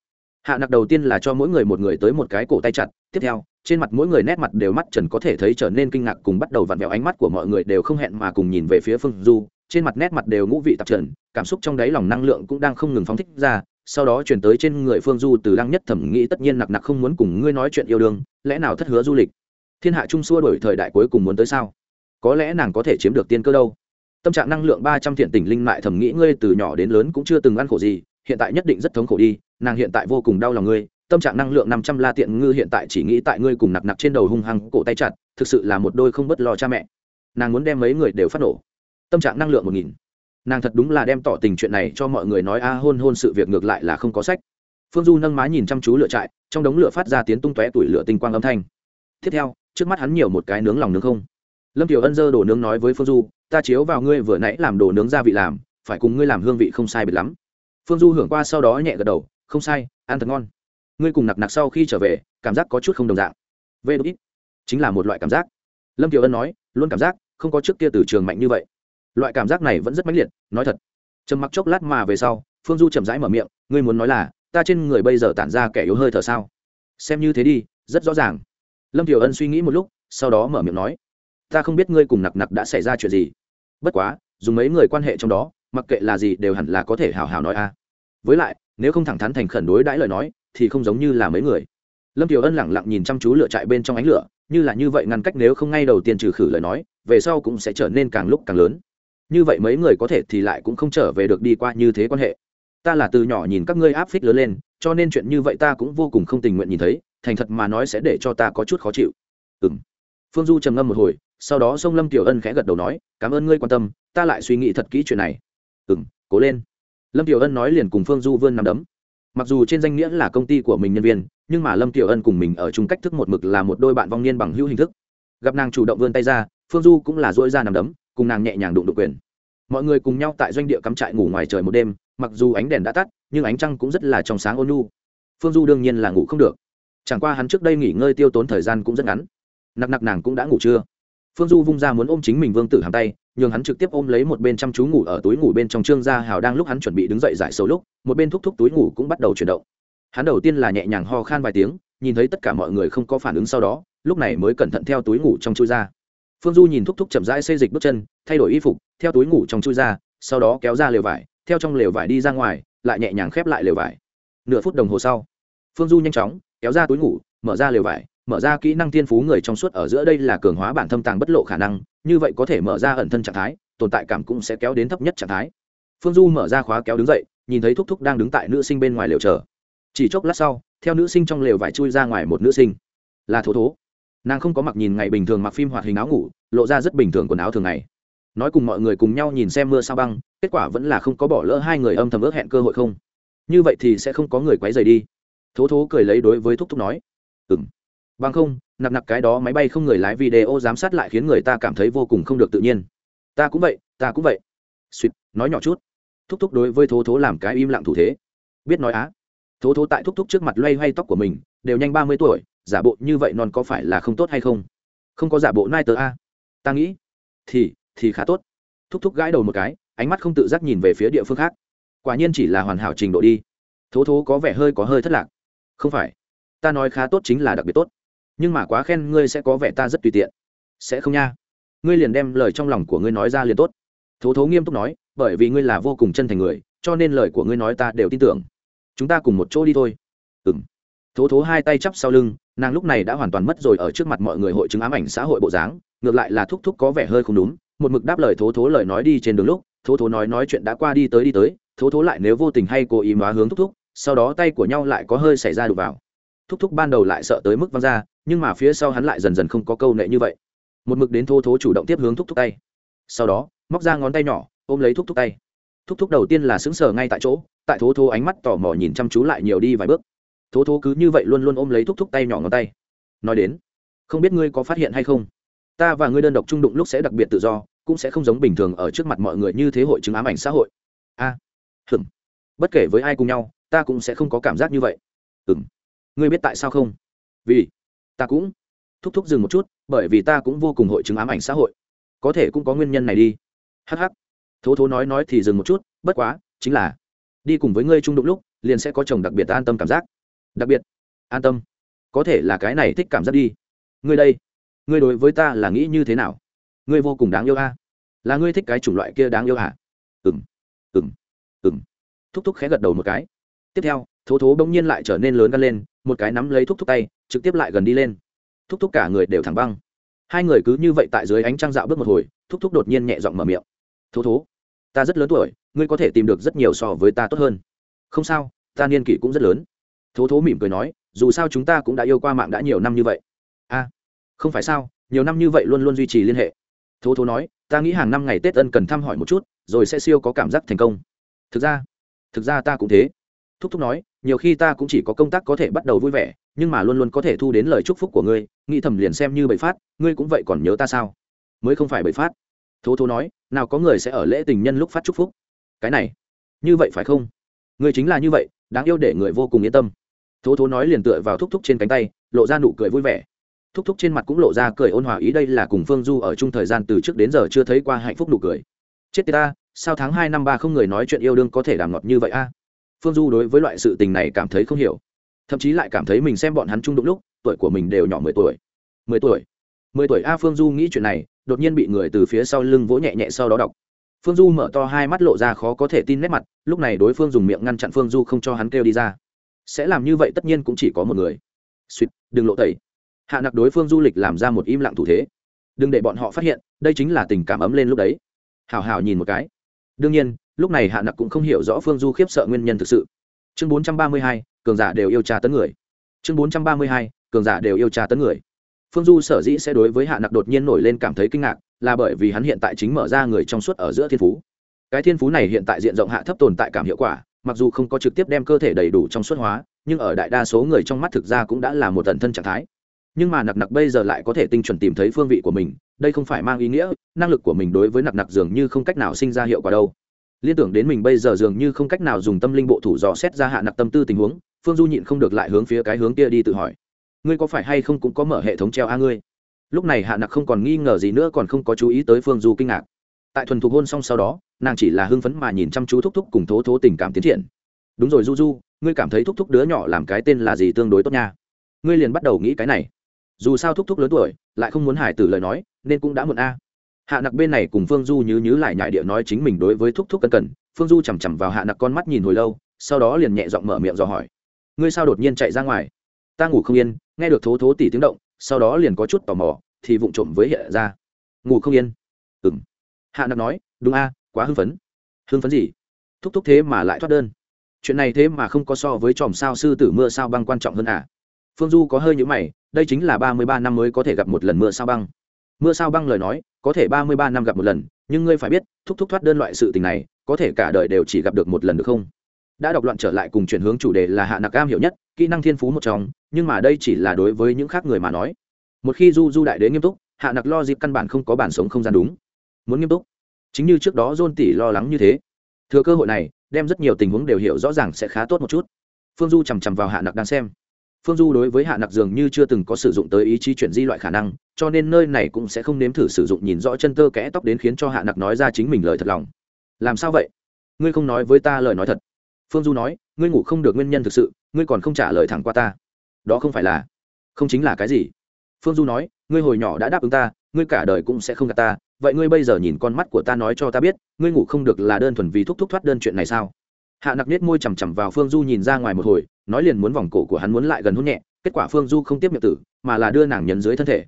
Hạ nặc đầu tiên là cho mỗi người một người tới một cái cổ tay chặt, tiếp theo trên mặt mỗi người nét mặt đều mắt trần có thể thấy trở nên kinh ngạc cùng bắt đầu vặn vẹo ánh mắt của mọi người đều không hẹn mà cùng nhìn về phía phương du. Trên mặt nét mặt đều ngũ vị tạp trần, cảm xúc trong đáy lòng năng lượng cũng đang không ngừng phóng thích ra. Sau đó chuyển tới trên người phương du từ lăng nhất thẩm nghĩ tất nhiên nặc nặc không muốn cùng ngươi nói chuyện yêu đương, lẽ nào thất hứa du lịch? Thiên hạ trung xua đổi thời đại cuối cùng muốn tới sao? Có lẽ nàng có thể chiếm được tiên cơ đâu. Tâm trạng năng lượng ba trăm thiện tình linh mại thẩm nghĩ ngươi từ nhỏ đến lớn cũng chưa từng ăn khổ gì, hiện tại nhất định rất thống khổ đi, nàng hiện tại vô cùng đau lòng ngươi tâm trạng năng lượng năm trăm la tiện ngư hiện tại chỉ nghĩ tại ngươi cùng nặc nặc trên đầu hung hăng cổ tay chặt, thực sự là một đôi không bất lo cha mẹ. Nàng muốn đem mấy người đều phát nổ. Tâm trạng năng lượng một nghìn. Nàng thật đúng là đem tỏ tình chuyện này cho mọi người nói, a, hôn hôn sự việc ngược lại là không có sách. Phương du nâng má nhìn chăm chú lửa trại, trong đống lửa phát ra tiếng tung tóe tủi lửa tinh quang âm thanh. Tiếp theo, trước mắt hắn nhiều một cái nướng lòng nướng không. Lâm tiểu ân dơ đồ nướng nói với phương du, ta chiếu vào ngươi vừa nãy làm đồ nướng gia vị làm, phải cùng ngươi làm hương vị không sai biệt lắm. Phương du hưởng qua sau đó nhẹ gật đầu, không sai, ăn thật ngon ngươi cùng nặc nặc sau khi trở về, cảm giác có chút không đồng dạng. Vê đ ít chính là một loại cảm giác. Lâm kiều ân nói, luôn cảm giác không có trước kia từ trường mạnh như vậy. Loại cảm giác này vẫn rất mãnh liệt, nói thật. Trầm mặc chốc lát mà về sau, phương du chậm rãi mở miệng, ngươi muốn nói là, ta trên người bây giờ tản ra kẻ yếu hơi thở sao? Xem như thế đi, rất rõ ràng. Lâm kiều ân suy nghĩ một lúc, sau đó mở miệng nói, ta không biết ngươi cùng nặc nặc đã xảy ra chuyện gì. Bất quá, dùng mấy người quan hệ trong đó, mặc kệ là gì đều hẳn là có thể hào hào nói a. Với lại, nếu không thẳng thắn thành khẩn đối đãi lời nói thì không giống như là mấy người. Lâm kiều ân lẳng lặng nhìn chăm chú lựa chạy bên trong ánh lửa, như là như vậy ngăn cách nếu không ngay đầu tiên trừ khử lời nói, về sau cũng sẽ trở nên càng lúc càng lớn. Như vậy mấy người có thể thì lại cũng không trở về được đi qua như thế quan hệ. Ta là từ nhỏ nhìn các ngươi áp phích lớn lên, cho nên chuyện như vậy ta cũng vô cùng không tình nguyện nhìn thấy, thành thật mà nói sẽ để cho ta có chút khó chịu. Ừ m phương du trầm ngâm một hồi, sau đó sông lâm tiểu ân khẽ gật đầu nói, cảm ơn ngươi quan tâm, ta lại suy nghĩ thật kỹ chuyện này. Ừ m cố lên. Lâm tiểu ân nói liền cùng phương du vươn nằm đấm mặc dù trên danh nghĩa là công ty của mình nhân viên, nhưng mà lâm tiểu ân cùng mình ở chung cách thức một mực là một đôi bạn vong niên bằng hữu hình thức. Gặp nàng chủ động vươn tay ra, phương du cũng là dỗi ra nằm đấm, cùng nàng nhẹ nhàng đụng đụng quyền. Mọi người cùng nhau tại doanh địa cắm trại ngủ ngoài trời một đêm, mặc dù ánh đèn đã tắt, nhưng ánh trăng cũng rất là trong sáng ôn nhu. Phương du đương nhiên là ngủ không được. Chẳng qua hắn trước đây nghỉ ngơi tiêu tốn thời gian cũng rất ngắn. Nặc nặc nàng cũng đã ngủ chưa phương du vung ra muốn ôm chính mình vương tử hàm tay nhường hắn trực tiếp ôm lấy một bên chăm chú ngủ ở túi ngủ bên trong trương gia hào đang lúc hắn chuẩn bị đứng dậy giải sầu lúc, một bên thúc thúc túi ngủ cũng bắt đầu chuyển động. Hắn đầu tiên là nhẹ nhàng ho khan vài tiếng, nhìn thấy tất cả mọi người không có phản ứng sau đó, lúc này mới cẩn thận theo túi ngủ trong chui ra. Phương du nhìn thúc thúc chậm rãi xây dịch bước chân, thay đổi y phục, theo túi ngủ trong chui ra, sau đó kéo ra lều vải, theo trong lều vải đi ra ngoài, lại nhẹ nhàng khép lại lều vải. Nửa phút đồng hồ sau, phương du nhanh chóng kéo ra túi ngủ, mở ra lều vải mở ra kỹ năng thiên phú người trong suốt ở giữa đây là cường hóa bản thâm tàng bất lộ khả năng, như vậy có thể mở ra ẩn thân trạng thái, tồn tại cảm cũng sẽ kéo đến thấp nhất trạng thái. Phương du mở ra khóa kéo đứng dậy, nhìn thấy thúc thúc đang đứng tại nữ sinh bên ngoài lều chờ. Chỉ chốc lát sau, theo nữ sinh trong lều vải chui ra ngoài một nữ sinh. Là thố thố. Nàng không có mặc nhìn ngày bình thường mặc phim hoạt hình áo ngủ, lộ ra rất bình thường quần áo thường ngày. Nói cùng mọi người cùng nhau nhìn xem mưa sao băng, kết quả vẫn là không có bỏ lỡ hai người âm thầm ước hẹn cơ hội không. Như vậy thì sẽ không có người quấy rầy đi. Thố thố cười lấy đối với thúc thúc nói. Ừng bằng không nặc nặc cái đó máy bay không người lái video giám sát lại khiến người ta cảm thấy vô cùng không được tự nhiên. Ta cũng vậy, ta cũng vậy. Suýt nói nhỏ chút. Thúc thúc đối với thố thố làm cái im lặng thủ thế. Biết nói á. Thố thố tại thúc thúc trước mặt loay hoay tóc của mình, đều nhanh ba mươi tuổi, giả bộ như vậy non có phải là không tốt hay không? Không có giả bộ nai tờ a. Ta nghĩ, thì thì khá tốt. Thúc thúc gãi đầu một cái, ánh mắt không tự giác nhìn về phía địa phương khác. Quả nhiên chỉ là hoàn hảo trình độ đi. Thố thố có vẻ hơi có hơi thất lạc. Không phải. Ta nói khá tốt chính là đặc biệt tốt nhưng mà quá khen ngươi sẽ có vẻ ta rất tùy tiện. Sẽ không nha. Ngươi liền đem lời trong lòng của ngươi nói ra liền tốt. Thố thố nghiêm túc nói, bởi vì ngươi là vô cùng chân thành người, cho nên lời của ngươi nói ta đều tin tưởng. Chúng ta cùng một chỗ đi thôi. Ừ m thố thố hai tay chắp sau lưng, nàng lúc này đã hoàn toàn mất rồi ở trước mặt mọi người hội chứng ám ảnh xã hội bộ dáng, ngược lại là thúc thúc có vẻ hơi không đúng, một mực đáp lời thố thố lời nói đi trên đường lúc, thố thố nói nói chuyện đã qua đi tới đi tới, thố thố lại nếu vô tình hay cố ý hóa hướng thúc thúc, sau đó tay của nhau lại có hơi xảy ra đục vào thúc thúc ban đầu lại sợ tới mức văng ra nhưng mà phía sau hắn lại dần dần không có câu nệ như vậy. Một mực đến thô thố chủ động tiếp hướng thúc thúc tay. Sau đó móc ra ngón tay nhỏ ôm lấy thúc thúc tay. Thúc thúc đầu tiên là sững sờ ngay tại chỗ tại thố thố ánh mắt tò mò nhìn chăm chú lại nhiều đi vài bước. Thố thố cứ như vậy luôn luôn ôm lấy thúc thúc tay nhỏ ngón tay. Nói đến không biết ngươi có phát hiện hay không? Ta và ngươi đơn độc trung đụng lúc sẽ đặc biệt tự do cũng sẽ không giống bình thường ở trước mặt mọi người như thế hội chứng ám ảnh xã hội. A. À, hừm bất kể với ai cùng nhau ta cũng sẽ không có cảm giác như vậy. Ừ ngươi biết tại sao không? Vì, ta cũng thúc thúc dừng một chút, bởi vì ta cũng vô cùng hội chứng ám ảnh xã hội. Có thể cũng có nguyên nhân này đi. Hh thố thố nói nói thì dừng một chút, bất quá, chính là đi cùng với ngươi trung đụng lúc, liền sẽ có chồng đặc biệt an tâm cảm giác. Đặc biệt, an tâm. Có thể là cái này thích cảm giác đi. Ngươi đây, ngươi đối với ta là nghĩ như thế nào? Ngươi vô cùng đáng yêu a. Là ngươi thích cái chủng loại kia đáng yêu hả? Ừng ừng ừng thúc thúc khẽ gật đầu một cái. Tiếp theo thố thố bỗng nhiên lại trở nên lớn gan lên, một cái nắm lấy thúc thúc tay, trực tiếp lại gần đi lên. Thúc thúc cả người đều thẳng băng. Hai người cứ như vậy tại dưới ánh trăng dạo bước một hồi, thúc thúc đột nhiên nhẹ giọng mở miệng. Thố thố, ta rất lớn tuổi, ngươi có thể tìm được rất nhiều so với ta tốt hơn. Không sao, ta niên kỷ cũng rất lớn. Thố thố mỉm cười nói, dù sao chúng ta cũng đã yêu qua mạng đã nhiều năm như vậy. A, không phải sao, nhiều năm như vậy luôn luôn duy trì liên hệ. Thố thố nói, ta nghĩ hàng năm ngày tết ân cần thăm hỏi một chút, rồi sẽ siêu có cảm giác thành công. Thực ra thực ra ta cũng thế thúc thúc nói, nhiều khi ta cũng chỉ có công tác có thể bắt đầu vui vẻ, nhưng mà luôn luôn có thể thu đến lời chúc phúc của ngươi, nghĩ thầm liền xem như bậy phát, ngươi cũng vậy còn nhớ ta sao? Mới không phải bậy phát. Thố thố nói, nào có người sẽ ở lễ tình nhân lúc phát chúc phúc. Cái này, như vậy phải không? Ngươi chính là như vậy, đáng yêu để người vô cùng yên tâm. Thố thố nói liền tựa vào thúc thúc trên cánh tay, lộ ra nụ cười vui vẻ. Thúc thúc trên mặt cũng lộ ra cười ôn hòa ý đây là cùng phương du ở chung thời gian từ trước đến giờ chưa thấy qua hạnh phúc nụ cười. Chết tiệt ta, sao tháng hai năm ba không người nói chuyện yêu đương có thể đàm ngọt như vậy a? Phương du đối với loại sự tình này cảm thấy không hiểu. Thậm chí lại cảm thấy mình xem bọn hắn chung đụng lúc, tuổi của mình đều nhỏ mười tuổi. Mười tuổi? Mười tuổi a phương du nghĩ chuyện này, đột nhiên bị người từ phía sau lưng vỗ nhẹ nhẹ sau đó đọc. Phương du mở to hai mắt lộ ra khó có thể tin nét mặt, lúc này đối phương dùng miệng ngăn chặn phương du không cho hắn kêu đi ra. Sẽ làm như vậy tất nhiên cũng chỉ có một người. Suýt, đừng lộ tẩy. Hạ nặc đối phương du lịch làm ra một im lặng thủ thế. Đừng để bọn họ phát hiện, đây chính là tình cảm ấm lên lúc đấy. Hào hào nhìn một cái. Đương nhiên lúc này hạ nặc cũng không hiểu rõ phương du khiếp sợ nguyên nhân thực sự. Chương bốn trăm ba mươi hai, cường giả đều yêu tra tấn người. Chương bốn trăm ba mươi hai, cường giả đều yêu tra tấn người. Phương du sở dĩ sẽ đối với hạ nặc đột nhiên nổi lên cảm thấy kinh ngạc, là bởi vì hắn hiện tại chính mở ra người trong suốt ở giữa thiên phú. Cái thiên phú này hiện tại diện rộng hạ thấp tồn tại cảm hiệu quả, mặc dù không có trực tiếp đem cơ thể đầy đủ trong suốt hóa, nhưng ở đại đa số người trong mắt thực ra cũng đã là một tần thân trạng thái. Nhưng mà nặc nặc bây giờ lại có thể tinh chuẩn tìm thấy phương vị của mình, đây không phải mang ý nghĩa, năng lực của mình đối với nặc nặc dường như không cách nào sinh ra hiệu quả đâu liên tưởng đến mình bây giờ dường như không cách nào dùng tâm linh bộ thủ dò xét ra hạ nặc tâm tư tình huống, phương du nhịn không được lại hướng phía cái hướng kia đi tự hỏi. Ngươi có phải hay không cũng có mở hệ thống treo a ngươi? Lúc này hạ nặc không còn nghi ngờ gì nữa còn không có chú ý tới phương du kinh ngạc. Tại thuần thục hôn xong sau đó, nàng chỉ là hưng phấn mà nhìn chăm chú thúc thúc cùng thố thố tình cảm tiến triển. Đúng rồi du du, ngươi cảm thấy thúc thúc đứa nhỏ làm cái tên là gì tương đối tốt nha. Ngươi liền bắt đầu nghĩ cái này. Dù sao thúc thúc lớn tuổi, lại không muốn hải tử lời nói, nên cũng đã muộn a hạ nặc bên này cùng phương du nhứ nhứ lại nhại địa nói chính mình đối với thúc thúc cân cần phương du chằm chằm vào hạ nặc con mắt nhìn hồi lâu, sau đó liền nhẹ giọng mở miệng dò hỏi. Ngươi sao đột nhiên chạy ra ngoài? Ta ngủ không yên, nghe được thố thố tỉ tiếng động, sau đó liền có chút tò mò, thì vụng trộm với hiện ra. Ngủ không yên? Ừng hạ nặc nói, đúng a, quá hưng phấn. Hưng phấn gì? Thúc thúc thế mà lại thoát đơn. Chuyện này thế mà không có so với chòm sao sư tử mưa sao băng quan trọng hơn à? Phương du có hơi nhữ mày, đây chính là ba mươi ba năm mới có thể gặp một lần mưa sao băng mưa sao băng lời nói, có thể ba mươi ba năm gặp một lần, nhưng ngươi phải biết, thúc thúc thoát đơn loại sự tình này, có thể cả đời đều chỉ gặp được một lần được không? Đã đọc loạn trở lại cùng chuyển hướng chủ đề là hạ nặc cam hiểu nhất, kỹ năng thiên phú một trong, nhưng mà đây chỉ là đối với những khác người mà nói. Một khi du du đại đế nghiêm túc, hạ nặc lo dịp căn bản không có bản sống không gian đúng. Muốn nghiêm túc? Chính như trước đó dôn tỷ lo lắng như thế. Thừa cơ hội này, đem rất nhiều tình huống đều hiểu rõ ràng sẽ khá tốt một chút. Phương du chằm chằm vào hạ nặc đang xem phương du đối với hạ nặc dường như chưa từng có sử dụng tới ý chí chuyển di loại khả năng, cho nên nơi này cũng sẽ không nếm thử sử dụng nhìn rõ chân tơ kẽ tóc đến khiến cho hạ nặc nói ra chính mình lời thật lòng. Làm sao vậy? Ngươi không nói với ta lời nói thật. Phương du nói, ngươi ngủ không được nguyên nhân thực sự, ngươi còn không trả lời thẳng qua ta. Đó không phải là, không chính là cái gì. Phương du nói, ngươi hồi nhỏ đã đáp ứng ta, ngươi cả đời cũng sẽ không gặp ta, vậy ngươi bây giờ nhìn con mắt của ta nói cho ta biết, ngươi ngủ không được là đơn thuần vì thúc thúc thoát đơn chuyện này sao? Hạ nặc nết môi chằm chằm vào phương du nhìn ra ngoài một hồi, nói liền muốn vòng cổ của hắn muốn lại gần hôn nhẹ, kết quả phương du không tiếp miệng tử, mà là đưa nàng nhấn dưới thân thể.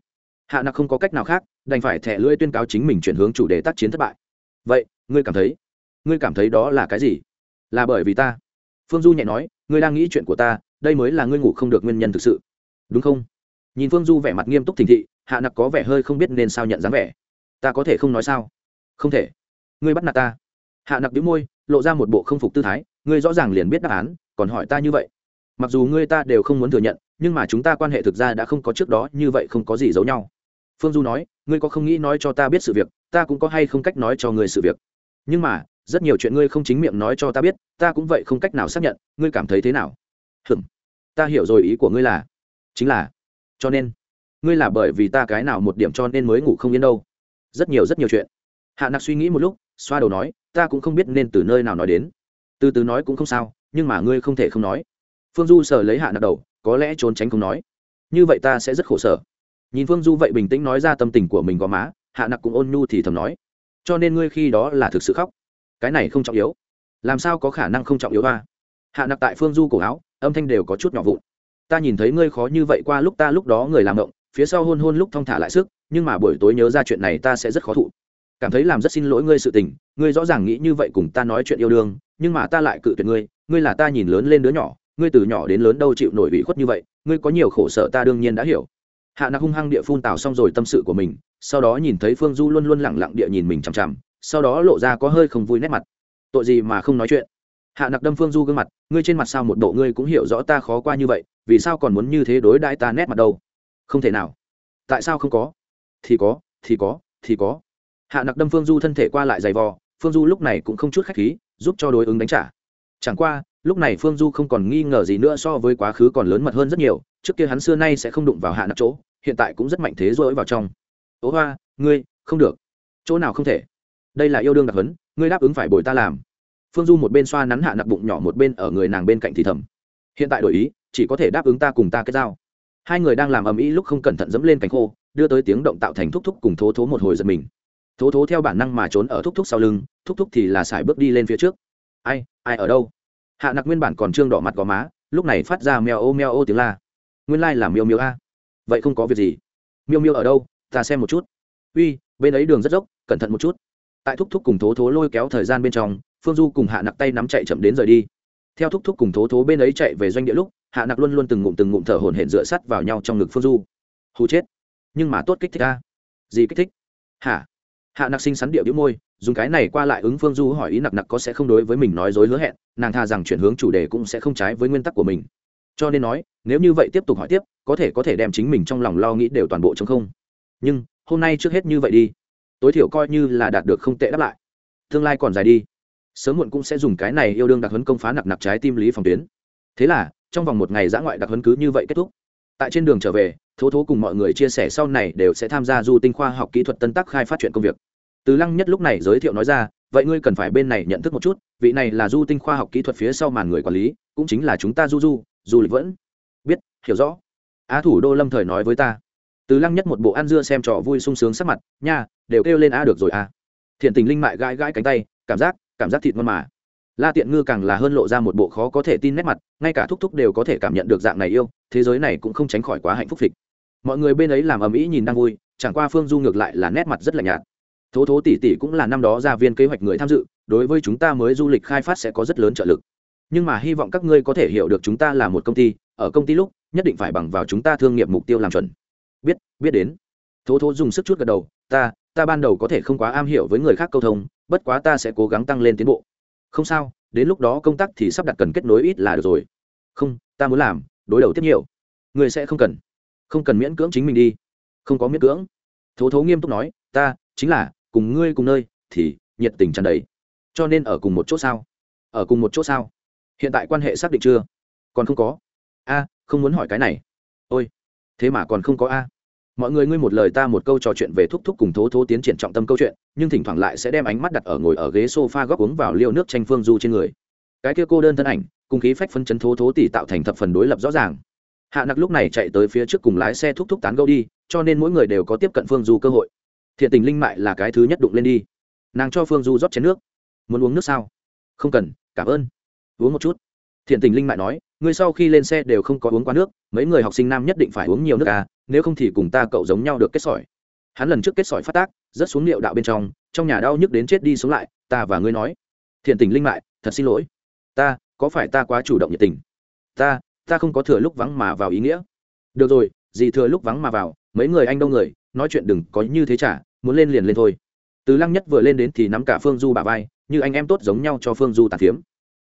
Hạ nặc không có cách nào khác, đành phải thẻ lưỡi tuyên cáo chính mình chuyển hướng chủ đề tác chiến thất bại. Vậy, ngươi cảm thấy, ngươi cảm thấy đó là cái gì? Là bởi vì ta. Phương du nhẹ nói, ngươi đang nghĩ chuyện của ta, đây mới là ngươi ngủ không được nguyên nhân thực sự. Đúng không? Nhìn phương du vẻ mặt nghiêm túc thình thị, hạ nặc có vẻ hơi không biết nên sao nhận dáng vẻ. Ta có thể không nói sao? Không thể. Ngươi bắt nạt ta. Hạ nặc đĩu môi lộ ra một bộ không phục tư thái, ngươi rõ ràng liền biết đáp án, còn hỏi ta như vậy. Mặc dù ngươi ta đều không muốn thừa nhận, nhưng mà chúng ta quan hệ thực ra đã không có trước đó như vậy không có gì giấu nhau. Phương du nói, ngươi có không nghĩ nói cho ta biết sự việc, ta cũng có hay không cách nói cho ngươi sự việc. Nhưng mà, rất nhiều chuyện ngươi không chính miệng nói cho ta biết, ta cũng vậy không cách nào xác nhận, ngươi cảm thấy thế nào? Hừm, ta hiểu rồi ý của ngươi là, chính là, cho nên, ngươi là bởi vì ta cái nào một điểm cho nên mới ngủ không yên đâu. Rất nhiều rất nhiều chuyện. Hạ nặc suy nghĩ một lúc xoa đầu nói, ta cũng không biết nên từ nơi nào nói đến. Từ từ nói cũng không sao, nhưng mà ngươi không thể không nói. Phương du sờ lấy hạ nặc đầu, có lẽ trốn tránh không nói. Như vậy ta sẽ rất khổ sở. Nhìn phương du vậy bình tĩnh nói ra tâm tình của mình gò má, hạ nặc cũng ôn nhu thì thầm nói, cho nên ngươi khi đó là thực sự khóc. Cái này không trọng yếu. Làm sao có khả năng không trọng yếu ba hạ nặc tại phương du cổ áo, âm thanh đều có chút nhỏ vụn. Ta nhìn thấy ngươi khó như vậy qua lúc ta lúc đó người làm động phía sau hôn hôn lúc thong thả lại sức, nhưng mà buổi tối nhớ ra chuyện này ta sẽ rất khó thụ cảm thấy làm rất xin lỗi ngươi sự tình, ngươi rõ ràng nghĩ như vậy cùng ta nói chuyện yêu đương, nhưng mà ta lại cự tuyệt ngươi ngươi là ta nhìn lớn lên đứa nhỏ, ngươi từ nhỏ đến lớn đâu chịu nổi ủy khuất như vậy, ngươi có nhiều khổ sở ta đương nhiên đã hiểu. Hạ nặc hung hăng địa phun tào xong rồi tâm sự của mình, sau đó nhìn thấy phương du luôn luôn lẳng lặng địa nhìn mình chằm chằm, sau đó lộ ra có hơi không vui nét mặt. Tội gì mà không nói chuyện? Hạ nặc đâm phương du gương mặt, ngươi trên mặt sao một bộ ngươi cũng hiểu rõ ta khó qua như vậy, vì sao còn muốn như thế đối đãi ta nét mặt đâu? Không thể nào. Tại sao không có? Thì có thì có thì có hạ nặc đâm phương du thân thể qua lại giày vò, phương du lúc này cũng không chút khách khí, giúp cho đối ứng đánh trả. Chẳng qua, lúc này phương du không còn nghi ngờ gì nữa so với quá khứ còn lớn mật hơn rất nhiều, trước kia hắn xưa nay sẽ không đụng vào hạ nặc chỗ, hiện tại cũng rất mạnh thế rỗi vào trong. Ố hoa, ngươi, không được. Chỗ nào không thể? Đây là yêu đương đặc hấn ngươi đáp ứng phải bồi ta làm. Phương du một bên xoa nắn hạ nặc bụng nhỏ một bên ở người nàng bên cạnh thì thầm. Hiện tại đổi ý, chỉ có thể đáp ứng ta cùng ta kết giao. Hai người đang làm ầm ĩ lúc không cẩn thận dẫm lên cánh khô, đưa tới tiếng động tạo thành thúc thúc cùng thố thố một hồi giật mình thố thố theo bản năng mà trốn ở thúc thúc sau lưng, thúc thúc thì là xài bước đi lên phía trước. Ai ai ở đâu? Hạ nặc nguyên bản còn trương đỏ mặt gò má, lúc này phát ra mèo ô mèo ô tiếng la. Nguyên lai、like、là miêu miêu a. Vậy không có việc gì. Miêu miêu ở đâu? Ta xem một chút. Uy, bên ấy đường rất dốc, cẩn thận một chút. Tại thúc thúc cùng thố thố lôi kéo thời gian bên trong, phương du cùng hạ nặc tay nắm chạy chậm đến rời đi. Theo thúc thúc cùng thố thố bên ấy chạy về doanh địa lúc, hạ nặc luôn luôn từng ngụm từng ngụm thở hổn hển dựa sắt vào nhau trong ngực phương du. Hù chết. Nhưng mà tốt kích thích a. Gì kích thích? Hả? Hạ nặc sinh sắn điệu đĩu môi, dùng cái này qua lại ứng phương du hỏi ý nặc nặc có sẽ không đối với mình nói dối hứa hẹn, nàng tha rằng chuyển hướng chủ đề cũng sẽ không trái với nguyên tắc của mình. Cho nên nói, nếu như vậy tiếp tục hỏi tiếp, có thể có thể đem chính mình trong lòng lo nghĩ đều toàn bộ chống không. Nhưng, hôm nay trước hết như vậy đi. Tối thiểu coi như là đạt được không tệ đáp lại. Tương lai còn dài đi. Sớm muộn cũng sẽ dùng cái này yêu đương đặc huấn công phá nặc nặc trái tim lý phòng tuyến. Thế là, trong vòng một ngày giã ngoại đặc huấn cứ như vậy kết thúc. Tại trên đường trở về thố thố cùng mọi người chia sẻ sau này đều sẽ tham gia du tinh khoa học kỹ thuật tân tác khai phát chuyện công việc. Từ lăng nhất lúc này giới thiệu nói ra, vậy ngươi cần phải bên này nhận thức một chút, vị này là du tinh khoa học kỹ thuật phía sau màn người quản lý, cũng chính là chúng ta du du du lịch vẫn. Biết, hiểu rõ. Á thủ đô lâm thời nói với ta. Từ lăng nhất một bộ ăn dưa xem trò vui sung sướng sắc mặt, nha, đều kêu lên a được rồi a thiện tình linh mại gãi gãi cánh tay, cảm giác cảm giác thịt ngon mà la tiện ngư càng là hơn lộ ra một bộ khó có thể tin nét mặt, ngay cả thúc thúc đều có thể cảm nhận được dạng này yêu, thế giới này cũng không tránh khỏi quá hạnh phúc phịch. Mọi người bên ấy làm ầm ĩ nhìn đang vui, chẳng qua phương du ngược lại là nét mặt rất là nhạt. Thố thố tỷ tỷ cũng là năm đó ra viên kế hoạch người tham dự, đối với chúng ta mới du lịch khai phát sẽ có rất lớn trợ lực. Nhưng mà hy vọng các ngươi có thể hiểu được chúng ta là một công ty, ở công ty lúc, nhất định phải bằng vào chúng ta thương nghiệp mục tiêu làm chuẩn. Biết biết đến. Thố thố dùng sức chút gật đầu, ta ta ban đầu có thể không quá am hiểu với người khác câu thông, bất quá ta sẽ cố gắng tăng lên tiến bộ không sao, đến lúc đó công tác thì sắp đặt cần kết nối ít là được rồi. Không, ta muốn làm, đối đầu tiếp nhiều. Người sẽ không cần. Không cần miễn cưỡng chính mình đi. Không có miễn cưỡng. Thố thố nghiêm túc nói, ta, chính là, cùng ngươi cùng nơi, thì, nhiệt tình tràn đầy. Cho nên ở cùng một chỗ sao? Ở cùng một chỗ sao? Hiện tại quan hệ xác định chưa? Còn không có. A, không muốn hỏi cái này. Ôi, thế mà còn không có a mọi người ngươi một lời ta một câu trò chuyện về thúc thúc cùng thố thố tiến triển trọng tâm câu chuyện, nhưng thỉnh thoảng lại sẽ đem ánh mắt đặt ở ngồi ở ghế s o f a góc uống vào liêu nước tranh phương du trên người. Cái kia cô đơn thân ảnh, cùng khí phách phân chấn thố thố tỷ tạo thành thập phần đối lập rõ ràng. Hạ nặc lúc này chạy tới phía trước cùng lái xe thúc thúc tán gâu đi, cho nên mỗi người đều có tiếp cận phương du cơ hội. Thiện tình linh mại là cái thứ nhất đụng lên đi. Nàng cho phương du rót chén nước. Muốn uống nước sao? Không cần, cảm ơn. Uống một chút. Thiện tình linh mại nói ngươi sau khi lên xe đều không có uống qua nước, mấy người học sinh nam nhất định phải uống nhiều nước à nếu không thì cùng ta cậu giống nhau được kết sỏi. Hắn lần trước kết sỏi phát tác rất xuống liệu đạo bên trong trong nhà đau nhức đến chết đi sống lại, ta và ngươi nói. Thiện tình linh mại, thật xin lỗi. Ta, có phải ta quá chủ động nhiệt tình? Ta ta không có thừa lúc vắng mà vào ý nghĩa. Được rồi gì thừa lúc vắng mà vào, mấy người anh đông người, nói chuyện đừng có như thế chả, muốn lên liền lên thôi. Từ lăng nhất vừa lên đến thì nắm cả phương du bà vai, như anh em tốt giống nhau cho phương du tàn phiếm.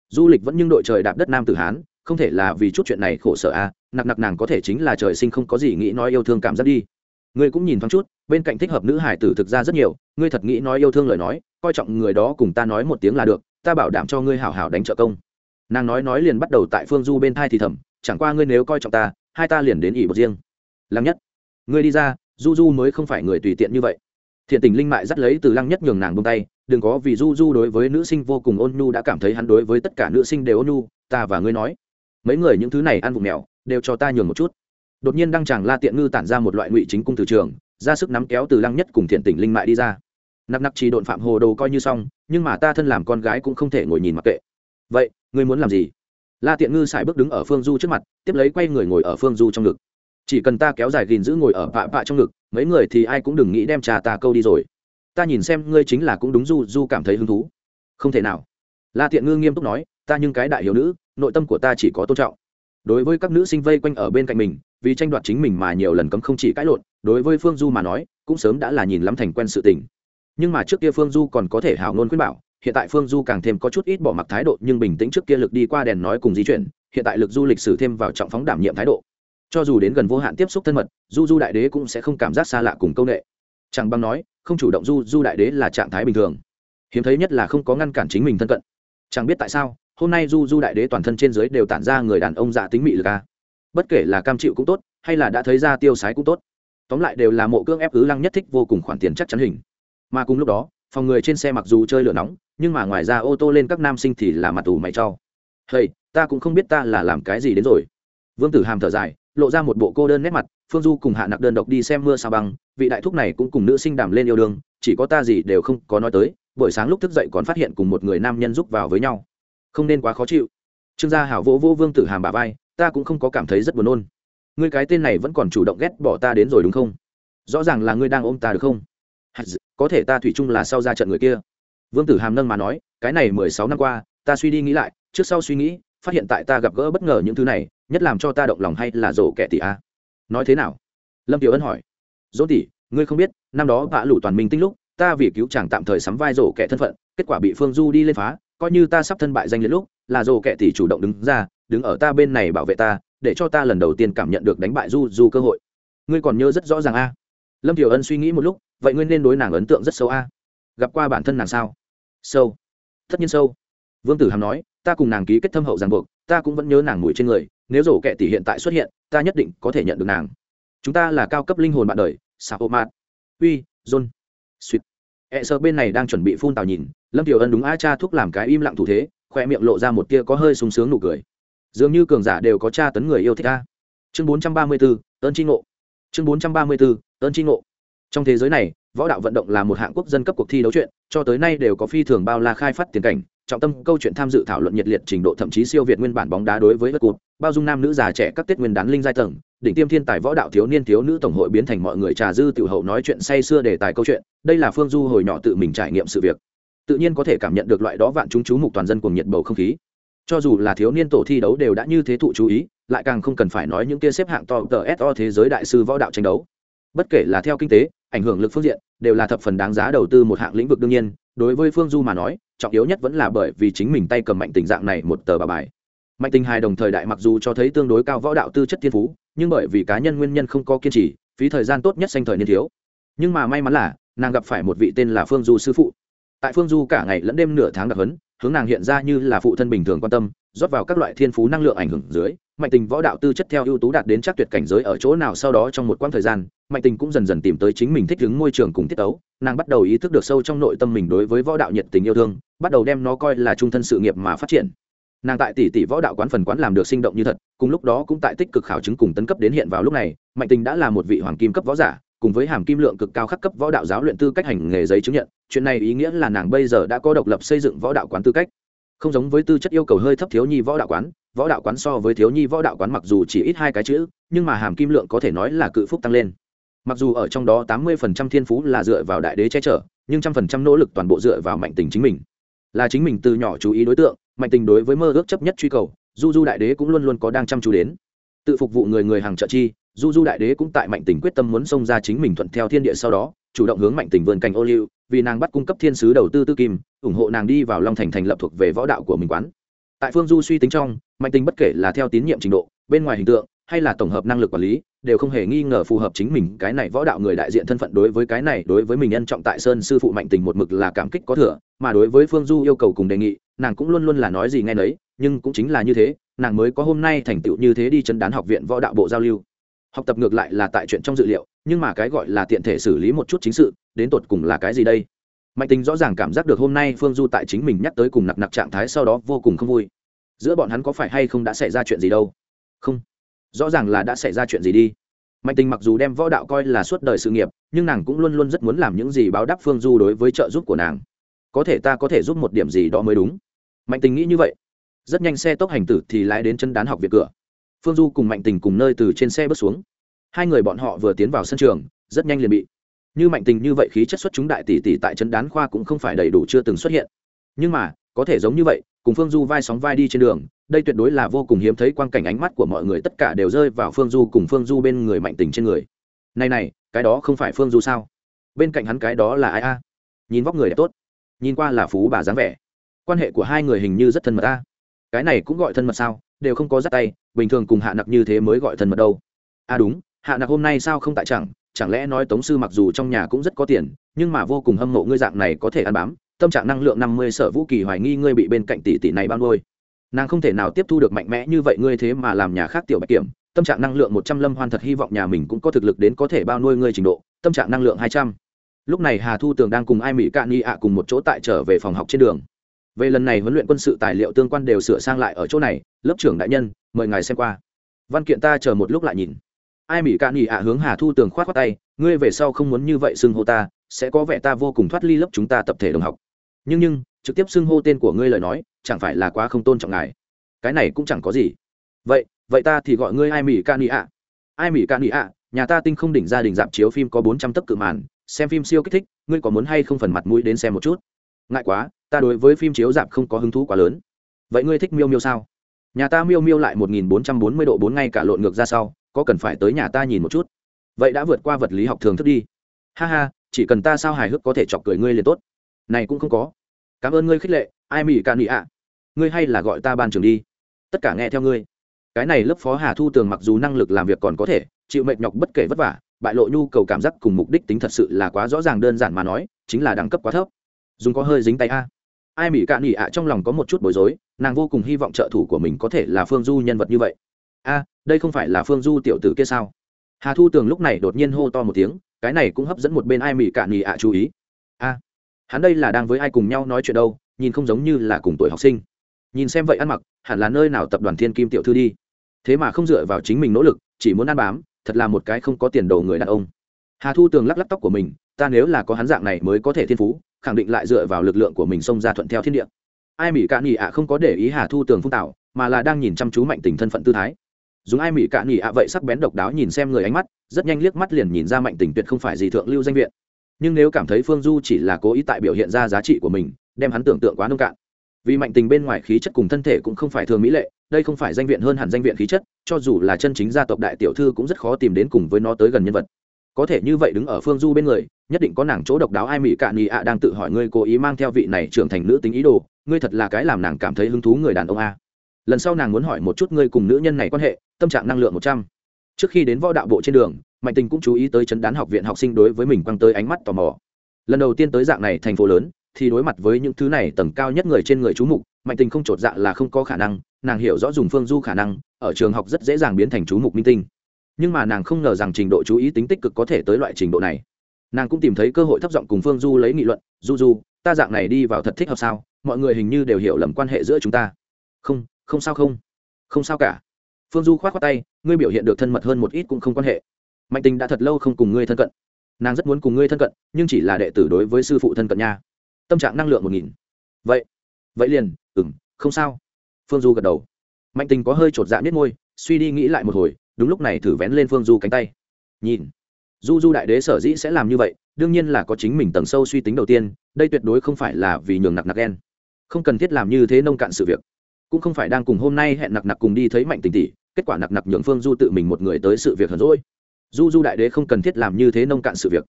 Du lịch vẫn nhưng đội trời đạp đất nam tử hán không thể là vì chút chuyện này khổ sở a à, nặc nặc nàng có thể chính là trời sinh không có gì nghĩ nói yêu thương cảm giác đi. Ngươi cũng nhìn thoáng chút bên cạnh thích hợp nữ hải tử thực ra rất nhiều ngươi thật nghĩ nói yêu thương lời nói coi trọng người đó cùng ta nói một tiếng là được ta bảo đảm cho ngươi hảo hảo đánh trợ công. Nàng nói nói liền bắt đầu tại phương du bên thai thì thầm chẳng qua ngươi nếu coi trọng ta hai ta liền đến ỉ một riêng. Lăng nhất ngươi đi ra du du mới không phải người tùy tiện như vậy. Thiện tình linh mại dắt lấy từ lăng nhất nhường nàng bông tay đừng có vì du du đối với nữ sinh vô cùng ôn nhu đã cảm thấy hắn đối với tất cả nữ sinh đều ôn nhu ta và ngươi nói mấy người những thứ này ăn vụng mèo, đều cho ta nhường một chút. Đột nhiên đăng chàng la tiện ngư tản ra một loại ngụy chính cung từ trường, ra sức nắm kéo từ lăng nhất cùng thiện tỉnh linh mại đi ra. Nặc nặc chỉ độn phạm hồ đồ coi như xong, nhưng mà ta thân làm con gái cũng không thể ngồi nhìn mặc kệ. Vậy, ngươi muốn làm gì? La tiện ngư xài bước đứng ở phương du trước mặt, tiếp lấy quay người ngồi ở phương du trong ngực. Chỉ cần ta kéo dài gìn giữ ngồi ở vạ vạ trong ngực, mấy người thì ai cũng đừng nghĩ đem trà ta câu đi rồi. Ta nhìn xem ngươi chính là cũng đúng, du du cảm thấy hứng thú. Không thể nào. La tiện ngư nghiêm túc nói, ta nhưng cái đại hiểu nữ nội tâm của ta chỉ có tôn trọng. Đối với các nữ sinh vây quanh ở bên cạnh mình, vì tranh đoạt chính mình mà nhiều lần cấm không chỉ cãi lộn, đối với phương du mà nói, cũng sớm đã là nhìn lắm thành quen sự tình. Nhưng mà trước kia phương du còn có thể hào ngôn khuyên bảo, hiện tại phương du càng thêm có chút ít bỏ mặc thái độ, nhưng bình tĩnh trước kia lực đi qua đèn nói cùng di chuyển, hiện tại lực du lịch sử thêm vào trọng phóng đảm nhiệm thái độ. Cho dù đến gần vô hạn tiếp xúc thân mật, du du đại đế cũng sẽ không cảm giác xa lạ cùng công nghệ chẳng bằng nói, không chủ động du du đại đế là trạng thái bình thường. Hiếm thấy nhất là không có ngăn cản chính mình thân cận. Chẳng biết tại sao hôm nay du du đại đế toàn thân trên dưới đều tản ra người đàn ông dạ tính mị lực a bất kể là cam chịu cũng tốt, hay là đã thấy ra tiêu sái cũng tốt. Tóm lại đều là mộ cương ép ứ lăng nhất thích vô cùng khoản tiền chắc chắn hình. Mà cùng lúc đó, phòng người trên xe mặc dù chơi lửa nóng, nhưng mà ngoài ra ô tô lên các nam sinh thì là mặt tù mày cho. Hey, ta cũng không biết ta là làm cái gì đến rồi. Vương tử hàm thở dài, lộ ra một bộ cô đơn nét mặt, phương du cùng hạ nặc đơn độc đi xem mưa sao băng, vị đại thúc này cũng cùng nữ sinh đàm lên yêu đương, chỉ có ta gì đều không có nói tới, buổi sáng lúc thức dậy còn phát hiện cùng một người nam nhân giúp vào với nhau không nên quá khó chịu. Trương gia hảo vỗ vô vương tử hàm bà vai, ta cũng không có cảm thấy rất buồn nôn. Ngươi cái tên này vẫn còn chủ động ghét bỏ ta đến rồi đúng không? Rõ ràng là ngươi đang ôm ta được không? Có thể ta thủy chung là sau ra trận người kia. Vương tử hàm nâng mà nói, cái này mười sáu năm qua, ta suy đi nghĩ lại, trước sau suy nghĩ, phát hiện tại ta gặp gỡ bất ngờ những thứ này, nhất làm cho ta động lòng hay là rổ kẻ tỷ a? Nói thế nào? Lâm tiểu ân hỏi. Dỗ tỷ ngươi không biết, năm đó vạ lủ toàn minh tinh lúc, ta vì cứu chàng tạm thời sắm vai rổ kẻ thân phận, kết quả bị phương du đi lên phá coi như ta sắp thân bại danh liệt lúc, là dồ kẻ tỷ chủ động đứng ra, đứng ở ta bên này bảo vệ ta, để cho ta lần đầu tiên cảm nhận được đánh bại du du cơ hội. Ngươi còn nhớ rất rõ ràng a. Lâm tiểu ân suy nghĩ một lúc, vậy ngươi nên đối nàng ấn tượng rất sâu a. Gặp qua bản thân nàng sao? Sâu. Tất nhiên sâu. Vương tử hàm nói, ta cùng nàng ký kết thâm hậu ràng buộc, ta cũng vẫn nhớ nàng mùi trên người, nếu rổ kệ tỷ hiện tại xuất hiện, ta nhất định có thể nhận được nàng. Chúng ta là cao cấp linh hồn bạn đời sao ô mạt. Uy john suýt e sợ bên này đang chuẩn bị phun tào nhìn lâm tiểu ân đúng a cha thúc làm cái im lặng thủ thế khoe miệng lộ ra một tia có hơi sung sướng nụ cười. Dường như cường giả đều có cha tấn người yêu thích a. Chương bốn trăm ba mươi 434, ơn chi ngộ. Chương bốn trăm ba mươi 434, ơn chi ngộ. Trong thế giới này võ đạo vận động là một hạng quốc dân cấp cuộc thi đấu chuyện cho tới nay đều có phi thường bao la khai phát tiền cảnh trọng tâm câu chuyện tham dự thảo luận nhiệt liệt trình độ thậm chí siêu việt nguyên bản bóng đá đối với đất cụt bao dung nam nữ già trẻ các tết nguyên đán linh giai tầng, đỉnh tiêm thiên tài võ đạo thiếu niên thiếu nữ tổng hội biến thành mọi người trà dư tiểu hậu nói chuyện say xưa đề tài câu chuyện, đây là phương du hồi nhỏ tự mình trải nghiệm sự việc. Tự nhiên có thể cảm nhận được loại đó vạn chúng chú mục toàn dân cùng nhiệt bầu không khí. Cho dù là thiếu niên tổ thi đấu đều đã như thế thụ chú ý, lại càng không cần phải nói những kia xếp hạng to tờ so thế giới đại sư võ đạo tranh đấu. Bất kể là theo kinh tế, ảnh hưởng lực phương diện, đều là thập phần đáng giá đầu tư một hạng lĩnh vực đương nhiên, đối với phương du mà nói, trọng yếu nhất vẫn là bởi vì chính mình tay cầm mạnh tình dạng này một tờ bà bài mạnh tình hài đồng thời đại mặc dù cho thấy tương đối cao võ đạo tư chất thiên phú, nhưng bởi vì cá nhân nguyên nhân không có kiên trì, phí thời gian tốt nhất sanh thời niên thiếu. Nhưng mà may mắn là, nàng gặp phải một vị tên là phương du sư phụ. Tại phương du cả ngày lẫn đêm nửa tháng đặc hấn hướng nàng hiện ra như là phụ thân bình thường quan tâm, rót vào các loại thiên phú năng lượng ảnh hưởng dưới, mạnh tình võ đạo tư chất theo ưu tú đạt đến chắc tuyệt cảnh giới ở chỗ nào sau đó trong một quãng thời gian, mạnh tình cũng dần dần tìm tới chính mình thích ứng môi trường cùng tiết tấu, nàng bắt đầu ý thức được sâu trong nội tâm mình đối với võ đạo nhiệt tình yêu thương, bắt đầu đem nó coi là trung thân sự nghiệp mà phát triển nàng tại tỷ tỷ võ đạo quán phần quán làm được sinh động như thật, cùng lúc đó cũng tại tích cực khảo chứng cùng tấn cấp đến hiện vào lúc này, mạnh tình đã là một vị hoàng kim cấp võ giả, cùng với hàm kim lượng cực cao khắc cấp võ đạo giáo luyện tư cách hành nghề giấy chứng nhận, chuyện này ý nghĩa là nàng bây giờ đã có độc lập xây dựng võ đạo quán tư cách. Không giống với tư chất yêu cầu hơi thấp thiếu nhi võ đạo quán, võ đạo quán so với thiếu nhi võ đạo quán mặc dù chỉ ít hai cái chữ, nhưng mà hàm kim lượng có thể nói là cự phúc tăng lên. Mặc dù ở trong đó tám mươi phần trăm thiên phú là dựa vào đại đế che chở, nhưng trăm phần trăm nỗ lực toàn bộ dựa vào mạnh tình chính mình. Là chính mình từ nhỏ chú ý đối tượng mạnh tình đối với mơ ước chấp nhất truy cầu, du du đại đế cũng luôn luôn có đang chăm chú đến. Tự phục vụ người người hàng trợ chi, du du đại đế cũng tại mạnh tình quyết tâm muốn xông ra chính mình thuận theo thiên địa sau đó, chủ động hướng mạnh tình vươn cành ô liu, vì nàng bắt cung cấp thiên sứ đầu tư tư kim, ủng hộ nàng đi vào long thành thành lập thuộc về võ đạo của mình quán. Tại phương du suy tính trong, mạnh tình bất kể là theo tín nhiệm trình độ, bên ngoài hình tượng, hay là tổng hợp năng lực quản lý, đều không hề nghi ngờ phù hợp chính mình. Cái này võ đạo người đại diện thân phận đối với cái này, đối với mình nhân trọng tại sơn sư phụ mạnh tình một mực là cảm kích có thừa, mà đối với phương du yêu cầu cùng đề nghị nàng cũng luôn luôn là nói gì nghe nấy, nhưng cũng chính là như thế, nàng mới có hôm nay thành tựu như thế đi chân đán học viện võ đạo bộ giao lưu. Học tập ngược lại là tại chuyện trong dự liệu, nhưng mà cái gọi là tiện thể xử lý một chút chính sự, đến tột cùng là cái gì đây? Mạnh tình rõ ràng cảm giác được hôm nay phương du tại chính mình nhắc tới cùng nặc nặc trạng thái sau đó vô cùng không vui. Giữa bọn hắn có phải hay không đã xảy ra chuyện gì đâu? Không. Rõ ràng là đã xảy ra chuyện gì đi. Mạnh tình mặc dù đem võ đạo coi là suốt đời sự nghiệp, nhưng nàng cũng luôn luôn rất muốn làm những gì báo đáp phương du đối với trợ giúp của nàng. Có thể ta có thể giúp một điểm gì đó mới đúng mạnh tình nghĩ như vậy. Rất nhanh xe tốc hành tử thì lái đến chân đán học viện cửa. Phương du cùng mạnh tình cùng nơi từ trên xe bước xuống. Hai người bọn họ vừa tiến vào sân trường, rất nhanh liền bị. Như mạnh tình như vậy khí chất xuất chúng đại tỷ tỷ tại chân đán khoa cũng không phải đầy đủ chưa từng xuất hiện. Nhưng mà, có thể giống như vậy, cùng phương du vai sóng vai đi trên đường, đây tuyệt đối là vô cùng hiếm thấy quang cảnh ánh mắt của mọi người, tất cả đều rơi vào phương du cùng phương du bên người mạnh tình trên người. Này này, cái đó không phải phương du sao? Bên cạnh hắn cái đó là ai a? Nhìn vóc người đẹp tốt. Nhìn qua là phú bà dáng vẻ quan hệ của hai người hình như rất thân mật a cái này cũng gọi thân mật sao? Đều không có dắt tay, bình thường cùng hạ nặc như thế mới gọi thân mật đâu. A đúng, hạ nặc hôm nay sao không tại chẳng? Chẳng lẽ nói tống sư mặc dù trong nhà cũng rất có tiền, nhưng mà vô cùng hâm mộ ngươi dạng này có thể ăn bám, tâm trạng năng lượng năm mươi sở vũ kỳ hoài nghi ngươi bị bên cạnh tỷ tỷ này bao nuôi. Nàng không thể nào tiếp thu được mạnh mẽ như vậy ngươi thế mà làm nhà khác tiểu bạch kiểm, tâm trạng năng lượng một trăm lâm hoan thật hy vọng nhà mình cũng có thực lực đến có thể bao nuôi ngươi trình độ, tâm trạng năng lượng hai trăm. Lúc này hà thu tường đang cùng ai mỹ cạn nghi ạ cùng một chỗ tại trở về phòng học trên đường về lần này huấn luyện quân sự tài liệu tương quan đều sửa sang lại ở chỗ này, lớp trưởng đại nhân, mời ngài xem qua. Văn kiện ta chờ một lúc lại nhìn. Ai mỹ cạn nghi ạ, hướng hà thu tường k h o á t khoác tay, ngươi về sau không muốn như vậy xưng hô ta, sẽ có vẻ ta vô cùng thoát ly lớp chúng ta tập thể đồng học. Nhưng nhưng, trực tiếp xưng hô tên của ngươi lời nói, chẳng phải là quá không tôn trọng ngài. Cái này cũng chẳng có gì. Vậy vậy ta thì gọi ngươi ai mỹ ca nị ạ. Ai mỹ ca nị ạ, nhà ta tinh không đỉnh gia đình dạp chiếu phim có bốn trăm tấc cự màn, xem phim siêu kích thích, ngươi có muốn hay không phần mặt mũi đến xem một chút? Ngại quá ta đối với phim chiếu dạp không có hứng thú quá lớn. Vậy ngươi thích miêu miêu sao? Nhà ta miêu miêu lại một nghìn bốn trăm bốn mươi độ bốn ngay cả lộn ngược ra sau, có cần phải tới nhà ta nhìn một chút? Vậy đã vượt qua vật lý học thường thức đi. Ha ha, chỉ cần ta sao hài hước có thể chọc cười ngươi liền tốt. Này cũng không có. Cảm ơn ngươi khích lệ, ai mỹ ca nị ạ. Ngươi hay là gọi ta ban trường đi. Tất cả nghe theo ngươi. Cái này lớp phó hà thu tường mặc dù năng lực làm việc còn có thể, chịu mệt nhọc bất kể vất vả, bại lộ nhu cầu cảm giác cùng mục đích tính thật sự là quá rõ ràng đơn giản mà nói, chính là đẳng cấp quá thấp. Dùng có hơi dính tay a ai mỹ cạn ỉ ạ, trong lòng có một chút bối rối, nàng vô cùng hy vọng trợ thủ của mình có thể là phương du nhân vật như vậy. A, đây không phải là phương du tiểu tử kia sao? Hà thu tường lúc này đột nhiên hô to một tiếng, cái này cũng hấp dẫn một bên ai mỹ cạn ỉ ạ chú ý. A, hắn đây là đang với ai cùng nhau nói chuyện đâu, nhìn không giống như là cùng tuổi học sinh. Nhìn xem vậy ăn mặc, hẳn là nơi nào tập đoàn thiên kim tiểu thư đi. Thế mà không dựa vào chính mình nỗ lực, chỉ muốn ăn bám, thật là một cái không có tiền đồ người đàn ông. Hà thu tường lắc lắc tóc của mình, ta nếu là có hắn dạng này mới có thể thiên phú khẳng định lại dựa vào lực lượng của mình xông ra thuận theo thiên địa. Ai mỹ cạn nghỉ ạ không có để ý hà thu tường phung tạo mà là đang nhìn chăm chú mạnh tình thân phận tư thái. Dùng ai mỹ cạn nghỉ ạ vậy sắc bén độc đáo nhìn xem người ánh mắt, rất nhanh liếc mắt liền nhìn ra mạnh tình tuyệt không phải gì thượng lưu danh viện. Nhưng nếu cảm thấy phương du chỉ là cố ý tại biểu hiện ra giá trị của mình, đem hắn tưởng tượng quá nông cạn. Vì mạnh tình bên ngoài khí chất cùng thân thể cũng không phải thường mỹ lệ, đây không phải danh viện hơn hẳn danh viện khí chất, cho dù là chân chính gia tộc đại tiểu thư cũng rất khó tìm đến cùng với nó tới gần nhân vật. Có thể như vậy đứng ở phương du bên người nhất định có nàng chỗ độc đáo. Ai mỹ cạn nhị ạ đang tự hỏi ngươi cố ý mang theo vị này trưởng thành nữ tính ý đồ, ngươi thật là cái làm nàng cảm thấy hứng thú người đàn ông a. Lần sau nàng muốn hỏi một chút ngươi cùng nữ nhân này quan hệ, tâm trạng năng lượng một trăm. Trước khi đến võ đạo bộ trên đường, mạnh tình cũng chú ý tới chấn đán học viện học sinh đối với mình quăng tới ánh mắt tò mò. Lần đầu tiên tới dạng này thành phố lớn, thì đối mặt với những thứ này tầng cao nhất người trên người chú mục, mạnh tình không chột dạ là không có khả năng, nàng hiểu rõ dùng phương du khả năng, ở trường học rất dễ dàng biến thành chú mục minh tinh. Nhưng mà nàng không ngờ rằng trình độ chú ý tính tích cực có thể tới loại trình độ này nàng cũng tìm thấy cơ hội thấp giọng cùng phương du lấy nghị luận, du du, ta dạng này đi vào thật thích hợp sao? Mọi người hình như đều hiểu lầm quan hệ giữa chúng ta. Không không sao không. Không sao cả. Phương du k h o á t khoác tay, ngươi biểu hiện được thân mật hơn một ít cũng không quan hệ. Mạnh tình đã thật lâu không cùng ngươi thân cận. Nàng rất muốn cùng ngươi thân cận, nhưng chỉ là đệ tử đối với sư phụ thân cận nha. Tâm trạng năng lượng một nghìn. Vậy vậy liền ừ m không sao. Phương du gật đầu. Mạnh tình có hơi t r ộ t dạ biết môi, suy đi nghĩ lại một hồi, đúng lúc này thử vén lên phương du cánh tay. Nhìn du du đại đế sở dĩ sẽ làm như vậy, đương nhiên là có chính mình tầng sâu suy tính đầu tiên, đây tuyệt đối không phải là vì nhường nặc nặc đen không cần thiết làm như thế nông cạn sự việc. Cũng không phải đang cùng hôm nay hẹn nặc nặc cùng đi thấy mạnh tình tỷ, kết quả nặc nặc nhường phương du tự mình một người tới sự việc hờn rỗi du du đại đế không cần thiết làm như thế nông cạn sự việc.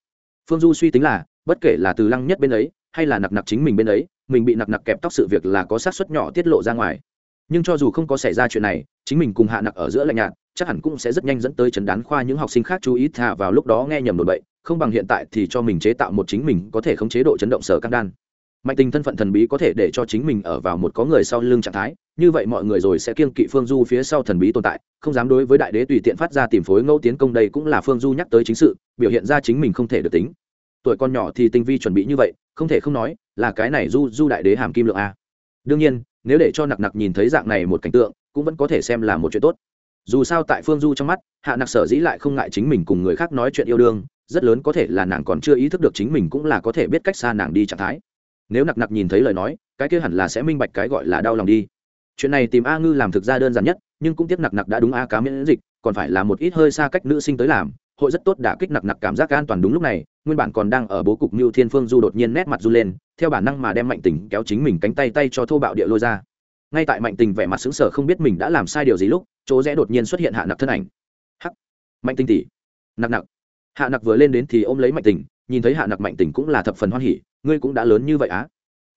Phương du suy tính là, bất kể là từ lăng nhất bên ấy, hay là nặc nặc chính mình bên ấy, mình bị nặc nặc kẹp tóc sự việc là có sát xuất nhỏ tiết lộ ra ngoài. Nhưng cho dù không có xảy ra chuyện này, chính mình cùng hạ nặc ở giữa lạnh nhạt chắc hẳn cũng sẽ rất nhanh dẫn tới chấn đán khoa những học sinh khác chú ý thà vào lúc đó nghe nhầm đồn bậy, không bằng hiện tại thì cho mình chế tạo một chính mình có thể khống chế độ chấn động sở căng đan. Mạnh tình thân phận thần bí có thể để cho chính mình ở vào một có người sau lưng trạng thái, như vậy mọi người rồi sẽ kiêng kỵ phương du phía sau thần bí tồn tại, không dám đối với đại đế tùy tiện phát ra tìm phối ngẫu tiến công đây cũng là phương du nhắc tới chính sự, biểu hiện ra chính mình không thể được tính. Tuổi con nhỏ thì tinh vi chuẩn bị như vậy, không thể không nói là cái này du du đại đế hàm kim lượng a. Đương nhiên, nếu để cho nặc nặc nhìn thấy dạng này một cảnh tượng, cũng vẫn có thể xem là một chuyện tốt dù sao tại phương du trong mắt, hạ nặc sở dĩ lại không ngại chính mình cùng người khác nói chuyện yêu đương, rất lớn có thể là nàng còn chưa ý thức được chính mình cũng là có thể biết cách xa nàng đi trạng thái. Nếu nặc nặc nhìn thấy lời nói, cái kia hẳn là sẽ minh bạch cái gọi là đau lòng đi. Chuyện này tìm a ngư làm thực ra đơn giản nhất, nhưng cũng tiếc nặc nặc đã đúng a cá miễn dịch, còn phải là một ít hơi xa cách nữ sinh tới làm, hội rất tốt đã kích nặc nặc cảm giác an toàn đúng lúc này, nguyên bản còn đang ở bố cục như thiên phương du đột nhiên nét mặt du lên, theo bản năng mà đem mạnh tình kéo chính mình cánh tay tay cho thô bạo địa lôi ra ngay tại mạnh tình vẻ mặt xứng sở không biết mình đã làm sai điều gì lúc, chỗ rẽ đột nhiên xuất hiện hạ nặc thân ảnh. Hắc! Mạnh tình tỉ nặc nặc! Hạ nặc vừa lên đến thì ôm lấy mạnh tình, nhìn thấy hạ nặc mạnh tình cũng là thập phần hoan hỉ, ngươi cũng đã lớn như vậy á?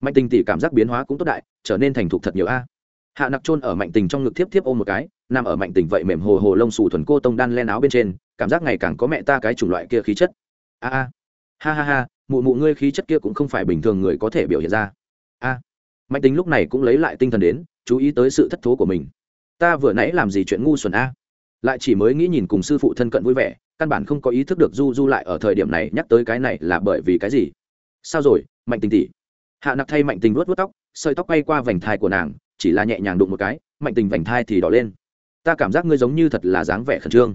Mạnh tình tỉ cảm giác biến hóa cũng tốt đại, trở nên thành thục thật nhiều a. Hạ nặc trôn ở mạnh tình trong ngực thiếp thiếp ôm một cái, nằm ở mạnh tình vậy mềm hồ hồ lông xù thuần cô tông đan len áo bên trên, cảm giác ngày càng có mẹ ta cái chủng loại kia khí chất. A a. Ha ha ha, mụ mụ ngươi khí chất kia cũng không phải bình thường người có thể biểu hiện ra. A mạnh tính lúc này cũng lấy lại tinh thần đến, chú ý tới sự thất thố của mình. Ta vừa nãy làm gì chuyện ngu xuẩn a? Lại chỉ mới nghĩ nhìn cùng sư phụ thân cận vui vẻ, căn bản không có ý thức được du du lại ở thời điểm này nhắc tới cái này là bởi vì cái gì. Sao rồi, mạnh tình tỉ hạ nặc thay mạnh tình vuốt vuốt tóc, sợi tóc bay qua vành thai của nàng, chỉ là nhẹ nhàng đụng một cái, mạnh tình vành thai thì đỏ lên. Ta cảm giác ngươi giống như thật là dáng vẻ khẩn trương.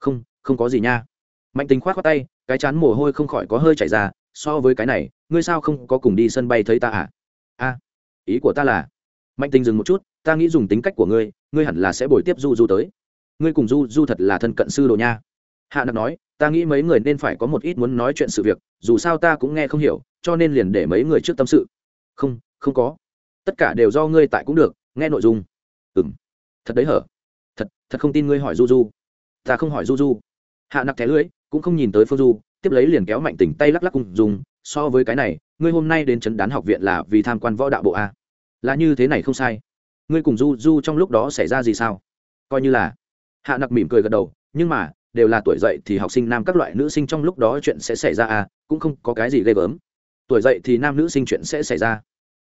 Không không có gì nha. Mạnh tình k h o á t khoác tay, cái chán mồ hôi không khỏi có hơi chảy ra, so với cái này, ngươi sao không có cùng đi sân bay thấy ta à? A ý của ta là, mạnh tình dừng một chút, ta nghĩ dùng tính cách của ngươi ngươi hẳn là sẽ bồi tiếp du du tới. Ngươi cùng du du thật là thân cận sư đồ nha. Hạ nặc nói, ta nghĩ mấy người nên phải có một ít muốn nói chuyện sự việc, dù sao ta cũng nghe không hiểu, cho nên liền để mấy người trước tâm sự. Không không có. Tất cả đều do ngươi tại cũng được, nghe nội dung. Ừ m thật đấy hở. Thật thật không tin ngươi hỏi du du. Ta không hỏi du du. Hạ nặc thẻ lưỡi, cũng không nhìn tới phương du, tiếp lấy liền kéo mạnh tỉnh tay lắc lắc cùng dùng, so với cái này, ngươi hôm nay đến trấn đán học viện là vì tham quan võ đạo bộ a là như thế này không sai. Ngươi cùng du du trong lúc đó xảy ra gì sao? Coi như là. Hạ nặc mỉm cười gật đầu, nhưng mà, đều là tuổi dậy thì học sinh nam các loại nữ sinh trong lúc đó chuyện sẽ xảy ra à cũng không có cái gì ghê gớm. Tuổi dậy thì nam nữ sinh chuyện sẽ xảy ra.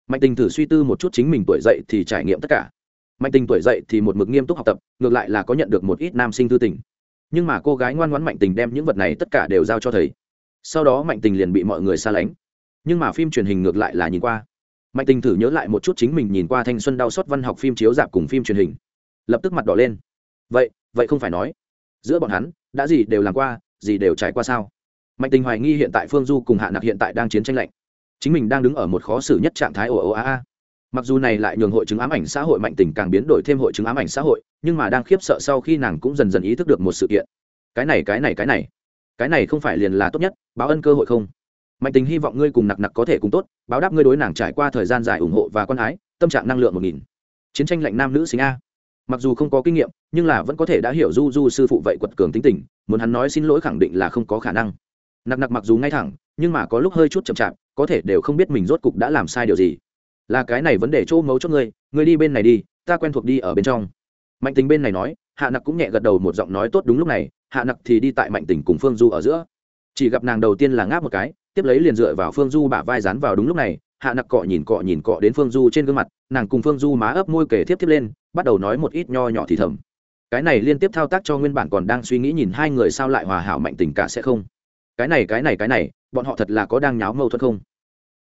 Mạnh tình thử suy tư một chút chính mình tuổi dậy thì trải nghiệm tất cả. Mạnh tình tuổi dậy thì một mực nghiêm túc học tập, ngược lại là có nhận được một ít nam sinh thư tình. Nhưng mà cô gái ngoan ngoãn mạnh tình đem những vật này tất cả đều giao cho thầy. Sau đó mạnh tình liền bị mọi người xa lánh. Nhưng mà phim truyền hình ngược lại là nhìn qua mạnh tình thử nhớ lại một chút chính mình nhìn qua thanh xuân đau xót văn học phim chiếu dạp cùng phim truyền hình. Lập tức mặt đỏ lên. Vậy vậy không phải nói, giữa bọn hắn, đã gì đều làm qua, gì đều trải qua sao? Mạnh tình hoài nghi hiện tại phương du cùng hạ nặc hiện tại đang chiến tranh lạnh. Chính mình đang đứng ở một khó xử nhất trạng thái, ồ ồ, a a. Mặc dù này lại nhường hội chứng ám ảnh xã hội mạnh tình càng biến đổi thêm hội chứng ám ảnh xã hội, nhưng mà đang khiếp sợ sau khi nàng cũng dần dần ý thức được một sự kiện. Cái này cái này cái này. Cái này không phải liền là tốt nhất, báo ân cơ hội không? Mạnh tình hy vọng ngươi cùng nặc nặc có thể cùng tốt, báo đáp ngươi đối nàng trải qua thời gian dài ủng hộ và quan ái, tâm trạng năng lượng một nghìn. Chiến tranh lạnh nam nữ sinh a. Mặc dù không có kinh nghiệm, nhưng là vẫn có thể đã hiểu du du sư phụ vậy quật cường tính tình, muốn hắn nói xin lỗi khẳng định là không có khả năng. Nặc nặc mặc dù ngay thẳng, nhưng mà có lúc hơi chút chậm chạp, có thể đều không biết mình rốt cục đã làm sai điều gì. Là cái này vấn đề chỗ mấu chốt ngươi ngươi đi bên này đi, ta quen thuộc đi ở bên trong. Mạnh tình bên này nói, hạ nặc cũng nhẹ gật đầu một giọng nói tốt đúng lúc này, hạ nặc thì đi tại mạnh tình cùng phương du ở giữa. Chỉ gặp nàng đầu tiên là ngáp một cái tiếp lấy liền dựa vào phương du bả vai dán vào đúng lúc này, hạ nặc cọ nhìn cọ nhìn cọ đến phương du trên gương mặt, nàng cùng phương du má ấp môi kể tiếp tiếp lên, bắt đầu nói một ít nho nhỏ thì thầm. Cái này liên tiếp thao tác cho nguyên bản còn đang suy nghĩ nhìn hai người sao lại hòa hảo mạnh tình cả sẽ không? Cái này cái này cái này, bọn họ thật là có đang nháo mâu thuẫn không?